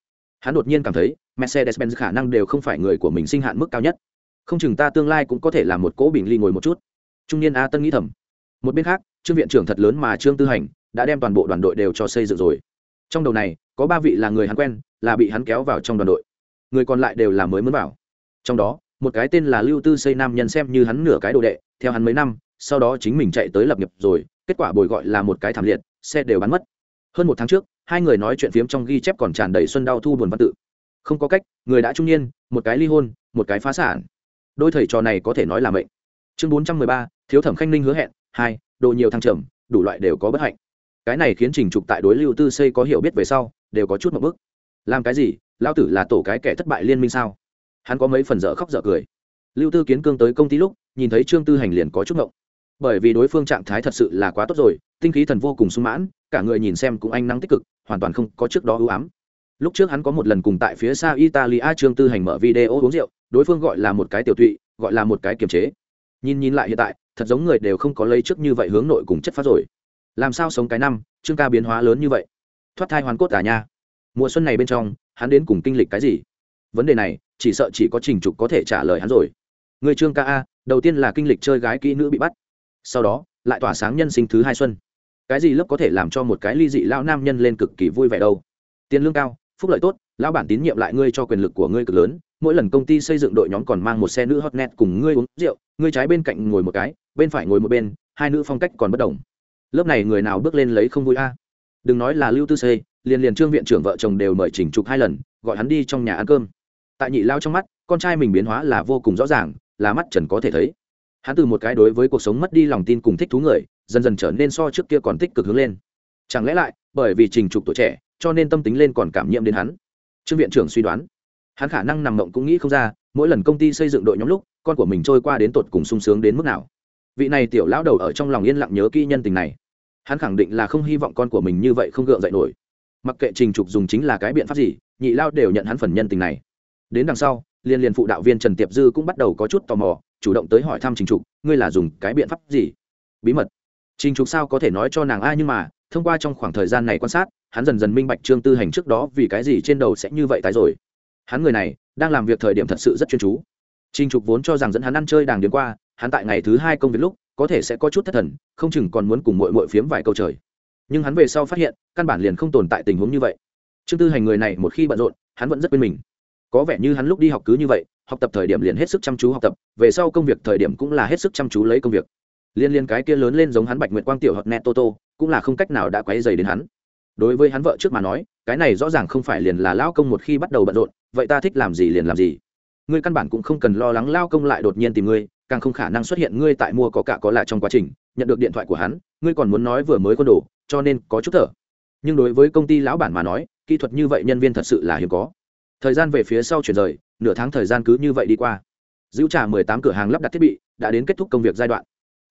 Hắn đột nhiên cảm thấy mercedes benz khả năng đều không phải người của mình sinh hạn mức cao nhất. Không chừng ta tương lai cũng có thể là một cỗ bình ly ngồi một chút. Trung niên a tân nghĩ thầm. Một bên khác, trương viện trưởng thật lớn mà trương tư hành đã đem toàn bộ đoàn đội đều cho xây dựng rồi. Trong đầu này, có ba vị là người hắn quen, là bị hắn kéo vào trong đoàn đội. Người còn lại đều là mới muốn vào. Trong đó, một cái tên là lưu tư xây nam nhân xem như hắn nửa cái đồ đệ, theo hắn mấy năm, sau đó chính mình chạy tới lập nghiệp rồi kết quả bồi gọi là một cái thảm liệt, xe đều bán mất. Hơn một tháng trước, hai người nói chuyện phiếm trong ghi chép còn tràn đầy xuân đau thu buồn văn tự. Không có cách, người đã trung niên, một cái ly hôn, một cái phá sản. Đôi thầy trò này có thể nói là mệnh. Chương bốn trăm mười ba, thiếu thẩm khanh ninh hứa hẹn, hai, độ nhiều thăng trầm, đủ loại đều có bất hạnh. Cái này khiến trình trục tại đối lưu tư xây có hiểu biết về sau, đều có chút một bức. Làm cái gì? Lao tử là tổ cái kẻ thất bại liên minh sao? Hắn có mấy phần dở khóc dở cười. Lưu tư kiến cương tới công ty lúc, nhìn thấy trương tư hành liền có chút ngộng bởi vì đối phương trạng thái thật sự là quá tốt rồi, tinh khí thần vô cùng sung mãn, cả người nhìn xem cũng anh năng tích cực, hoàn toàn không có trước đó ưu ám. Lúc trước hắn có một lần cùng tại phía xa italia trương tư hành mở video uống rượu, đối phương gọi là một cái tiểu tụy, gọi là một cái kiềm chế. Nhìn nhìn lại hiện tại, thật giống người đều không có lấy trước như vậy hướng nội cùng chất phát rồi. Làm sao sống cái năm, trương ca biến hóa lớn như vậy? Thoát thai hoàn cốt cả nha. Mùa xuân này bên trong, hắn đến cùng kinh lịch cái gì? Vấn đề này, chỉ sợ chỉ có trình trục có thể trả lời hắn rồi. Người trương ca a, đầu tiên là kinh lịch chơi gái kỹ nữ bị bắt sau đó, lại tỏa sáng nhân sinh thứ hai xuân. Cái gì lớp có thể làm cho một cái ly dị lao nam nhân lên cực kỳ vui vẻ đâu? Tiền lương cao, phúc lợi tốt, lão bản tín nhiệm lại ngươi cho quyền lực của ngươi cực lớn, mỗi lần công ty xây dựng đội nhóm còn mang một xe nữ hotnet cùng ngươi uống rượu, ngươi trái bên cạnh ngồi một cái, bên phải ngồi một bên, hai nữ phong cách còn bất đồng. Lớp này người nào bước lên lấy không vui a? Đừng nói là lưu tư xê, liền liền trương viện trưởng vợ chồng đều mời chỉnh trục hai lần, gọi hắn đi trong nhà ăn cơm. Tại nhị lao trong mắt, con trai mình biến hóa là vô cùng rõ ràng, là mắt trần có thể thấy hắn từ một cái đối với cuộc sống mất đi lòng tin cùng thích thú người, dần dần trở nên so trước kia còn tích cực hướng lên. Chẳng lẽ lại, bởi vì trình trục tuổi trẻ, cho nên tâm tính lên còn cảm nhiễm đến hắn? Trương viện trưởng suy đoán. Hắn khả năng nằm mộng cũng nghĩ không ra, mỗi lần công ty xây dựng đội nhóm lúc, con của mình trôi qua đến tột cùng sung sướng đến mức nào. Vị này tiểu lão đầu ở trong lòng yên lặng nhớ kỹ nhân tình này. Hắn khẳng định là không hy vọng con của mình như vậy không gượng dậy nổi. Mặc kệ trình trục dùng chính là cái biện pháp gì, nhị lao đều nhận hắn phần nhân tình này. Đến đằng sau, liên liên phụ đạo viên trần tiệp dư cũng bắt đầu có chút tò mò chủ động tới hỏi thăm trình trục, ngươi là dùng cái biện pháp gì? Bí mật. Trình trục sao có thể nói cho nàng ai nhưng mà, thông qua trong khoảng thời gian này quan sát, hắn dần dần minh bạch trương tư hành trước đó vì cái gì trên đầu sẽ như vậy tái rồi. Hắn người này, đang làm việc thời điểm thật sự rất chuyên chú. Trình trục vốn cho rằng dẫn hắn ăn chơi đàng đến qua, hắn tại ngày thứ hai công việc lúc, có thể sẽ có chút thất thần, không chừng còn muốn cùng mội mội phiếm vài câu trời. Nhưng hắn về sau phát hiện, căn bản liền không tồn tại tình huống như vậy. Trương tư hành người này một khi bận rộn, hắn vẫn rất quên mình có vẻ như hắn lúc đi học cứ như vậy, học tập thời điểm liền hết sức chăm chú học tập, về sau công việc thời điểm cũng là hết sức chăm chú lấy công việc. Liên liên cái kia lớn lên giống hắn bạch nguyệt quang tiểu hoặc nẹt toto cũng là không cách nào đã quấy dày đến hắn. Đối với hắn vợ trước mà nói, cái này rõ ràng không phải liền là lao công một khi bắt đầu bận rộn, vậy ta thích làm gì liền làm gì. Ngươi căn bản cũng không cần lo lắng lao công lại đột nhiên tìm ngươi, càng không khả năng xuất hiện ngươi tại mua có cả có lại trong quá trình, nhận được điện thoại của hắn, ngươi còn muốn nói vừa mới quân đồ, cho nên có chút thở. Nhưng đối với công ty lão bản mà nói, kỹ thuật như vậy nhân viên thật sự là hiếm có thời gian về phía sau chuyển rời, nửa tháng thời gian cứ như vậy đi qua. Dữ trả mười tám cửa hàng lắp đặt thiết bị đã đến kết thúc công việc giai đoạn.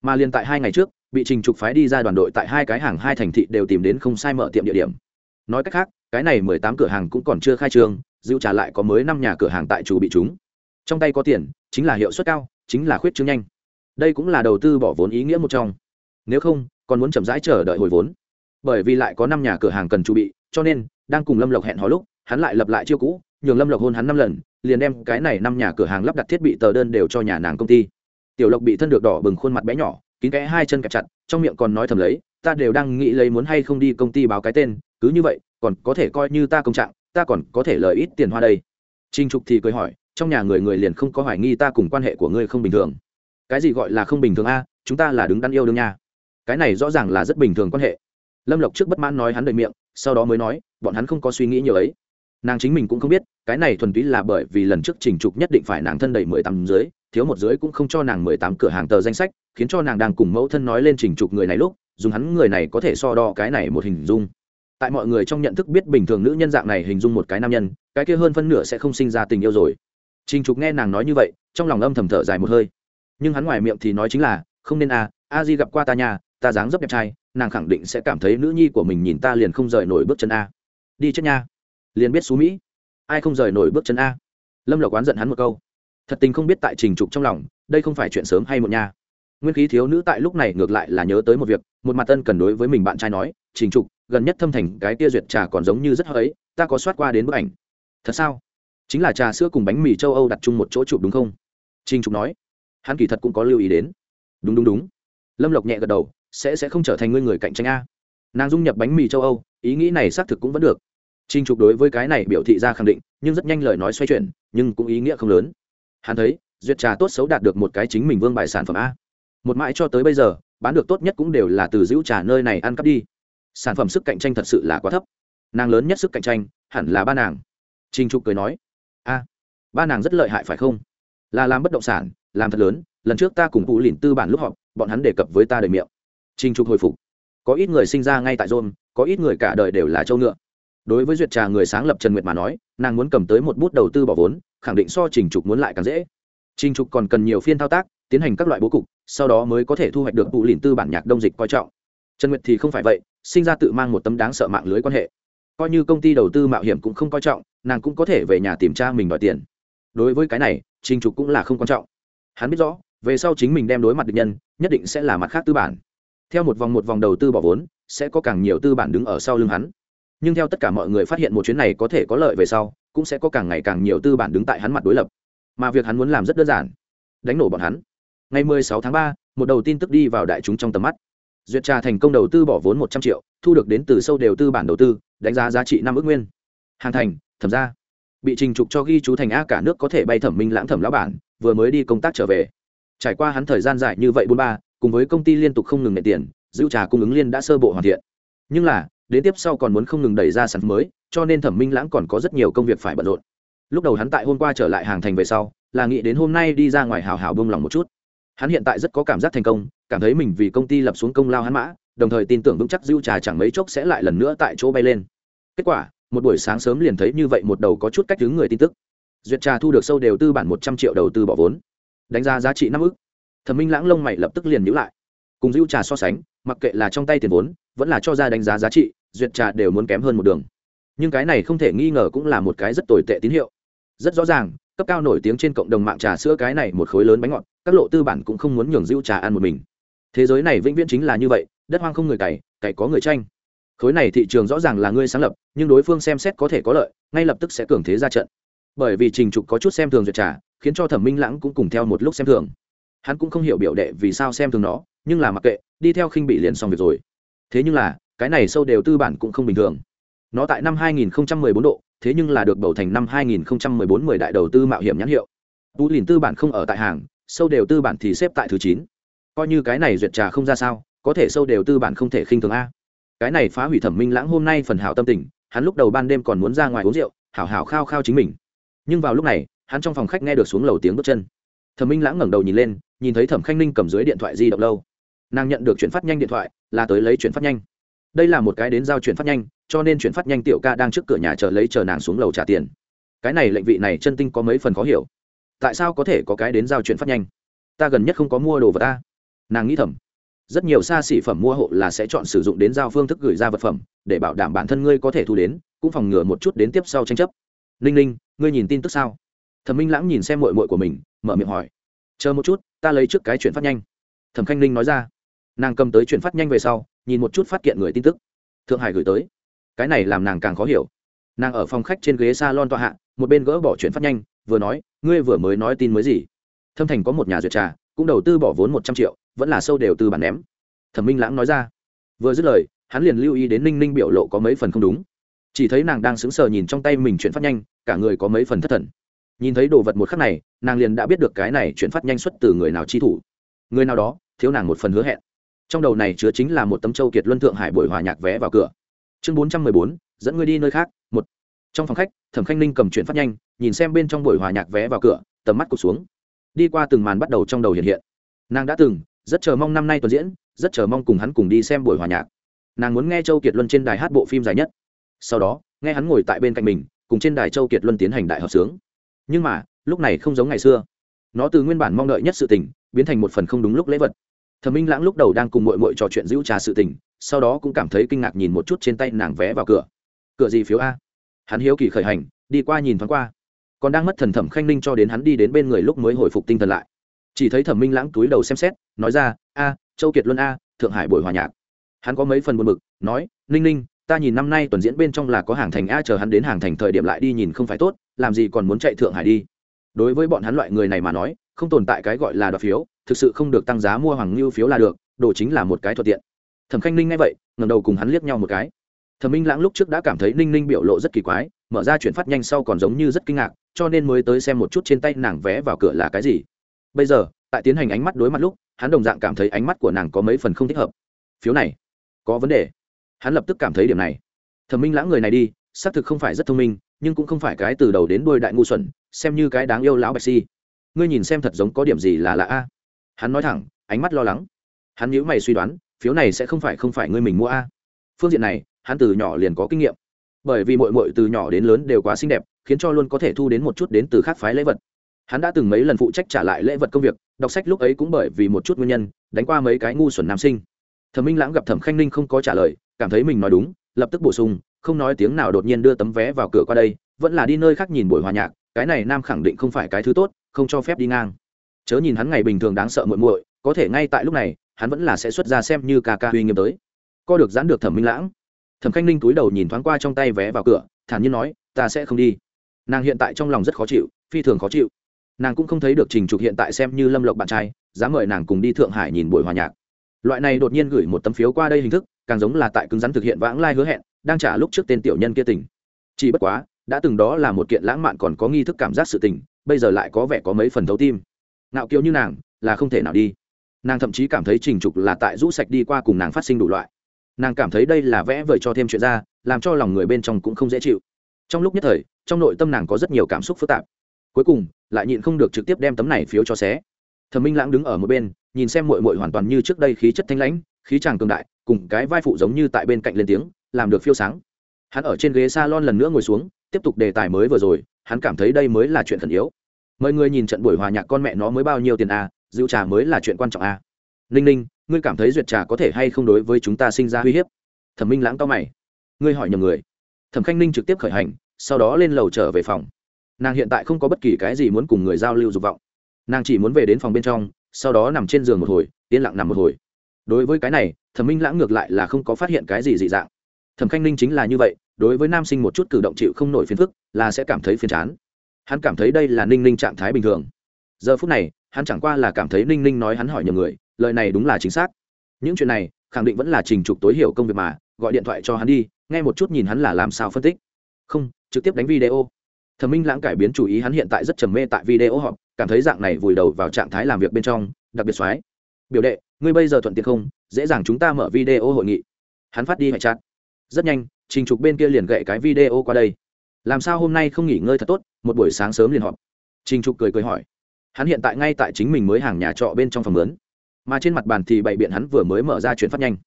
Mà liền tại hai ngày trước, bị trình trục phái đi ra đoàn đội tại hai cái hàng hai thành thị đều tìm đến không sai mở tiệm địa điểm. Nói cách khác, cái này mười tám cửa hàng cũng còn chưa khai trương Dữ trả lại có mới năm nhà cửa hàng tại chủ bị chúng. Trong tay có tiền, chính là hiệu suất cao, chính là khuyết trương nhanh. Đây cũng là đầu tư bỏ vốn ý nghĩa một trong. Nếu không, còn muốn chậm rãi chờ đợi hồi vốn. Bởi vì lại có năm nhà cửa hàng cần chuẩn bị, cho nên, đang cùng lâm lộc hẹn hò lúc, hắn lại lập lại chiêu cũ nhường lâm lộc hôn hắn năm lần, liền đem cái này năm nhà cửa hàng lắp đặt thiết bị tờ đơn đều cho nhà nàng công ty. Tiểu lộc bị thân được đỏ bừng khuôn mặt bé nhỏ, kín kẽ hai chân kẹp chặt, trong miệng còn nói thầm lấy, ta đều đang nghĩ lấy muốn hay không đi công ty báo cái tên, cứ như vậy, còn có thể coi như ta công trạng, ta còn có thể lời ít tiền hoa đây. Trinh trục thì cười hỏi, trong nhà người người liền không có hoài nghi ta cùng quan hệ của ngươi không bình thường. Cái gì gọi là không bình thường a? Chúng ta là đứng đắn yêu đương nha. Cái này rõ ràng là rất bình thường quan hệ. Lâm lộc trước bất mãn nói hắn đầy miệng, sau đó mới nói, bọn hắn không có suy nghĩ nhiều ấy nàng chính mình cũng không biết, cái này thuần túy là bởi vì lần trước trình trục nhất định phải nàng thân đầy mười tám dưới, thiếu một dưới cũng không cho nàng mười tám cửa hàng tờ danh sách, khiến cho nàng đang cùng mẫu thân nói lên trình trục người này lúc, dùng hắn người này có thể so đo cái này một hình dung. Tại mọi người trong nhận thức biết bình thường nữ nhân dạng này hình dung một cái nam nhân, cái kia hơn phân nửa sẽ không sinh ra tình yêu rồi. Trình trục nghe nàng nói như vậy, trong lòng âm thầm thở dài một hơi. Nhưng hắn ngoài miệng thì nói chính là, không nên à a di gặp qua ta nhà ta dáng dấp đẹp trai, nàng khẳng định sẽ cảm thấy nữ nhi của mình nhìn ta liền không rời nổi bước chân a. Đi chết nha liền biết xú mỹ. Ai không rời nổi bước chân a? Lâm lộc oán giận hắn một câu. Thật tình không biết tại trình trục trong lòng, đây không phải chuyện sớm hay một nha. Nguyên khí thiếu nữ tại lúc này ngược lại là nhớ tới một việc, một mặt tân cần đối với mình bạn trai nói, trình trục, gần nhất thâm thành cái tia duyệt trà còn giống như rất hơi ta có soát qua đến bức ảnh. Thật sao? Chính là trà sữa cùng bánh mì châu âu đặt chung một chỗ chụp đúng không? Trình trục nói. Hắn kỳ thật cũng có lưu ý đến. Đúng đúng đúng. Lâm lộc nhẹ gật đầu, sẽ sẽ không trở thành ngươi người cạnh tranh a. Nàng dung nhập bánh mì châu âu, ý nghĩ này xác thực cũng vẫn được. Trình trục đối với cái này biểu thị ra khẳng định, nhưng rất nhanh lời nói xoay chuyển, nhưng cũng ý nghĩa không lớn. Hắn thấy, duyệt trà tốt xấu đạt được một cái chính mình vương bài sản phẩm a. Một mãi cho tới bây giờ, bán được tốt nhất cũng đều là từ giữ trà nơi này ăn cắp đi. Sản phẩm sức cạnh tranh thật sự là quá thấp. Nàng lớn nhất sức cạnh tranh, hẳn là ba nàng. Trình trục cười nói, a, ba nàng rất lợi hại phải không? Là làm bất động sản, làm thật lớn, lần trước ta cùng Vũ Lĩnh tư bản lúc họp, bọn hắn đề cập với ta đời miệng. Trình trục hồi phục, có ít người sinh ra ngay tại rôn có ít người cả đời đều là châu ngựa đối với duyệt trà người sáng lập trần nguyệt mà nói, nàng muốn cầm tới một bút đầu tư bỏ vốn, khẳng định so trình trục muốn lại càng dễ. Trình trục còn cần nhiều phiên thao tác, tiến hành các loại bố cục, sau đó mới có thể thu hoạch được vụ lìn tư bản nhạc đông dịch coi trọng. Trần nguyệt thì không phải vậy, sinh ra tự mang một tấm đáng sợ mạng lưới quan hệ. Coi như công ty đầu tư mạo hiểm cũng không coi trọng, nàng cũng có thể về nhà tìm cha mình đòi tiền. Đối với cái này, trình trục cũng là không quan trọng. Hắn biết rõ, về sau chính mình đem đối mặt địch nhân, nhất định sẽ là mặt khác tư bản. Theo một vòng một vòng đầu tư bỏ vốn, sẽ có càng nhiều tư bản đứng ở sau lưng hắn nhưng theo tất cả mọi người phát hiện một chuyến này có thể có lợi về sau cũng sẽ có càng ngày càng nhiều tư bản đứng tại hắn mặt đối lập. Mà việc hắn muốn làm rất đơn giản. Đánh nổ bọn hắn. Ngày 16 tháng 3, một đầu tin tức đi vào đại chúng trong tầm mắt. Duyệt trà thành công đầu tư bỏ vốn 100 triệu thu được đến từ sâu đều tư bản đầu tư đánh giá giá trị năm ước nguyên. Hàng thành thẩm ra bị trình trục cho ghi chú thành a cả nước có thể bay thẩm minh lãng thẩm lão bản vừa mới đi công tác trở về. Trải qua hắn thời gian dài như vậy bốn ba cùng với công ty liên tục không ngừng nệ tiền giữ trà cung ứng liên đã sơ bộ hoàn thiện. Nhưng là đến tiếp sau còn muốn không ngừng đẩy ra sản phẩm mới, cho nên thẩm minh lãng còn có rất nhiều công việc phải bận rộn. Lúc đầu hắn tại hôm qua trở lại hàng thành về sau, là nghĩ đến hôm nay đi ra ngoài hào hào bông lòng một chút. Hắn hiện tại rất có cảm giác thành công, cảm thấy mình vì công ty lập xuống công lao hắn mã, đồng thời tin tưởng vững chắc dưu trà chẳng mấy chốc sẽ lại lần nữa tại chỗ bay lên. Kết quả, một buổi sáng sớm liền thấy như vậy một đầu có chút cách đứng người tin tức. Duyệt trà thu được sâu đều tư bản một trăm triệu đầu tư bỏ vốn. Đánh giá giá trị năm ức. Thẩm minh lãng lông mày lập tức liền nhữ lại cùng dữ trà so sánh, mặc kệ là trong tay tiền vốn, vẫn là cho ra đánh giá giá trị, duyệt trà đều muốn kém hơn một đường. Nhưng cái này không thể nghi ngờ cũng là một cái rất tồi tệ tín hiệu. Rất rõ ràng, cấp cao nổi tiếng trên cộng đồng mạng trà sữa cái này một khối lớn bánh ngọt, các lộ tư bản cũng không muốn nhường dữ trà ăn một mình. Thế giới này vĩnh viễn chính là như vậy, đất hoang không người cày cày có người tranh. Khối này thị trường rõ ràng là ngươi sáng lập, nhưng đối phương xem xét có thể có lợi, ngay lập tức sẽ cường thế ra trận. Bởi vì trình trục có chút xem thường duyệt trà, khiến cho thẩm minh lãng cũng cùng theo một lúc xem thường. Hắn cũng không hiểu biểu đệ vì sao xem thường nó nhưng là mặc kệ, đi theo khinh bị liền xong việc rồi. Thế nhưng là, cái này sâu đều tư bản cũng không bình thường. Nó tại năm 2014 độ, thế nhưng là được bầu thành năm 2014 10 đại đầu tư mạo hiểm nhãn hiệu. Tú lìn tư bản không ở tại hàng, sâu đều tư bản thì xếp tại thứ chín. Coi như cái này duyệt trà không ra sao, có thể sâu đều tư bản không thể khinh thường a. Cái này phá hủy thẩm minh lãng hôm nay phần hảo tâm tình, hắn lúc đầu ban đêm còn muốn ra ngoài uống rượu, hảo hảo khao khao chính mình. Nhưng vào lúc này, hắn trong phòng khách nghe được xuống lầu tiếng bước chân. Thẩm minh lãng ngẩng đầu nhìn lên, nhìn thấy thẩm khanh ninh cầm dưới điện thoại di động lâu nàng nhận được chuyển phát nhanh điện thoại, là tới lấy chuyển phát nhanh. Đây là một cái đến giao chuyển phát nhanh, cho nên chuyển phát nhanh tiểu ca đang trước cửa nhà chờ lấy chờ nàng xuống lầu trả tiền. Cái này lệnh vị này chân tinh có mấy phần khó hiểu. Tại sao có thể có cái đến giao chuyển phát nhanh? Ta gần nhất không có mua đồ vật ta. Nàng nghĩ thầm. Rất nhiều xa xỉ phẩm mua hộ là sẽ chọn sử dụng đến giao phương thức gửi ra vật phẩm, để bảo đảm bản thân ngươi có thể thu đến, cũng phòng ngừa một chút đến tiếp sau tranh chấp. Ninh ninh, ngươi nhìn tin tức sao? Thẩm minh lãng nhìn xem mội mội của mình, mở miệng hỏi. Chờ một chút, ta lấy trước cái chuyển phát nhanh. Thẩm khanh ninh nói ra nàng cầm tới chuyển phát nhanh về sau, nhìn một chút phát kiện người tin tức. Thượng hải gửi tới. Cái này làm nàng càng khó hiểu. Nàng ở phòng khách trên ghế s a lon tọa hạ, một bên gỡ bỏ chuyển phát nhanh, vừa nói, ngươi vừa mới nói tin mới gì? Thâm thành có một nhà duyệt trà, cũng đầu tư bỏ vốn một trăm triệu, vẫn là sâu đều từ bản ném. Thẩm minh lãng nói ra. Vừa dứt lời, hắn liền lưu ý đến ninh ninh biểu lộ có mấy phần không đúng. Chỉ thấy nàng đang sững sờ nhìn trong tay mình chuyển phát nhanh, cả người có mấy phần thất thần. Nhìn thấy đồ vật một khắc này, nàng liền đã biết được cái này chuyển phát nhanh xuất từ người nào chi thủ. Người nào đó, thiếu nàng một phần hứa hẹn trong đầu này chứa chính là một tấm châu kiệt luân thượng hải buổi hòa nhạc vé vào cửa. Chương bốn trăm mười bốn, dẫn ngươi đi nơi khác, một. Trong phòng khách, thẩm khanh ninh cầm chuyện phát nhanh, nhìn xem bên trong buổi hòa nhạc vé vào cửa, tầm mắt cụt xuống. Đi qua từng màn bắt đầu trong đầu hiện hiện. Nàng đã từng, rất chờ mong năm nay tuần diễn, rất chờ mong cùng hắn cùng đi xem buổi hòa nhạc. Nàng muốn nghe châu kiệt luân trên đài hát bộ phim dài nhất. Sau đó, nghe hắn ngồi tại bên cạnh mình, cùng trên đài châu kiệt luân tiến hành đại hợp sướng. Nhưng mà, lúc này không giống ngày xưa. Nó từ nguyên bản mong đợi nhất sự tình, biến thành một phần không đúng lúc lễ vật thẩm minh lãng lúc đầu đang cùng mội mội trò chuyện giữ trà sự tình, sau đó cũng cảm thấy kinh ngạc nhìn một chút trên tay nàng vé vào cửa. Cửa gì phiếu a? Hắn hiếu kỳ khởi hành, đi qua nhìn thoáng qua. Còn đang mất thần thẩm khanh ninh cho đến hắn đi đến bên người lúc mới hồi phục tinh thần lại. Chỉ thấy thẩm minh lãng túi đầu xem xét, nói ra, a, châu kiệt luân a, thượng hải buổi hòa nhạc. Hắn có mấy phần buồn bực, nói, ninh ninh, ta nhìn năm nay tuần diễn bên trong là có hàng thành a, chờ hắn đến hàng thành thời điểm lại đi nhìn không phải tốt, làm gì còn muốn chạy thượng hải đi? Đối với bọn hắn loại người này mà nói, không tồn tại cái gọi là đoạt phiếu thực sự không được tăng giá mua hoàng lưu phiếu là được, đồ chính là một cái thuận tiện. Thẩm khanh ninh nghe vậy ngầm đầu cùng hắn liếc nhau một cái. Thẩm minh lãng lúc trước đã cảm thấy ninh ninh biểu lộ rất kỳ quái, mở ra chuyển phát nhanh sau còn giống như rất kinh ngạc, cho nên mới tới xem một chút trên tay nàng vé vào cửa là cái gì. Bây giờ, tại tiến hành ánh mắt đối mặt lúc, hắn đồng dạng cảm thấy ánh mắt của nàng có mấy phần không thích hợp. Phiếu này, có vấn đề. Hắn lập tức cảm thấy điểm này. Thẩm minh lãng người này đi, xác thực không phải rất thông minh, nhưng cũng không phải cái từ đầu đến đuôi đại ngu xuẩn, xem như cái đáng yêu lão bạch si. Ngươi nhìn xem thật giống có điểm gì là lạ a? Hắn nói thẳng, ánh mắt lo lắng. Hắn nhữ mày suy đoán, phiếu này sẽ không phải không phải ngươi mình mua a. Phương diện này, hắn từ nhỏ liền có kinh nghiệm. Bởi vì mội mội từ nhỏ đến lớn đều quá xinh đẹp, khiến cho luôn có thể thu đến một chút đến từ khác phái lễ vật. Hắn đã từng mấy lần phụ trách trả lại lễ vật công việc, đọc sách lúc ấy cũng bởi vì một chút nguyên nhân, đánh qua mấy cái ngu xuẩn nam sinh. Thẩm minh lãng gặp thẩm khanh ninh không có trả lời, cảm thấy mình nói đúng, lập tức bổ sung, không nói tiếng nào đột nhiên đưa tấm vé vào cửa qua đây, vẫn là đi nơi khác nhìn buổi hòa nhạc, cái này nam khẳng định không phải cái thứ tốt, không cho phép đi ngang chớ nhìn hắn ngày bình thường đáng sợ muội muội, có thể ngay tại lúc này, hắn vẫn là sẽ xuất ra xem như ca ca uy nghiêm tới. Co được giãn được thẩm minh lãng. Thẩm khanh ninh túi đầu nhìn thoáng qua trong tay vé vào cửa, thản nhiên nói, ta sẽ không đi. Nàng hiện tại trong lòng rất khó chịu, phi thường khó chịu. Nàng cũng không thấy được trình trục hiện tại xem như lâm lộc bạn trai, dám mời nàng cùng đi thượng hải nhìn buổi hòa nhạc. Loại này đột nhiên gửi một tấm phiếu qua đây hình thức, càng giống là tại cứng rắn thực hiện vãng lai hứa hẹn, đang trả lúc trước tên tiểu nhân kia tình. Chỉ bất quá, đã từng đó là một kiện lãng mạn còn có nghi thức cảm giác sự tình, bây giờ lại có vẻ có mấy phần thấu tim ngạo kiều như nàng là không thể nào đi. Nàng thậm chí cảm thấy trình trục là tại rũ sạch đi qua cùng nàng phát sinh đủ loại. Nàng cảm thấy đây là vẽ vời cho thêm chuyện ra, làm cho lòng người bên trong cũng không dễ chịu. Trong lúc nhất thời, trong nội tâm nàng có rất nhiều cảm xúc phức tạp. Cuối cùng, lại nhịn không được trực tiếp đem tấm này phiếu cho xé. Thẩm minh lãng đứng ở một bên, nhìn xem mội mội hoàn toàn như trước đây khí chất thanh lãnh, khí tràng cường đại, cùng cái vai phụ giống như tại bên cạnh lên tiếng, làm được phiêu sáng. Hắn ở trên ghế s a lon lần nữa ngồi xuống, tiếp tục đề tài mới vừa rồi, hắn cảm thấy đây mới là chuyện khẩn yếu mời người nhìn trận buổi hòa nhạc con mẹ nó mới bao nhiêu tiền a à, rượu trà mới là chuyện quan trọng a à. ninh ninh ngươi cảm thấy duyệt trà có thể hay không đối với chúng ta sinh ra uy hiếp? Thẩm minh lãng to mày. Ngươi hỏi nhầm người. Thẩm khanh ninh trực tiếp khởi hành sau đó lên lầu trở về phòng. Nàng hiện tại không có bất kỳ cái gì muốn cùng người giao lưu dục vọng. Nàng chỉ muốn về đến phòng bên trong sau đó nằm trên giường một hồi yên lặng nằm một hồi. Đối với cái này thẩm minh lãng ngược lại là không có phát hiện cái gì dị dạng. Thẩm khanh ninh chính là như vậy đối với nam sinh một chút cử động chịu không nổi phiền phức là sẽ cảm thấy phiền chán hắn cảm thấy đây là ninh ninh trạng thái bình thường. Giờ phút này, hắn chẳng qua là cảm thấy ninh ninh nói hắn hỏi nhiều người, lời này đúng là chính xác. Những chuyện này, khẳng định vẫn là trình trục tối hiểu công việc mà, gọi điện thoại cho hắn đi, nghe một chút nhìn hắn là làm sao phân tích. Không, trực tiếp đánh video. Thẩm minh lãng cải biến chủ ý, hắn hiện tại rất trầm mê tại video họp, cảm thấy dạng này vùi đầu vào trạng thái làm việc bên trong, đặc biệt soái biểu đệ, ngươi bây giờ thuận tiện không? Dễ dàng chúng ta mở video hội nghị. Hắn phát đi hệ chặn. rất nhanh, trình trục bên kia liền gậy cái video qua đây làm sao hôm nay không nghỉ ngơi thật tốt, một buổi sáng sớm liền họp. Trình trục cười cười hỏi. Hắn hiện tại ngay tại chính mình mới hàng nhà trọ bên trong phòng lớn. Mà trên mặt bàn thì bày biện hắn vừa mới mở ra chuyển phát nhanh.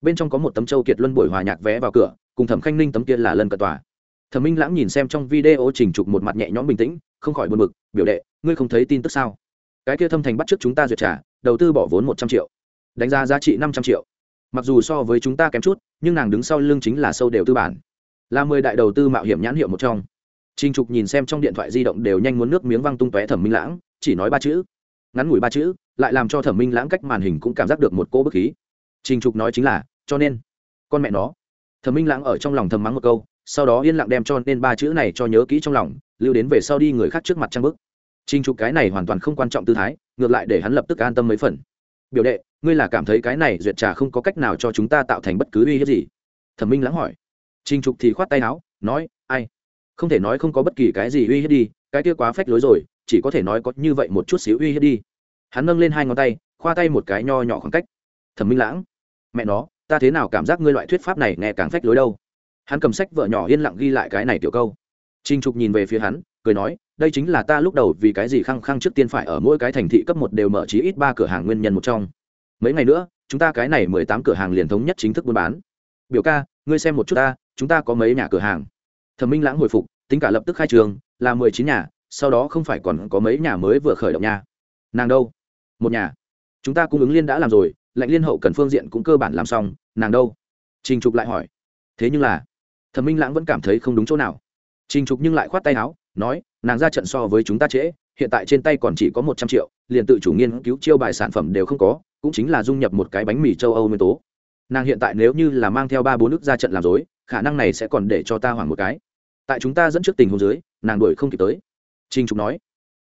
Bên trong có một tấm châu kiệt luân buổi hòa nhạc vé vào cửa, cùng thẩm khanh ninh tấm kia là lân cận tòa. Thẩm minh lãng nhìn xem trong video trình trục một mặt nhẹ nhõm bình tĩnh, không khỏi buồn bực, biểu đệ, ngươi không thấy tin tức sao? Cái kia thâm thành bắt trước chúng ta duyệt trả, đầu tư bỏ vốn một trăm triệu, đánh giá giá trị năm trăm triệu. Mặc dù so với chúng ta kém chút, nhưng nàng đứng sau lưng chính là sâu đều tư bản là mười đại đầu tư mạo hiểm nhãn hiệu một trong Trình Trục nhìn xem trong điện thoại di động đều nhanh muốn nước miếng văng tung tóe Thẩm Minh Lãng, chỉ nói ba chữ, ngắn ngủi ba chữ, lại làm cho Thẩm Minh Lãng cách màn hình cũng cảm giác được một cỗ bức khí. Trình Trục nói chính là, cho nên, con mẹ nó. Thẩm Minh Lãng ở trong lòng thầm mắng một câu, sau đó yên lặng đem cho nên ba chữ này cho nhớ kỹ trong lòng, lưu đến về sau đi người khác trước mặt trang bức. Trình Trục cái này hoàn toàn không quan trọng tư thái, ngược lại để hắn lập tức an tâm mấy phần. Biểu đệ, ngươi là cảm thấy cái này duyệt trà không có cách nào cho chúng ta tạo thành bất cứ uy hiếp gì? Thẩm Minh Lãng hỏi. Trình Trục thì khoát tay áo, nói, ai? Không thể nói không có bất kỳ cái gì uy hiếp đi, cái kia quá phách lối rồi, chỉ có thể nói có như vậy một chút xíu uy hiếp đi. Hắn nâng lên hai ngón tay, khoa tay một cái nho nhỏ khoảng cách. Thẩm Minh Lãng, mẹ nó, ta thế nào cảm giác ngươi loại thuyết pháp này nghe càng phách lối đâu? Hắn cầm sách vợ nhỏ yên lặng ghi lại cái này tiểu câu. Trình Trục nhìn về phía hắn, cười nói, đây chính là ta lúc đầu vì cái gì khăng khăng trước tiên phải ở mỗi cái thành thị cấp một đều mở chí ít ba cửa hàng nguyên nhân một trong. Mấy ngày nữa, chúng ta cái này mười tám cửa hàng liền thống nhất chính thức buôn bán. Biểu ca, ngươi xem một chút ta, chúng ta có mấy nhà cửa hàng. Thẩm Minh Lãng hồi phục, tính cả lập tức khai trường, là mười chín nhà, sau đó không phải còn có mấy nhà mới vừa khởi động nha. Nàng đâu? Một nhà. Chúng ta cung ứng liên đã làm rồi, lệnh liên hậu cần phương diện cũng cơ bản làm xong, nàng đâu? Trình Trục lại hỏi. Thế nhưng là, Thẩm Minh Lãng vẫn cảm thấy không đúng chỗ nào. Trình Trục nhưng lại khoát tay áo, nói nàng ra trận so với chúng ta trễ hiện tại trên tay còn chỉ có một trăm triệu liền tự chủ nghiên cứu chiêu bài sản phẩm đều không có cũng chính là dung nhập một cái bánh mì châu âu nguyên tố nàng hiện tại nếu như là mang theo ba bốn nước ra trận làm dối, khả năng này sẽ còn để cho ta hoảng một cái. Tại chúng ta dẫn trước tình huống dưới, nàng đuổi không kịp tới. Trinh trục nói.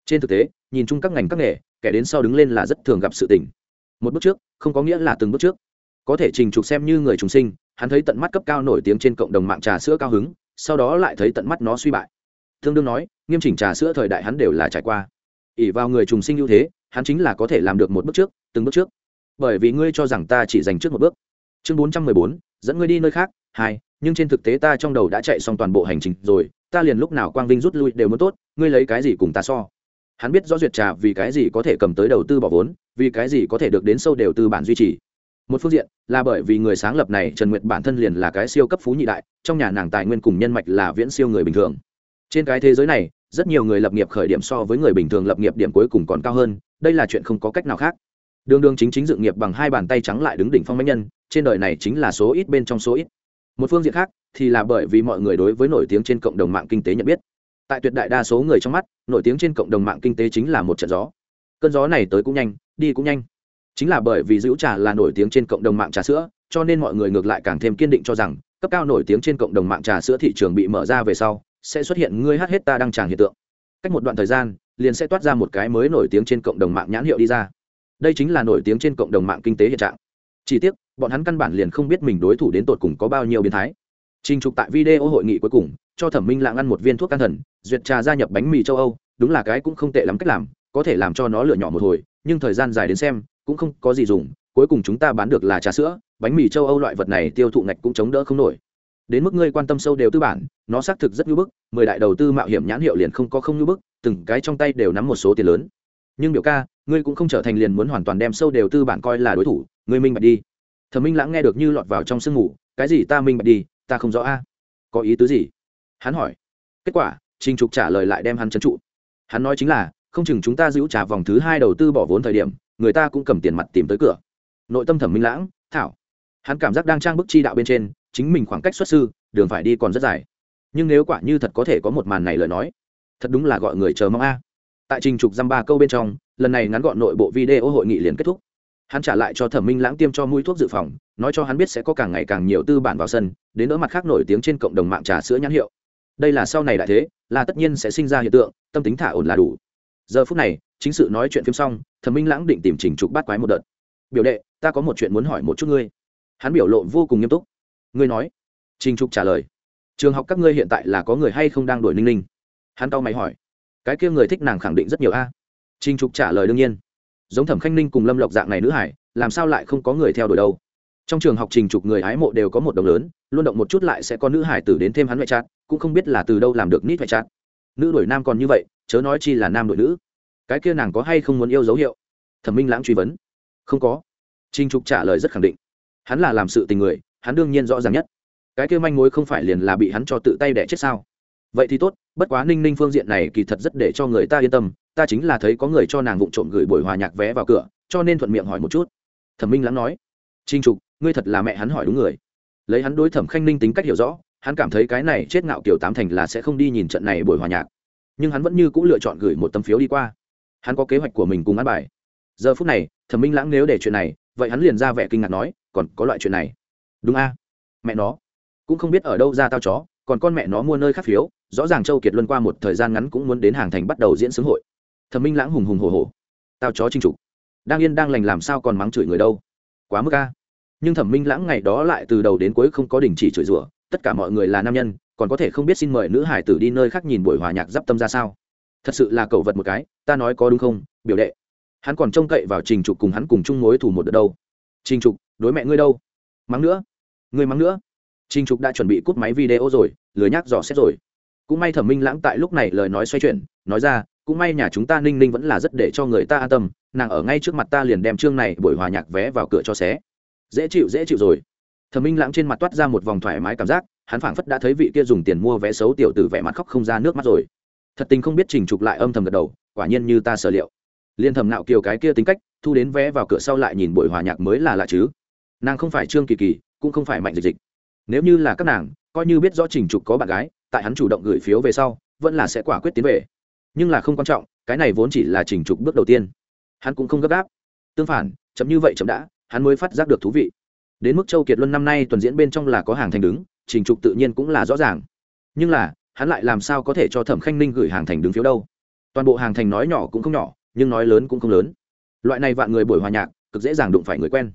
Trên thực tế, nhìn chung các ngành các nghề, kẻ đến sau đứng lên là rất thường gặp sự tình. Một bước trước, không có nghĩa là từng bước trước. Có thể trình trục xem như người trùng sinh, hắn thấy tận mắt cấp cao nổi tiếng trên cộng đồng mạng trà sữa cao hứng, sau đó lại thấy tận mắt nó suy bại. Tương đương nói, nghiêm chỉnh trà sữa thời đại hắn đều là trải qua. Ỉ vào người trùng sinh ưu thế, hắn chính là có thể làm được một bước trước, từng bước trước. Bởi vì ngươi cho rằng ta chỉ dành trước một bước chương bốn trăm mười bốn, dẫn ngươi đi nơi khác. Hai, nhưng trên thực tế ta trong đầu đã chạy xong toàn bộ hành trình rồi, ta liền lúc nào quang vinh rút lui đều muốn tốt, ngươi lấy cái gì cùng ta so? Hắn biết rõ duyệt trà vì cái gì có thể cầm tới đầu tư bỏ vốn, vì cái gì có thể được đến sâu đều tư bản duy trì. Một phương diện là bởi vì người sáng lập này trần nguyệt bản thân liền là cái siêu cấp phú nhị đại, trong nhà nàng tài nguyên cùng nhân mạch là viễn siêu người bình thường. Trên cái thế giới này, rất nhiều người lập nghiệp khởi điểm so với người bình thường lập nghiệp điểm cuối cùng còn cao hơn, đây là chuyện không có cách nào khác đường đường chính chính dựng nghiệp bằng hai bàn tay trắng lại đứng đỉnh phong bánh nhân, trên đời này chính là số ít bên trong số ít. Một phương diện khác thì là bởi vì mọi người đối với nổi tiếng trên cộng đồng mạng kinh tế nhận biết. Tại tuyệt đại đa số người trong mắt, nổi tiếng trên cộng đồng mạng kinh tế chính là một trận gió. Cơn gió này tới cũng nhanh, đi cũng nhanh. Chính là bởi vì giữ trà là nổi tiếng trên cộng đồng mạng trà sữa, cho nên mọi người ngược lại càng thêm kiên định cho rằng, cấp cao nổi tiếng trên cộng đồng mạng trà sữa thị trường bị mở ra về sau, sẽ xuất hiện ngươi hát hết ta đăng tràng hiện tượng. Cách một đoạn thời gian, liền sẽ toát ra một cái mới nổi tiếng trên cộng đồng mạng nhãn hiệu đi ra đây chính là nổi tiếng trên cộng đồng mạng kinh tế hiện trạng. Chỉ tiếc, bọn hắn căn bản liền không biết mình đối thủ đến tột cùng có bao nhiêu biến thái. Trình trục tại video hội nghị cuối cùng, cho thẩm minh lạng ăn một viên thuốc can thần, duyệt trà gia nhập bánh mì châu âu, đúng là cái cũng không tệ lắm cách làm, có thể làm cho nó lựa nhỏ một hồi, nhưng thời gian dài đến xem, cũng không có gì dùng, cuối cùng chúng ta bán được là trà sữa, bánh mì châu âu loại vật này tiêu thụ ngạch cũng chống đỡ không nổi. Đến mức ngươi quan tâm sâu đều tư bản, nó xác thực rất nhu bức, mười đại đầu tư mạo hiểm nhãn hiệu liền không có không nhu bức, từng cái trong tay đều nắm một số tiền lớn nhưng biểu ca, ngươi cũng không trở thành liền muốn hoàn toàn đem sâu đều tư bản coi là đối thủ, ngươi minh bạch đi. Thẩm minh lãng nghe được như lọt vào trong sương ngủ cái gì ta minh bạch đi, ta không rõ a. Có ý tứ gì? Hắn hỏi. Kết quả, trình trục trả lời lại đem hắn trấn trụ. Hắn nói chính là, không chừng chúng ta giữ trả vòng thứ hai đầu tư bỏ vốn thời điểm, người ta cũng cầm tiền mặt tìm tới cửa. Nội tâm thẩm minh lãng, thảo. Hắn cảm giác đang trang bức chi đạo bên trên, chính mình khoảng cách xuất sư, đường phải đi còn rất dài. Nhưng nếu quả như thật có thể có một màn này lời nói, thật đúng là gọi người chờ mong a tại trình trục dăm ba câu bên trong, lần này ngắn gọn nội bộ video hội nghị liền kết thúc. Hắn trả lại cho thẩm minh lãng tiêm cho mũi thuốc dự phòng, nói cho hắn biết sẽ có càng ngày càng nhiều tư bản vào sân, đến đỡ mặt khác nổi tiếng trên cộng đồng mạng trà sữa nhãn hiệu. Đây là sau này đại thế, là tất nhiên sẽ sinh ra hiện tượng, tâm tính thả ổn là đủ. Giờ phút này, chính sự nói chuyện phim xong, thẩm minh lãng định tìm trình trục bắt quái một đợt. Biểu đệ, ta có một chuyện muốn hỏi một chút ngươi. Hắn biểu lộ vô cùng nghiêm túc. Ngươi nói. Trình trục trả lời. Trường học các ngươi hiện tại là có người hay không đang đổi ninh ninh? Hắn tao mày hỏi cái kia người thích nàng khẳng định rất nhiều a. Trinh trục trả lời đương nhiên. Giống thẩm khanh ninh cùng lâm lộc dạng này nữ hải, làm sao lại không có người theo đuổi đâu? Trong trường học trình trục người hái mộ đều có một đồng lớn, luôn động một chút lại sẽ có nữ hải tử đến thêm hắn ngoại trát, cũng không biết là từ đâu làm được nít ngoại trát. Nữ đuổi nam còn như vậy, chớ nói chi là nam đuổi nữ. Cái kia nàng có hay không muốn yêu dấu hiệu? Thẩm minh lãng truy vấn. Không có. Trinh trục trả lời rất khẳng định. Hắn là làm sự tình người, hắn đương nhiên rõ ràng nhất. Cái kia manh mối không phải liền là bị hắn cho tự tay đẻ chết sao? Vậy thì tốt bất quá ninh ninh phương diện này kỳ thật rất để cho người ta yên tâm, ta chính là thấy có người cho nàng vụng trộm gửi buổi hòa nhạc vé vào cửa, cho nên thuận miệng hỏi một chút. Thẩm minh lãng nói trinh trục, ngươi thật là mẹ hắn hỏi đúng người. Lấy hắn đối thẩm khanh ninh tính cách hiểu rõ, hắn cảm thấy cái này chết ngạo kiểu tám thành là sẽ không đi nhìn trận này buổi hòa nhạc. Nhưng hắn vẫn như c ũ lựa chọn gửi một tấm phiếu đi qua. Hắn có kế hoạch của mình cùng ăn bài. Giờ phút này, thẩm minh lãng nếu để chuyện này, vậy hắn liền ra vẻ kinh ngạc nói, còn có loại chuyện này? Đúng a. Mẹ nó. Cũng không biết ở đâu ra tao chó, còn con mẹ nó mua nơi khác phiếu rõ ràng châu kiệt luân qua một thời gian ngắn cũng muốn đến hàng thành bắt đầu diễn xướng hội. Thẩm minh lãng hùng hùng hồ hồ tao chó chinh trục. Đang yên đang lành làm sao còn mắng chửi người đâu? Quá mức ca. nhưng thẩm minh lãng ngày đó lại từ đầu đến cuối không có đình chỉ chửi rủa. Tất cả mọi người là nam nhân, còn có thể không biết xin mời nữ hải tử đi nơi khác nhìn buổi hòa nhạc d i p tâm ra sao? Thật sự là cậu vật một cái, ta nói có đúng không, biểu đệ? Hắn còn trông cậy vào trình trục cùng hắn cùng chung mối thủ một đợt đâu. Trình trục, đối mẹ ngươi đâu? Mắng nữa. Ngươi mắng nữa. Trình trục đã chuẩn bị cút máy video rồi, lười nhác dò xét rồi cũng may thẩm minh lãng tại lúc này lời nói xoay chuyển, nói ra, cũng may nhà chúng ta ninh ninh vẫn là rất để cho người ta an tâm, nàng ở ngay trước mặt ta liền đem chương này buổi hòa nhạc vé vào cửa cho xé. Dễ chịu dễ chịu rồi. Thẩm minh lãng trên mặt toát ra một vòng thoải mái cảm giác, hắn phảng phất đã thấy vị kia dùng tiền mua vé xấu tiểu tử vẻ mặt khóc không ra nước mắt rồi. Thật tình không biết trình trục lại âm thầm gật đầu, quả nhiên như ta sở liệu. Liên thẩm nạo kiều cái kia tính cách, thu đến vé vào cửa sau lại nhìn buổi hòa nhạc mới là lạ chứ. Nàng không phải trương kỳ kỳ, cũng không phải mạnh dịch dịch. Nếu như là các nàng, coi như biết rõ trình trục có bạn gái tại hắn chủ động gửi phiếu về sau, vẫn là sẽ quả quyết tiến về. Nhưng là không quan trọng, cái này vốn chỉ là trình trục bước đầu tiên. Hắn cũng không gấp gáp. Tương phản, chậm như vậy chậm đã, hắn mới phát giác được thú vị. Đến mức châu kiệt luân năm nay tuần diễn bên trong là có hàng thành đứng trình trục tự nhiên cũng là rõ ràng. Nhưng là, hắn lại làm sao có thể cho thẩm khanh ninh gửi hàng thành đứng phiếu đâu? Toàn bộ hàng thành nói nhỏ cũng không nhỏ, nhưng nói lớn cũng không lớn. Loại này vạn người buổi hòa nhạc, cực dễ dàng đụng phải người quen.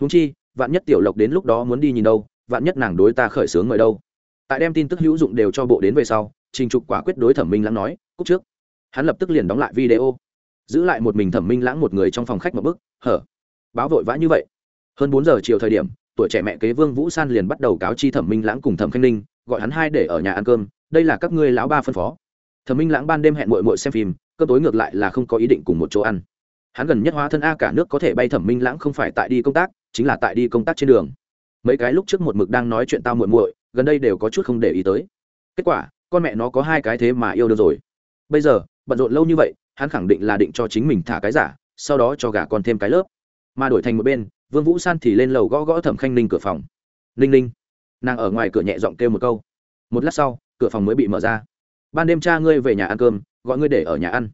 Húng chi, vạn nhất tiểu lộc đến lúc đó muốn đi nhìn đâu, vạn nhất nàng đối ta khởi sướng mời đâu? Tại đem tin tức hữu dụng đều cho bộ đến về sau, trình trục quả quyết đối thẩm minh lãng nói cúc trước. Hắn lập tức liền đóng lại video, giữ lại một mình thẩm minh lãng một người trong phòng khách một bức hở, báo vội vã như vậy. Hơn bốn giờ chiều thời điểm, tuổi trẻ mẹ kế vương vũ san liền bắt đầu cáo chi thẩm minh lãng cùng thẩm khanh ninh, gọi hắn hai để ở nhà ăn cơm, đây là các ngươi lão ba phân phó. Thẩm minh lãng ban đêm hẹn mội mội xem phim cơ tối ngược lại là không có ý định cùng một chỗ ăn. Hắn gần nhất hóa thân a cả nước có thể bay thẩm minh lãng không phải tại đi công tác, chính là tại đi công tác trên đường. Mấy cái lúc trước một mực đang nói chuyện tao muội muội gần đây đều có chút không để ý tới. Kết quả, con mẹ nó có hai cái thế mà yêu được rồi. Bây giờ, bận rộn lâu như vậy, hắn khẳng định là định cho chính mình thả cái giả, sau đó cho gả con thêm cái lớp. Mà đổi thành một bên, vương vũ san thì lên lầu gõ gõ thẩm khanh ninh cửa phòng. Ninh ninh. Nàng ở ngoài cửa nhẹ giọng kêu một câu. Một lát sau, cửa phòng mới bị mở ra. Ban đêm cha ngươi về nhà ăn cơm, gọi ngươi để ở nhà ăn.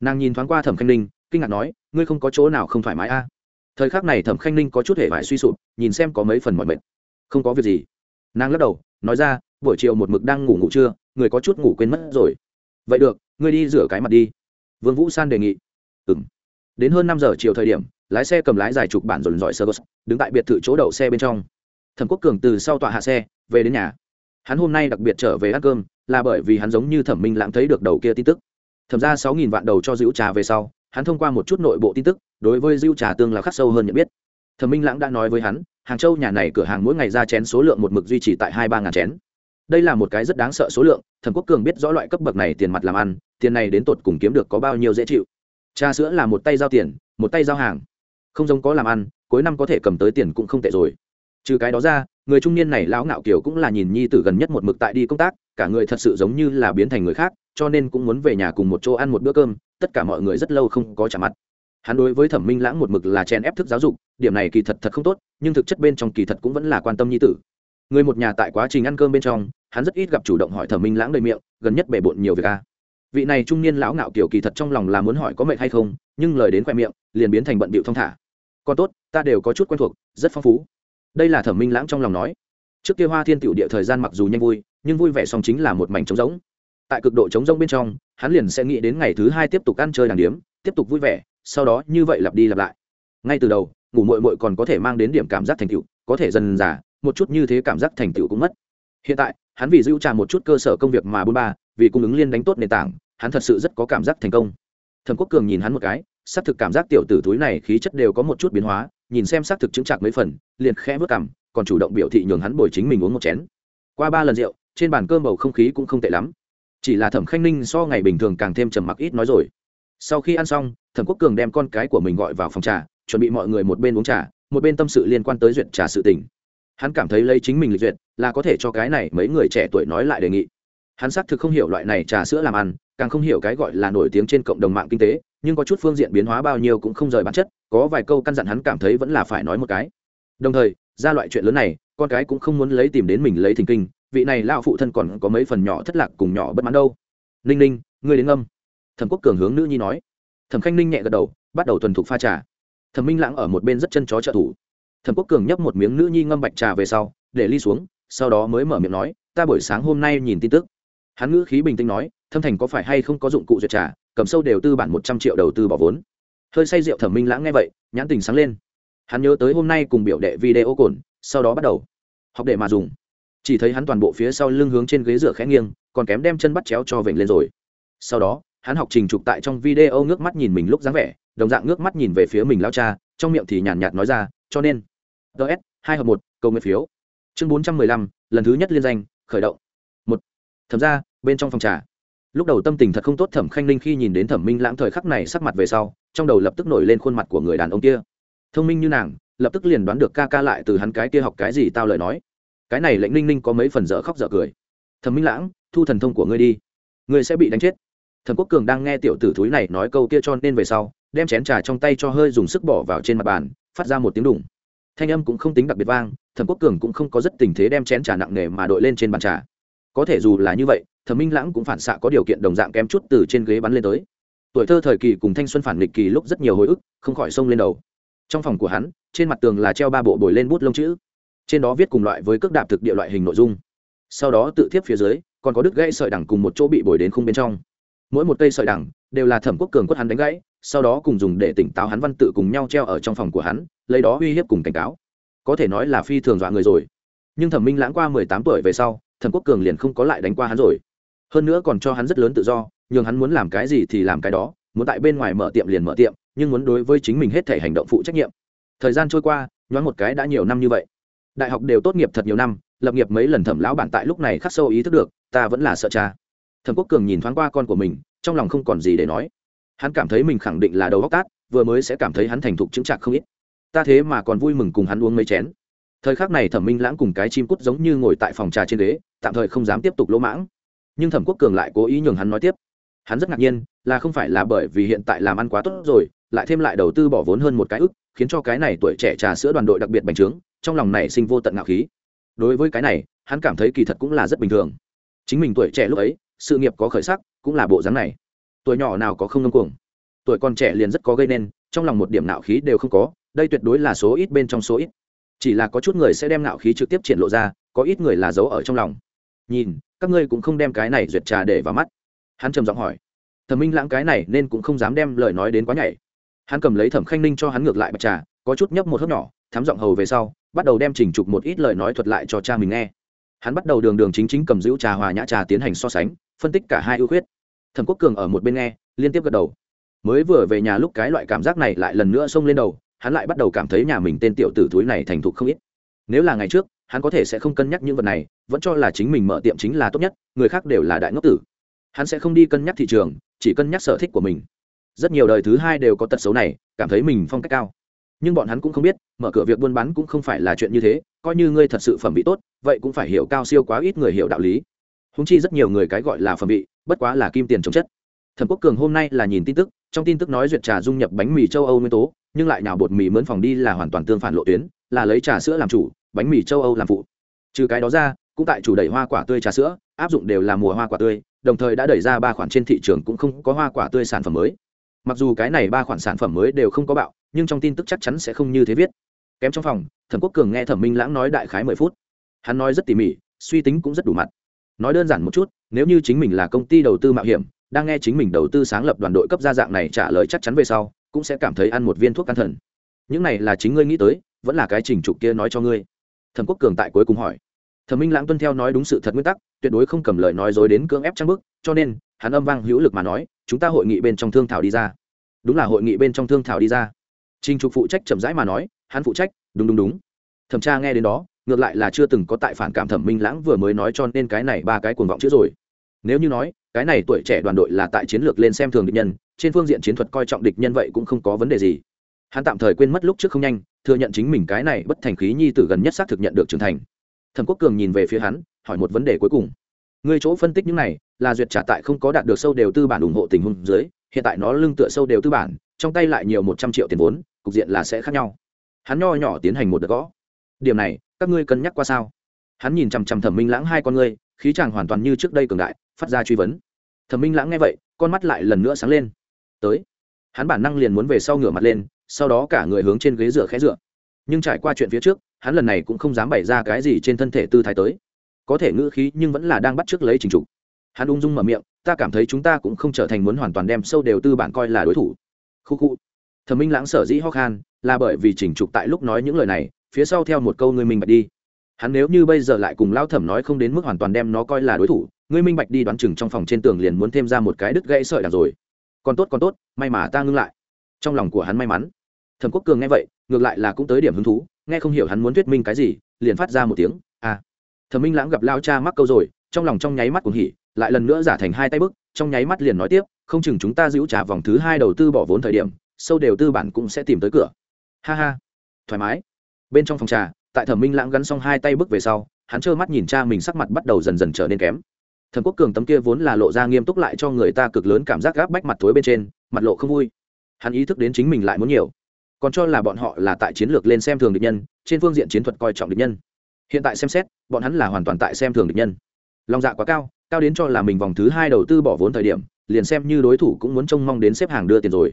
Nàng nhìn thoáng qua thẩm khanh ninh, kinh ngạc nói, ngươi không có chỗ nào không thoải mái a? À? thời khắc này thẩm khanh ninh có chút hề vải suy sụp, nhìn xem có mấy phần mọi mệt. Không có việc gì. Nàng lắc đầu nói ra, buổi chiều một mực đang ngủ ngủ trưa, người có chút ngủ quên mất rồi. Vậy được, ngươi đi rửa cái mặt đi. Vương vũ san đề nghị. Ừng đến hơn năm giờ chiều thời điểm, lái xe cầm lái dài chục bản dồn dọi sơ gos đứng tại biệt thự chỗ đậu xe bên trong. Thẩm quốc cường từ sau tọa hạ xe, về đến nhà. Hắn hôm nay đặc biệt trở về ăn cơm, là bởi vì hắn giống như thẩm minh lãng thấy được đầu kia tin tức. Thẩm ra sáu nghìn vạn đầu cho dữ trà về sau, hắn thông qua một chút nội bộ tin tức, đối với dữ trà tương là khắc sâu hơn nhận biết. Thẩm minh lãng đã nói với hắn hàng châu nhà này cửa hàng mỗi ngày ra chén số lượng một mực duy trì tại hai ba ngàn chén. Đây là một cái rất đáng sợ số lượng, thẩm quốc cường biết rõ loại cấp bậc này tiền mặt làm ăn, tiền này đến tột cùng kiếm được có bao nhiêu dễ chịu. Trà sữa là một tay giao tiền, một tay giao hàng. Không giống có làm ăn, cuối năm có thể cầm tới tiền cũng không tệ rồi. Trừ cái đó ra, người trung niên này lão ngạo kiều cũng là nhìn nhi tử gần nhất một mực tại đi công tác, cả người thật sự giống như là biến thành người khác, cho nên cũng muốn về nhà cùng một chỗ ăn một bữa cơm, tất cả mọi người rất lâu không có trả mặt hắn đối với thẩm minh lãng một mực là chen ép thức giáo dục, điểm này kỳ thật thật không tốt, nhưng thực chất bên trong kỳ thật cũng vẫn là quan tâm nhi tử. Người một nhà tại quá trình ăn cơm bên trong, hắn rất ít gặp chủ động hỏi thẩm minh lãng đầy miệng, gần nhất bể bộn nhiều việc a vị này trung niên lão ngạo kiểu kỳ thật trong lòng là muốn hỏi có mệt hay không, nhưng lời đến khoe miệng, liền biến thành bận bịu thong thả. Còn tốt, ta đều có chút quen thuộc, rất phong phú. Đây là thẩm minh lãng trong lòng nói. Trước kia hoa thiên tiểu địa thời gian mặc dù nhanh vui, nhưng vui vẻ song chính là một mảnh trống rỗng. Tại cực độ trống rỗng bên trong, hắn liền sẽ nghĩ đến ngày thứ hai tiếp tục ăn chơi đàng điếm, tiếp tục vui vẻ sau đó như vậy lặp đi lặp lại. Ngay từ đầu, ngủ mội mội còn có thể mang đến điểm cảm giác thành tựu, có thể dần dà, một chút như thế cảm giác thành tựu cũng mất. Hiện tại, hắn vì giữ trà một chút cơ sở công việc mà bôn ba, vì cung ứng liên đánh tốt nền tảng, hắn thật sự rất có cảm giác thành công. Thẩm quốc cường nhìn hắn một cái, xác thực cảm giác tiểu tử túi này khí chất đều có một chút biến hóa, nhìn xem xác thực chứng chạc mấy phần, liền khẽ vớt cảm còn chủ động biểu thị nhường hắn bồi chính mình uống một chén. Qua ba lần rượu, trên bàn cơm bầu không khí cũng không tệ lắm. Chỉ là thẩm khanh ninh so ngày bình thường càng thêm trầm mặc ít nói rồi. Sau khi ăn xong thẩm quốc cường đem con cái của mình gọi vào phòng trà, chuẩn bị mọi người một bên uống trà, một bên tâm sự liên quan tới duyệt trà sự tình. Hắn cảm thấy lấy chính mình lịch duyệt là có thể cho cái này mấy người trẻ tuổi nói lại đề nghị. Hắn xác thực không hiểu loại này trà sữa làm ăn, càng không hiểu cái gọi là nổi tiếng trên cộng đồng mạng kinh tế, nhưng có chút phương diện biến hóa bao nhiêu cũng không rời bản chất, có vài câu căn dặn hắn cảm thấy vẫn là phải nói một cái. Đồng thời, ra loại chuyện lớn này, con cái cũng không muốn lấy tìm đến mình lấy thình kinh, vị này lao phụ thân còn có mấy phần nhỏ thất lạc cùng nhỏ bất mãn đâu. Ninh ninh, ngươi đến âm thẩm quốc cường hướng nữ nhi nói thẩm khanh ninh nhẹ gật đầu, bắt đầu thuần thục pha trà. Thẩm minh lãng ở một bên rất chân chó trợ thủ. Thẩm quốc cường nhấp một miếng nữ nhi ngâm bạch trà về sau, để ly xuống, sau đó mới mở miệng nói, ta buổi sáng hôm nay nhìn tin tức. Hắn ngữ khí bình tĩnh nói, thâm thành có phải hay không có dụng cụ duyệt trà, cầm sâu đều tư bản một trăm triệu đầu tư bỏ vốn. Hơi say rượu thẩm minh lãng nghe vậy, nhãn tình sáng lên. Hắn nhớ tới hôm nay cùng biểu đệ video cồn, sau đó bắt đầu học để mà dùng. Chỉ thấy hắn toàn bộ phía sau lưng hướng trên ghế rửa khẽ nghiêng, còn kém đem chân bắt chéo cho vểnh lên rồi. Sau đó hắn học trình trục tại trong video ngước mắt nhìn mình lúc dáng vẻ, đồng dạng ngước mắt nhìn về phía mình lao cha, trong miệng thì nhàn nhạt nói ra, cho nên ts hai hợp một, cầu nguyện phiếu. Chương bốn trăm mười lăm, lần thứ nhất liên danh, khởi động. Một, thẩm ra bên trong phòng trà. Lúc đầu tâm tình thật không tốt thẩm khanh ninh khi nhìn đến thẩm minh lãng thời khắc này sắc mặt về sau, trong đầu lập tức nổi lên khuôn mặt của người đàn ông kia. Thông minh như nàng, lập tức liền đoán được ca ca lại từ hắn cái kia học cái gì tao lời nói. Cái này lệnh ninh ninh có mấy phần dở khóc dở cười. Thẩm minh lãng, thu thần thông của ngươi đi. Ngươi sẽ bị đánh chết thẩm quốc cường đang nghe tiểu tử thúi này nói câu kia cho nên về sau, đem chén trà trong tay cho hơi dùng sức bỏ vào trên mặt bàn, phát ra một tiếng đủng thanh âm cũng không tính đặc biệt vang, thẩm quốc cường cũng không có rất tình thế đem chén trà nặng nề mà đội lên trên bàn trà. Có thể dù là như vậy, thẩm minh lãng cũng phản xạ có điều kiện đồng dạng kém chút từ trên ghế bắn lên tới. Tuổi thơ thời kỳ cùng thanh xuân phản nghịch kỳ lúc rất nhiều hồi ức, không khỏi sông lên đầu. Trong phòng của hắn, trên mặt tường là treo ba bộ bồi lên bút lông chữ. Trên đó viết cùng loại với cước đạp thực địa loại hình nội dung. Sau đó tự thiếp phía dưới, còn có đứt gãy sợi đẳng cùng một chỗ bị bồi đến khung bên trong mỗi một cây sợi đẳng đều là thẩm quốc cường quất hắn đánh gãy, sau đó cùng dùng để tỉnh táo hắn văn tự cùng nhau treo ở trong phòng của hắn, lấy đó uy hiếp cùng cảnh cáo. Có thể nói là phi thường dọa người rồi. Nhưng thẩm minh lãng qua mười tám tuổi về sau, thẩm quốc cường liền không có lại đánh qua hắn rồi. Hơn nữa còn cho hắn rất lớn tự do, nhường hắn muốn làm cái gì thì làm cái đó, muốn tại bên ngoài mở tiệm liền mở tiệm, nhưng muốn đối với chính mình hết thể hành động phụ trách nhiệm. Thời gian trôi qua, nhoáng một cái đã nhiều năm như vậy. Đại học đều tốt nghiệp thật nhiều năm, lập nghiệp mấy lần thẩm lão bản tại lúc này khắc sâu ý thức được, ta vẫn là sợ cha thẩm quốc cường nhìn thoáng qua con của mình, trong lòng không còn gì để nói. Hắn cảm thấy mình khẳng định là đầu góc tát, vừa mới sẽ cảm thấy hắn thành thục chứng chạc không ít. Ta thế mà còn vui mừng cùng hắn uống mấy chén. Thời khắc này thẩm minh lãng cùng cái chim cút giống như ngồi tại phòng trà trên ghế, tạm thời không dám tiếp tục lỗ mãng. Nhưng thẩm quốc cường lại cố ý nhường hắn nói tiếp. Hắn rất ngạc nhiên, là không phải là bởi vì hiện tại làm ăn quá tốt rồi, lại thêm lại đầu tư bỏ vốn hơn một cái ức, khiến cho cái này tuổi trẻ trà sữa đoàn đội đặc biệt bành trướng, trong lòng này sinh vô tận ngạo khí. Đối với cái này, hắn cảm thấy kỳ thật cũng là rất bình thường. Chính mình tuổi trẻ lúc ấy sự nghiệp có khởi sắc cũng là bộ dáng này. Tuổi nhỏ nào có không ngâm cuồng. Tuổi còn trẻ liền rất có gây nên, trong lòng một điểm nạo khí đều không có, đây tuyệt đối là số ít bên trong số ít. Chỉ là có chút người sẽ đem nạo khí trực tiếp triển lộ ra, có ít người là giấu ở trong lòng. Nhìn, các ngươi cũng không đem cái này duyệt trà để vào mắt. Hắn trầm giọng hỏi. Thẩm minh lãng cái này nên cũng không dám đem lời nói đến quá nhảy hắn cầm lấy thẩm khanh ninh cho hắn ngược lại bạch trà, có chút nhấp một hớp nhỏ thám giọng hầu về sau, bắt đầu đem chỉnh trục một ít lời nói thuật lại cho cha mình nghe. Hắn bắt đầu đường đường chính chính cầm giữ trà hòa nhã trà tiến hành so sánh phân tích cả hai ưu khuyết. Thẩm quốc cường ở một bên nghe, liên tiếp gật đầu. Mới vừa về nhà lúc cái loại cảm giác này lại lần nữa xông lên đầu, hắn lại bắt đầu cảm thấy nhà mình tên tiểu tử thúi này thành thục không ít. Nếu là ngày trước, hắn có thể sẽ không cân nhắc những vật này, vẫn cho là chính mình mở tiệm chính là tốt nhất, người khác đều là đại ngốc tử. Hắn sẽ không đi cân nhắc thị trường, chỉ cân nhắc sở thích của mình. Rất nhiều đời thứ hai đều có tật xấu này, cảm thấy mình phong cách cao. Nhưng bọn hắn cũng không biết, mở cửa việc buôn bán cũng không phải là chuyện như thế, coi như ngươi thật sự phẩm vị tốt, vậy cũng phải hiểu cao siêu quá ít người hiểu đạo lý húng chi rất nhiều người cái gọi là phẩm vị, bất quá là kim tiền chống chất. Thẩm quốc cường hôm nay là nhìn tin tức, trong tin tức nói duyệt trà dung nhập bánh mì châu âu nguyên tố, nhưng lại nào bột mì mướn phòng đi là hoàn toàn tương phản lộ tuyến, là lấy trà sữa làm chủ, bánh mì châu âu làm phụ. Trừ cái đó ra, cũng tại chủ đẩy hoa quả tươi trà sữa, áp dụng đều là mùa hoa quả tươi, đồng thời đã đẩy ra ba khoản trên thị trường cũng không có hoa quả tươi sản phẩm mới. Mặc dù cái này ba khoản sản phẩm mới đều không có bạo, nhưng trong tin tức chắc chắn sẽ không như thế viết. Kém trong phòng, thẩm quốc cường nghe thẩm minh lãng nói đại khái mười phút. Hắn nói rất tỉ mỉ, suy tính cũng rất đủ mặt nói đơn giản một chút, nếu như chính mình là công ty đầu tư mạo hiểm, đang nghe chính mình đầu tư sáng lập đoàn đội cấp gia dạng này trả lời chắc chắn về sau, cũng sẽ cảm thấy ăn một viên thuốc an thần. Những này là chính ngươi nghĩ tới, vẫn là cái trình trục kia nói cho ngươi? Thẩm quốc cường tại cuối cùng hỏi. Thẩm minh lãng tuân theo nói đúng sự thật nguyên tắc, tuyệt đối không cầm lời nói dối đến cưỡng ép trang bức cho nên, hắn âm vang hữu lực mà nói, chúng ta hội nghị bên trong thương thảo đi ra. Đúng là hội nghị bên trong thương thảo đi ra. Trình trục phụ trách chậm rãi mà nói, hắn phụ trách, đúng đúng đúng. Thẩm tra nghe đến đó ngược lại là chưa từng có tại phản cảm thẩm minh lãng vừa mới nói cho nên cái này ba cái cuồng vọng chữ rồi. Nếu như nói, cái này tuổi trẻ đoàn đội là tại chiến lược lên xem thường địch nhân, trên phương diện chiến thuật coi trọng địch nhân vậy cũng không có vấn đề gì. Hắn tạm thời quên mất lúc trước không nhanh, thừa nhận chính mình cái này bất thành khí nhi tử gần nhất xác thực nhận được trưởng thành. Thẩm quốc cường nhìn về phía hắn, hỏi một vấn đề cuối cùng. Người chỗ phân tích những này, là duyệt trả tại không có đạt được sâu đều tư bản ủng hộ tình huống dưới, hiện tại nó lưng tựa sâu đều tư bản, trong tay lại nhiều một trăm triệu tiền vốn, cục diện là sẽ khác nhau. Hắn nho nhỏ tiến hành một đợt gõ. Điểm này các ngươi cân nhắc qua sao? Hắn nhìn chằm chằm thẩm minh lãng hai con ngươi, khí chàng hoàn toàn như trước đây cường đại, phát ra truy vấn. Thẩm minh lãng nghe vậy, con mắt lại lần nữa sáng lên. Tới. Hắn bản năng liền muốn về sau ngửa mặt lên, sau đó cả người hướng trên ghế dựa khẽ dựa. Nhưng trải qua chuyện phía trước, hắn lần này cũng không dám bày ra cái gì trên thân thể tư thái tới. Có thể ngữ khí nhưng vẫn là đang bắt trước lấy trình trục. Hắn ung dung mở miệng, ta cảm thấy chúng ta cũng không trở thành muốn hoàn toàn đem sâu đều tư bản coi là đối thủ. Khu khu. Thẩm minh lãng sở dĩ ho khan, là bởi vì trình trục tại lúc nói những lời này phía sau theo một câu ngươi minh bạch đi. Hắn nếu như bây giờ lại cùng lao thẩm nói không đến mức hoàn toàn đem nó coi là đối thủ, ngươi minh bạch đi đoán chừng trong phòng trên tường liền muốn thêm ra một cái đứt gãy sợi đằng rồi. Còn tốt còn tốt, may mà ta ngưng lại. Trong lòng của hắn may mắn. Thẩm quốc cường nghe vậy, ngược lại là cũng tới điểm hứng thú, nghe không hiểu hắn muốn thuyết minh cái gì, liền phát ra một tiếng à. Thẩm minh lãng gặp lao cha mắc câu rồi, trong lòng trong nháy mắt cũng hỉ, lại lần nữa giả thành hai tay bức, trong nháy mắt liền nói tiếp, không chừng chúng ta giữ trả vòng thứ hai đầu tư bỏ vốn thời điểm, sâu đều tư bản cũng sẽ tìm tới cửa. Ha ha. Thoải mái bên trong phòng trà, tại thẩm minh lãng gắn xong hai tay bước về sau, hắn trơ mắt nhìn cha mình sắc mặt bắt đầu dần dần trở nên kém. Thẩm quốc cường tấm kia vốn là lộ ra nghiêm túc lại cho người ta cực lớn cảm giác gáp bách mặt thối bên trên, mặt lộ không vui. Hắn ý thức đến chính mình lại muốn nhiều. Còn cho là bọn họ là tại chiến lược lên xem thường địch nhân, trên phương diện chiến thuật coi trọng địch nhân. Hiện tại xem xét, bọn hắn là hoàn toàn tại xem thường địch nhân. Lòng dạ quá cao cao đến cho là mình vòng thứ hai đầu tư bỏ vốn thời điểm, liền xem như đối thủ cũng muốn trông mong đến xếp hàng đưa tiền rồi.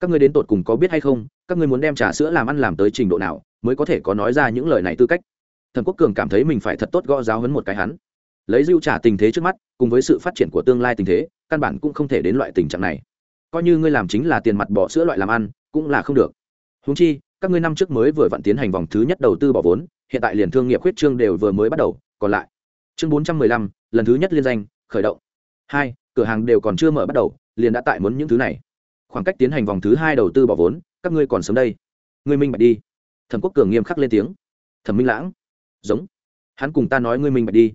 Các ngươi đến tột cùng có biết hay không, các ngươi muốn đem trà sữa làm ăn làm tới trình độ nào mới có thể có nói ra những lời này tư cách. Thần quốc cường cảm thấy mình phải thật tốt gõ giáo hấn một cái hắn. Lấy dưu trả tình thế trước mắt, cùng với sự phát triển của tương lai tình thế, căn bản cũng không thể đến loại tình trạng này. Coi như ngươi làm chính là tiền mặt bỏ sữa loại làm ăn, cũng là không được. Húng chi, các ngươi năm trước mới vừa vặn tiến hành vòng thứ nhất đầu tư bỏ vốn, hiện tại liền thương nghiệp khuyết trương đều vừa mới bắt đầu, còn lại. Chương bốn trăm mười lăm, lần thứ nhất liên danh, khởi động. Hai, cửa hàng đều còn chưa mở bắt đầu, liền đã tại muốn những thứ này. Khoảng cách tiến hành vòng thứ hai đầu tư bỏ vốn, các ngươi còn sớm đây. Ngươi minh bạch đi thẩm quốc cường nghiêm khắc lên tiếng. Thẩm minh lãng, giống. Hắn cùng ta nói ngươi minh bạch đi.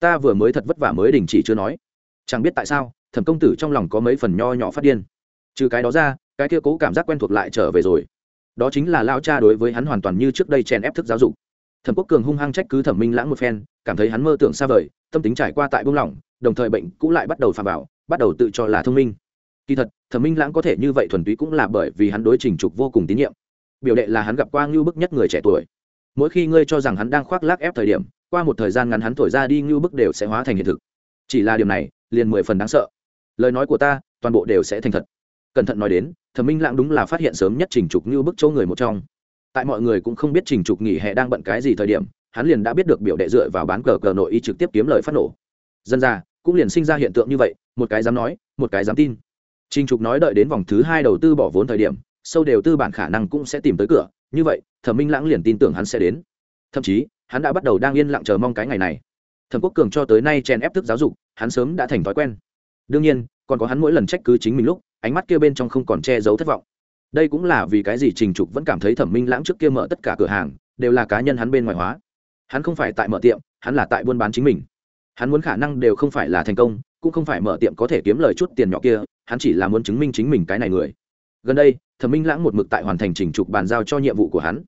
Ta vừa mới thật vất vả mới đình chỉ chưa nói. Chẳng biết tại sao, thẩm công tử trong lòng có mấy phần nho nhỏ phát điên. Trừ cái đó ra, cái kia cố cảm giác quen thuộc lại trở về rồi. Đó chính là lao cha đối với hắn hoàn toàn như trước đây chèn ép thức giáo dục. Thẩm quốc cường hung hăng trách cứ thẩm minh lãng một phen, cảm thấy hắn mơ tưởng xa vời, tâm tính trải qua tại buông lỏng, đồng thời bệnh cũ lại bắt đầu phà bảo bắt đầu tự cho là thông minh. Kỳ thật, thẩm minh lãng có thể như vậy thuần túy cũng là bởi vì hắn đối trình trục vô cùng tín nhiệm biểu đệ là hắn gặp qua ngưu bức nhất người trẻ tuổi. Mỗi khi ngươi cho rằng hắn đang khoác lác ép thời điểm, qua một thời gian ngắn hắn thổi ra đi ngưu bức đều sẽ hóa thành hiện thực. Chỉ là điều này, liền mười phần đáng sợ. Lời nói của ta, toàn bộ đều sẽ thành thật. Cẩn thận nói đến, thẩm minh lãng đúng là phát hiện sớm nhất trình trục ngưu bức chỗ người một trong. Tại mọi người cũng không biết trình trục nghỉ hè đang bận cái gì thời điểm, hắn liền đã biết được biểu đệ dựa vào bán cờ cờ nội y trực tiếp kiếm lời phát nổ. Dân ra cũng liền sinh ra hiện tượng như vậy, một cái dám nói, một cái dám tin. Trình trục nói đợi đến vòng thứ hai đầu tư bỏ vốn thời điểm sâu đều tư bản khả năng cũng sẽ tìm tới cửa, như vậy, thẩm minh lãng liền tin tưởng hắn sẽ đến. Thậm chí, hắn đã bắt đầu đang yên lặng chờ mong cái ngày này. Thẩm quốc cường cho tới nay chen ép thức giáo dục, hắn sớm đã thành thói quen. Đương nhiên, còn có hắn mỗi lần trách cứ chính mình lúc, ánh mắt kia bên trong không còn che giấu thất vọng. Đây cũng là vì cái gì trình trục vẫn cảm thấy thẩm minh lãng trước kia mở tất cả cửa hàng, đều là cá nhân hắn bên ngoài hóa. Hắn không phải tại mở tiệm, hắn là tại buôn bán chính mình. Hắn muốn khả năng đều không phải là thành công, cũng không phải mở tiệm có thể kiếm lời chút tiền nhỏ kia, hắn chỉ là muốn chứng minh chính mình cái này người gần đây, thẩm minh lãng một mực tại hoàn thành trình trục bàn giao cho nhiệm vụ của hắn.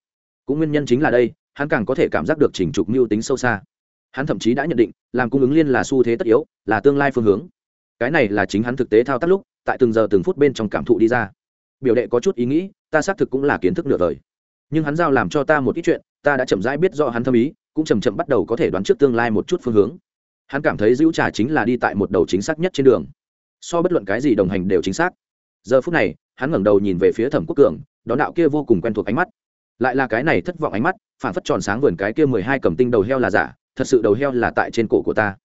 Cũng nguyên nhân chính là đây, hắn càng có thể cảm giác được trình trục mưu tính sâu xa. Hắn thậm chí đã nhận định, làm cung ứng liên là xu thế tất yếu, là tương lai phương hướng. Cái này là chính hắn thực tế thao tác lúc, tại từng giờ từng phút bên trong cảm thụ đi ra. Biểu đệ có chút ý nghĩ, ta xác thực cũng là kiến thức nửa đời. Nhưng hắn giao làm cho ta một ít chuyện, ta đã chậm rãi biết do hắn thâm ý, cũng chầm chậm bắt đầu có thể đoán trước tương lai một chút phương hướng. Hắn cảm thấy giữ trà chính là đi tại một đầu chính xác nhất trên đường. So bất luận cái gì đồng hành đều chính xác. Giờ phút này hắn ngẩng đầu nhìn về phía thẩm quốc cường, đón đạo kia vô cùng quen thuộc ánh mắt. Lại là cái này thất vọng ánh mắt phản phất tròn sáng vườn cái kia mười hai cầm tinh đầu heo là giả, thật sự đầu heo là tại trên cổ của ta.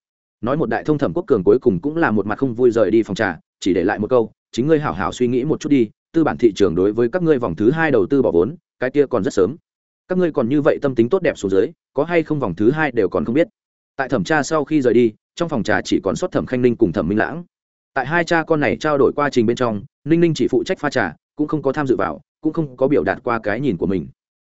Nói một đại thông thẩm quốc cường cuối cùng cũng là một mặt không vui rời đi phòng trà, chỉ để lại một câu, chính ngươi hảo hảo suy nghĩ một chút đi, tư bản thị trường đối với các ngươi vòng thứ hai đầu tư bỏ vốn, cái kia còn rất sớm. Các ngươi còn như vậy tâm tính tốt đẹp xuống dưới, có hay không vòng thứ hai đều còn không biết. Tại thẩm tra sau khi rời đi, trong phòng trà chỉ còn sót thẩm khanh ninh cùng thẩm minh lãng tại hai cha con này trao đổi qua trình bên trong, ninh ninh chỉ phụ trách pha trà, cũng không có tham dự vào, cũng không có biểu đạt qua cái nhìn của mình.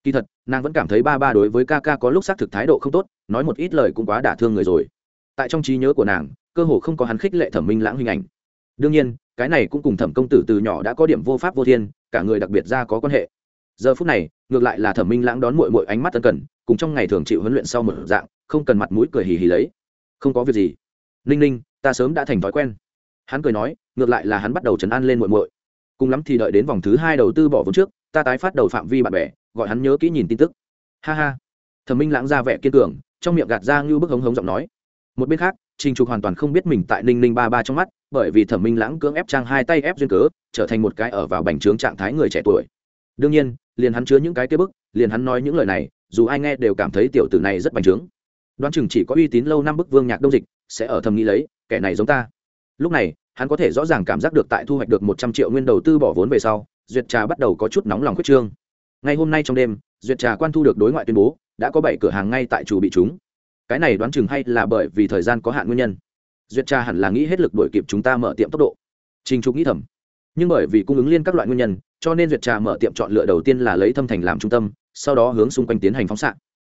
Kỳ thật, nàng vẫn cảm thấy ba ba đối với ca ca có lúc xác thực thái độ không tốt, nói một ít lời cũng quá đả thương người rồi. Tại trong trí nhớ của nàng, cơ hồ không có hắn khích lệ thẩm minh lãng hình ảnh. Đương nhiên, cái này cũng cùng thẩm công tử từ nhỏ đã có điểm vô pháp vô thiên, cả người đặc biệt ra có quan hệ. Giờ phút này, ngược lại là thẩm minh lãng đón mội mội ánh mắt tân cần, cùng trong ngày thường chịu huấn luyện sau một dạng, không cần mặt mũi cười hì hì lấy. Không có việc gì. Ninh ninh, ta sớm đã thành thói quen hắn cười nói ngược lại là hắn bắt đầu chấn an lên muội muội, cùng lắm thì đợi đến vòng thứ hai đầu tư bỏ vốn trước ta tái phát đầu phạm vi bạn bè gọi hắn nhớ kỹ nhìn tin tức. Ha ha. Thẩm minh lãng ra vẻ kiên cường trong miệng gạt ra như bức hống hống giọng nói. Một bên khác trình trục hoàn toàn không biết mình tại ninh ninh ba ba trong mắt bởi vì thẩm minh lãng cưỡng ép trang hai tay ép duyên cớ trở thành một cái ở vào bành trướng trạng thái người trẻ tuổi. Đương nhiên liền hắn chứa những cái kế bức liền hắn nói những lời này dù ai nghe đều cảm thấy tiểu tử này rất bành trướng. Đoán chừng chỉ có uy tín lâu năm bức vương nhạc đông dịch sẽ ở thầm nghĩ lấy kẻ này giống ta lúc này, hắn có thể rõ ràng cảm giác được tại thu hoạch được một trăm triệu nguyên đầu tư bỏ vốn về sau, duyệt trà bắt đầu có chút nóng lòng khuyết trương. Ngày hôm nay trong đêm, duyệt trà quan thu được đối ngoại tuyên bố, đã có bảy cửa hàng ngay tại chủ bị chúng. Cái này đoán chừng hay là bởi vì thời gian có hạn nguyên nhân. Duyệt trà hẳn là nghĩ hết lực đổi kịp chúng ta mở tiệm tốc độ. Trình trục nghĩ thầm. Nhưng bởi vì cung ứng liên các loại nguyên nhân, cho nên duyệt trà mở tiệm chọn lựa đầu tiên là lấy thâm thành làm trung tâm, sau đó hướng xung quanh tiến hành phóng xạ.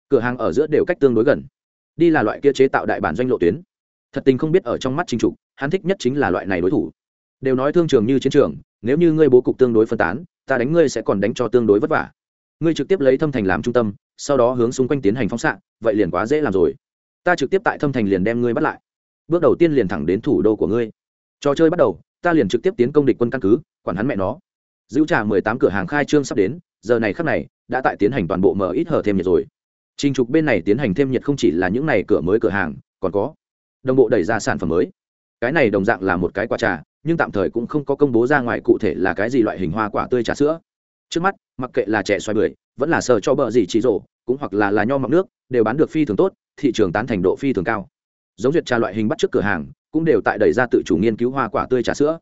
Cửa hàng ở giữa đều cách tương đối gần. Đi là loại kia chế tạo đại bản doanh lộ tuyến thật tình không biết ở trong mắt chính trục hắn thích nhất chính là loại này đối thủ. Đều nói thương trường như chiến trường, nếu như ngươi bố cục tương đối phân tán, ta đánh ngươi sẽ còn đánh cho tương đối vất vả. Ngươi trực tiếp lấy thâm thành làm trung tâm, sau đó hướng xung quanh tiến hành phóng xạ, vậy liền quá dễ làm rồi. Ta trực tiếp tại thâm thành liền đem ngươi bắt lại. Bước đầu tiên liền thẳng đến thủ đô của ngươi. Trò chơi bắt đầu, ta liền trực tiếp tiến công địch quân căn cứ, quản hắn mẹ nó. Giữ trả mười tám cửa hàng khai trương sắp đến, giờ này khắc này, đã tại tiến hành toàn bộ mở ít hở thêm nhiệt rồi. Trình trục bên này tiến hành thêm nhiệt không chỉ là những này cửa mới cửa hàng, còn có đồng bộ đẩy ra sản phẩm mới. Cái này đồng dạng là một cái quả trà, nhưng tạm thời cũng không có công bố ra ngoài cụ thể là cái gì loại hình hoa quả tươi trà sữa. Trước mắt, mặc kệ là trẻ xoài bưởi, vẫn là sờ cho bờ gì chỉ rổ, cũng hoặc là là nho mọc nước, đều bán được phi thường tốt, thị trường tán thành độ phi thường cao. Giống duyệt trà loại hình bắt trước cửa hàng, cũng đều tại đẩy ra tự chủ nghiên cứu hoa quả tươi trà sữa.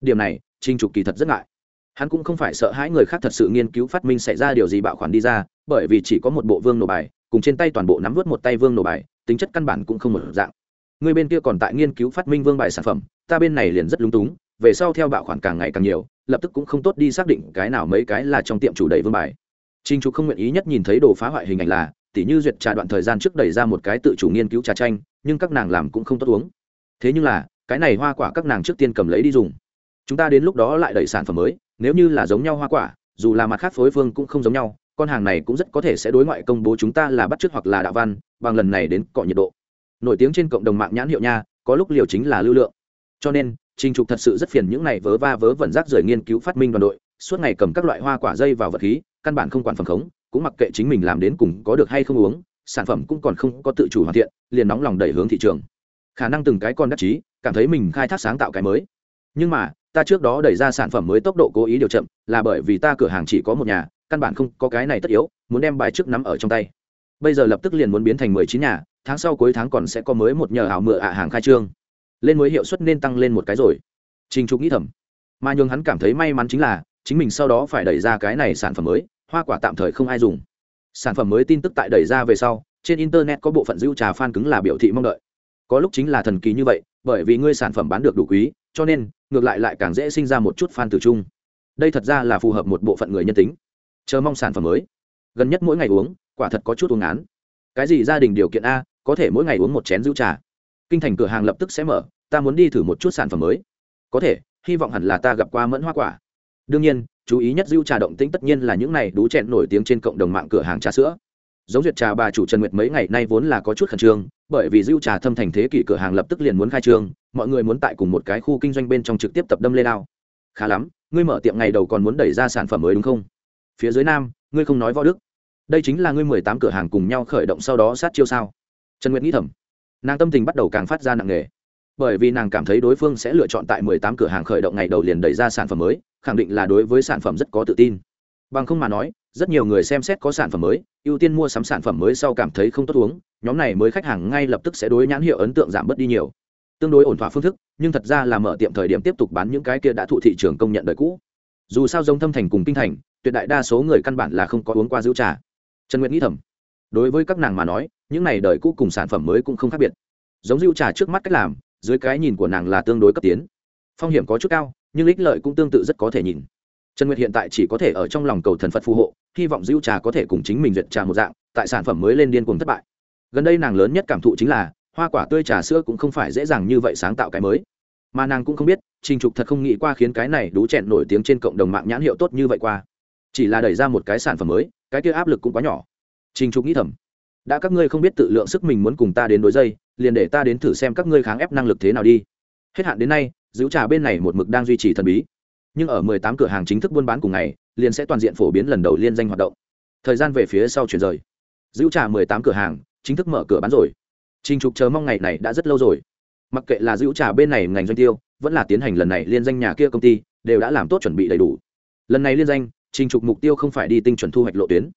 Điểm này trinh trục kỳ thật rất ngại. Hắn cũng không phải sợ hãi người khác thật sự nghiên cứu phát minh xảy ra điều gì bạo khoản đi ra, bởi vì chỉ có một bộ vương nổ bài, cùng trên tay toàn bộ nắm vớt một tay vương nổ bài, tính chất căn bản cũng không một dạng người bên kia còn tại nghiên cứu phát minh vương bài sản phẩm ta bên này liền rất lúng túng về sau theo bạo khoản càng ngày càng nhiều lập tức cũng không tốt đi xác định cái nào mấy cái là trong tiệm chủ đầy vương bài Trình Trục không nguyện ý nhất nhìn thấy đồ phá hoại hình ảnh là, tỉ như duyệt trà đoạn thời gian trước đẩy ra một cái tự chủ nghiên cứu trà chanh, nhưng các nàng làm cũng không tốt uống. Thế nhưng là, cái này hoa quả các nàng trước tiên cầm lấy đi dùng. Chúng ta đến lúc đó lại đẩy sản phẩm mới, nếu như là giống nhau hoa quả, dù là mặt khác phối phương cũng không giống nhau, con hàng này cũng rất có thể sẽ đối ngoại công bố chúng ta là bắt chước hoặc là đạo văn, bằng lần này đến cọ nhiệt độ. Nổi tiếng trên cộng đồng mạng nhãn hiệu nha, có lúc liều chính là lưu lượng. Cho nên, Trình Trục thật sự rất phiền những này vớ va vớ vẩn rác rời nghiên cứu phát minh đoàn đội, suốt ngày cầm các loại hoa quả dây vào vật khí, căn bản không quản phẩm khống cũng mặc kệ chính mình làm đến cùng có được hay không uống sản phẩm cũng còn không có tự chủ hoàn thiện liền nóng lòng đẩy hướng thị trường. Khả năng từng cái con đắc chí cảm thấy mình khai thác sáng tạo cái mới. Nhưng mà ta trước đó đẩy ra sản phẩm mới tốc độ cố ý điều chậm là bởi vì ta cửa hàng chỉ có một nhà căn bản không có cái này tất yếu muốn đem bài trước nắm ở trong tay. Bây giờ lập tức liền muốn biến thành mười chín nhà tháng sau cuối tháng còn sẽ có mới một nhờ ảo mượn ạ hàng khai trương. Lên mới hiệu suất nên tăng lên một cái rồi. Trình trục nghĩ thầm. Mà nhường hắn cảm thấy may mắn chính là, chính mình sau đó phải đẩy ra cái này sản phẩm mới, hoa quả tạm thời không ai dùng. Sản phẩm mới tin tức tại đẩy ra về sau, trên internet có bộ phận dữ trà phan cứng là biểu thị mong đợi. Có lúc chính là thần kỳ như vậy, bởi vì ngươi sản phẩm bán được đủ quý, cho nên, ngược lại lại càng dễ sinh ra một chút fan từ chung. Đây thật ra là phù hợp một bộ phận người nhân tính. Chờ mong sản phẩm mới. Gần nhất mỗi ngày uống, quả thật có chút uống án cái gì gia đình điều kiện a có thể mỗi ngày uống một chén rượu trà. Kinh thành cửa hàng lập tức sẽ mở, ta muốn đi thử một chút sản phẩm mới. Có thể, hy vọng hẳn là ta gặp qua mẫn hoa quả. Đương nhiên, chú ý nhất rượu trà động tĩnh tất nhiên là những này đú chẹn nổi tiếng trên cộng đồng mạng cửa hàng trà sữa. Giống duyệt trà bà chủ trần nguyệt mấy ngày nay vốn là có chút khẩn trương, bởi vì rượu trà thâm thành thế kỷ cửa hàng lập tức liền muốn khai trương, mọi người muốn tại cùng một cái khu kinh doanh bên trong trực tiếp tập đâm lên ao khá lắm, ngươi mở tiệm ngày đầu còn muốn đẩy ra sản phẩm mới đúng không? Phía dưới nam, ngươi không nói võ đức. Đây chính là ngươi mười tám cửa hàng cùng nhau khởi động sau đó sát chiêu sao? Trần nguyệt nghĩ thầm, nàng tâm tình bắt đầu càng phát ra nặng nề. Bởi vì nàng cảm thấy đối phương sẽ lựa chọn tại mười tám cửa hàng khởi động ngày đầu liền đẩy ra sản phẩm mới, khẳng định là đối với sản phẩm rất có tự tin. Bằng không mà nói, rất nhiều người xem xét có sản phẩm mới, ưu tiên mua sắm sản phẩm mới sau cảm thấy không tốt uống, nhóm này mới khách hàng ngay lập tức sẽ đối nhãn hiệu ấn tượng giảm bớt đi nhiều. Tương đối ổn thỏa phương thức, nhưng thật ra là mở tiệm thời điểm tiếp tục bán những cái kia đã thụ thị trường công nhận đời cũ. Dù sao giống thâm thành cùng kinh thành, tuyệt đại đa số người căn bản là không có uống qua giữ trà. Trần nguyệt nghĩ thầm, đối với các nàng mà nói những này đời cũ cùng sản phẩm mới cũng không khác biệt. Giống rượu trà trước mắt cách làm, dưới cái nhìn của nàng là tương đối cấp tiến. Phong hiểm có chút cao, nhưng ích lợi cũng tương tự rất có thể nhìn. Trần nguyệt hiện tại chỉ có thể ở trong lòng cầu thần phật phù hộ, hy vọng rượu trà có thể cùng chính mình duyệt trà một dạng, tại sản phẩm mới lên điên cuồng thất bại. Gần đây nàng lớn nhất cảm thụ chính là, hoa quả tươi trà sữa cũng không phải dễ dàng như vậy sáng tạo cái mới. Mà nàng cũng không biết, trình trục thật không nghĩ qua khiến cái này đú chẹn nổi tiếng trên cộng đồng mạng nhãn hiệu tốt như vậy qua. Chỉ là đẩy ra một cái sản phẩm mới, cái kia áp lực cũng quá nhỏ. Trình trục nghĩ thầm đã các ngươi không biết tự lượng sức mình muốn cùng ta đến đối dây, liền để ta đến thử xem các ngươi kháng ép năng lực thế nào đi. Hết hạn đến nay, giữ trà bên này một mực đang duy trì thần bí. Nhưng ở 18 cửa hàng chính thức buôn bán cùng ngày, liền sẽ toàn diện phổ biến lần đầu liên danh hoạt động. Thời gian về phía sau chuyển rời. Giữ trà 18 cửa hàng, chính thức mở cửa bán rồi. Trình trục chờ mong ngày này đã rất lâu rồi. Mặc kệ là giữ trà bên này ngành doanh tiêu, vẫn là tiến hành lần này liên danh nhà kia công ty, đều đã làm tốt chuẩn bị đầy đủ. Lần này liên danh, trình trục mục tiêu không phải đi tinh chuẩn thu hoạch lộ tuyến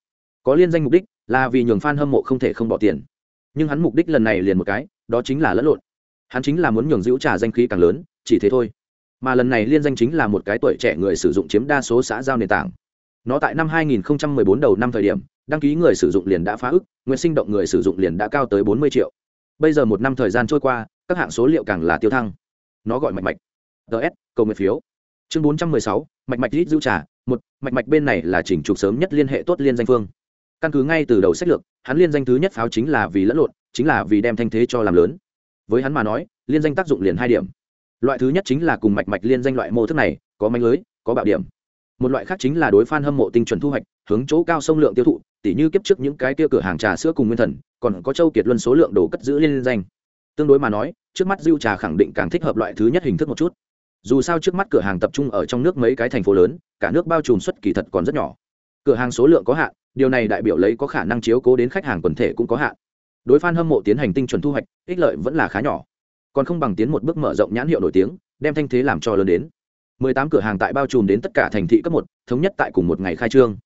có liên danh mục đích là vì nhường fan hâm mộ không thể không bỏ tiền. Nhưng hắn mục đích lần này liền một cái đó chính là lẫn lộn. Hắn chính là muốn nhường giữ trả danh khí càng lớn chỉ thế thôi. Mà lần này liên danh chính là một cái tuổi trẻ người sử dụng chiếm đa số xã giao nền tảng. Nó tại năm 2014 đầu năm thời điểm đăng ký người sử dụng liền đã phá ức nguyện sinh động người sử dụng liền đã cao tới 40 triệu. Bây giờ một năm thời gian trôi qua các hạng số liệu càng là tiêu thăng. Nó gọi mạch mạch. Ts cầu nguyện phiếu. Chương 416, mạch mạch rít giữ trả. Một mạch mạch bên này là chỉnh trục sớm nhất liên hệ tốt liên danh phương căn cứ ngay từ đầu sách lược, hắn liên danh thứ nhất pháo chính là vì lẫn lộn, chính là vì đem thanh thế cho làm lớn. Với hắn mà nói, liên danh tác dụng liền hai điểm. Loại thứ nhất chính là cùng mạch mạch liên danh loại mô thức này, có manh lưới, có bạo điểm. Một loại khác chính là đối f hâm mộ tinh chuẩn thu hoạch, hướng chỗ cao sông lượng tiêu thụ, tỉ như kiếp trước những cái kia cửa hàng trà sữa cùng nguyên thần, còn có châu kiệt luân số lượng đồ cất giữ liên danh. Tương đối mà nói, trước mắt diêu trà khẳng định càng thích hợp loại thứ nhất hình thức một chút. Dù sao trước mắt cửa hàng tập trung ở trong nước mấy cái thành phố lớn, cả nước bao trùm xuất kỳ thật còn rất nhỏ cửa hàng số lượng có hạn điều này đại biểu lấy có khả năng chiếu cố đến khách hàng quần thể cũng có hạn. Đối f hâm mộ tiến hành tinh chuẩn thu hoạch ích lợi vẫn là khá nhỏ. Còn không bằng tiến một bước mở rộng nhãn hiệu nổi tiếng đem thanh thế làm cho lớn đến. 18 cửa hàng tại bao trùm đến tất cả thành thị cấp một thống nhất tại cùng một ngày khai trương.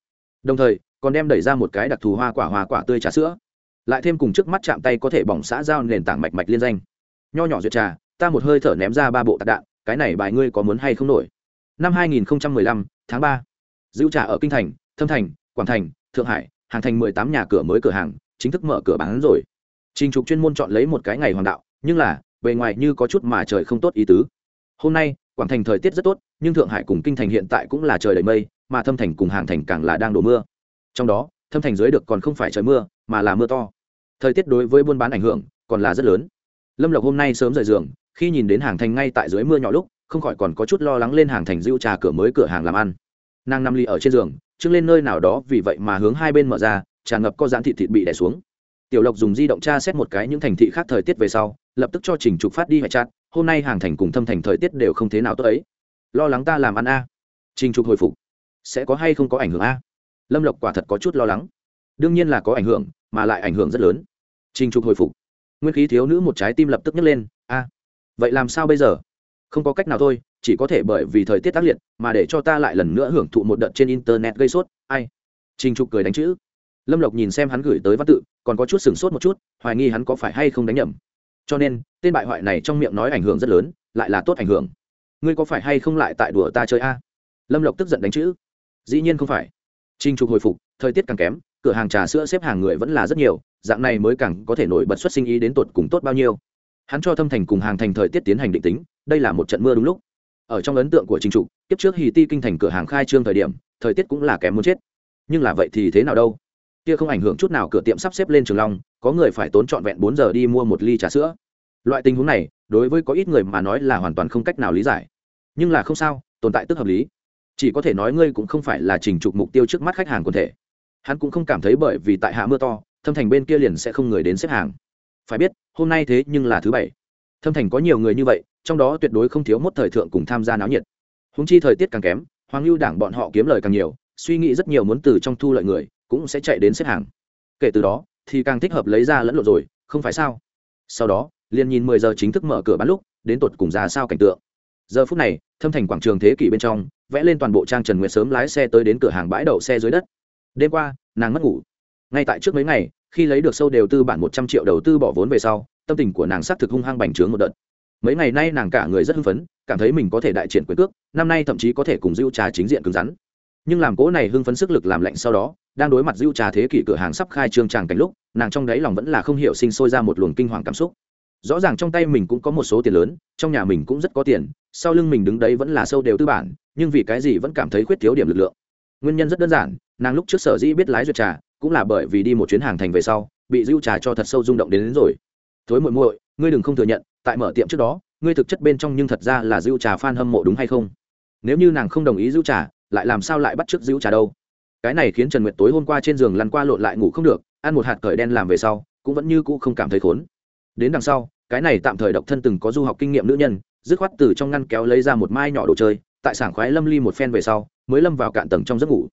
Đồng thời còn đem đẩy ra một cái đặc thù hoa quả hoa quả tươi trà sữa. Lại thêm cùng trước mắt chạm tay có thể bỏng xã giao nền tảng mạch mạch liên danh. Nho nhỏ duyệt trà ta một hơi thở ném ra ba bộ tạc đạn cái này bài ngươi có muốn hay không nổi? Năm 2015, tháng 3. giữ trà ở kinh thành thâm thành, quảng thành, thượng hải, hàng thành 18 nhà cửa mới cửa hàng, chính thức mở cửa bán rồi. Trình trục chuyên môn chọn lấy một cái ngày hoàng đạo, nhưng là, bề ngoài như có chút mà trời không tốt ý tứ. Hôm nay, quảng thành thời tiết rất tốt, nhưng thượng hải cùng kinh thành hiện tại cũng là trời đầy mây, mà thâm thành cùng hàng thành càng là đang đổ mưa. Trong đó, thâm thành dưới được còn không phải trời mưa, mà là mưa to. Thời tiết đối với buôn bán ảnh hưởng, còn là rất lớn. Lâm lộc hôm nay sớm rời giường, khi nhìn đến hàng thành ngay tại dưới mưa nhỏ lúc, không khỏi còn có chút lo lắng lên hàng thành dịu trà cửa mới cửa hàng làm ăn. Nàng nằm ly ở trên giường trưng lên nơi nào đó, vì vậy mà hướng hai bên mở ra, tràn ngập có dán thị thịt bị đè xuống. Tiểu lộc dùng di động tra xét một cái những thành thị khác thời tiết về sau, lập tức cho trình trục phát đi hoại chặt hôm nay hàng thành cùng thâm thành thời tiết đều không thế nào tốt ấy. Lo lắng ta làm ăn a. Trình trục hồi phục. Sẽ có hay không có ảnh hưởng a? Lâm lộc quả thật có chút lo lắng. Đương nhiên là có ảnh hưởng, mà lại ảnh hưởng rất lớn. Trình trục hồi phục. Nguyên khí thiếu nữ một trái tim lập tức nhấc lên, a, vậy làm sao bây giờ? Không có cách nào thôi chỉ có thể bởi vì thời tiết tác liệt mà để cho ta lại lần nữa hưởng thụ một đợt trên internet gây sốt. Ai? Trình trục cười đánh chữ. Lâm lộc nhìn xem hắn gửi tới văn tự, còn có chút sửng sốt một chút, hoài nghi hắn có phải hay không đánh nhầm. Cho nên, tên bại hoại này trong miệng nói ảnh hưởng rất lớn, lại là tốt ảnh hưởng. Ngươi có phải hay không lại tại đùa ta chơi a? Lâm lộc tức giận đánh chữ. Dĩ nhiên không phải. Trình trục hồi phục, thời tiết càng kém, cửa hàng trà sữa xếp hàng người vẫn là rất nhiều, dạng này mới càng có thể nổi bật xuất sinh ý đến tột cùng tốt bao nhiêu. Hắn cho thâm thành cùng hàng thành thời tiết tiến hành định tính, đây là một trận mưa đúng lúc ở trong ấn tượng của trình trục, kiếp trước hì ti kinh thành cửa hàng khai trương thời điểm, thời tiết cũng là kém muốn chết. Nhưng là vậy thì thế nào đâu? Kia không ảnh hưởng chút nào cửa tiệm sắp xếp lên trường long, có người phải tốn trọn vẹn bốn giờ đi mua một ly trà sữa. Loại tình huống này, đối với có ít người mà nói là hoàn toàn không cách nào lý giải. Nhưng là không sao, tồn tại tức hợp lý. Chỉ có thể nói ngươi cũng không phải là trình trục mục tiêu trước mắt khách hàng quần thể. Hắn cũng không cảm thấy bởi vì tại hạ mưa to, thâm thành bên kia liền sẽ không người đến xếp hàng. Phải biết, hôm nay thế nhưng là thứ bảy. Thâm thành có nhiều người như vậy trong đó tuyệt đối không thiếu một thời thượng cùng tham gia náo nhiệt. Húng chi thời tiết càng kém, hoàng lưu đảng bọn họ kiếm lời càng nhiều, suy nghĩ rất nhiều muốn từ trong thu lợi người, cũng sẽ chạy đến xếp hàng. Kể từ đó, thì càng thích hợp lấy ra lẫn lộn rồi, không phải sao? Sau đó, liền nhìn mười giờ chính thức mở cửa bán lúc, đến tột cùng ra sao cảnh tượng. Giờ phút này, thâm thành quảng trường thế kỷ bên trong, vẽ lên toàn bộ trang trần nguyệt sớm lái xe tới đến cửa hàng bãi đậu xe dưới đất. Đêm qua, nàng mất ngủ. Ngay tại trước mấy ngày, khi lấy được sâu đều tư bản một trăm triệu đầu tư bỏ vốn về sau, tâm tình của nàng xác thực hung hăng bành trướng một đợt mấy ngày nay nàng cả người rất hưng phấn cảm thấy mình có thể đại triển quyền cước năm nay thậm chí có thể cùng dưu trà chính diện cứng rắn. Nhưng làm cỗ này hưng phấn sức lực làm lạnh sau đó đang đối mặt dưu trà thế kỷ cửa hàng sắp khai trương tràng cảnh lúc nàng trong đáy lòng vẫn là không hiểu sinh sôi ra một luồng kinh hoàng cảm xúc. Rõ ràng trong tay mình cũng có một số tiền lớn trong nhà mình cũng rất có tiền sau lưng mình đứng đấy vẫn là sâu đều tư bản nhưng vì cái gì vẫn cảm thấy khuyết thiếu điểm lực lượng. Nguyên nhân rất đơn giản nàng lúc trước sở dĩ biết lái duyệt trà cũng là bởi vì đi một chuyến hàng thành về sau bị dưu trà cho thật sâu rung động đến, đến rồi. Thối muội muội ngươi đừng không thừa nhận, tại mở tiệm trước đó, ngươi thực chất bên trong nhưng thật ra là dữ trà f hâm mộ đúng hay không? Nếu như nàng không đồng ý dữ trà, lại làm sao lại bắt t r ư ớ c dữ trà đâu? Cái này khiến trần nguyệt tối hôm qua trên giường lăn qua lộn lại ngủ không được, ăn một hạt cởi đen làm về sau, cũng vẫn như cũ không cảm thấy khốn. Đến đằng sau, cái này tạm thời độc thân từng có du học kinh nghiệm nữ nhân, dứt khoát từ trong ngăn kéo lấy ra một mai nhỏ đồ chơi, tại sảng khoái lâm ly một phen về sau, mới lâm vào cạn tầng trong giấc ngủ.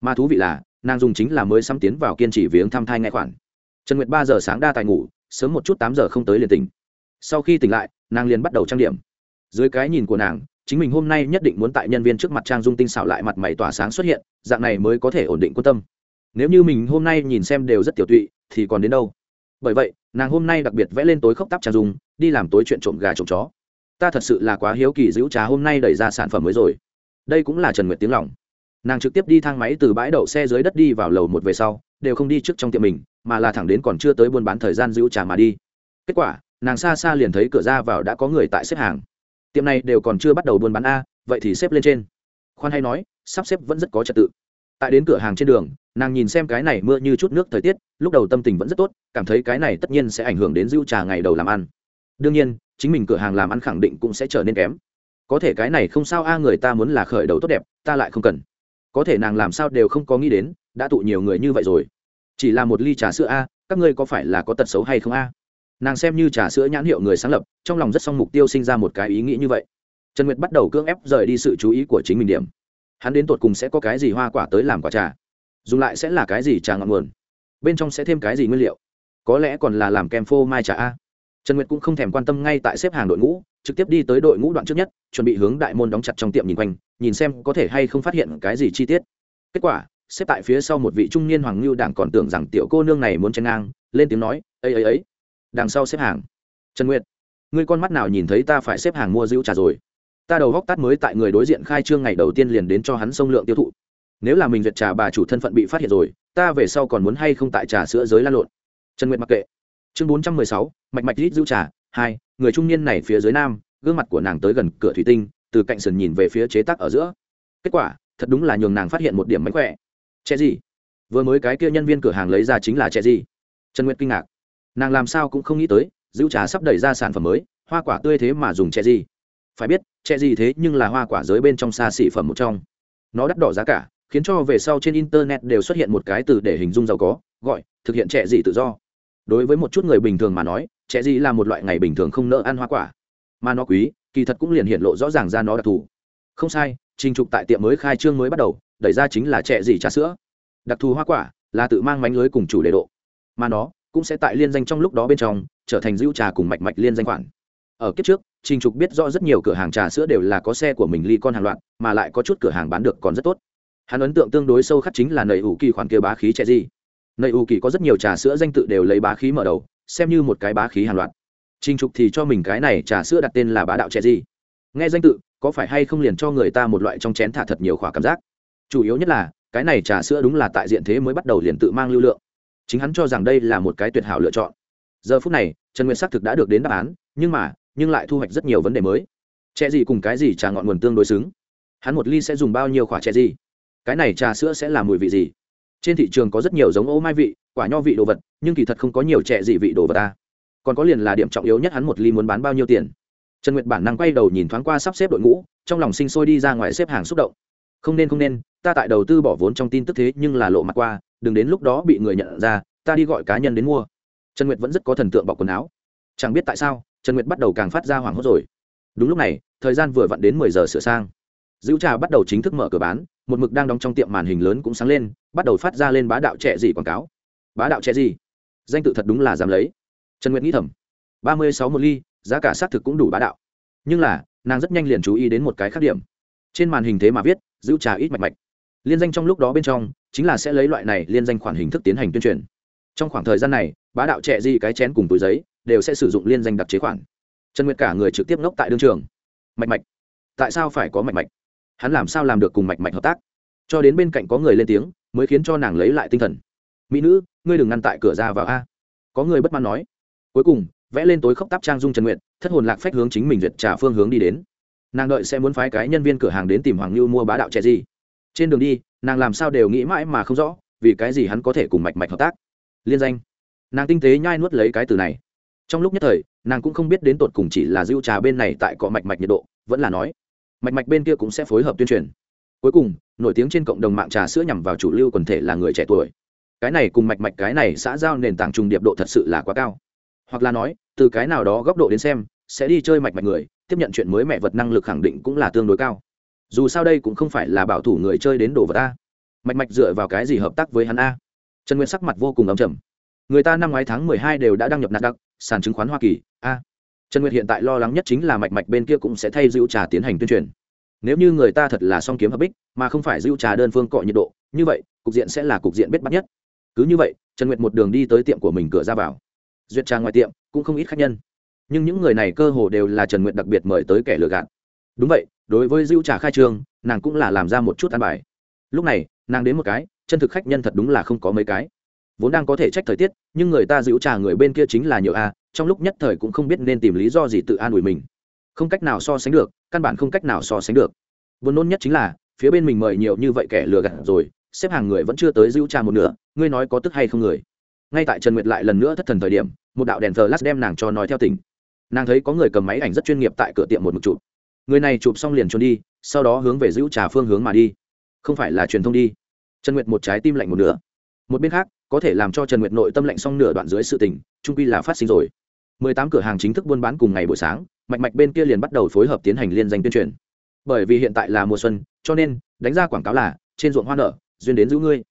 Mà thú vị là, nàng dùng chính là mới xăm tiến vào kiên trì viếng thăm thai ngay khoản. Trần nguyệt ba giờ sáng đa tài ngủ sớm một chút tám giờ không tới liền tỉnh. Sau khi tỉnh lại, nàng liền bắt đầu trang điểm. Dưới cái nhìn của nàng, chính mình hôm nay nhất định muốn tại nhân viên trước mặt trang dung tinh xảo lại mặt mày tỏa sáng xuất hiện, dạng này mới có thể ổn định quan tâm. Nếu như mình hôm nay nhìn xem đều rất tiểu tụy, thì còn đến đâu? Bởi vậy, nàng hôm nay đặc biệt vẽ lên tối khốc tắp trang dung, đi làm tối chuyện trộm gà trộm chó. Ta thật sự là quá hiếu kỳ giữ trà hôm nay đẩy ra sản phẩm mới rồi. Đây cũng là trần nguyệt tiếng lòng. Nàng trực tiếp đi thang máy từ bãi đậu xe dưới đất đi vào lầu một về sau, đều không đi trước trong tiệm mình mà là thẳng đến còn chưa tới buôn bán thời gian giữ trà mà đi. Kết quả, nàng xa xa liền thấy cửa ra vào đã có người tại xếp hàng. Tiệm này đều còn chưa bắt đầu buôn bán a, vậy thì xếp lên trên. Khoan hay nói, sắp xếp vẫn rất có trật tự. Tại đến cửa hàng trên đường, nàng nhìn xem cái này mưa như chút nước thời tiết, lúc đầu tâm tình vẫn rất tốt, cảm thấy cái này tất nhiên sẽ ảnh hưởng đến dưu trà ngày đầu làm ăn. Đương nhiên, chính mình cửa hàng làm ăn khẳng định cũng sẽ trở nên kém. Có thể cái này không sao a, người ta muốn là khởi đầu tốt đẹp, ta lại không cần. Có thể nàng làm sao đều không có nghĩ đến, đã tụ nhiều người như vậy rồi chỉ là một ly trà sữa a, các ngươi có phải là có tật xấu hay không a? Nàng xem như trà sữa nhãn hiệu người sáng lập, trong lòng rất xong mục tiêu sinh ra một cái ý nghĩ như vậy. Trần nguyệt bắt đầu cưỡng ép rời đi sự chú ý của chính mình điểm. Hắn đến tột cùng sẽ có cái gì hoa quả tới làm quả trà? Dùng lại sẽ là cái gì trà ngọn nguồn? Bên trong sẽ thêm cái gì nguyên liệu? Có lẽ còn là làm kem phô mai trà a. Trần nguyệt cũng không thèm quan tâm ngay tại xếp hàng đội ngũ, trực tiếp đi tới đội ngũ đoạn trước nhất, chuẩn bị hướng đại môn đóng chặt trong tiệm nhìn quanh, nhìn xem có thể hay không phát hiện cái gì chi tiết. Kết quả xếp tại phía sau một vị trung niên hoàng lưu đảng còn tưởng rằng tiểu cô nương này muốn chen ngang, lên tiếng nói ấy ấy ấy đằng sau xếp hàng. Trần nguyệt, ngươi con mắt nào nhìn thấy ta phải xếp hàng mua rượu trà rồi? Ta đầu góc tắt mới tại người đối diện khai trương ngày đầu tiên liền đến cho hắn sông lượng tiêu thụ. Nếu là mình duyệt trà bà chủ thân phận bị phát hiện rồi, ta về sau còn muốn hay không tại trà sữa giới lan lộn? Trần nguyệt mặc kệ. Chương bốn trăm mười sáu, mạch mạch rít rượu trà, hai, người trung niên này phía dưới nam, gương mặt của nàng tới gần cửa thủy tinh, từ cạnh sườn nhìn về phía chế tác ở giữa. Kết quả, thật đúng là nhường nàng phát hiện một điểm mánh khỏe trẻ gì? Vừa mới cái kia nhân viên cửa hàng lấy ra chính là trẻ gì? Trần nguyệt kinh ngạc. Nàng làm sao cũng không nghĩ tới, giữ trà sắp đẩy ra sản phẩm mới, hoa quả tươi thế mà dùng chè gì? Phải biết chè gì thế nhưng là hoa quả giới bên trong xa xỉ phẩm một trong. Nó đắt đỏ giá cả, khiến cho về sau trên internet đều xuất hiện một cái từ để hình dung giàu có, gọi, thực hiện chè gì tự do. Đối với một chút người bình thường mà nói chè gì là một loại ngày bình thường không nỡ ăn hoa quả. Mà nó quý, kỳ thật cũng liền hiện lộ rõ ràng ra nó đặc thù. Không sai, trình trục tại tiệm mới khai trương mới bắt đầu đẩy ra chính là trẻ gì trà sữa. Đặc thù hoa quả là tự mang mánh lưới cùng chủ đề độ. Mà nó cũng sẽ tại liên danh trong lúc đó bên trong trở thành dữ trà cùng mạch mạch liên danh khoản. Ở kiếp trước, trình trục biết rõ rất nhiều cửa hàng trà sữa đều là có xe của mình ly con hàng loạt, mà lại có chút cửa hàng bán được còn rất tốt. Hắn ấn tượng tương đối sâu khắc chính là nầy ủ kỳ khoản kia bá khí trẻ gì. Nầy ủ kỳ có rất nhiều trà sữa danh tự đều lấy bá khí mở đầu, xem như một cái bá khí hàng loạt. Trình trục thì cho mình cái này trà sữa đặt tên là bá đạo trẻ gì. Nghe danh tự, có phải hay không liền cho người ta một loại trong chén thả thật nhiều khỏa cảm giác chủ yếu nhất là, cái này trà sữa đúng là tại diện thế mới bắt đầu liền tự mang lưu lượng. Chính hắn cho rằng đây là một cái tuyệt hảo lựa chọn. Giờ phút này, trần nguyệt xác thực đã được đến đáp án, nhưng mà, nhưng lại thu hoạch rất nhiều vấn đề mới. Chè gì cùng cái gì trà ngọn nguồn tương đối xứng. Hắn một ly sẽ dùng bao nhiêu khỏa chè gì? Cái này trà sữa sẽ là mùi vị gì? Trên thị trường có rất nhiều giống ô mai vị, quả nho vị đồ vật, nhưng kỳ thật không có nhiều chè gì vị đồ vật ta. Còn có liền là điểm trọng yếu nhất hắn một ly muốn bán bao nhiêu tiền? Trần nguyệt bản năng quay đầu nhìn thoáng qua sắp xếp đội ngũ, trong lòng sinh sôi đi ra ngoài xếp hàng xúc động. Không nên không nên ta tại đầu tư bỏ vốn trong tin tức thế nhưng là lộ mặt qua, đừng đến lúc đó bị người nhận ra, ta đi gọi cá nhân đến mua. Trần nguyệt vẫn rất có thần tượng bọc quần áo. Chẳng biết tại sao, trần nguyệt bắt đầu càng phát ra hoảng hốt rồi. Đúng lúc này, thời gian vừa vặn đến mười giờ sửa sang. Dữ trà bắt đầu chính thức mở cửa bán, một mực đang đóng trong tiệm màn hình lớn cũng sáng lên, bắt đầu phát ra lên bá đạo trẻ gì quảng cáo. Bá đạo trẻ gì? Danh tự thật đúng là dám lấy. Trần nguyệt nghĩ thầm. Ba mươi sáu một ly, giá cả xác thực cũng đủ bá đạo. Nhưng là, nàng rất nhanh liền chú ý đến một cái khác điểm. Trên màn hình thế mà viết giữ trà ít mạch mạch liên danh trong lúc đó bên trong, chính là sẽ lấy loại này liên danh khoản hình thức tiến hành tuyên truyền. Trong khoảng thời gian này, bá đạo trẻ di cái chén cùng túi giấy, đều sẽ sử dụng liên danh đặc chế khoản. Trần nguyệt cả người trực tiếp ngốc tại đương trường. Mạch mạch, tại sao phải có mạch mạch? Hắn làm sao làm được cùng mạch mạch hợp tác? Cho đến bên cạnh có người lên tiếng, mới khiến cho nàng lấy lại tinh thần. Mỹ nữ, ngươi đừng ngăn tại cửa ra vào a. Có người bất mãn nói. Cuối cùng, vẽ lên tối khóc táp trang dung trần nguyện thất hồn lạc phách hướng chính mình duyệt trả phương hướng đi đến. Nàng đợi sẽ muốn phái cái nhân viên cửa hàng đến tìm hoàng lưu mua bá đạo trẻ gì trên đường đi, nàng làm sao đều nghĩ mãi mà không rõ, vì cái gì hắn có thể cùng mạch mạch hợp tác? Liên danh. Nàng tinh tế nhai nuốt lấy cái từ này. Trong lúc nhất thời, nàng cũng không biết đến tột cùng chỉ là dưu trà bên này tại cọ mạch mạch nhiệt độ, vẫn là nói, mạch mạch bên kia cũng sẽ phối hợp tuyên truyền. Cuối cùng, nổi tiếng trên cộng đồng mạng trà sữa nhằm vào chủ lưu quần thể là người trẻ tuổi. Cái này cùng mạch mạch cái này xã giao nền tảng trùng điệp độ thật sự là quá cao. Hoặc là nói, từ cái nào đó góc độ đến xem, sẽ đi chơi mạch mạch người, tiếp nhận chuyện mới mẹ vật năng lực khẳng định cũng là tương đối cao dù sao đây cũng không phải là bảo thủ người chơi đến đồ vật a. Mạch mạch dựa vào cái gì hợp tác với hắn a? Trần nguyên sắc mặt vô cùng ấm chầm người ta năm ngoái tháng mười hai đều đã đăng nhập nạt đặc sàn chứng khoán hoa kỳ, a. Trần nguyệt hiện tại lo lắng nhất chính là mạch mạch bên kia cũng sẽ thay dữ trà tiến hành tuyên truyền. Nếu như người ta thật là song kiếm hợp bích, mà không phải dữ trà đơn phương cọ nhiệt độ, như vậy, cục diện sẽ là cục diện bết bắt nhất. Cứ như vậy, trần nguyệt một đường đi tới tiệm của mình cửa ra vào. Duyệt trà ngoài tiệm cũng không ít khách nhân. Nhưng những người này cơ hồ đều là trần nguyệt đặc biệt mời tới kẻ lừa gạt đúng vậy, đối với dữ trà khai trương, nàng cũng là làm ra một chút ăn bài. Lúc này, nàng đến một cái, chân thực khách nhân thật đúng là không có mấy cái. Vốn đang có thể trách thời tiết, nhưng người ta dữ trà người bên kia chính là nhiều a, trong lúc nhất thời cũng không biết nên tìm lý do gì tự an ủi mình. Không cách nào so sánh được, căn bản không cách nào so sánh được. Vốn nôn nhất chính là, phía bên mình mời nhiều như vậy kẻ lừa gạt rồi, xếp hàng người vẫn chưa tới dữ trà một nửa, ngươi nói có tức hay không người? Ngay tại trần nguyệt lại lần nữa thất thần thời điểm, một đạo đèn flash đem nàng cho nói theo tỉnh. Nàng thấy có người cầm máy ảnh rất chuyên nghiệp tại cửa tiệm một mực chụp người này chụp xong liền trốn đi, sau đó hướng về giữ trà phương hướng mà đi. Không phải là truyền thông đi. Trần nguyệt một trái tim lạnh một nửa. Một bên khác, có thể làm cho trần nguyệt nội tâm lạnh xong nửa đoạn dưới sự tình trung quy là phát sinh rồi. Mười tám cửa hàng chính thức buôn bán cùng ngày buổi sáng, mạch mạch bên kia liền bắt đầu phối hợp tiến hành liên danh tuyên truyền. Bởi vì hiện tại là mùa xuân, cho nên, đánh ra quảng cáo là, trên ruộng hoa nở, duyên đến giữ ngươi.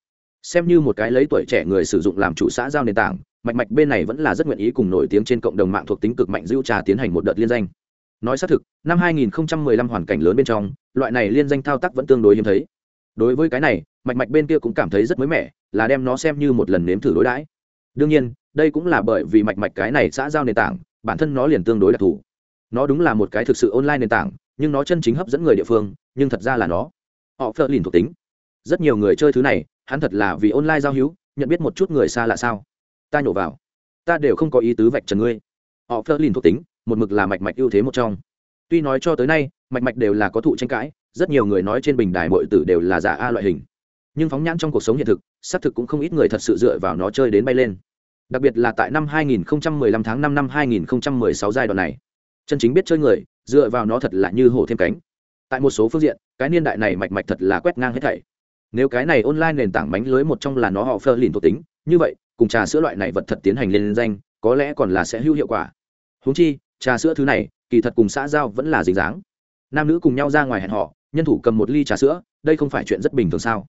Xem như một cái lấy tuổi trẻ người sử dụng làm chủ xã giao nền tảng, mạch mạch bên này vẫn là rất nguyện ý cùng nổi tiếng trên cộng đồng mạng thuộc tính cực mạnh dữ trà tiến hành một đợt liên danh nói xác thực, năm 2015 hoàn cảnh lớn bên trong, loại này liên danh thao tác vẫn tương đối hiếm thấy. Đối với cái này, mạch mạch bên kia cũng cảm thấy rất mới mẻ, là đem nó xem như một lần nếm thử đối đãi. Đương nhiên, đây cũng là bởi vì mạch mạch cái này xã giao nền tảng, bản thân nó liền tương đối đặc thù. Nó đúng là một cái thực sự online nền tảng, nhưng nó chân chính hấp dẫn người địa phương, nhưng thật ra là nó. Họ phớt lìn thuộc tính. Rất nhiều người chơi thứ này, hắn thật là vì online giao hữu, nhận biết một chút người xa là sao. Ta nhổ vào. Ta đều không có ý tứ vạch trần ngươi. Họ phớt lìn thuộc tính một mực là mạch mạch ưu thế một trong. Tuy nói cho tới nay, mạch mạch đều là có thụ tranh cãi, rất nhiều người nói trên bình đài mọi tử đều là giả a loại hình. Nhưng phóng nhãn trong cuộc sống hiện thực, xác thực cũng không ít người thật sự dựa vào nó chơi đến bay lên. Đặc biệt là tại năm 2015 tháng 5 năm 2016 giai đoạn này. Chân chính biết chơi người, dựa vào nó thật là như hổ thêm cánh. Tại một số phương diện, cái niên đại này mạch mạch thật là quét ngang hết thảy. Nếu cái này online nền tảng bánh lưới một trong là nó họ phơ lìn thuộc tính, như vậy, cùng trà sữa loại này vật thật tiến hành lên danh, có lẽ còn là sẽ hữu hiệu quả. Húng chi trà sữa thứ này, kỳ thật cùng xã giao vẫn là dính dáng. Nam nữ cùng nhau ra ngoài hẹn họ nhân thủ cầm một ly trà sữa, đây không phải chuyện rất bình thường sao?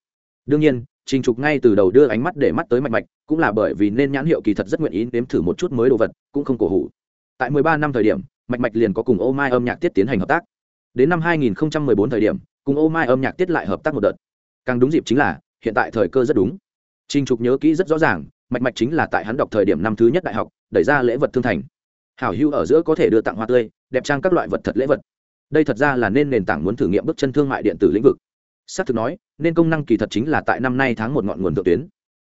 Đương nhiên, trình trục ngay từ đầu đưa ánh mắt để mắt tới mạch mạch, cũng là bởi vì nên nhãn hiệu kỳ thật rất nguyện ý nếm thử một chút mới đồ vật, cũng không cổ hủ. Tại 13 năm thời điểm, mạch mạch liền có cùng ô mai âm nhạc tiết tiến hành hợp tác. Đến năm 2014 thời điểm, cùng ô mai âm nhạc tiết lại hợp tác một đợt. Càng đúng dịp chính là, hiện tại thời cơ rất đúng. Trình trục nhớ kỹ rất rõ ràng, mạch mạch chính là tại hắn đọc thời điểm năm thứ nhất đại học, đẩy ra lễ vật thương thành hảo hữu ở giữa có thể đưa tặng hoa tươi, đẹp trang các loại vật thật lễ vật. Đây thật ra là nên nền tảng muốn thử nghiệm bước chân thương mại điện tử lĩnh vực. Xác thực nói, nên công năng kỳ thật chính là tại năm nay tháng một ngọn nguồn thượng tuyến.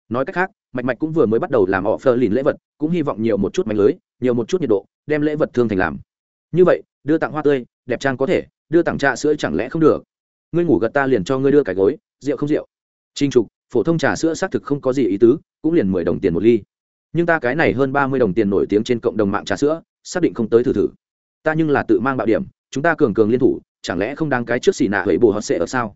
Nói cách khác, mạch mạch cũng vừa mới bắt đầu làm họ phơ lìn lễ vật, cũng hy vọng nhiều một chút mạch lưới, nhiều một chút nhiệt độ, đem lễ vật thương thành làm. Như vậy, đưa tặng hoa tươi, đẹp trang có thể, đưa tặng trà sữa chẳng lẽ không được? Ngươi ngủ gật ta liền cho ngươi đưa cái gối, rượu không rượu. Trinh trục, phổ thông trà sữa xác thực không có gì ý tứ, cũng liền mười đồng tiền một ly nhưng ta cái này hơn ba mươi đồng tiền nổi tiếng trên cộng đồng mạng trà sữa, xác định không tới thử thử. Ta nhưng là tự mang bạo điểm, chúng ta cường cường liên thủ, chẳng lẽ không đáng cái trước xì nạ hủy bù họ sẽ ở sao?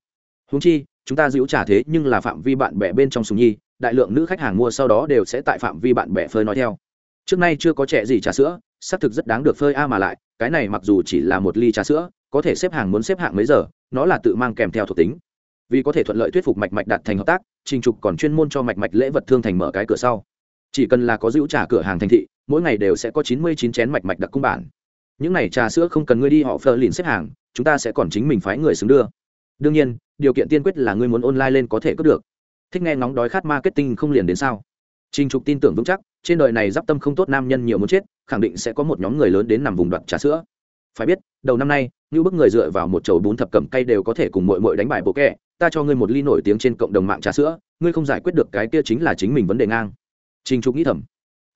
Húng chi, chúng ta giữ trả thế nhưng là phạm vi bạn bè bên trong sùng nhi, đại lượng nữ khách hàng mua sau đó đều sẽ tại phạm vi bạn bè phơi nói theo. Trước nay chưa có trẻ gì trà sữa, xác thực rất đáng được phơi a mà lại, cái này mặc dù chỉ là một ly trà sữa, có thể xếp hàng muốn xếp hạng mấy giờ, nó là tự mang kèm theo thuộc tính. Vì có thể thuận lợi thuyết phục mạch mạch đạt thành hợp tác, trình trục còn chuyên môn cho mạch mạch lễ vật thương thành mở cái cửa sau chỉ cần là có giữ trà cửa hàng thành thị mỗi ngày đều sẽ có chín mươi chín chén mạch mạch đặc cung bản. Những này trà sữa không cần ngươi đi họ phờ lìn xếp hàng chúng ta sẽ còn chính mình phái người xứng đưa. Đương nhiên điều kiện tiên quyết là ngươi muốn online lên có thể cướp được. Thích nghe ngóng đói khát marketing không liền đến sao? Trình Trục tin tưởng vững chắc, trên đời này giáp tâm không tốt nam nhân nhiều muốn chết, khẳng định sẽ có một nhóm người lớn đến nằm vùng đoạn trà sữa. Phải biết, đầu năm nay, như bức người dựa vào một chầu bún thập cẩm cây đều có thể cùng muội muội đánh bài bộ kẹ, ta cho ngươi một ly nổi tiếng trên cộng đồng mạng trà sữa ngươi không giải quyết được cái kia chính là chính mình vấn đề ngang trình trục nghĩ thầm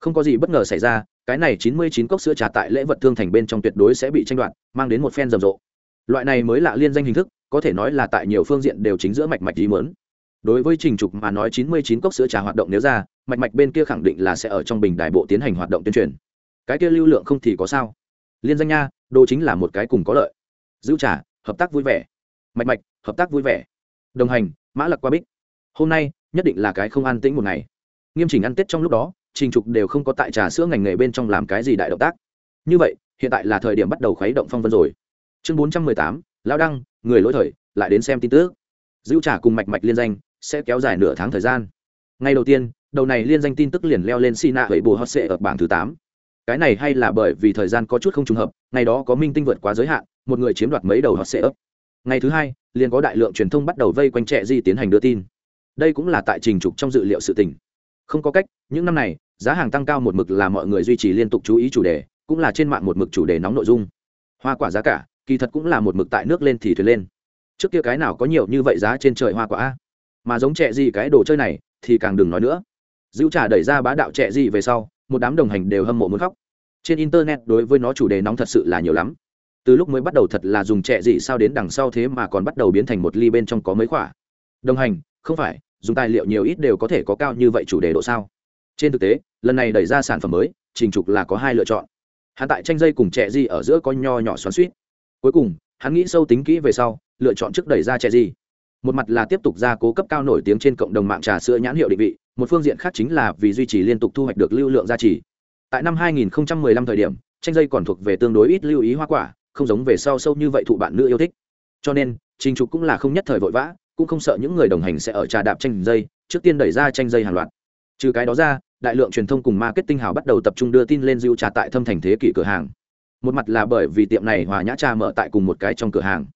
không có gì bất ngờ xảy ra cái này chín mươi chín cốc sữa trà tại lễ vật thương thành bên trong tuyệt đối sẽ bị tranh đoạt mang đến một phen rầm rộ. Loại này mới lạ liên danh hình thức có thể nói là tại nhiều phương diện đều chính giữa mạch mạch ý muốn. đối với trình trục mà nói chín mươi chín cốc sữa trà hoạt động nếu ra mạch mạch bên kia khẳng định là sẽ ở trong bình đại bộ tiến hành hoạt động tuyên truyền. Cái kia lưu lượng không thì có sao? Liên danh nha đồ chính là một cái cùng có lợi. Giữ trà, hợp tác vui vẻ. Mạch mạch hợp tác vui vẻ. Đồng hành mã lặc qua bích. Hôm nay nhất định là cái không an tĩnh một ngày nghiêm chỉnh ăn tết trong lúc đó, trình trục đều không có tại trà sữa ngành nghề bên trong làm cái gì đại động tác. Như vậy, hiện tại là thời điểm bắt đầu khuấy động phong vân rồi. Chương bốn trăm mười tám lao đăng, người lỗi thời, lại đến xem tin tức. Giữ trả cùng mạch mạch liên danh sẽ kéo dài nửa tháng thời gian. Ngay đầu tiên, đầu này liên danh tin tức liền leo lên sina hẫy bù hot sệ ở bảng thứ tám. Cái này hay là bởi vì thời gian có chút không trùng hợp, ngày đó có minh tinh vượt quá giới hạn, một người chiếm đoạt mấy đầu hot sệ ấp ngày thứ hai, liền có đại lượng truyền thông bắt đầu vây quanh trẻ di tiến hành đưa tin. Đây cũng là tại trình trục trong dự liệu sự tình không có cách, những năm này, giá hàng tăng cao một mực là mọi người duy trì liên tục chú ý chủ đề, cũng là trên mạng một mực chủ đề nóng nội dung. Hoa quả giá cả, kỳ thật cũng là một mực tại nước lên thì thuyền lên. Trước kia cái nào có nhiều như vậy giá trên trời hoa quả mà giống trẻ gì cái đồ chơi này, thì càng đừng nói nữa. Dữ trả đẩy ra bá đạo trẻ gì về sau, một đám đồng hành đều hâm mộ muốn khóc. Trên internet đối với nó chủ đề nóng thật sự là nhiều lắm. Từ lúc mới bắt đầu thật là dùng trẻ gì sao đến đằng sau thế mà còn bắt đầu biến thành một ly bên trong có mấy quả. Đồng hành, không phải dùng tài liệu nhiều ít đều có thể có cao như vậy chủ đề độ sao? Trên thực tế, lần này đẩy ra sản phẩm mới, trình trục là có hai lựa chọn. Hắn tại tranh dây cùng trẻ gì ở giữa có nho nhỏ xoắn suýt. Cuối cùng, hắn nghĩ sâu tính kỹ về sau, lựa chọn trước đẩy ra trẻ gì một mặt là tiếp tục ra cố cấp cao nổi tiếng trên cộng đồng mạng trà sữa nhãn hiệu định vị, một phương diện khác chính là vì duy trì liên tục thu hoạch được lưu lượng gia trì. Tại năm 2015 thời điểm, tranh dây còn thuộc về tương đối ít lưu ý hoa quả, không giống về sau sâu như vậy thụ bạn nữ yêu thích. Cho nên, trình trục cũng là không nhất thời vội vã cũng không sợ những người đồng hành sẽ ở trà đạp tranh dây trước tiên đẩy ra tranh dây hàng loạt. Trừ cái đó ra, đại lượng truyền thông cùng marketing hào bắt đầu tập trung đưa tin lên dịu trà tại thâm thành thế kỷ cửa hàng. Một mặt là bởi vì tiệm này hòa nhã trà mở tại cùng một cái trong cửa hàng.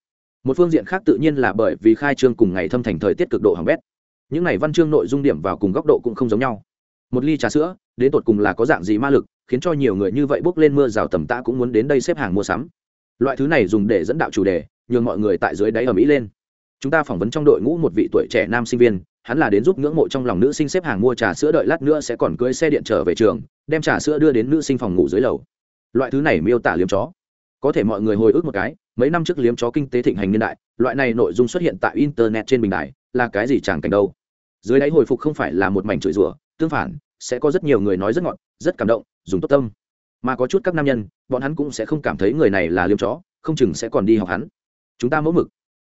Một phương diện khác tự nhiên là bởi vì khai trương cùng ngày thâm thành thời tiết cực độ hỏng bét. Những ngày văn chương nội dung điểm vào cùng góc độ cũng không giống nhau. Một ly trà sữa, đến tột cùng là có dạng gì ma lực, khiến cho nhiều người như vậy bước lên mưa rào tầm tã cũng muốn đến đây xếp hàng mua sắm. Loại thứ này dùng để dẫn đạo chủ đề, nhường mọi người tại dưới đáy ở mỹ lên chúng ta phỏng vấn trong đội ngũ một vị tuổi trẻ nam sinh viên, hắn là đến giúp ngưỡng mộ trong lòng nữ sinh xếp hàng mua trà sữa đợi lát nữa sẽ còn cưới xe điện trở về trường, đem trà sữa đưa đến nữ sinh phòng ngủ dưới lầu. Loại thứ này miêu tả liếm chó. Có thể mọi người hồi ức một cái, mấy năm trước liếm chó kinh tế thịnh hành niên đại, loại này nội dung xuất hiện tại internet trên bình đại là cái gì chẳng cảnh đâu. Dưới đáy hồi phục không phải là một mảnh chửi rủa, tương phản, sẽ có rất nhiều người nói rất ngọt, rất cảm động, dùng tốt tâm. Mà có chút các nam nhân, bọn hắn cũng sẽ không cảm thấy người này là liếm chó, không chừng sẽ còn đi học hắn. Chúng ta mẫu mực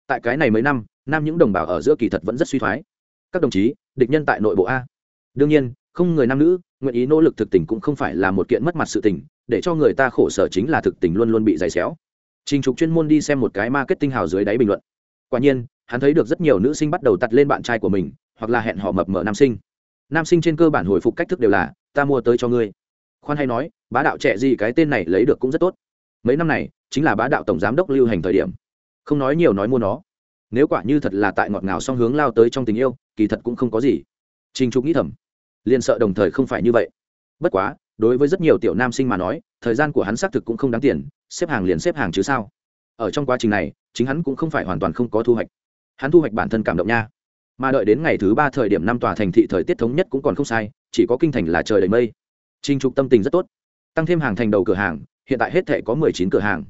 tại cái này mấy năm, nam những đồng bào ở giữa kỳ thật vẫn rất suy thoái. Các đồng chí, địch nhân tại nội bộ a. Đương nhiên, không người nam nữ, nguyện ý nỗ lực thực tình cũng không phải là một kiện mất mặt sự tình, để cho người ta khổ sở chính là thực tình luôn luôn bị dày xéo. Trình trục chuyên môn đi xem một cái marketing hào dưới đáy bình luận. Quả nhiên, hắn thấy được rất nhiều nữ sinh bắt đầu tặt lên bạn trai của mình, hoặc là hẹn họ mập mờ nam sinh. Nam sinh trên cơ bản hồi phục cách thức đều là, ta mua tới cho ngươi. Khoan hay nói, bá đạo trẻ gì cái tên này lấy được cũng rất tốt. Mấy năm này, chính là bá đạo tổng giám đốc lưu hành thời điểm không nói nhiều nói mua nó. Nếu quả như thật là tại ngọt ngào song hướng lao tới trong tình yêu, kỳ thật cũng không có gì. Trình trục nghĩ thầm, liền sợ đồng thời không phải như vậy. Bất quá, đối với rất nhiều tiểu nam sinh mà nói, thời gian của hắn xác thực cũng không đáng tiền, xếp hàng liền xếp hàng chứ sao? Ở trong quá trình này, chính hắn cũng không phải hoàn toàn không có thu hoạch. Hắn thu hoạch bản thân cảm động nha. Mà đợi đến ngày thứ ba thời điểm năm tòa thành thị thời tiết thống nhất cũng còn không sai, chỉ có kinh thành là trời đầy mây. Trinh trục tâm tình rất tốt. Tăng thêm hàng thành đầu cửa hàng, hiện tại hết thể có mười chín cửa hàng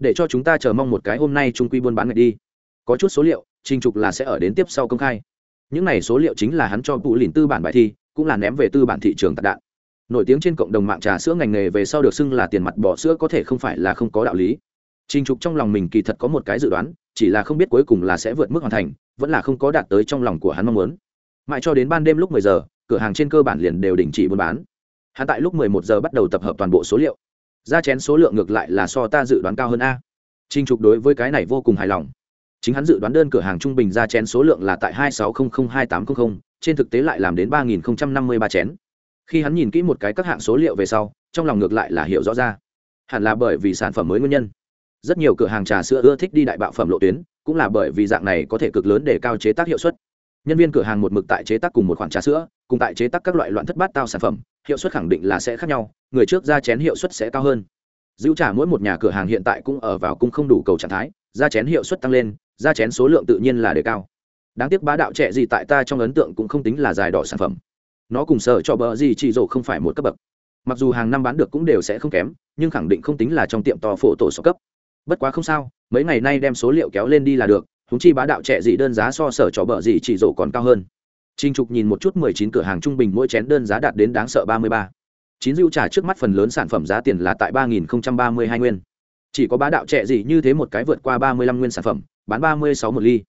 để cho chúng ta chờ mong một cái hôm nay trung quy buôn bán ngày đi có chút số liệu trinh trục là sẽ ở đến tiếp sau công khai những này số liệu chính là hắn cho phụ lìn tư bản bài thi cũng là ném về tư bản thị trường tạc đạn nổi tiếng trên cộng đồng mạng trà sữa ngành nghề về sau được xưng là tiền mặt bỏ sữa có thể không phải là không có đạo lý Trình Trục trong lòng mình kỳ thật có một cái dự đoán, chỉ là không biết cuối cùng là sẽ vượt mức hoàn thành, vẫn là không có đạt tới trong lòng của hắn mong muốn. Mãi cho đến ban đêm lúc 10 giờ, cửa hàng trên cơ bản liền đều đình chỉ buôn bán. Hắn tại lúc 11 giờ bắt đầu tập hợp toàn bộ số liệu. Ra chén số lượng ngược lại là so ta dự đoán cao hơn a. Trinh Trục đối với cái này vô cùng hài lòng. Chính hắn dự đoán đơn cửa hàng trung bình ra chén số lượng là tại 26002800, trên thực tế lại làm đến 3053 chén. Khi hắn nhìn kỹ một cái các hạng số liệu về sau, trong lòng ngược lại là hiểu rõ ra. Hẳn là bởi vì sản phẩm mới nguyên nhân rất nhiều cửa hàng trà sữa ưa thích đi đại bạo phẩm lộ tuyến cũng là bởi vì dạng này có thể cực lớn để cao chế tác hiệu suất nhân viên cửa hàng một mực tại chế tác cùng một khoản trà sữa cùng tại chế tác các loại loạn thất bát tao sản phẩm hiệu suất khẳng định là sẽ khác nhau, người trước ra chén hiệu suất sẽ cao hơn. Dữ trả mỗi một nhà cửa hàng hiện tại cũng ở vào cung không đủ cầu trạng thái, ra chén hiệu suất tăng lên, ra chén số lượng tự nhiên là đề cao. Đáng tiếc bá đạo trẻ gì tại ta trong ấn tượng cũng không tính là dài đỏ sản phẩm. Nó cùng sợ cho bờ gì chỉ rổ không phải một cấp bậc. Mặc dù hàng năm bán được cũng đều sẽ không kém, nhưng khẳng định không tính là trong tiệm to phổ tổ số cấp. Bất quá không sao, mấy ngày nay đem số liệu kéo lên đi là được húng chi bá đạo trẻ gì đơn giá so sở cho bờ gì chỉ rổ còn cao hơn. Trình Trục nhìn một chút 19 cửa hàng trung bình mỗi chén đơn giá đạt đến đáng sợ 33. Chín rượu trà trước mắt phần lớn sản phẩm giá tiền là tại 3032 nguyên. Chỉ có bá đạo trẻ gì như thế một cái vượt qua 35 nguyên sản phẩm, bán 36 một ly.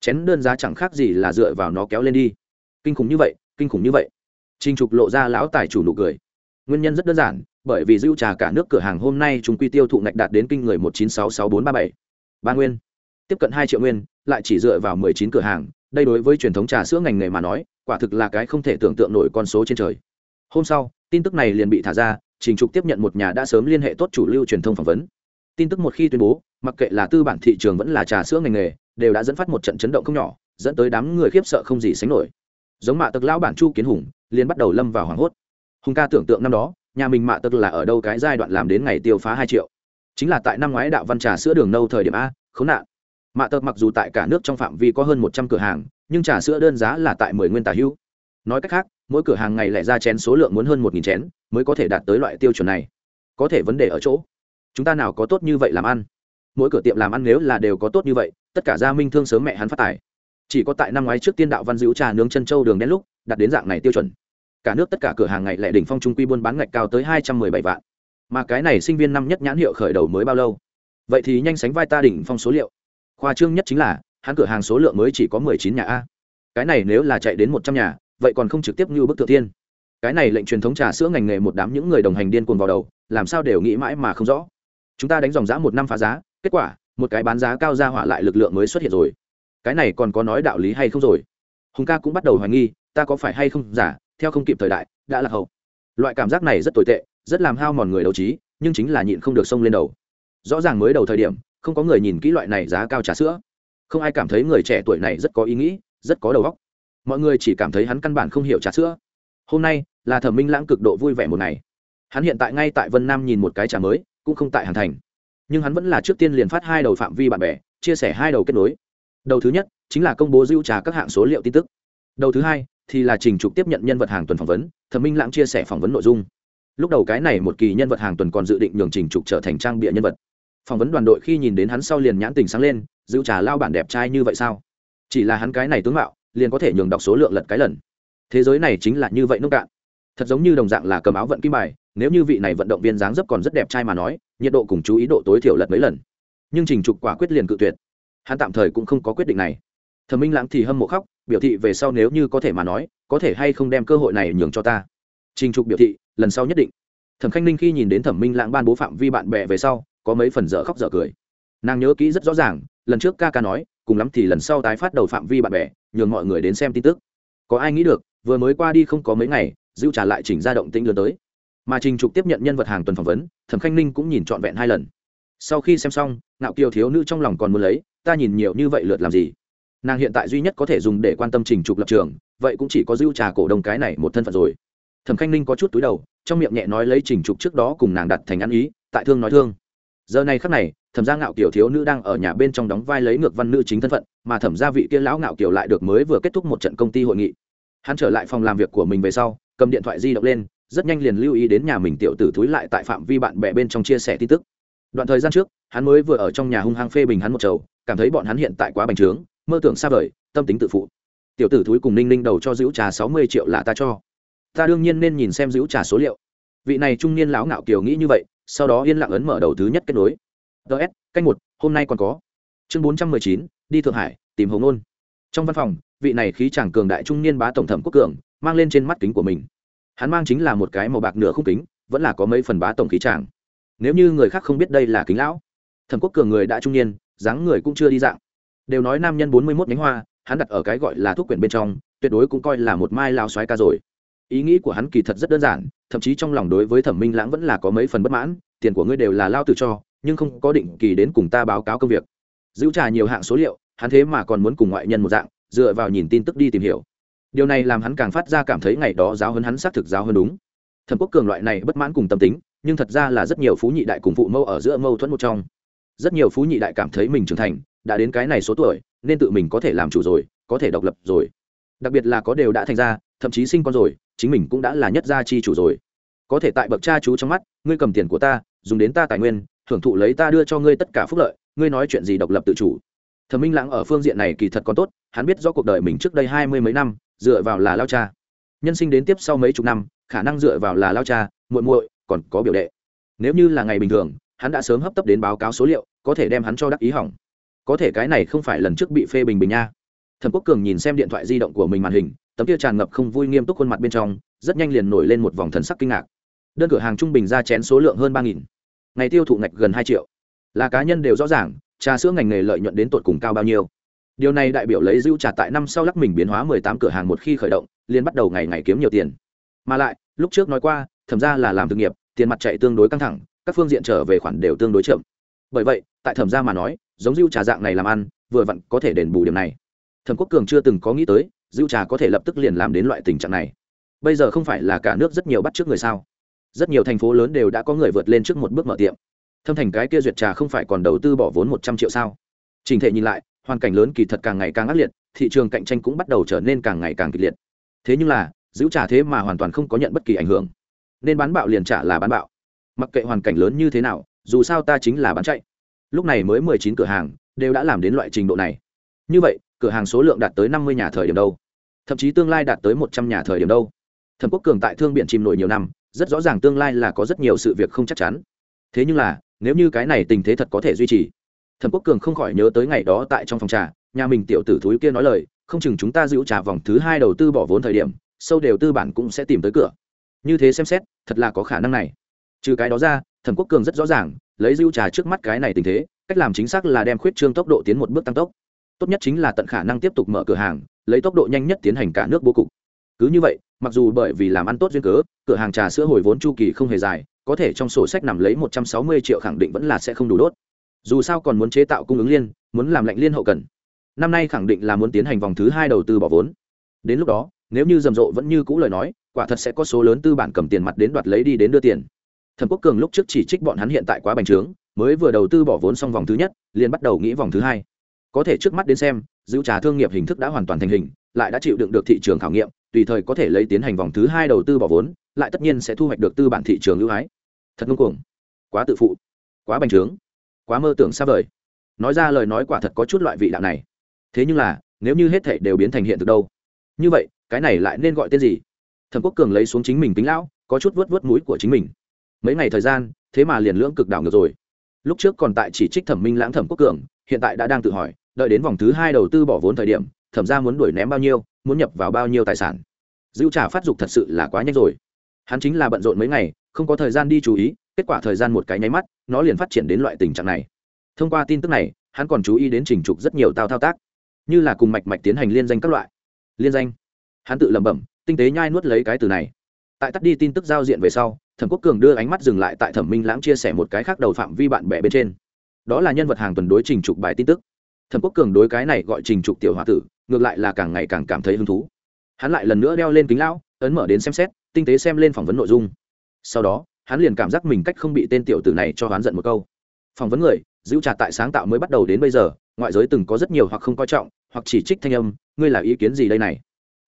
Chén đơn giá chẳng khác gì là dựa vào nó kéo lên đi. Kinh khủng như vậy, kinh khủng như vậy. Trình Trục lộ ra lão tài chủ nụ cười. Nguyên nhân rất đơn giản, bởi vì rượu trà cả nước cửa hàng hôm nay chúng quy tiêu thụ ngạch đạt đến kinh người 1966437. Ba nguyên. Tiếp cận 2 triệu nguyên, lại chỉ dựa vào 19 cửa hàng, đây đối với truyền thống trà sữa ngành nghề mà nói, quả thực là cái không thể tưởng tượng nổi con số trên trời. Hôm sau, tin tức này liền bị thả ra, trình trục tiếp nhận một nhà đã sớm liên hệ tốt chủ lưu truyền thông phỏng vấn. Tin tức một khi tuyên bố, mặc kệ là tư bản thị trường vẫn là trà sữa ngành nghề, đều đã dẫn phát một trận chấn động không nhỏ, dẫn tới đám người khiếp sợ không gì sánh nổi. Giống mạ tật lão bản chu kiến hùng, liền bắt đầu lâm vào hoảng hốt. Hùng ca tưởng tượng năm đó, nhà mình mạ tật là ở đâu cái giai đoạn làm đến ngày tiêu phá hai triệu. Chính là tại năm ngoái đạo văn trà sữa đường nâu thời điểm a, khốn nạn mạ tật mặc dù tại cả nước trong phạm vi có hơn một trăm cửa hàng, nhưng trà sữa đơn giá là tại mười nguyên tà hữu. Nói cách khác, mỗi cửa hàng ngày lại ra chén số lượng muốn hơn một nghìn chén mới có thể đạt tới loại tiêu chuẩn này. Có thể vấn đề ở chỗ, chúng ta nào có tốt như vậy làm ăn? Mỗi cửa tiệm làm ăn nếu là đều có tốt như vậy, tất cả gia minh thương sớm mẹ hắn phát tài. Chỉ có tại năm ngoái trước tiên đạo văn dữ trà nướng chân châu đường đen lúc đặt đến dạng này tiêu chuẩn. Cả nước tất cả cửa hàng ngày lại đỉnh phong trung quy buôn bán ngạch cao tới hai trăm mười bảy vạn. Mà cái này sinh viên năm nhất nhãn hiệu khởi đầu mới bao lâu? Vậy thì nhanh sánh vai ta đỉnh phong số liệu khoa trương nhất chính là, hắn cửa hàng số lượng mới chỉ có mười chín nhà a. Cái này nếu là chạy đến một trăm nhà, vậy còn không trực tiếp như bức thượng tiên cái này lệnh truyền thống trà sữa ngành nghề một đám những người đồng hành điên cuồng vào đầu, làm sao đều nghĩ mãi mà không rõ. Chúng ta đánh dòng giá một năm phá giá, kết quả, một cái bán giá cao ra hỏa lại lực lượng mới xuất hiện rồi. Cái này còn có nói đạo lý hay không rồi? Hùng ca cũng bắt đầu hoài nghi, ta có phải hay không giả, theo không kịp thời đại, đã là hậu. Loại cảm giác này rất tồi tệ, rất làm hao mòn người đầu trí, nhưng chính là nhịn không được xông lên đầu. Rõ ràng mới đầu thời điểm không có người nhìn kỹ loại này giá cao trà sữa. Không ai cảm thấy người trẻ tuổi này rất có ý nghĩ, rất có đầu óc. Mọi người chỉ cảm thấy hắn căn bản không hiểu trà sữa. Hôm nay là thẩm minh lãng cực độ vui vẻ một ngày. Hắn hiện tại ngay tại vân nam nhìn một cái trà mới, cũng không tại hàn thành. Nhưng hắn vẫn là trước tiên liền phát hai đầu phạm vi bạn bè, chia sẻ hai đầu kết nối. Đầu thứ nhất chính là công bố dữ trà các hạng số liệu tin tức. Đầu thứ hai thì là trình trục tiếp nhận nhân vật hàng tuần phỏng vấn, thẩm minh lãng chia sẻ phỏng vấn nội dung. Lúc đầu cái này một kỳ nhân vật hàng tuần còn dự định nhường trình trục trở thành trang bịa nhân vật phỏng vấn đoàn đội khi nhìn đến hắn sau liền nhãn tình sáng lên, giữ trà lao bản đẹp trai như vậy sao? Chỉ là hắn cái này tướng mạo, liền có thể nhường đọc số lượng lật cái lần. Thế giới này chính là như vậy nông cạn. Thật giống như đồng dạng là cầm áo vận kim bài, nếu như vị này vận động viên dáng dấp còn rất đẹp trai mà nói, nhiệt độ cùng chú ý độ tối thiểu lật mấy lần. Nhưng trình trục quả quyết liền cự tuyệt. Hắn tạm thời cũng không có quyết định này. Thẩm minh lãng thì hâm mộ khóc, biểu thị về sau nếu như có thể mà nói, có thể hay không đem cơ hội này nhường cho ta. Trình trục biểu thị, lần sau nhất định. Thẩm khanh ninh khi nhìn đến thẩm minh lãng ban bố phạm vi bạn bè về sau có mấy phần dở khóc dở cười. Nàng nhớ kỹ rất rõ ràng, lần trước ca ca nói, cùng lắm thì lần sau tái phát đầu phạm vi bạn bè, nhường mọi người đến xem tin tức. Có ai nghĩ được, vừa mới qua đi không có mấy ngày dữ trả lại chỉnh ra động tĩnh lớn tới. Mà trình trục tiếp nhận nhân vật hàng tuần phỏng vấn, thẩm khanh ninh cũng nhìn trọn vẹn hai lần. Sau khi xem xong, ngạo kiều thiếu nữ trong lòng còn muốn lấy, ta nhìn nhiều như vậy lượt làm gì? Nàng hiện tại duy nhất có thể dùng để quan tâm trình trục lập trường, vậy cũng chỉ có dữ trà cổ đông cái này một thân phận rồi. Thẩm khanh ninh có chút túi đầu, trong miệng nhẹ nói lấy trình trục trước đó cùng nàng đặt thành ăn ý, tại thương nói thương giờ này khắc này, thẩm gia ngạo kiều thiếu nữ đang ở nhà bên trong đóng vai lấy ngược văn nữ chính thân phận, mà thẩm gia vị kia lão ngạo kiều lại được mới vừa kết thúc một trận công ty hội nghị. Hắn trở lại phòng làm việc của mình về sau, cầm điện thoại di động lên, rất nhanh liền lưu ý đến nhà mình tiểu tử thúi lại tại phạm vi bạn bè bên trong chia sẻ tin tức. Đoạn thời gian trước, hắn mới vừa ở trong nhà hung hăng phê bình hắn một chầu, cảm thấy bọn hắn hiện tại quá bành trướng, mơ tưởng xa vời, tâm tính tự phụ. Tiểu tử thúi cùng ninh ninh đầu cho giữ trà sáu mươi triệu là ta cho. Ta đương nhiên nên nhìn xem giữ trà số liệu. Vị này trung niên lão ngạo kiều nghĩ như vậy sau đó yên lặng ấn mở đầu thứ nhất kết nối. Ts canh một, hôm nay còn có. Chương bốn trăm mười chín, đi thượng hải, tìm hồng nôn. Trong văn phòng, vị này khí chàng cường đại trung niên bá tổng thẩm quốc cường, mang lên trên mắt kính của mình. Hắn mang chính là một cái màu bạc nửa khung kính, vẫn là có mấy phần bá tổng khí chàng. Nếu như người khác không biết đây là kính lão, thẩm quốc cường người đã trung niên, dáng người cũng chưa đi dạng. Đều nói nam nhân bốn mươi mốt nhánh hoa, hắn đặt ở cái gọi là thuốc quyển bên trong, tuyệt đối cũng coi là một mai lao xoái ca rồi ý nghĩ của hắn kỳ thật rất đơn giản, thậm chí trong lòng đối với thẩm minh lãng vẫn là có mấy phần bất mãn, tiền của ngươi đều là lao tự cho, nhưng không có định kỳ đến cùng ta báo cáo công việc. Giữ trả nhiều hạng số liệu, hắn thế mà còn muốn cùng ngoại nhân một dạng, dựa vào nhìn tin tức đi tìm hiểu. Điều này làm hắn càng phát ra cảm thấy ngày đó giáo hơn hắn xác thực giáo hơn đúng. Thẩm quốc cường loại này bất mãn cùng tâm tính, nhưng thật ra là rất nhiều phú nhị đại cùng phụ mâu ở giữa mâu thuẫn một trong. Rất nhiều phú nhị đại cảm thấy mình trưởng thành, đã đến cái này số tuổi, nên tự mình có thể làm chủ rồi, có thể độc lập rồi. Đặc biệt là có đều đã thành ra thậm chí sinh con rồi, chính mình cũng đã là nhất gia chi chủ rồi. Có thể tại bậc cha chú trong mắt, ngươi cầm tiền của ta, dùng đến ta tài nguyên, thưởng thụ lấy ta đưa cho ngươi tất cả phúc lợi, ngươi nói chuyện gì độc lập tự chủ. Thẩm minh lãng ở phương diện này kỳ thật còn tốt, hắn biết do cuộc đời mình trước đây hai mươi mấy năm, dựa vào là lao cha. Nhân sinh đến tiếp sau mấy chục năm, khả năng dựa vào là lao cha, muội muội, còn có biểu đệ. Nếu như là ngày bình thường, hắn đã sớm hấp tấp đến báo cáo số liệu, có thể đem hắn cho đắc ý hỏng. Có thể cái này không phải lần trước bị phê bình bình nha. Thẩm quốc cường nhìn xem điện thoại di động của mình màn hình tấm kia tràn ngập không vui nghiêm túc khuôn mặt bên trong, rất nhanh liền nổi lên một vòng thần sắc kinh ngạc. Đơn cửa hàng trung bình ra chén số lượng hơn ba nghìn. Ngày tiêu thụ ngạch gần hai triệu. Là cá nhân đều rõ ràng, trà sữa ngành nghề lợi nhuận đến tột cùng cao bao nhiêu. Điều này đại biểu lấy giữ trà tại năm sau lắc mình biến hóa mười tám cửa hàng một khi khởi động, liền bắt đầu ngày ngày kiếm nhiều tiền. Mà lại, lúc trước nói qua, thẩm ra là làm thực nghiệp, tiền mặt chạy tương đối căng thẳng, các phương diện trở về khoản đều tương đối chậm. Bởi vậy, tại thẩm ra mà nói, giống dưu trà dạng này làm ăn, vừa vặn có thể đền bù điểm này. Thẩm quốc cường chưa từng có nghĩ tới Dữ trà có thể lập tức liền làm đến loại tình trạng này. Bây giờ không phải là cả nước rất nhiều bắt trước người sao? Rất nhiều thành phố lớn đều đã có người vượt lên trước một bước mở tiệm. Thâm thành cái kia duyệt trà không phải còn đầu tư bỏ vốn một trăm triệu sao? Trình thể nhìn lại, hoàn cảnh lớn kỳ thật càng ngày càng ác liệt, thị trường cạnh tranh cũng bắt đầu trở nên càng ngày càng kịch liệt. Thế nhưng là, giữ trả thế mà hoàn toàn không có nhận bất kỳ ảnh hưởng. Nên bán bạo liền trả là bán bạo. Mặc kệ hoàn cảnh lớn như thế nào, dù sao ta chính là bán chạy. Lúc này mới mười chín cửa hàng, đều đã làm đến loại trình độ này. Như vậy cửa hàng số lượng đạt tới năm mươi nhà thời điểm đâu. Thậm chí tương lai đạt tới một trăm nhà thời điểm đâu. Thẩm quốc cường tại thương biện chìm nổi nhiều năm, rất rõ ràng tương lai là có rất nhiều sự việc không chắc chắn. Thế nhưng là, nếu như cái này tình thế thật có thể duy trì, thẩm quốc cường không khỏi nhớ tới ngày đó tại trong phòng trà, nhà mình tiểu tử thúi kia nói lời, không chừng chúng ta giữ trà vòng thứ hai đầu tư bỏ vốn thời điểm, sâu đều tư bản cũng sẽ tìm tới cửa. Như thế xem xét, thật là có khả năng này. Trừ cái đó ra, thẩm quốc cường rất rõ ràng, lấy giữ trà trước mắt cái này tình thế, cách làm chính xác là đem khuyết trương tốc độ tiến một bước tăng tốc tốt nhất chính là tận khả năng tiếp tục mở cửa hàng, lấy tốc độ nhanh nhất tiến hành cả nước bố cục. Cứ như vậy, mặc dù bởi vì làm ăn tốt duyên cớ, cửa hàng trà sữa hồi vốn chu kỳ không hề dài, có thể trong sổ sách nằm lấy một trăm sáu mươi triệu khẳng định vẫn là sẽ không đủ đốt. Dù sao còn muốn chế tạo cung ứng liên, muốn làm lạnh liên hậu cần. Năm nay khẳng định là muốn tiến hành vòng thứ hai đầu tư bỏ vốn. Đến lúc đó, nếu như rầm rộ vẫn như cũ lời nói, quả thật sẽ có số lớn tư bản cầm tiền mặt đến đoạt lấy đi đến đưa tiền. Thẩm quốc cường lúc trước chỉ trích bọn hắn hiện tại quá bành trướng, mới vừa đầu tư bỏ vốn xong vòng thứ nhất, liền bắt đầu nghĩ vòng thứ hai có thể trước mắt đến xem, giữ trà thương nghiệp hình thức đã hoàn toàn thành hình, lại đã chịu đựng được thị trường khảo nghiệm, tùy thời có thể lấy tiến hành vòng thứ hai đầu tư bỏ vốn, lại tất nhiên sẽ thu hoạch được tư bản thị trường ưu ái. Thật ngông cuồng. Quá tự phụ. Quá bành trướng. Quá mơ tưởng xa vời. Nói ra lời nói quả thật có chút loại vị đạo này. Thế nhưng là, nếu như hết thể đều biến thành hiện thực đâu? Như vậy, cái này lại nên gọi tên gì? Thẩm quốc cường lấy xuống chính mình tính lão, có chút vớt vớt mũi của chính mình. Mấy ngày thời gian, thế mà liền lưỡng cực đảo ngược rồi. Lúc trước còn tại chỉ trích thẩm minh lãng thẩm quốc cường hiện tại đã đang tự hỏi, đợi đến vòng thứ hai đầu tư bỏ vốn thời điểm, thẩm ra muốn đuổi ném bao nhiêu, muốn nhập vào bao nhiêu tài sản. Dữ trả phát dục thật sự là quá nhanh rồi. Hắn chính là bận rộn mấy ngày, không có thời gian đi chú ý, kết quả thời gian một cái nháy mắt, nó liền phát triển đến loại tình trạng này. Thông qua tin tức này, hắn còn chú ý đến trình trục rất nhiều tao thao tác, như là cùng mạch mạch tiến hành liên danh các loại. Liên danh. Hắn tự lẩm bẩm, tinh tế nhai nuốt lấy cái từ này. Tại tắt đi tin tức giao diện về sau, thẩm quốc cường đưa ánh mắt dừng lại tại thẩm minh lãng chia sẻ một cái khác đầu phạm vi bạn bè bên trên đó là nhân vật hàng tuần đối trình trục bài tin tức. Thẩm quốc cường đối cái này gọi trình trục tiểu h o a tử ngược lại là càng ngày càng cảm thấy hứng thú. Hắn lại lần nữa đeo lên kính lão ấn mở đến xem xét tinh tế xem lên phỏng vấn nội dung. Sau đó hắn liền cảm giác mình cách không bị tên tiểu tử này cho hắn giận một câu. Phỏng vấn người giữ trà tại sáng tạo mới bắt đầu đến bây giờ ngoại giới từng có rất nhiều hoặc không coi trọng hoặc chỉ trích thanh âm ngươi là ý kiến gì đây này?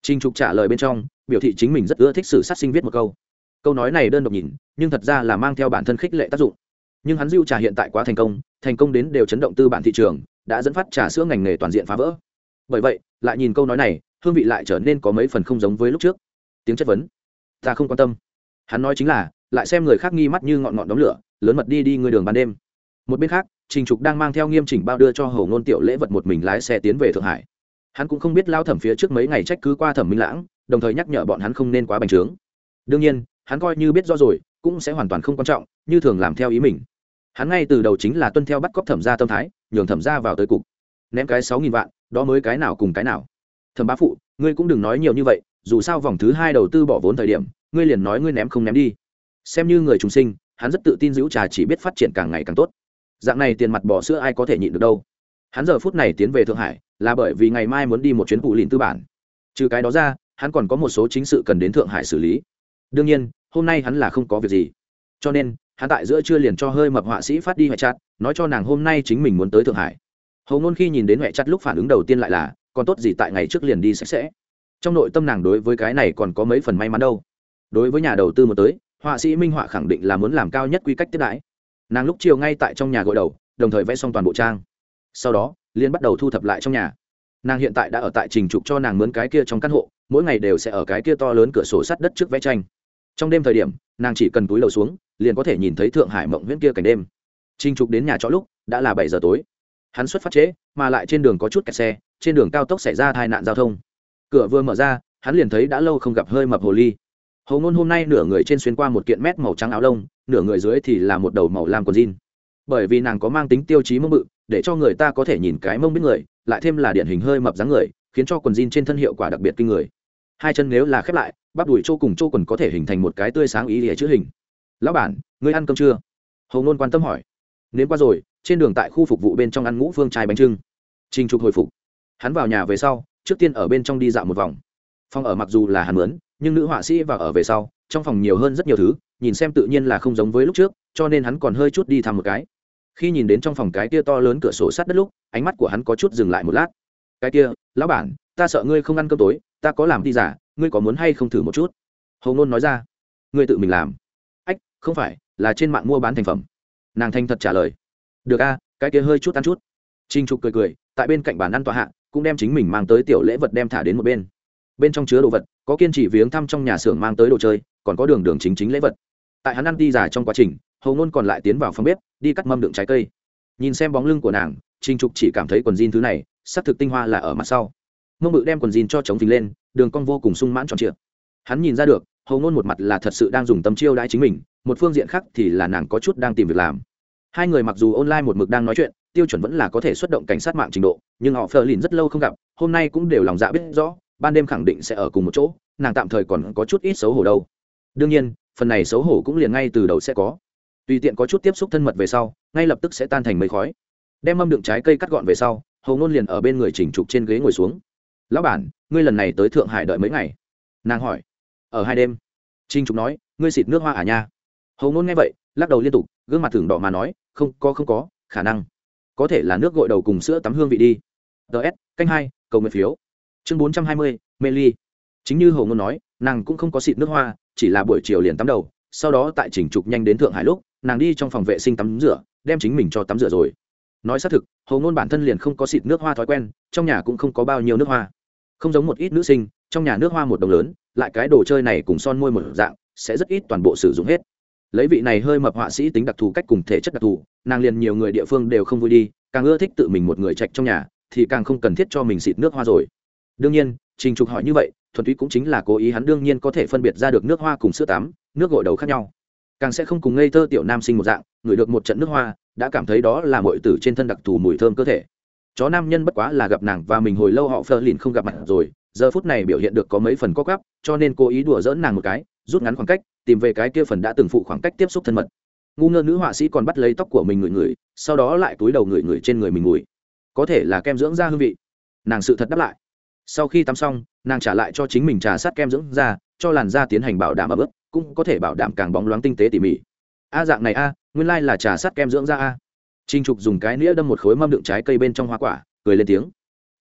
Trình Trục trả lời bên trong, biểu thị chính mình rất ưa thích sự sát sinh viết một câu. Câu nói này đơn độc nhìn, nhưng thật ra là mang theo bản thân khích lệ tác dụng. Nhưng hắn Dưu trà hiện tại quá thành công, thành công đến đều chấn động tư bản thị trường, đã dẫn phát trà sữa ngành nghề toàn diện phá vỡ. Bởi vậy, lại nhìn câu nói này, hương vị lại trở nên có mấy phần không giống với lúc trước. Tiếng chất vấn, ta không quan tâm. Hắn nói chính là, lại xem người khác nghi mắt như ngọn ngọn đống lửa, lớn mật đi đi người đường ban đêm. Một bên khác, Trình Trục đang mang theo nghiêm chỉnh bao đưa cho Hầu Ngôn tiểu lễ vật một mình lái xe tiến về Thượng Hải hắn cũng không biết lao thẩm phía trước mấy ngày trách cứ qua thẩm minh lãng đồng thời nhắc nhở bọn hắn không nên quá bành trướng đương nhiên hắn coi như biết rõ rồi cũng sẽ hoàn toàn không quan trọng, như thường làm theo ý mình. Hắn ngay từ đầu chính là tuân theo bắt cóc thẩm ra tâm thái, nhường thẩm ra vào tới cục. Ném cái sáu nghìn vạn, đó mới cái nào cùng cái nào. Thẩm bá phụ, ngươi cũng đừng nói nhiều như vậy, dù sao vòng thứ hai đầu tư bỏ vốn thời điểm, ngươi liền nói ngươi ném không ném đi. Xem như người trùng sinh, hắn rất tự tin giữ trà chỉ biết phát triển càng ngày càng tốt. Dạng này tiền mặt bỏ sữa ai có thể nhịn được đâu. Hắn giờ phút này tiến về thượng hải, là bởi vì ngày mai muốn đi một chuyến phụ lìn tư bản. Trừ cái đó ra, hắn còn có một số chính sự cần đến thượng hải xử lý. Đương nhiên hôm nay hắn là không có việc gì. Cho nên, hắn tại giữa trưa liền cho hơi mập họa sĩ phát đi huệ chặt, nói cho nàng hôm nay chính mình muốn tới thượng hải. Hầu ngôn khi nhìn đến huệ chặt lúc phản ứng đầu tiên lại là, còn tốt gì tại ngày trước liền đi sạch sẽ. Trong nội tâm nàng đối với cái này còn có mấy phần may mắn đâu. Đối với nhà đầu tư một tới, họa sĩ minh họa khẳng định là muốn làm cao nhất quy cách tiếp đãi. Nàng lúc chiều ngay tại trong nhà gội đầu, đồng thời vẽ xong toàn bộ trang. Sau đó liên bắt đầu thu thập lại trong nhà. Nàng hiện tại đã ở tại trình trục cho nàng mướn cái kia trong căn hộ, mỗi ngày đều sẽ ở cái kia to lớn cửa sổ sắt đất trước vẽ tranh trong đêm thời điểm, nàng chỉ cần túi lầu xuống, liền có thể nhìn thấy thượng hải mộng viễn kia cảnh đêm. Trinh trục đến nhà trọ lúc, đã là bảy giờ tối. Hắn xuất phát trễ, mà lại trên đường có chút kẹt xe, trên đường cao tốc xảy ra tai nạn giao thông. Cửa vừa mở ra, hắn liền thấy đã lâu không gặp hơi mập hồ ly. Hồ ngôn hôm nay nửa người trên xuyên qua một kiện mét màu trắng áo lông, nửa người dưới thì là một đầu màu lam quần jean. Bởi vì nàng có mang tính tiêu chí mông bự, để cho người ta có thể nhìn cái mông biết người, lại thêm là điển hình hơi mập dáng người, khiến cho quần jean trên thân hiệu quả đặc biệt kinh người. Hai chân nếu là khép lại bắp đùi chỗ cùng chỗ quần có thể hình thành một cái tươi sáng ý nghĩa chữ hình. Lão bản, ngươi ăn cơm chưa? Hầu ngôn quan tâm hỏi. Nếm qua rồi, trên đường tại khu phục vụ bên trong ăn ngũ phương chai bánh trưng. Trình trục hồi phục. Hắn vào nhà về sau, trước tiên ở bên trong đi dạo một vòng. Phòng ở mặc dù là hàn mướn, nhưng nữ họa sĩ vào ở về sau, trong phòng nhiều hơn rất nhiều thứ, nhìn xem tự nhiên là không giống với lúc trước, cho nên hắn còn hơi chút đi thăm một cái. Khi nhìn đến trong phòng cái kia to lớn cửa sổ sát đất lúc, ánh mắt của hắn có chút dừng lại một lát. Cái kia, lão bản, ta sợ ngươi không ăn cơm tối, ta có làm đi giả ngươi có muốn hay không thử một chút? Hầu nôn nói ra. Ngươi tự mình làm. Ách, không phải, là trên mạng mua bán thành phẩm. Nàng thanh thật trả lời. Được a, cái kia hơi chút ăn chút. Trinh trục cười cười, tại bên cạnh bàn ăn tòa hạ, cũng đem chính mình mang tới tiểu lễ vật đem thả đến một bên. Bên trong chứa đồ vật, có kiên trì viếng thăm trong nhà xưởng mang tới đồ chơi, còn có đường đường chính chính lễ vật. Tại hắn ăn đi giả trong quá trình hầu ngôn còn lại tiến vào phòng bếp, đi cắt mâm đựng trái cây. Nhìn xem bóng lưng của nàng trinh trục chỉ cảm thấy quần jean thứ này xác thực tinh hoa là ở mặt sau mông bự đem quần jean cho chống phình lên, đường cong vô cùng sung mãn tròn trịa. Hắn nhìn ra được, hầu ngôn một mặt là thật sự đang dùng tâm chiêu đãi chính mình, một phương diện khác thì là nàng có chút đang tìm việc làm. Hai người mặc dù online một mực đang nói chuyện, tiêu chuẩn vẫn là có thể xuất động cảnh sát mạng trình độ, nhưng họ phờ lìn rất lâu không gặp, hôm nay cũng đều lòng dạ biết rõ, ban đêm khẳng định sẽ ở cùng một chỗ, nàng tạm thời còn có chút ít xấu hổ đâu. Đương nhiên, phần này xấu hổ cũng liền ngay từ đầu sẽ có. Tùy tiện có chút tiếp xúc thân mật về sau, ngay lập tức sẽ tan thành mây khói. Đem mâm đựng trái cây cắt gọn về sau, hầu ngôn liền ở bên người chỉnh trục trên ghế ngồi xuống lão bản, ngươi lần này tới thượng hải đợi mấy ngày? Nàng hỏi. Ở hai đêm. Trinh trục nói, ngươi xịt nước hoa à nha? Hầu ngôn nghe vậy, lắc đầu liên tục, gương mặt thường đỏ mà nói, không, có không có, khả năng. Có thể là nước gội đầu cùng sữa tắm hương vị đi. Ts canh hai, cầu nguyện phiếu. Chương bốn trăm hai mươi, mê ly. Chính như hầu ngôn nói, nàng cũng không có xịt nước hoa, chỉ là buổi chiều liền tắm đầu. Sau đó tại chỉnh trục nhanh đến thượng hải lúc, nàng đi trong phòng vệ sinh tắm rửa, đem chính mình cho tắm rửa rồi. Nói xác thực hầu ngôn bản thân liền không có xịt nước hoa thói quen, trong nhà cũng không có bao nhiêu nước hoa không giống một ít nữ sinh, trong nhà nước hoa một đồng lớn, lại cái đồ chơi này cùng son môi một dạng, sẽ rất ít toàn bộ sử dụng hết. Lấy vị này hơi mập họa sĩ tính đặc thù cách cùng thể chất đặc thù, nàng liền nhiều người địa phương đều không vui đi, càng ưa thích tự mình một người trạch trong nhà, thì càng không cần thiết cho mình xịt nước hoa rồi. Đương nhiên, trình trục hỏi như vậy, thuần túy cũng chính là cố ý hắn đương nhiên có thể phân biệt ra được nước hoa cùng sữa tắm, nước gội đầu khác nhau. Càng sẽ không cùng ngây thơ tiểu nam sinh một dạng, ngửi được một trận nước hoa, đã cảm thấy đó là mọi tử trên thân đặc thù mùi thơm cơ thể chó nam nhân bất quá là gặp nàng và mình hồi lâu họ phơ lìn không gặp mặt rồi, giờ phút này biểu hiện được có mấy phần có gắp cho nên cố ý đùa dỡn nàng một cái, rút ngắn khoảng cách, tìm về cái kia phần đã từng phụ khoảng cách tiếp xúc thân mật. Ngu ngơ nữ họa sĩ còn bắt lấy tóc của mình ngửi ngửi, sau đó lại túi đầu ngửi ngửi trên người mình ngửi có thể là kem dưỡng da hương vị. Nàng sự thật đáp lại. Sau khi tắm xong, nàng trả lại cho chính mình trà sát kem dưỡng da, cho làn da tiến hành bảo đảm ở bước cũng có thể bảo đảm càng bóng loáng tinh tế tỉ mỉ. A dạng này a, nguyên lai là trà sát kem dưỡng da a. Trình trục dùng cái nĩa đâm một khối mâm đựng trái cây bên trong hoa quả, cười lên tiếng.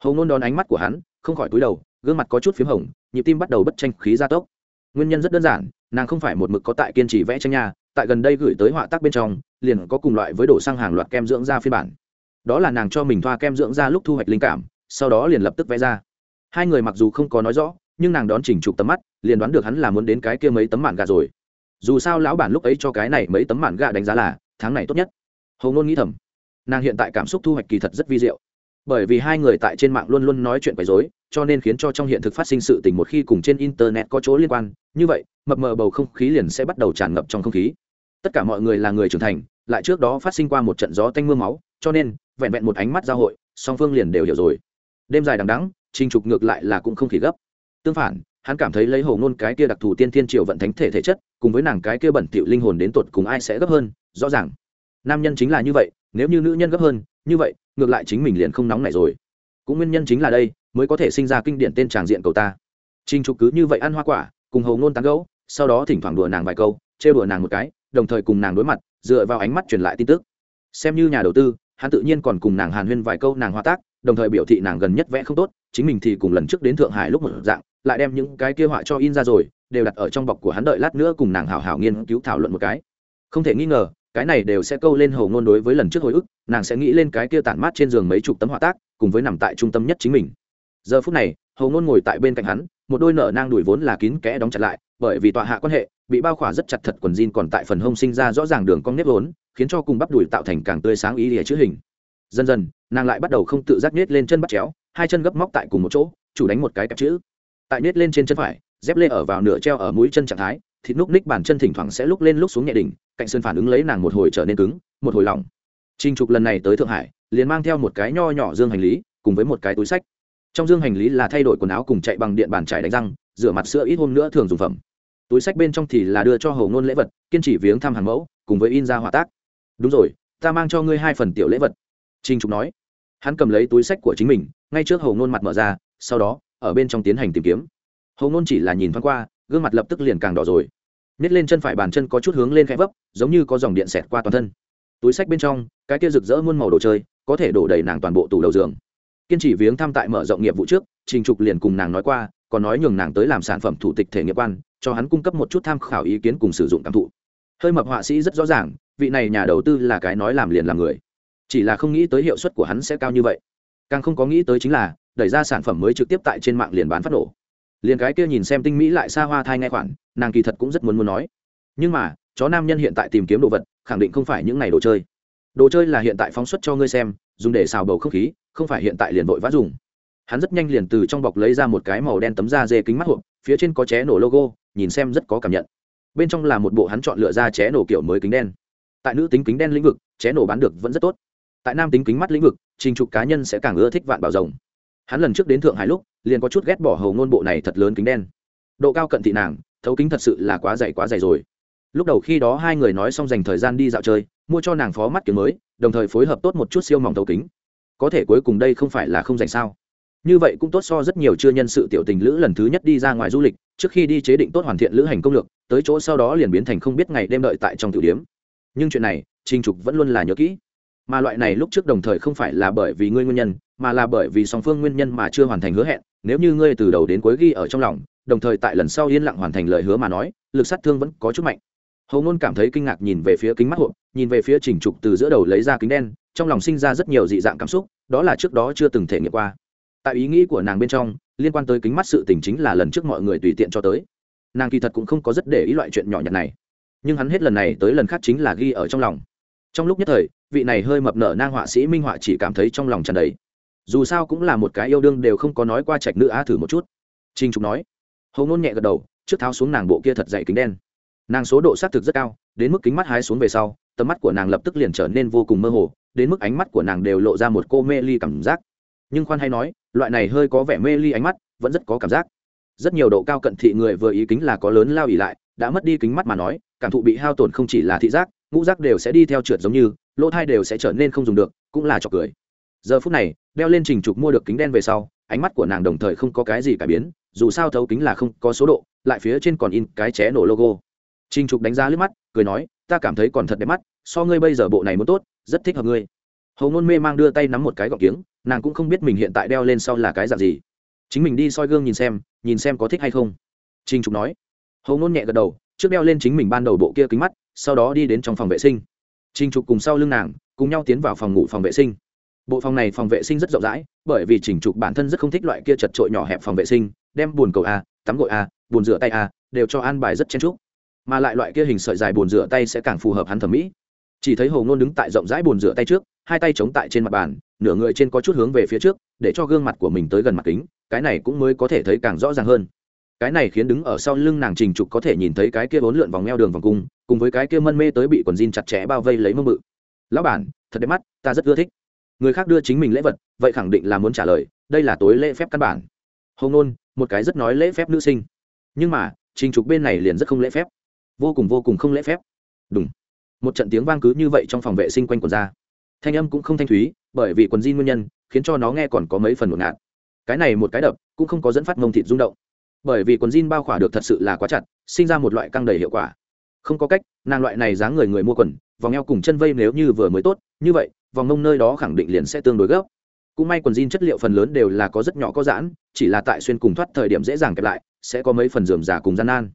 Hầu nôn đón ánh mắt của hắn, không khỏi túi đầu, gương mặt có chút p hồng, nhịp tim bắt đầu bất tranh khí gia tốc. Nguyên nhân rất đơn giản, nàng không phải một mực có tại kiên trì vẽ tranh nhà tại gần đây gửi tới họa tác bên trong, liền có cùng loại với đổ sang hàng loạt kem dưỡng da phiên bản. Đó là nàng cho mình thoa kem dưỡng da lúc thu hoạch linh cảm, sau đó liền lập tức vẽ ra. Hai người mặc dù không có nói rõ, nhưng nàng đón Trình trục tầm mắt, liền đoán được hắn là muốn đến cái kia mấy tấm mạn gà rồi. Dù sao lão bản lúc ấy cho cái này mấy tấm mạn gà đánh giá là tháng này tốt nhất hầu ngôn nghĩ thầm, nàng hiện tại cảm xúc thu hoạch kỳ thật rất vi diệu. Bởi vì hai người tại trên mạng luôn luôn nói chuyện quấy dối cho nên khiến cho trong hiện thực phát sinh sự tình một khi cùng trên internet có chỗ liên quan. Như vậy, mập mờ bầu không khí liền sẽ bắt đầu tràn ngập trong không khí. Tất cả mọi người là người trưởng thành, lại trước đó phát sinh qua một trận gió tanh m ư a máu, cho nên, vẹn vẹn một ánh mắt giao hội, song phương liền đều hiểu rồi. Đêm dài đằng đắng trình trục ngược lại là cũng không khí gấp. Tương phản, hắn cảm thấy lấy Hầu ngôn cái kia đặc thù tiên thiên triều vận thánh thể thể chất, cùng với nàng cái kia bẩn thỉu linh hồn đến tột cùng ai sẽ gấp hơn, rõ ràng nam nhân chính là như vậy, nếu như nữ nhân gấp hơn, như vậy, ngược lại chính mình liền không nóng này rồi. Cũng nguyên nhân chính là đây, mới có thể sinh ra kinh điển tên tràng diện cầu ta. Trình trục cứ như vậy ăn hoa quả, cùng hầu ngôn tán gẫu, sau đó thỉnh thoảng đùa nàng vài câu, trêu đùa nàng một cái, đồng thời cùng nàng đối mặt, dựa vào ánh mắt truyền lại tin tức. Xem như nhà đầu tư, hắn tự nhiên còn cùng nàng hàn huyên vài câu nàng hoa tác, đồng thời biểu thị nàng gần nhất vẽ không tốt, chính mình thì cùng lần trước đến thượng hải lúc một dạng, lại đem những cái kia họa cho in ra rồi, đều đặt ở trong bọc của hắn đợi lát nữa cùng nàng hảo hảo nghiên cứu thảo luận một cái. Không thể nghi ngờ cái này đều sẽ câu lên hầu ngôn đối với lần trước hồi ức, nàng sẽ nghĩ lên cái kia tản mát trên giường mấy chục tấm họa tác, cùng với nằm tại trung tâm nhất chính mình. Giờ phút này hầu ngôn ngồi tại bên cạnh hắn, một đôi nở nang đuổi vốn là kín kẽ đóng chặt lại, bởi vì tọa hạ quan hệ, bị bao khỏa rất chặt thật quần jean còn tại phần hông sinh ra rõ ràng đường cong nếp vốn, khiến cho cùng bắp đùi tạo thành càng tươi sáng ý lìa chữ hình. Dần dần, nàng lại bắt đầu không tự giác nết lên chân bắt chéo, hai chân gấp móc tại cùng một chỗ, chủ đánh một cái kẹp chữ. Tại nết lên trên chân phải, dép lê ở vào nửa treo ở mũi chân trạng thái, thịt núc ních bàn chân thỉnh thoảng sẽ lúc lên lúc xuống nhẹ đỉnh cạnh sơn phản ứng lấy nàng một hồi trở nên cứng, một hồi lỏng. Trinh trục lần này tới thượng hải, liền mang theo một cái nho nhỏ dương hành lý, cùng với một cái túi sách. Trong dương hành lý là thay đổi quần áo cùng chạy bằng điện bàn trải đánh răng, rửa mặt sữa ít hôm nữa thường dùng phẩm. Túi sách bên trong thì là đưa cho hầu ngôn lễ vật, kiên trì viếng thăm hàng mẫu, cùng với in ra hỏa tác. Đúng rồi, ta mang cho ngươi hai phần tiểu lễ vật. Trinh trục nói. Hắn cầm lấy túi sách của chính mình, ngay trước hầu ngôn mặt mở ra, sau đó, ở bên trong tiến hành tìm kiếm. Hầu ngôn chỉ là nhìn thoáng qua, gương mặt lập tức liền càng đỏ rồi nhét lên chân phải bàn chân có chút hướng lên khẽ vấp, giống như có dòng điện xẹt qua toàn thân. Túi sách bên trong, cái kia rực rỡ muôn màu đồ chơi, có thể đổ đầy nàng toàn bộ tủ đầu giường. Kiên trì viếng thăm tại mở rộng nghiệp vụ trước, trình trục liền cùng nàng nói qua, còn nói nhường nàng tới làm sản phẩm thủ tịch thể nghiệp quan, cho hắn cung cấp một chút tham khảo ý kiến cùng sử dụng cảm thụ. Hơi mập họa sĩ rất rõ ràng, vị này nhà đầu tư là cái nói làm liền làm người. Chỉ là không nghĩ tới hiệu suất của hắn sẽ cao như vậy. Càng không có nghĩ tới chính là, đẩy ra sản phẩm mới trực tiếp tại trên mạng liền bán phát nổ liền cái kia nhìn xem tinh mỹ lại xa hoa thai ngay khoản, nàng kỳ thật cũng rất muốn muốn nói. Nhưng mà, chó nam nhân hiện tại tìm kiếm đồ vật, khẳng định không phải những ngày đồ chơi. Đồ chơi là hiện tại phóng xuất cho ngươi xem, dùng để xào bầu không khí, không phải hiện tại liền vội vã dùng. Hắn rất nhanh liền từ trong bọc lấy ra một cái màu đen tấm da dê kính mắt hộp, phía trên có ché nổ logo, nhìn xem rất có cảm nhận. Bên trong là một bộ hắn chọn lựa ra ché nổ kiểu mới kính đen. Tại nữ tính kính đen lĩnh vực, ché nổ bán được vẫn rất tốt. Tại nam tính kính mắt lĩnh vực, trình trục cá nhân sẽ càng ưa thích vạn bảo rồng hắn lần trước đến thượng hải lúc, liền có chút ghét bỏ hầu ngôn bộ này thật lớn kính đen. Độ cao cận thị nàng, thấu kính thật sự là quá dày quá dày rồi. Lúc đầu khi đó hai người nói xong dành thời gian đi dạo chơi, mua cho nàng phó mắt kiếm mới, đồng thời phối hợp tốt một chút siêu mỏng thấu kính. Có thể cuối cùng đây không phải là không dành sao? Như vậy cũng tốt so rất nhiều chưa nhân sự tiểu tình lữ lần thứ nhất đi ra ngoài du lịch, trước khi đi chế định tốt hoàn thiện lữ hành công lược, tới chỗ sau đó liền biến thành không biết ngày đêm đợi tại trong tiểu điếm nhưng chuyện này trinh trục vẫn luôn là nhớ kỹ mà loại này lúc trước đồng thời không phải là bởi vì ngươi nguyên nhân, mà là bởi vì song phương nguyên nhân mà chưa hoàn thành hứa hẹn, nếu như ngươi từ đầu đến cuối ghi ở trong lòng, đồng thời tại lần sau yên lặng hoàn thành lời hứa mà nói, lực sát thương vẫn có chút mạnh. Hầu ngôn cảm thấy kinh ngạc nhìn về phía kính mắt hộp nhìn về phía trình trục từ giữa đầu lấy ra kính đen, trong lòng sinh ra rất nhiều dị dạng cảm xúc, đó là trước đó chưa từng thể nghiệm qua. Tại ý nghĩ của nàng bên trong, liên quan tới kính mắt sự tình chính là lần trước mọi người tùy tiện cho tới. Nàng kỳ thật cũng không có rất để ý loại chuyện nhỏ nhặt này. Nhưng hắn hết lần này tới lần khác chính là ghi ở trong lòng trong lúc nhất thời, vị này hơi mập nở nang họa sĩ minh họa chỉ cảm thấy trong lòng tràn đầy. Dù sao cũng là một cái yêu đương đều không có nói qua trạch nữ á thử một chút. Trinh trục nói. Hầu nôn nhẹ gật đầu, trước tháo xuống nàng bộ kia thật dày kính đen. Nàng số độ xác thực rất cao, đến mức kính mắt hái xuống về sau, tầm mắt của nàng lập tức liền trở nên vô cùng mơ hồ, đến mức ánh mắt của nàng đều lộ ra một cô mê ly cảm giác. Nhưng khoan hay nói, loại này hơi có vẻ mê ly ánh mắt, vẫn rất có cảm giác. Rất nhiều độ cao cận thị người vừa ý kính là có lớn lao ỉ lại, đã mất đi kính mắt mà nói, cảm thụ bị hao tổn không chỉ là thị giác ngũ giác đều sẽ đi theo trượt giống như, lỗ thai đều sẽ trở nên không dùng được, cũng là trọc cười. Giờ phút này, đeo lên trình trục mua được kính đen về sau, ánh mắt của nàng đồng thời không có cái gì cải biến, dù sao thấu kính là không có số độ, lại phía trên còn in cái ché nổ logo. Trình trục đánh giá lướt mắt, cười nói, ta cảm thấy còn thật đẹp mắt, so ngươi bây giờ bộ này muốn tốt, rất thích hợp ngươi. Hầu ngôn mê mang đưa tay nắm một cái gọng kiếng, nàng cũng không biết mình hiện tại đeo lên sau là cái dạng gì. Chính mình đi soi gương nhìn xem nhìn xem có thích hay không. Trình trục nói. Hầu ngôn nhẹ gật đầu, trước đeo lên chính mình ban đầu bộ kia kính mắt sau đó đi đến trong phòng vệ sinh. Trình trục cùng sau lưng nàng, cùng nhau tiến vào phòng ngủ phòng vệ sinh. Bộ phòng này phòng vệ sinh rất rộng rãi, bởi vì trình trục bản thân rất không thích loại kia chật trội nhỏ hẹp phòng vệ sinh, đem bồn cầu a, tắm gội a bồn rửa tay a, đều cho an bài rất chen trúc mà lại loại kia hình sợi dài bồn rửa tay sẽ càng phù hợp hắn thẩm mỹ. Chỉ thấy hồ ngôn đứng tại rộng rãi bồn rửa tay trước, hai tay chống tại trên mặt bàn, nửa người trên có chút hướng về phía trước, để cho gương mặt của mình tới gần mặt kính, cái này cũng mới có thể thấy càng rõ ràng hơn. Cái này khiến đứng ở sau lưng nàng trình trục có thể nhìn thấy cái kia bốn lượn vòng eo đường vòng cung cùng với cái kia mân mê tới bị quần jean chặt chẽ bao vây lấy mơ mự lão bản, thật đẹp mắt, ta rất ưa thích. Người khác đưa chính mình lễ vật, vậy khẳng định là muốn trả lời, đây là tối lễ phép căn bản. Hồng nôn một cái rất nói lễ phép nữ sinh. Nhưng mà, trình trục bên này liền rất không lễ phép. Vô cùng vô cùng không lễ phép. Đúng một trận tiếng vang cứ như vậy trong phòng vệ sinh quanh quần ra. Thanh âm cũng không thanh thúy, bởi vì quần jean nguyên nhân, khiến cho nó nghe còn có mấy phần một ngạt. Cái này một cái đập, cũng không có dẫn phát mông thịt rung động. Bởi vì quần jean bao khỏa được thật sự là quá chặt, sinh ra một loại căng đầy hiệu quả không có cách, nàng loại này dáng người người mua quần, vòng eo cùng chân vây nếu như vừa mới tốt, như vậy, vòng mông nơi đó khẳng định liền sẽ tương đối gấp. Cũng may quần jean chất liệu phần lớn đều là có rất nhỏ có giãn, chỉ là tại xuyên cùng thoát thời điểm dễ dàng kẹp lại, sẽ có mấy phần dườm giả cùng gian nan.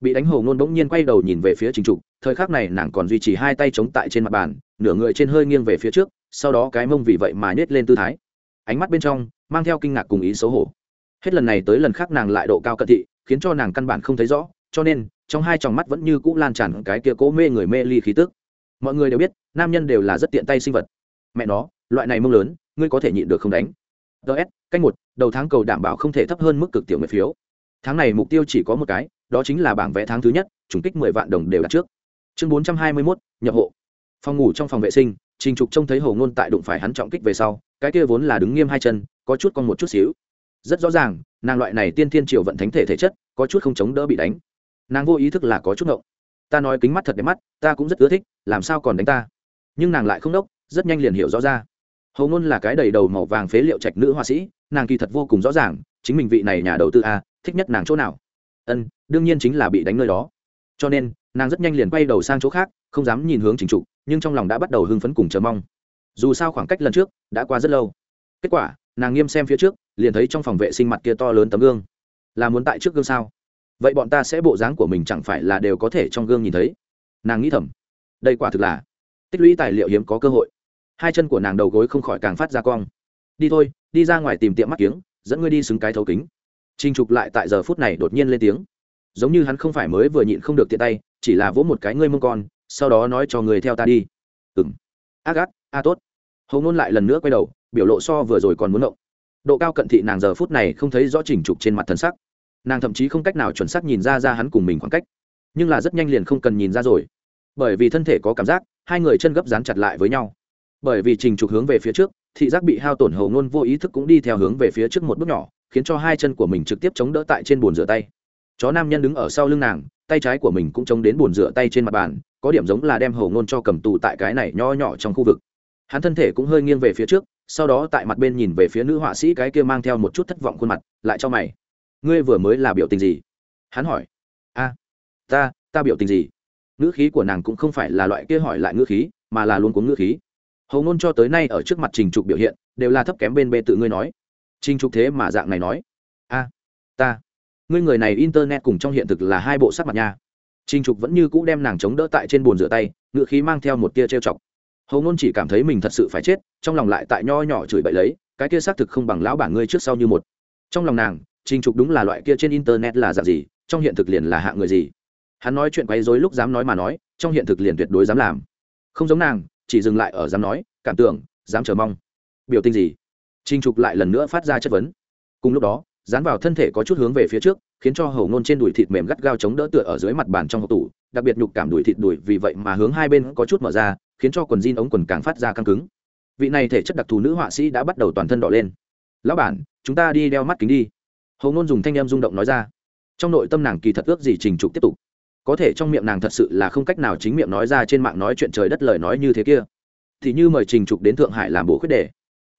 Bị đánh hồ ngôn bỗng nhiên quay đầu nhìn về phía chính trục, thời khắc này nàng còn duy trì hai tay chống tại trên mặt bàn, nửa người trên hơi nghiêng về phía trước, sau đó cái mông vì vậy mà nhét lên tư thái. Ánh mắt bên trong, mang theo kinh ngạc cùng ý xấu hổ. Hết lần này tới lần khác nàng lại độ cao cận thị, khiến cho nàng căn bản không thấy rõ, cho nên trong hai tròng mắt vẫn như cũ lan tràn cái kia cố mê người mê ly khí tức. Mọi người đều biết, nam nhân đều là rất tiện tay sinh vật. Mẹ nó, loại này mông lớn, ngươi có thể nhịn được không đánh. Ts canh một, đầu tháng cầu đảm bảo không thể thấp hơn mức cực tiểu nguyện phiếu. Tháng này mục tiêu chỉ có một cái, đó chính là bảng vẽ tháng thứ nhất, trùng kích mười vạn đồng đều đặt trước. Chương bốn trăm hai mươi mốt, nhập hộ. Phòng ngủ trong phòng vệ sinh, trình trục trông thấy hồ ngôn tại đụng phải hắn trọng kích về sau, cái kia vốn là đứng nghiêm hai chân, có chút con một chút xíu. Rất rõ ràng, nàng loại này tiên thiên triều vận thánh thể thể chất, có chút không chống đỡ bị đánh nàng vô ý thức là có chút ngộng. Ta nói kính mắt thật đẹp mắt, ta cũng rất ưa thích, làm sao còn đánh ta? Nhưng nàng lại không đốc, rất nhanh liền hiểu rõ ra. Hầu ngôn là cái đầy đầu màu vàng phế liệu trạch nữ họa sĩ, nàng kỳ thật vô cùng rõ ràng, chính mình vị này nhà đầu tư a, thích nhất nàng chỗ nào? Ân, đương nhiên chính là bị đánh nơi đó. Cho nên, nàng rất nhanh liền quay đầu sang chỗ khác, không dám nhìn hướng trình trục nhưng trong lòng đã bắt đầu hưng phấn cùng chờ mong. Dù sao khoảng cách lần trước, đã qua rất lâu. Kết quả, nàng nghiêm xem phía trước, liền thấy trong phòng vệ sinh mặt kia to lớn tấm gương. Là muốn tại trước gương sao? Vậy bọn ta sẽ bộ dáng của mình chẳng phải là đều có thể trong gương nhìn thấy? Nàng nghĩ thầm. Đây quả thực là tích lũy tài liệu hiếm có cơ hội. Hai chân của nàng đầu gối không khỏi càng phát ra cong. Đi thôi, đi ra ngoài tìm tiệm mắt kiếng, dẫn ngươi đi xứng cái thấu kính. Trinh trục lại tại giờ phút này đột nhiên lên tiếng. Giống như hắn không phải mới vừa nhịn không được tiện tay, chỉ là vỗ một cái ngươi mông con, sau đó nói cho người theo ta đi. Ừng ác ác a tốt. Hầu ngôn lại lần nữa quay đầu, biểu lộ so vừa rồi còn muốn động. Độ cao cận thị nàng giờ phút này không thấy rõ trình trục trên mặt thân sắc nàng thậm chí không cách nào chuẩn xác nhìn ra ra hắn cùng mình khoảng cách, nhưng là rất nhanh liền không cần nhìn ra rồi. Bởi vì thân thể có cảm giác, hai người chân gấp dán chặt lại với nhau. Bởi vì trình trục hướng về phía trước, thị giác bị hao tổn hầu ngôn vô ý thức cũng đi theo hướng về phía trước một bước nhỏ, khiến cho hai chân của mình trực tiếp chống đỡ tại trên bồn rửa tay. Chó nam nhân đứng ở sau lưng nàng, tay trái của mình cũng chống đến bồn rửa tay trên mặt bàn, có điểm giống là đem hầu ngôn cho cầm tù tại cái này nho nhỏ trong khu vực. Hắn thân thể cũng hơi nghiêng về phía trước, sau đó tại mặt bên nhìn về phía nữ họa sĩ cái kia mang theo một chút thất vọng khuôn mặt, lại cho mày ngươi vừa mới là biểu tình gì? Hắn hỏi. A, ta ta biểu tình gì? Ngữ khí của nàng cũng không phải là loại kia hỏi lại ngữ khí, mà là luôn cuống ngữ khí. Hầu ngôn cho tới nay ở trước mặt trình trục biểu hiện, đều là thấp kém bên bê tự ngươi nói. Trình trục thế mà dạng này nói. A, ta, ngươi người này internet cùng trong hiện thực là hai bộ sắc mặt nha. Trình trục vẫn như cũ đem nàng chống đỡ tại trên bồn rửa tay, ngữ khí mang theo một tia trêu chọc. Hầu ngôn chỉ cảm thấy mình thật sự phải chết, trong lòng lại tại nho nhỏ chửi bậy lấy, cái kia xác thực không bằng lão bản ngươi trước sau như một. Trong lòng nàng trình trục đúng là loại kia trên internet là dạng gì, trong hiện thực liền là hạ người gì? Hắn nói chuyện quấy rối lúc dám nói mà nói, trong hiện thực liền tuyệt đối dám làm. Không giống nàng, chỉ dừng lại ở dám nói, cảm tưởng, dám chờ mong. Biểu tình gì? Trình trục lại lần nữa phát ra chất vấn. Cùng lúc đó, dán vào thân thể có chút hướng về phía trước, khiến cho hầu ngôn trên đùi thịt mềm gắt gao chống đỡ tựa ở dưới mặt bàn trong hộp tủ, đặc biệt nhục cảm đùi thịt đùi, vì vậy mà hướng hai bên có chút mở ra, khiến cho quần jean ống quần càng phát ra căng cứng. Vị này thể chất đặc thù nữ họa sĩ đã bắt đầu toàn thân đỏ lên. Lão bản, chúng ta đi đeo mắt kính đi hầu ngôn dùng thanh em rung động nói ra, trong nội tâm nàng kỳ thật ước gì trình trục tiếp tục. Có thể trong miệng nàng thật sự là không cách nào chính miệng nói ra trên mạng nói chuyện trời đất lời nói như thế kia. Thì như mời trình trục đến thượng hải làm bộ khuyết đề.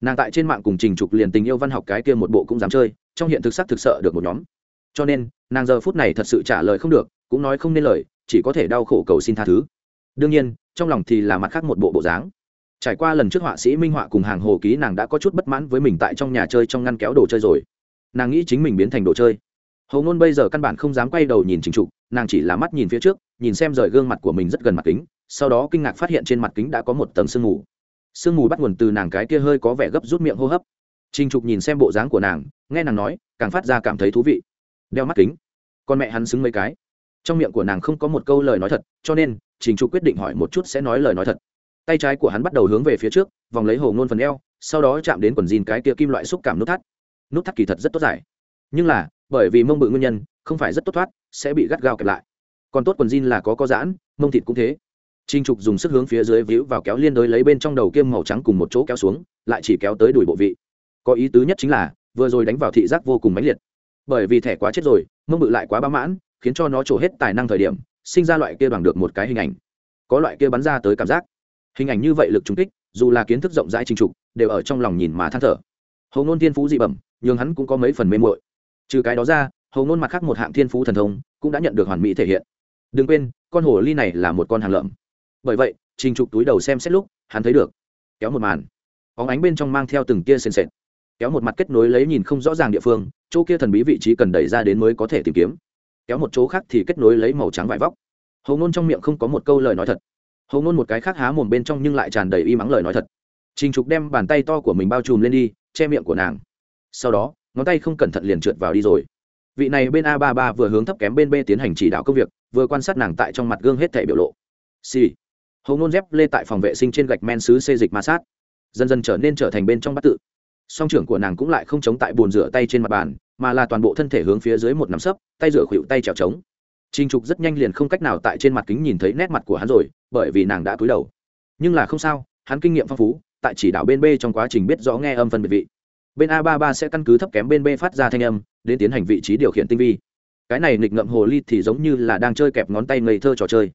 Nàng tại trên mạng cùng trình trục liền tình yêu văn học cái kia một bộ cũng dám chơi, trong hiện thực sắc thực sợ được một nhóm. Cho nên, nàng giờ phút này thật sự trả lời không được, cũng nói không nên lời, chỉ có thể đau khổ cầu xin tha thứ. Đương nhiên, trong lòng thì là mặt khác một bộ bộ dáng. Trải qua lần trước họa sĩ minh họa cùng hàng hồ ký nàng đã có chút bất mãn với mình tại trong nhà chơi trong ngăn kéo đồ chơi rồi nàng nghĩ chính mình biến thành đồ chơi. Hầu ngôn bây giờ căn bản không dám quay đầu nhìn trình trục, nàng chỉ là mắt nhìn phía trước, nhìn xem rời gương mặt của mình rất gần mặt kính, sau đó kinh ngạc phát hiện trên mặt kính đã có một tầng sương mù. Sương mù bắt nguồn từ nàng cái kia hơi có vẻ gấp rút miệng hô hấp. Trình trục nhìn xem bộ dáng của nàng, nghe nàng nói, càng phát ra cảm thấy thú vị. Đeo mắt kính. Con mẹ hắn xứng mấy cái. Trong miệng của nàng không có một câu lời nói thật, cho nên, trình trục quyết định hỏi một chút sẽ nói lời nói thật. Tay trái của hắn bắt đầu hướng về phía trước, vòng lấy hồ ngôn phần eo, sau đó chạm đến quần jean cái kia kim loại xúc cảm nút thắt nút thắt kỳ thật rất tốt giải. Nhưng là, bởi vì mông bự nguyên nhân, không phải rất tốt thoát, sẽ bị gắt gao kẹp lại. Còn tốt quần jean là có có giãn, mông thịt cũng thế. Trinh trục dùng sức hướng phía dưới víu vào kéo liên đối lấy bên trong đầu kiêm màu trắng cùng một chỗ kéo xuống, lại chỉ kéo tới đuổi bộ vị. Có ý tứ nhất chính là, vừa rồi đánh vào thị giác vô cùng mãnh liệt. Bởi vì thẻ quá chết rồi, mông bự lại quá bá mãn, khiến cho nó trổ hết tài năng thời điểm, sinh ra loại kia bằng được một cái hình ảnh. Có loại kia bắn ra tới cảm giác. Hình ảnh như vậy lực trúng kích, dù là kiến thức rộng rãi trình trục, đều ở trong lòng nhìn mà than thở. Hầu nôn thiên phú dị bẩm nhưng hắn cũng có mấy phần mê muội. trừ cái đó ra, hầu nôn mặt khác một hạng thiên phú thần thông cũng đã nhận được hoàn mỹ thể hiện. Đừng quên, con hồ ly này là một con hàng lợm. Bởi vậy, trình trục túi đầu xem xét lúc, hắn thấy được. Kéo một màn. Óng ánh bên trong mang theo từng tia sền sệt. Kéo một mặt kết nối lấy nhìn không rõ ràng địa phương, chỗ kia thần bí vị trí cần đẩy ra đến mới có thể tìm kiếm. Kéo một chỗ khác thì kết nối lấy màu trắng vải vóc. Hầu ngôn trong miệng không có một câu lời nói thật. Hầu ngôn một cái khác há mồm bên trong nhưng lại tràn đầy y mắng lời nói thật. Trình trục đem bàn tay to của mình bao trùm lên đi, che miệng của nàng sau đó ngón tay không cẩn thận liền trượt vào đi rồi vị này bên a ba ba vừa hướng thấp kém bên b tiến hành chỉ đạo công việc vừa quan sát nàng tại trong mặt gương hết thể biểu lộ xì、sì. hầu nôn dép lê tại phòng vệ sinh trên gạch men xứ xê dịch ma sát dần dần trở nên trở thành bên trong bắt tự song trưởng của nàng cũng lại không chống tại bồn rửa tay trên mặt bàn mà là toàn bộ thân thể hướng phía dưới một nắm sấp tay rửa khuỵu tay trèo trống Trình Trục rất nhanh liền không cách nào tại trên mặt kính nhìn thấy nét mặt của hắn rồi, bởi vì nàng đã cúi đầu. Nhưng là không sao, hắn kinh nghiệm phong phú, tại chỉ đạo bên B trong quá trình biết rõ nghe âm phân biệt vị. Bên A33 sẽ căn cứ thấp kém bên B phát ra thanh âm, đến tiến hành vị trí điều khiển tinh vi. Cái này nghịch ngậm hồ ly thì giống như là đang chơi kẹp ngón tay ngây thơ trò chơi.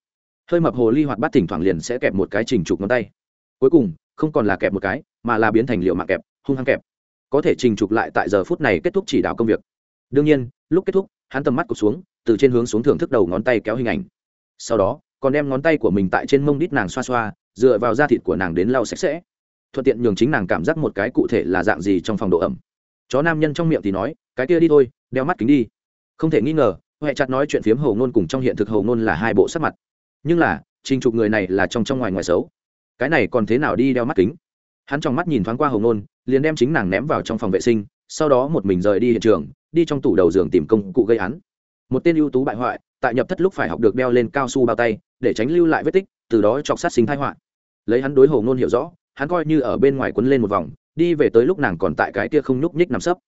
Hơi mập hồ ly hoạt bát thỉnh thoảng liền sẽ kẹp một cái trình trục ngón tay. Cuối cùng, không còn là kẹp một cái, mà là biến thành liệu mạng kẹp, hung hăng kẹp. Có thể trình trục lại tại giờ phút này kết thúc chỉ đạo công việc. Đương nhiên, lúc kết thúc, hắn tầm mắt cụt xuống, từ trên hướng xuống thưởng thức đầu ngón tay kéo hình ảnh sau đó còn đem ngón tay của mình tại trên mông đít nàng xoa xoa dựa vào da thịt của nàng đến lau sạch sẽ thuận tiện nhường chính nàng cảm giác một cái cụ thể là dạng gì trong phòng độ ẩm. Chó nam nhân trong miệng thì nói, cái kia đi thôi, đeo mắt kính đi. Không thể nghi ngờ, huệ chặt nói chuyện phiếm hầu ngôn cùng trong hiện thực hầu ngôn là hai bộ sắc mặt. Nhưng là, trình trục người này là trong trong ngoài ngoài xấu. Cái này còn thế nào đi đeo mắt kính? Hắn trong mắt nhìn thoáng qua hầu ngôn, liền đem chính nàng ném vào trong phòng vệ sinh, sau đó một mình rời đi hiện trường, đi trong tủ đầu giường tìm công cụ gây án. Một tên ưu tú bại hoại, tại nhập thất lúc phải học được đeo lên cao su bao tay, để tránh lưu lại vết tích, từ đó chọc sát sinh thái họa. Lấy hắn đối hầu ngôn hiểu rõ hắn coi như ở bên ngoài quấn lên một vòng, đi về tới lúc nàng còn tại cái kia không nhúc nhích nằm sấp.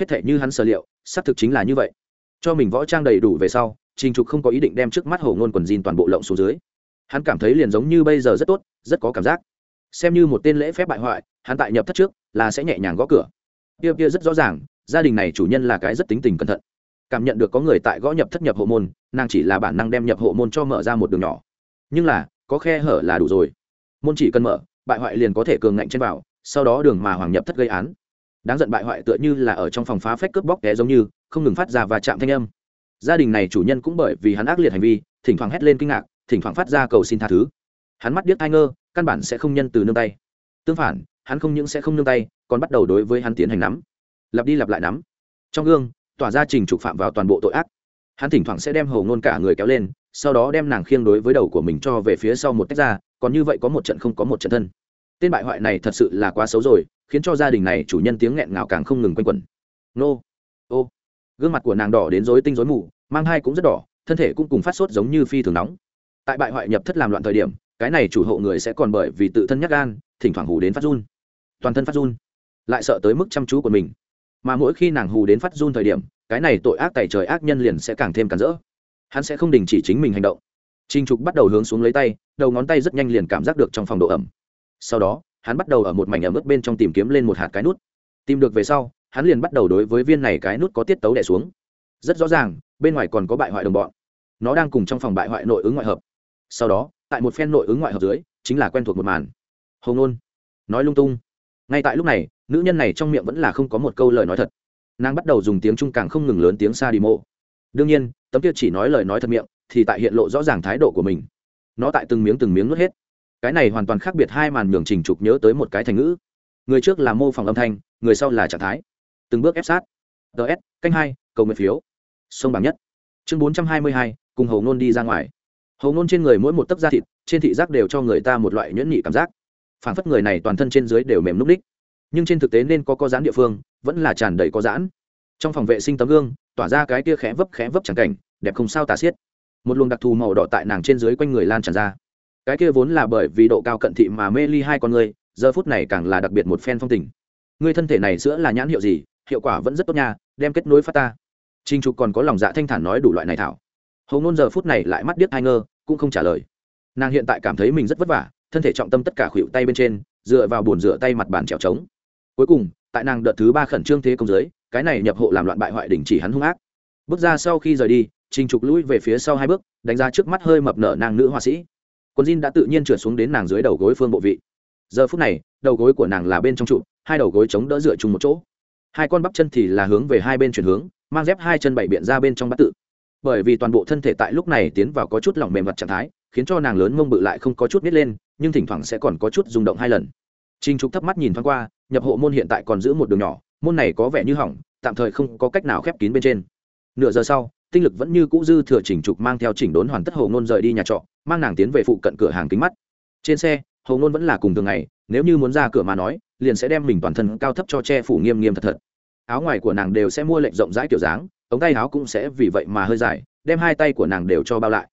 Hết thể như hắn sở liệu, xác thực chính là như vậy. Cho mình võ trang đầy đủ về sau, trình trục không có ý định đem trước mắt hồ ngôn quần jean toàn bộ lộng xuống dưới. Hắn cảm thấy liền giống như bây giờ rất tốt, rất có cảm giác. Xem như một tên lễ phép bại hoại, hắn tại nhập thất trước, là sẽ nhẹ nhàng gõ cửa. Kia kia rất rõ ràng, gia đình này chủ nhân là cái rất tính tình cẩn thận. Cảm nhận được có người tại gõ nhập thất nhập hộ môn, nàng chỉ là bản năng đem nhập hộ môn cho mở ra một đường nhỏ. Nhưng là, có khe hở là đủ rồi. Môn chỉ cần mở bại hoại liền có thể cường ngạnh trên vào, sau đó đường mà hoàng nhập thất gây án. Đáng giận bại hoại tựa như là ở trong phòng phá phách cướp bóc té giống như, không ngừng phát ra và chạm thanh âm. Gia đình này chủ nhân cũng bởi vì hắn ác liệt hành vi, thỉnh thoảng hét lên kinh ngạc, thỉnh thoảng phát ra cầu xin tha thứ. Hắn mắt điếc ai ngơ, căn bản sẽ không nhân từ nương tay. Tương phản, hắn không những sẽ không nương tay, còn bắt đầu đối với hắn tiến hành nắm. Lặp đi lặp lại nắm. Trong gương, tỏa ra trình trục phạm vào toàn bộ tội ác. Hắn thỉnh thoảng sẽ đem hầu ngôn cả người kéo lên, sau đó đem nàng khiêng đối với đầu của mình cho về phía sau một tách ra còn như vậy có một trận không có một trận thân. Tên bại hoại này thật sự là quá xấu rồi, khiến cho gia đình này chủ nhân tiếng nghẹn ngào càng không ngừng quanh quẩn. Nô, ô. Gương mặt của nàng đỏ đến rối tinh rối mù, mang hai cũng rất đỏ, thân thể cũng cùng phát sốt giống như phi thường nóng. Tại bại hoại nhập thất làm loạn thời điểm, cái này chủ hộ người sẽ còn bởi vì tự thân nhắc gan, thỉnh thoảng hù đến phát run. Toàn thân phát run, lại sợ tới mức chăm chú của mình. Mà mỗi khi nàng hù đến phát run thời điểm, cái này tội ác tại trời ác nhân liền sẽ càng thêm cản rỡ. Hắn sẽ không đình chỉ chính mình hành động. Trình trục bắt đầu hướng xuống lấy tay, đầu ngón tay rất nhanh liền cảm giác được trong phòng độ ẩm. Sau đó, hắn bắt đầu ở một mảnh ẩm ướt bên trong tìm kiếm lên một hạt cái nút. Tìm được về sau, hắn liền bắt đầu đối với viên này cái nút có tiết tấu đè xuống. Rất rõ ràng, bên ngoài còn có bại hoại đồng bọn. Nó đang cùng trong phòng bại hoại nội ứng ngoại hợp. Sau đó, tại một phen nội ứng ngoại hợp dưới, chính là quen thuộc một màn. Hồng nôn. Nói lung tung. Ngay tại lúc này, nữ nhân này trong miệng vẫn là không có một câu lời nói thật. Nàng bắt đầu dùng tiếng trung càng không ngừng lớn tiếng sa đi mộ. Đương nhiên, tấm kia chỉ nói lời nói thật miệng thì tại hiện lộ rõ ràng thái độ của mình. Nó tại từng miếng từng miếng nuốt hết. Cái này hoàn toàn khác biệt hai màn nhường trình trục nhớ tới một cái thành ngữ. Người trước là mô phỏng âm thanh, người sau là trạng thái. Từng bước ép sát. Ts canh hai, cầu nguyện phiếu. Sông bằng nhất. Chương bốn trăm hai mươi hai, cùng hầu ngôn đi ra ngoài. Hầu ngôn trên người mỗi một tấc da thịt, trên thị giác đều cho người ta một loại nhuyễn nhị cảm giác. Phản phất người này toàn thân trên dưới đều mềm núc ních. Nhưng trên thực tế nên có có giãn địa phương, vẫn là tràn đầy có giãn. Trong phòng vệ sinh tấm gương, tỏa ra cái kia khẽ vấp khẽ vấp chẳng cảnh, đẹp không sao tà xiết một luồng đặc thù màu đỏ tại nàng trên dưới quanh người lan tràn ra. Cái kia vốn là bởi vì độ cao cận thị mà mê ly hai con người, giờ phút này càng là đặc biệt một phen phong tình. Người thân thể này sữa là nhãn hiệu gì? Hiệu quả vẫn rất tốt nha, đem kết nối phát ta. Trinh trục còn có lòng dạ thanh thản nói đủ loại này thảo. Hầu ngôn giờ phút này lại mắt điếc hai ngơ, cũng không trả lời. Nàng hiện tại cảm thấy mình rất vất vả, thân thể trọng tâm tất cả khuỵu tay bên trên, dựa vào bồn rửa tay mặt bàn trèo trống. Cuối cùng, tại nàng đợt thứ ba khẩn trương thế công giới, cái này nhập hộ làm loạn bại hoại đình chỉ hắn hung ác. Bước ra sau khi rời đi trình trục lũi về phía sau hai bước đánh ra trước mắt hơi mập nở nàng nữ họa sĩ. Quần jean đã tự nhiên trượt xuống đến nàng dưới đầu gối phương bộ vị. Giờ phút này đầu gối của nàng là bên trong trụ hai đầu gối chống đỡ dựa chung một chỗ. Hai con bắp chân thì là hướng về hai bên chuyển hướng mang dép hai chân bảy biện ra bên trong bát tự. Bởi vì toàn bộ thân thể tại lúc này tiến vào có chút lỏng mềm mặt trạng thái khiến cho nàng lớn mông bự lại không có chút nít lên nhưng thỉnh thoảng sẽ còn có chút rung động hai lần. Trình Trục thấp mắt nhìn thoáng qua, nhập hộ môn hiện tại còn giữ một đường nhỏ, môn này có vẻ như hỏng, tạm thời không có cách nào khép kín bên trên. Nửa giờ sau, tinh lực vẫn như cũ dư thừa chỉnh Trục mang theo Chỉnh Đốn hoàn tất hồ ngôn rời đi nhà trọ, mang nàng tiến về phụ cận cửa hàng kính mắt. Trên xe, hồ ngôn vẫn là cùng thường ngày, nếu như muốn ra cửa mà nói, liền sẽ đem mình toàn thân cao thấp cho che phủ nghiêm nghiêm thật thật. Áo ngoài của nàng đều sẽ mua lệnh rộng rãi kiểu dáng, ống tay áo cũng sẽ vì vậy mà hơi dài, đem hai tay của nàng đều cho bao lại.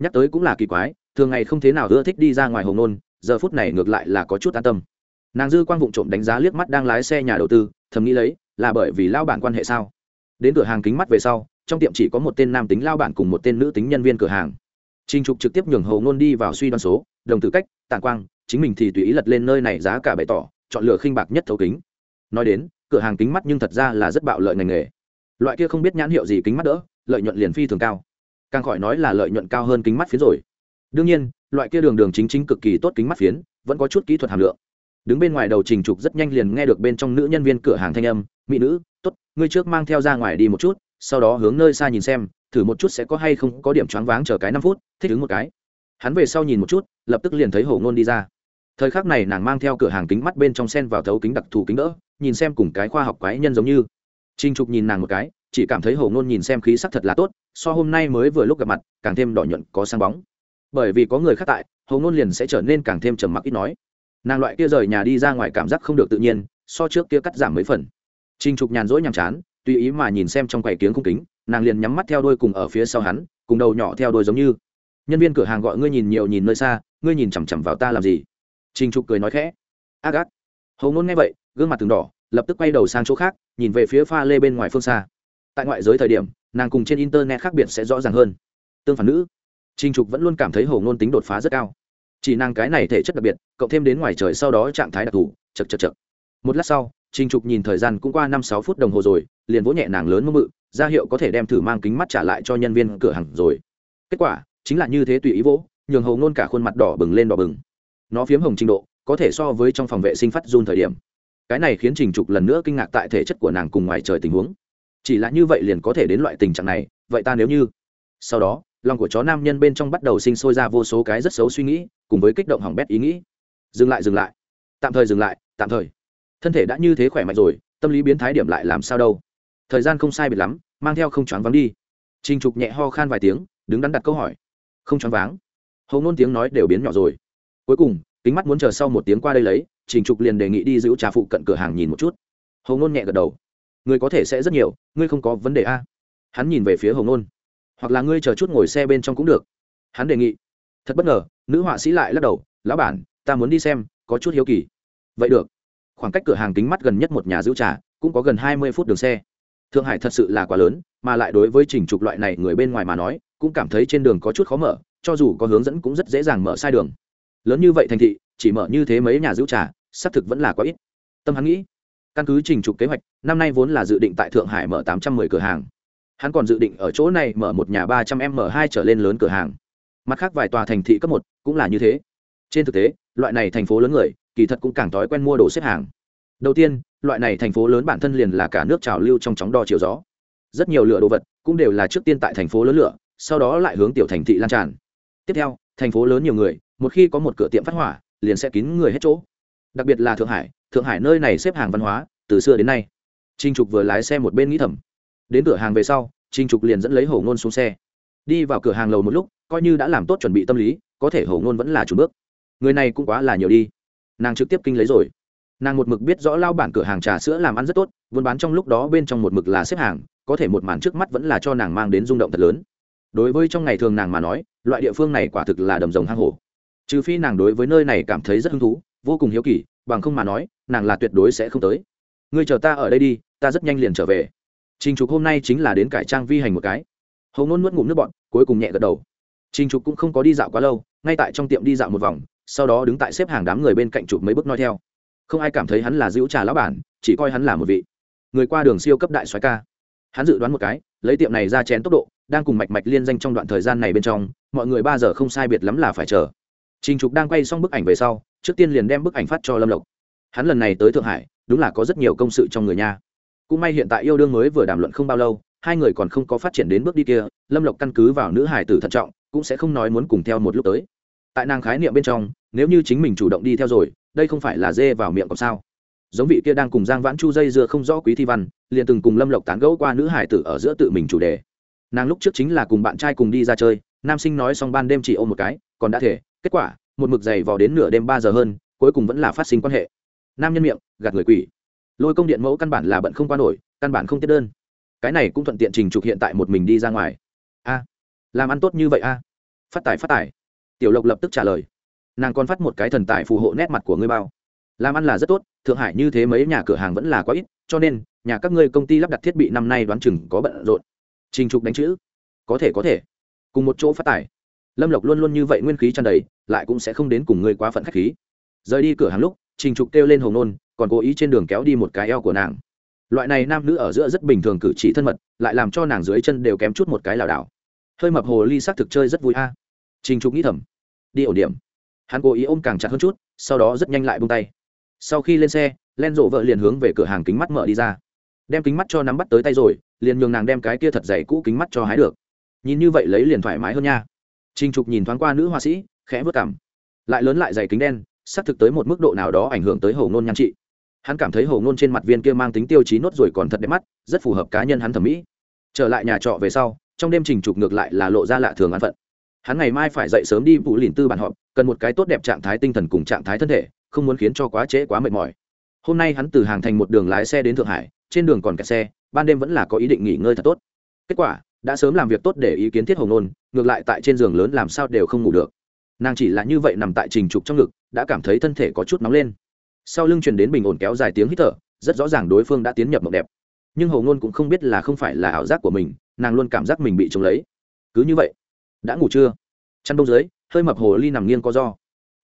Nhắc tới cũng là kỳ quái, thường ngày không thế nào ưa thích đi ra ngoài hồ ngôn, giờ phút này ngược lại là có chút an tâm nàng dư quang vụng trộm đánh giá liếc mắt đang lái xe nhà đầu tư thầm nghĩ lấy là bởi vì lao bản quan hệ sao đến cửa hàng kính mắt về sau, trong tiệm chỉ có một tên nam tính lao bản cùng một tên nữ tính nhân viên cửa hàng. Trinh trục trực tiếp nhường hầu ngôn đi vào suy đoán số, đồng tử cách tàn quang, chính mình thì tùy ý lật lên nơi này giá cả bày tỏ, chọn lựa khinh bạc nhất thấu kính. Nói đến, cửa hàng kính mắt nhưng thật ra là rất bạo lợi ngành nghề. Loại kia không biết nhãn hiệu gì kính mắt đỡ, lợi nhuận liền phi thường cao. Càng khỏi nói là lợi nhuận cao hơn kính mắt phiến rồi. Đương nhiên, loại kia đường đường chính chính cực kỳ tốt kính mắt phiến, vẫn có chút kỹ thuật hàm lượng. Đứng bên ngoài đầu trình trục rất nhanh liền nghe được bên trong nữ nhân viên cửa hàng thanh âm, mỹ nữ t ố t ngươi trước mang theo ra ngoài đi một chút, sau đó hướng nơi xa nhìn xem, thử một chút sẽ có hay không có điểm choáng váng chờ cái năm phút, thích ứng một cái. Hắn về sau nhìn một chút, lập tức liền thấy hổ ngôn đi ra. Thời khắc này nàng mang theo cửa hàng kính mắt bên trong sen vào thấu kính đặc thù kính đỡ, nhìn xem cùng cái khoa học quái nhân giống như. Trình trục nhìn nàng một cái, chỉ cảm thấy hổ ngôn nhìn xem khí sắc thật là tốt, so hôm nay mới vừa lúc gặp mặt, càng thêm đỏ nhuận, có sáng bóng. Bởi vì có người khác tại hổ ngôn liền sẽ trở nên càng thêm trầm mặc ít nói. Nàng loại kia rời nhà đi ra ngoài cảm giác không được tự nhiên, so trước kia cắt giảm mấy phần. Trình trục nhàn rỗi nhàm chán, tùy ý mà nhìn xem trong quầy kiếng cung kính, nàng liền nhắm mắt theo đôi cùng ở phía sau hắn, cùng đầu nhỏ theo đôi giống như. Nhân viên cửa hàng gọi ngươi nhìn nhiều nhìn nơi xa, ngươi nhìn chằm chằm vào ta làm gì? Trình trục cười nói khẽ. Ác ác. Hầu Nôn nghe vậy, gương mặt từng đỏ, lập tức quay đầu sang chỗ khác, nhìn về phía pha lê bên ngoài phương xa. Tại ngoại giới thời điểm, nàng cùng trên internet khác biệt sẽ rõ ràng hơn. Tương phản nữ. Trình trục vẫn luôn cảm thấy hầu Nôn tính đột phá rất cao. Chỉ nàng cái này thể chất đặc biệt, cộng thêm đến ngoài trời sau đó trạng thái đặc thù, chậc chậc chậc. một lát sau Trình trục nhìn thời gian cũng qua năm sáu phút đồng hồ rồi, liền vỗ nhẹ nàng lớn mơ mự ra hiệu có thể đem thử mang kính mắt trả lại cho nhân viên cửa hàng rồi. Kết quả, chính là như thế tùy ý vỗ, nhường hầu ngôn cả khuôn mặt đỏ bừng lên đỏ bừng. Nó phiếm hồng trình độ, có thể so với trong phòng vệ sinh phát run thời điểm. Cái này khiến trình trục lần nữa kinh ngạc tại thể chất của nàng cùng ngoài trời tình huống. Chỉ là như vậy liền có thể đến loại tình trạng này, vậy ta nếu như? Sau đó, lòng của chó nam nhân bên trong bắt đầu sinh sôi ra vô số cái rất xấu suy nghĩ, cùng với kích động hỏng bét ý nghĩ. Dừng lại dừng lại. Tạm thời dừng lại, tạm thời thân thể đã như thế khỏe mạnh rồi, tâm lý biến thái điểm lại làm sao đâu. Thời gian không sai biệt lắm, mang theo không choáng vắng đi. Trinh trục nhẹ ho khan vài tiếng, đứng đắn đặt câu hỏi. Không choáng váng. Hầu ngôn tiếng nói đều biến nhỏ rồi. Cuối cùng, kính mắt muốn chờ sau một tiếng qua đây lấy, trình trục liền đề nghị đi giữ trà phụ cận cửa hàng nhìn một chút. Hầu ngôn nhẹ gật đầu. Người có thể sẽ rất nhiều, ngươi không có vấn đề a. Hắn nhìn về phía hầu ngôn hoặc là ngươi chờ chút ngồi xe bên trong cũng được. Hắn đề nghị. Thật bất ngờ, nữ họa sĩ lại lắc đầu. Lão bản, ta muốn đi xem, có chút hiếu kỳ. Vậy được khoảng cách cửa hàng kính mắt gần nhất một nhà giữ trà, cũng có gần hai mươi phút đường xe. Thượng hải thật sự là quá lớn, mà lại đối với trình trục loại này người bên ngoài mà nói, cũng cảm thấy trên đường có chút khó mở, cho dù có hướng dẫn cũng rất dễ dàng mở sai đường. Lớn như vậy thành thị, chỉ mở như thế mấy nhà giữ trà, xác thực vẫn là quá ít. Tâm hắn nghĩ, căn cứ trình trục kế hoạch, năm nay vốn là dự định tại thượng hải mở tám trăm mười cửa hàng. Hắn còn dự định ở chỗ này mở một nhà ba trăm m hai trở lên lớn cửa hàng. Mặt khác vài tòa thành thị cấp một, cũng là như thế. Trên thực tế, loại này thành phố lớn người kỳ thật cũng càng thói quen mua đồ xếp hàng. Đầu tiên, loại này thành phố lớn bản thân liền là cả nước trào lưu trong chóng đo chiều gió. Rất nhiều lựa đồ vật cũng đều là trước tiên tại thành phố lớn lửa sau đó lại hướng tiểu thành thị lan tràn. Tiếp theo, thành phố lớn nhiều người, một khi có một cửa tiệm phát hỏa, liền sẽ kín người hết chỗ. Đặc biệt là thượng hải thượng hải nơi này xếp hàng văn hóa, từ xưa đến nay trinh trục vừa lái xe một bên nghĩ thầm. Đến cửa hàng về sau trinh trục liền dẫn lấy hổ ngôn xuống xe. Đi vào cửa hàng lầu một lúc, coi như đã làm tốt chuẩn bị tâm lý, có thể hổ ngôn vẫn là chủ bước. Người này cũng quá là nhiều đi nàng trực tiếp kinh lấy rồi. Nàng một mực biết rõ lao bản cửa hàng trà sữa làm ăn rất tốt, buôn bán trong lúc đó bên trong một mực là xếp hàng, có thể một màn trước mắt vẫn là cho nàng mang đến rung động thật lớn. Đối với trong ngày thường nàng mà nói, loại địa phương này quả thực là đầm rồng hang hổ. Trừ phi nàng đối với nơi này cảm thấy rất hứng thú, vô cùng hiếu kỳ, bằng không mà nói, nàng là tuyệt đối sẽ không tới. Ngươi chờ ta ở đây đi, ta rất nhanh liền trở về. Trình trục hôm nay chính là đến cải trang vi hành một cái. Hầu ngôn nuốt ngụm nước bọn cuối cùng nhẹ gật đầu. Trình trục cũng không có đi dạo quá lâu, ngay tại trong tiệm đi dạo một vòng sau đó đứng tại xếp hàng đám người bên cạnh chụp mấy bước nói theo. Không ai cảm thấy hắn là dữ trà lão bản, chỉ coi hắn là một vị người qua đường siêu cấp đại soái ca. Hắn dự đoán một cái, lấy tiệm này ra chén tốc độ, đang cùng mạch mạch liên danh trong đoạn thời gian này bên trong, mọi người ba giờ không sai biệt lắm là phải chờ. Trình trục đang quay xong bức ảnh về sau, trước tiên liền đem bức ảnh phát cho lâm lộc. Hắn lần này tới thượng hải, đúng là có rất nhiều công sự trong người nha. Cũng may hiện tại yêu đương mới vừa đàm luận không bao lâu, hai người còn không có phát triển đến bước đi kia, lâm lộc căn cứ vào nữ hải tử thận trọng, cũng sẽ không nói muốn cùng theo một lúc tới tại nàng khái niệm bên trong, nếu như chính mình chủ động đi theo rồi, đây không phải là dê vào miệng còn sao? Giống vị kia đang cùng giang vãn chu dây dưa không rõ quý thi văn, liền từng cùng lâm lộc tán gẫu qua nữ hải tử ở giữa tự mình chủ đề. Nàng lúc trước chính là cùng bạn trai cùng đi ra chơi, nam sinh nói xong ban đêm chỉ ôm một cái, còn đã thể, kết quả, một mực giày vò đến nửa đêm ba giờ hơn, cuối cùng vẫn là phát sinh quan hệ. Nam nhân miệng, gạt người quỷ. Lôi công điện mẫu căn bản là bận không qua nổi, căn bản không tiết đơn. Cái này cũng thuận tiện trình trục hiện tại một mình đi ra ngoài. A, làm ăn tốt như vậy a. Phát tài phát tài tiểu lộc lập tức trả lời. Nàng còn phát một cái thần tài phù hộ nét mặt của ngươi bao. Làm ăn là rất tốt, thượng hải như thế mấy nhà cửa hàng vẫn là quá ít, cho nên, nhà các ngươi công ty lắp đặt thiết bị năm nay đoán chừng có bận rộn. Trình trục đánh chữ. Có thể có thể. Cùng một chỗ phát tài. Lâm lộc luôn luôn như vậy nguyên khí tràn đầy, lại cũng sẽ không đến cùng ngươi quá phận khách khí. Rời đi cửa hàng lúc, trình trục kêu lên hồng nôn, còn cố ý trên đường kéo đi một cái eo của nàng. Loại này nam nữ ở giữa rất bình thường cử chỉ thân mật, lại làm cho nàng dưới chân đều kém chút một cái lảo đảo. Hơi mập hồ ly s thực chơi rất vui a. Trình trục nghĩ thầm đi ổn điểm hắn cố ý ôm càng chặt hơn chút sau đó rất nhanh lại bông tay sau khi lên xe len rộ vợ liền hướng về cửa hàng kính mắt mở đi ra đem kính mắt cho nắm bắt tới tay rồi liền nhường nàng đem cái kia thật dày cũ kính mắt cho hái được nhìn như vậy lấy liền thoải mái hơn nha Trình Trục nhìn thoáng qua nữ họa sĩ, khẽ vớt cảm, Lại lớn lại dày kính đen, sắp thực tới một mức độ nào đó ảnh hưởng tới Hồ Nôn nhan trị. Hắn cảm thấy Hồ Nôn trên mặt viên kia mang tính tiêu chí nốt rồi còn thật đẹp mắt, rất phù hợp cá nhân hắn thẩm mỹ. Trở lại nhà trọ về sau, trong đêm Trình Trục ngược lại là lộ ra lạ thường an phận. Hắn ngày mai phải dậy sớm đi vụ lìn tư bản họp, cần một cái tốt đẹp trạng thái tinh thần cùng trạng thái thân thể, không muốn khiến cho quá trễ quá mệt mỏi. Hôm nay hắn từ hàng thành một đường lái xe đến Thượng Hải, trên đường còn kẹt xe, ban đêm vẫn là có ý định nghỉ ngơi thật tốt. Kết quả, đã sớm làm việc tốt để ý kiến thiết hồng nôn ngược lại tại trên giường lớn làm sao đều không ngủ được nàng chỉ là như vậy nằm tại trình trục trong ngực đã cảm thấy thân thể có chút nóng lên sau lưng truyền đến bình ổn kéo dài tiếng hít thở rất rõ ràng đối phương đã tiến nhập mộng đẹp nhưng hầu ngôn cũng không biết là không phải là ảo giác của mình nàng luôn cảm giác mình bị trống lấy cứ như vậy đã ngủ chưa? Chăn đông dưới, hơi mập hồ ly nằm nghiêng co do.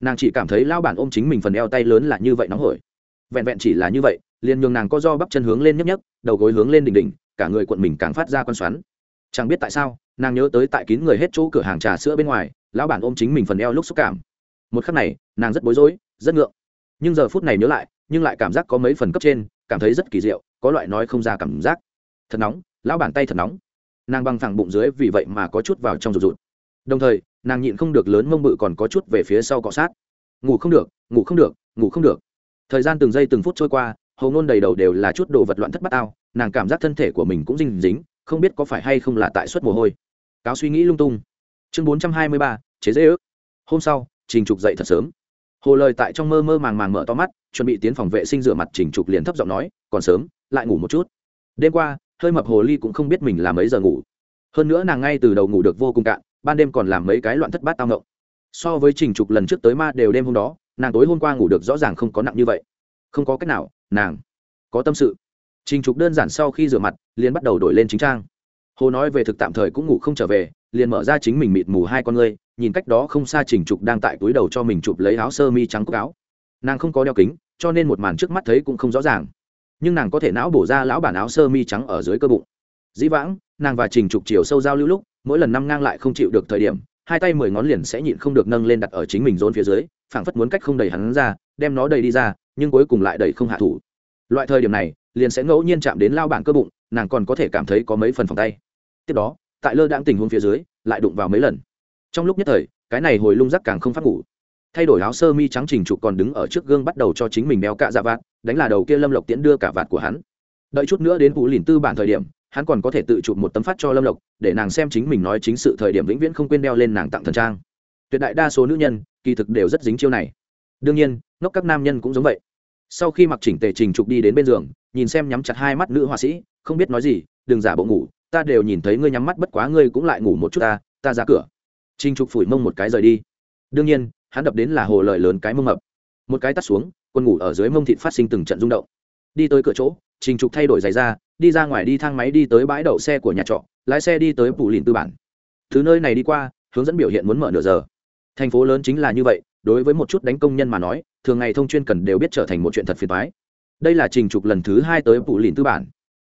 Nàng chỉ cảm thấy lao bản ôm chính mình phần eo tay lớn là như vậy nóng hổi. Vẹn vẹn chỉ là như vậy, liền nhường nàng co do bắp chân hướng lên nhấp nhấp đầu gối hướng lên đỉnh đỉnh, cả người cuộn mình càng phát ra con xoắn. Chẳng biết tại sao, nàng nhớ tới tại kín người hết chỗ cửa hàng trà sữa bên ngoài, lão bản ôm chính mình phần eo lúc xúc cảm. Một khắc này, nàng rất bối rối, rất ngượng. Nhưng giờ phút này nhớ lại, nhưng lại cảm giác có mấy phần cấp trên, cảm thấy rất kỳ diệu, có loại nói không ra cảm giác. Thật nóng, lão bản tay thật nóng. Nàng băng thẳng bụng dưới vì vậy mà có chút vào trong rụt rụt đồng thời, nàng nhịn không được lớn mông bự còn có chút về phía sau cọ sát. Ngủ không được, ngủ không được, ngủ không được. Thời gian từng giây từng phút trôi qua, hầu ngôn đầy đầu đều là chút đồ vật loạn thất bát ao, nàng cảm giác thân thể của mình cũng dinh dính, không biết có phải hay không là tại suất mồ hôi. Cáo suy nghĩ lung tung. Chương bốn trăm hai mươi ba, chế dễ ước. Hôm sau, trình trục dậy thật sớm. Hồ lời tại trong mơ mơ màng màng mở to mắt, chuẩn bị tiến phòng vệ sinh rửa mặt, trình trục liền thấp giọng nói, còn sớm, lại ngủ một chút. Đêm qua, hơi mập hồ ly cũng không biết mình làm mấy giờ ngủ. Hơn nữa nàng ngay từ đầu ngủ được vô cùng cạn ban đêm còn làm mấy cái loạn thất bát tao ngộng. So với trình trục lần trước tới ma đều đêm hôm đó, nàng tối hôm qua ngủ được rõ ràng không có nặng như vậy. Không có cách nào, nàng có tâm sự. Trình trục đơn giản sau khi rửa mặt, liền bắt đầu đổi lên chính trang. Hồ nói về thực tạm thời cũng ngủ không trở về, liền mở ra chính mình mịt mù hai con ngươi, nhìn cách đó không xa trình trục đang tại túi đầu cho mình chụp lấy áo sơ mi trắng cúc áo. Nàng không có đeo kính, cho nên một màn trước mắt thấy cũng không rõ ràng. Nhưng nàng có thể não bổ ra lão bản áo sơ mi trắng ở dưới cơ bụng. Dĩ vãng, nàng và trình trục chiều sâu giao lưu lúc mỗi lần năm ngang lại không chịu được thời điểm, hai tay mười ngón liền sẽ nhịn không được nâng lên đặt ở chính mình rốn phía dưới, phảng phất muốn cách không đầy hắn ra, đem nó đầy đi ra, nhưng cuối cùng lại đầy không hạ thủ. Loại thời điểm này, liền sẽ ngẫu nhiên chạm đến lao bản cơ bụng, nàng còn có thể cảm thấy có mấy phần phòng tay. Tiếp đó, tại lơ đãng tình huống phía dưới, lại đụng vào mấy lần. Trong lúc nhất thời, cái này hồi lung rắc càng không phát ngủ. Thay đổi áo sơ mi trắng trình trục còn đứng ở trước gương bắt đầu cho chính mình đeo cạ dạ vạt, đánh là đầu kia lâm lộc tiễn đưa cả vạt của hắn. Đợi chút nữa đến vụ lìn tư bản thời điểm hắn còn có thể tự chụp một tấm phát cho lâm lộc, để nàng xem chính mình nói chính sự thời điểm vĩnh viễn không quên đeo lên nàng tặng thần trang. Tuyệt đại đa số nữ nhân, kỳ thực đều rất dính chiêu này. Đương nhiên, ngốc các nam nhân cũng giống vậy. Sau khi mặc chỉnh tề trình trục đi đến bên giường, nhìn xem nhắm chặt hai mắt nữ họa sĩ, không biết nói gì, đừng giả bộ ngủ, ta đều nhìn thấy ngươi nhắm mắt bất quá ngươi cũng lại ngủ một chút ta ta ra cửa. Trình trục phủi mông một cái rời đi. Đương nhiên, hắn đập đến là hồ lợi lớn cái mông mập. Một cái tắt xuống quân ngủ ở dưới mông thịt phát sinh từng trận rung động đi tới cửa chỗ, trình trục thay đổi giày ra, đi ra ngoài đi thang máy đi tới bãi đậu xe của nhà trọ, lái xe đi tới phủ lìn tư bản. Thứ nơi này đi qua, hướng dẫn biểu hiện muốn mở nửa giờ. Thành phố lớn chính là như vậy, đối với một chút đánh công nhân mà nói, thường ngày thông chuyên cần đều biết trở thành một chuyện thật phiền toái. Đây là trình trục lần thứ hai tới phủ lìn tư bản.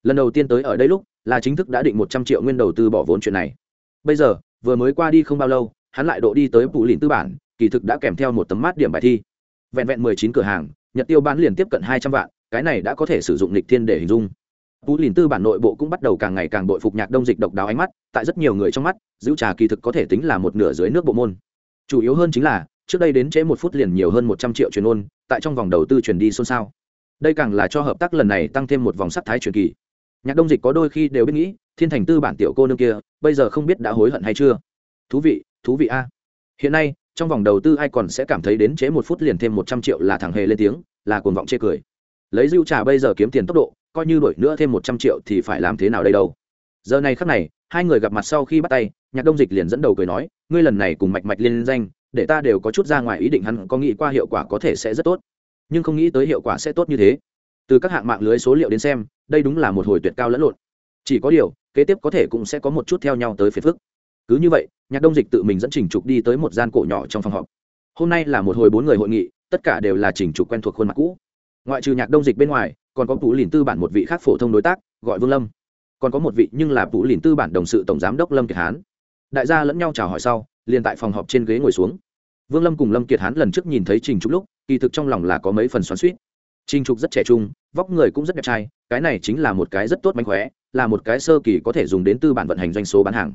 Lần đầu tiên tới ở đây lúc, là chính thức đã định một trăm triệu nguyên đầu tư bỏ vốn chuyện này. Bây giờ, vừa mới qua đi không bao lâu, hắn lại độ đi tới phủ lìn tư bản, kỳ thực đã kèm theo một tấm mát điểm bài thi. Vẹn vẹn mười chín cửa hàng, nhật tiêu bán liền tiếp cận hai trăm vạn cái này đã có thể sử dụng lịch thiên để hình dung. Tú Lìn Tư bản nội bộ cũng bắt đầu càng ngày càng bội phục nhạc đông dịch độc đáo ánh mắt, tại rất nhiều người trong mắt, giữ trà kỳ thực có thể tính là một nửa dưới nước bộ môn. Chủ yếu hơn chính là, trước đây đến trễ một phút liền nhiều hơn một trăm triệu truyền ôn tại trong vòng đầu tư truyền đi xôn xao. Đây càng là cho hợp tác lần này tăng thêm một vòng sắc thái truyền kỳ. Nhạc đông dịch có đôi khi đều biết nghĩ thiên thành tư bản tiểu cô nương kia bây giờ không biết đã hối hận hay chưa? Thú vị thú vị a. Hiện nay trong vòng đầu tư ai còn sẽ cảm thấy đến chế một phút liền thêm một trăm triệu là thẳng hề lên tiếng là cuồng vọng chê cười lấy dưu trà bây giờ kiếm tiền tốc độ, coi như đổi nữa thêm một trăm triệu thì phải làm thế nào đây đâu? Giờ này khắc này, hai người gặp mặt sau khi bắt tay, nhạc đông dịch liền dẫn đầu cười nói, ngươi lần này cùng mạch mạch liên danh, để ta đều có chút ra ngoài ý định hắn có nghĩ qua hiệu quả có thể sẽ rất tốt. Nhưng không nghĩ tới hiệu quả sẽ tốt như thế. Từ các hạng mạng lưới số liệu đến xem, đây đúng là một hồi tuyệt cao lẫn lộn. Chỉ có điều, kế tiếp có thể cũng sẽ có một chút theo nhau tới phiền phức. Cứ như vậy, nhạc đông dịch tự mình dẫn trình trục đi tới một gian cổ nhỏ trong phòng họp. Hôm nay là một hồi bốn người hội nghị, tất cả đều là trình trục quen thuộc khuôn mặt cũ ngoại trừ nhạc đông dịch bên ngoài, còn có Vũ lìn tư bản một vị khác phổ thông đối tác, gọi vương lâm. Còn có một vị nhưng là Vũ lìn tư bản đồng sự tổng giám đốc lâm kiệt hán. Đại gia lẫn nhau chào hỏi sau, liền tại phòng họp trên ghế ngồi xuống. Vương lâm cùng lâm kiệt hán lần trước nhìn thấy trình trục lúc, kỳ thực trong lòng là có mấy phần xoắn suýt trình trục rất trẻ trung, vóc người cũng rất đẹp trai, cái này chính là một cái rất tốt mánh khóe, là một cái sơ kỳ có thể dùng đến tư bản vận hành doanh số bán hàng.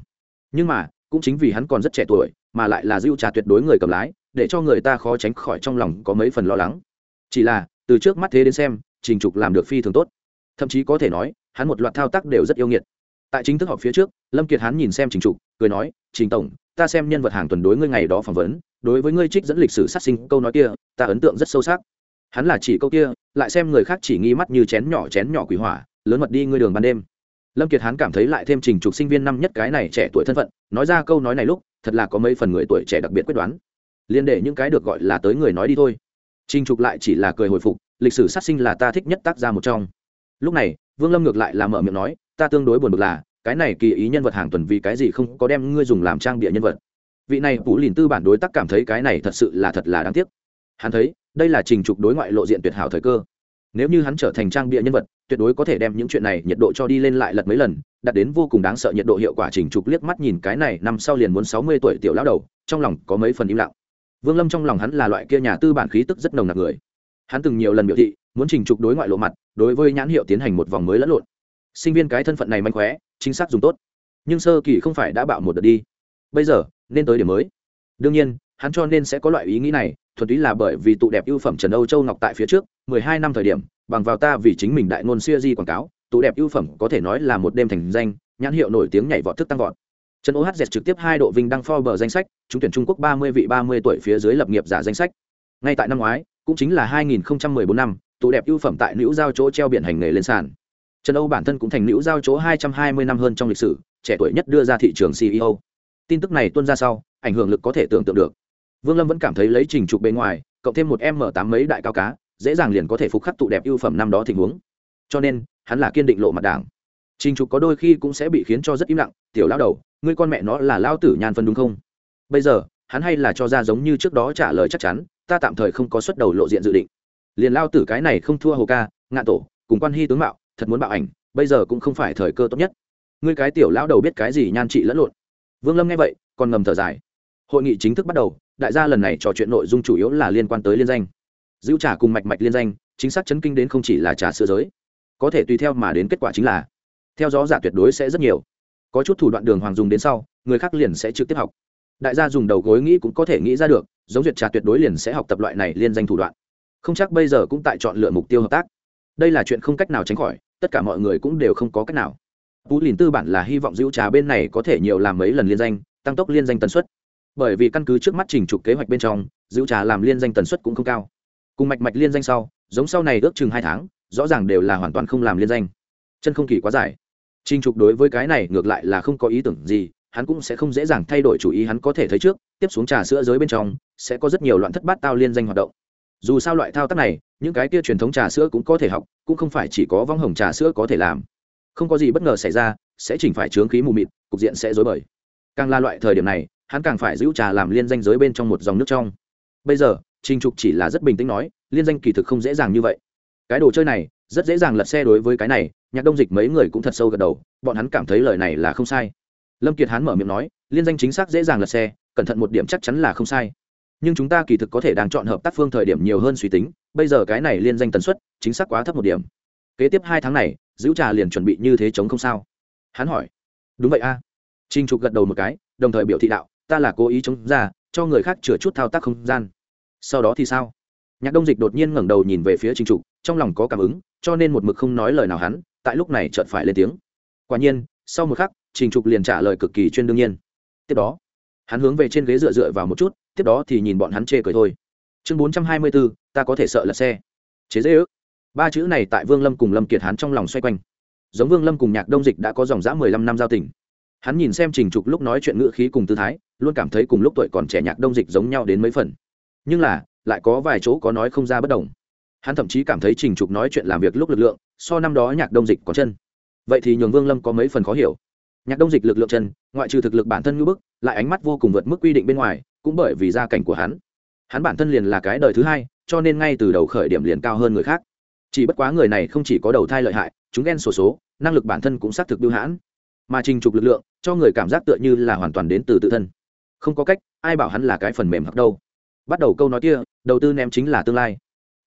Nhưng mà, cũng chính vì hắn còn rất trẻ tuổi, mà lại là dưu trà tuyệt đối người cầm lái, để cho người ta khó tránh khỏi trong lòng có mấy phần lo lắng. Chỉ là từ trước mắt thế đến xem, trình trục làm được phi thường tốt. Thậm chí có thể nói, hắn một loạt thao tác đều rất yêu nghiệt. Tại chính thức họp phía trước, lâm kiệt hắn nhìn xem trình trục, cười nói, trình tổng, ta xem nhân vật hàng tuần đối ngươi ngày đó phỏng vấn, đối với ngươi trích dẫn lịch sử sát sinh, câu nói kia, ta ấn tượng rất sâu sắc. Hắn là chỉ câu kia, lại xem người khác chỉ nghi mắt như chén nhỏ chén nhỏ quỷ hỏa, lớn mật đi ngươi đường ban đêm. Lâm kiệt hắn cảm thấy lại thêm trình trục sinh viên năm nhất cái này trẻ tuổi thân phận, nói ra câu nói này lúc, thật là có mấy phần người tuổi trẻ đặc biệt quyết đoán. Liên để những cái được gọi là tới người nói đi thôi trình trục lại chỉ là cười hồi phục, lịch sử sát sinh là ta thích nhất tác ra một trong. Lúc này, vương lâm ngược lại là mở miệng nói, ta tương đối buồn bực là, cái này kỳ ý nhân vật hàng tuần vì cái gì không có đem ngươi dùng làm trang bịa nhân vật. Vị này Vũ lìn tư bản đối tác cảm thấy cái này thật sự là thật là đáng tiếc. Hắn thấy, đây là trình trục đối ngoại lộ diện tuyệt hảo thời cơ. Nếu như hắn trở thành trang bịa nhân vật, tuyệt đối có thể đem những chuyện này nhiệt độ cho đi lên lại lật mấy lần, đạt đến vô cùng đáng sợ nhiệt độ hiệu quả. Trình trục liếc mắt nhìn cái này, năm sau liền muốn sáu mươi tuổi tiểu lão đầu, trong lòng có mấy phần im lặng vương lâm trong lòng hắn là loại kia nhà tư bản khí tức rất nồng nặc người. Hắn từng nhiều lần biểu thị, muốn trình trục đối ngoại lộ mặt, đối với nhãn hiệu tiến hành một vòng mới lẫn lộn. Sinh viên cái thân phận này manh khóe chính xác dùng tốt. Nhưng sơ kỳ không phải đã bạo một đợt đi. Bây giờ, nên tới điểm mới. Đương nhiên, hắn cho nên sẽ có loại ý nghĩ này, thuần túy là bởi vì tụ đẹp ưu phẩm trần âu châu ngọc tại phía trước, mười hai năm thời điểm, bằng vào ta vì chính mình đại ngôn siêu di quảng cáo, tụ đẹp ưu phẩm có thể nói là một đêm thành danh, nhãn hiệu nổi tiếng nhảy vọt thức tăng vọt trần ohz trực tiếp hai độ vinh đăng forbes danh sách, trúng tuyển trung quốc ba mươi vị ba mươi tuổi phía dưới lập nghiệp giả danh sách. Ngay tại năm ngoái, cũng chính là hai nghìn bốn năm, tụ đẹp ưu phẩm tại Nữu giao chỗ treo biển hành nghề lên sàn. Trần âu bản thân cũng thành Nữu giao chỗ hai trăm hai mươi năm hơn trong lịch sử, trẻ tuổi nhất đưa ra thị trường ceo tin tức này tuôn ra sau, ảnh hưởng lực có thể tưởng tượng được. Vương lâm vẫn cảm thấy lấy trình trục bên ngoài, cộng thêm một M8 mấy đại cao cá, dễ dàng liền có thể phục khắc tụ đẹp ưu phẩm năm đó tình huống. Cho nên, hắn là kiên định lộ mặt đảng trình trục có đôi khi cũng sẽ bị khiến cho rất im lặng, tiểu lao đầu, ngươi con mẹ nó là lao tử nhàn phân đúng không? Bây giờ, hắn hay là cho ra giống như trước đó trả lời chắc chắn, ta tạm thời không có xuất đầu lộ diện dự định. Liền lao tử cái này không thua hồ ca, ngạn tổ, cùng quan hy tướng mạo, thật muốn bạo ảnh, bây giờ cũng không phải thời cơ tốt nhất. Ngươi cái tiểu lão đầu biết cái gì nhan trị lẫn lộn. Vương lâm nghe vậy, còn ngầm thở dài. Hội nghị chính thức bắt đầu, đại gia lần này trò chuyện nội dung chủ yếu là liên quan tới liên danh. Giữ trà cùng mạch mạch liên danh, chính xác chấn kinh đến không chỉ là trà sữa giới. Có thể tùy theo mà đến kết quả chính là theo gió giả tuyệt đối sẽ rất nhiều. Có chút thủ đoạn đường hoàng dùng đến sau, người khác liền sẽ trực tiếp học. Đại gia dùng đầu gối nghĩ cũng có thể nghĩ ra được, giống duyệt trà tuyệt đối liền sẽ học tập loại này liên danh thủ đoạn. Không chắc bây giờ cũng tại chọn lựa mục tiêu hợp tác. Đây là chuyện không cách nào tránh khỏi, tất cả mọi người cũng đều không có cách nào. Tú lìn tư bản là hy vọng dữ trà bên này có thể nhiều làm mấy lần liên danh, tăng tốc liên danh tần suất. Bởi vì căn cứ trước mắt trình trục kế hoạch bên trong dữ trà làm liên danh tần suất cũng không cao. Cùng mạch mạch liên danh sau, giống sau này ước chừng hai tháng, rõ ràng đều là hoàn toàn không làm liên danh. Chân không kỳ quá dài trình trục đối với cái này ngược lại là không có ý tưởng gì, hắn cũng sẽ không dễ dàng thay đổi chủ ý hắn có thể thấy trước, tiếp xuống trà sữa giới bên trong, sẽ có rất nhiều loạn thất bát tao liên danh hoạt động. Dù sao loại thao tác này, những cái kia truyền thống trà sữa cũng có thể học, cũng không phải chỉ có vong hồng trà sữa có thể làm. Không có gì bất ngờ xảy ra, sẽ chỉnh phải chướng khí mù mịt, cục diện sẽ rối bời. Càng là loại thời điểm này, hắn càng phải giữ trà làm liên danh giới bên trong một dòng nước trong. Bây giờ, trình trục chỉ là rất bình tĩnh nói, liên danh kỳ thực không dễ dàng như vậy. Cái đồ chơi này, rất dễ dàng lật xe đối với cái này nhạc đông dịch mấy người cũng thật sâu gật đầu, bọn hắn cảm thấy lời này là không sai. Lâm kiệt hắn mở miệng nói, liên danh chính xác dễ dàng lật xe, cẩn thận một điểm chắc chắn là không sai. Nhưng chúng ta kỳ thực có thể đang chọn hợp tác phương thời điểm nhiều hơn suy tính, bây giờ cái này liên danh tần suất, chính xác quá thấp một điểm. Kế tiếp hai tháng này, giữ trà liền chuẩn bị như thế chống không sao. Hắn hỏi, đúng vậy a. À. trinh trục gật đầu một cái, đồng thời biểu thị đạo, ta là cố ý chống ra, cho người khác chừa chút thao tác không gian. Sau đó thì sao? Nhạc đông dịch đột nhiên ngẩng đầu nhìn về phía trình trục, trong lòng có cảm ứng, cho nên một mực không nói lời nào hắn tại lúc này chợt phải lên tiếng. Quả nhiên, sau một khắc, trình trục liền trả lời cực kỳ chuyên đương nhiên. Tiếp đó, hắn hướng về trên ghế dựa dựa vào một chút, tiếp đó thì nhìn bọn hắn chê cười thôi. Chương bốn trăm hai mươi bốn ta có thể sợ là xe. Chế dễ ước. Ba chữ này tại vương lâm cùng lâm kiệt hắn trong lòng xoay quanh. Giống vương lâm cùng nhạc đông dịch đã có dòng dã mười lăm năm giao tình. Hắn nhìn xem trình trục lúc nói chuyện ngữ khí cùng tư thái, luôn cảm thấy cùng lúc tuổi còn trẻ nhạc đông dịch giống nhau đến mấy phần. Nhưng là, lại có vài chỗ có nói không ra bất đồng hắn thậm chí cảm thấy trình trục nói chuyện làm việc lúc lực lượng, so năm đó nhạc đông dịch có chân. Vậy thì nhường vương lâm có mấy phần khó hiểu. Nhạc đông dịch lực lượng chân, ngoại trừ thực lực bản thân ngữ bức, lại ánh mắt vô cùng vượt mức quy định bên ngoài, cũng bởi vì gia cảnh của hắn. Hắn bản thân liền là cái đời thứ hai, cho nên ngay từ đầu khởi điểm liền cao hơn người khác. Chỉ bất quá người này không chỉ có đầu thai lợi hại, chúng ghen sổ số, năng lực bản thân cũng xác thực biêu hãn. Mà trình trục lực lượng, cho người cảm giác tựa như là hoàn toàn đến từ tự thân. Không có cách, ai bảo hắn là cái phần mềm hoặc đâu. Bắt đầu câu nói kia, đầu tư ném chính là tương lai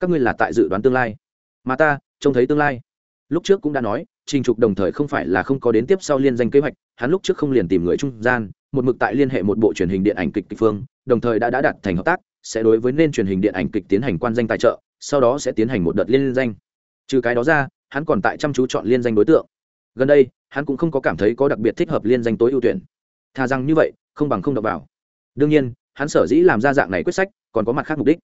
các ngươi là tại dự đoán tương lai. Mà ta, trông thấy tương lai. Lúc trước cũng đã nói, trình trục đồng thời không phải là không có đến tiếp sau liên danh kế hoạch, hắn lúc trước không liền tìm người trung gian, một mực tại liên hệ một bộ truyền hình điện ảnh kịch kịch phương, đồng thời đã đã đạt thành hợp tác, sẽ đối với nên truyền hình điện ảnh kịch tiến hành quan danh tài trợ, sau đó sẽ tiến hành một đợt liên danh. Trừ cái đó ra, hắn còn tại chăm chú chọn liên danh đối tượng. Gần đây, hắn cũng không có cảm thấy có đặc biệt thích hợp liên danh tối ưu tuyển. Thà rằng như vậy, không bằng không đọc vào. Đương nhiên, hắn sở dĩ làm ra dạng này quyết sách, còn có mặt khác mục đích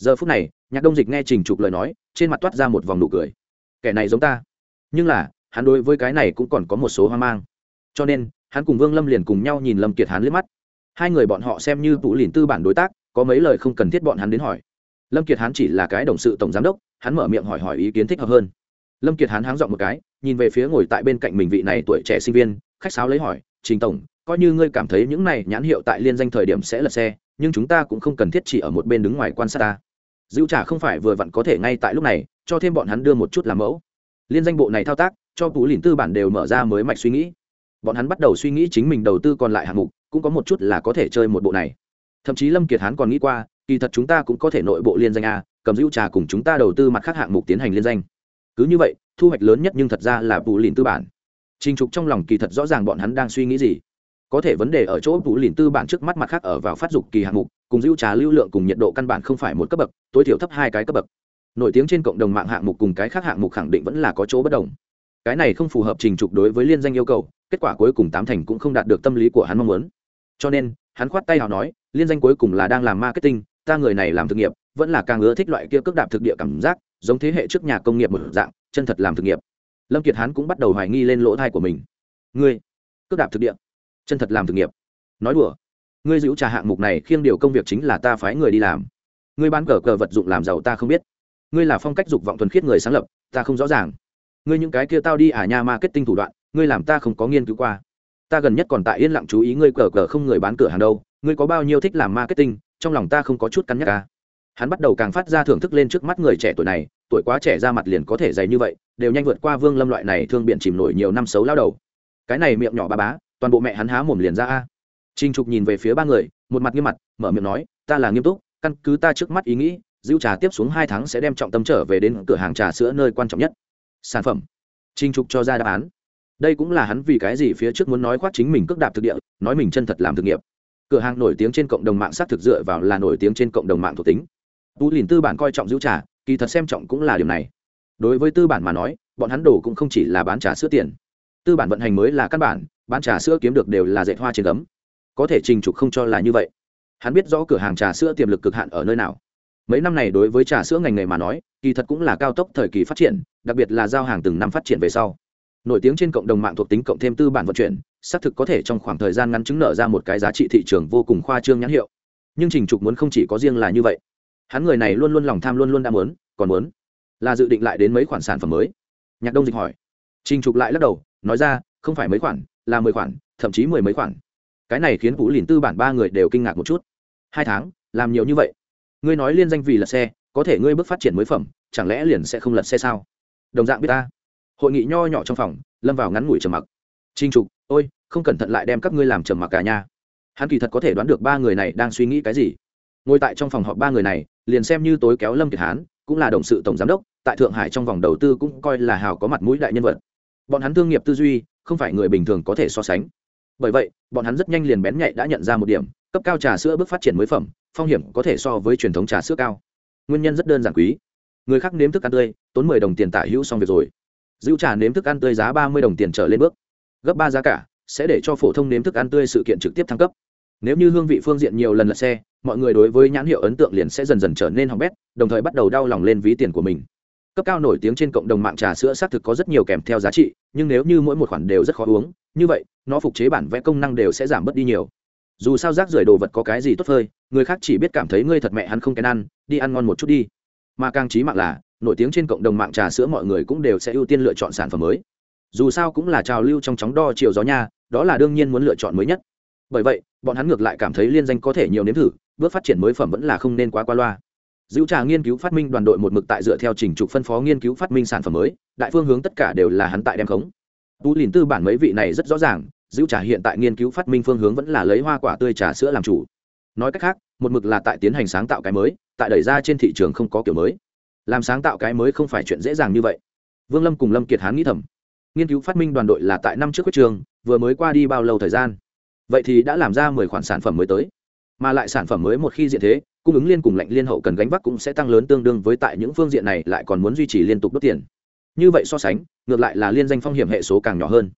giờ phút này, nhạc đông dịch nghe trình trục lời nói, trên mặt toát ra một vòng nụ cười. Kẻ này giống ta. Nhưng là, hắn đối với cái này cũng còn có một số hoang mang. Cho nên, hắn cùng vương lâm liền cùng nhau nhìn lâm kiệt hắn liếc mắt. Hai người bọn họ xem như tủ lìn tư bản đối tác, có mấy lời không cần thiết bọn hắn đến hỏi. Lâm kiệt hắn chỉ là cái đồng sự tổng giám đốc, hắn mở miệng hỏi hỏi ý kiến thích hợp hơn. Lâm kiệt hắn háng dọn một cái, nhìn về phía ngồi tại bên cạnh mình vị này tuổi trẻ sinh viên, khách sáo lấy hỏi, trình tổng, coi như ngươi cảm thấy những này nhãn hiệu tại liên danh thời điểm sẽ lật xe, nhưng chúng ta cũng không cần thiết chỉ ở một bên đứng ngoài quan sát ta dữ trả không phải vừa vặn có thể ngay tại lúc này, cho thêm bọn hắn đưa một chút làm mẫu. Liên danh bộ này thao tác, cho tú lìn tư bản đều mở ra mới mạch suy nghĩ. Bọn hắn bắt đầu suy nghĩ chính mình đầu tư còn lại hạng mục, cũng có một chút là có thể chơi một bộ này. Thậm chí lâm kiệt hắn còn nghĩ qua, kỳ thật chúng ta cũng có thể nội bộ liên danh a, cầm dữ trà cùng chúng ta đầu tư mặt khác hạng mục tiến hành liên danh. Cứ như vậy, thu hoạch lớn nhất nhưng thật ra là bù lìn tư bản. Trình trục trong lòng kỳ thật rõ ràng bọn hắn đang suy nghĩ gì có thể vấn đề ở chỗ tủ lìn tư bản trước mắt mặt khác ở vào phát dục kỳ hạng mục, cùng dữ trà lưu lượng cùng nhiệt độ căn bản không phải một cấp bậc, tối thiểu thấp hai cái cấp bậc. Nổi tiếng trên cộng đồng mạng hạng mục cùng cái khác hạng mục khẳng định vẫn là có chỗ bất đồng. Cái này không phù hợp trình trục đối với liên danh yêu cầu, kết quả cuối cùng tám thành cũng không đạt được tâm lý của hắn mong muốn. Cho nên, hắn khoát tay nào nói, liên danh cuối cùng là đang làm marketing, ta người này làm thực nghiệp, vẫn là càng ưa thích loại kia cước đạp thực địa cảm giác, giống thế hệ trước nhà công nghiệp một dạng, chân thật làm thực nghiệp. Lâm kiệt hắn cũng bắt đầu hoài nghi lên lỗ thai của mình. Ngươi, cước đạp thực địa chân thật làm thực nghiệp. Nói đùa, ngươi giữ trà hạng mục này khiêng điều công việc chính là ta phái người đi làm. Ngươi bán cờ cờ vật dụng làm giàu ta không biết. Ngươi là phong cách dục vọng thuần khiết người sáng lập, ta không rõ ràng. Ngươi những cái kia tao đi à nha mà kết tinh thủ đoạn, ngươi làm ta không có nghiên cứu qua. Ta gần nhất còn tại yên lặng chú ý ngươi cờ cờ không người bán cửa hàng đâu, ngươi có bao nhiêu thích làm marketing, trong lòng ta không có chút cắn nhắc ca hắn bắt đầu càng phát ra thưởng thức lên trước mắt người trẻ tuổi này, tuổi quá trẻ ra mặt liền có thể dày như vậy, đều nhanh vượt qua vương lâm loại này thương biện chìm nổi nhiều năm xấu lao đầu. Cái này miệng nhỏ ba bá toàn bộ mẹ hắn há mồm liền ra a. Trinh trục nhìn về phía ba người, một mặt nghiêm mặt, mở miệng nói, ta là nghiêm túc, căn cứ ta trước mắt ý nghĩ dữ trà tiếp xuống hai tháng sẽ đem trọng tâm trở về đến cửa hàng trà sữa nơi quan trọng nhất. Sản phẩm. Trinh trục cho ra đáp án. Đây cũng là hắn vì cái gì phía trước muốn nói khoác chính mình cước đạp thực địa, nói mình chân thật làm thực nghiệp. Cửa hàng nổi tiếng trên cộng đồng mạng xác thực dựa vào là nổi tiếng trên cộng đồng mạng thuộc tính. Tú lìn tư bản coi trọng dữ trà, kỳ thật xem trọng cũng là điều này. Đối với tư bản mà nói, bọn hắn đồ cũng không chỉ là bán trà sữa tiền. Tư bản vận hành mới là căn bản bán trà sữa kiếm được đều là dệt hoa trên gấm, có thể trình trục không cho là như vậy. Hắn biết rõ cửa hàng trà sữa tiềm lực cực hạn ở nơi nào. Mấy năm này đối với trà sữa ngành nghề mà nói kỳ thật cũng là cao tốc thời kỳ phát triển đặc biệt là giao hàng từng năm phát triển về sau. Nổi tiếng trên cộng đồng mạng thuộc tính cộng thêm tư bản vận chuyển xác thực có thể trong khoảng thời gian ngắn chứng nợ ra một cái giá trị thị trường vô cùng khoa trương nhãn hiệu. Nhưng trình trục muốn không chỉ có riêng là như vậy. Hắn người này luôn luôn lòng tham luôn luôn đã muốn còn muốn là dự định lại đến mấy khoản sản phẩm mới. Nhạc đông dịch hỏi. Trình trục lại lắc đầu nói ra không phải mấy khoản là mười khoản, thậm chí mười mấy khoản. Cái này khiến vũ lìn tư bản ba người đều kinh ngạc một chút. Hai tháng, làm nhiều như vậy. Ngươi nói liên danh vì lật xe, có thể ngươi bước phát triển mới phẩm, chẳng lẽ liền sẽ không lật xe sao? Đồng dạng biết ta. Hội nghị nho nhỏ trong phòng, lâm vào ngắn ngủi trầm mặc. Trinh trục, ôi, không cẩn thận lại đem các ngươi làm trầm mặc cả nhà. Hắn kỳ thật có thể đoán được ba người này đang suy nghĩ cái gì. Ngồi tại trong phòng họp ba người này, liền xem như tối kéo lâm kiệt hán, cũng là đồng sự tổng giám đốc, tại thượng hải trong vòng đầu tư cũng coi là hào có mặt mũi đại nhân vật. Bọn hắn thương nghiệp tư duy không phải người bình thường có thể so sánh. Bởi vậy, bọn hắn rất nhanh liền bén nhạy đã nhận ra một điểm, cấp cao trà sữa bước phát triển mới phẩm, phong hiểm có thể so với truyền thống trà sữa cao. Nguyên nhân rất đơn giản quý. Người khác nếm thức ăn tươi, tốn mười đồng tiền tả hữu xong việc rồi. Dữ trà nếm thức ăn tươi giá ba mươi đồng tiền trở lên bước. Gấp ba giá cả, sẽ để cho phổ thông nếm thức ăn tươi sự kiện trực tiếp thăng cấp. Nếu như hương vị phương diện nhiều lần lật xe, mọi người đối với nhãn hiệu ấn tượng liền sẽ dần dần trở nên hỏng bét, đồng thời bắt đầu đau lòng lên ví tiền của mình cấp cao nổi tiếng trên cộng đồng mạng trà sữa xác thực có rất nhiều kèm theo giá trị, nhưng nếu như mỗi một khoản đều rất khó uống, như vậy, nó phục chế bản vẽ công năng đều sẽ giảm bớt đi nhiều. Dù sao rác rưởi đồ vật có cái gì tốt phơi, người khác chỉ biết cảm thấy ngươi thật mẹ hắn không kén ăn, đi ăn ngon một chút đi. Mà càng trí mạng là, nổi tiếng trên cộng đồng mạng trà sữa mọi người cũng đều sẽ ưu tiên lựa chọn sản phẩm mới. Dù sao cũng là trào lưu trong chóng đo chiều gió nha, đó là đương nhiên muốn lựa chọn mới nhất. Bởi vậy, bọn hắn ngược lại cảm thấy liên danh có thể nhiều nếm thử, bước phát triển mới phẩm vẫn là không nên quá qua loa dữ trà nghiên cứu phát minh đoàn đội một mực tại dựa theo trình trục phân phó nghiên cứu phát minh sản phẩm mới, đại phương hướng tất cả đều là hắn tại đem khống. Tú lìn tư bản mấy vị này rất rõ ràng dữ trà hiện tại nghiên cứu phát minh phương hướng vẫn là lấy hoa quả tươi trà sữa làm chủ. Nói cách khác, một mực là tại tiến hành sáng tạo cái mới, tại đẩy ra trên thị trường không có kiểu mới. Làm sáng tạo cái mới không phải chuyện dễ dàng như vậy. Vương lâm cùng lâm kiệt hán nghĩ thầm. Nghiên cứu phát minh đoàn đội là tại năm trước quyết trường, vừa mới qua đi bao lâu thời gian? Vậy thì đã làm ra mười khoản sản phẩm mới tới mà lại sản phẩm mới một khi diện thế, cung ứng liên cùng lạnh liên hậu cần gánh vác cũng sẽ tăng lớn tương đương với tại những phương diện này lại còn muốn duy trì liên tục đốt tiền. Như vậy so sánh, ngược lại là liên danh phong hiểm hệ số càng nhỏ hơn.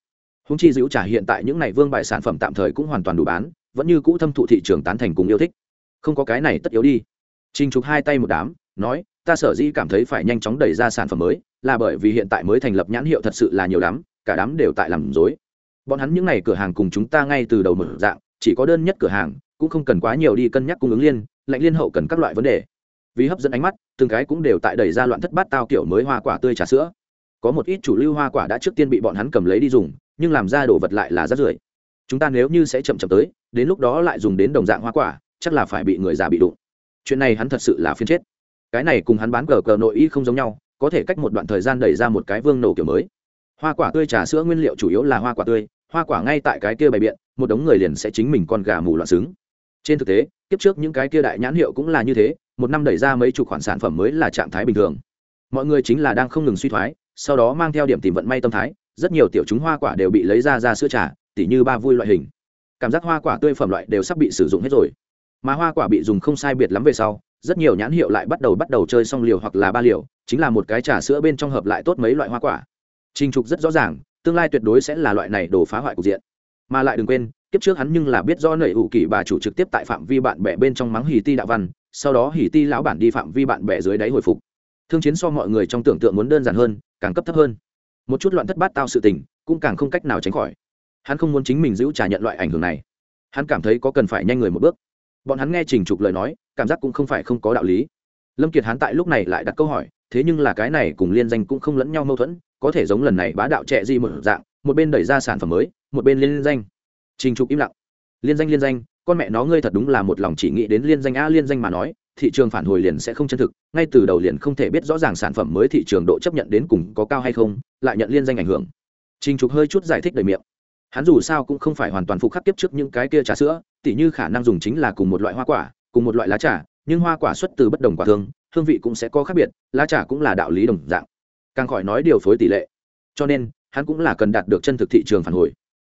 Húng chi dữ trả hiện tại những này vương bài sản phẩm tạm thời cũng hoàn toàn đủ bán, vẫn như cũ thâm thụ thị trường tán thành cùng yêu thích. Không có cái này tất yếu đi. Trình trục hai tay một đám, nói, ta sở dĩ cảm thấy phải nhanh chóng đẩy ra sản phẩm mới, là bởi vì hiện tại mới thành lập nhãn hiệu thật sự là nhiều lắm, cả đám đều tại làm dối bọn hắn những n à y cửa hàng cùng chúng ta ngay từ đầu mở dạng, chỉ có đơn nhất cửa hàng cũng không cần quá nhiều đi cân nhắc cung ứng liên, lạnh liên hậu cần các loại vấn đề. Vì hấp dẫn ánh mắt, từng cái cũng đều tại đẩy ra loạn thất bát tao kiểu mới hoa quả tươi trà sữa. Có một ít chủ lưu hoa quả đã trước tiên bị bọn hắn cầm lấy đi dùng, nhưng làm ra đồ vật lại là rất rưởi. Chúng ta nếu như sẽ chậm chậm tới, đến lúc đó lại dùng đến đồng dạng hoa quả, chắc là phải bị người già bị đụng. Chuyện này hắn thật sự là phiên chết. Cái này cùng hắn bán cờ cờ nội y không giống nhau, có thể cách một đoạn thời gian đẩy ra một cái vương nổ kiểu mới. Hoa quả tươi trà sữa nguyên liệu chủ yếu là hoa quả tươi, hoa quả ngay tại cái kia bày biện, một đống người liền sẽ chính mình con gà mù loạn xứng trên thực tế, kiếp trước những cái kia đại nhãn hiệu cũng là như thế, một năm đẩy ra mấy chục khoản sản phẩm mới là trạng thái bình thường. Mọi người chính là đang không ngừng suy thoái, sau đó mang theo điểm tìm vận may tâm thái, rất nhiều tiểu chúng hoa quả đều bị lấy ra ra sữa trà, tỉ như ba vui loại hình. Cảm giác hoa quả tươi phẩm loại đều sắp bị sử dụng hết rồi. Mà hoa quả bị dùng không sai biệt lắm về sau, rất nhiều nhãn hiệu lại bắt đầu bắt đầu chơi xong liều hoặc là ba liều, chính là một cái trà sữa bên trong hợp lại tốt mấy loại hoa quả. Trình trục rất rõ ràng, tương lai tuyệt đối sẽ là loại này đổ phá hoại cục diện. Mà lại đừng quên kiếp trước hắn nhưng là biết do nợ ủ kỳ bà chủ trực tiếp tại phạm vi bạn bè bên trong mắng hỉ ti đạo văn, sau đó hỉ ti lão bản đi phạm vi bạn bè dưới đáy hồi phục. Thương chiến so mọi người trong tưởng tượng muốn đơn giản hơn, càng cấp thấp hơn. Một chút loạn thất bát tao sự tình, cũng càng không cách nào tránh khỏi. Hắn không muốn chính mình giữ trả nhận loại ảnh hưởng này. Hắn cảm thấy có cần phải nhanh người một bước. Bọn hắn nghe trình trục lời nói, cảm giác cũng không phải không có đạo lý. Lâm kiệt hắn tại lúc này lại đặt câu hỏi, thế nhưng là cái này cùng liên danh cũng không lẫn nhau mâu thuẫn, có thể giống lần này bá đạo trẻ di một dạng, một bên đẩy ra sản phẩm mới, một bên liên danh trình trục im lặng. Liên danh liên danh, con mẹ nó ngươi thật đúng là một lòng chỉ nghĩ đến liên danh a, liên danh mà nói, thị trường phản hồi liền sẽ không chân thực, ngay từ đầu liền không thể biết rõ ràng sản phẩm mới thị trường độ chấp nhận đến cùng có cao hay không, lại nhận liên danh ảnh hưởng. Trình trục hơi chút giải thích đầy miệng. Hắn dù sao cũng không phải hoàn toàn phục khắc tiếp trước những cái kia trà sữa, tỉ như khả năng dùng chính là cùng một loại hoa quả, cùng một loại lá trà, nhưng hoa quả xuất từ bất đồng quả thương hương vị cũng sẽ có khác biệt, lá trà cũng là đạo lý đồng dạng. Càng khỏi nói điều phối tỷ lệ. Cho nên, hắn cũng là cần đạt được chân thực thị trường phản hồi.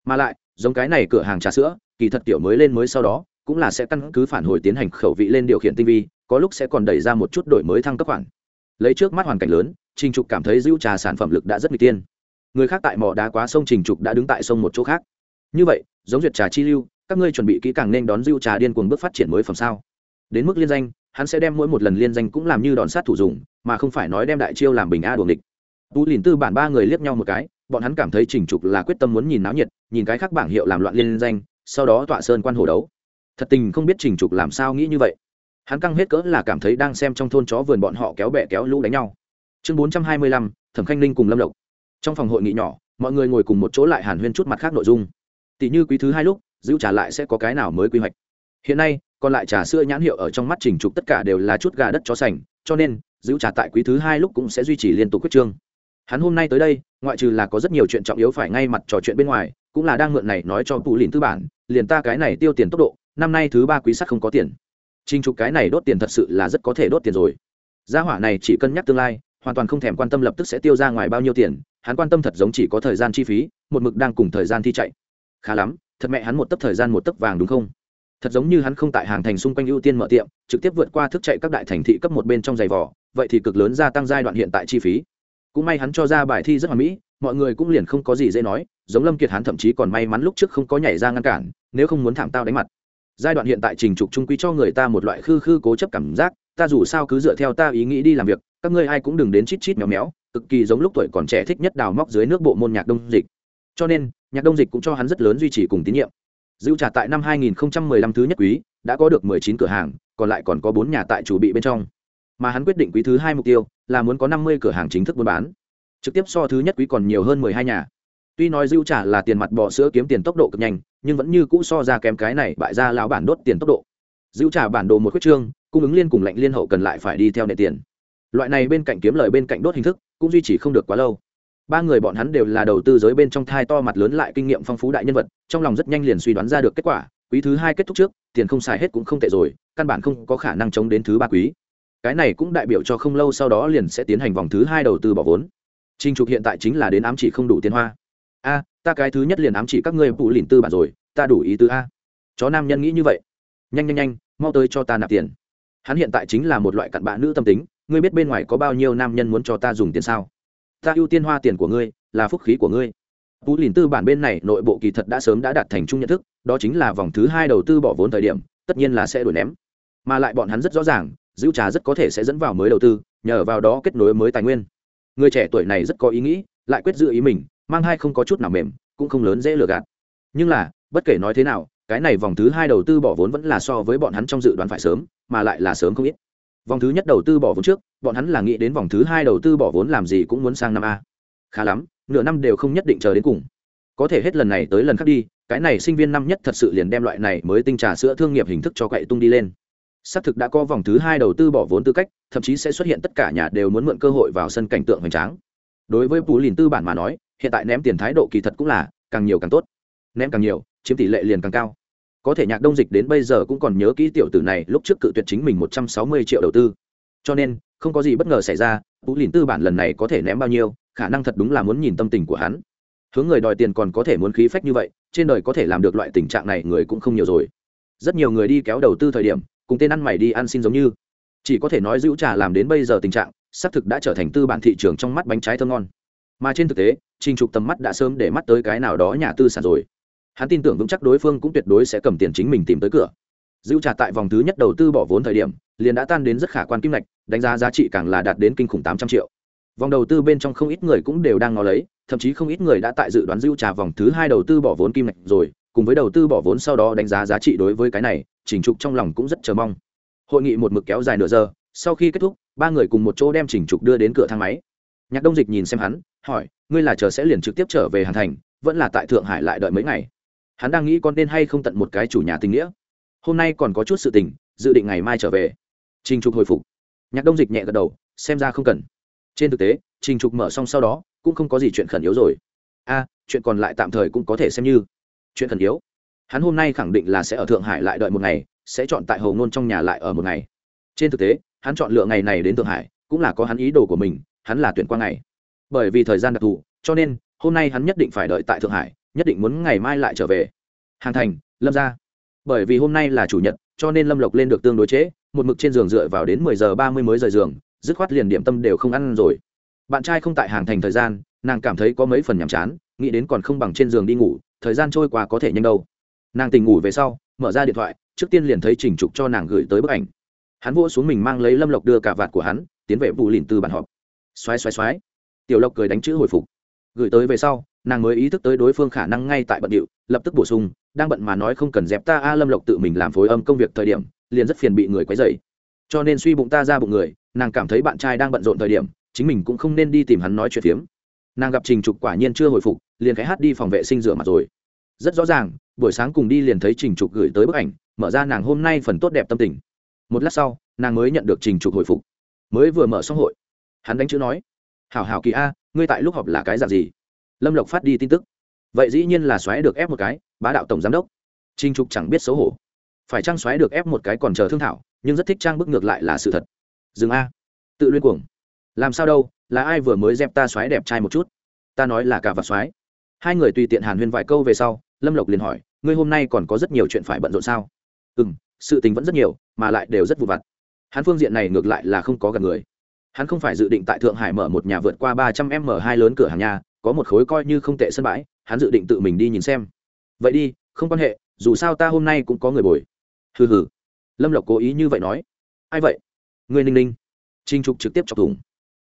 Mà lại giống cái này cửa hàng trà sữa, kỳ thật tiểu mới lên mới sau đó, cũng là sẽ căn cứ phản hồi tiến hành khẩu vị lên điều khiển tinh vi, có lúc sẽ còn đẩy ra một chút đổi mới thăng cấp khoản. Lấy trước mắt hoàn cảnh lớn, trình trục cảm thấy dữ trà sản phẩm lực đã rất n tiên người khác tại mỏ đá quá sông trình trục đã đứng tại sông một chỗ khác. Như vậy, giống duyệt trà chi lưu, các ngươi chuẩn bị kỹ càng nên đón dưu trà điên cuồng bước phát triển mới phẩm sao? Đến mức liên danh, hắn sẽ đem mỗi một lần liên danh cũng làm như đòn sát thủ dùng, mà không phải nói đem đại chiêu làm bình a đuồng địch tú lìn tư bản ba người liếc nhau một cái, bọn hắn cảm thấy trình trục là quyết tâm muốn nhìn náo nhiệt, nhìn cái khác bảng hiệu làm loạn liên danh, sau đó tọa sơn quan hồ đấu. Thật tình không biết trình trục làm sao nghĩ như vậy. Hắn căng hết cỡ là cảm thấy đang xem trong thôn chó vườn bọn họ kéo bẹ kéo lũ đánh nhau. Chương bốn trăm hai mươi lăm, thẩm khanh ninh cùng lâm lộc. Trong phòng hội nghị nhỏ, mọi người ngồi cùng một chỗ lại hàn huyên chút mặt khác nội dung. Tỷ như quý thứ hai lúc, giữ trả lại sẽ có cái nào mới quy hoạch. Hiện nay, còn lại trà sữa nhãn hiệu ở trong mắt trình trục tất cả đều là chút gà đất chó sành, cho nên, giữ trà tại quý thứ hai lúc cũng sẽ duy trì liên tục quyết trương hắn hôm nay tới đây, ngoại trừ là có rất nhiều chuyện trọng yếu phải ngay mặt trò chuyện bên ngoài, cũng là đang mượn này nói cho cụ lìn tư bản, liền ta cái này tiêu tiền tốc độ, năm nay thứ ba quý sắc không có tiền. Trinh trục cái này đốt tiền thật sự là rất có thể đốt tiền rồi. Gia hỏa này chỉ cân nhắc tương lai, hoàn toàn không thèm quan tâm lập tức sẽ tiêu ra ngoài bao nhiêu tiền, hắn quan tâm thật giống chỉ có thời gian chi phí, một mực đang cùng thời gian thi chạy. Khá lắm, thật mẹ hắn một tấc thời gian một tấc vàng đúng không? Thật giống như hắn không tại hàng thành xung quanh ưu tiên mở tiệm, trực tiếp vượt qua thức chạy các đại thành thị cấp một bên trong giày vỏ vậy thì cực lớn gia tăng giai đoạn hiện tại chi phí cũng may hắn cho ra bài thi rất hoàn mỹ, mọi người cũng liền không có gì dễ nói, giống lâm kiệt hắn thậm chí còn may mắn lúc trước không có nhảy ra ngăn cản, nếu không muốn thảm tao đánh mặt. Giai đoạn hiện tại trình trục trung quy cho người ta một loại khư khư cố chấp cảm giác, ta dù sao cứ dựa theo ta ý nghĩ đi làm việc, các ngươi ai cũng đừng đến chít chít méo méo, cực kỳ giống lúc tuổi còn trẻ thích nhất đào móc dưới nước bộ môn nhạc đông dịch. Cho nên, nhạc đông dịch cũng cho hắn rất lớn duy trì cùng tín nhiệm. Dữ trả tại năm 2015 thứ nhất quý, đã có được 19 cửa hàng, còn lại còn có bốn nhà tại chủ bị bên trong. Mà hắn quyết định quý thứ hai mục tiêu là muốn có 50 cửa hàng chính thức buôn bán. Trực tiếp so thứ nhất quý còn nhiều hơn 12 nhà. Tuy nói dữ trả là tiền mặt bỏ sữa kiếm tiền tốc độ cực nhanh, nhưng vẫn như cũ so ra kém cái này bại ra lão bản đốt tiền tốc độ. Dữ trả bản đồ một quyết trương, cung ứng liên cùng lệnh liên hậu cần lại phải đi theo nệ tiền. Loại này bên cạnh kiếm lời bên cạnh đốt hình thức, cũng duy trì không được quá lâu. Ba người bọn hắn đều là đầu tư giới bên trong thai to mặt lớn lại kinh nghiệm phong phú đại nhân vật, trong lòng rất nhanh liền suy đoán ra được kết quả. Quý thứ hai kết thúc trước, tiền không xài hết cũng không tệ rồi, căn bản không có khả năng chống đến thứ ba quý cái này cũng đại biểu cho không lâu sau đó liền sẽ tiến hành vòng thứ hai đầu tư bỏ vốn. Trình trục hiện tại chính là đến ám chỉ không đủ tiền hoa. A ta cái thứ nhất liền ám chỉ các ngươi phụ lìn tư bản rồi ta đủ ý tứ a. Chó nam nhân nghĩ như vậy. Nhanh nhanh nhanh mau tới cho ta nạp tiền. Hắn hiện tại chính là một loại cặn bã nữ tâm tính ngươi biết bên ngoài có bao nhiêu nam nhân muốn cho ta dùng tiền sao? Ta ưu tiên hoa tiền của ngươi là phúc khí của ngươi. Vũ Lìn Tư bản bên này nội bộ kỳ thật đã sớm đã đạt thành chung nhận thức, đó chính là vòng thứ hai đầu tư bỏ vốn thời điểm, tất nhiên là sẽ đổi ném. Mà lại bọn hắn rất rõ ràng, Dữ trà rất có thể sẽ dẫn vào mới đầu tư, nhờ vào đó kết nối mới tài nguyên. Người trẻ tuổi này rất có ý nghĩ, lại quyết giữ ý mình, mang hai không có chút nào mềm, cũng không lớn dễ lừa gạt. Nhưng là, bất kể nói thế nào, cái này vòng thứ hai đầu tư bỏ vốn vẫn là so với bọn hắn trong dự đoán phải sớm, mà lại là sớm không ít vòng thứ nhất đầu tư bỏ vốn trước bọn hắn là nghĩ đến vòng thứ hai đầu tư bỏ vốn làm gì cũng muốn sang năm a khá lắm nửa năm đều không nhất định chờ đến cùng có thể hết lần này tới lần khác đi cái này sinh viên năm nhất thật sự liền đem loại này mới tinh trà sữa thương nghiệp hình thức cho cậy tung đi lên xác thực đã có vòng thứ hai đầu tư bỏ vốn tư cách, thậm chí sẽ xuất hiện tất cả nhà đều muốn mượn cơ hội vào sân cảnh tượng hoành tráng. Đối với bù lìn tư bản mà nói, hiện tại ném tiền thái độ kỳ thật cũng là càng nhiều càng tốt. Ném càng nhiều, chiếm tỷ lệ liền càng cao. Có thể nhạc đông dịch đến bây giờ cũng còn nhớ kỹ tiểu tử này lúc trước cự tuyệt chính mình một trăm sáu mươi triệu đầu tư. Cho nên, không có gì bất ngờ xảy ra tú lìn tư bản lần này có thể ném bao nhiêu, khả năng thật đúng là muốn nhìn tâm tình của hắn. Hướng người đòi tiền còn có thể muốn khí phách như vậy, trên đời có thể làm được loại tình trạng này người cũng không nhiều rồi. Rất nhiều người đi kéo đầu tư thời điểm cùng tên ăn mày đi ăn xin giống như. Chỉ có thể nói dữ trà làm đến bây giờ tình trạng, xác thực đã trở thành tư bản thị trường trong mắt bánh trái thơm ngon. Mà trên thực tế, trình trục tầm mắt đã sớm để mắt tới cái nào đó nhà tư sản rồi. Hắn tin tưởng vững chắc đối phương cũng tuyệt đối sẽ cầm tiền chính mình tìm tới cửa. Dữ trà tại vòng thứ nhất đầu tư bỏ vốn thời điểm, liền đã tan đến rất khả quan kim ngạch, đánh giá giá trị càng là đạt đến kinh khủng tám trăm triệu. Vòng đầu tư bên trong không ít người cũng đều đang ngó lấy, thậm chí không ít người đã tại dự đoán dữ trà vòng thứ hai đầu tư bỏ vốn kim ngạch rồi cùng với đầu tư bỏ vốn sau đó đánh giá giá trị đối với cái này chỉnh trục trong lòng cũng rất chờ mong. Hội nghị một mực kéo dài nửa giờ, sau khi kết thúc, ba người cùng một chỗ đem chỉnh trục đưa đến cửa thang máy. Nhạc đông dịch nhìn xem hắn, hỏi, ngươi là chờ sẽ liền trực tiếp trở về hàn thành, vẫn là tại thượng hải lại đợi mấy ngày? Hắn đang nghĩ con nên hay không tận một cái chủ nhà tình nghĩa. Hôm nay còn có chút sự tình, dự định ngày mai trở về. Trình trục hồi phục. Nhạc đông dịch nhẹ gật đầu, xem ra không cần. Trên thực tế, trình trục mở xong sau đó, cũng không có gì chuyện khẩn yếu rồi. A, chuyện còn lại tạm thời cũng có thể xem như chuyện thần yếu. Hắn hôm nay khẳng định là sẽ ở thượng hải lại đợi một ngày, sẽ chọn tại hầu ngôn trong nhà lại ở một ngày. Trên thực tế, hắn chọn lựa ngày này đến thượng hải, cũng là có hắn ý đồ của mình, hắn là tuyển qua ngày. Bởi vì thời gian đặc thù, cho nên, hôm nay hắn nhất định phải đợi tại thượng hải, nhất định muốn ngày mai lại trở về. Hàng thành, lâm ra bởi vì hôm nay là chủ nhật, cho nên lâm lộc lên được tương đối trễ, một mực trên giường dựa vào đến mười giờ ba mươi mới rời giường, dứt khoát liền điểm tâm đều không ăn rồi. Bạn trai không tại hàng thành thời gian, nàng cảm thấy có mấy phần nhàm chán, nghĩ đến còn không bằng trên giường đi ngủ thời gian trôi qua có thể nhanh đâu. Nàng tỉnh ngủ về sau, mở ra điện thoại, trước tiên liền thấy trình trục cho nàng gửi tới bức ảnh. Hắn vỗ xuống mình mang lấy lâm lộc đưa cả vạt của hắn, tiến về vụ lìn từ bàn họp. Xoáy xoáy xoáy tiểu lộc cười đánh chữ hồi phục. Gửi tới về sau, nàng mới ý thức tới đối phương khả năng ngay tại bận điệu, lập tức bổ sung, đang bận mà nói không cần dẹp ta a, lâm lộc tự mình làm phối âm công việc thời điểm, liền rất phiền bị người quấy dày cho nên suy bụng ta ra bụng người, nàng cảm thấy bạn trai đang bận rộn thời điểm, chính mình cũng không nên đi tìm hắn nói chuyện phiếm. Nàng gặp trình trục quả nhiên chưa hồi phục, liền cái hát đi phòng vệ sinh rửa mặt rồi rất rõ ràng, buổi sáng cùng đi liền thấy trình trục gửi tới bức ảnh, mở ra nàng hôm nay phần tốt đẹp tâm tình. Một lát sau, nàng mới nhận được trình trục hồi phục. Mới vừa mở xong hội, hắn đánh chữ nói, hảo hảo kỳ a, ngươi tại lúc họp là cái dạng gì? Lâm lộc phát đi tin tức. Vậy dĩ nhiên là xoáy được ép một cái, bá đạo tổng giám đốc. Trinh trục chẳng biết xấu hổ. Phải trang xoáy được ép một cái còn chờ thương thảo, nhưng rất thích trang bức ngược lại là sự thật. Dừng a, tự luyên cuồng. Làm sao đâu, là ai vừa mới dẹp ta xoáy đẹp trai một chút? Ta nói là cả vạt xoáy. Hai người tùy tiện hàn huyên vài câu về sau lâm lộc liền hỏi, ngươi hôm nay còn có rất nhiều chuyện phải bận rộn sao? Ừ m sự tình vẫn rất nhiều, mà lại đều rất vụ vặt. Hắn phương diện này ngược lại là không có gần người. Hắn không phải dự định tại thượng hải mở một nhà vượt qua ba trăm m hai lớn cửa hàng nhà, có một khối coi như không tệ sân bãi, hắn dự định tự mình đi nhìn xem. Vậy đi, không quan hệ, dù sao ta hôm nay cũng có người bồi. Hừ hừ. Lâm lộc cố ý như vậy nói. Ai vậy? Người ninh ninh. Trinh trục trực tiếp chọc thủng.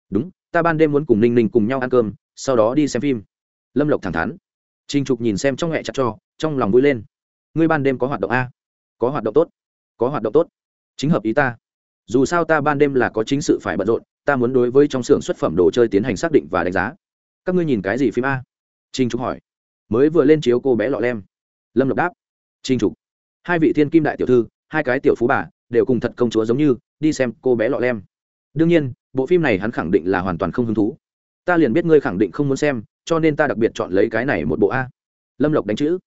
Đúng, ta ban đêm muốn cùng ninh ninh cùng nhau ăn cơm, sau đó đi xem phim. Lâm lộc thẳng thắn. Trình trục nhìn xem trong hẹ chặt cho, trong lòng vui lên. Ngươi ban đêm có hoạt động a. Có hoạt động tốt. Có hoạt động tốt. Chính hợp ý ta. Dù sao ta ban đêm là có chính sự phải bận rộn, ta muốn đối với trong xưởng xuất phẩm đồ chơi tiến hành xác định và đánh giá. Các ngươi nhìn cái gì phim a? Trình trục hỏi. Mới vừa lên chiếu cô bé lọ lem. Lâm lộc đáp. Trình trục. Hai vị thiên kim đại tiểu thư, hai cái tiểu phú bà, đều cùng thật công chúa giống như, đi xem cô bé lọ lem. Đương nhiên, bộ phim này hắn khẳng định là hoàn toàn không hứng thú. Ta liền biết ngươi khẳng định không muốn xem cho nên ta đặc biệt chọn lấy cái này một bộ a. Lâm lộc đánh chữ.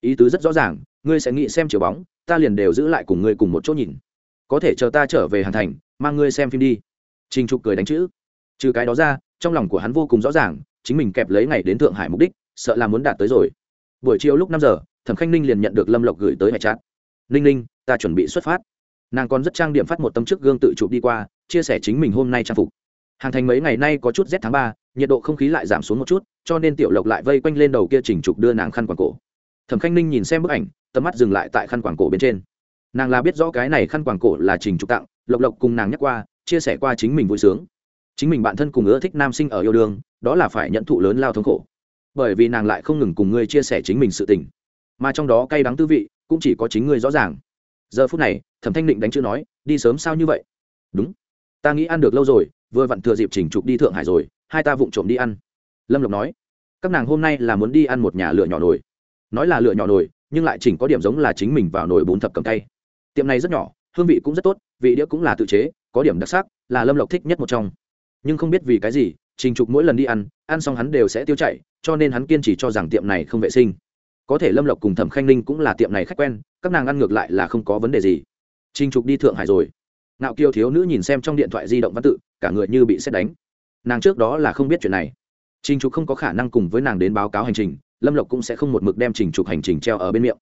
Ý tứ rất rõ ràng, ngươi sẽ nghĩ xem chiều bóng, ta liền đều giữ lại cùng ngươi cùng một chỗ nhìn. Có thể chờ ta trở về hàn thành, mang ngươi xem phim đi. Trình trục cười đánh chữ. Trừ cái đó ra, trong lòng của hắn vô cùng rõ ràng, chính mình kẹp lấy ngày đến thượng hải mục đích, sợ là muốn đạt tới rồi. Buổi chiều lúc năm giờ, thẩm khanh ninh liền nhận được lâm lộc gửi tới hải trát ninh ninh, ta chuẩn bị xuất phát. Nàng còn rất trang điểm phát một tấm trước gương tự chụp đi qua, chia sẻ chính mình hôm nay trang phục. Hàng thành mấy ngày nay có chút rét tháng ba nhiệt độ không khí lại giảm xuống một chút, cho nên tiểu lộc lại vây quanh lên đầu kia chỉnh trục đưa nàng khăn quàng cổ. Thẩm khanh ninh nhìn xem bức ảnh, tầm mắt dừng lại tại khăn quàng cổ bên trên. Nàng là biết rõ cái này khăn quàng cổ là trình trục tặng, lộc lộc cùng nàng nhắc qua, chia sẻ qua chính mình vui sướng. Chính mình bản thân cùng ưa thích nam sinh ở yêu đương, đó là phải nhận thụ lớn lao thống khổ. Bởi vì nàng lại không ngừng cùng ngươi chia sẻ chính mình sự tình. Mà trong đó cay đắng tư vị, cũng chỉ có chính ngươi rõ ràng. Giờ phút này, thẩm thanh định đánh chữ nói, đi sớm sao như vậy? Đúng. Ta nghĩ ăn được lâu rồi, vừa vặn thừa dịp chỉnh trục đi thượng hải rồi hai ta vụng trộm đi ăn. Lâm lộc nói, các nàng hôm nay là muốn đi ăn một nhà lửa nhỏ nồi. Nói là lửa nhỏ nồi, nhưng lại chỉnh có điểm giống là chính mình vào nồi bún thập cầm tay. Tiệm này rất nhỏ, hương vị cũng rất tốt, vị đĩa cũng là tự chế, có điểm đặc sắc, là lâm lộc thích nhất một trong. Nhưng không biết vì cái gì, trình trục mỗi lần đi ăn ăn xong hắn đều sẽ tiêu chảy, cho nên hắn kiên trì cho rằng tiệm này không vệ sinh. Có thể lâm lộc cùng thẩm khanh ninh cũng là tiệm này khách quen, các nàng ăn ngược lại là không có vấn đề gì. Trình trục đi thượng hải rồi. Ngạo kiều thiếu nữ nhìn xem trong điện thoại di động văn tự, cả người như bị xét đánh nàng trước đó là không biết chuyện này. Trình trục không có khả năng cùng với nàng đến báo cáo hành trình, lâm lộc cũng sẽ không một mực đem trình trục hành trình treo ở bên miệng.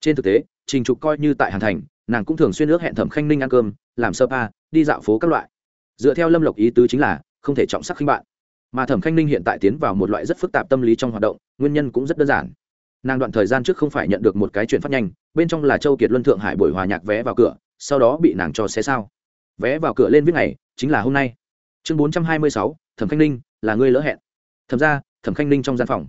Trên thực tế, trình trục coi như tại hàn thành, nàng cũng thường xuyên ước hẹn thẩm khanh ninh ăn cơm, làm sơ pa, đi dạo phố các loại. Dựa theo lâm lộc ý tứ chính là, không thể trọng sắc khinh bạn. Mà thẩm khanh ninh hiện tại tiến vào một loại rất phức tạp tâm lý trong hoạt động, nguyên nhân cũng rất đơn giản. Nàng đoạn thời gian trước không phải nhận được một cái chuyện phát nhanh, bên trong là châu kiệt luân thượng hải buổi hòa nhạc vé vào cửa, sau đó bị nàng cho xé sao. Vé vào cửa lên viết ngày, chính là hôm nay. Chương bốn trăm hai mươi sáu thẩm khanh ninh, là ngươi lỡ hẹn. Thẩm ra, thẩm khanh ninh trong gian phòng.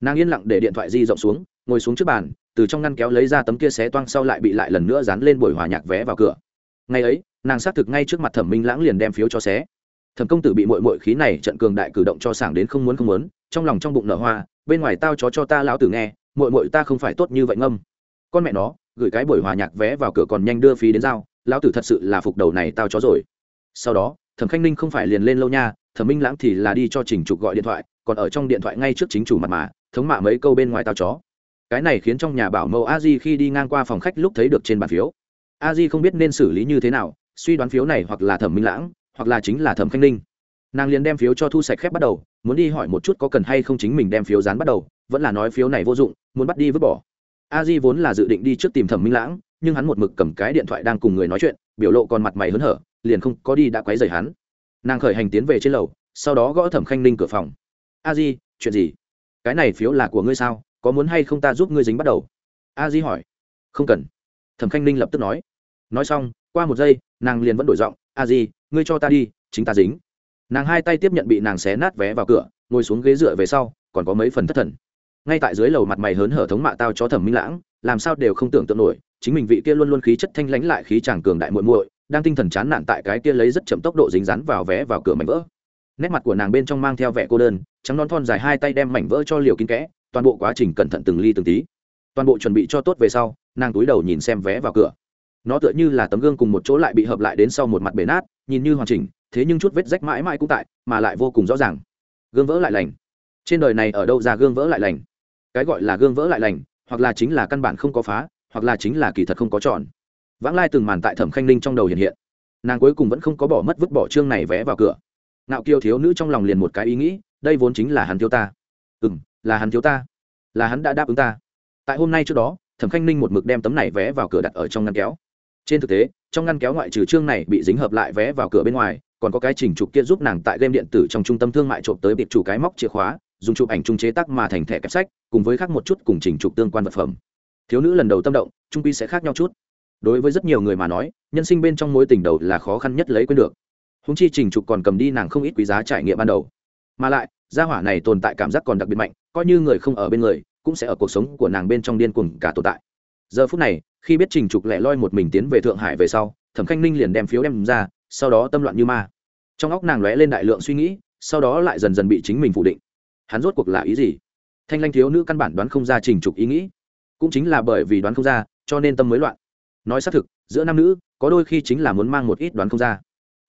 Nàng yên lặng để điện thoại di rộng xuống, ngồi xuống trước bàn, từ trong ngăn kéo lấy ra tấm kia xé toang sau lại bị lại lần nữa dán lên buổi hòa nhạc vé vào cửa. Ngày ấy, nàng xác thực ngay trước mặt thẩm minh lãng liền đem phiếu cho xé. Thẩm công tử bị mội mội khí này trận cường đại cử động cho sảng đến không muốn không muốn, trong lòng trong bụng nở hoa, bên ngoài tao chó cho ta lão tử nghe mội mội ta không phải tốt như vậy ngâm. Con mẹ nó, gửi cái buổi hòa nhạc vé vào cửa còn nhanh đưa phí đến giao, lão tử thật sự là phục đầu này tao chó rồi. Sau đó, thẩm khanh ninh không phải liền lên lâu nha thẩm minh lãng thì là đi cho trình trục gọi điện thoại, còn ở trong điện thoại ngay trước chính chủ mặt mà, thống mạ mấy câu bên ngoài tao chó. Cái này khiến trong nhà bảo mẫu a di khi đi ngang qua phòng khách lúc thấy được trên bàn phiếu. A di không biết nên xử lý như thế nào, suy đoán phiếu này hoặc là thẩm minh lãng, hoặc là chính là thẩm khanh ninh. Nàng liền đem phiếu cho thu sạch khép bắt đầu, muốn đi hỏi một chút có cần hay không chính mình đem phiếu dán bắt đầu, vẫn là nói phiếu này vô dụng, muốn bắt đi vứt bỏ. A di vốn là dự định đi trước tìm thẩm minh lãng, nhưng hắn một mực cầm cái điện thoại đang cùng người nói chuyện, biểu lộ còn mặt mày hớn hở, liền không có đi đã quấy rầy hắn nàng khởi hành tiến về trên lầu, sau đó gõ thẩm khanh ninh cửa phòng. A di, chuyện gì? Cái này phiếu là của ngươi sao? Có muốn hay không ta giúp ngươi dính bắt đầu? A di hỏi. Không cần. Thẩm khanh ninh lập tức nói. Nói xong, qua một giây, nàng liền vẫn đổi giọng, a di, ngươi cho ta đi, chính ta dính. Nàng hai tay tiếp nhận bị nàng xé nát vé vào cửa, ngồi xuống ghế dựa về sau, còn có mấy phần thất thần. Ngay tại dưới lầu mặt mày hớn hở thống mạ tao cho thẩm minh lãng, làm sao đều không tưởng tượng nổi, chính mình vị kia luôn luôn khí chất thanh lãnh lại khí chàng cường đại muội muội đang tinh thần chán nản tại cái kia lấy rất chậm tốc độ dính rắn vào vé vào cửa mảnh vỡ. Nét mặt của nàng bên trong mang theo vẻ cô đơn, trắng non thon dài hai tay đem mảnh vỡ cho liều kín kẽ, toàn bộ quá trình cẩn thận từng ly từng tí. Toàn bộ chuẩn bị cho tốt về sau, nàng túi đầu nhìn xem vé vào cửa. Nó tựa như là tấm gương cùng một chỗ lại bị hợp lại đến sau một mặt bể nát, nhìn như hoàn chỉnh, thế nhưng chút vết rách mãi mãi cũng tại, mà lại vô cùng rõ ràng. Gương vỡ lại lành. Trên đời này ở đâu ra gương vỡ lại lành? Cái gọi là gương vỡ lại lành, hoặc là chính là căn bản không có phá, hoặc là chính là kỳ thật không có tròn vãng lai từng màn tại thẩm khanh ninh trong đầu hiện hiện nàng cuối cùng vẫn không có bỏ mất vứt bỏ chương này vé vào cửa nạo kiều thiếu nữ trong lòng liền một cái ý nghĩ đây vốn chính là hắn thiếu ta ừ m là hắn thiếu ta là hắn đã đáp ứng ta tại hôm nay trước đó thẩm khanh ninh một mực đem tấm này vé vào cửa đặt ở trong ngăn kéo trên thực tế trong ngăn kéo ngoại trừ chương này bị dính hợp lại vé vào cửa bên ngoài còn có cái chỉnh trục kia giúp nàng tại game điện tử trong trung tâm thương mại trộm tới biệt chủ cái móc chìa khóa dùng chụp ảnh trung chế tác mà thành thẻ kẹp sách cùng với khác một chút cùng chỉnh trục tương quan vật phẩm thiếu nữ lần đầu tâm động trung quy sẽ khác nhau chút đối với rất nhiều người mà nói, nhân sinh bên trong mối tình đầu là khó khăn nhất lấy quên được. Húng chi trình trục còn cầm đi nàng không ít quý giá trải nghiệm ban đầu. Mà lại, gia hỏa này tồn tại cảm giác còn đặc biệt mạnh, coi như người không ở bên người, cũng sẽ ở cuộc sống của nàng bên trong điên cuồng cả tồn tại. Giờ phút này, khi biết trình trục lẻ loi một mình tiến về thượng hải về sau, thẩm khanh ninh liền đem phiếu đem ra, sau đó tâm loạn như ma. Trong óc nàng lóe lên đại lượng suy nghĩ, sau đó lại dần dần bị chính mình phủ định. Hắn rốt cuộc là ý gì? Thanh lanh thiếu nữ căn bản đoán không ra trình trục ý nghĩ. Cũng chính là bởi vì đoán không ra, cho nên tâm mới loạn nói xác thực, giữa nam nữ, có đôi khi chính là muốn mang một ít đoán không ra.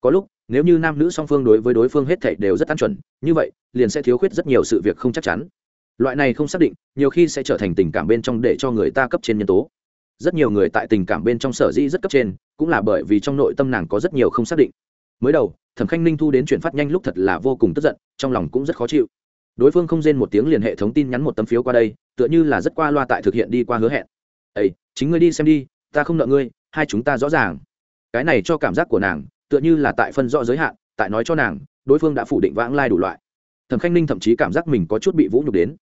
Có lúc, nếu như nam nữ song phương đối với đối phương hết thảy đều rất an chuẩn, như vậy, liền sẽ thiếu khuyết rất nhiều sự việc không chắc chắn. Loại này không xác định, nhiều khi sẽ trở thành tình cảm bên trong để cho người ta cấp trên nhân tố. Rất nhiều người tại tình cảm bên trong sở dĩ rất cấp trên, cũng là bởi vì trong nội tâm nàng có rất nhiều không xác định. Mới đầu, thẩm khanh ninh thu đến chuyển phát nhanh lúc thật là vô cùng tức giận, trong lòng cũng rất khó chịu. Đối phương không rên một tiếng liền hệ thống tin nhắn một tấm phiếu qua đây, tựa như là rất qua loa tại thực hiện đi qua hứa hẹn. Ấy chính ngươi đi xem đi ta không nợ ngươi, hai chúng ta rõ ràng. Cái này cho cảm giác của nàng, tựa như là tại phân rõ giới hạn, tại nói cho nàng, đối phương đã phủ định vãng lai đủ loại. Thẩm khanh ninh thậm chí cảm giác mình có chút bị vũ nhục đến.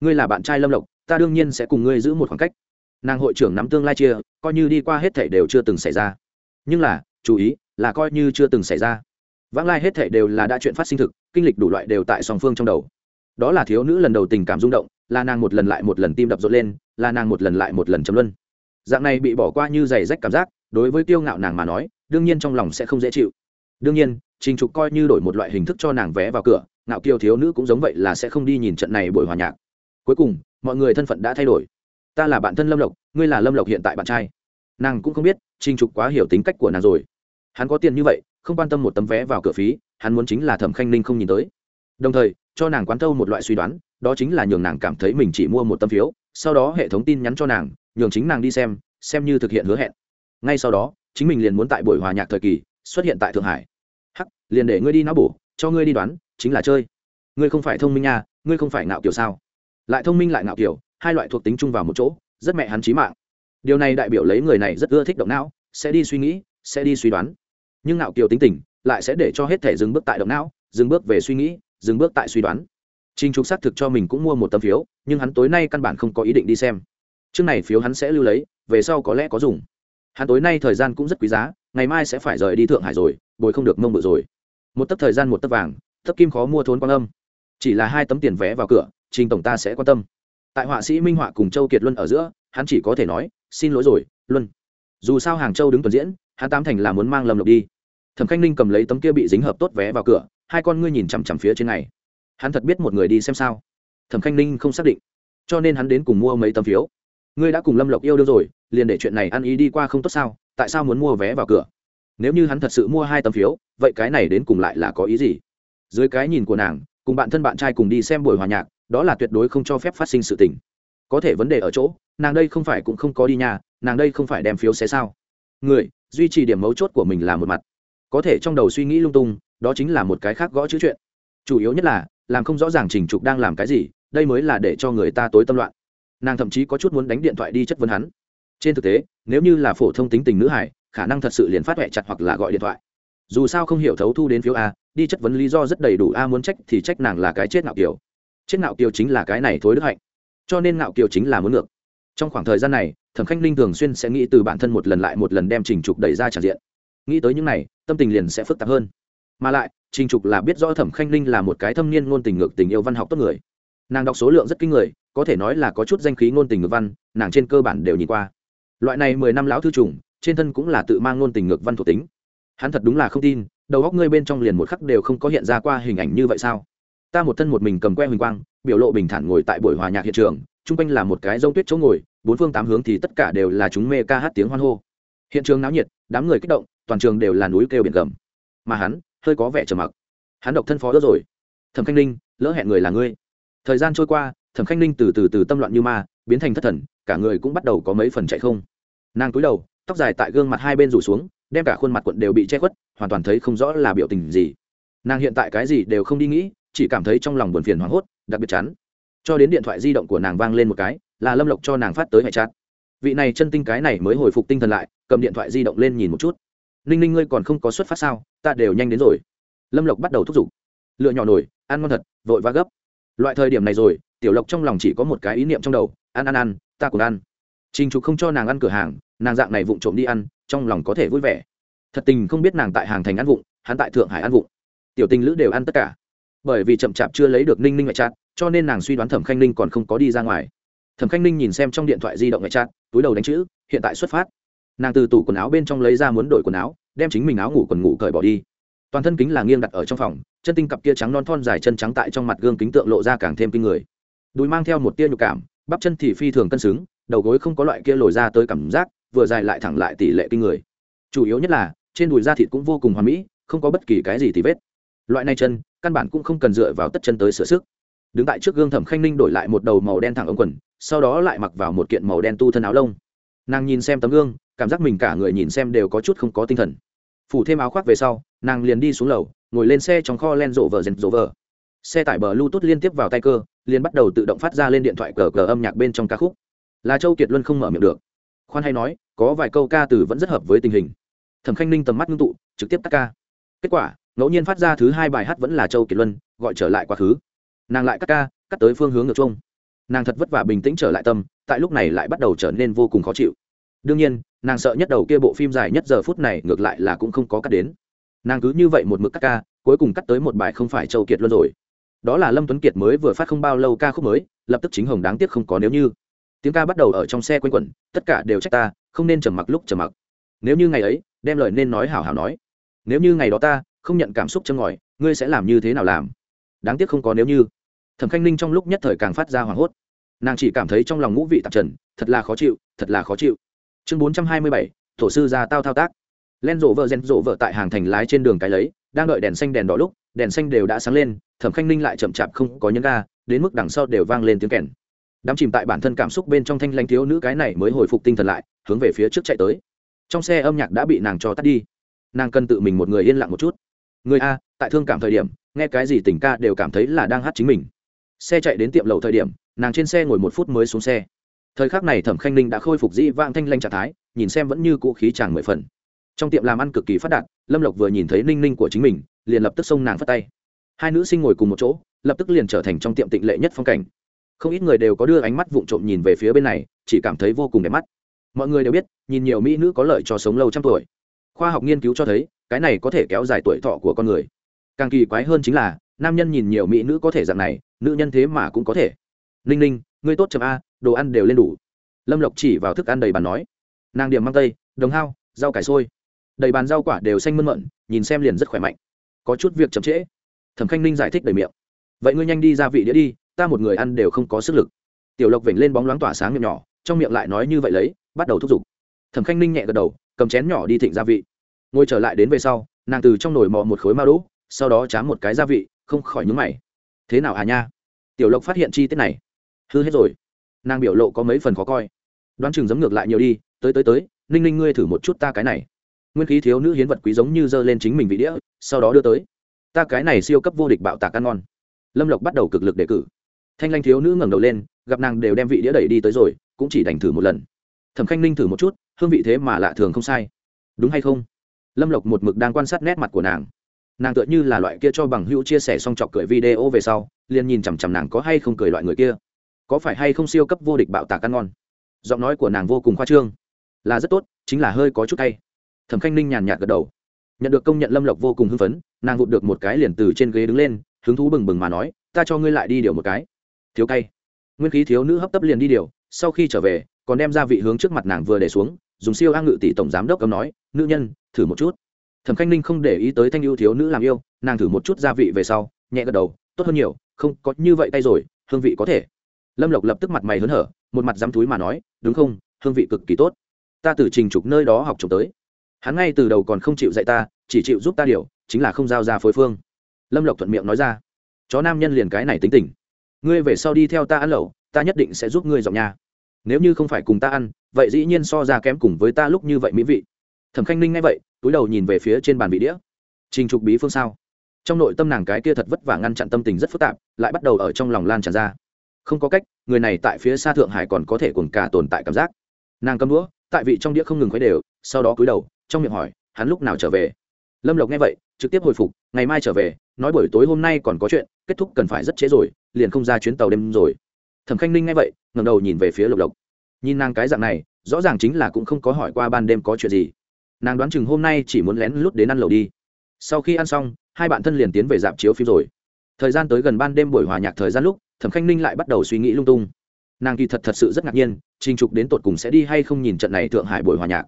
Ngươi là bạn trai lâm lộc, ta đương nhiên sẽ cùng ngươi giữ một khoảng cách. Nàng hội trưởng nắm tương lai chia, coi như đi qua hết thể đều chưa từng xảy ra. Nhưng là, chú ý, là coi như chưa từng xảy ra. Vãng lai hết thể đều là đã chuyện phát sinh thực, kinh lịch đủ loại đều tại song phương trong đầu. Đó là thiếu nữ lần đầu tình cảm rung động, là nàng một lần lại một lần tim đập rộn lên, là nàng một lần lại một lần chấm luân dạng này bị bỏ qua như giày rách cảm giác, đối với tiêu ngạo nàng mà nói, đương nhiên trong lòng sẽ không dễ chịu. Đương nhiên, trình trục coi như đổi một loại hình thức cho nàng vé vào cửa, ngạo kiều thiếu nữ cũng giống vậy là sẽ không đi nhìn trận này buổi hòa nhạc. Cuối cùng, mọi người thân phận đã thay đổi. Ta là bạn thân lâm lộc, ngươi là lâm lộc hiện tại bạn trai. Nàng cũng không biết, trình trục quá hiểu tính cách của nàng rồi. Hắn có tiền như vậy, không quan tâm một tấm vé vào cửa phí, hắn muốn chính là thẩm khanh ninh không nhìn tới. Đồng thời, cho nàng quán thâu một loại suy đoán, đó chính là nhường nàng cảm thấy mình chỉ mua một tấm phiếu sau đó hệ thống tin nhắn cho nàng, nhường chính nàng đi xem xem như thực hiện hứa hẹn. Ngay sau đó, chính mình liền muốn tại buổi hòa nhạc thời kỳ xuất hiện tại thượng hải. Hắc, liền để ngươi đi não bổ, cho ngươi đi đoán, chính là chơi. Ngươi không phải thông minh nha, ngươi không phải ngạo kiểu sao? Lại thông minh lại ngạo kiểu, hai loại thuộc tính chung vào một chỗ, rất mẹ hắn trí mạng. Điều này đại biểu lấy người này rất ưa thích động não, sẽ đi suy nghĩ, sẽ đi suy đoán. Nhưng ngạo kiểu tính tình, lại sẽ để cho hết thể dừng bước tại động não, dừng bước về suy nghĩ, dừng bước tại suy đoán. Trình Trục xác thực cho mình cũng mua một tấm phiếu, nhưng hắn tối nay căn bản không có ý định đi xem. Trước này phiếu hắn sẽ lưu lấy, về sau có lẽ có dùng. Hắn tối nay thời gian cũng rất quý giá, ngày mai sẽ phải rời đi Thượng Hải rồi, bồi không được mông bự rồi. Một tấc thời gian một tấc vàng, tấc kim khó mua thốn quan âm. Chỉ là hai tấm tiền vé vào cửa, Trình tổng ta sẽ quan tâm. Tại họa sĩ Minh Họa cùng Châu Kiệt Luân ở giữa, hắn chỉ có thể nói, xin lỗi rồi, Luân. Dù sao Hàng Châu đứng tuần diễn, hắn tám thành là muốn mang Lâm Lộc đi. Thẩm Khanh Ninh cầm lấy tấm kia bị dính hợp tốt vé vào cửa, hai con ngươi nhìn chằm chằm phía trên này hắn thật biết một người đi xem sao? Thẩm khanh ninh không xác định, cho nên hắn đến cùng mua mấy tấm phiếu. Ngươi đã cùng lâm lộc yêu đương rồi, liền để chuyện này ăn ý đi qua không tốt sao? Tại sao muốn mua vé vào cửa? Nếu như hắn thật sự mua hai tấm phiếu, vậy cái này đến cùng lại là có ý gì? Dưới cái nhìn của nàng, cùng bạn thân bạn trai cùng đi xem buổi hòa nhạc, đó là tuyệt đối không cho phép phát sinh sự tình. Có thể vấn đề ở chỗ, nàng đây không phải cũng không có đi nhà, nàng đây không phải đem phiếu xé sao? Người, duy trì điểm mấu chốt của mình là một mặt. Có thể trong đầu suy nghĩ lung tung, đó chính là một cái khác gõ chữ chuyện. Chủ yếu nhất là làm không rõ ràng trình trục đang làm cái gì, đây mới là để cho người ta tối tâm loạn. Nàng thậm chí có chút muốn đánh điện thoại đi chất vấn hắn. Trên thực tế, nếu như là phổ thông tính tình nữ hải, khả năng thật sự liền phát huệ chặt hoặc là gọi điện thoại. Dù sao không hiểu thấu thu đến phiếu a, đi chất vấn lý do rất đầy đủ a muốn trách thì trách nàng là cái chết nạo kiều. Chết nạo kiều chính là cái này thối đức hạnh. Cho nên nạo kiều chính là muốn ngược. Trong khoảng thời gian này, thẩm khanh linh thường xuyên sẽ nghĩ từ bản thân một lần lại một lần đem trình trục đẩy ra tràn diện. Nghĩ tới những này, tâm tình liền sẽ phức tạp hơn. Mà lại trình trục là biết rõ thẩm khanh linh là một cái thâm niên ngôn tình ngược tình yêu văn học tốt người. Nàng đọc số lượng rất kinh người, có thể nói là có chút danh khí ngôn tình ngược văn, nàng trên cơ bản đều nhìn qua. Loại này mười năm lão thư chủng trên thân cũng là tự mang ngôn tình ngược văn thuộc tính. Hắn thật đúng là không tin, đầu góc ngươi bên trong liền một khắc đều không có hiện ra qua hình ảnh như vậy sao? Ta một thân một mình cầm que huỳnh quang, biểu lộ bình thản ngồi tại buổi hòa nhạc hiện trường, chung quanh là một cái rông tuyết chỗ ngồi, bốn phương tám hướng thì tất cả đều là chúng mê ca hát tiếng hoan hô. Hiện trường náo nhiệt, đám người kích động, toàn trường đều là núi kêu biển gầm. Mà hắn hơi có vẻ trầm mặc. Hắn độc thân phó đỡ rồi. Thẩm khanh ninh, lỡ hẹn người là ngươi. Thời gian trôi qua, thẩm khanh ninh từ từ từ tâm loạn như ma, biến thành thất thần, cả người cũng bắt đầu có mấy phần chạy không. Nàng cúi đầu, tóc dài tại gương mặt hai bên rủ xuống, đem cả khuôn mặt quận đều bị che khuất, hoàn toàn thấy không rõ là biểu tình gì. Nàng hiện tại cái gì đều không đi nghĩ, chỉ cảm thấy trong lòng buồn phiền hoảng hốt, đặc biệt chán. Cho đến điện thoại di động của nàng vang lên một cái, là lâm lộc cho nàng phát tới hệ chát vị này chân tinh cái này mới hồi phục tinh thần lại, cầm điện thoại di động lên nhìn một chút ninh ninh ngươi còn không có xuất phát sao? Ta đều nhanh đến rồi. Lâm lộc bắt đầu thúc giục. Lựa nhỏ nổi, ăn ngon thật, vội và gấp. Loại thời điểm này rồi, tiểu lộc trong lòng chỉ có một cái ý niệm trong đầu, ăn ăn ăn, ta cùng ăn. Trình trục không cho nàng ăn cửa hàng, nàng dạng này vụng trộm đi ăn, trong lòng có thể vui vẻ. Thật tình không biết nàng tại hàng thành ăn vụng, hắn tại thượng hải ăn vụng. Tiểu tình lữ đều ăn tất cả. Bởi vì chậm chạp chưa lấy được ninh ninh ngoại trát cho nên nàng suy đoán thẩm khanh ninh còn không có đi ra ngoài. Thẩm khanh ninh nhìn xem trong điện thoại di động ngoại trát túi đầu đánh chữ, hiện tại xuất phát nàng từ tủ quần áo bên trong lấy ra muốn đổi quần áo, đem chính mình áo ngủ quần ngủ cởi bỏ đi. Toàn thân kính là nghiêng đặt ở trong phòng, chân tinh cặp kia trắng non thon dài chân trắng tại trong mặt gương kính tượng lộ ra càng thêm kinh người. Đùi mang theo một tia nhục cảm, bắp chân thì phi thường cân xứng, đầu gối không có loại kia lồi ra tới cảm giác, vừa dài lại thẳng lại tỷ lệ kinh người. Chủ yếu nhất là, trên đùi da thịt cũng vô cùng hoàn mỹ, không có bất kỳ cái gì thì vết. Loại này chân, căn bản cũng không cần dựa vào tất chân tới sửa sức. Đứng tại trước gương thẩm khanh ninh đổi lại một đầu màu đen thẳng ống quần, sau đó lại mặc vào một kiện màu đen tu thân áo lông. Nàng nhìn xem tấm gương cảm giác mình cả người nhìn xem đều có chút không có tinh thần. Phủ thêm áo khoác về sau, nàng liền đi xuống lầu, ngồi lên xe trong kho len rộ vờ rèn rộ vờ. Xe tải bờ bluetooth liên tiếp vào tay cơ, liền bắt đầu tự động phát ra lên điện thoại cờ cờ âm nhạc bên trong ca khúc. Là châu kiệt luân không mở miệng được. Khoan hay nói, có vài câu ca từ vẫn rất hợp với tình hình. Thẩm khanh ninh tầm mắt ngưng tụ, trực tiếp tắt ca. Kết quả, ngẫu nhiên phát ra thứ hai bài hát vẫn là châu kiệt luân, gọi trở lại quá khứ. Nàng lại cắt ca, cắt tới phương hướng ngược chung. Nàng thật vất vả bình tĩnh trở lại tâm, tại lúc này lại bắt đầu trở nên vô cùng khó chịu. Đương nhiên nàng sợ nhất đầu kia bộ phim dài nhất giờ phút này ngược lại là cũng không có cắt đến. Nàng cứ như vậy một mực cắt ca, cuối cùng cắt tới một bài không phải châu kiệt luôn rồi. Đó là lâm tuấn kiệt mới vừa phát không bao lâu ca khúc mới, lập tức chính hồng đáng tiếc không có nếu như. Tiếng ca bắt đầu ở trong xe quanh quẩn, tất cả đều trách ta, không nên trầm mặc lúc trầm mặc. Nếu như ngày ấy, đem lời nên nói hảo hảo nói. Nếu như ngày đó ta, không nhận cảm xúc châm ngòi, ngươi sẽ làm như thế nào làm? Đáng tiếc không có nếu như. Thẩm khanh ninh trong lúc nhất thời càng phát ra hoảng hốt. Nàng chỉ cảm thấy trong lòng ngũ vị tạp trần, thật là khó chịu, thật là khó chịu chương bốn trăm hai mươi bảy, thổ sư ra tao thao tác. Len rộ vợ rèn rộ vợ tại hàng thành lái trên đường cái lấy, đang đợi đèn xanh đèn đỏ lúc, đèn xanh đều đã sáng lên, thẩm khanh ninh lại chậm chạp không có nhấn ga, đến mức đằng sau đều vang lên tiếng kèn. Đám chìm tại bản thân cảm xúc bên trong thanh lanh thiếu nữ cái này mới hồi phục tinh thần lại, hướng về phía trước chạy tới. Trong xe âm nhạc đã bị nàng cho tắt đi. Nàng cần tự mình một người yên lặng một chút. Người a, tại thương cảm thời điểm, nghe cái gì tình ca đều cảm thấy là đang hát chính mình. Xe chạy đến tiệm lầu thời điểm, nàng trên xe ngồi một phút mới xuống xe thời khắc này thẩm khanh ninh đã khôi phục dĩ vang thanh lanh trạng thái, nhìn xem vẫn như cũ khí chàng mười phần. Trong tiệm làm ăn cực kỳ phát đạt, lâm lộc vừa nhìn thấy ninh ninh của chính mình, liền lập tức xông nàng phất tay. Hai nữ sinh ngồi cùng một chỗ, lập tức liền trở thành trong tiệm tịnh lệ nhất phong cảnh. Không ít người đều có đưa ánh mắt vụng trộm nhìn về phía bên này, chỉ cảm thấy vô cùng đẹp mắt. Mọi người đều biết, nhìn nhiều mỹ nữ có lợi cho sống lâu trăm tuổi. Khoa học nghiên cứu cho thấy, cái này có thể kéo dài tuổi thọ của con người. Càng kỳ quái hơn chính là, nam nhân nhìn nhiều mỹ nữ có thể dạng này, nữ nhân thế mà cũng có thể. Ninh ninh ngươi tốt chậm a, đồ ăn đều lên đủ. Lâm lộc chỉ vào thức ăn đầy bàn nói. Nàng điểm mang tây, đồng hao, rau cải sôi đầy bàn rau quả đều xanh mơn mận, nhìn xem liền rất khỏe mạnh. Có chút việc chậm trễ. Thẩm khanh ninh giải thích đầy miệng. Vậy ngươi nhanh đi ra vị đĩa đi, ta một người ăn đều không có sức lực. Tiểu lộc vểnh lên bóng loáng tỏa sáng miệng nhỏ, trong miệng lại nói như vậy lấy, bắt đầu thúc giục. Thẩm khanh ninh nhẹ gật đầu, cầm chén nhỏ đi thịnh gia vị. Ngồi trở lại đến về sau, nàng từ trong nồi mò một khối mao đỗ, sau đó chám một cái gia vị, không khỏi nhúng mày. Thế nào à nha? Tiểu lộc phát hiện chi tiết này hư hết rồi. Nàng biểu lộ có mấy phần khó coi. Đoán chừng giấm ngược lại nhiều đi, tới tới tới, ninh ninh ngươi thử một chút ta cái này. Nguyên khí thiếu nữ hiến vật quý giống như giơ lên chính mình vị đĩa, sau đó đưa tới. Ta cái này siêu cấp vô địch bạo tạc ăn ngon. Lâm lộc bắt đầu cực lực đề cử. Thanh lanh thiếu nữ ngẩng đầu lên, gặp nàng đều đem vị đĩa đẩy đi tới rồi, cũng chỉ đành thử một lần. Thẩm khanh ninh thử một chút, hương vị thế mà lạ thường không sai. Đúng hay không? Lâm lộc một mực đang quan sát nét mặt của nàng. Nàng tựa như là loại kia cho bằng hữu chia sẻ xong chọc cười video về sau, liền nhìn chằm chằm nàng có hay không cười loại người kia có phải hay không siêu cấp vô địch bạo tạc ăn ngon? Giọng nói của nàng vô cùng khoa trương. Là rất tốt, chính là hơi có chút tay thẩm khanh ninh nhàn nhạt gật đầu. Nhận được công nhận lâm lộc vô cùng hưng phấn, nàng vụt được một cái liền từ trên ghế đứng lên, hứng thú bừng bừng mà nói, ta cho ngươi lại đi điều một cái. Thiếu cay. Nguyên khí thiếu nữ hấp tấp liền đi điều, sau khi trở về, còn đem ra vị hướng trước mặt nàng vừa để xuống, dùng siêu a ngự tỷ tổng giám đốc cầm nói, nữ nhân, thử một chút. Thẩm khanh ninh không để ý tới thanh ưu thiếu nữ làm yêu, nàng thử một chút gia vị về sau, nhẹ gật đầu, tốt hơn nhiều, không có như vậy tay rồi, hương vị có thể lâm lộc lập tức mặt mày hớn hở, một mặt dám túi mà nói, đúng không? Hương vị cực kỳ tốt. Ta từ trình trục nơi đó học trộm tới. Hắn ngay từ đầu còn không chịu dạy ta, chỉ chịu giúp ta điều, chính là không giao ra phối phương. Lâm lộc thuận miệng nói ra, chó nam nhân liền cái này tính tình. Ngươi về sau đi theo ta ăn lẩu, ta nhất định sẽ giúp ngươi dọn nhà. Nếu như không phải cùng ta ăn, vậy dĩ nhiên so ra kém cùng với ta lúc như vậy mỹ vị. Thẩm khanh ninh nghe vậy, túi đầu nhìn về phía trên bàn vị đĩa. Trình trục bí phương sao? Trong nội tâm nàng cái kia thật vất vả ngăn chặn tâm tình rất phức tạp, lại bắt đầu ở trong lòng lan tràn ra không có cách, người này tại phía xa thượng hải còn có thể cùng cả tồn tại cảm giác. Nàng cầm đũa, tại vị trong đĩa không ngừng khuấy đều, sau đó cúi đầu, trong miệng hỏi, hắn lúc nào trở về? Lâm lộc nghe vậy, trực tiếp hồi phục, ngày mai trở về, nói buổi tối hôm nay còn có chuyện, kết thúc cần phải rất trễ rồi, liền không ra chuyến tàu đêm rồi. Thẩm khanh ninh nghe vậy, ngẩng đầu nhìn về phía lộc lộc. Nhìn nàng cái dạng này, rõ ràng chính là cũng không có hỏi qua ban đêm có chuyện gì. Nàng đoán chừng hôm nay chỉ muốn lén lút đến ăn lẩu đi. Sau khi ăn xong, hai bạn thân liền tiến về dạp chiếu phim rồi. Thời gian tới gần ban đêm buổi hòa nhạc thời gian lúc thẩm khanh ninh lại bắt đầu suy nghĩ lung tung nàng kỳ thật thật sự rất ngạc nhiên trình trục đến tột cùng sẽ đi hay không nhìn trận này thượng hải buổi hòa nhạc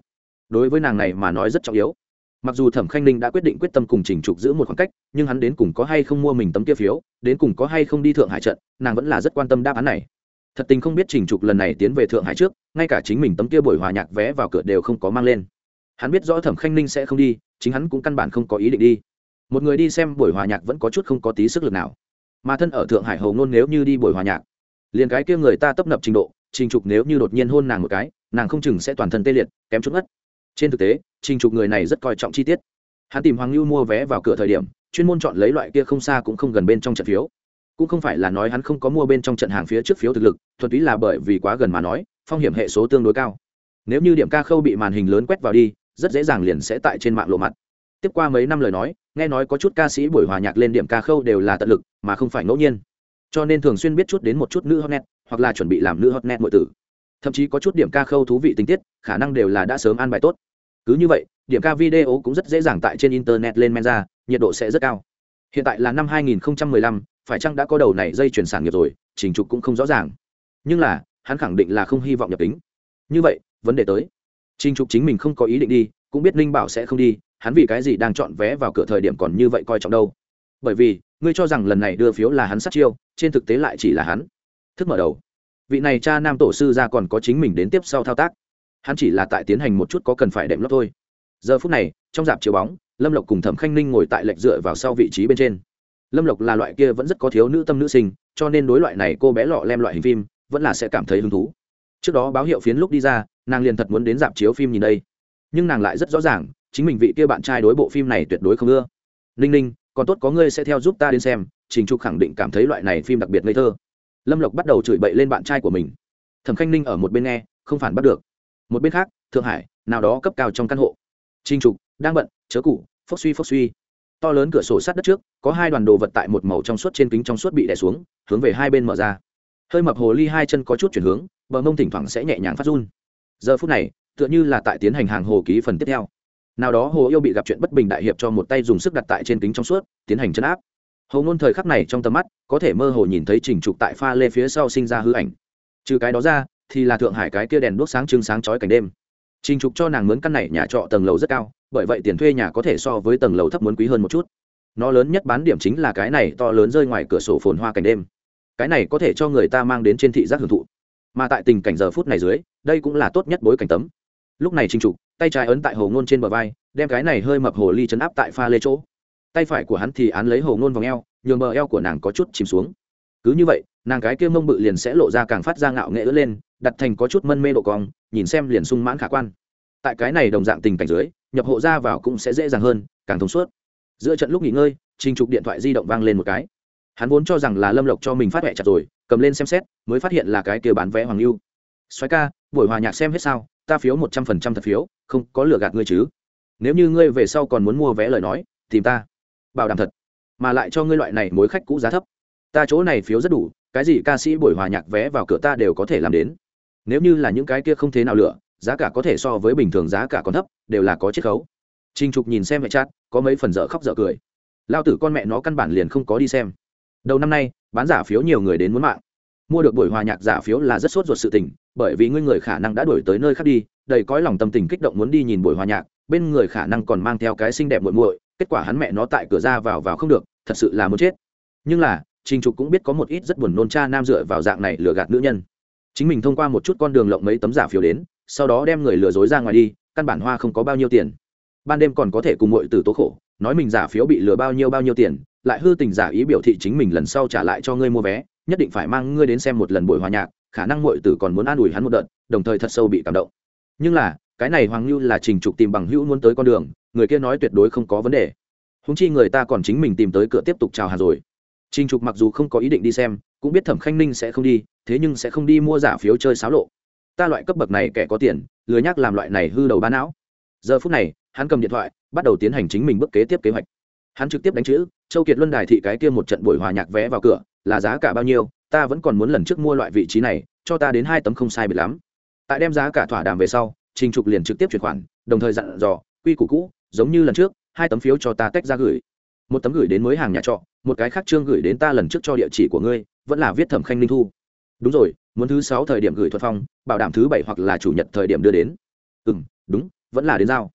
đối với nàng này mà nói rất trọng yếu mặc dù thẩm khanh ninh đã quyết định quyết tâm cùng trình trục giữ một khoảng cách nhưng hắn đến cùng có hay không mua mình tấm kia phiếu đến cùng có hay không đi thượng hải trận nàng vẫn là rất quan tâm đáp án này thật tình không biết trình trục lần này tiến về thượng hải trước ngay cả chính mình tấm kia buổi hòa nhạc vé vào cửa đều không có mang lên hắn biết rõ thẩm khanh ninh sẽ không đi chính hắn cũng căn bản không có ý định đi một người đi xem buổi hòa nhạc vẫn có chút không có tí sức lực nào mà thân ở thượng hải hầu ngôn nếu như đi buổi hòa nhạc, liền cái kia người ta tấp nập trình độ, trình trục nếu như đột nhiên hôn nàng một cái, nàng không chừng sẽ toàn thân tê liệt, kém chút ngất. Trên thực tế, trình trục người này rất coi trọng chi tiết. Hắn tìm hoàng lưu mua vé vào cửa thời điểm, chuyên môn chọn lấy loại kia không xa cũng không gần bên trong trận phiếu. Cũng không phải là nói hắn không có mua bên trong trận hàng phía trước phiếu thực lực, thuần túy là bởi vì quá gần mà nói, phong hiểm hệ số tương đối cao. Nếu như điểm ca khâu bị màn hình lớn quét vào đi, rất dễ dàng liền sẽ tại trên mạng lộ mặt tiếp qua mấy năm lời nói nghe nói có chút ca sĩ buổi hòa nhạc lên điểm ca khâu đều là tận lực mà không phải ngẫu nhiên. Cho nên thường xuyên biết chút đến một chút nữ hotnet hoặc là chuẩn bị làm nữ hotnet mọi tử. Thậm chí có chút điểm ca khâu thú vị tình tiết khả năng đều là đã sớm an bài tốt. Cứ như vậy điểm ca video cũng rất dễ dàng tại trên internet lên men ra nhiệt độ sẽ rất cao. Hiện tại là năm 2015, phải chăng đã có đầu này dây chuyển sản nghiệp rồi trình trục cũng không rõ ràng. Nhưng là hắn khẳng định là không hy vọng nhập tính. Như vậy vấn đề tới. Trình trục chính mình không có ý định đi cũng biết linh bảo sẽ không đi hắn vì cái gì đang chọn vé vào cửa thời điểm còn như vậy coi trọng đâu? Bởi vì, ngươi cho rằng lần này đưa phiếu là hắn sát chiêu, trên thực tế lại chỉ là hắn. Thức mở đầu. Vị này cha nam tổ sư ra còn có chính mình đến tiếp sau thao tác. Hắn chỉ là tại tiến hành một chút có cần phải đệm lót thôi. Giờ phút này, trong dạp chiếu bóng, lâm lộc cùng thẩm khanh ninh ngồi tại lệch dựa vào sau vị trí bên trên. Lâm lộc là loại kia vẫn rất có thiếu nữ tâm nữ sinh, cho nên đối loại này cô bé lọ lem loại hình phim, vẫn là sẽ cảm thấy hứng thú. Trước đó báo hiệu phiến lúc đi ra, nàng liền thật muốn đến dạp chiếu phim nhìn đây. Nhưng nàng lại rất rõ ràng chính mình vị kia bạn trai đối bộ phim này tuyệt đối không ưa. Ninh ninh, còn tốt có ngươi sẽ theo giúp ta đến xem, trình trục khẳng định cảm thấy loại này phim đặc biệt ngây thơ. Lâm lộc bắt đầu chửi bậy lên bạn trai của mình. Thẩm khanh ninh ở một bên nghe, không phản bắt được. Một bên khác, thượng hải, nào đó cấp cao trong căn hộ. Trình trục, đang bận, chớ cụ phốc suy phốc suy. To lớn cửa sổ sát đất trước, có hai đoàn đồ vật tại một màu trong suốt trên kính trong suốt bị đè xuống, hướng về hai bên mở ra. Hơi mập hồ ly hai chân có chút chuyển hướng, bờ mông thỉnh thoảng sẽ nhẹ nhàng phát run. Giờ phút này, tựa như là tại tiến hành hàng hồ ký phần tiếp theo nào đó hồ yêu bị gặp chuyện bất bình đại hiệp cho một tay dùng sức đặt tại trên kính trong suốt, tiến hành chấn áp. Hầu ngôn thời khắc này trong tầm mắt, có thể mơ hồ nhìn thấy trình trục tại pha lê phía sau sinh ra hư ảnh. Trừ cái đó ra, thì là thượng hải cái kia đèn đuốc sáng trưng sáng chói cảnh đêm. Trình trục cho nàng mướn căn này nhà trọ tầng lầu rất cao, bởi vậy tiền thuê nhà có thể so với tầng lầu thấp muốn quý hơn một chút. Nó lớn nhất bán điểm chính là cái này to lớn rơi ngoài cửa sổ phồn hoa cảnh đêm. Cái này có thể cho người ta mang đến trên thị giác hưởng thụ. Mà tại tình cảnh giờ phút này dưới, đây cũng là tốt nhất bối cảnh tấm. Lúc này trình trục tay trái ấn tại hồ ngôn trên bờ vai, đem cái này hơi mập hồ ly chấn áp tại pha lê chỗ. Tay phải của hắn thì án lấy hồ ngôn vòng eo, nhường bờ eo của nàng có chút chìm xuống. Cứ như vậy, nàng cái kia mông bự liền sẽ lộ ra càng phát ra ngạo nghệ ớt lên, đặt thành có chút mân mê độ cong, nhìn xem liền sung mãn khả quan. Tại cái này đồng dạng tình cảnh dưới, nhập hộ ra vào cũng sẽ dễ dàng hơn, càng thông suốt. Giữa trận lúc nghỉ ngơi, trình trục điện thoại di động vang lên một cái. Hắn vốn cho rằng là lâm lộc cho mình phát huệ chặt rồi, cầm lên xem xét, mới phát hiện là cái kia bán vé hoàng lưu xoáy ca, buổi hòa nhạc xem hết sao? Ta phiếu một trăm phần trăm thật phiếu, không, có lừa gạt ngươi chứ. Nếu như ngươi về sau còn muốn mua vé lời nói, tìm ta. Bảo đảm thật. Mà lại cho ngươi loại này mối khách cũ giá thấp. Ta chỗ này phiếu rất đủ, cái gì ca sĩ buổi hòa nhạc vé vào cửa ta đều có thể làm đến. Nếu như là những cái kia không thế nào lựa, giá cả có thể so với bình thường giá cả còn thấp, đều là có chiết khấu. Trinh trục nhìn xem mẹ chat, có mấy phần dở khóc dở cười. Lao tử con mẹ nó căn bản liền không có đi xem. Đầu năm nay, bán giả phiếu nhiều người đến muốn mạng. Mua được buổi hòa nhạc giả phiếu là rất sốt ruột sự tình bởi vì ngươi người khả năng đã đổi tới nơi khác đi, đầy cõi lòng tâm tình kích động muốn đi nhìn buổi hòa nhạc, bên người khả năng còn mang theo cái xinh đẹp muội muội, kết quả hắn mẹ nó tại cửa ra vào vào không được, thật sự là muốn chết. Nhưng là, trình trục cũng biết có một ít rất buồn nôn cha nam dựa vào dạng này lừa gạt nữ nhân. Chính mình thông qua một chút con đường lộng mấy tấm giả phiếu đến, sau đó đem người lừa dối ra ngoài đi, căn bản hoa không có bao nhiêu tiền. Ban đêm còn có thể cùng mọi từ tố khổ, nói mình giả phiếu bị lừa bao nhiêu bao nhiêu tiền, lại hư tình giả ý biểu thị chính mình lần sau trả lại cho ngươi mua vé, nhất định phải mang ngươi đến xem một lần buổi hòa nhạc khả năng muội tử còn muốn an ủi hắn một đợt, đồng thời thật sâu bị cảm động. Nhưng là, cái này hoàng Nưu là trình trục tìm bằng hữu muốn tới con đường, người kia nói tuyệt đối không có vấn đề. Huống chi người ta còn chính mình tìm tới cửa tiếp tục chào hàng rồi. Trình trục mặc dù không có ý định đi xem, cũng biết thẩm khanh ninh sẽ không đi, thế nhưng sẽ không đi mua giả phiếu chơi xáo lộ. Ta loại cấp bậc này kẻ có tiền lừa nhắc làm loại này hư đầu bán não. Giờ phút này, hắn cầm điện thoại, bắt đầu tiến hành chính mình bước kế tiếp kế hoạch. Hắn trực tiếp đánh chữ, châu kiệt luân đài thị cái kia một trận buổi hòa nhạc vé vào cửa, là giá cả bao nhiêu ta vẫn còn muốn lần trước mua loại vị trí này, cho ta đến hai tấm không sai biệt lắm. Tại đem giá cả thỏa đàm về sau, trình trục liền trực tiếp chuyển khoản, đồng thời dặn dò, quy củ cũ, giống như lần trước, hai tấm phiếu cho ta tách ra gửi. Một tấm gửi đến mới hàng nhà trọ, một cái khác trương gửi đến ta lần trước cho địa chỉ của ngươi, vẫn là viết thẩm khanh ninh thu. Đúng rồi, muốn thứ sáu thời điểm gửi thuật phong, bảo đảm thứ bảy hoặc là chủ nhật thời điểm đưa đến. Ừ đúng, vẫn là đến giao.